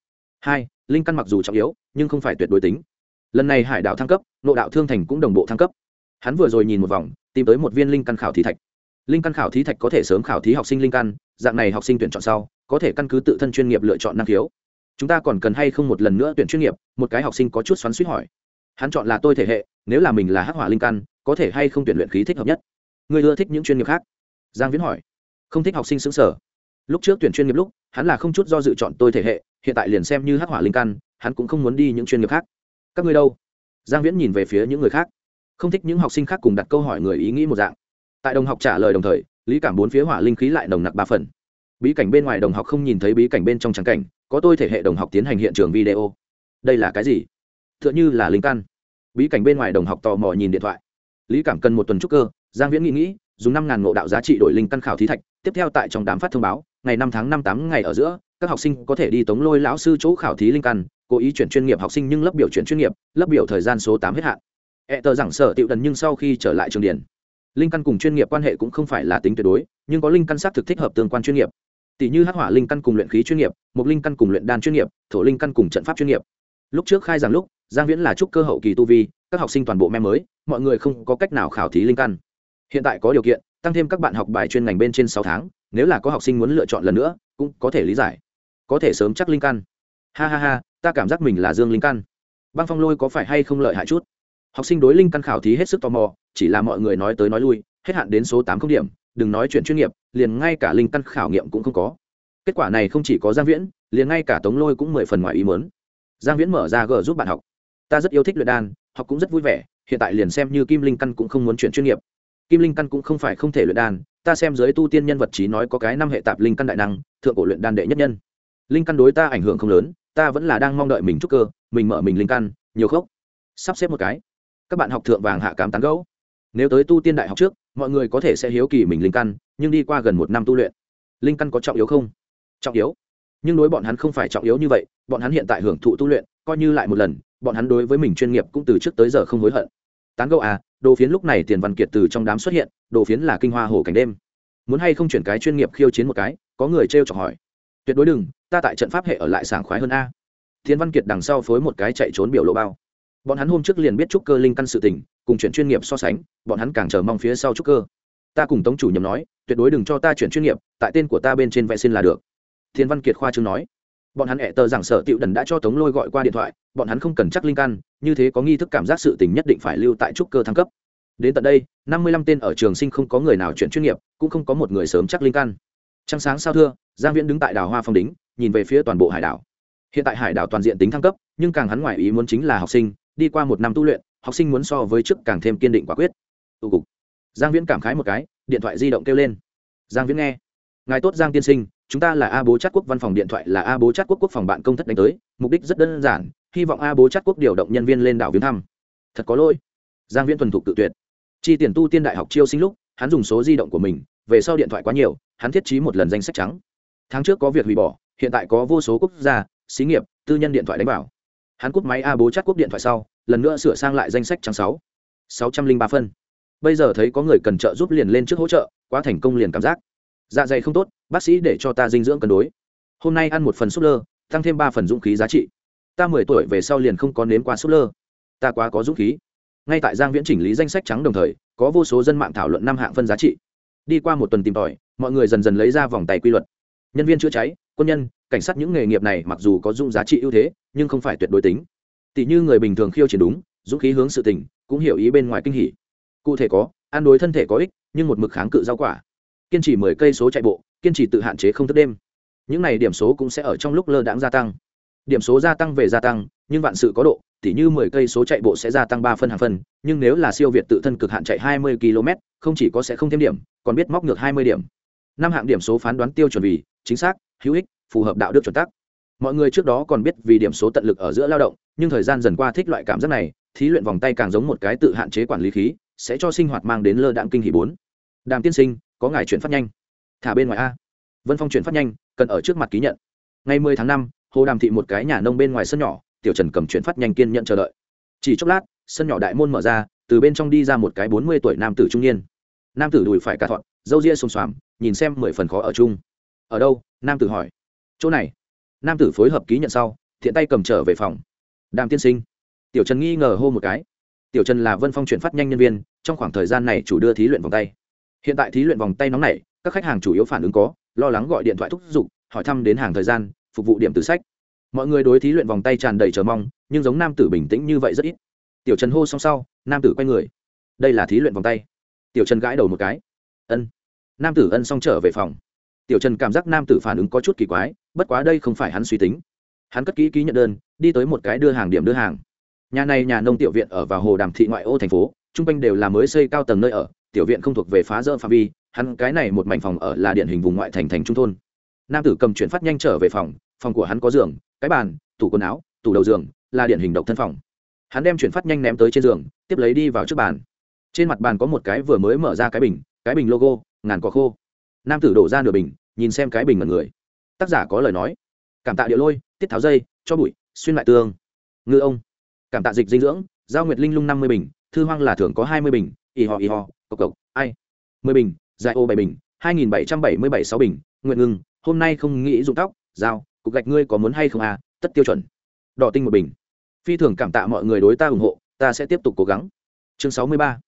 hai, linh căn mặc dù trọng yếu, nhưng không phải tuyệt đối tính. Lần này hải đạo thăng cấp nộ đạo thương thành cũng đồng bộ thăng cấp. Hắn vừa rồi nhìn một vòng, tìm tới một viên linh căn khảo thí thạch. Linh căn khảo thí thạch có thể sớm khảo thí học sinh linh căn, dạng này học sinh tuyển chọn sau, có thể căn cứ tự thân chuyên nghiệp lựa chọn năng khiếu. Chúng ta còn cần hay không một lần nữa tuyển chuyên nghiệp, một cái học sinh có chút xoắn suýt hỏi. Hắn chọn là tôi thể hệ, nếu là mình là hắc hỏa linh căn, có thể hay không tuyển luyện khí thích hợp nhất? Người ưa thích những chuyên nghiệp khác? Giang viễn hỏi. Không thích học sinh xứng sở lúc trước tuyển chuyên nghiệp lúc, hắn là không chút do dự chọn tôi thể hệ, hiện tại liền xem như hắc hỏa linh căn, hắn cũng không muốn đi những chuyên nghiệp khác. Các ngươi đâu? Giang viễn nhìn về phía những người khác. Không thích những học sinh khác cùng đặt câu hỏi người ý nghĩ một dạng. Tại đồng học trả lời đồng thời, lý cảm bốn phía hỏa linh khí lại nồng nặc ba phần. Bí cảnh bên ngoài đồng học không nhìn thấy bí cảnh bên trong trắng cảnh, có tôi thể hệ đồng học tiến hành hiện trường video. Đây là cái gì? T h ư ợ n h ư là linh căn. Bí cảnh bên ngoài đồng học tò mò nhìn điện thoại. Lý cảm cần một tuần trúc cơ, giang viễn nghĩ nghĩ, dùng năm ngàn ngộ đạo giá trị đổi linh căn khảo thí thạch tiếp theo tại trong đám phát thông báo, ngày năm tháng năm tám ngày ở giữa, các học sinh có thể đi tống lôi lão sư chỗ khảo thí linh căn, cố ý chuyển chuyên nghiệp học sinh nhưng lớp biểu chuyển chuyên nghiệp, lớp biểu thời gian số tám hết hạn. E tờ giảng sở tiệu đần nhưng sau khi trở lại trường điển linh căn cùng chuyên nghiệp quan hệ cũng không phải là tính tuyệt đối, nhưng có linh căn xác thực thích hợp tương quan chuyên nghiệp. Tỷ như hắc hỏa linh căn cùng luyện khí chuyên nghiệp một linh căn cùng luyện đan chuyên nghiệp, thổ linh căn cùng trận pháp chuyên nghiệp. Lúc trước khai giảng lúc, giang viễn là trúc cơ hậu kỳ tu vi, các học sinh toàn bộ mem mới, mọi người không có cách nào khảo thí linh căn. Hiện tại có điều kiện tăng thêm các bạn học bài chuyên ngành bên trên sáu tháng, nếu là có học sinh muốn lựa chọn lần nữa, cũng có thể lý giải. Có thể sớm chắc linh căn ha ha ha, ta cảm giác mình là dương linh căn băng phong lôi có phải hay không lợi hại chút? Học sinh đối linh căn khảo thí hết sức tò mò, chỉ là mọi người nói tới nói lui, hết hạn đến số tám không điểm, đừng nói chuyện chuyên nghiệp, liền ngay cả linh căn khảo nghiệm cũng không có. Kết quả này không chỉ có giang viễn, liền ngay cả tống lôi cũng mười phần ngoài ý mớn giang viễn mở ra g giúp bạn học. Ta rất yêu thích luyện đan, học cũng rất vui vẻ, hiện tại liền xem như kim linh căn cũng không muốn chuyển chuyên nghiệp kim linh căn cũng không phải không thể luyện đan, ta xem giới tu tiên nhân vật trí nói có cái năm hệ tạp linh căn đại năng, thượng cổ luyện đan đệ nhất nhân. Linh căn đối ta ảnh hưởng không lớn, ta vẫn là đang mong đợi mình trúc cơ, mình mở mình linh căn, nhiều khốc. Sắp xếp một cái. Các bạn học thượng vàng hạ cám tán gấu nếu tới tu tiên đại học trước, mọi người có thể sẽ hiếu kỳ mình linh căn, nhưng đi qua gần một năm tu luyện, linh căn có trọng yếu không? Trọng yếu. Nhưng đối bọn hắn không phải trọng yếu như vậy, bọn hắn hiện tại hưởng thụ tu luyện, coi như lại một lần, bọn hắn đối với mình chuyên nghiệp cũng từ trước tới giờ không hối hận. Tán gẫu à đồ phiến lúc này tiền văn kiệt từ trong đám xuất hiện, đồ phiến là kinh hoa hồ cảnh đêm. Muốn hay không chuyển cái chuyên nghiệp khiêu chiến một cái, có người t chọc hỏi. Tuyệt đối đừng, ta tại trận pháp hệ ở lại sảng khoái hơn a. Thiên văn kiệt đằng sau phối một cái chạy trốn biểu lộ bao. Bọn hắn hôm trước liền biết trúc cơ linh căn sự tình, cùng chuyển chuyên nghiệp so sánh, bọn hắn càng chờ mong phía sau trúc cơ. Ta cùng tống chủ nhầm nói, tuyệt đối đừng cho ta chuyển chuyên nghiệp, tại tên của ta bên trên vệ sinh là được. Thiên văn kiệt khoa chương nói bọn hắn ẹ tờ rằng sở tiệu đần đã cho tống lôi gọi qua điện thoại, bọn hắn không cần chắc linh căn như thế có nghi thức cảm giác sự tình nhất định phải lưu tại trúc cơ thăng cấp. Đến tận đây, năm mươi lăm tên ở trường sinh không có người nào chuyển chuyên nghiệp, cũng không có một người sớm chắc linh căn trăng sáng sao thưa, giang viễn đứng tại đảo hoa phong đính nhìn về phía toàn bộ hải đảo. Hiện tại hải đảo toàn diện tính thăng cấp, nhưng càng hắn ngoài ý muốn chính là học sinh, đi qua một năm tu luyện, học sinh muốn so với trước càng thêm kiên định quả quyết. Tụ cục. Giang viễn cảm khái một cái, điện thoại di động kêu lên. Giang viễn nghe. Ngài tốt giang tiên sinh chúng ta là a bố chát quốc văn phòng điện thoại, là a bố chát quốc quốc phòng bạn công thất đánh tới. Mục đích rất đơn giản, hy vọng a bố chát quốc điều động nhân viên lên đảo viếng thăm. Thật có lỗi. Giang viễn thuần thục tự tuyệt. Chi tiền tu tiên đại học chiêu sinh lúc, hắn dùng số di động của mình, về sau điện thoại quá nhiều, hắn thiết trí một lần danh sách trắng. Tháng trước có việc hủy bỏ, hiện tại có vô số quốc gia, xí nghiệp, tư nhân điện thoại đánh vào. Hắn cúp máy a bố chát quốc điện thoại sau, lần nữa sửa sang lại danh sách trắng sáu. sáu trăm linh ba phân. Bây giờ thấy có người cần trợ giúp liền lên trước hỗ trợ, quá thành công liền cảm giác. Dạ dày không tốt bác sĩ để cho ta dinh dưỡng cân đối. Hôm nay ăn một phần súp lơ, tăng thêm ba phần dũng khí giá trị. Ta mười tuổi về sau liền không có nếm qua súp lơ. Ta quá có dũng khí. Ngay tại giang viễn chỉnh lý danh sách trắng đồng thời, có vô số dân mạng thảo luận năm hạng phân giá trị. Đi qua một tuần tìm tòi, mọi người dần dần lấy ra vòng tay quy luật. Nhân viên chữa cháy, quân nhân, cảnh sát những nghề nghiệp này mặc dù có dung giá trị ưu thế, nhưng không phải tuyệt đối tính. Tỷ như người bình thường khiêu chiến đúng, dũng khí hướng sự tình, cũng hiểu ý bên ngoài kinh hỉ. Cụ thể có, ăn đối thân thể có ích, nhưng một mực kháng cự rau quả. Kiên trì mười cây số chạy bộ kiên trì tự hạn chế không thức đêm. Những này điểm số cũng sẽ ở trong lúc lơ đãng gia tăng. Điểm số gia tăng về gia tăng, nhưng vạn sự có độ, tỉ như mười cây số chạy bộ sẽ gia tăng ba phân hàng phân, nhưng nếu là siêu việt tự thân cực hạn chạy hai mươi km, không chỉ có sẽ không thêm điểm, còn biết móc ngược hai mươi điểm. Năm hạng điểm số phán đoán tiêu chuẩn vì chính xác, hữu ích, phù hợp đạo đức chuẩn tắc. Mọi người trước đó còn biết vì điểm số tận lực ở giữa lao động, nhưng thời gian dần qua thích loại cảm giác này, thí luyện vòng tay càng giống một cái tự hạn chế quản lý khí, sẽ cho sinh hoạt mang đến lơ đạm kinh hỷ bốn. Đàm tiên sinh, có ngài chuyển phát nhanh thả bên ngoài a. Vân phong chuyển phát nhanh, cần ở trước mặt ký nhận. Ngày mười tháng năm, hồ đàm thị một cái nhà nông bên ngoài sân nhỏ, tiểu trần cầm chuyển phát nhanh kiên nhận chờ đợi. Chỉ chốc lát, sân nhỏ đại môn mở ra, từ bên trong đi ra một cái bốn mươi tuổi nam tử trung niên. Nam tử đùi phải cả thọn, râu ria xồm xoàm, nhìn xem mười phần khó ở chung. Ở đâu? nam tử hỏi. Chỗ này. Nam tử phối hợp ký nhận sau, thiện tay cầm trở về phòng. Đàm tiên sinh. Tiểu trần nghi ngờ hô một cái. Tiểu trần là vân phong chuyển phát nhanh nhân viên, trong khoảng thời gian này chủ đưa thí luyện vòng tay hiện tại thí luyện vòng tay nóng này, các khách hàng chủ yếu phản ứng có, lo lắng gọi điện thoại thúc giục, hỏi thăm đến hàng thời gian, phục vụ điểm từ sách. Mọi người đối thí luyện vòng tay tràn đầy chờ mong, nhưng giống nam tử bình tĩnh như vậy rất ít. Tiểu trần hô xong sau, nam tử quay người. Đây là thí luyện vòng tay. Tiểu trần gãi đầu một cái. Ân. Nam tử ân xong trở về phòng. Tiểu trần cảm giác nam tử phản ứng có chút kỳ quái, bất quá đây không phải hắn suy tính. Hắn cất kỹ ký nhận đơn, đi tới một cái đưa hàng điểm đưa hàng. Nhà này nhà nông tiểu viện ở vào hồ đàm thị ngoại ô thành phố t r u n g quanh đều là mới xây cao tầng nơi ở tiểu viện không thuộc về phá rỡ phạm vi, hắn cái này một mảnh phòng ở là điện hình vùng ngoại thành thành trung thôn. Nam tử cầm chuyển phát nhanh trở về phòng phòng của hắn có giường, cái bàn, tủ quần áo, tủ đầu giường, là điện hình độc thân phòng. Hắn đem chuyển phát nhanh ném tới trên giường, tiếp lấy đi vào trước bàn. Trên mặt bàn có một cái vừa mới mở ra cái bình cái bình logo, ngàn cỏ khô. Nam tử đổ ra nửa bình, nhìn xem cái bình mật người. Tác giả có lời nói. Cảm tạ điệu lôi, tiết tháo dây, cho bụi, xuyên lại tương ngư ông. Cảm tạ dịch dinh dưỡng, giao nguyệt linh lung năm mươi bình, thư hoang là thưởng có hai mươi bình y ho y ho, cộc cộc, ai? mười bình, dài ô bảy bình, hai nghìn bảy trăm bảy mươi bảy sáu bình, nguyện ngưng, hôm nay không nghĩ dụng tóc, dao, cục gạch ngươi có muốn hay không à tất tiêu chuẩn. Đỏ tinh một bình. Phi thường cảm tạ mọi người đối ta ủng hộ, ta sẽ tiếp tục cố gắng. Chương sáu mươi ba.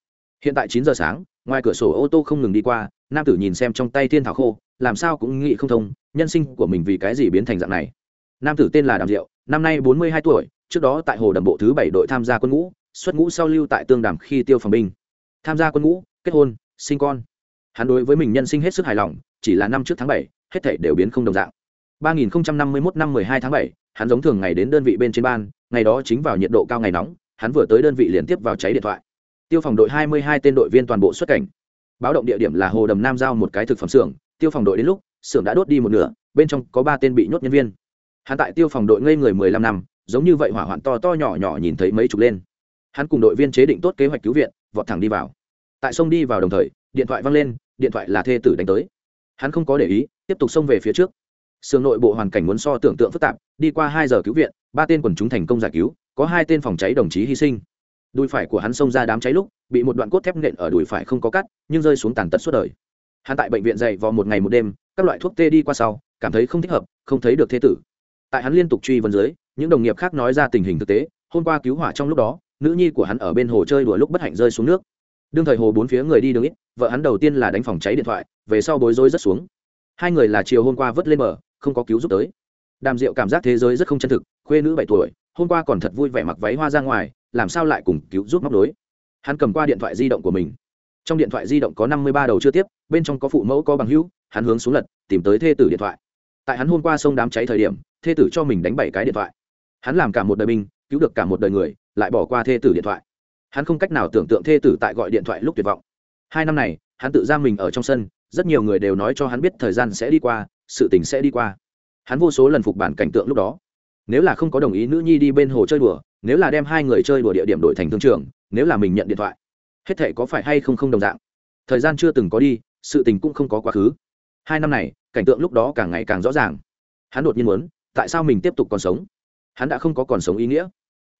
Hiện tại chín giờ sáng, ngoài cửa sổ ô tô không ngừng đi qua, nam tử nhìn xem trong tay thiên thảo khô, làm sao cũng nghĩ không thông, nhân sinh của mình vì cái gì biến thành dạng này. Nam tử tên là đàm diệu, năm nay bốn mươi hai tuổi, trước đó tại hồ đầm bộ thứ bảy đội tham gia quân ngũ, xuất ngũ sau lưu tại tương đàm khi tiêu phòng binh tham gia quân ngũ, kết hôn, sinh con. Hắn đối với mình nhân sinh hết sức hài lòng, chỉ là năm trước tháng bảy, hết thể đều biến không đồng dạng. ba nghìn năm mươi 3051 năm mười hai tháng bảy, hắn giống thường ngày đến đơn vị bên trên ban, ngày đó chính vào nhiệt độ cao ngày nóng, hắn vừa tới đơn vị liên tiếp vào cháy điện thoại. Tiêu phòng đội hai mươi hai tên đội viên toàn bộ xuất cảnh. Báo động địa điểm là hồ đầm nam giao một cái thực phẩm xưởng, tiêu phòng đội đến lúc, xưởng đã đốt đi một nửa, bên trong có ba tên bị nhốt nhân viên. Hắn tại tiêu phòng đội ngây người mười lăm năm, giống như vậy hỏa hoạn to to nhỏ nhỏ nhìn thấy mấy chục lên. Hắn cùng đội viên chế định tốt kế hoạch cứu viện vọt thẳng đi vào. Tại sông đi vào đồng thời, điện thoại văng lên, điện thoại là thê tử đánh tới. Hắn không có để ý, tiếp tục xông về phía trước. Sương nội bộ hoàn cảnh muốn so tưởng tượng phức tạp, đi qua hai giờ cứu viện, ba tên quần chúng thành công giải cứu, có hai tên phòng cháy đồng chí hy sinh. Đùi phải của hắn xông ra đám cháy lúc, bị một đoạn cốt thép nện ở đùi phải không có cắt, nhưng rơi xuống tàn tật suốt đời. Hắn tại bệnh viện dày vào một ngày một đêm, các loại thuốc tê đi qua sau, cảm thấy không thích hợp, không thấy được thế tử. Tại hắn liên tục truy vấn dưới, những đồng nghiệp khác nói ra tình hình thực tế, hôm qua cứu hỏa trong lúc đó nữ nhi của hắn ở bên hồ chơi đùa lúc bất hạnh rơi xuống nước. Đương thời hồ bốn phía người đi đường ít, vợ hắn đầu tiên là đánh phòng cháy điện thoại, về sau bối rối rất xuống. Hai người là chiều hôm qua vớt lên bờ, không có cứu giúp tới. Đàm diệu cảm giác thế giới rất không chân thực, khuê nữ bảy tuổi, hôm qua còn thật vui vẻ mặc váy hoa ra ngoài, làm sao lại cùng cứu giúp móc đối hắn cầm qua điện thoại di động của mình. Trong điện thoại di động có năm mươi ba đầu chưa tiếp, bên trong có phụ mẫu có bằng hữu, hắn hướng xuống lật, tìm tới thê tử điện thoại. Tại hắn hôm qua sông đám cháy thời điểm, thê tử cho mình đánh bảy cái điện thoại. Hắn làm cả một đời binh, cứu được cả một đời người lại bỏ qua thê tử điện thoại. Hắn không cách nào tưởng tượng thê tử tại gọi điện thoại lúc tuyệt vọng. Hai năm này, hắn tự giam mình ở trong sân, rất nhiều người đều nói cho hắn biết thời gian sẽ đi qua, sự tình sẽ đi qua. Hắn vô số lần phục bản cảnh tượng lúc đó. Nếu là không có đồng ý nữ nhi đi bên hồ chơi đùa, nếu là đem hai người chơi đùa địa điểm đổi thành thương trường, nếu là mình nhận điện thoại, hết thể có phải hay không không đồng dạng? Thời gian chưa từng có đi, sự tình cũng không có quá khứ. Hai năm này, cảnh tượng lúc đó càng ngày càng rõ ràng. Hắn đột nhiên muốn, tại sao mình tiếp tục còn sống? Hắn đã không có còn sống ý nghĩa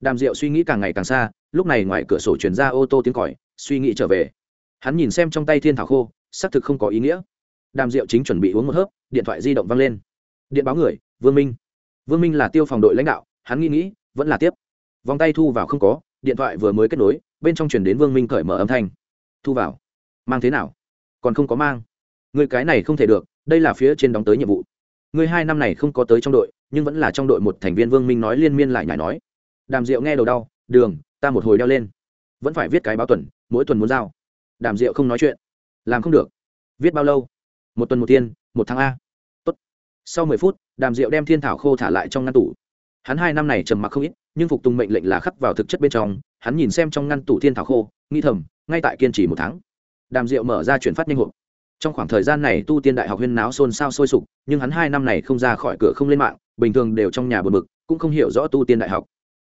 đàm diệu suy nghĩ càng ngày càng xa, lúc này ngoài cửa sổ chuyển ra ô tô tiếng còi, suy nghĩ trở về. Hắn nhìn xem trong tay thiên thảo khô, xác thực không có ý nghĩa. Đàm diệu chính chuẩn bị uống một hớp, điện thoại di động văng lên. Điện báo người, vương minh. Vương minh là tiêu phòng đội lãnh đạo, hắn nghĩ nghĩ, vẫn là tiếp. Vòng tay thu vào không có, điện thoại vừa mới kết nối, bên trong chuyển đến vương minh cởi mở âm thanh. Thu vào. Mang thế nào? Còn không có mang. Người cái này không thể được, đây là phía trên đóng tới nhiệm vụ. Người hai năm này không có tới trong đội, nhưng vẫn là trong đội một thành viên vương minh nói liên miên lại nhải nói đàm diệu nghe đầu đau, đường, ta một hồi đeo lên. Vẫn phải viết cái báo tuần, mỗi tuần muốn giao. Đàm diệu không nói chuyện. Làm không được. Viết bao lâu? Một tuần một tiên, một tháng a. Tốt. sau mười phút, đàm diệu đem thiên thảo khô thả lại trong ngăn tủ. Hắn hai năm này trầm mặc không ít, nhưng phục tùng mệnh lệnh là khắc vào thực chất bên trong. Hắn nhìn xem trong ngăn tủ thiên thảo khô nghi thầm, ngay tại kiên trì một tháng. Đàm diệu mở ra chuyển phát nhanh hộp. Trong khoảng thời gian này tu tiên đại học huyên náo xôn xao sôi sục, nhưng hắn hai năm này không ra khỏi cửa không lên mạng, bình thường đều trong nhà buồn bực, cũng không hiểu rõ tu tiên đại học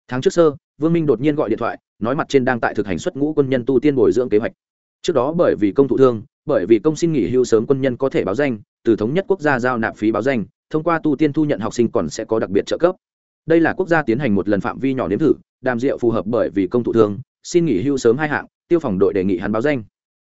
tháng trước sơ, vương minh đột nhiên gọi điện thoại, nói mặt trên đang tại thực hành xuất ngũ quân nhân tu tiên bồi dưỡng kế hoạch. Trước đó bởi vì công thụ thương, bởi vì công xin nghỉ hưu sớm quân nhân có thể báo danh, từ thống nhất quốc gia giao nạp phí báo danh, thông qua tu tiên thu nhận học sinh còn sẽ có đặc biệt trợ cấp. Đây là quốc gia tiến hành một lần phạm vi nhỏ nếm thử, đàm diệu phù hợp bởi vì công thụ thương, xin nghỉ hưu sớm hai hạng, tiêu phòng đội đề nghị hắn báo danh.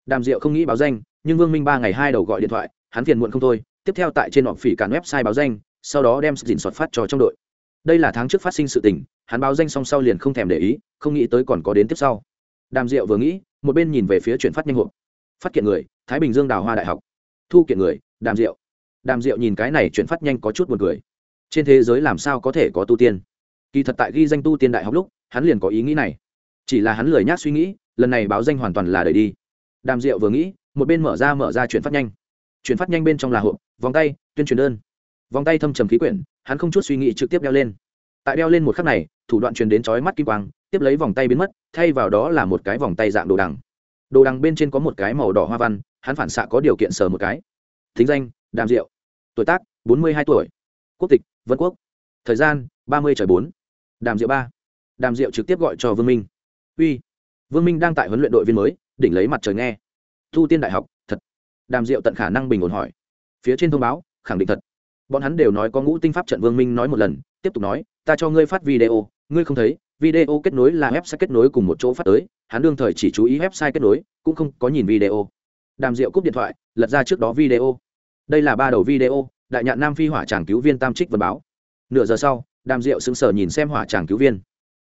Đàm diệu không nghĩ báo danh, nhưng vương minh ba ngày hai đầu gọi điện thoại, hắn phiền muộn không thôi, tiếp theo tại trên họ phỉ cản website báo danh, sau đó đem dình soạt phát cho trong đội đây là tháng trước phát sinh sự tình, hắn báo danh xong sau liền không thèm để ý, không nghĩ tới còn có đến tiếp sau. Đàm diệu vừa nghĩ, một bên nhìn về phía chuyển phát nhanh hộp. Phát kiện người, thái bình dương đào hoa đại học. Thu kiện người, đàm diệu. Đàm diệu nhìn cái này chuyển phát nhanh có chút buồn cười. Trên thế giới làm sao có thể có tu tiên? Kỳ thật tại ghi danh tu tiên đại học lúc, hắn liền có ý nghĩ này. Chỉ là hắn lười nhác suy nghĩ, lần này báo danh hoàn toàn là đời đi. Đàm diệu vừa nghĩ, một bên mở ra mở ra chuyển phát nhanh. Chuyển phát nhanh bên trong là hộp, vòng tay, tuyên truyền đơn. Vòng tay thâm trầm khí quyển hắn không chút suy nghĩ trực tiếp đeo lên. Tại đeo lên một khắc này, thủ đoạn truyền đến chói mắt kim quang, tiếp lấy vòng tay biến mất, thay vào đó là một cái vòng tay dạng đồ đằng. Đồ đằng bên trên có một cái màu đỏ hoa văn, hắn phản xạ có điều kiện sờ một cái. Thính danh, đàm diệu. Tuổi tác, bốn mươi hai tuổi. Quốc tịch, vân quốc. Thời gian, ba mươi trời bốn. Đàm diệu ba. Đàm diệu trực tiếp gọi cho vương minh. Uy. Vương minh đang tại huấn luyện đội viên mới, đỉnh lấy mặt trời nghe. Thu tiên đại học, thật. Đàm diệu tận khả năng bình ổn hỏi. Phía trên thông báo, khẳng định thật bọn hắn đều nói có ngũ tinh pháp trận vương minh nói một lần, tiếp tục nói, ta cho ngươi phát video, ngươi không thấy, video kết nối là website kết nối cùng một chỗ phát tới, hắn đương thời chỉ chú ý website kết nối, cũng không có nhìn video. Đàm diệu cúp điện thoại, lật ra trước đó video. Đây là ba đầu video, đại nhạn nam phi hỏa tràng cứu viên tam trích vân báo. Nửa giờ sau, đàm diệu sững sờ nhìn xem hỏa tràng cứu viên.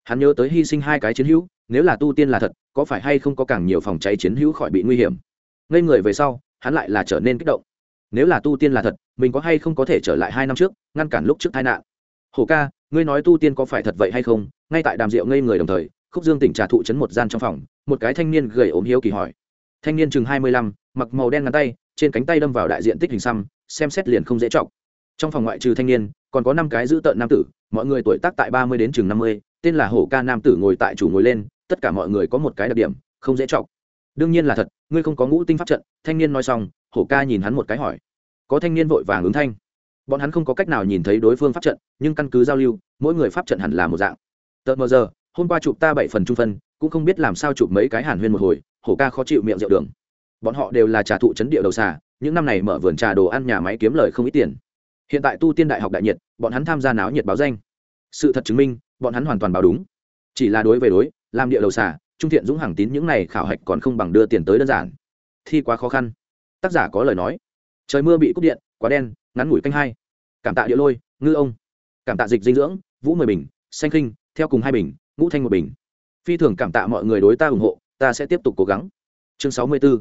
Hắn nhớ tới hy sinh hai cái chiến hữu, nếu là tu tiên là thật, có phải hay không có càng nhiều phòng cháy chiến hữu khỏi bị nguy hiểm? Ngây người về sau, hắn lại là trở nên kích động nếu là tu tiên là thật, mình có hay không có thể trở lại hai năm trước, ngăn cản lúc trước tai nạn? Hổ ca, ngươi nói tu tiên có phải thật vậy hay không? Ngay tại đàm rượu ngây người đồng thời, khúc dương tỉnh trà thụ chấn một gian trong phòng, một cái thanh niên gầy ốm hiếu kỳ hỏi. Thanh niên chừng hai mươi lăm, mặc màu đen ngắn tay, trên cánh tay đâm vào đại diện tích hình xăm, xem xét liền không dễ trọng trong phòng ngoại trừ thanh niên, còn có năm cái giữ tợn nam tử, mọi người tuổi tác tại ba mươi đến chừng năm mươi, tên là hổ ca nam tử ngồi tại chủ ngồi lên, tất cả mọi người có một cái đặc điểm, không dễ trọng đương nhiên là thật, ngươi không có ngũ tinh pháp trận, thanh niên nói xong hổ ca nhìn hắn một cái hỏi có thanh niên vội vàng ứng thanh. Bọn hắn không có cách nào nhìn thấy đối phương pháp trận, nhưng căn cứ giao lưu, mỗi người pháp trận hẳn là một dạng. Tờ mờ giờ, hôm qua chụp ta bảy phần trung phân, cũng không biết làm sao chụp mấy cái hàn huyên một hồi, hổ ca khó chịu miệng rượu đường. Bọn họ đều là trà thụ chấn địa đầu xà, những năm này mở vườn trà đồ ăn nhà máy kiếm lời không ít tiền. Hiện tại tu tiên đại học đại nhiệt, bọn hắn tham gia náo nhiệt báo danh. Sự thật chứng minh, bọn hắn hoàn toàn báo đúng. Chỉ là đối về đối, làm địa đầu xà, trung thiện dũng hàng tín những này khảo hạch còn không bằng đưa tiền tới đơn giản. Thi quá khó khăn. Tác giả có lời nói trời mưa bị cúp điện, quá đen, ngắn ngủi canh hai. Cảm tạ địa lôi, ngư ông. Cảm tạ dịch dinh dưỡng, vũ mười bình, xanh khinh, theo cùng hai bình, ngũ thanh một bình. Phi thường cảm tạ mọi người đối ta ủng hộ, ta sẽ tiếp tục cố gắng. Chương sáu mươi b ố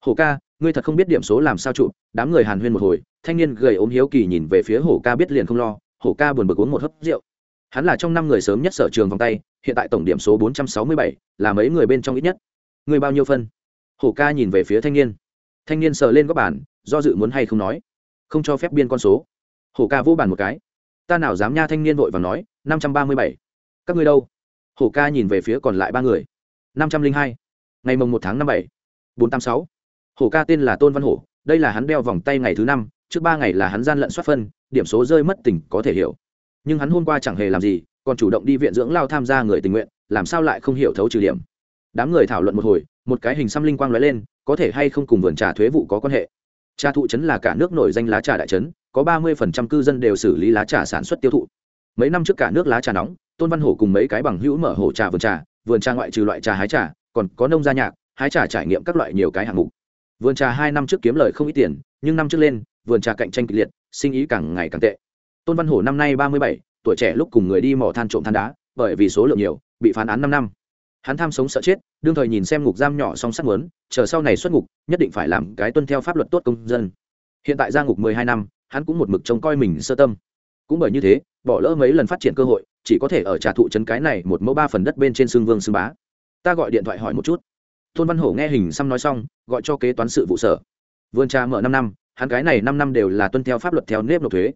hổ ca, ngươi thật không biết điểm số làm sao trụ, đám người hàn huyên một hồi, thanh niên gầy ốm hiếu kỳ nhìn về phía hổ ca biết liền không lo, hổ ca buồn bực uống một hớp rượu. Hắn là trong năm người sớm nhất sở trường vòng tay, hiện tại tổng điểm số bốn trăm sáu mươi bảy, là mấy người bên trong ít nhất. Người bao nhiêu phân? Hổ ca nhìn về phía thanh niên thanh niên sờ lên góc bàn, do dự muốn hay không nói. Không cho phép biên con số. Hổ ca vô bàn một cái. Ta nào dám nha thanh niên vội và nói, năm trăm ba mươi bảy. Các ngươi đâu? Hổ ca nhìn về phía còn lại ba người. Năm trăm linh hai. Ngày mồng một tháng năm bảy. Bốn trăm sáu. Hổ ca tên là tôn văn hổ, đây là hắn đeo vòng tay ngày thứ năm, trước ba ngày là hắn gian lận soát phân, điểm số rơi mất tỉnh có thể hiểu. Nhưng hắn hôm qua chẳng hề làm gì, còn chủ động đi viện dưỡng lao tham gia người tình nguyện, làm sao lại không hiểu thấu trừ điểm đám người thảo luận một hồi, một cái hình xăm linh quang lóe lên, có thể hay không cùng vườn trà thuế vụ có quan hệ. Trà thụ trấn là cả nước nổi danh lá trà đại trấn có ba mươi phần trăm cư dân đều xử lý lá trà sản xuất tiêu thụ. Mấy năm trước cả nước lá trà nóng, tôn văn hổ cùng mấy cái bằng hữu mở hổ trà vườn trà vườn trà ngoại trừ loại trà hái trà, còn có nông gia nhạc, hái trà trải nghiệm các loại nhiều cái hạng mục. Vườn trà hai năm trước kiếm lời không ít tiền, nhưng năm trước lên, vườn trà cạnh tranh kịch liệt, sinh ý càng ngày càng tệ. Tôn văn hổ năm nay ba mươi bảy, tuổi trẻ lúc cùng người đi mỏ than trộm than đá, bởi vì số lượng nhiều, bị phán án năm năm hắn tham sống sợ chết, đương thời nhìn xem ngục giam nhỏ song sắt muốn, chờ sau này xuất ngục, nhất định phải làm cái tuân theo pháp luật tốt công dân. Hiện tại ra ngục mười hai năm, hắn cũng một mực trông coi mình sơ tâm. Cũng bởi như thế, bỏ lỡ mấy lần phát triển cơ hội, chỉ có thể ở trà thụ trấn cái này một mẫu ba phần đất bên trên xương vương xương bá. Ta gọi điện thoại hỏi một chút. Tôn văn hổ nghe hình xăm nói xong, gọi cho kế toán sự vụ sở. Vườn trà mở năm năm, hắn cái này năm năm đều là tuân theo pháp luật theo nếp nộp thuế.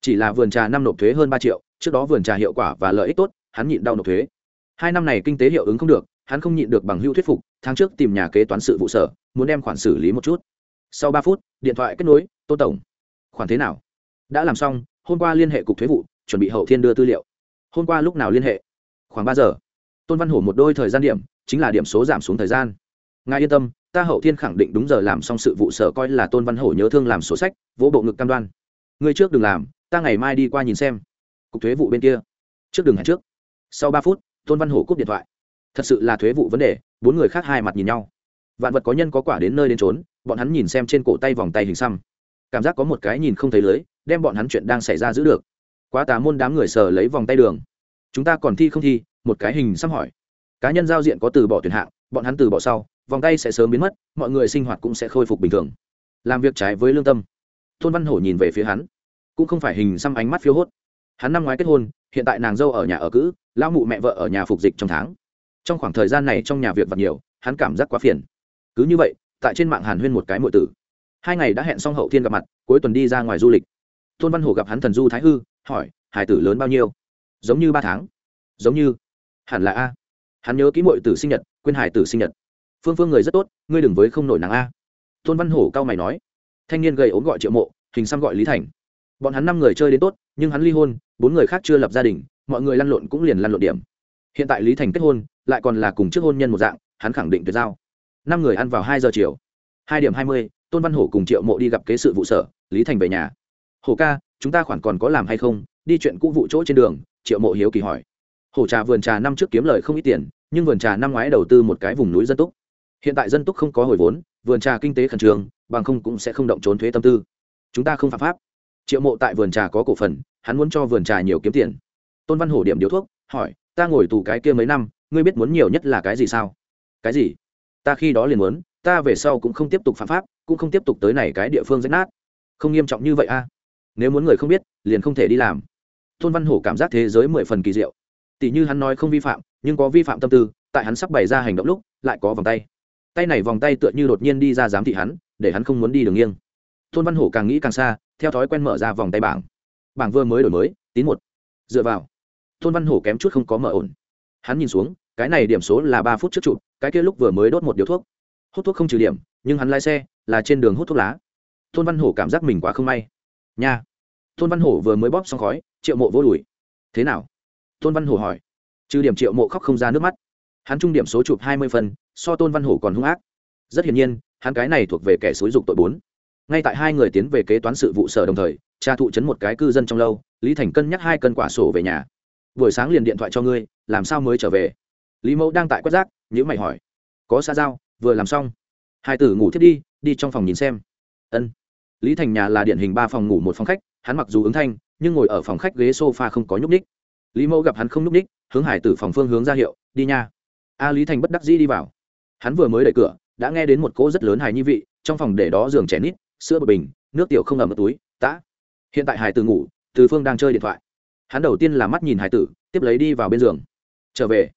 Chỉ là vườn trà năm nộp thuế hơn ba triệu, trước đó vườn trà hiệu quả và lợi ích tốt, hắn nhịn đau nộp thuế hai năm này kinh tế hiệu ứng không được, hắn không nhịn được bằng hưu thuyết phục, tháng trước tìm nhà kế toán sự vụ sở, muốn đem khoản xử lý một chút. Sau ba phút, điện thoại kết nối, tô tổng, khoản thế nào? Đã làm xong, hôm qua liên hệ cục thuế vụ, chuẩn bị hậu thiên đưa tư liệu. Hôm qua lúc nào liên hệ? Khoảng ba giờ. Tôn văn hổ một đôi thời gian điểm, chính là điểm số giảm xuống thời gian. Ngài yên tâm, ta hậu thiên khẳng định đúng giờ làm xong sự vụ sở coi là tôn văn hổ nhớ thương làm sổ sách, vỗ bộ ngực cam đoan. Ngươi trước đừng làm, ta ngày mai đi qua nhìn xem. Cục thuế vụ bên kia. Trước đừng hẹn trước. Sau ba phút tôn văn hổ cúp điện thoại. Thật sự là thuế vụ vấn đề, bốn người khác hai mặt nhìn nhau. Vạn vật có nhân có quả đến nơi đến trốn bọn hắn nhìn xem trên cổ tay vòng tay hình xăm. Cảm giác có một cái nhìn không thấy lưới, đem bọn hắn chuyện đang xảy ra giữ được. Quá tà môn đám người sờ lấy vòng tay đường. Chúng ta còn thi không thi? Một cái hình xăm hỏi. Cá nhân giao diện có từ bỏ tuyển hạng, bọn hắn từ bỏ sau, vòng tay sẽ sớm biến mất, mọi người sinh hoạt cũng sẽ khôi phục bình thường. Làm việc trái với lương tâm. Tôn văn hổ nhìn về phía hắn. Cũng không phải hình xăm ánh mắt phiêu hốt hắn năm ngoái kết hôn, hiện tại nàng dâu ở nhà ở cữ, lão mụ mẹ vợ ở nhà phục dịch trong tháng. Trong khoảng thời gian này trong nhà việc vật nhiều, hắn cảm giác quá phiền. Cứ như vậy, tại trên mạng hàn huyên một cái mọi tử. Hai ngày đã hẹn xong hậu thiên gặp mặt, cuối tuần đi ra ngoài du lịch. Tôn văn hổ gặp hắn thần du thái hư, hỏi, hải tử lớn bao nhiêu? Giống như ba tháng. Giống như? Hẳn là a. Hắn nhớ kỹ mọi tử sinh nhật, quên hải tử sinh nhật. Phương phương người rất tốt, ngươi đừng với không nổi nàng a. Tôn văn hổ cao mày nói. Thanh niên gầy ốm gọi triệu mộ, hình xăm gọi lý thành bọn hắn năm người chơi đến tốt, nhưng hắn ly hôn, bốn người khác chưa lập gia đình, mọi người lăn lộn cũng liền lăn lộn điểm. Hiện tại lý thành kết hôn, lại còn là cùng trước hôn nhân một dạng, hắn khẳng định tuyệt giao. Năm người ăn vào hai giờ chiều. Hai điểm hai mươi, tôn văn hổ cùng triệu mộ đi gặp kế sự vụ sở, lý thành về nhà. Hổ ca, chúng ta khoản còn có làm hay không? Đi chuyện cũ vụ chỗ trên đường, triệu mộ hiếu kỳ hỏi. Hổ trà vườn trà năm trước kiếm lời không ít tiền, nhưng vườn trà năm ngoái đầu tư một cái vùng núi dân túc. Hiện tại dân túc không có hồi vốn, vườn trà kinh tế khẩn trương, bằng không cũng sẽ không động trốn thuế tâm tư. Chúng ta không phạm pháp triệu mộ tại vườn trà có cổ phần, hắn muốn cho vườn trà nhiều kiếm tiền. Tôn văn hổ điểm điếu thuốc, hỏi, ta ngồi tù cái kia mấy năm, ngươi biết muốn nhiều nhất là cái gì sao? Cái gì? Ta khi đó liền muốn, ta về sau cũng không tiếp tục phạm pháp, cũng không tiếp tục tới này cái địa phương rách nát. Không nghiêm trọng như vậy a. Nếu muốn người không biết, liền không thể đi làm. Tôn văn hổ cảm giác thế giới mười phần kỳ diệu. Tỷ như hắn nói không vi phạm, nhưng có vi phạm tâm tư, tại hắn sắp bày ra hành động lúc, lại có vòng tay. Tay này vòng tay tựa như đột nhiên đi ra giám thị hắn, để hắn không muốn đi đường nghiêng. Tôn văn hổ càng nghĩ càng xa theo thói quen mở ra vòng tay bảng. Bảng vừa mới đổi mới, tín một. Dựa vào. Tôn văn hổ kém chút không có mở ổn. Hắn nhìn xuống, cái này điểm số là ba phút trước chụp, cái kia lúc vừa mới đốt một điếu thuốc. Hút thuốc không trừ điểm, nhưng hắn lái xe, là trên đường hút thuốc lá. Tôn văn hổ cảm giác mình quá không may. Nha. Tôn văn hổ vừa mới bóp xong khói, triệu mộ vô lùi. thế nào? Tôn văn hổ hỏi. Trừ điểm triệu mộ khóc không ra nước mắt. Hắn trung điểm số chụp hai mươi phần, so tôn văn hổ còn hung ác. Rất hiển nhiên, hắn cái này thuộc về kẻ xối dục tội bốn ngay tại hai người tiến về kế toán sự vụ sở đồng thời cha thụ chấn một cái cư dân trong lâu, lý thành cân nhắc hai cân quả sổ về nhà. Buổi sáng liền điện thoại cho ngươi, làm sao mới trở về? Lý mẫu đang tại quét rác nhữ mày hỏi. Có xã giao, vừa làm xong. Hai tử ngủ thiết đi đi trong phòng nhìn xem. Ân. Lý thành nhà là điển hình ba phòng ngủ một phòng khách, hắn mặc dù ứng thanh, nhưng ngồi ở phòng khách ghế s o f a không có nhúc ních lý mẫu gặp hắn không nhúc ních hướng hải tử phòng phương hướng ra hiệu, đi nha. A lý thành bất đắc dĩ đi vào. Hắn vừa mới đẩy cửa, đã nghe đến một cỗ rất lớn hài nhi vị, trong phòng để đó giường trẻ nít sữa bột bình, nước tiểu không ẩm ở túi, tã. Hiện tại hải tử ngủ, từ phương đang chơi điện thoại. Hắn đầu tiên là mắt nhìn hải tử, tiếp lấy đi vào bên giường. Trở về.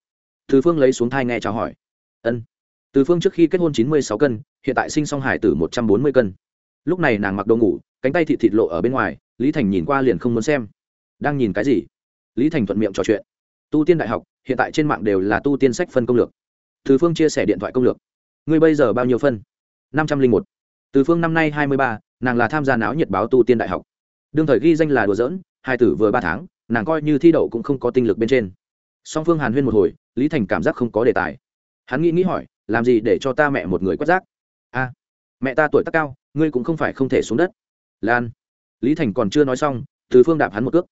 Từ phương lấy xuống thai nghe chào hỏi. Ân. Từ phương trước khi kết hôn chín mươi sáu cân, hiện tại sinh xong hải tử một trăm bốn mươi cân. Lúc này nàng mặc đồ ngủ, cánh tay thịt thịt lộ ở bên ngoài, lý thành nhìn qua liền không muốn xem. Đang nhìn cái gì? Lý thành thuận miệng trò chuyện. Tu tiên đại học, hiện tại trên mạng đều là tu tiên sách phân công lược. Từ phương chia sẻ điện thoại công lược. Ngươi bây giờ bao nhiêu phân? năm trăm linh một từ phương năm nay hai mươi ba, nàng là tham gia náo nhiệt báo tu tiên đại học. Đương thời ghi danh là đùa dỡn hai tử vừa ba tháng, nàng coi như thi đậu cũng không có tinh lực bên trên. Song phương hàn huyên một hồi, lý thành cảm giác không có đề tài. Hắn nghĩ nghĩ hỏi, làm gì để cho ta mẹ một người quét rác? A, mẹ ta tuổi tác cao, ngươi cũng không phải không thể xuống đất. Lan, lý thành còn chưa nói xong, từ phương đạp hắn một cước.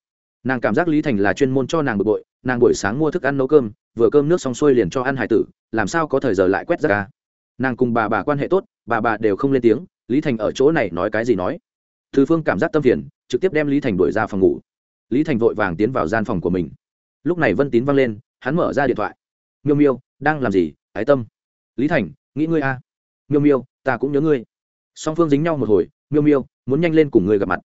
Nàng cảm giác lý thành là chuyên môn cho nàng bực bội, nàng buổi sáng mua thức ăn nấu cơm, vừa cơm nước xong xuôi liền cho ăn hải tử, làm sao có thời giờ lại quét rác ca nàng cùng bà bà quan hệ tốt, bà bà đều không lên tiếng lý thành ở chỗ này nói cái gì nói? Thư phương cảm giác tâm phiền, trực tiếp đem lý thành đuổi ra phòng ngủ. Lý thành vội vàng tiến vào gian phòng của mình. Lúc này vân tín văng lên, hắn mở ra điện thoại. Miêu miêu, đang làm gì? Ái tâm. Lý thành, nghĩ ngươi a à. miêu miêu, ta cũng nhớ ngươi. Song phương dính nhau một hồi, miêu miêu, muốn nhanh lên cùng ngươi gặp mặt.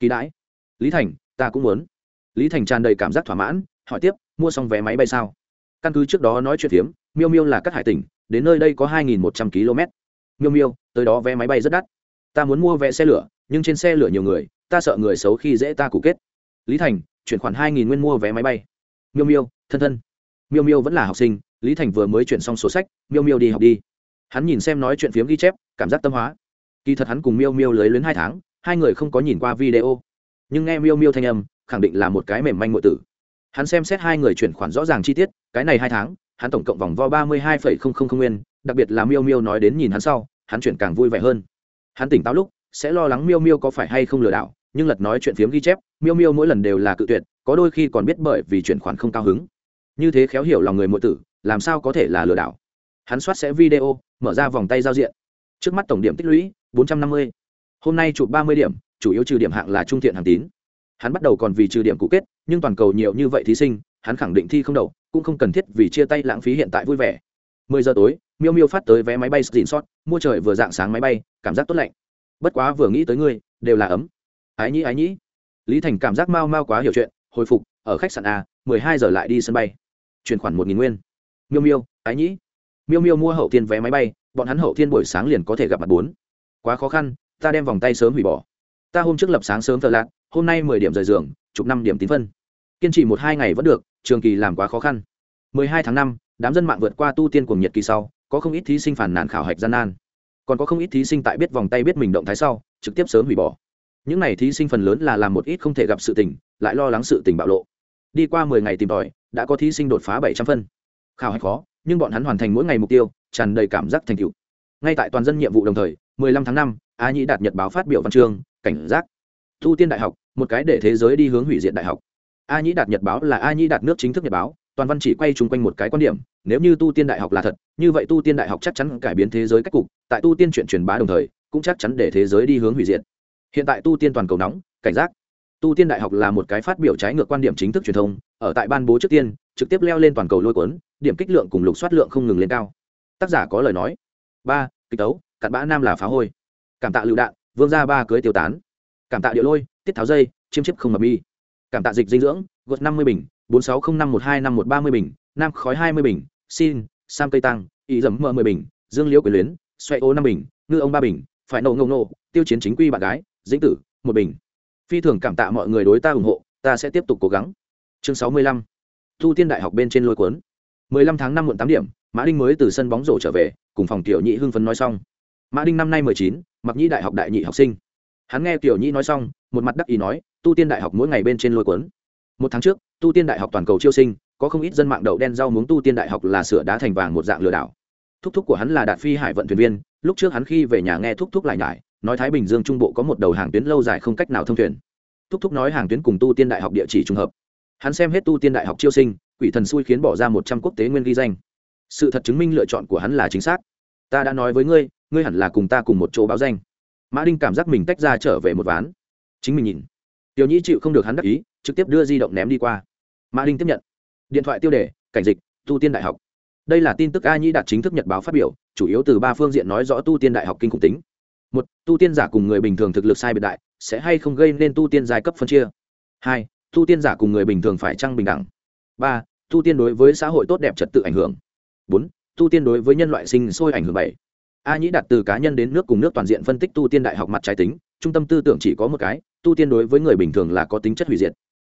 Kỳ đãi. Lý thành, ta cũng muốn. Lý thành tràn đầy cảm giác thỏa mãn, hỏi tiếp, mua xong vé máy bay sao? Căn cứ trước đó nói chuyện phiếm, miêu miêu là các hải tỉnh, đến nơi đây có hai nghìn một trăm km miêu miêu, tới đó vé máy bay rất đắt. Ta muốn mua vé xe lửa, nhưng trên xe lửa nhiều người, ta sợ người xấu khi dễ ta cũ kết. Lý thành, chuyển khoản hai nghìn nguyên mua vé máy bay. Miêu miêu, thân thân. Miêu miêu vẫn là học sinh, lý thành vừa mới chuyển xong số sách, miêu miêu đi học đi. Hắn nhìn xem nói chuyện phiếm ghi chép, cảm giác tâm hóa. Kỳ thật hắn cùng miêu miêu lấy luyến hai tháng, hai người không có nhìn qua video. Nhưng nghe miêu miêu thanh âm, khẳng định là một cái mềm manh ngụy tử. Hắn xem xét hai người chuyển khoản rõ ràng chi tiết, cái này hai tháng, hắn tổng cộng vòng vo ba mươi hai phẩy không không không nguyên đặc biệt là miêu miêu nói đến nhìn hắn sau, hắn chuyển càng vui vẻ hơn. Hắn tỉnh táo lúc, sẽ lo lắng miêu miêu có phải hay không lừa đảo, nhưng lật nói chuyện phiếm ghi chép, miêu miêu mỗi lần đều là cự tuyệt, có đôi khi còn biết bởi vì chuyển khoản không cao hứng. Như thế khéo hiểu lòng người mỗi tử, làm sao có thể là lừa đảo? Hắn soát sẽ video, mở ra vòng tay giao diện. Trước mắt tổng điểm tích lũy, bốn trăm năm mươi. Hôm nay chụp ba mươi điểm, chủ yếu trừ điểm hạng là trung thiện hàng tín. Hắn bắt đầu còn vì trừ điểm cũ kết, nhưng toàn cầu nhiều như vậy thí sinh, hắn khẳng định thi không đậu cũng không cần thiết vì chia tay lãng phí hiện tại vui vẻ. mười giờ tối miêu miêu phát tới vé máy bay xin sót, mua trời vừa dạng sáng máy bay, cảm giác tốt lạnh. Bất quá vừa nghĩ tới ngươi, đều là ấm. Ái nhĩ ái nhĩ. Lý thành cảm giác mau mau quá hiểu chuyện, hồi phục, ở khách sạn a, mười hai giờ lại đi sân bay. Chuyển khoản một nghìn nguyên. Miêu miêu, ái nhĩ. Miêu miêu mua hậu thiên vé máy bay, bọn hắn hậu thiên buổi sáng liền có thể gặp mặt bốn. Quá khó khăn, ta đem vòng tay sớm hủy bỏ. Ta hôm trước lập sáng sớm thợ lạc hôm nay mười điểm rời giường chục năm điểm tín phân. Kiên trì một hai ngày vẫn được, trường kỳ làm quá khó khăn. mười hai tháng năm, đám dân mạng vượt qua tu tiên cùng nhiệt kỳ sau có không ít thí sinh phản nàn khảo hạch gian nan, còn có không ít thí sinh tại biết vòng tay biết mình động thái sau, trực tiếp sớm hủy bỏ. Những n à y thí sinh phần lớn là làm một ít không thể gặp sự tình, lại lo lắng sự tình bạo lộ. Đi qua mười ngày tìm tòi, đã có thí sinh đột phá bảy trăm phân. Khảo hạch khó, nhưng bọn hắn hoàn thành mỗi ngày mục tiêu, tràn đầy cảm giác thành tựu. Ngay tại toàn dân nhiệm vụ đồng thời, mười lăm tháng năm, a nhĩ đạt nhật báo phát biểu văn chương, cảnh giác. Thu tiên đại học, một cái để thế giới đi hướng hủy diệt đại học. A nhĩ đạt nhật báo là a nhĩ đạt nước chính thức nhật báo toàn văn chỉ quay chung quanh một cái quan điểm, nếu như tu tiên đại học là thật, như vậy tu tiên đại học chắc chắn cải biến thế giới cách cục, tại tu tiên chuyện truyền bá đồng thời, cũng chắc chắn để thế giới đi hướng hủy diệt. Hiện tại tu tiên toàn cầu nóng, cảnh giác. Tu tiên đại học là một cái phát biểu trái ngược quan điểm chính thức truyền thông, ở tại ban bố trước tiên, trực tiếp leo lên toàn cầu lôi cuốn, điểm kích lượng cùng lục soát lượng không ngừng lên cao. Tác giả có lời nói. Ba, kịch tấu, cặn bã nam là phá hôi. Cảm tạ lựu đạn, vương gia ba cưới tiêu tán. Cảm tạ địa lôi, tiết tháo dây, chiêm chiếp không mập mi. Cảm tạ dịch dinh dưỡng, gột năm mươi bình bốn sáu không năm một hai năm một ba mươi bình, nam khói hai mươi bình, xin, sam cây tăng, ý dấm mờ mười bình, dương liễu quyền luyến, xoay ô năm bình, ngư ông ba bình, phải nổ ngông nổ tiêu chiến chính quy bạn gái, dĩnh tử, một bình. Phi thường cảm tạ mọi người đối ta ủng hộ, ta sẽ tiếp tục cố gắng. Chương sáu mươi lăm. Thu tiên đại học bên trên lôi cuốn. mười lăm tháng năm muộn tám điểm, mã đinh mới từ sân bóng rổ trở về, cùng phòng tiểu nhị hưng phấn nói xong. Mã đinh năm nay mười chín, mặc nhĩ đại học đại nhị học sinh. Hắn nghe tiểu nhị nói xong, một mặt đắc ý nói tu tiên đại học mỗi ngày bên trên lôi cuốn. Một tháng trước tu tiên đại học toàn cầu chiêu sinh, có không ít dân mạng đậu đen rau muống tu tiên đại học là sửa đá thành vàng một dạng lừa đảo. Thúc thúc của hắn là đạt phi hải vận thuyền viên, lúc trước hắn khi về nhà nghe thúc thúc lại nhải, nói thái bình dương trung bộ có một đầu hàng tuyến lâu dài không cách nào thông thuyền. Thúc thúc nói hàng tuyến cùng tu tiên đại học địa chỉ trùng hợp. Hắn xem hết tu tiên đại học chiêu sinh, quỷ thần xui khiến bỏ ra một trăm quốc tế nguyên ghi danh. Sự thật chứng minh lựa chọn của hắn là chính xác. Ta đã nói với ngươi ngươi hẳn là cùng ta cùng một chỗ báo danh. Mã đinh cảm giác mình tách ra trở về một ván. Chính mình nhìn. Tiểu nhĩ chịu không được hắn đắc ý, trực tiếp đưa di động ném đi qua mã đinh tiếp nhận. Điện thoại tiêu đề, cảnh dịch, tu tiên đại học. Đây là tin tức a nhĩ đạt chính thức nhật báo phát biểu, chủ yếu từ ba phương diện nói rõ tu tiên đại học kinh khủng tính. Một, tu tiên giả cùng người bình thường thực lực sai biệt đại, sẽ hay không gây nên tu tiên giai cấp phân chia? Hai, tu tiên giả cùng người bình thường phải trăng bình đẳng? Ba, tu tiên đối với xã hội tốt đẹp trật tự ảnh hưởng. Bốn, tu tiên đối với nhân loại sinh sôi ảnh hưởng bảy. A nhĩ đạt từ cá nhân đến nước cùng nước toàn diện phân tích tu tiên đại học mặt trái tính, trung tâm tư tưởng chỉ có một cái, tu tiên đối với người bình thường là có tính chất hủy diệt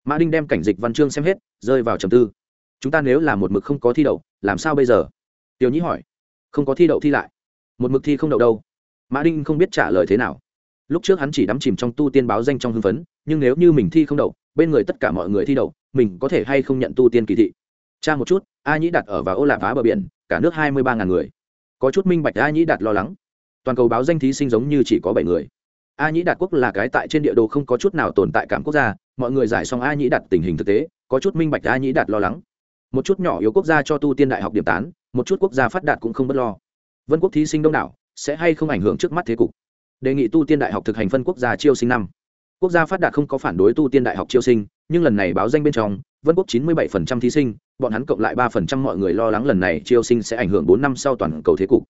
mã đinh đem cảnh dịch văn chương xem hết, rơi vào trầm tư. Chúng ta nếu là một mực không có thi đậu, làm sao bây giờ? Tiểu nhĩ hỏi. Không có thi đậu thi lại. Một mực thi không đậu đâu. Mã đinh không biết trả lời thế nào. Lúc trước hắn chỉ đắm chìm trong tu tiên báo danh trong hưng phấn, nhưng nếu như mình thi không đậu, bên người tất cả mọi người thi đậu, mình có thể hay không nhận tu tiên kỳ thị? Cha một chút, a nhĩ đặt ở và ô lạp phá bờ biển, cả nước hai mươi ba ngàn người. Có chút minh bạch a nhĩ đạt lo lắng. Toàn cầu báo danh thí sinh giống như chỉ có bảy người. A nhĩ đạt quốc là cái tại trên địa đồ không có chút nào tồn tại cảm quốc gia mọi người giải xong a nhĩ đạt tình hình thực tế, có chút minh bạch a nhĩ đạt lo lắng. Một chút nhỏ yếu quốc gia cho tu tiên đại học điểm tán, một chút quốc gia phát đạt cũng không bất lo. Vân quốc thí sinh đông đảo, sẽ hay không ảnh hưởng trước mắt thế cục? Đề nghị tu tiên đại học thực hành phân quốc gia chiêu sinh năm. Quốc gia phát đạt không có phản đối tu tiên đại học chiêu sinh, nhưng lần này báo danh bên trong, vân quốc chín mươi bảy thí sinh, bọn hắn cộng lại ba mọi người lo lắng lần này chiêu sinh sẽ ảnh hưởng bốn năm sau toàn cầu thế cục.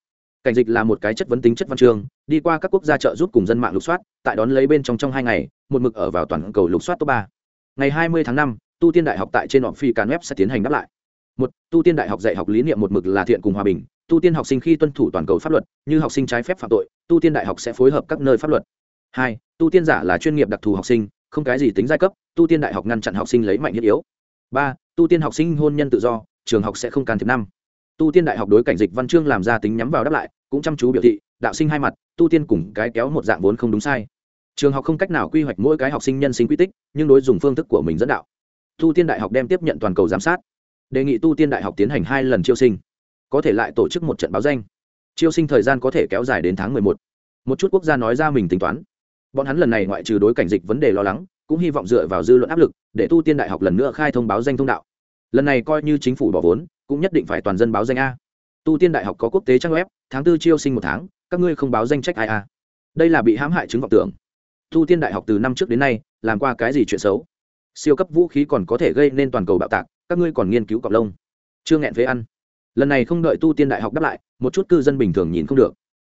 Cảnh dịch là một cái chất vấn tính chất văn chương, đi qua các quốc gia trợ giúp cùng dân mạng lục soát, tại đón lấy bên trong trong hai ngày một mực ở vào toàn cầu lục soát top ba. Ngày hai mươi tháng năm, tu tiên đại học tại trên họp phi càn web sẽ tiến hành đáp lại. Một, tu tiên đại học dạy học lý niệm một mực là thiện cùng hòa bình. Tu tiên học sinh khi tuân thủ toàn cầu pháp luật, như học sinh trái phép phạm tội, tu tiên đại học sẽ phối hợp các nơi pháp luật. Hai, tu tiên giả là chuyên nghiệp đặc thù học sinh, không cái gì tính giai cấp, tu tiên đại học ngăn chặn học sinh lấy mạnh thiết yếu. Ba, tu tiên học sinh hôn nhân tự do, trường học sẽ không can thiệp năm. Tu tiên đại học đối cảnh dịch văn chương làm ra tính nhắm vào đáp lại, cũng chăm chú biểu thị, đạo sinh hai mặt, tu tiên cùng cái kéo một dạng vốn không đúng sai trường học không cách nào quy hoạch mỗi cái học sinh nhân sinh quy tích, nhưng đối dùng phương thức của mình dẫn đạo. Tu tiên đại học đem tiếp nhận toàn cầu giám sát. Đề nghị tu tiên đại học tiến hành hai lần chiêu sinh. Có thể lại tổ chức một trận báo danh. Chiêu sinh thời gian có thể kéo dài đến tháng mười một. Một chút quốc gia nói ra mình tính toán. Bọn hắn lần này ngoại trừ đối cảnh dịch vấn đề lo lắng, cũng hy vọng dựa vào dư luận áp lực, để tu tiên đại học lần nữa khai thông báo danh thông đạo. Lần này coi như chính phủ bỏ vốn, cũng nhất định phải toàn dân báo danh a. Tu tiên đại học có quốc tế trang web, tháng tư chiêu sinh một tháng, các ngươi không báo danh trách ai a. Đây là bị hãm hại chứng vọng tưởng tu tiên đại học từ năm trước đến nay, làm qua cái gì chuyện xấu? Siêu cấp vũ khí còn có thể gây nên toàn cầu bạo tạc, các ngươi còn nghiên cứu cọc lông. Chưa nghẹn phế ăn. Lần này không đợi tu tiên đại học đáp lại, một chút cư dân bình thường nhìn không được.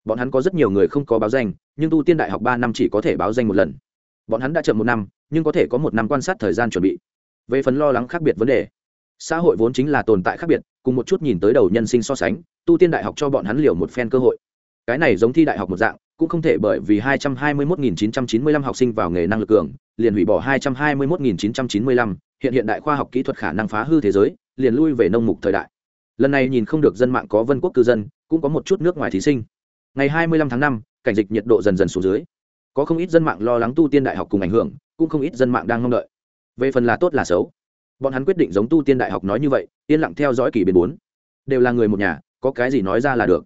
Bọn hắn có rất nhiều người không có báo danh, nhưng tu tiên đại học ba năm chỉ có thể báo danh một lần. Bọn hắn đã chậm một năm, nhưng có thể có một năm quan sát thời gian chuẩn bị. Về phần lo lắng khác biệt vấn đề, xã hội vốn chính là tồn tại khác biệt, cùng một chút nhìn tới đầu nhân sinh so sánh tu tiên đại học cho bọn hắn liều một phen cơ hội. Cái này giống thi đại học một dạng cũng không thể bởi vì 221.995 học sinh vào nghề năng lực cường liền hủy bỏ 221.995, hiện hiện đại khoa học kỹ thuật khả năng phá hư thế giới liền lui về nông mục thời đại. Lần này nhìn không được dân mạng có vân quốc cư dân cũng có một chút nước ngoài thí sinh. Ngày 25 tháng 5, cảnh dịch nhiệt độ dần dần xuống dưới. Có không ít dân mạng lo lắng tu tiên đại học cùng ảnh hưởng cũng không ít dân mạng đang mong đợi. Về phần là tốt là xấu. Bọn hắn quyết định giống tu tiên đại học nói như vậy yên lặng theo dõi kỳ biến bốn. Đều là người một nhà có cái gì nói ra là được.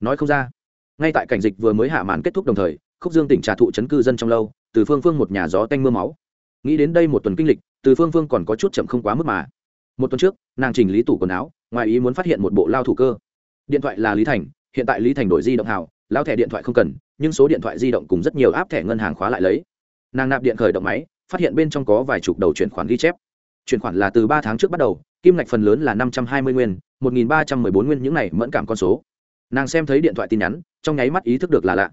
Nói không ra ngay tại cảnh dịch vừa mới hạ màn kết thúc đồng thời, khúc dương tỉnh trà thụ chấn cư dân trong lâu, từ phương phương một nhà gió tanh m ư a máu. Nghĩ đến đây một tuần kinh lịch, từ phương phương còn có chút chậm không quá mức mà. Một tuần trước, nàng chỉnh lý tủ quần áo, ngoài ý muốn phát hiện một bộ lao thủ cơ. Điện thoại là lý thành, hiện tại lý thành đổi di động hào, lao thẻ điện thoại không cần, nhưng số điện thoại di động cùng rất nhiều áp thẻ ngân hàng khóa lại lấy. Nàng nạp điện khởi động máy, phát hiện bên trong có vài chục đầu chuyển khoản ghi chép. Chuyển khoản là từ ba tháng trước bắt đầu, kim ngạch phần lớn là năm trăm hai mươi nguyên, một nghìn ba trăm mười bốn nguyên, những này mẫn cảm con số. Nàng xem thấy điện thoại tin nhắn trong nháy mắt ý thức được là lạ.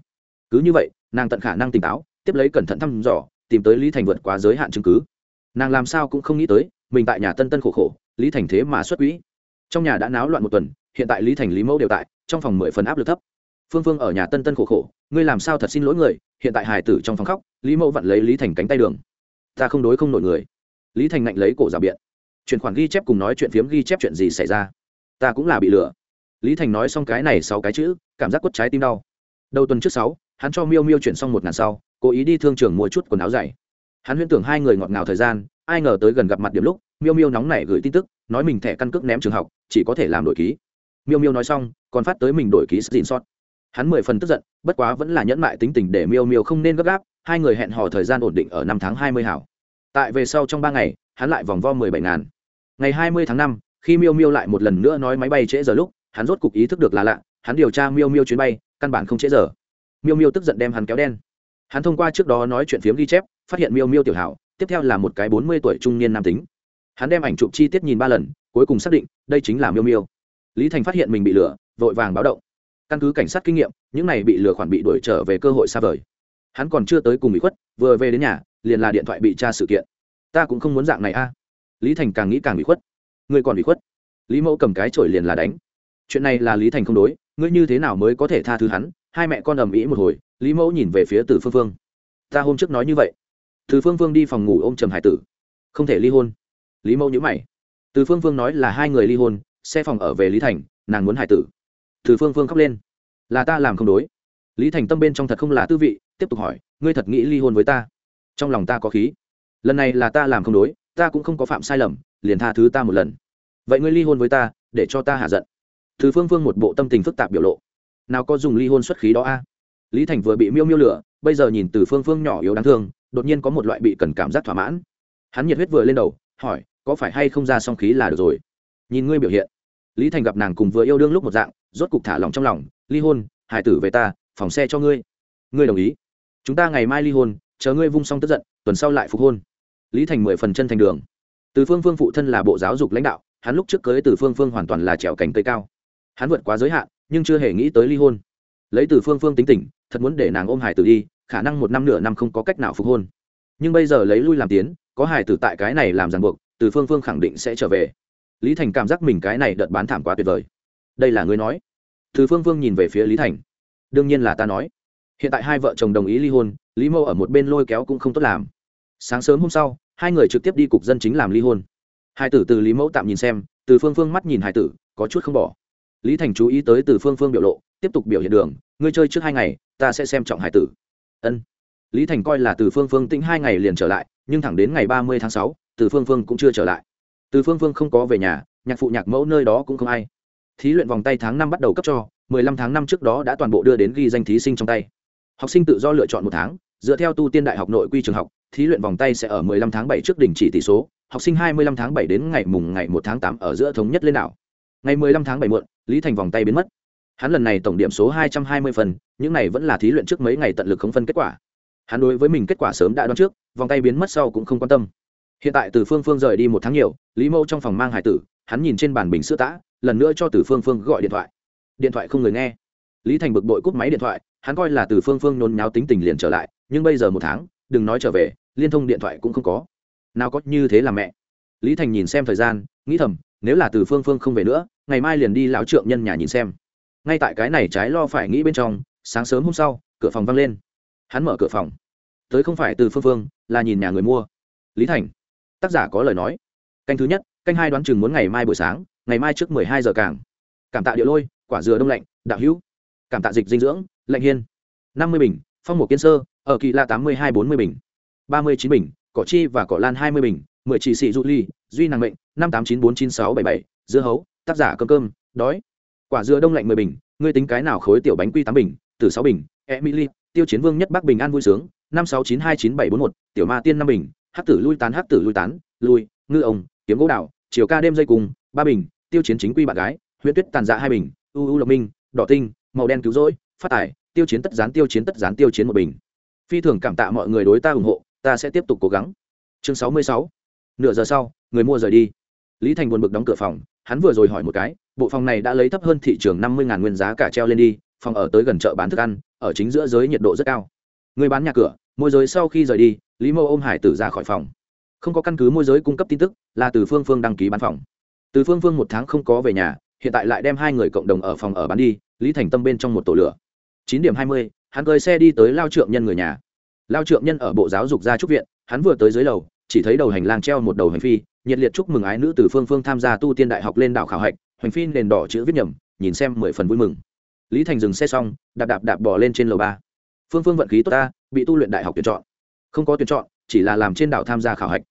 Cứ như vậy, nàng tận khả năng tỉnh táo, tiếp lấy cẩn thận thăm dò, tìm tới lý thành vượt quá giới hạn chứng cứ. Nàng làm sao cũng không nghĩ tới, mình tại nhà tân tân khổ khổ, lý thành thế mà xuất quỹ. Trong nhà đã náo loạn một tuần, hiện tại lý thành, lý mẫu đều tại, trong phòng mười phần áp lực thấp. Phương phương ở nhà tân tân khổ khổ, ngươi làm sao thật xin lỗi người, hiện tại hài tử trong phòng khóc, lý mẫu vặn lấy lý thành cánh tay đường. Ta không đối không nổi người. Lý thành ngạnh lấy cổ rào biện. Chuyển khoản ghi chép cùng nói chuyện phiếm ghi chép chuyện gì xảy ra. Ta cũng là bị lừa lý thành nói xong cái này sáu cái chữ, cảm giác quất trái tim đau. Đầu tuần trước sáu, hắn cho miêu miêu chuyển xong một ngàn sau, cố ý đi thương trường mua chút quần áo dày. Hắn huyễn tưởng hai người ngọt ngào thời gian, ai ngờ tới gần gặp mặt điểm lúc, miêu miêu nóng nảy gửi tin tức, nói mình thẻ căn cước ném trường học, chỉ có thể làm đổi ký. Miêu miêu nói xong, còn phát tới mình đổi ký xin sót. Hắn mười phần tức giận, bất quá vẫn là nhẫn mại tính tình để miêu miêu không nên gấp gáp, hai người hẹn hò thời gian ổn định ở năm tháng hai mươi hảo. Tại về sau trong ba ngày, hắn lại vòng vo mười bảy ngàn. Ngày hai mươi tháng năm, khi miêu miêu lại một lần nữa nói máy bay trễ giờ lúc hắn rốt cục ý thức được là lạ, hắn điều tra miêu miêu chuyến bay, căn bản không trễ giờ. Miêu miêu tức giận đem hắn kéo đen. Hắn thông qua trước đó nói chuyện phiếm ghi chép, phát hiện miêu miêu tiểu hảo, tiếp theo là một cái bốn mươi tuổi trung niên nam tính. Hắn đem ảnh chụp chi tiết nhìn ba lần, cuối cùng xác định, đây chính là miêu miêu. Lý thành phát hiện mình bị lừa, vội vàng báo động. Căn cứ cảnh sát kinh nghiệm, những này bị lừa khoản bị đuổi trở về cơ hội xa vời. Hắn còn chưa tới cùng bị khuất, vừa về đến nhà, liền là điện thoại bị tra sự kiện. Ta cũng không muốn dạng này a. Lý thành càng nghĩ càng bị khuất. Người còn bị khuất. Lý mẫu cầm cái chổi liền là đánh chuyện này là lý thành không đối, ngươi như thế nào mới có thể tha thứ hắn? Hai mẹ con ầm ĩ một hồi, lý mẫu nhìn về phía từ phương phương. Ta hôm trước nói như vậy. Từ phương phương đi phòng ngủ ôm trầm hải tử. Không thể ly hôn. Lý mẫu nhữ mày. Từ phương phương nói là hai người ly hôn, xe phòng ở về lý thành, nàng muốn hải tử. Từ phương phương khóc lên. Là ta làm không đối. Lý thành tâm bên trong thật không là tư vị, tiếp tục hỏi, ngươi thật nghĩ ly hôn với ta? Trong lòng ta có khí. Lần này là ta làm không đối, ta cũng không có phạm sai lầm, liền tha thứ ta một lần. Vậy ngươi ly hôn với ta, để cho ta hạ giận từ phương phương một bộ tâm tình phức tạp biểu lộ. Nào có dùng ly hôn xuất khí đó a? Lý thành vừa bị miêu miêu lửa, bây giờ nhìn từ phương phương nhỏ yếu đáng thương, đột nhiên có một loại bị cần cảm giác thỏa mãn. Hắn nhiệt huyết vừa lên đầu, hỏi, có phải hay không ra song khí là được rồi? Nhìn ngươi biểu hiện. Lý thành gặp nàng cùng vừa yêu đương lúc một dạng, rốt cục thả lòng trong lòng, ly hôn, hải tử về ta, phòng xe cho ngươi. Ngươi đồng ý. Chúng ta ngày mai ly hôn, chờ ngươi vung xong tức giận, tuần sau lại phục hôn. Lý thành mười phần chân thành đường. Từ phương phương phụ thân là bộ giáo dục lãnh đạo, hắn lúc trước cưới từ phương phương hoàn toàn là trèo cánh cây cao hắn vượt quá giới hạn, nhưng chưa hề nghĩ tới ly hôn. Lấy từ phương phương tính tình, thật muốn để nàng ôm hải tử đi, khả năng một năm nửa năm không có cách nào phục hôn. Nhưng bây giờ lấy lui làm tiến, có hải tử tại cái này làm ràng buộc, từ phương phương khẳng định sẽ trở về. Lý thành cảm giác mình cái này đợt bán thảm quá tuyệt vời. Đây là ngươi nói. Từ phương phương nhìn về phía lý thành. Đương nhiên là ta nói. Hiện tại hai vợ chồng đồng ý ly hôn, lý mâu ở một bên lôi kéo cũng không tốt làm. Sáng sớm hôm sau, hai người trực tiếp đi cục dân chính làm ly hôn. Hai tử từ lý mẫu tạm nhìn xem, từ phương phương mắt nhìn hai tử, có chút không bỏ lý thành chú ý tới từ phương phương biểu lộ, tiếp tục biểu hiện đường, ngươi chơi trước hai ngày, ta sẽ xem trọng hải tử. Ân. Lý thành coi là từ phương phương tĩnh hai ngày liền trở lại, nhưng thẳng đến ngày ba mươi tháng sáu, từ phương phương cũng chưa trở lại. Từ phương phương không có về nhà, nhạc phụ nhạc mẫu nơi đó cũng không ai. Thí luyện vòng tay tháng năm bắt đầu cấp cho, mười lăm tháng năm trước đó đã toàn bộ đưa đến ghi danh thí sinh trong tay. Học sinh tự do lựa chọn một tháng, dựa theo tu tiên đại học nội quy trường học, thí luyện vòng tay sẽ ở mười lăm tháng bảy trước đỉnh chỉ tỷ số, học sinh hai mươi lăm tháng bảy đến ngày mùng ngày một tháng tám ở giữa thống nhất lên đảo ngày mười lăm tháng bảy muộn, lý thành vòng tay biến mất. Hắn lần này tổng điểm số hai trăm hai mươi phần, những này vẫn là thí luyện trước mấy ngày tận lực không phân kết quả. Hắn đối với mình kết quả sớm đã đoán trước, vòng tay biến mất sau cũng không quan tâm. Hiện tại từ phương phương rời đi một tháng nhiều, lý mâu trong phòng mang hải tử, hắn nhìn trên bàn bình sữa tã, lần nữa cho từ phương phương gọi điện thoại. Điện thoại không người nghe. Lý thành bực bội cúp máy điện thoại, hắn coi là từ phương phương nôn nháo tính tình liền trở lại, nhưng bây giờ một tháng, đừng nói trở về, liên thông điện thoại cũng không có. Nào có như thế là mẹ. Lý thành nhìn xem thời gian, nghĩ thầm nếu là từ phương phương không về nữa, ngày mai liền đi lão trượng nhân nhà nhìn xem. Ngay tại cái này trái lo phải nghĩ bên trong, sáng sớm hôm sau, cửa phòng văng lên. Hắn mở cửa phòng. Tới không phải từ phương phương, là nhìn nhà người mua. Lý thành. Tác giả có lời nói. Canh thứ nhất, canh hai đoán chừng muốn ngày mai buổi sáng, ngày mai trước mười hai giờ càng. Cảm tạ địa lôi, quả dừa đông lạnh, đạo hữu. Cảm tạ dịch dinh dưỡng, lạnh hiên. năm mươi bình, phong mổ kiên sơ, ở kỳ la tám mươi hai bốn mươi bình. ba mươi chín bình, cỏ chi và cỏ lan hai mươi bình, mười chỉ xị dụ ly, duy nàng mệnh năm tám chín bốn chín sáu bảy bảy, dưa hấu, tác giả cơm cơm, đói. Quả dưa đông lạnh mười bình, ngươi tính cái nào khối tiểu bánh quy tám bình từ sáu bình, emily, tiêu chiến vương nhất bắc bình an vui sướng, năm sáu chín hai chín bảy bốn một, tiểu ma tiên năm bình, hắc tử lui tán, hắc tử lui tán, lui, ngư ông, kiếm gỗ đào chiều ca đêm dây cùng, ba bình, tiêu chiến chính quy bạn gái huyện tuyết tàn dạ hai bình, u u lộc minh, đỏ tinh, màu đen cứu rỗi, phát tài, tiêu chiến tất gián, tiêu chiến tất gián, tiêu chiến một bình. Phi thường cảm tạ mọi người đối ta ủng hộ, ta sẽ tiếp tục cố gắng. Chương sáu mươi sáu, nửa giờ sau, người mua rời đi lý thành buồn bực đóng cửa phòng, hắn vừa rồi hỏi một cái, bộ phòng này đã lấy thấp hơn thị trường năm mươi nguyên giá cả treo lên đi, phòng ở tới gần chợ bán thức ăn, ở chính giữa giới nhiệt độ rất cao. Người bán nhà cửa, môi giới sau khi rời đi, lý mô ôm hải tử ra khỏi phòng. Không có căn cứ môi giới cung cấp tin tức, là từ phương phương đăng ký bán phòng. Từ phương phương một tháng không có về nhà, hiện tại lại đem hai người cộng đồng ở phòng ở bán đi, lý thành tâm bên trong một tổ lửa. Chín điểm hai mươi, hắn cơi xe đi tới lao trượng nhân người nhà. Lao trượng nhân ở bộ giáo dục gia trúc viện, hắn vừa tới dưới lầu, chỉ thấy đầu hành lang treo một đầu hành phi nhiệt liệt chúc mừng ái nữ từ phương phương tham gia tu tiên đại học lên đảo khảo hạch, hoành phi nền đỏ chữ viết nhầm, nhìn xem mười phần vui mừng. Lý thành dừng xe xong, đạp đạp đạp bỏ lên trên lầu ba. Phương phương vận khí tốt ta, bị tu luyện đại học tuyển chọn. Không có tuyển chọn, chỉ là làm trên đảo tham gia khảo hạch.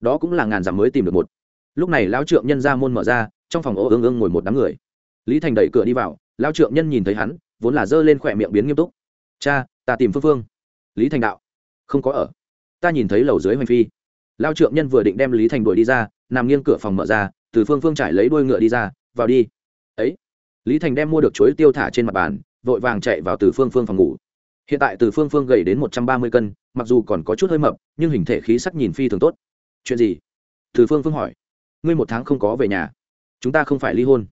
Đó cũng là ngàn dặm mới tìm được một. Lúc này lão trượng nhân ra môn mở ra, trong phòng ô ương ương ngồi một đám người. Lý thành đẩy cửa đi vào, lão trượng nhân nhìn thấy hắn, vốn là giơ lên khỏe miệng biến nghiêm túc. Cha, ta tìm phương phương. Lý thành đạo, không có ở. Ta nhìn thấy lầu dưới hoành phi lao trượng nhân vừa định đem lý thành đuổi đi ra, nằm nghiêng cửa phòng mở ra, từ phương phương trải lấy đuôi ngựa đi ra, vào đi. Ấy? Lý thành đem mua được chuối tiêu thả trên mặt bàn, vội vàng chạy vào từ phương phương phòng ngủ. Hiện tại từ phương phương gầy đến một trăm ba mươi cân, mặc dù còn có chút hơi mập, nhưng hình thể khí sắc nhìn phi thường tốt. Chuyện gì? Từ phương phương hỏi. Ngươi một tháng không có về nhà. Chúng ta không phải ly hôn.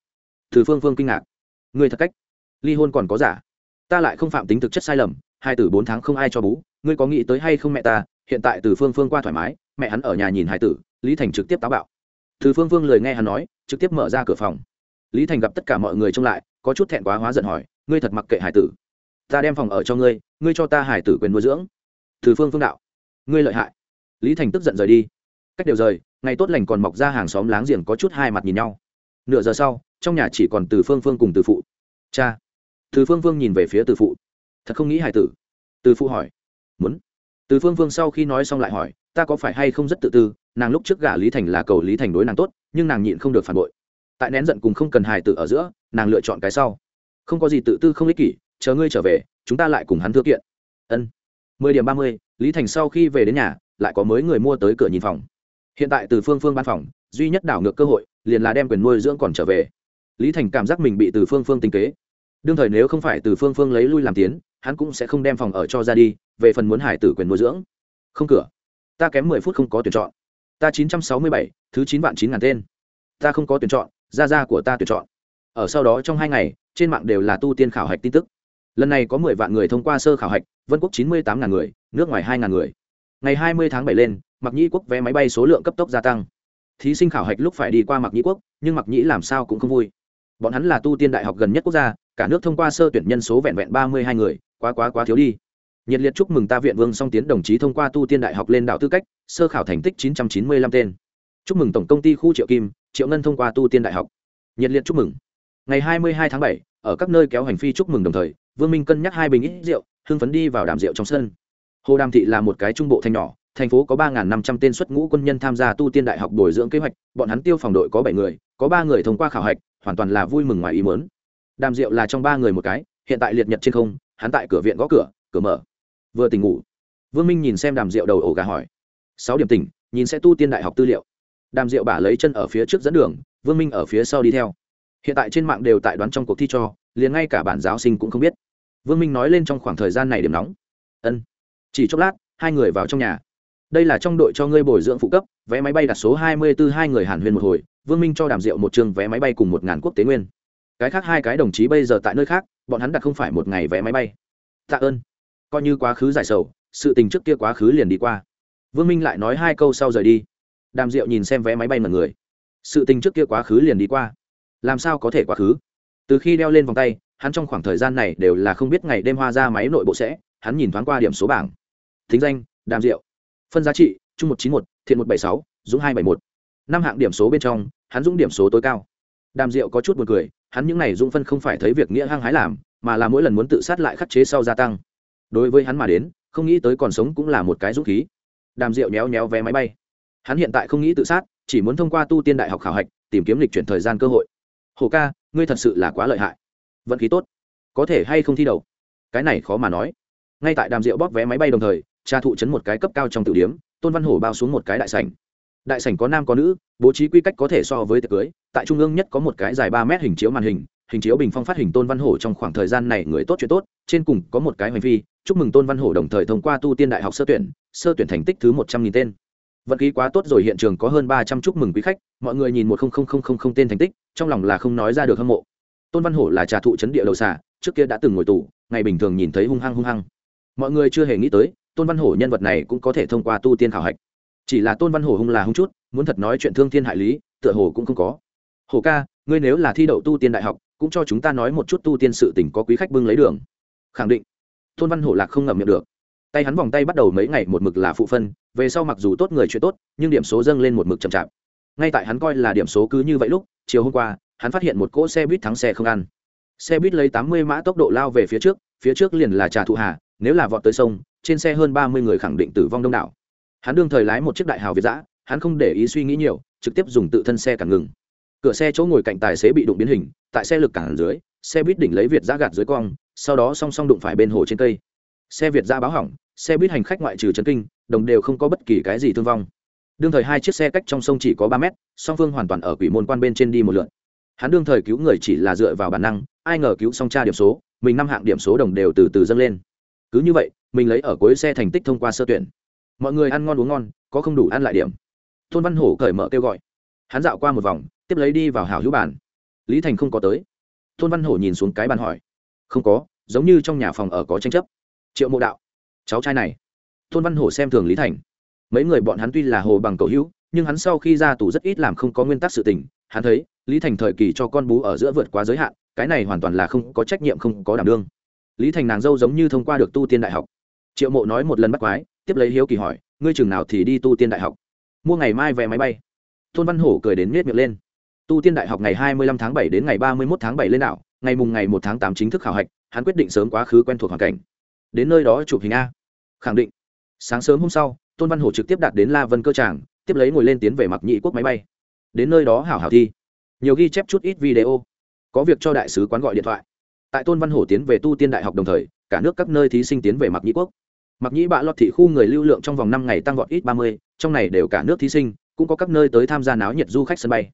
Từ phương phương kinh ngạc. Ngươi thật cách? Ly hôn còn có giả? Ta lại không phạm tính thực chất sai lầm, hai từ bốn tháng không ai cho bú, ngươi có nghĩ tới hay không mẹ ta hiện tại từ phương phương qua thoải mái, mẹ hắn ở nhà nhìn Hải tử, lý thành trực tiếp táo bạo. Từ phương phương lời nghe hắn nói, trực tiếp mở ra cửa phòng. Lý thành gặp tất cả mọi người trông lại, có chút thẹn quá hóa giận hỏi, ngươi thật mặc kệ hải tử. Ta đem phòng ở cho ngươi ngươi cho ta hải tử quyền nuôi dưỡng. Từ phương phương đạo, ngươi lợi hại. Lý thành tức giận rời đi. Cách đều rời, ngày tốt lành còn mọc ra hàng xóm láng giềng có chút hai mặt nhìn nhau. Nửa giờ sau, trong nhà chỉ còn từ phương phương cùng từ phụ. Cha. Từ phương phương nhìn về phía từ phụ. Thật không nghĩ hải tử? Từ phụ hỏi. Muốn từ phương phương sau khi nói xong lại hỏi, ta có phải hay không rất tự tư, nàng lúc trước gả lý thành là cầu lý thành đối nàng tốt, nhưng nàng nhịn không được phản bội. Tại nén giận cùng không cần hài tử ở giữa, nàng lựa chọn cái sau. Không có gì tự tư không ích kỷ, chờ ngươi trở về, chúng ta lại cùng hắn thư kiện. Ân. Mười điểm ba mươi, lý thành sau khi về đến nhà, lại có mới người mua tới cửa nhìn phòng. Hiện tại từ phương phương ban phòng, duy nhất đảo ngược cơ hội, liền là đem quyền nuôi dưỡng còn trở về. Lý thành cảm giác mình bị từ phương phương tinh kế. Đương thời nếu không phải từ phương phương lấy lui làm tiến hắn cũng sẽ không đem phòng ở cho ra đi, về phần muốn hải tử quyền nuôi dưỡng. Không cửa. Ta kém mười phút không có tuyển chọn. Ta chín trăm sáu mươi bảy, thứ chín vạn chín ngàn tên. Ta không có tuyển chọn ra ra của ta tuyển chọn. Ở sau đó trong hai ngày, trên mạng đều là tu tiên khảo hạch tin tức. Lần này có mười vạn người thông qua sơ khảo hạch, vân quốc chín mươi tám ngàn người, nước ngoài hai ngàn người. Ngày hai mươi tháng bảy lên mặc nhĩ quốc vé máy bay số lượng cấp tốc gia tăng. Thí sinh khảo hạch lúc phải đi qua mặc nhĩ quốc, nhưng mặc nhĩ làm sao cũng không vui. Bọn hắn là tu tiên đại học gần nhất quốc gia, cả nước thông qua sơ tuyển nhân số vẹn vẹn ba mươi hai người quá quá quá thiếu đi. Nhiệt liệt chúc mừng ta viện vương song tiến đồng chí thông qua tu tiên đại học lên đạo tư cách, sơ khảo thành tích chín trăm chín mươi lăm tên. Chúc mừng tổng công ty khu triệu kim, triệu ngân thông qua tu tiên đại học. Nhiệt liệt chúc mừng. Ngày hai mươi hai tháng bảy, ở các nơi kéo hành phi chúc mừng đồng thời, vương minh cân nhắc hai bình ít rượu, hưng phấn đi vào đàm rượu trong sân. Hồ đàm thị là một cái trung bộ thanh nhỏ, thành phố có ba năm trăm tên xuất ngũ quân nhân tham gia tu tiên đại học bồi dưỡng kế hoạch, bọn hắn tiêu phòng đội có bảy người, có ba người thông qua khảo hạch, hoàn toàn là vui mừng ngoài ý muốn. đàm rượu là trong ba người một cái, hiện tại liệt nhật trên không hắn tại cửa viện gõ cửa cửa mở. Vừa tỉnh ngủ, vương minh nhìn xem đàm rượu đầu ổ gà hỏi. Sáu điểm tỉnh, nhìn sẽ tu tiên đại học tư liệu. Đàm rượu bả lấy chân ở phía trước dẫn đường, vương minh ở phía sau đi theo. Hiện tại trên mạng đều tại đoán trong cuộc thi cho, liền ngay cả bản giáo sinh cũng không biết. Vương minh nói lên trong khoảng thời gian này điểm nóng. Ân. Chỉ chốc lát, hai người vào trong nhà. Đây là trong đội cho ngươi bồi dưỡng phụ cấp, vé máy bay đặt số hai mươi 24 hai người hàn huyên một hồi, vương minh cho đàm diệu một trường vé máy bay cùng một ngàn quốc tế nguyên. Cái khác hai cái đồng chí bây giờ tại nơi khác bọn hắn đặt không phải một ngày vé máy bay. Tạ ơn. Coi như quá khứ giải sầu, sự tình trước kia quá khứ liền đi qua. Vương minh lại nói hai câu sau rời đi. Đàm diệu nhìn xem vé máy bay mật người. Sự tình trước kia quá khứ liền đi qua. Làm sao có thể quá khứ? Từ khi đeo lên vòng tay, hắn trong khoảng thời gian này đều là không biết ngày đêm hoa ra máy nội bộ sẽ, hắn nhìn thoáng qua điểm số bảng. Thính danh, đàm diệu. Phân giá trị trung một chín một, thiện một bảy sáu, dũng hai bảy một. Năm hạng điểm số bên trong, hắn dũng điểm số tối cao. Đàm diệu có chút b u ồ n cười hắn những này dũng phân không phải thấy việc nghĩa hăng hái làm, mà là mỗi lần muốn tự sát lại khắc chế sau gia tăng. Đối với hắn mà đến, không nghĩ tới còn sống cũng là một cái dũng khí. Đàm diệu méo méo vé máy bay. Hắn hiện tại không nghĩ tự sát, chỉ muốn thông qua tu tiên đại học khảo hạch, tìm kiếm lịch chuyển thời gian cơ hội. Hồ ca, ngươi thật sự là quá lợi hại. Vận khí tốt. Có thể hay không thi đầu cái này khó mà nói. Ngay tại đàm diệu bóp vé máy bay đồng thời cha thụ chấn một cái cấp cao trong tử điếm tôn văn hổ bao xuống một cái đại sảnh đại sảnh có nam có nữ, bố trí quy cách có thể so với tiệc cưới, tại trung ương nhất có một cái dài ba mét hình chiếu màn hình hình chiếu bình phong phát hình tôn văn hổ trong khoảng thời gian này người tốt chuyện tốt, trên cùng có một cái hành vi, chúc mừng tôn văn hổ đồng thời thông qua tu tiên đại học sơ tuyển sơ tuyển thành tích thứ một trăm nghìn tên. Vận khí quá tốt rồi, hiện trường có hơn ba trăm chúc mừng quý khách, mọi người nhìn một tên thành tích, trong lòng là không nói ra được hâm mộ. Tôn văn hổ là trà thụ chấn địa đầu xả trước kia đã từng ngồi tù, ngày bình thường nhìn thấy hung hăng hung hăng. Mọi người chưa hề nghĩ tới, tôn văn hổ nhân vật này cũng có thể thông qua tu tiên khảo hạch chỉ là tôn văn hổ hung là hung chút, muốn thật nói chuyện thương thiên hại lý, tựa hồ cũng không có. Hổ ca, ngươi nếu là thi đậu tu tiên đại học, cũng cho chúng ta nói một chút tu tiên sự tình có quý khách bưng lấy đường. Khẳng định. Tôn văn hổ lạc không ngậm miệng được. Tay hắn vòng tay bắt đầu mấy ngày một mực là phụ phân, về sau mặc dù tốt người chuyện tốt, nhưng điểm số dâng lên một mực chậm chạp. Ngay tại hắn coi là điểm số cứ như vậy lúc, chiều hôm qua, hắn phát hiện một cỗ xe buýt thắng xe không ăn. Xe buýt lấy tám mươi mã tốc độ lao về phía trước phía trước liền là trà thụ hà, nếu là vọt tới sông, trên xe hơn ba mươi người khẳng định tử vong đông đảo hắn đương thời lái một chiếc đại hào việt giã hắn không để ý suy nghĩ nhiều, trực tiếp dùng tự thân xe cản ngừng. Cửa xe chỗ ngồi cạnh tài xế bị đụng biến hình, tại xe lực cản dưới, xe buýt đỉnh lấy việt giã gạt dưới cong, sau đó song song đụng phải bên hồ trên cây. Xe việt giã báo hỏng, xe buýt hành khách ngoại trừ trấn kinh, đồng đều không có bất kỳ cái gì thương vong. Đương thời hai chiếc xe cách trong sông chỉ có ba mét, song phương hoàn toàn ở quỷ môn quan bên trên đi một lượn. Hắn đương thời cứu người chỉ là dựa vào bản năng, ai ngờ cứu xong tra điểm số, mình năm hạng điểm số đồng đều từ từ dâng lên. Cứ như vậy, mình lấy ở cuối xe thành tích thông qua sơ tuyển mọi người ăn ngon uống ngon, có không đủ ăn lại điểm. Thôn văn hổ cởi mở kêu gọi. Hắn dạo qua một vòng, tiếp lấy đi vào hảo hữu bàn. Lý thành không có tới. Thôn văn hổ nhìn xuống cái bàn hỏi. Không có, giống như trong nhà phòng ở có tranh chấp. Triệu mộ đạo, cháu trai này. Thôn văn hổ xem thường lý thành. Mấy người bọn hắn tuy là hồ bằng cầu hữu, nhưng hắn sau khi ra tù rất ít làm không có nguyên tắc sự tình. Hắn thấy, lý thành thời kỳ cho con bú ở giữa vượt quá giới hạn, cái này hoàn toàn là không có trách nhiệm không có đảm đương. Lý thành nàng dâu giống như thông qua được tu tiên đại học. Triệu mộ nói một lần bắt quái tiếp lấy hiếu kỳ hỏi, ngươi chừng nào thì đi tu tiên đại học? Mua ngày mai vé máy bay. Tôn văn hổ cười đến miết miệng lên. Tu tiên đại học ngày hai mươi lăm tháng bảy đến ngày ba mươi một tháng bảy lên đảo, ngày mùng ngày một tháng tám chính thức khảo hạch, hắn quyết định sớm quá khứ quen thuộc hoàn cảnh. Đến nơi đó chụp hình a. Khẳng định. Sáng sớm hôm sau, tôn văn hổ trực tiếp đạt đến la vân cơ tràng, tiếp lấy ngồi lên tiến về mặc nhị quốc máy bay. Đến nơi đó hảo hảo thi. Nhiều ghi chép chút ít video. Có việc cho đại sứ quán gọi điện thoại. Tại tôn văn hổ tiến về tu tiên đại học đồng thời, cả nước các nơi thí sinh tiến về mặc nhĩ quốc mặc nhĩ bạ lọt thị khu người lưu lượng trong vòng năm ngày tăng vọt ít ba mươi, trong này đều cả nước thí sinh, cũng có các nơi tới tham gia náo nhiệt du khách sân bay.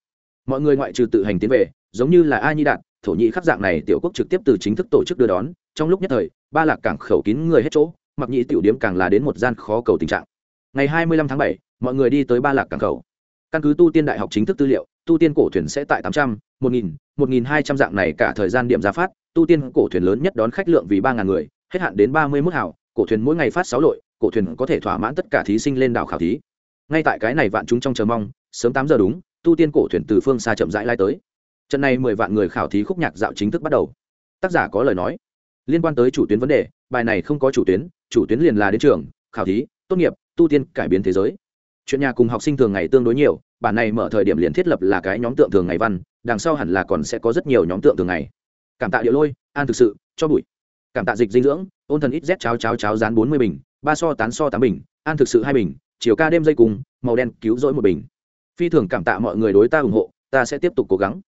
Mọi người ngoại trừ tự hành tiến về, giống như là a nhi đạt, thổ nhĩ khắc dạng này tiểu quốc trực tiếp từ chính thức tổ chức đưa đón, trong lúc nhất thời, ba lạc cảng khẩu kín người hết chỗ, mặc nhĩ tiểu điếm càng là đến một gian khó cầu tình trạng. Ngày hai mươi lăm tháng bảy, mọi người đi tới ba lạc cảng khẩu. Căn cứ tu tiên đại học chính thức tư liệu, tu tiên cổ thuyền sẽ tại tám trăm, một nghìn một nghìn hai trăm dạng này cả thời gian điểm ra phát, tu tiên cổ thuyền lớn nhất đón khách lượng vì ba ngàn người, hết hạn đến ba mươi mốt hảo cổ thuyền mỗi ngày phát sáu lội, cổ thuyền có thể thỏa mãn tất cả thí sinh lên đảo khảo thí. Ngay tại cái này vạn chúng trong chờ mong, sớm tám giờ đúng, tu tiên cổ thuyền từ phương xa chậm rãi lai tới. Trận này mười vạn người khảo thí khúc nhạc dạo chính thức bắt đầu. Tác giả có lời nói. Liên quan tới chủ tuyến vấn đề, bài này không có chủ tuyến chủ tuyến liền là đến trường, khảo thí, tốt nghiệp, tu tiên, cải biến thế giới. Chuyện nhà cùng học sinh thường ngày tương đối nhiều, bản này mở thời điểm liền thiết lập là cái nhóm tượng thường ngày văn, đằng sau hẳn là còn sẽ có rất nhiều nhóm tượng thường ngày. Cảm tạ địa lôi, an thực sự, cho bụi. Cảm tạ dịch dinh dưỡng ôn thần ít z cháo cháo cháo rán bốn mươi bình, ba so tán so tám bình an thực sự hai bình, chiều ca đêm dây cùng, màu đen cứu rỗi một bình. Phi thường cảm tạ mọi người đối ta ủng hộ, ta sẽ tiếp tục cố gắng.